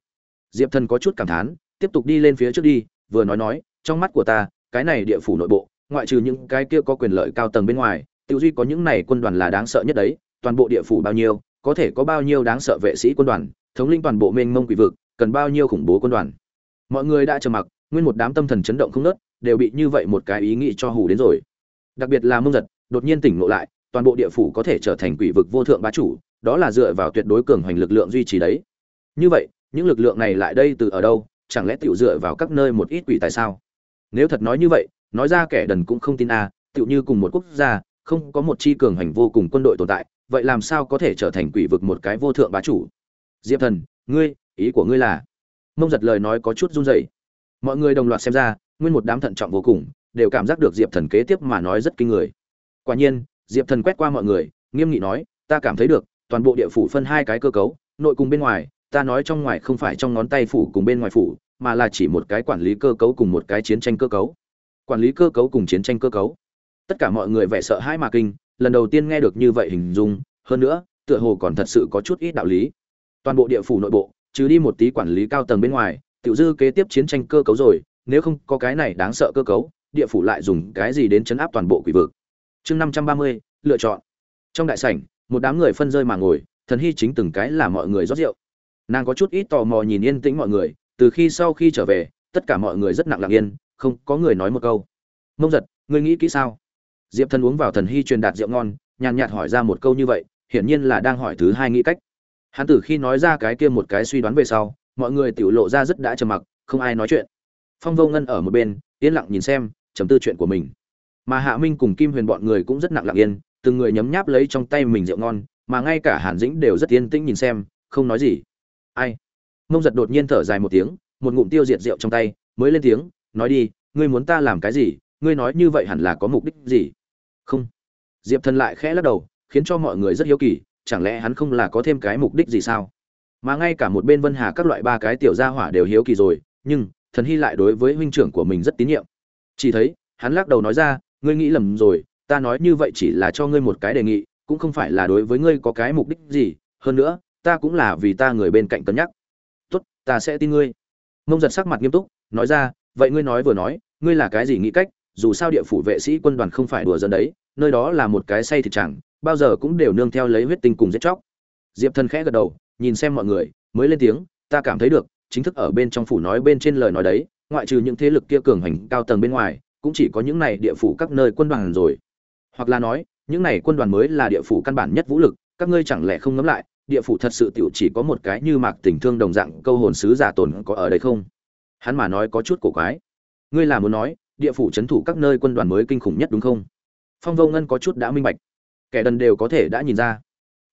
Diệp thần có chút cảm thán, tiếp tục đi lên phía trước đi, vừa nói nói, trong mắt của ta, cái này địa phủ nội bộ, ngoại trừ những cái kia có quyền lợi cao tầng bên ngoài tiêu duy có những này quân đoàn là đáng sợ nhất đấy, toàn bộ địa phủ bao nhiêu, có thể có bao nhiêu đáng sợ vệ sĩ quân đoàn, thống linh toàn bộ mênh mông quỷ vực, cần bao nhiêu khủng bố quân đoàn. Mọi người đã trầm mặc, nguyên một đám tâm thần chấn động không nớt đều bị như vậy một cái ý nghĩ cho hù đến rồi. Đặc biệt là mông giật, đột nhiên tỉnh ngộ lại toàn bộ địa phủ có thể trở thành quỷ vực vô thượng bá chủ đó là dựa vào tuyệt đối cường hoành lực lượng duy trì đấy. Như vậy những lực lượng này lại đây từ ở đâu? Chẳng lẽ tiểu dựa vào các nơi một ít quỷ tại sao? Nếu thật nói như vậy nói ra kẻ đần cũng không tin a à, tiểu như cùng một quốc gia không có một chi cường hành vô cùng quân đội tồn tại vậy làm sao có thể trở thành quỷ vực một cái vô thượng bá chủ? Diệp thần ngươi ý của ngươi là? Mông giật lời nói có chút run rẩy. Mọi người đồng loạt xem ra nguyên một đám thận trọng vô cùng đều cảm giác được diệp thần kế tiếp mà nói rất kinh người. Quả nhiên diệp thần quét qua mọi người, nghiêm nghị nói, ta cảm thấy được, toàn bộ địa phủ phân hai cái cơ cấu, nội cùng bên ngoài, ta nói trong ngoài không phải trong ngón tay phủ cùng bên ngoài phủ, mà là chỉ một cái quản lý cơ cấu cùng một cái chiến tranh cơ cấu. Quản lý cơ cấu cùng chiến tranh cơ cấu. Tất cả mọi người vẻ sợ hãi mà kinh, lần đầu tiên nghe được như vậy hình dung, hơn nữa, tựa hồ còn thật sự có chút ít đạo lý. Toàn bộ địa phủ nội bộ, trừ đi một tí quản lý cao tầng bên ngoài, tiểu dư kế tiếp chiến tranh cơ cấu rồi, nếu không có cái này đáng sợ cơ cấu, địa phủ lại dùng cái gì đến chấn áp toàn bộ quỷ vực? Chương năm trăm ba mươi, lựa chọn. Trong đại sảnh, một đám người phân rơi mà ngồi, thần hy chính từng cái là mọi người rót rượu. Nàng có chút ít tò mò nhìn yên tĩnh mọi người, từ khi sau khi trở về, tất cả mọi người rất nặng lặng yên, không có người nói một câu. Mông giật, ngươi nghĩ kỹ sao? Diệp thần uống vào thần hy truyền đạt rượu ngon, nhàn nhạt hỏi ra một câu như vậy, hiển nhiên là đang hỏi thứ hai nghĩ cách. Hắn từ khi nói ra cái kia một cái suy đoán về sau, mọi người tiểu lộ ra rất đã trầm mặc, không ai nói chuyện. Phong vô ngân ở một bên, yên lặng nhìn xem chấm tư chuyện của mình mà hạ minh cùng kim huyền bọn người cũng rất nặng lặng yên, từng người nhấm nháp lấy trong tay mình rượu ngon, mà ngay cả hàn dĩnh đều rất yên tĩnh nhìn xem, không nói gì. Ai? Mông giật đột nhiên thở dài một tiếng, một ngụm tiêu diệt rượu trong tay, mới lên tiếng, nói đi, ngươi muốn ta làm cái gì? Ngươi nói như vậy hẳn là có mục đích gì? Không. Diệp thần lại khẽ lắc đầu, khiến cho mọi người rất hiếu kỳ, chẳng lẽ hắn không là có thêm cái mục đích gì sao? Mà ngay cả một bên vân hà các loại ba cái tiểu gia hỏa đều hiếu kỳ rồi, nhưng thần hy lại đối với huynh trưởng của mình rất tín nhiệm. Chỉ thấy, hắn lắc đầu nói ra ngươi nghĩ lầm rồi, ta nói như vậy chỉ là cho ngươi một cái đề nghị, cũng không phải là đối với ngươi có cái mục đích gì, hơn nữa, ta cũng là vì ta người bên cạnh cân nhắc. Tốt, ta sẽ tin ngươi. Mông giật sắc mặt nghiêm túc, nói ra, vậy ngươi nói vừa nói, ngươi là cái gì nghĩ cách, dù sao địa phủ vệ sĩ quân đoàn không phải đùa dân đấy, nơi đó là một cái say thịt chẳng, bao giờ cũng đều nương theo lấy huyết tinh cùng giết chóc. Diệp thần khẽ gật đầu, nhìn xem mọi người, mới lên tiếng, ta cảm thấy được, chính thức ở bên trong phủ nói bên trên lời nói đấy, ngoại trừ những thế lực kia cường hành cao tầng bên ngoài cũng chỉ có những này địa phủ các nơi quân đoàn rồi. Hoặc là nói, những này quân đoàn mới là địa phủ căn bản nhất vũ lực, các ngươi chẳng lẽ không ngẫm lại, địa phủ thật sự tiểu chỉ có một cái như mạc tình thương đồng dạng, câu hồn sứ giả tồn có ở đây không? Hắn mà nói có chút cổ quái. Ngươi là muốn nói, địa phủ c thủ các nơi quân đoàn mới kinh khủng nhất đúng không? Phong vô ngân có chút đã minh bạch. Kẻ đần đều có thể đã nhìn ra.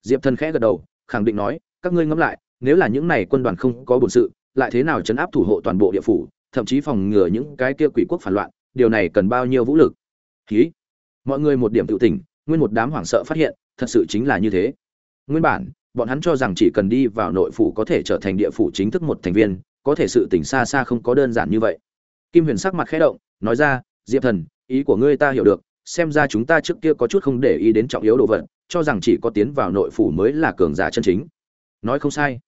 Diệp thần khẽ gật đầu, khẳng định nói, các ngươi ngẫm lại, nếu là những này quân đoàn không có bổn sự, lại thế nào chấn áp thủ hộ toàn bộ địa phủ, thậm chí phòng ngừa những cái kia quỷ quốc phản loạn điều này cần bao nhiêu vũ lực? Khí mọi người một điểm tự tỉnh, nguyên một đám hoảng sợ phát hiện, thật sự chính là như thế. Nguyên bản, bọn hắn cho rằng chỉ cần đi vào nội phủ có thể trở thành địa phủ chính thức một thành viên, có thể sự tỉnh xa xa không có đơn giản như vậy. Kim huyền sắc mặt khẽ động, nói ra, diệp thần, ý của ngươi ta hiểu được, xem ra chúng ta trước kia có chút không để ý đến trọng yếu đồ vật, cho rằng chỉ có tiến vào nội phủ mới là cường giả chân chính. Nói không sai.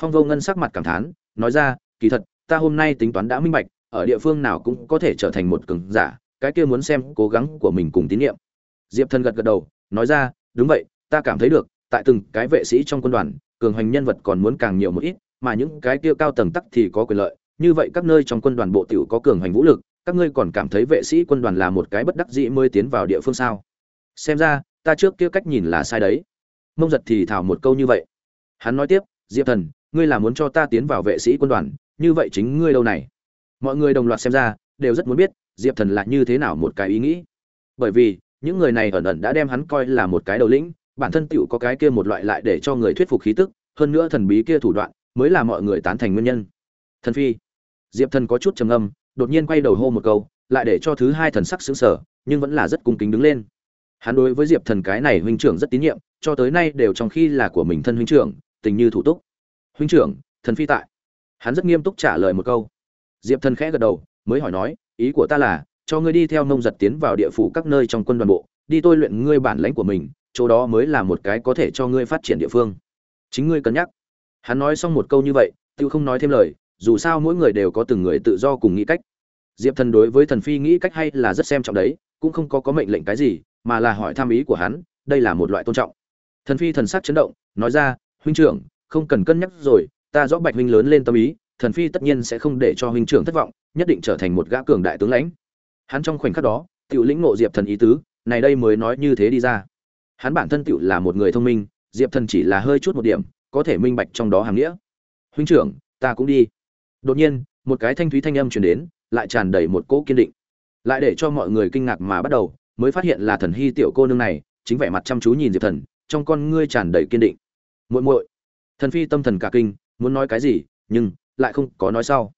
Phong vô ngân sắc mặt cảm thán, nói ra, kỳ thật, ta hôm nay tính toán đã minh bạch ở địa phương nào cũng có thể trở thành một cường giả, cái kia muốn xem cố gắng của mình cùng tín nhiệm. Diệp thần gật gật đầu, nói ra, đúng vậy, ta cảm thấy được, tại từng cái vệ sĩ trong quân đoàn, cường hành nhân vật còn muốn càng nhiều một ít, mà những cái kia cao tầng tắc thì có quyền lợi. Như vậy các nơi trong quân đoàn bộ tiểu có cường hành vũ lực, các ngươi còn cảm thấy vệ sĩ quân đoàn là một cái bất đắc dĩ mới tiến vào địa phương sao? Xem ra, ta trước kia cách nhìn là sai đấy. Mông giật thì thảo một câu như vậy. Hắn nói tiếp, diệp thần, ngươi là muốn cho ta tiến vào vệ sĩ quân đoàn, như vậy chính ngươi đâu này? Mọi người đồng loạt xem ra, đều rất muốn biết, diệp thần là như thế nào một cái ý nghĩ. Bởi vì, những người này ẩn ẩn đã đem hắn coi là một cái đầu lĩnh, bản thân tựu có cái kia một loại lại để cho người thuyết phục khí tức, hơn nữa thần bí kia thủ đoạn, mới là mọi người tán thành nguyên nhân. Thần phi. Diệp thần có chút trầm âm đột nhiên quay đầu hô một câu, lại để cho thứ hai thần sắc xứng sở nhưng vẫn là rất cung kính đứng lên. Hắn đối với diệp thần cái này huynh trưởng rất tín nhiệm, cho tới nay đều trong khi là của mình thân huynh trưởng, tình như thủ túc. Huynh trưởng, thần phi tại. Hắn rất nghiêm túc trả lời một câu diệp thần khẽ gật đầu, mới hỏi nói, ý của ta là, cho ngươi đi theo nông giật tiến vào địa phủ các nơi trong quân đoàn bộ, đi tôi luyện ngươi bản lãnh của mình, chỗ đó mới là một cái có thể cho ngươi phát triển địa phương. Chính ngươi cân nhắc. Hắn nói xong một câu như vậy tự không nói thêm lời, dù sao mỗi người đều có từng người tự do cùng nghĩ cách. Diệp thần đối với thần phi nghĩ cách hay là rất xem trọng đấy, cũng không có có mệnh lệnh cái gì, mà là hỏi tham ý của hắn, đây là một loại tôn trọng. Thần phi thần sắc chấn động, nói ra, huynh trưởng, không cần cân nhắc rồi, ta rõ bạch huynh lớn lên tâm ý thần phi tất nhiên sẽ không để cho huynh trưởng thất vọng, nhất định trở thành một gã cường đại tướng lãnh. Hắn trong khoảnh khắc đó tự lĩnh ngộ diệp thần ý tứ, này đây mới nói như thế đi ra. Hắn bản thân tự là một người thông minh, diệp thần chỉ là hơi chút một điểm, có thể minh bạch trong đó hàm nghĩa. Huynh trưởng, ta cũng đi. Đột nhiên, một cái thanh thúy thanh âm truyền đến, lại tràn đầy một cỗ kiên định. Lại để cho mọi người kinh ngạc mà bắt đầu, mới phát hiện là thần hy tiểu cô nương này, chính vẻ mặt chăm chú nhìn diệp thần, trong con ngươi tràn đầy kiên định. Muội muội. Thần phi tâm thần cả kinh, muốn nói cái gì, nhưng lại không có nói sau.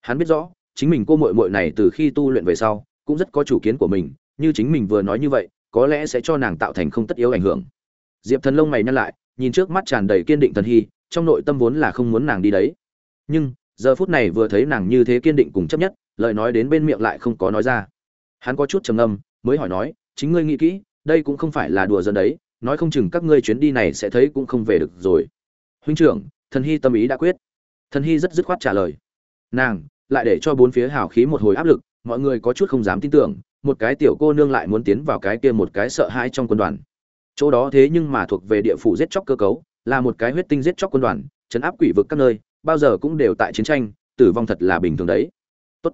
Hắn biết rõ, chính mình cô muội muội này từ khi tu luyện về sau, cũng rất có chủ kiến của mình, như chính mình vừa nói như vậy, có lẽ sẽ cho nàng tạo thành không tất yếu ảnh hưởng. Diệp thần lông mày nhăn lại, nhìn trước mắt tràn đầy kiên định thần hy, trong nội tâm vốn là không muốn nàng đi đấy. Nhưng, giờ phút này vừa thấy nàng như thế kiên định cùng chấp nhất, lời nói đến bên miệng lại không có nói ra. Hắn có chút trầm ngâm, mới hỏi nói, chính ngươi nghĩ kỹ, đây cũng không phải là đùa dân đấy, nói không chừng các ngươi chuyến đi này sẽ thấy cũng không về được rồi. Huynh trưởng, thần hy tâm ý đã quyết thần hy rất dứt khoát trả lời. Nàng, lại để cho bốn phía hào khí một hồi áp lực, mọi người có chút không dám tin tưởng, một cái tiểu cô nương lại muốn tiến vào cái kia một cái sợ hãi trong quân đoàn. Chỗ đó thế nhưng mà thuộc về địa phủ giết chóc cơ cấu, là một cái huyết tinh giết chóc quân đoàn chấn áp quỷ vực các nơi, bao giờ cũng đều tại chiến tranh, tử vong thật là bình thường đấy. Tốt.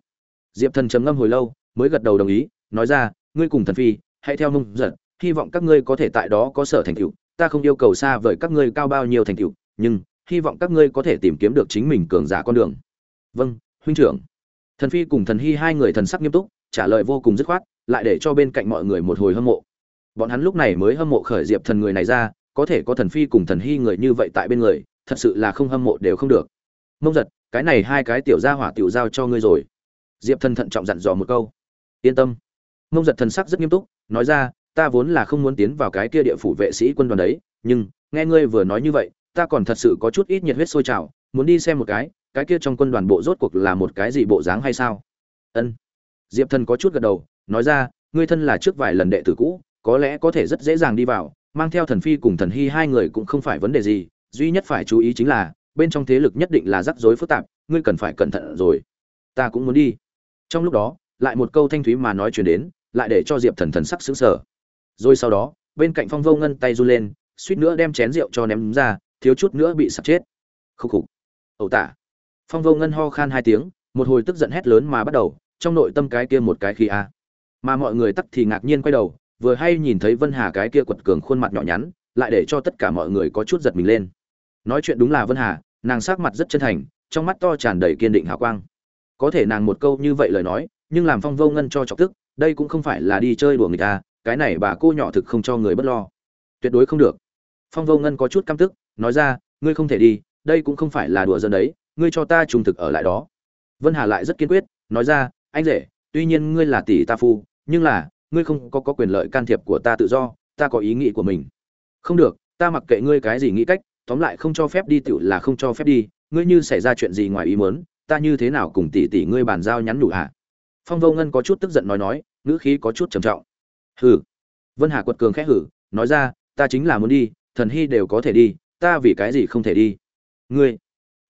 Diệp thần trầm ngâm hồi lâu, mới gật đầu đồng ý, nói ra, ngươi cùng thần phi, hãy theo nông giật hy vọng các ngươi có thể tại đó có sở thành tựu, ta không yêu cầu xa vời các ngươi cao bao nhiêu thành tựu, nhưng hy vọng các ngươi có thể tìm kiếm được chính mình cường giả con đường. Vâng huynh trưởng. Thần phi cùng thần hy hai người thần sắc nghiêm túc, trả lời vô cùng dứt khoát, lại để cho bên cạnh mọi người một hồi hâm mộ. Bọn hắn lúc này mới hâm mộ khởi diệp thần người này ra, có thể có thần phi cùng thần hy người như vậy tại bên người, thật sự là không hâm mộ đều không được. Mông giật, cái này hai cái tiểu gia hỏa tiểu giao cho ngươi rồi. Diệp thần thận trọng dặn dò một câu. Yên tâm. Mông giật thần sắc rất nghiêm túc, nói ra, ta vốn là không muốn tiến vào cái kia địa phủ vệ sĩ quân đoàn đấy, nhưng, nghe ngươi vừa nói như vậy ta còn thật sự có chút ít nhiệt huyết sôi trào, muốn đi xem một cái cái kia trong quân đoàn bộ rốt cuộc là một cái gì bộ dáng hay sao? Ân. Diệp thần có chút gật đầu, nói ra, ngươi thân là trước vài lần đệ tử cũ, có lẽ có thể rất dễ dàng đi vào, mang theo thần phi cùng thần hy hai người cũng không phải vấn đề gì, duy nhất phải chú ý chính là, bên trong thế lực nhất định là rắc rối phức tạp, ngươi cần phải cẩn thận rồi. Ta cũng muốn đi. Trong lúc đó, lại một câu thanh thúy mà nói chuyển đến, lại để cho diệp thần thần sắc xứng sở rồi sau đó, bên cạnh phong vô ngân tay run lên, suýt nữa đem chén rượu cho ném ra thiếu chút nữa bị sập chết. Khúc khục. Ẩu tả. Phong vô ngân ho khan hai tiếng, một hồi tức giận hét lớn mà bắt đầu, trong nội tâm cái kia một cái khi a. Mà mọi người tắc thì ngạc nhiên quay đầu, vừa hay nhìn thấy vân hà cái kia quật cường khuôn mặt nhỏ nhắn, lại để cho tất cả mọi người có chút giật mình lên. Nói chuyện đúng là vân hà, nàng sắc mặt rất chân thành, trong mắt to tràn đầy kiên định hào quang. Có thể nàng một câu như vậy lời nói, nhưng làm phong vô ngân cho chọc tức, đây cũng không phải là đi chơi đùa người ta, cái này bà cô nhỏ thực không cho người bất lo. Tuyệt đối không được. Phong vô ngân có chút căm tức nói ra ngươi không thể đi đây cũng không phải là đùa dân đấy ngươi cho ta trung thực ở lại đó. Vân hà lại rất kiên quyết nói ra anh rể tuy nhiên ngươi là tỷ ta phu nhưng là ngươi không có, có quyền lợi can thiệp của ta tự do ta có ý nghĩ của mình. Không được ta mặc kệ ngươi cái gì nghĩ cách tóm lại không cho phép đi tựu là không cho phép đi ngươi như xảy ra chuyện gì ngoài ý muốn ta như thế nào cùng tỷ tỷ ngươi bàn giao nhắn nhủ hả? Phong vô ngân có chút tức giận nói nói ngữ khí có chút trầm trọng. Hừ. Vân hà quật cường khẽ hử nói ra ta chính là muốn đi thần hy đều có thể đi ta vì cái gì không thể đi? Ngươi.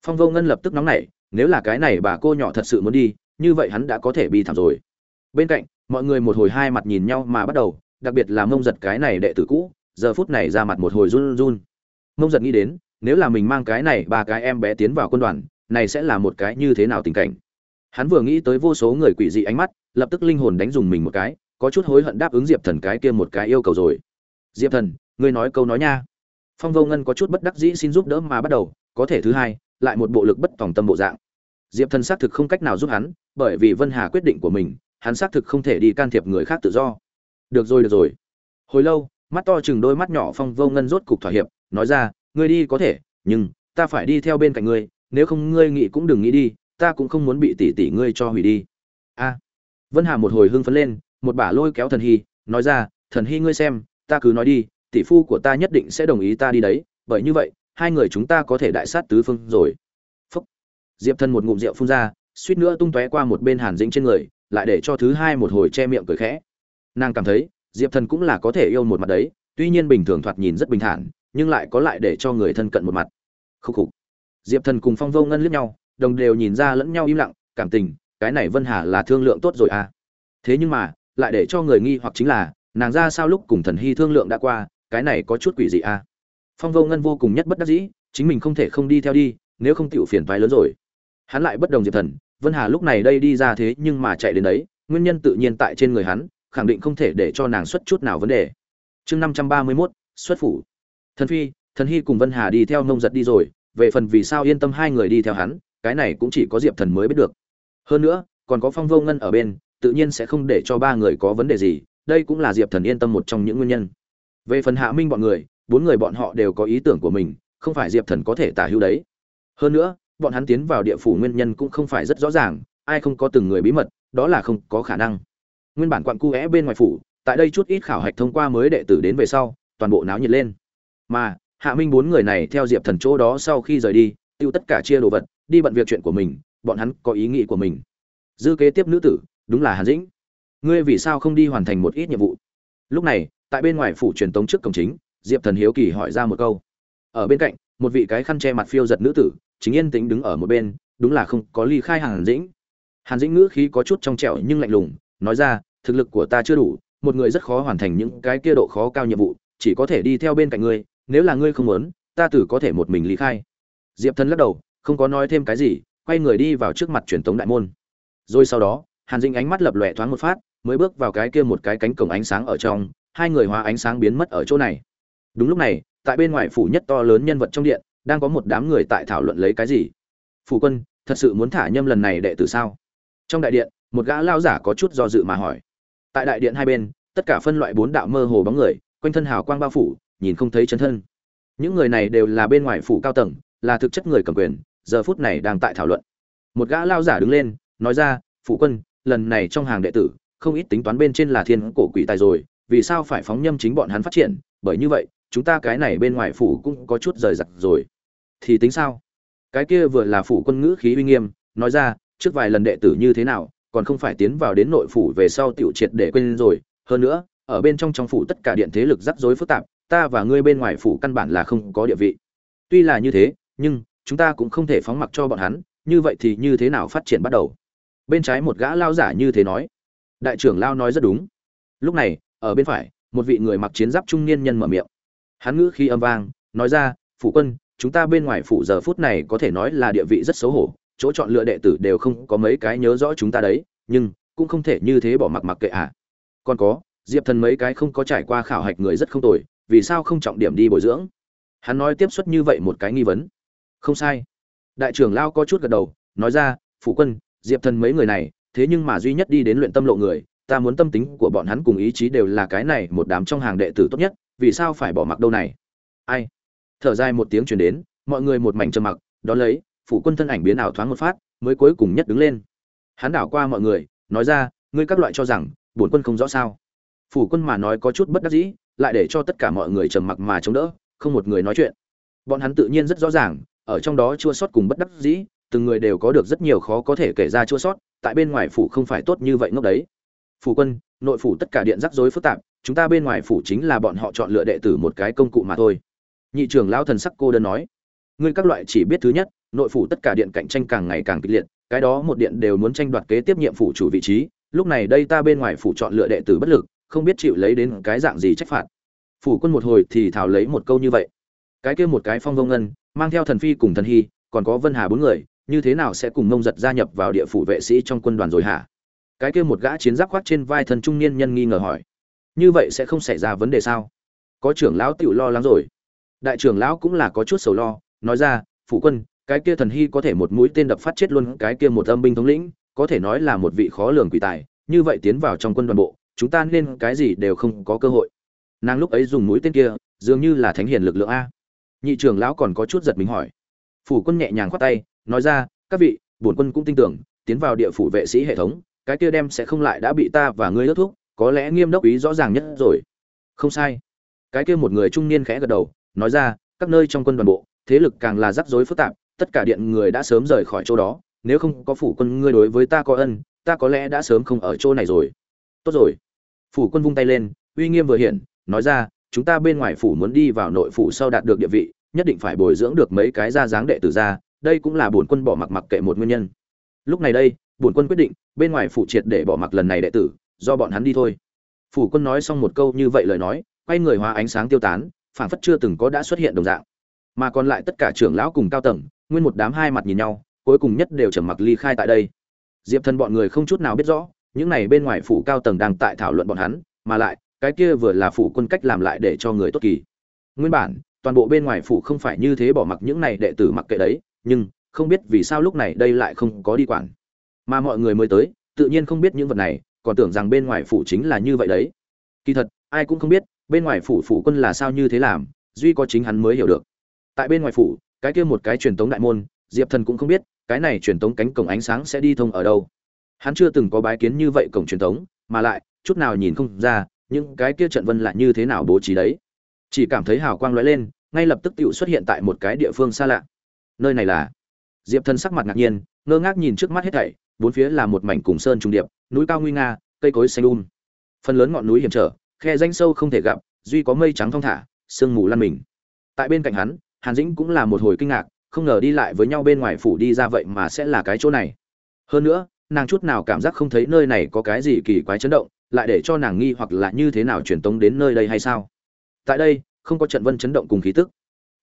Phong vô ngân lập tức nóng nảy, nếu là cái này bà cô nhỏ thật sự muốn đi, như vậy hắn đã có thể bị thảm rồi. Bên cạnh, mọi người một hồi hai mặt nhìn nhau mà bắt đầu, đặc biệt là mông giật cái này đệ tử cũ, giờ phút này ra mặt một hồi run run. Mông giật nghĩ đến, nếu là mình mang cái này ba cái em bé tiến vào quân đoàn, này sẽ là một cái như thế nào tình cảnh? Hắn vừa nghĩ tới vô số người quỷ dị ánh mắt, lập tức linh hồn đánh dùng mình một cái, có chút hối hận đáp ứng diệp thần cái kia một cái yêu cầu rồi. Diệp thần, ngươi nói câu nói nha phong vô ngân có chút bất đắc dĩ xin giúp đỡ mà bắt đầu, có thể thứ hai, lại một bộ lực bất tòng tâm bộ dạng. Diệp thần xác thực không cách nào giúp hắn, bởi vì vân hà quyết định của mình, hắn xác thực không thể đi can thiệp người khác tự do. Được rồi được rồi. Hồi lâu, mắt to chừng đôi mắt nhỏ phong vô ngân rốt cục thỏa hiệp, nói ra, ngươi đi có thể, nhưng ta phải đi theo bên cạnh ngươi, nếu không ngươi nghĩ cũng đừng nghĩ đi, ta cũng không muốn bị tỷ tỷ ngươi cho hủy đi. A. Vân hà một hồi hưng phấn lên, một bả lôi kéo thần hy, nói ra, thần hy ngươi xem, ta cứ nói đi tỷ phu của ta nhất định sẽ đồng ý ta đi đấy, bởi như vậy, hai người chúng ta có thể đại sát tứ phương rồi. Phúc. Diệp thần một ngụm rượu phun ra, suýt nữa tung tóe qua một bên hàn dĩnh trên người, lại để cho thứ hai một hồi che miệng cười khẽ. Nàng cảm thấy, diệp thần cũng là có thể yêu một mặt đấy, tuy nhiên bình thường thoạt nhìn rất bình thản, nhưng lại có lại để cho người thân cận một mặt. Khúc khục. Diệp thần cùng phong vô ngân liếc nhau, đồng đều nhìn ra lẫn nhau im lặng, cảm tình, cái này vân hà là thương lượng tốt rồi à. Thế nhưng mà, lại để cho người nghi hoặc chính là, nàng ra sao lúc cùng thần hy thương lượng đã qua cái này có chút quỷ dị à. Phong vô ngân vô cùng nhất bất đắc dĩ, chính mình không thể không đi theo đi, nếu không tiểu phiền toái lớn rồi. Hắn lại bất đồng diệp thần, vân hà lúc này đây đi ra thế nhưng mà chạy đến đấy, nguyên nhân tự nhiên tại trên người hắn, khẳng định không thể để cho nàng xuất chút nào vấn đề. Chương năm trăm ba mươi mốt, xuất phủ. Thần phi, thần hy cùng vân hà đi theo nông giật đi rồi, về phần vì sao yên tâm hai người đi theo hắn, cái này cũng chỉ có diệp thần mới biết được. Hơn nữa, còn có phong vô ngân ở bên, tự nhiên sẽ không để cho ba người có vấn đề gì, đây cũng là diệp thần yên tâm một trong những nguyên nhân về phần hạ minh bọn người, bốn người bọn họ đều có ý tưởng của mình, không phải diệp thần có thể tả hữu đấy. Hơn nữa, bọn hắn tiến vào địa phủ nguyên nhân cũng không phải rất rõ ràng, ai không có từng người bí mật, đó là không có khả năng. Nguyên bản quặn cu vẽ bên ngoài phủ, tại đây chút ít khảo hạch thông qua mới đệ tử đến về sau, toàn bộ náo nhiệt lên. Mà, hạ minh bốn người này theo diệp thần chỗ đó sau khi rời đi, tiêu tất cả chia đồ vật, đi bận việc chuyện của mình, bọn hắn có ý nghĩ của mình. Dư kế tiếp nữ tử, đúng là hàn dĩnh. Ngươi vì sao không đi hoàn thành một ít nhiệm vụ? Lúc này tại bên ngoài phủ truyền tống trước cổng chính, diệp thần hiếu kỳ hỏi ra một câu. Ở bên cạnh, một vị cái khăn che mặt phiêu giật nữ tử, chính yên tĩnh đứng ở một bên, đúng là không có ly khai hàn dĩnh. Hàn dĩnh ngữ khí có chút trong trẻo nhưng lạnh lùng, nói ra, thực lực của ta chưa đủ, một người rất khó hoàn thành những cái kia độ khó cao nhiệm vụ, chỉ có thể đi theo bên cạnh ngươi, nếu là ngươi không muốn, ta tử có thể một mình ly khai. Diệp thần lắc đầu, không có nói thêm cái gì, quay người đi vào trước mặt truyền tống đại môn. Rồi sau đó, hàn dĩnh ánh mắt lập lòe thoáng một phát, mới bước vào cái kia một cái cánh cổng ánh sáng ở trong hai người hóa ánh sáng biến mất ở chỗ này. Đúng lúc này, tại bên ngoài phủ nhất to lớn nhân vật trong điện, đang có một đám người tại thảo luận lấy cái gì? Phủ quân, thật sự muốn thả nhâm lần này đệ tử sao? Trong đại điện, một gã lao giả có chút do dự mà hỏi. Tại đại điện hai bên, tất cả phân loại bốn đạo mơ hồ bóng người, quanh thân hào quang bao phủ, nhìn không thấy chân thân. Những người này đều là bên ngoài phủ cao tầng, là thực chất người cầm quyền, giờ phút này đang tại thảo luận. Một gã lao giả đứng lên, nói ra, phủ quân, lần này trong hàng đệ tử, không ít tính toán bên trên là thiên cổ quỷ tài rồi vì sao phải phóng nhâm chính bọn hắn phát triển? Bởi như vậy, chúng ta cái này bên ngoài phủ cũng có chút rời rặt rồi. Thì tính sao? Cái kia vừa là phủ quân ngữ khí uy nghiêm, nói ra, trước vài lần đệ tử như thế nào, còn không phải tiến vào đến nội phủ về sau tiểu triệt để quên rồi. Hơn nữa, ở bên trong trong phủ tất cả điện thế lực rắc rối phức tạp, ta và ngươi bên ngoài phủ căn bản là không có địa vị. Tuy là như thế, nhưng chúng ta cũng không thể phóng mặc cho bọn hắn, như vậy thì như thế nào phát triển bắt đầu? Bên trái một gã lao giả như thế nói. Đại trưởng lao nói rất đúng. Lúc này ở bên phải, một vị người mặc chiến giáp trung niên nhân mở miệng. Hắn ngữ khi âm vang, nói ra, phủ quân, chúng ta bên ngoài phủ giờ phút này có thể nói là địa vị rất xấu hổ, chỗ chọn lựa đệ tử đều không có mấy cái nhớ rõ chúng ta đấy, nhưng cũng không thể như thế bỏ mặc mặc kệ à. Còn có, diệp thần mấy cái không có trải qua khảo hạch người rất không tồi, vì sao không trọng điểm đi bồi dưỡng? Hắn nói tiếp xuất như vậy một cái nghi vấn. Không sai. Đại trưởng lao có chút gật đầu, nói ra, phủ quân, diệp thần mấy người này, thế nhưng mà duy nhất đi đến luyện tâm lộ người ta muốn tâm tính của bọn hắn cùng ý chí đều là cái này một đám trong hàng đệ tử tốt nhất, vì sao phải bỏ mặc đâu này? Ai? Thở dài một tiếng truyền đến, mọi người một mảnh trầm mặc đón lấy, phủ quân thân ảnh biến ảo thoáng một phát, mới cuối cùng nhất đứng lên. Hắn đảo qua mọi người, nói ra, ngươi các loại cho rằng, bổn quân không rõ sao? Phủ quân mà nói có chút bất đắc dĩ, lại để cho tất cả mọi người trầm mặc mà chống đỡ, không một người nói chuyện. Bọn hắn tự nhiên rất rõ ràng, ở trong đó chua sót cùng bất đắc dĩ, từng người đều có được rất nhiều khó có thể kể ra chua sót, tại bên ngoài phủ không phải tốt như vậy ngốc đấy phủ quân, nội phủ tất cả điện rắc rối phức tạp, chúng ta bên ngoài phủ chính là bọn họ chọn lựa đệ tử một cái công cụ mà thôi. Nhị trưởng lão thần sắc cô đơn nói. Ngươi các loại chỉ biết thứ nhất, nội phủ tất cả điện cạnh tranh càng ngày càng kịch liệt, cái đó một điện đều muốn tranh đoạt kế tiếp nhiệm phủ chủ vị trí, lúc này đây ta bên ngoài phủ chọn lựa đệ tử bất lực, không biết chịu lấy đến cái dạng gì trách phạt. Phủ quân một hồi thì thảo lấy một câu như vậy. Cái kia một cái phong vông ngân, mang theo thần phi cùng thần hy, còn có vân hà bốn người, như thế nào sẽ cùng mông giật gia nhập vào địa phủ vệ sĩ trong quân đoàn rồi hả? Cái kia một gã chiến giáp khoác trên vai thần trung niên nhân nghi ngờ hỏi, như vậy sẽ không xảy ra vấn đề sao? Có trưởng lão tự lo lắng rồi. Đại trưởng lão cũng là có chút sầu lo, nói ra, phủ quân, cái kia thần hy có thể một mũi tên đập phát chết luôn cái kia một âm binh thống lĩnh, có thể nói là một vị khó lường quỷ tài, như vậy tiến vào trong quân đoàn bộ, chúng ta nên cái gì đều không có cơ hội. Nàng lúc ấy dùng mũi tên kia, dường như là thánh hiền lực lượng a. Nhị trưởng lão còn có chút giật mình hỏi. Phủ quân nhẹ nhàng khoát tay, nói ra, các vị, bổn quân cũng tin tưởng, tiến vào địa phủ vệ sĩ hệ thống cái kia đem sẽ không lại đã bị ta và ngươi ước thúc, có lẽ nghiêm đốc ý rõ ràng nhất rồi. Không sai. Cái kia một người trung niên khẽ gật đầu, nói ra, các nơi trong quân đoàn bộ, thế lực càng là rắc rối phức tạp, tất cả điện người đã sớm rời khỏi chỗ đó, nếu không có phủ quân ngươi đối với ta có ân, ta có lẽ đã sớm không ở chỗ này rồi. Tốt rồi. Phủ quân vung tay lên, uy nghiêm vừa hiện nói ra, chúng ta bên ngoài phủ muốn đi vào nội phủ sau đạt được địa vị, nhất định phải bồi dưỡng được mấy cái gia dáng đệ tử ra, đây cũng là bổn quân bỏ mặc mặc kệ một nguyên nhân. Lúc này đây bổn quân quyết định, bên ngoài phủ triệt để bỏ mặc lần này đệ tử, do bọn hắn đi thôi. Phủ quân nói xong một câu như vậy lời nói, quay người hóa ánh sáng tiêu tán, phảng phất chưa từng có đã xuất hiện đồng dạng. Mà còn lại tất cả trưởng lão cùng cao tầng, nguyên một đám hai mặt nhìn nhau, cuối cùng nhất đều trầm mặc ly khai tại đây. Diệp thần bọn người không chút nào biết rõ, những này bên ngoài phủ cao tầng đang tại thảo luận bọn hắn, mà lại, cái kia vừa là phủ quân cách làm lại để cho người tốt kỳ. Nguyên bản, toàn bộ bên ngoài phủ không phải như thế bỏ mặc những này đệ tử mặc kệ đấy, nhưng, không biết vì sao lúc này đây lại không có đi quản mà mọi người mới tới, tự nhiên không biết những vật này, còn tưởng rằng bên ngoài phủ chính là như vậy đấy. Kỳ thật, ai cũng không biết, bên ngoài phủ phủ quân là sao như thế làm, duy có chính hắn mới hiểu được. Tại bên ngoài phủ, cái kia một cái truyền tống đại môn, diệp thần cũng không biết, cái này truyền tống cánh cổng ánh sáng sẽ đi thông ở đâu. Hắn chưa từng có bái kiến như vậy cổng truyền tống, mà lại, chút nào nhìn không ra, những cái kia trận vân lại như thế nào bố trí đấy. Chỉ cảm thấy hào quang lóe lên, ngay lập tức tựu xuất hiện tại một cái địa phương xa lạ. Nơi này là? Diệp thần sắc mặt ngạc nhiên, ngơ ngác nhìn trước mắt hết thảy bốn phía là một mảnh cùng sơn trung điệp, núi cao nguy nga, cây cối xanh um. Phần lớn ngọn núi hiểm trở, khe danh sâu không thể gặp, duy có mây trắng thong thả, sương mù lăn mình. Tại bên cạnh hắn, hàn dĩnh cũng là một hồi kinh ngạc, không ngờ đi lại với nhau bên ngoài phủ đi ra vậy mà sẽ là cái chỗ này. Hơn nữa, nàng chút nào cảm giác không thấy nơi này có cái gì kỳ quái chấn động, lại để cho nàng nghi hoặc là như thế nào truyền tống đến nơi đây hay sao? Tại đây, không có trận vân chấn động cùng khí tức.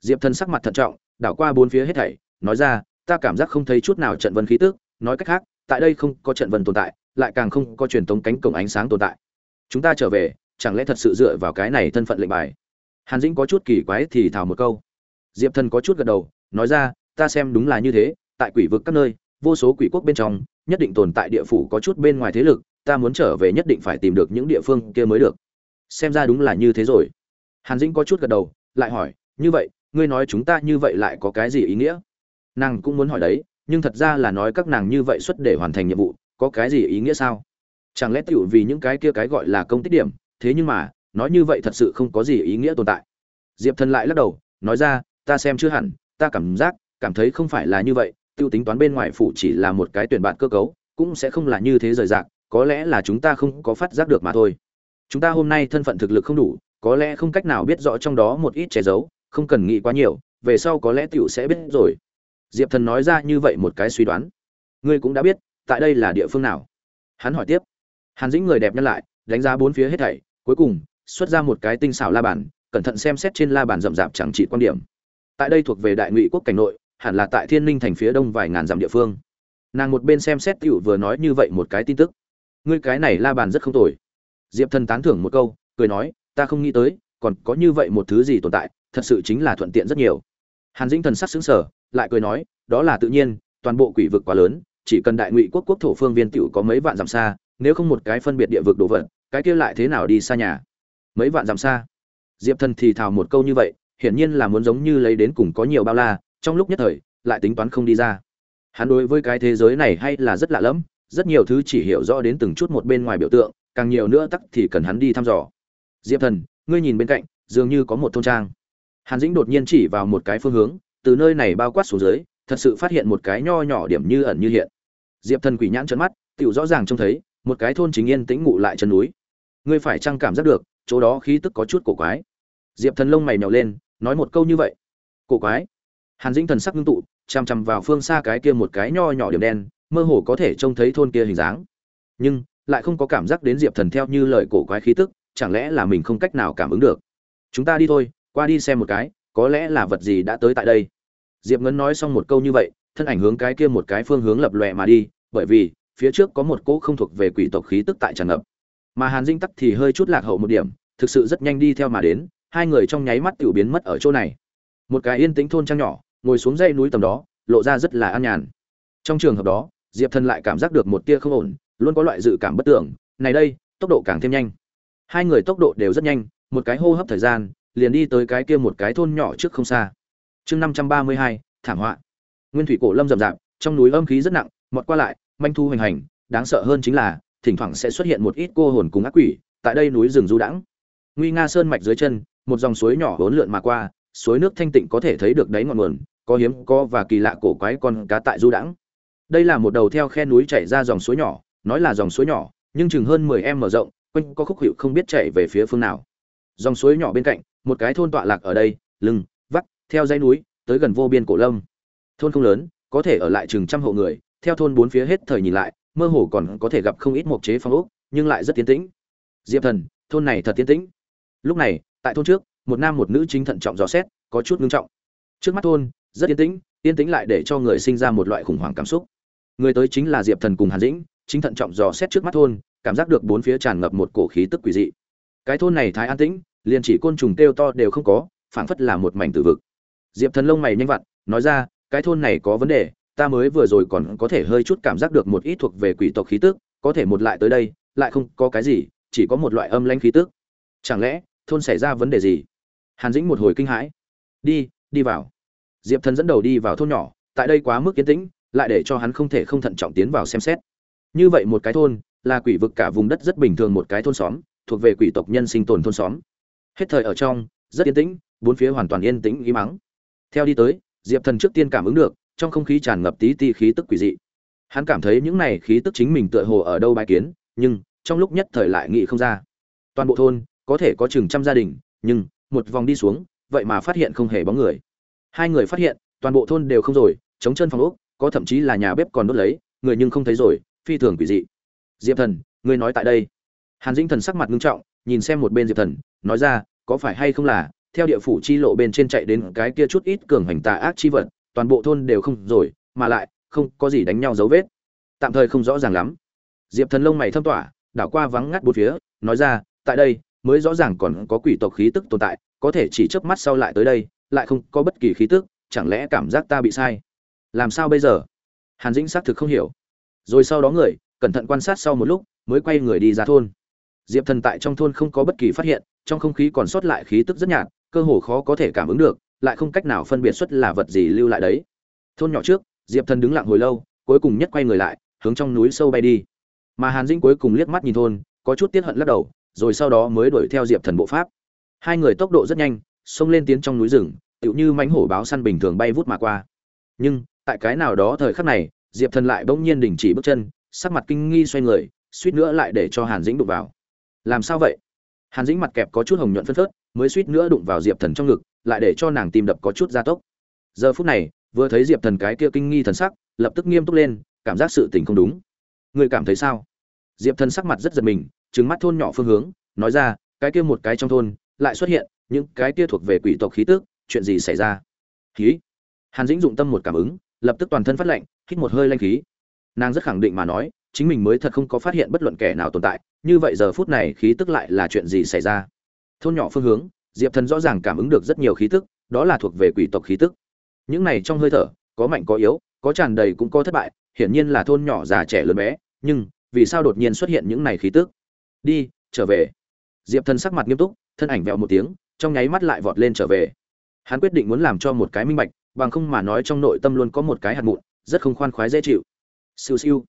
Diệp thân sắc mặt thận trọng, đảo qua bốn phía hết thảy, nói ra, ta cảm giác không thấy chút nào trận vân khí tức, nói cách khác tại đây không có trận vân tồn tại, lại càng không có truyền tống cánh cổng ánh sáng tồn tại. Chúng ta trở về, chẳng lẽ thật sự dựa vào cái này thân phận lệnh bài? Hàn dĩnh có chút kỳ quái thì thào một câu. Diệp thần có chút gật đầu, nói ra, ta xem đúng là như thế, tại quỷ vực các nơi, vô số quỷ quốc bên trong, nhất định tồn tại địa phủ có chút bên ngoài thế lực, ta muốn trở về nhất định phải tìm được những địa phương kia mới được. Xem ra đúng là như thế rồi. Hàn dĩnh có chút gật đầu, lại hỏi, như vậy, ngươi nói chúng ta như vậy lại có cái gì ý nghĩa? Nàng cũng muốn hỏi đấy nhưng thật ra là nói các nàng như vậy xuất để hoàn thành nhiệm vụ, có cái gì ý nghĩa sao? Chẳng lẽ tựu vì những cái kia cái gọi là công tích điểm, thế nhưng mà, nói như vậy thật sự không có gì ý nghĩa tồn tại. Diệp thần lại lắc đầu, nói ra, ta xem chưa hẳn, ta cảm giác, cảm thấy không phải là như vậy, tiêu tính toán bên ngoài phủ chỉ là một cái tuyển bạn cơ cấu, cũng sẽ không là như thế rời rạc, có lẽ là chúng ta không có phát giác được mà thôi. Chúng ta hôm nay thân phận thực lực không đủ, có lẽ không cách nào biết rõ trong đó một ít che giấu, không cần nghĩ quá nhiều, về sau có lẽ tiểu sẽ biết rồi diệp thần nói ra như vậy một cái suy đoán. Ngươi cũng đã biết, tại đây là địa phương nào? Hắn hỏi tiếp. Hàn dĩnh người đẹp nhân lại, đánh giá bốn phía hết thảy, cuối cùng, xuất ra một cái tinh xảo la bàn, cẩn thận xem xét trên la bàn rậm rạp chẳng trị quan điểm. Tại đây thuộc về đại ngụy quốc cảnh nội, hẳn là tại thiên ninh thành phía đông vài ngàn dặm địa phương. Nàng một bên xem xét t vừa nói như vậy một cái tin tức. Ngươi cái này la bàn rất không tồi. Diệp thần tán thưởng một câu, cười nói, ta không nghĩ tới, còn có như vậy một thứ gì tồn tại, thật sự chính là thuận tiện rất nhiều. Hàn dĩnh thần sắc xứng sở lại cười nói, đó là tự nhiên, toàn bộ quỷ vực quá lớn, chỉ cần đại ngụy quốc quốc thổ phương viên t có mấy vạn dặm xa, nếu không một cái phân biệt địa vực đồ vật cái kia lại thế nào đi xa nhà? Mấy vạn dặm xa? Diệp thần thì thào một câu như vậy, hiển nhiên là muốn giống như lấy đến cùng có nhiều bao la, trong lúc nhất thời, lại tính toán không đi ra. Hắn đối với cái thế giới này hay là rất lạ lẫm, rất nhiều thứ chỉ hiểu rõ đến từng chút một bên ngoài biểu tượng, càng nhiều nữa tắc thì cần hắn đi thăm dò. Diệp thần, ngươi nhìn bên cạnh, dường như có một thôn trang. Hàn dĩnh đột nhiên chỉ vào một cái phương hướng từ nơi này bao quát xuống dưới, thật sự phát hiện một cái nho nhỏ điểm như ẩn như hiện. Diệp thần quỷ nhãn chớp mắt, tiểu rõ ràng trông thấy, một cái thôn chính yên tĩnh ngủ lại chân núi. Ngươi phải chăng cảm giác được, chỗ đó khí tức có chút cổ quái? Diệp thần lông mày nhíu lên, nói một câu như vậy. Cổ quái? Hàn dĩnh thần sắc ngưng tụ chằm chằm vào phương xa cái kia một cái nho nhỏ điểm đen, mơ hồ có thể trông thấy thôn kia hình dáng. Nhưng, lại không có cảm giác đến diệp thần theo như lời cổ quái khí tức, chẳng lẽ là mình không cách nào cảm ứng được? Chúng ta đi thôi, qua đi xem một cái có lẽ là vật gì đã tới tại đây? Diệp ngấn nói xong một câu như vậy, thân ảnh hướng cái kia một cái phương hướng lập lòe mà đi, bởi vì, phía trước có một cỗ không thuộc về quỷ tộc khí tức tại tràn ngập. Mà hàn dinh tắc thì hơi chút lạc hậu một điểm, thực sự rất nhanh đi theo mà đến, hai người trong nháy mắt tiểu biến mất ở chỗ này. Một cái yên tĩnh thôn trang nhỏ, ngồi xuống dãy núi tầm đó, lộ ra rất là an nhàn. Trong trường hợp đó, diệp thần lại cảm giác được một tia không ổn, luôn có loại dự cảm bất tưởng, này đây, tốc độ càng thêm nhanh. Hai người tốc độ đều rất nhanh, một cái hô hấp thời gian liền đi tới cái kia một cái thôn nhỏ trước không xa. Chương năm trăm ba mươi hai, thảm họa. Nguyên thủy cổ lâm rậm rạp, trong núi âm khí rất nặng, mọt qua lại, manh thu hoành hành, đáng sợ hơn chính là, thỉnh thoảng sẽ xuất hiện một ít cô hồn cùng ác quỷ, tại đây núi rừng du đãng. Nguy nga sơn mạch dưới chân, một dòng suối nhỏ hỗn lượn mà qua, suối nước thanh tịnh có thể thấy được đáy ngọn nguồn, có hiếm, có và kỳ lạ cổ quái con cá tại du đãng. Đây là một đầu theo khe núi chảy ra dòng suối nhỏ, nói là dòng suối nhỏ, nhưng chừng hơn mười em mở rộng, quanh có khúc hiệu không biết chạy về phía phương nào. Dòng suối nhỏ bên cạnh một cái thôn tọa lạc ở đây, lưng, vắt, theo dãy núi, tới gần vô biên cổ lâm. Thôn không lớn, có thể ở lại chừng trăm hộ người, theo thôn bốn phía hết thời nhìn lại, mơ hồ còn có thể gặp không ít mộc chế phong ốc, nhưng lại rất tiến tĩnh. Diệp thần, thôn này thật tiến tĩnh. Lúc này, tại thôn trước, một nam một nữ chính thận trọng dò xét, có chút ngưng trọng. Trước mắt thôn, rất yên tĩnh yên tĩnh lại để cho người sinh ra một loại khủng hoảng cảm xúc. Người tới chính là diệp thần cùng hàn dĩnh, chính thận trọng dò xét trước mắt thôn, cảm giác được bốn phía tràn ngập một cổ khí tức quỷ dị. Cái thôn này thái an tĩnh liền chỉ côn trùng kêu to đều không có, phảng phất là một mảnh tử vực. Diệp thần lông mày nhanh vặn, nói ra, cái thôn này có vấn đề, ta mới vừa rồi còn có thể hơi chút cảm giác được một ít thuộc về quỷ tộc khí tức, có thể một lại tới đây, lại không có cái gì, chỉ có một loại âm lãnh khí tức. Chẳng lẽ, thôn xảy ra vấn đề gì? Hàn dĩnh một hồi kinh hãi. Đi đi vào. Diệp thần dẫn đầu đi vào thôn nhỏ, tại đây quá mức yên tĩnh, lại để cho hắn không thể không thận trọng tiến vào xem xét. Như vậy một cái thôn, là quỷ vực cả vùng đất rất bình thường một cái thôn xóm, thuộc về quỷ tộc nhân sinh tồn thôn xóm hết thời ở trong, rất yên tĩnh, bốn phía hoàn toàn yên tĩnh ý mắng theo đi tới, diệp thần trước tiên cảm ứng được, trong không khí tràn ngập tí ti khí tức quỷ dị. Hắn cảm thấy những này khí tức chính mình tựa hồ ở đâu bài kiến, nhưng trong lúc nhất thời lại nghĩ không ra. Toàn bộ thôn, có thể có chừng trăm gia đình, nhưng một vòng đi xuống, vậy mà phát hiện không hề bóng người. Hai người phát hiện, toàn bộ thôn đều không rồi chống chân phòng ốc, có thậm chí là nhà bếp còn đốt lấy, người nhưng không thấy rồi, phi thường quỷ dị. Diệp thần ngươi nói tại đây. Hàn dĩnh thần sắc mặt nghiêm trọng, nhìn xem một bên diệp thần, nói ra có phải hay không là, theo địa phủ chi lộ bên trên chạy đến cái kia chút ít cường hành tà ác chi vật, toàn bộ thôn đều không rồi, mà lại, không có gì đánh nhau dấu vết. Tạm thời không rõ ràng lắm. Diệp thần lông mày thâm tỏa, đảo qua vắng ngắt bốn phía, nói ra, tại đây, mới rõ ràng còn có quỷ tộc khí tức tồn tại, có thể chỉ chớp mắt sau lại tới đây, lại không có bất kỳ khí tức, chẳng lẽ cảm giác ta bị sai? Làm sao bây giờ? Hàn dĩnh xác thực không hiểu. Rồi sau đó người, cẩn thận quan sát sau một lúc, mới quay người đi ra thôn diệp thần tại trong thôn không có bất kỳ phát hiện, trong không khí còn sót lại khí tức rất nhạt, cơ hồ khó có thể cảm ứng được, lại không cách nào phân biệt xuất là vật gì lưu lại đấy. Thôn nhỏ trước, diệp thần đứng lặng hồi lâu, cuối cùng nhất quay người lại, hướng trong núi sâu bay đi. Mà hàn dĩnh cuối cùng liếc mắt nhìn thôn, có chút tiếc hận lắc đầu, rồi sau đó mới đuổi theo diệp thần bộ pháp. Hai người tốc độ rất nhanh, xông lên tiến trong núi rừng, tựu như mánh hổ báo săn bình thường bay vút mà qua. Nhưng, tại cái nào đó thời khắc này, diệp thần lại bỗng nhiên đình chỉ bước chân, sắc mặt kinh nghi xoay người, suýt nữa lại để cho hàn dĩnh đụng vào làm sao vậy? Hàn dĩnh mặt kẹp có chút hồng nhuận phân phớt, mới suýt nữa đụng vào diệp thần trong ngực, lại để cho nàng tìm đập có chút gia tốc. Giờ phút này, vừa thấy diệp thần cái kia kinh nghi thần sắc, lập tức nghiêm túc lên, cảm giác sự tình không đúng. Người cảm thấy sao? Diệp thần sắc mặt rất giật mình, trừng mắt thôn nhỏ phương hướng, nói ra, cái kia một cái trong thôn, lại xuất hiện, những cái kia thuộc về quỷ tộc khí tức, chuyện gì xảy ra? Khí. Hàn dĩnh dụng tâm một cảm ứng, lập tức toàn thân phát lạnh, hít một hơi lanh khí. Nàng rất khẳng định mà nói chính mình mới thật không có phát hiện bất luận kẻ nào tồn tại, như vậy giờ phút này khí tức lại là chuyện gì xảy ra? Thôn nhỏ phương hướng, diệp thần rõ ràng cảm ứng được rất nhiều khí tức, đó là thuộc về quỷ tộc khí tức. Những này trong hơi thở, có mạnh có yếu, có tràn đầy cũng có thất bại, hiển nhiên là thôn nhỏ già trẻ lớn bé, nhưng vì sao đột nhiên xuất hiện những này khí tức? Đi, trở về. Diệp thần sắc mặt nghiêm túc, thân ảnh vẹo một tiếng, trong nháy mắt lại vọt lên trở về. Hắn quyết định muốn làm cho một cái minh bạch, bằng không mà nói trong nội tâm luôn có một cái hạt mụn, rất không khoan khoái dễ chịu. Siêu siêu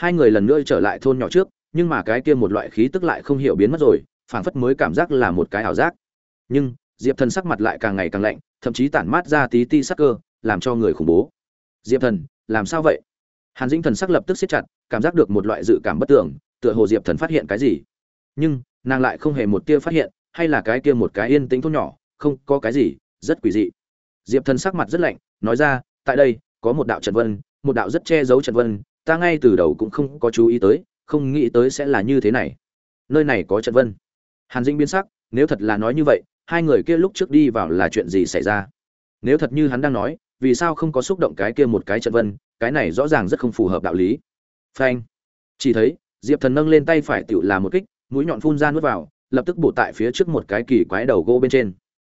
hai người lần nữa trở lại thôn nhỏ trước, nhưng mà cái kia một loại khí tức lại không hiểu biến mất rồi, phảng phất mới cảm giác là một cái ảo giác. Nhưng, diệp thần sắc mặt lại càng ngày càng lạnh, thậm chí tản mát ra tí ti sắc cơ, làm cho người khủng bố. Diệp thần, làm sao vậy? Hàn dĩnh thần sắc lập tức siết chặt, cảm giác được một loại dự cảm bất tưởng tựa hồ diệp thần phát hiện cái gì. Nhưng, nàng lại không hề một tia phát hiện, hay là cái kia một cái yên tĩnh thôn nhỏ, không có cái gì, rất quỷ dị. Diệp thần sắc mặt rất lạnh, nói ra, tại đây, có một đạo trận vân, một đạo rất che giấu trận vân ta ngay từ đầu cũng không có chú ý tới, không nghĩ tới sẽ là như thế này. Nơi này có trận vân. Hàn dĩnh biến sắc, nếu thật là nói như vậy, hai người kia lúc trước đi vào là chuyện gì xảy ra? Nếu thật như hắn đang nói, vì sao không có xúc động cái kia một cái trận vân, cái này rõ ràng rất không phù hợp đạo lý. Phanh. Chỉ thấy, diệp thần nâng lên tay phải tựu là một kích, mũi nhọn phun ra nuốt vào, lập tức bổ tại phía trước một cái kỳ quái đầu gỗ bên trên.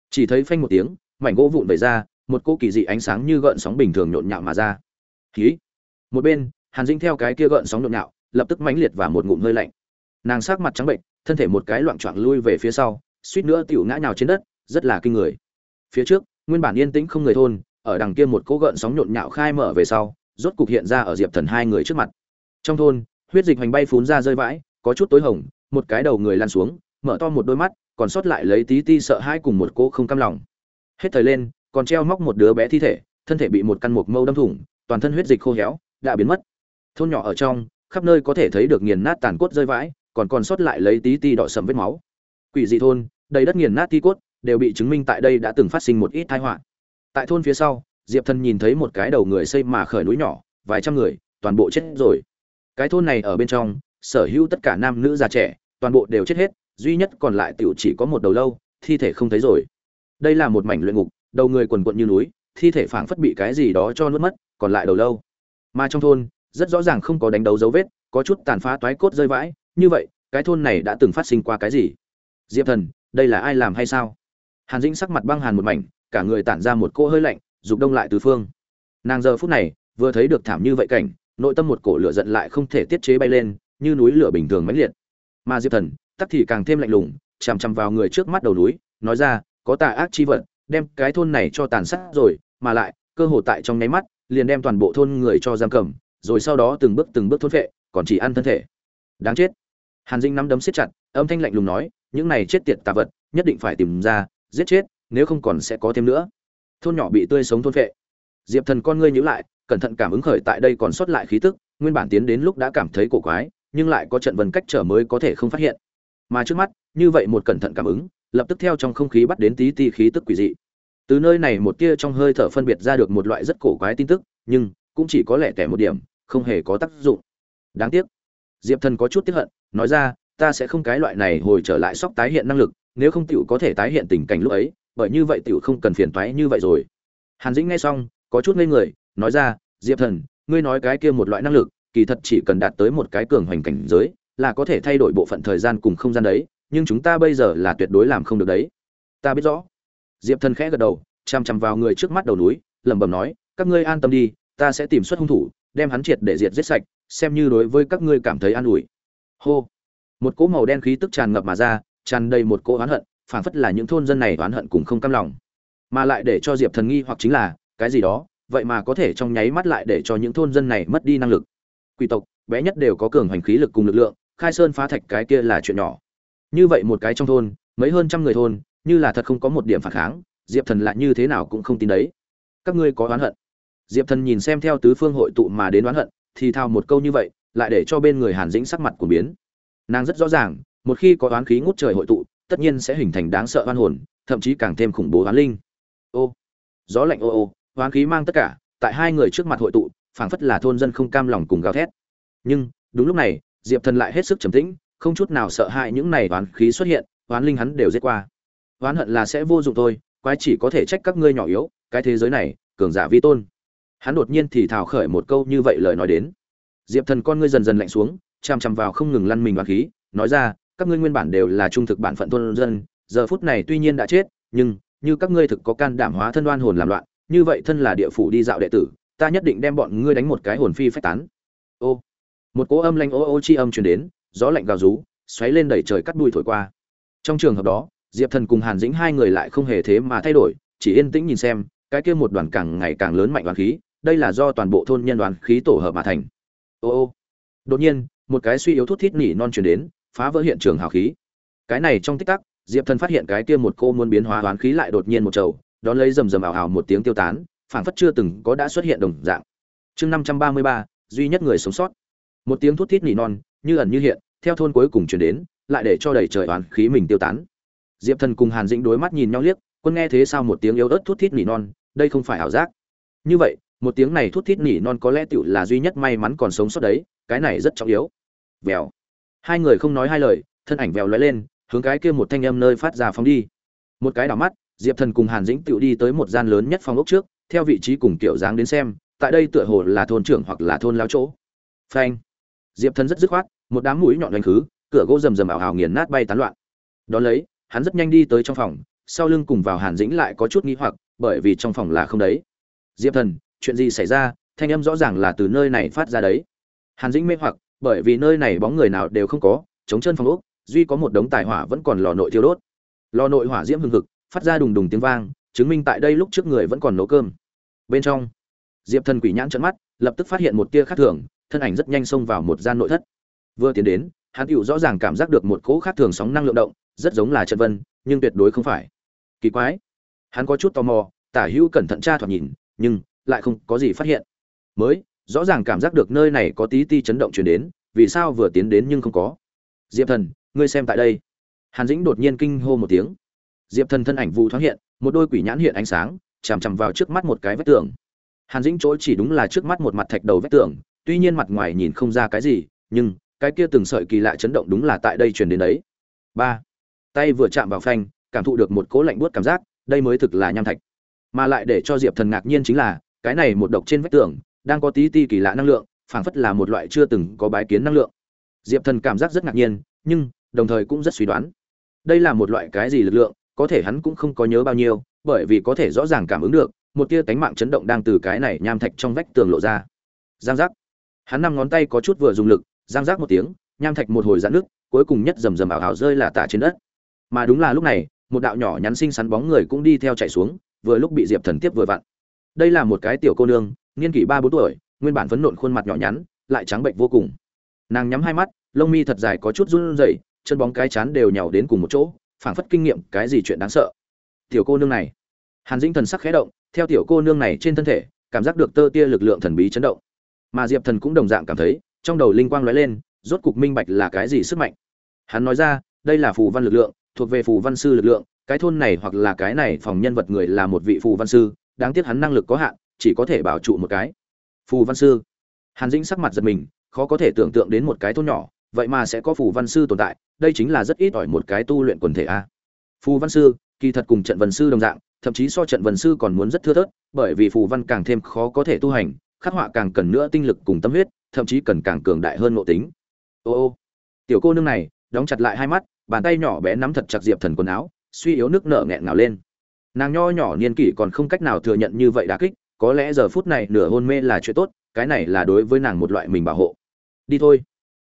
Chỉ thấy phanh một tiếng, mảnh gỗ vụn vẩy ra, một cô kỳ dị ánh sáng như gợn sóng bình thường nhộn nhạo mà ra. Khí một bên hàn dĩnh theo cái kia gợn sóng nhộn nhạo, lập tức mãnh liệt và một ngụm hơi lạnh. Nàng sắc mặt trắng bệnh, thân thể một cái loạn choạng lui về phía sau, suýt nữa tiểu ngã nhào trên đất, rất là kinh người. Phía trước, nguyên bản yên tĩnh không người thôn, ở đằng kia một cỗ gợn sóng nhộn nhạo khai mở về sau, rốt cục hiện ra ở diệp thần hai người trước mặt. Trong thôn, huyết dịch hoành bay phún ra rơi vãi, có chút tối hồng, một cái đầu người lăn xuống, mở to một đôi mắt, còn sót lại lấy tí ti sợ hãi cùng một cỗ không cam lòng. Hết thời lên, còn treo móc một đứa bé thi thể, thân thể bị một căn mục mâu đâm thủng, toàn thân huyết dịch khô héo, đã biến mất thôn nhỏ ở trong, khắp nơi có thể thấy được nghiền nát tàn cốt rơi vãi, còn còn sót lại lấy tí ti đỏ sầm vết máu. Quỷ dị thôn, đầy đất nghiền nát thi cốt, đều bị chứng minh tại đây đã từng phát sinh một ít tai họa. Tại thôn phía sau, diệp thần nhìn thấy một cái đầu người xây mà khởi núi nhỏ, vài trăm người, toàn bộ chết rồi. Cái thôn này ở bên trong, sở hữu tất cả nam nữ già trẻ, toàn bộ đều chết hết, duy nhất còn lại tiểu chỉ có một đầu lâu, thi thể không thấy rồi. Đây là một mảnh luyện ngục, đầu người quần quận như núi, thi thể phảng phất bị cái gì đó cho nuốt mất, còn lại đầu lâu. Mà trong thôn rất rõ ràng không có đánh đấu dấu vết, có chút tàn phá toái cốt rơi vãi. Như vậy, cái thôn này đã từng phát sinh qua cái gì? Diệp thần, đây là ai làm hay sao? Hàn dĩnh sắc mặt băng hàn một mảnh, cả người tản ra một cỗ hơi lạnh rục đông lại tứ phương. Nàng giờ phút này, vừa thấy được thảm như vậy cảnh, nội tâm một cổ lửa giận lại không thể tiết chế bay lên, như núi lửa bình thường mãnh liệt. Mà diệp thần, tắc thì càng thêm lạnh lùng, chằm chằm vào người trước mắt đầu núi, nói ra, có tà ác chi vật, đem cái thôn này cho tàn sát rồi, mà lại, cơ hồ tại trong nháy mắt, liền đem toàn bộ thôn người cho giam cầm rồi sau đó từng bước từng bước thôn vệ còn chỉ ăn thân thể. Đáng chết. Hàn dinh nắm đấm siết chặt, âm thanh lạnh lùng nói, những này chết tiệt tà vật, nhất định phải tìm ra, giết chết, nếu không còn sẽ có thêm nữa. Thôn nhỏ bị tươi sống thôn vệ diệp thần con ngươi nhíu lại, cẩn thận cảm ứng khởi tại đây còn sót lại khí tức, nguyên bản tiến đến lúc đã cảm thấy cổ quái, nhưng lại có trận vân cách trở mới có thể không phát hiện. Mà trước mắt, như vậy một cẩn thận cảm ứng, lập tức theo trong không khí bắt đến tí ti khí tức quỷ dị. Từ nơi này một tia trong hơi thở phân biệt ra được một loại rất cổ quái tin tức, nhưng cũng chỉ có lẻ tẻ một điểm không hề có tác dụng. Đáng tiếc. Diệp thần có chút tiếp hận, nói ra, ta sẽ không cái loại này hồi trở lại sóc tái hiện năng lực, nếu không tiểu có thể tái hiện tình cảnh lúc ấy, bởi như vậy tiểu không cần phiền toái như vậy rồi. Hàn dĩnh nghe xong, có chút ngây người, nói ra, diệp thần, ngươi nói cái kia một loại năng lực, kỳ thật chỉ cần đạt tới một cái cường hoành cảnh giới, là có thể thay đổi bộ phận thời gian cùng không gian đấy, nhưng chúng ta bây giờ là tuyệt đối làm không được đấy. Ta biết rõ. Diệp thần khẽ gật đầu chằm chằm vào người trước mắt đầu núi, lẩm bẩm nói, các ngươi an tâm đi, ta sẽ tìm xuất hung thủ đem hắn triệt để diệt giết sạch, xem như đối với các ngươi cảm thấy an ủi. Hô. Một cỗ màu đen khí tức tràn ngập mà ra, tràn đầy một cỗ oán hận, phảng phất là những thôn dân này oán hận cùng không cam lòng. Mà lại để cho diệp thần nghi hoặc chính là, cái gì đó, vậy mà có thể trong nháy mắt lại để cho những thôn dân này mất đi năng lực. Quỷ tộc, bé nhất đều có cường hành khí lực cùng lực lượng, khai sơn phá thạch cái kia là chuyện nhỏ. Như vậy một cái trong thôn, mấy hơn trăm người thôn, như là thật không có một điểm phản kháng, diệp thần lại như thế nào cũng không tin đấy. Các ngươi có oán hận diệp thần nhìn xem theo tứ phương hội tụ mà đến oán hận, thì thao một câu như vậy, lại để cho bên người hàn dĩnh sắc mặt của biến. Nàng rất rõ ràng, một khi có oán khí ngút trời hội tụ, tất nhiên sẽ hình thành đáng sợ oan hồn, thậm chí càng thêm khủng bố oán linh. Ô, gió lạnh ô ô, oán khí mang tất cả, tại hai người trước mặt hội tụ, phảng phất là thôn dân không cam lòng cùng gào thét. Nhưng, đúng lúc này, diệp thần lại hết sức trầm tĩnh, không chút nào sợ hãi những này oán khí xuất hiện, oán linh hắn đều giết qua. Oán hận là sẽ vô dụng thôi, quái chỉ có thể trách các ngươi nhỏ yếu, cái thế giới này, cường giả vi tôn hắn đột nhiên thì thào khởi một câu như vậy lời nói đến. Diệp thần con ngươi dần dần lạnh xuống, chằm chằm vào không ngừng lăn mình và khí, nói ra, các ngươi nguyên bản đều là trung thực bản phận thôn dân, giờ phút này tuy nhiên đã chết, nhưng như các ngươi thực có can đảm hóa thân đoan hồn làm loạn, như vậy thân là địa phủ đi dạo đệ tử, ta nhất định đem bọn ngươi đánh một cái hồn phi phách tán. Ô, một cỗ âm lanh ô ô chi âm truyền đến, gió lạnh gào rú, xoáy lên đẩy trời cắt đuôi thổi qua. Trong trường hợp đó, diệp thần cùng hàn dĩnh hai người lại không hề thế mà thay đổi, chỉ yên tĩnh nhìn xem, cái kia một đoàn càng ngày càng lớn mạnh đoàn khí đây là do toàn bộ thôn nhân đoàn khí tổ hợp mà thành. Ô ô. Đột nhiên, một cái suy yếu thút thít nỉ non truyền đến, phá vỡ hiện trường hào khí. Cái này trong tích tắc, diệp thần phát hiện cái kia một cô muốn biến hóa đoán khí lại đột nhiên một trầu, đón lấy rầm rầm ảo ảo một tiếng tiêu tán, phảng phất chưa từng có đã xuất hiện đồng dạng. Chương năm trăm ba mươi ba, duy nhất người sống sót. Một tiếng thút thít nỉ non, như ẩn như hiện, theo thôn cuối cùng truyền đến, lại để cho đầy trời oán khí mình tiêu tán. Diệp thần cùng hàn dĩnh đối mắt nhìn nhau liếc, quân nghe thế sao một tiếng yếu ớt thút thít nỉ non, đây không phải ảo giác. Như vậy một tiếng này thút thít nỉ non có lẽ tựu là duy nhất may mắn còn sống sót đấy, cái này rất trọng yếu. Vèo. Hai người không nói hai lời, thân ảnh vèo lóe lên, hướng cái kia một thanh âm nơi phát ra phóng đi. Một cái đảo mắt, diệp thần cùng hàn dĩnh tựu đi tới một gian lớn nhất phòng ốc trước, theo vị trí cùng kiểu dáng đến xem, tại đây tựa hồ là thôn trưởng hoặc là thôn lao chỗ. Phanh. Diệp thần rất dứt khoát, một đám mũi nhọn đánh khứ, cửa gỗ rầm rầm ảo hào nghiền nát bay tán loạn. Đón lấy, hắn rất nhanh đi tới trong phòng, sau lưng cùng vào hàn dĩnh lại có chút nghi hoặc, bởi vì trong phòng là không đấy. Diệp thần chuyện gì xảy ra, thanh âm rõ ràng là từ nơi này phát ra đấy. Hàn dĩnh mê hoặc, bởi vì nơi này bóng người nào đều không có, chống chân phòng úc duy có một đống tài hỏa vẫn còn lò nội thiêu đốt. Lò nội hỏa diễm hừng hực, phát ra đùng đùng tiếng vang, chứng minh tại đây lúc trước người vẫn còn nấu cơm. Bên trong, diệp thần quỷ nhãn trận mắt, lập tức phát hiện một tia khác thường, thân ảnh rất nhanh xông vào một gian nội thất. Vừa tiến đến, hắn tựu rõ ràng cảm giác được một cỗ khác thường sóng năng lượng động, rất giống là trận vân, nhưng tuyệt đối không phải. Kỳ quái. Hắn có chút tò mò, tả hữu cẩn thận tra thoạt nhìn, nhưng lại không có gì phát hiện. Mới, rõ ràng cảm giác được nơi này có tí ti chấn động chuyển đến, vì sao vừa tiến đến nhưng không có. Diệp thần, ngươi xem tại đây. Hàn dĩnh đột nhiên kinh hô một tiếng. Diệp thần thân ảnh vụ thoáng hiện, một đôi quỷ nhãn hiện ánh sáng, chằm chằm vào trước mắt một cái vách tường. Hàn dĩnh chỗ chỉ đúng là trước mắt một mặt thạch đầu vách tường, tuy nhiên mặt ngoài nhìn không ra cái gì, nhưng cái kia từng sợi kỳ lạ chấn động đúng là tại đây truyền đến đấy. Ba, tay vừa chạm vào phanh, cảm thụ được một cố lạnh buốt cảm giác, đây mới thực là nham thạch. Mà lại để cho diệp thần ngạc nhiên chính là cái này một độc trên vách tường, đang có tí ti kỳ lạ năng lượng, phảng phất là một loại chưa từng có bái kiến năng lượng. Diệp thần cảm giác rất ngạc nhiên, nhưng, đồng thời cũng rất suy đoán. Đây là một loại cái gì lực lượng, có thể hắn cũng không có nhớ bao nhiêu, bởi vì có thể rõ ràng cảm ứng được, một tia tánh mạng chấn động đang từ cái này nham thạch trong vách tường lộ ra. Giang giác. Hắn năm ngón tay có chút vừa dùng lực, giang giác một tiếng, nham thạch một hồi giãn nước cuối cùng nhất rầm rầm ảo ảo rơi là tả trên đất. Mà đúng là lúc này, một đạo nhỏ nhắn xinh xắn bóng người cũng đi theo chạy xuống, vừa lúc bị diệp thần tiếp vừa vặn đây là một cái tiểu cô nương, niên kỷ ba bốn tuổi, nguyên bản phấn nộn khuôn mặt nhỏ nhắn, lại trắng bệnh vô cùng. Nàng nhắm hai mắt, lông mi thật dài có chút run rẩy, chân bóng cái chán đều nhào đến cùng một chỗ, phảng phất kinh nghiệm cái gì chuyện đáng sợ. Tiểu cô nương này. Hàn dĩnh thần sắc khẽ động, theo tiểu cô nương này trên thân thể, cảm giác được tơ tia lực lượng thần bí chấn động. Mà diệp thần cũng đồng dạng cảm thấy, trong đầu linh quang lóe lên, rốt cục minh bạch là cái gì sức mạnh. Hắn nói ra, đây là phù văn lực lượng, thuộc về phù văn sư lực lượng, cái thôn này hoặc là cái này phòng nhân vật người là một vị phù văn sư đáng tiếc hắn năng lực có hạn, chỉ có thể bảo trụ một cái. Phù văn sư. Hàn dĩnh sắc mặt giật mình, khó có thể tưởng tượng đến một cái thôn nhỏ, vậy mà sẽ có phù văn sư tồn tại, đây chính là rất ít ỏi một cái tu luyện quần thể a. Phù văn sư, kỳ thật cùng trận văn sư đồng dạng, thậm chí so trận văn sư còn muốn rất thưa thớt, bởi vì phù văn càng thêm khó có thể tu hành, khắc họa càng cần nữa tinh lực cùng tâm huyết, thậm chí cần càng cường đại hơn nội tính. Ô ô. Tiểu cô nương này, đóng chặt lại hai mắt, bàn tay nhỏ bé nắm thật chặt diệp thần quần áo, suy yếu nước nợ nghẹn ngào lên nàng nho nhỏ niên kỷ còn không cách nào thừa nhận như vậy đà kích, có lẽ giờ phút này nửa hôn mê là chuyện tốt, cái này là đối với nàng một loại mình bảo hộ. Đi thôi.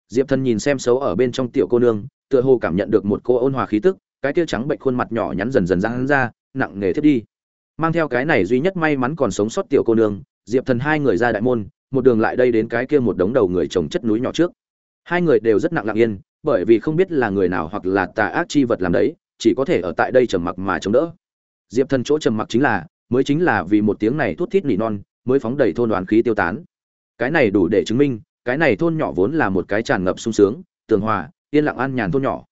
Diệp thần nhìn xem xấu ở bên trong tiểu cô nương, tựa hồ cảm nhận được một cô ôn hòa khí tức, cái tia trắng bệnh khuôn mặt nhỏ nhắn dần dần ra hắn ra, nặng nề thiết đi. Mang theo cái này duy nhất may mắn còn sống sót tiểu cô nương, diệp thần hai người ra đại môn, một đường lại đây đến cái kia một đống đầu người trồng chất núi nhỏ trước. Hai người đều rất nặng lặng yên, bởi vì không biết là người nào hoặc là tà ác chi vật làm đấy, chỉ có thể ở tại đây trầm mặc mà chống đỡ diệp thần chỗ trầm mặc chính là, mới chính là vì một tiếng này thút thít nỉ non, mới phóng đầy thôn đoàn khí tiêu tán. Cái này đủ để chứng minh, cái này thôn nhỏ vốn là một cái tràn ngập sung sướng, tường hòa, yên lặng an nhàn thôn nhỏ.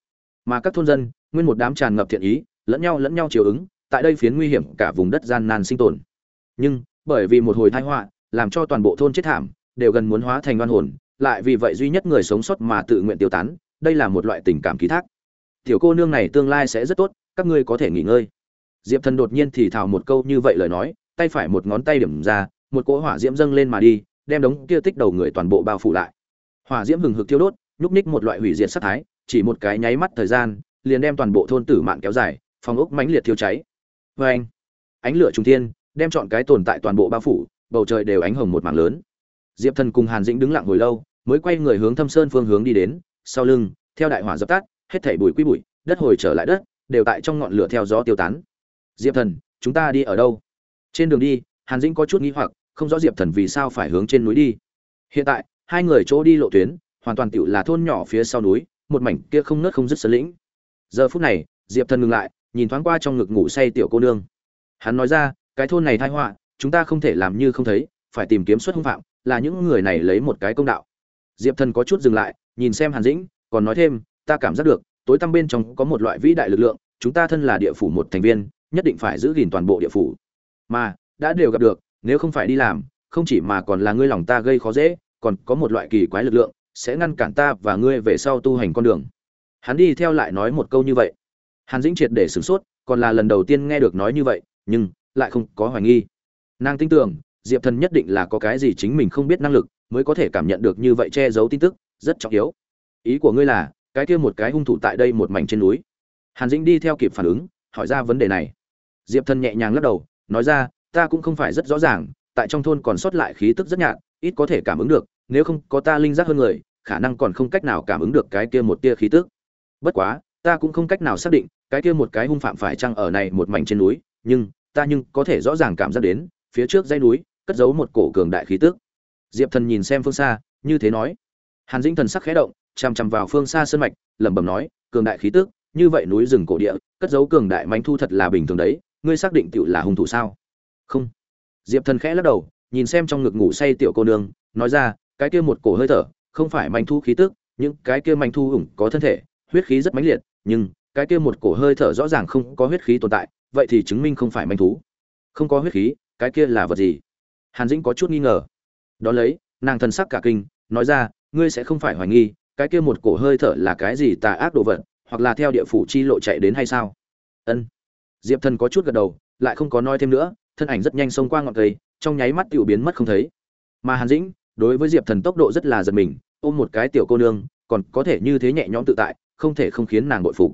Mà các thôn dân, nguyên một đám tràn ngập thiện ý, lẫn nhau lẫn nhau chiều ứng, tại đây phiến nguy hiểm cả vùng đất gian nan sinh tồn. Nhưng, bởi vì một hồi tai họa, làm cho toàn bộ thôn chết thảm, đều gần muốn hóa thành oan hồn, lại vì vậy duy nhất người sống sót mà tự nguyện tiêu tán, đây là một loại tình cảm ký thác. Tiểu cô nương này tương lai sẽ rất tốt, các ngươi có thể nghỉ ngơi diệp thần đột nhiên thì thào một câu như vậy lời nói, tay phải một ngón tay điểm ra, một cỗ hỏa diễm dâng lên mà đi, đem đống kia tích đầu người toàn bộ bao phủ lại. Hỏa diễm hừng hực thiêu đốt, nhúc ních một loại hủy diệt sát thái, chỉ một cái nháy mắt thời gian, liền đem toàn bộ thôn tử mạng kéo dài, phòng ốc mãnh liệt thiêu cháy. Vê anh ánh lửa trung thiên, đem chọn cái tồn tại toàn bộ bao phủ, bầu trời đều ánh hồng một mảng lớn. Diệp thần cùng hàn dĩnh đứng lặng hồi lâu, mới quay người hướng thâm sơn phương hướng đi đến. Sau lưng, theo đại hỏa dập tắt, hết thảy bụi quy bụi, đất hồi trở lại đất, đều tại trong ngọn lửa theo gió tiêu tán diệp thần, chúng ta đi ở đâu? Trên đường đi, hàn dĩnh có chút nghi hoặc, không rõ diệp thần vì sao phải hướng trên núi đi. Hiện tại, hai người chỗ đi lộ tuyến, hoàn toàn tựu là thôn nhỏ phía sau núi, một mảnh kia không nớt không dứt sơn lĩnh. Giờ phút này, diệp thần ngừng lại, nhìn thoáng qua trong ngực ngủ say tiểu cô nương. Hắn nói ra, cái thôn này thai họa, chúng ta không thể làm như không thấy, phải tìm kiếm xuất hung phạm, là những người này lấy một cái công đạo. Diệp thần có chút dừng lại, nhìn xem hàn dĩnh, còn nói thêm, ta cảm giác được, tối tăm bên trong có một loại vĩ đại lực lượng, chúng ta thân là địa phủ một thành viên nhất định phải giữ gìn toàn bộ địa phủ. Mà, đã đều gặp được, nếu không phải đi làm, không chỉ mà còn là ngươi lòng ta gây khó dễ, còn có một loại kỳ quái lực lượng, sẽ ngăn cản ta và ngươi về sau tu hành con đường. Hắn đi theo lại nói một câu như vậy. Hàn dĩnh triệt để sửng sốt, còn là lần đầu tiên nghe được nói như vậy, nhưng lại không có hoài nghi. Nàng tin tưởng, diệp thần nhất định là có cái gì chính mình không biết năng lực, mới có thể cảm nhận được như vậy che giấu tin tức, rất trọng yếu. Ý của ngươi là, cái kia một cái hung thủ tại đây một mảnh trên núi. Hàn dĩnh đi theo kịp phản ứng, hỏi ra vấn đề này diệp thần nhẹ nhàng lắc đầu, nói ra, ta cũng không phải rất rõ ràng, tại trong thôn còn sót lại khí tức rất nhạt, ít có thể cảm ứng được, nếu không có ta linh giác hơn người, khả năng còn không cách nào cảm ứng được cái kia một tia khí tức. Bất quá, ta cũng không cách nào xác định, cái kia một cái hung phạm phải chăng ở này một mảnh trên núi, nhưng, ta nhưng có thể rõ ràng cảm giác đến, phía trước dãy núi, cất giấu một cổ cường đại khí tức. Diệp thần nhìn xem phương xa, như thế nói. Hàn dĩnh thần sắc khẽ động, chằm chằm vào phương xa sơn mạch, lẩm bẩm nói, cường đại khí tức, như vậy núi rừng cổ địa, cất giấu cường đại manh thu thật là bình thường đấy ngươi xác định Tiểu là hung thủ sao? Không. Diệp thần khẽ lắc đầu, nhìn xem trong ngực ngủ say tiểu cô nương, nói ra, cái kia một cổ hơi thở, không phải manh thu khí tức, những cái kia manh thu hùng có thân thể, huyết khí rất mãnh liệt, nhưng cái kia một cổ hơi thở rõ ràng không có huyết khí tồn tại, vậy thì chứng minh không phải manh thú. Không có huyết khí, cái kia là vật gì? Hàn dĩnh có chút nghi ngờ. Đón lấy, nàng thần sắc cả kinh, nói ra, ngươi sẽ không phải hoài nghi, cái kia một cổ hơi thở là cái gì tà ác đồ vật, hoặc là theo địa phủ chi lộ chạy đến hay sao? Ân diệp thần có chút gật đầu, lại không có nói thêm nữa, thân ảnh rất nhanh xông qua ngọn cây, trong nháy mắt tiểu biến mất không thấy. Mà hàn dĩnh, đối với diệp thần tốc độ rất là giật mình, ôm một cái tiểu cô nương, còn có thể như thế nhẹ nhõm tự tại, không thể không khiến nàng bội phục.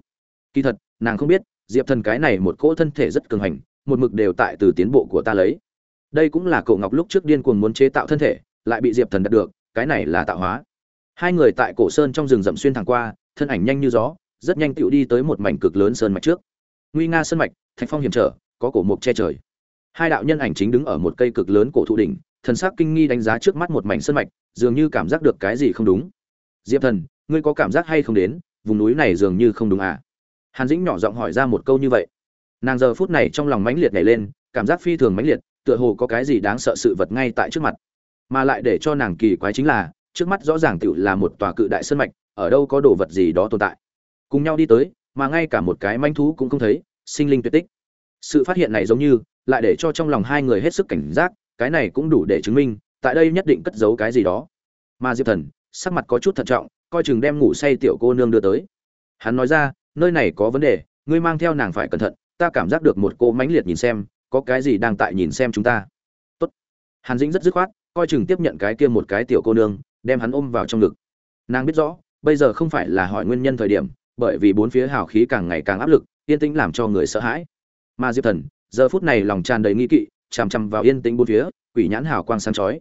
Kỳ thật, nàng không biết, diệp thần cái này một cỗ thân thể rất cường hành, một mực đều tại từ tiến bộ của ta lấy. Đây cũng là cậu ngọc lúc trước điên cuồng muốn chế tạo thân thể, lại bị diệp thần đạt được, cái này là tạo hóa. Hai người tại cổ sơn trong rừng rậm xuyên thẳng qua, thân ảnh nhanh như gió, rất nhanh tựu đi tới một mảnh cực lớn sơn mạch trước nguy nga sơn mạch, thạch phong hiểm trở, có cổ mục che trời. Hai đạo nhân ảnh chính đứng ở một cây cực lớn cổ thụ đỉnh, thần sắc kinh nghi đánh giá trước mắt một mảnh sơn mạch, dường như cảm giác được cái gì không đúng. Diệp thần, ngươi có cảm giác hay không đến, vùng núi này dường như không đúng à? Hàn dĩnh nhỏ giọng hỏi ra một câu như vậy. Nàng giờ phút này trong lòng mãnh liệt nhảy lên, cảm giác phi thường mãnh liệt, tựa hồ có cái gì đáng sợ sự vật ngay tại trước mặt. Mà lại để cho nàng kỳ quái chính là, trước mắt rõ ràng tựu là một tòa cự đại sơn mạch, ở đâu có đồ vật gì đó tồn tại. Cùng nhau đi tới mà ngay cả một cái manh thú cũng không thấy, sinh linh tuyệt tích. Sự phát hiện này giống như, lại để cho trong lòng hai người hết sức cảnh giác, cái này cũng đủ để chứng minh, tại đây nhất định cất giấu cái gì đó. Mà diệp thần, sắc mặt có chút thận trọng, coi chừng đem ngủ say tiểu cô nương đưa tới. Hắn nói ra, nơi này có vấn đề, ngươi mang theo nàng phải cẩn thận, ta cảm giác được một cô mãnh liệt nhìn xem, có cái gì đang tại nhìn xem chúng ta. Tốt. hàn dĩnh rất dứt khoát, coi chừng tiếp nhận cái kia một cái tiểu cô nương, đem hắn ôm vào trong ngực. Nàng biết rõ, bây giờ không phải là hỏi nguyên nhân thời điểm bởi vì bốn phía hào khí càng ngày càng áp lực, yên tĩnh làm cho người sợ hãi. Mà diệp thần, giờ phút này lòng tràn đầy nghi kỵ, chằm chằm vào yên tĩnh bốn phía, quỷ nhãn hào quang sáng chói.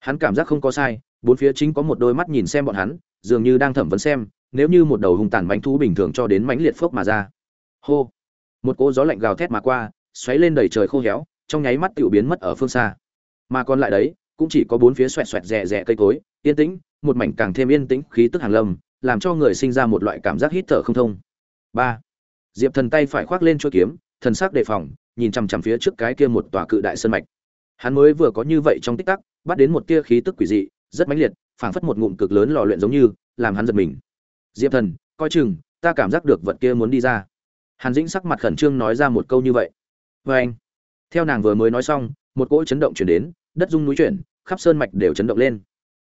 Hắn cảm giác không có sai, bốn phía chính có một đôi mắt nhìn xem bọn hắn, dường như đang thẩm vấn xem, nếu như một đầu hung tàn bánh thú bình thường cho đến mãnh liệt phốc mà ra. Hô! Một cỗ gió lạnh gào thét mà qua, xoáy lên đầy trời khô héo, trong nháy mắt tiểu biến mất ở phương xa. Mà còn lại đấy, cũng chỉ có bốn phía xoẹt xoẹt rè rè cây cối, yên tĩnh, một mảnh càng thêm yên tĩnh, khí tức hàng lâm làm cho người sinh ra một loại cảm giác hít thở không thông. Ba, diệp thần tay phải khoác lên chuôi kiếm, thần sắc đề phòng, nhìn chằm chằm phía trước cái kia một tòa cự đại sơn mạch. Hắn mới vừa có như vậy trong tích tắc, bắt đến một tia khí tức quỷ dị, rất mãnh liệt, phảng phất một ngụm cực lớn lò luyện giống như, làm hắn giật mình. Diệp thần, coi chừng, ta cảm giác được vật kia muốn đi ra. Hàn dĩnh sắc mặt khẩn trương nói ra một câu như vậy. Và anh, theo nàng vừa mới nói xong, một cỗ chấn động truyền đến, đất rung núi chuyển, khắp sơn mạch đều chấn động lên.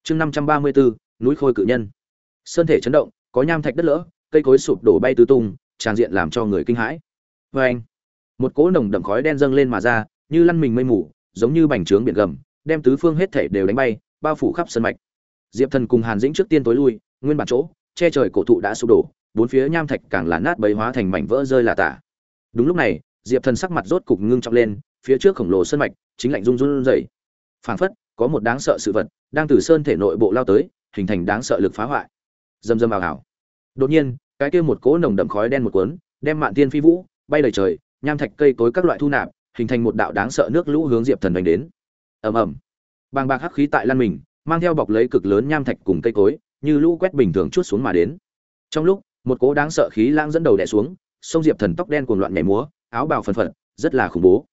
Chương năm trăm ba mươi bốn núi khôi cự nhân sơn thể chấn động, có nham thạch đất lỡ, cây cối sụp đổ bay tứ tung, tràn diện làm cho người kinh hãi. Vê anh, một cỗ nồng đậm khói đen dâng lên mà ra, như lăn mình mây mù, giống như bành trướng biển gầm, đem tứ phương hết thể đều đánh bay, bao phủ khắp sân mạch. Diệp thần cùng hàn dĩnh trước tiên tối lui, nguyên bản chỗ, che trời cổ thụ đã sụp đổ, bốn phía nham thạch càng là nát bấy hóa thành mảnh vỡ rơi là tả. Đúng lúc này, diệp thần sắc mặt rốt cục ngưng trọng lên, phía trước khổng lồ sân mạch, chính lạnh run run rẩy. Phảng phất, có một đáng sợ sự vật, đang từ sơn thể nội bộ lao tới, hình thành đáng sợ lực phá hoại dầm dầm ảo ảo đột nhiên, cái kia một cỗ nồng đậm khói đen một cuốn, đem mạn tiên phi vũ, bay đầy trời, nham thạch, cây cối các loại thu nạp, hình thành một đạo đáng sợ nước lũ hướng diệp thần đánh đến. Ầm ầm. Bàng bạc hắc khí tại lan mình, mang theo bọc lấy cực lớn nham thạch cùng cây cối, như lũ quét bình thường chút xuống mà đến. Trong lúc, một cỗ đáng sợ khí lãng dẫn đầu đè xuống, sông diệp thần tóc đen cuồng loạn nhảy múa, áo bào phần phật, rất là khủng bố.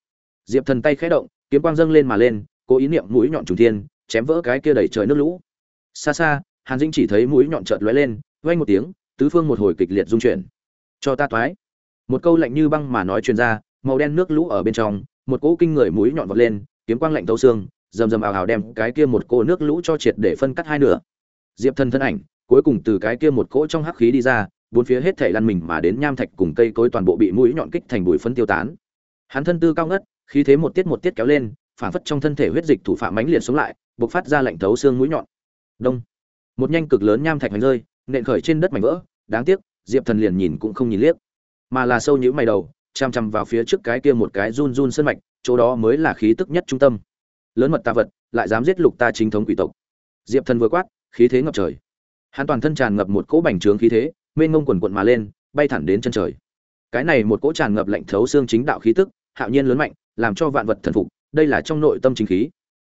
Diệp thần tay khẽ động, kiếm quang dâng lên mà lên, cố ý niệm mũi nhọn trùng thiên, chém vỡ cái kia đầy trời nước lũ. Xa xa hàn dĩnh chỉ thấy mũi nhọn chợt lóe lên, vang một tiếng, tứ phương một hồi kịch liệt rung chuyển. Cho ta toái. Một câu lạnh như băng mà nói truyền ra, màu đen nước lũ ở bên trong, một cỗ kinh người mũi nhọn vọt lên, kiếm quang lạnh thấu xương, rầm rầm ào ào đem cái kia một cỗ nước lũ cho triệt để phân cắt hai nửa. Diệp thần thân ảnh, cuối cùng từ cái kia một cỗ trong hắc khí đi ra, bốn phía hết thảy lăn mình mà đến nham thạch cùng cây cối toàn bộ bị mũi nhọn kích thành bụi phân tiêu tán. Hắn thân tư cao ngất, khí thế một tiết một tiết kéo lên phản phất trong thân thể huyết dịch thủ phạm mãnh liệt xuống lại, bộc phát ra lạnh thấu xương mũi nhọn. Đông một nhanh cực lớn nham thạch hành rơi, nện khởi trên đất mảnh vỡ, đáng tiếc, diệp thần liền nhìn cũng không nhìn liếc, mà là sâu nhữ mày đầu chằm chằm vào phía trước cái kia một cái run run sân mạch, chỗ đó mới là khí tức nhất trung tâm. Lớn mật ta vật, lại dám giết lục ta chính thống quỷ tộc. Diệp thần vừa quát, khí thế ngập trời. Hắn toàn thân tràn ngập một cỗ bành trướng khí thế, mênh ngông quần quận mà lên, bay thẳng đến chân trời. Cái này một cỗ tràn ngập lạnh thấu xương chính đạo khí tức, hạo nhiên lớn mạnh, làm cho vạn vật thần phục, đây là trong nội tâm chính khí.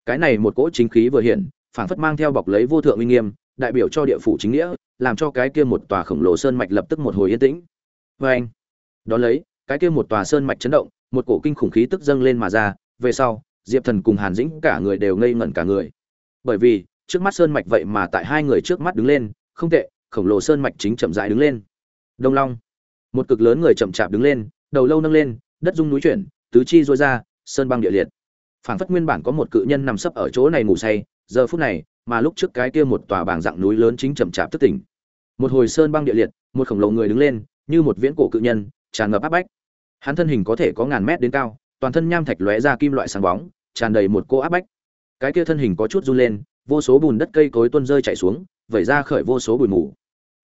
Cái này một cỗ chính khí vừa hiện, phảng phất mang theo bọc lấy vô thượng uy nghiêm đại biểu cho địa phủ chính nghĩa, làm cho cái kia một tòa khổng lồ sơn mạch lập tức một hồi yên tĩnh. Vê anh đó lấy, cái kia một tòa sơn mạch chấn động, một cổ kinh khủng khí tức dâng lên mà ra, về sau, diệp thần cùng hàn dĩnh cả người đều ngây ngẩn cả người. Bởi vì, trước mắt sơn mạch vậy mà tại hai người trước mắt đứng lên, không tệ, khổng lồ sơn mạch chính chậm rãi đứng lên. Đông long, một cực lớn người chậm chạp đứng lên, đầu lâu nâng lên, đất rung núi chuyển, tứ chi rũ ra, sơn băng địa liệt. Phảng phất nguyên bản có một cự nhân nằm sấp ở chỗ này ngủ say, giờ phút này mà lúc trước cái kia một tòa bảng dạng núi lớn chính chậm chạp thức tỉnh. Một hồi sơn băng địa liệt, một khổng lồ người đứng lên, như một viễn cổ cự nhân, tràn ngập áp bách. Hắn thân hình có thể có ngàn mét đến cao, toàn thân nham thạch lóe ra kim loại sáng bóng, tràn đầy một cô áp bách. Cái kia thân hình có chút run lên, vô số bùn đất cây cối tuôn rơi chảy xuống, vẩy ra khởi vô số bụi mù.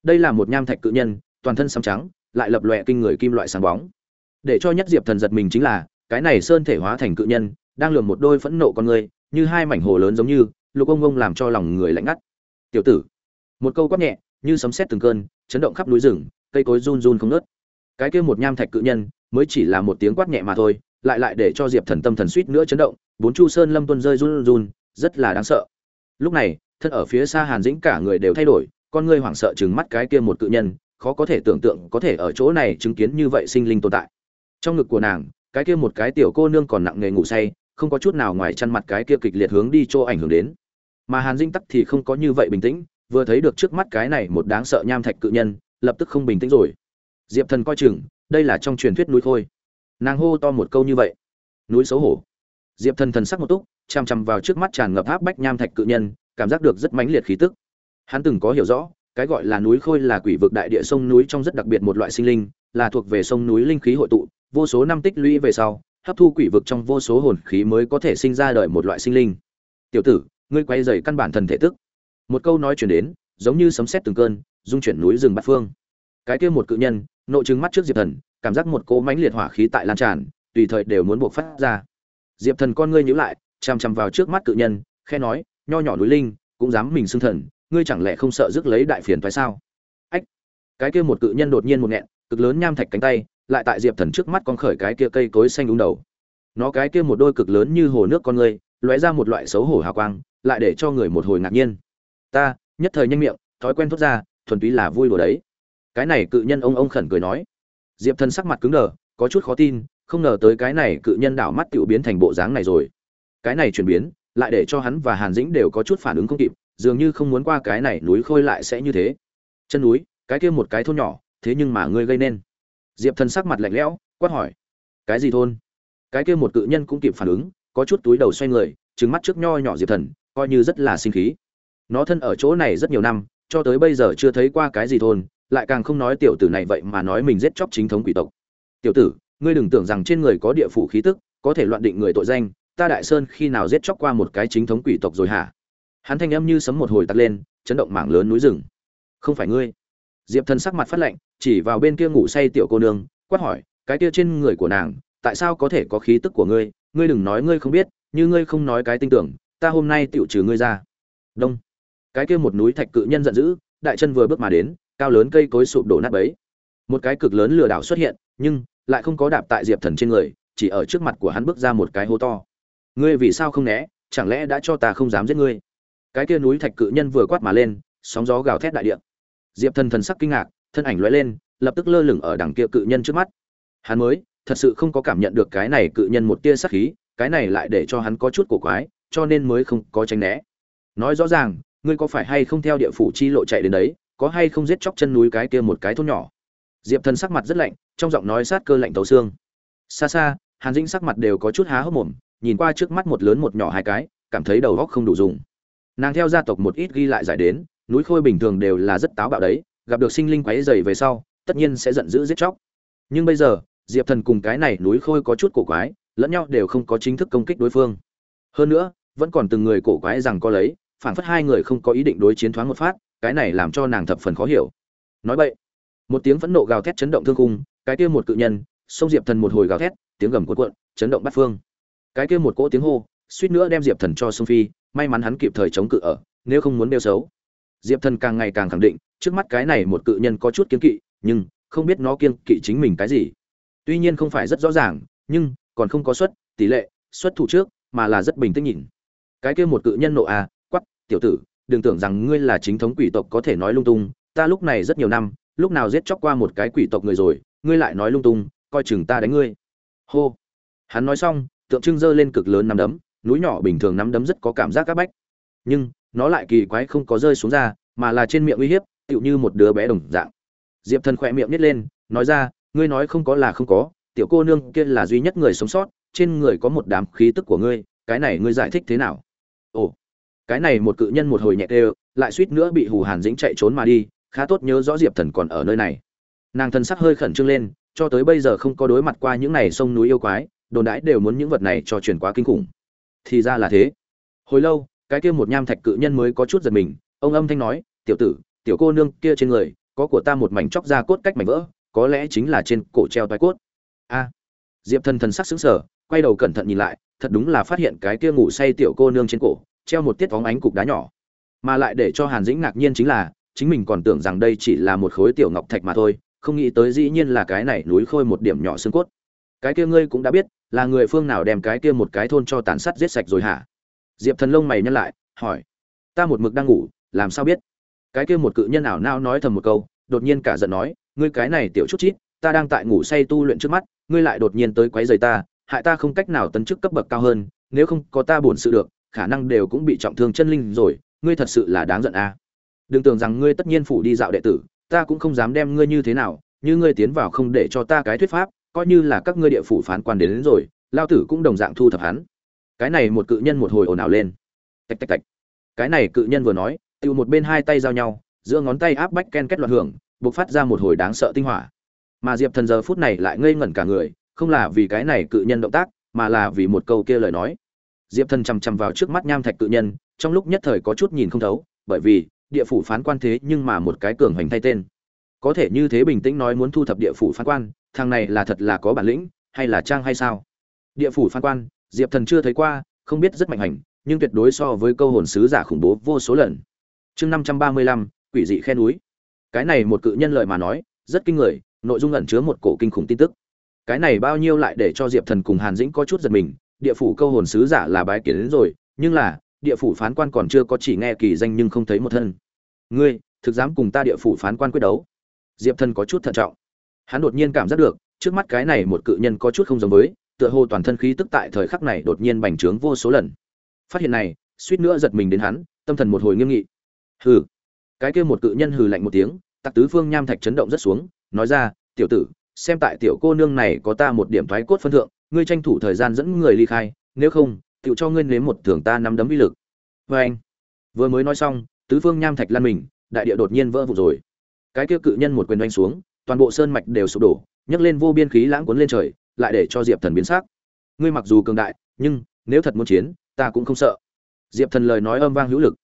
Đây là một nham thạch cự nhân, toàn thân xám trắng, lại lập lòe kinh người kim loại sáng bóng. Để cho nhất diệp thần giật mình chính là, cái này sơn thể hóa thành cự nhân, đang lườm một đôi phẫn nộ con người, như hai mảnh hồ lớn giống như lục ông ông làm cho lòng người lạnh ngắt. Tiểu tử. Một câu quát nhẹ, như sấm sét từng cơn, chấn động khắp núi rừng, cây cối run run không nớt cái kia một nham thạch cự nhân, mới chỉ là một tiếng quát nhẹ mà thôi, lại lại để cho diệp thần tâm thần suýt nữa chấn động, bốn chu sơn lâm tuân rơi run run rất là đáng sợ. Lúc này, thân ở phía xa hàn dĩnh cả người đều thay đổi, con ngươi hoảng sợ chừng mắt cái kia một cự nhân, khó có thể tưởng tượng có thể ở chỗ này chứng kiến như vậy sinh linh tồn tại. Trong ngực của nàng, cái kia một cái tiểu cô nương còn nặng nề ngủ say không có chút nào ngoài chăn mặt cái kia kịch liệt hướng đi chỗ ảnh hưởng đến. Mà hàn dĩnh tắc thì không có như vậy bình tĩnh, vừa thấy được trước mắt cái này một đáng sợ nham thạch cự nhân, lập tức không bình tĩnh rồi. Diệp thần coi chừng, đây là trong truyền thuyết núi khôi. Nàng hô to một câu như vậy. Núi xấu hổ. Diệp thần thần sắc một túc, chằm chằm vào trước mắt tràn ngập áp bách nham thạch cự nhân, cảm giác được rất mãnh liệt khí tức. Hắn từng có hiểu rõ, cái gọi là núi khôi là quỷ vực đại địa sông núi trong rất đặc biệt một loại sinh linh, là thuộc về sông núi linh khí hội tụ, vô số năm tích lũy về sau hấp thu quỷ vực trong vô số hồn khí mới có thể sinh ra đời một loại sinh linh. Tiểu tử, ngươi quay dày căn bản thần thể tức. Một câu nói chuyển đến, giống như sấm sét từng cơn dung chuyển núi rừng bát phương. Cái kia một cự nhân, nội chứng mắt trước diệp thần, cảm giác một cỗ mãnh liệt hỏa khí tại lan tràn, tùy thời đều muốn buộc phát ra. Diệp thần con ngươi nhíu lại chằm chằm vào trước mắt cự nhân, khe nói, nho nhỏ núi linh, cũng dám mình xưng thần, ngươi chẳng lẽ không sợ rước lấy đại phiền phải sao? Ách! Cái kia một cự nhân đột nhiên một nghẹn, cực lớn nham thạch cánh tay lại tại diệp thần trước mắt con khởi cái kia cây cối xanh đúng đầu. Nó cái kia một đôi cực lớn như hồ nước con người, lóe ra một loại xấu hổ hào quang, lại để cho người một hồi ngạc nhiên. Ta, nhất thời nhanh miệng, thói quen thốt ra, thuần túy là vui đùa đấy. Cái này cự nhân ông ông khẩn cười nói. Diệp thần sắc mặt cứng đờ, có chút khó tin, không ngờ tới cái này cự nhân đảo mắt tiểu biến thành bộ dáng này rồi. Cái này chuyển biến, lại để cho hắn và hàn dĩnh đều có chút phản ứng không kịp, dường như không muốn qua cái này núi khôi lại sẽ như thế. Chân núi, cái kia một cái thôn nhỏ, thế nhưng mà ngươi gây nên diệp thần sắc mặt lạnh lẽo, quát hỏi, cái gì thôn? Cái kia một cự nhân cũng kịp phản ứng, có chút túi đầu xoay người trứng mắt trước nho nhỏ diệp thần, coi như rất là sinh khí. Nó thân ở chỗ này rất nhiều năm, cho tới bây giờ chưa thấy qua cái gì thôn, lại càng không nói tiểu tử này vậy mà nói mình giết chóc chính thống quỷ tộc. Tiểu tử, ngươi đừng tưởng rằng trên người có địa phủ khí tức, có thể loạn định người tội danh, ta đại sơn khi nào giết chóc qua một cái chính thống quỷ tộc rồi hả? Hắn thanh âm như sấm một hồi tắt lên, chấn động mảng lớn núi rừng. Không phải ngươi diệp thần sắc mặt phát lạnh, chỉ vào bên kia ngủ say tiểu cô nương, quát hỏi, cái kia trên người của nàng, tại sao có thể có khí tức của ngươi? Ngươi đừng nói ngươi không biết, như ngươi không nói cái tin tưởng, ta hôm nay tựu trừ ngươi ra. Đông. Cái kia một núi thạch cự nhân giận dữ, đại chân vừa bước mà đến, cao lớn cây cối sụp đổ nát bấy. Một cái cực lớn lừa đảo xuất hiện, nhưng lại không có đạp tại diệp thần trên người, chỉ ở trước mặt của hắn bước ra một cái hố to. Ngươi vì sao không né? Chẳng lẽ đã cho ta không dám giết ngươi? Cái kia núi thạch cự nhân vừa quát mà lên, sóng gió gào thét đại địa diệp thần thần sắc kinh ngạc, thân ảnh lóe lên, lập tức lơ lửng ở đằng kia cự nhân trước mắt. Hắn mới, thật sự không có cảm nhận được cái này cự nhân một tia sắc khí, cái này lại để cho hắn có chút cổ quái, cho nên mới không có tránh né. Nói rõ ràng, ngươi có phải hay không theo địa phủ chi lộ chạy đến đấy, có hay không giết chóc chân núi cái kia một cái thôn nhỏ? Diệp thần sắc mặt rất lạnh, trong giọng nói sát cơ lạnh tấu xương. Xa xa, hàn dĩnh sắc mặt đều có chút há hốc mồm, nhìn qua trước mắt một lớn một nhỏ hai cái, cảm thấy đầu óc không đủ dùng. Nàng theo gia tộc một ít ghi lại giải đến núi khôi bình thường đều là rất táo bạo đấy, gặp được sinh linh quấy dày về sau, tất nhiên sẽ giận dữ giết chóc. Nhưng bây giờ, diệp thần cùng cái này núi khôi có chút cổ quái, lẫn nhau đều không có chính thức công kích đối phương. Hơn nữa, vẫn còn từng người cổ quái rằng có lấy, phản phất hai người không có ý định đối chiến thoáng một phát, cái này làm cho nàng thập phần khó hiểu. Nói vậy một tiếng phẫn nộ gào thét chấn động thương cung cái kia một cự nhân, xông diệp thần một hồi gào thét, tiếng gầm cuộn cuộn, chấn động bát phương. Cái kia một cỗ tiếng hô, suýt nữa đem diệp thần cho sông phi, may mắn hắn kịp thời chống cự ở, nếu không muốn đeo xấu diệp thần càng ngày càng khẳng định, trước mắt cái này một cự nhân có chút kiên kỵ, nhưng không biết nó kiên kỵ chính mình cái gì. Tuy nhiên không phải rất rõ ràng, nhưng còn không có suất, tỷ lệ xuất thủ trước, mà là rất bình tĩnh nhìn. Cái kia một cự nhân nộ à quắp tiểu tử, đừng tưởng rằng ngươi là chính thống quỷ tộc có thể nói lung tung, ta lúc này rất nhiều năm, lúc nào giết chóc qua một cái quỷ tộc người rồi, ngươi lại nói lung tung, coi chừng ta đánh ngươi. Hô. Hắn nói xong, tượng trưng giơ lên cực lớn nắm đấm, núi nhỏ bình thường nắm đấm rất có cảm giác các bách. Nhưng nó lại kỳ quái không có rơi xuống ra, mà là trên miệng uy hiếp, tựu như một đứa bé đồng dạng. Diệp thần khỏe miệng nít lên, nói ra, ngươi nói không có là không có, tiểu cô nương kia là duy nhất người sống sót, trên người có một đám khí tức của ngươi, cái này ngươi giải thích thế nào? Ồ, cái này một cự nhân một hồi nhẹ đều lại suýt nữa bị hù hàn dĩnh chạy trốn mà đi, khá tốt nhớ rõ diệp thần còn ở nơi này. Nàng thần sắc hơi khẩn trương lên, cho tới bây giờ không có đối mặt qua những này sông núi yêu quái, đồn đãi đều muốn những vật này cho truyền quá kinh khủng. Thì ra là thế. Hồi lâu cái kia một nham thạch cự nhân mới có chút giật mình, ông âm thanh nói, tiểu tử, tiểu cô nương kia trên người, có của ta một mảnh chóc da cốt cách mảnh vỡ, có lẽ chính là trên cổ treo toái cốt. A. Diệp thần thần sắc xứng sở quay đầu cẩn thận nhìn lại, thật đúng là phát hiện cái kia ngủ say tiểu cô nương trên cổ, treo một tiết phóng ánh cục đá nhỏ. Mà lại để cho hàn dĩnh ngạc nhiên chính là, chính mình còn tưởng rằng đây chỉ là một khối tiểu ngọc thạch mà thôi, không nghĩ tới dĩ nhiên là cái này núi khôi một điểm nhỏ xương cốt. Cái kia ngươi cũng đã biết, là người phương nào đem cái kia một cái thôn cho tàn sát giết sạch rồi hả? Diệp thần lông mày nhăn lại hỏi ta một mực đang ngủ làm sao biết? Cái kia một cự nhân ảo nao nói thầm một câu đột nhiên cả giận nói ngươi cái này tiểu chút chít ta đang tại ngủ say tu luyện trước mắt ngươi lại đột nhiên tới quấy rầy ta hại ta không cách nào tấn chức cấp bậc cao hơn nếu không có ta bổn sự được khả năng đều cũng bị trọng thương chân linh rồi ngươi thật sự là đáng giận a. Đừng tưởng rằng ngươi tất nhiên phủ đi dạo đệ tử ta cũng không dám đem ngươi như thế nào như ngươi tiến vào không để cho ta cái thuyết pháp coi như là các ngươi địa phủ phán quan đến, đến rồi lao tử cũng đồng dạng thu thập hắn cái này một cự nhân một hồi ồn ào lên. Tạch tạch tạch. Cái này cự nhân vừa nói tự một bên hai tay giao nhau, giữa ngón tay áp bách ken kết loạn hưởng, bộc phát ra một hồi đáng sợ tinh hỏa. Mà diệp thần giờ phút này lại ngây ngẩn cả người, không là vì cái này cự nhân động tác, mà là vì một câu kia lời nói. Diệp thần chằm chằm vào trước mắt nham thạch cự nhân, trong lúc nhất thời có chút nhìn không thấu, bởi vì, địa phủ phán quan thế nhưng mà một cái cường hoành thay tên. Có thể như thế bình tĩnh nói muốn thu thập địa phủ phán quan, thằng này là thật là có bản lĩnh, hay là trang hay sao? Địa phủ phán quan diệp thần chưa thấy qua, không biết rất mạnh hành, nhưng tuyệt đối so với câu hồn sứ giả khủng bố vô số lần. Chương năm trăm ba mươi lăm, quỷ dị khe núi. Cái này một cự nhân lợi mà nói, rất kinh người, nội dung ẩn chứa một cổ kinh khủng tin tức. Cái này bao nhiêu lại để cho diệp thần cùng hàn dĩnh có chút giật mình, địa phủ câu hồn sứ giả là bái kiến đến rồi, nhưng là, địa phủ phán quan còn chưa có chỉ nghe kỳ danh nhưng không thấy một thân. Ngươi, thực dám cùng ta địa phủ phán quan quyết đấu? Diệp thần có chút thận trọng. Hắn đột nhiên cảm giác được, trước mắt cái này một cự nhân có chút không giống với tựa hồ toàn thân khí tức tại thời khắc này đột nhiên bành trướng vô số lần. Phát hiện này, suýt nữa giật mình đến hắn, tâm thần một hồi nghiêm nghị. Hừ. Cái kia một cự nhân hừ lạnh một tiếng, tặc tứ phương nham thạch chấn động rất xuống, nói ra, tiểu tử, xem tại tiểu cô nương này có ta một điểm thoái cốt phân thượng, ngươi tranh thủ thời gian dẫn người ly khai, nếu không tự cho ngươi nếm một thưởng ta nắm đấm uy lực. Vê anh, vừa mới nói xong, tứ phương nham thạch lan mình, đại địa đột nhiên vỡ vụn rồi. Cái kia cự nhân một quyền đánh xuống, toàn bộ sơn mạch đều sụp đổ, nhấc lên vô biên khí lãng cuốn lên trời lại để cho diệp thần biến sắc. Ngươi mặc dù cường đại, nhưng nếu thật muốn chiến, ta cũng không sợ. Diệp thần lời nói âm vang hữu lực.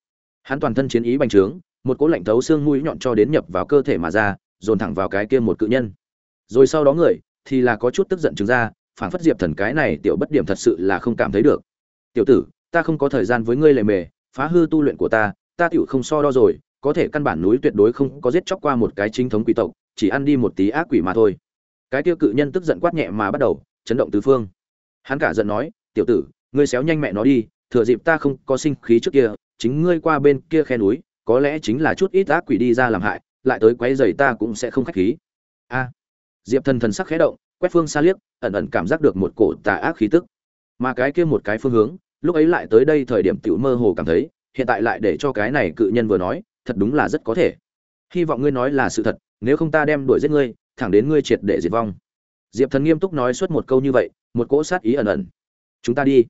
Hắn toàn thân chiến ý bành trướng, một cỗ lạnh thấu xương mũi nhọn cho đến nhập vào cơ thể mà ra, dồn thẳng vào cái kia một cự nhân. Rồi sau đó người thì là có chút tức giận chứng ra phản phất diệp thần cái này tiểu bất điểm thật sự là không cảm thấy được. Tiểu tử, ta không có thời gian với ngươi lề mề, phá hư tu luyện của ta ta tiểu không so đo rồi, có thể căn bản núi tuyệt đối không có giết chóc qua một cái chính thống quỷ tộc, chỉ ăn đi một tí ác quỷ mà thôi cái tiêu cự nhân tức giận quát nhẹ mà bắt đầu, chấn động tứ phương. Hắn cả giận nói, tiểu tử, ngươi xéo nhanh mẹ nó đi, thừa dịp ta không có sinh khí trước kia, chính ngươi qua bên kia khe núi, có lẽ chính là chút ít ác quỷ đi ra làm hại, lại tới quấy rầy ta cũng sẽ không khách khí. A. Diệp thần thần sắc khẽ động, quét phương xa liếc, ẩn ẩn cảm giác được một cổ tà ác khí tức. Mà cái kia một cái phương hướng, lúc ấy lại tới đây thời điểm tiểu mơ hồ cảm thấy, hiện tại lại để cho cái này cự nhân vừa nói, thật đúng là rất có thể. Hy vọng ngươi nói là sự thật, nếu không ta đem đuổi giết ngươi thẳng đến ngươi triệt để diệt vong. Diệp thần nghiêm túc nói suốt một câu như vậy, một cỗ sát ý ẩn ẩn. Chúng ta đi.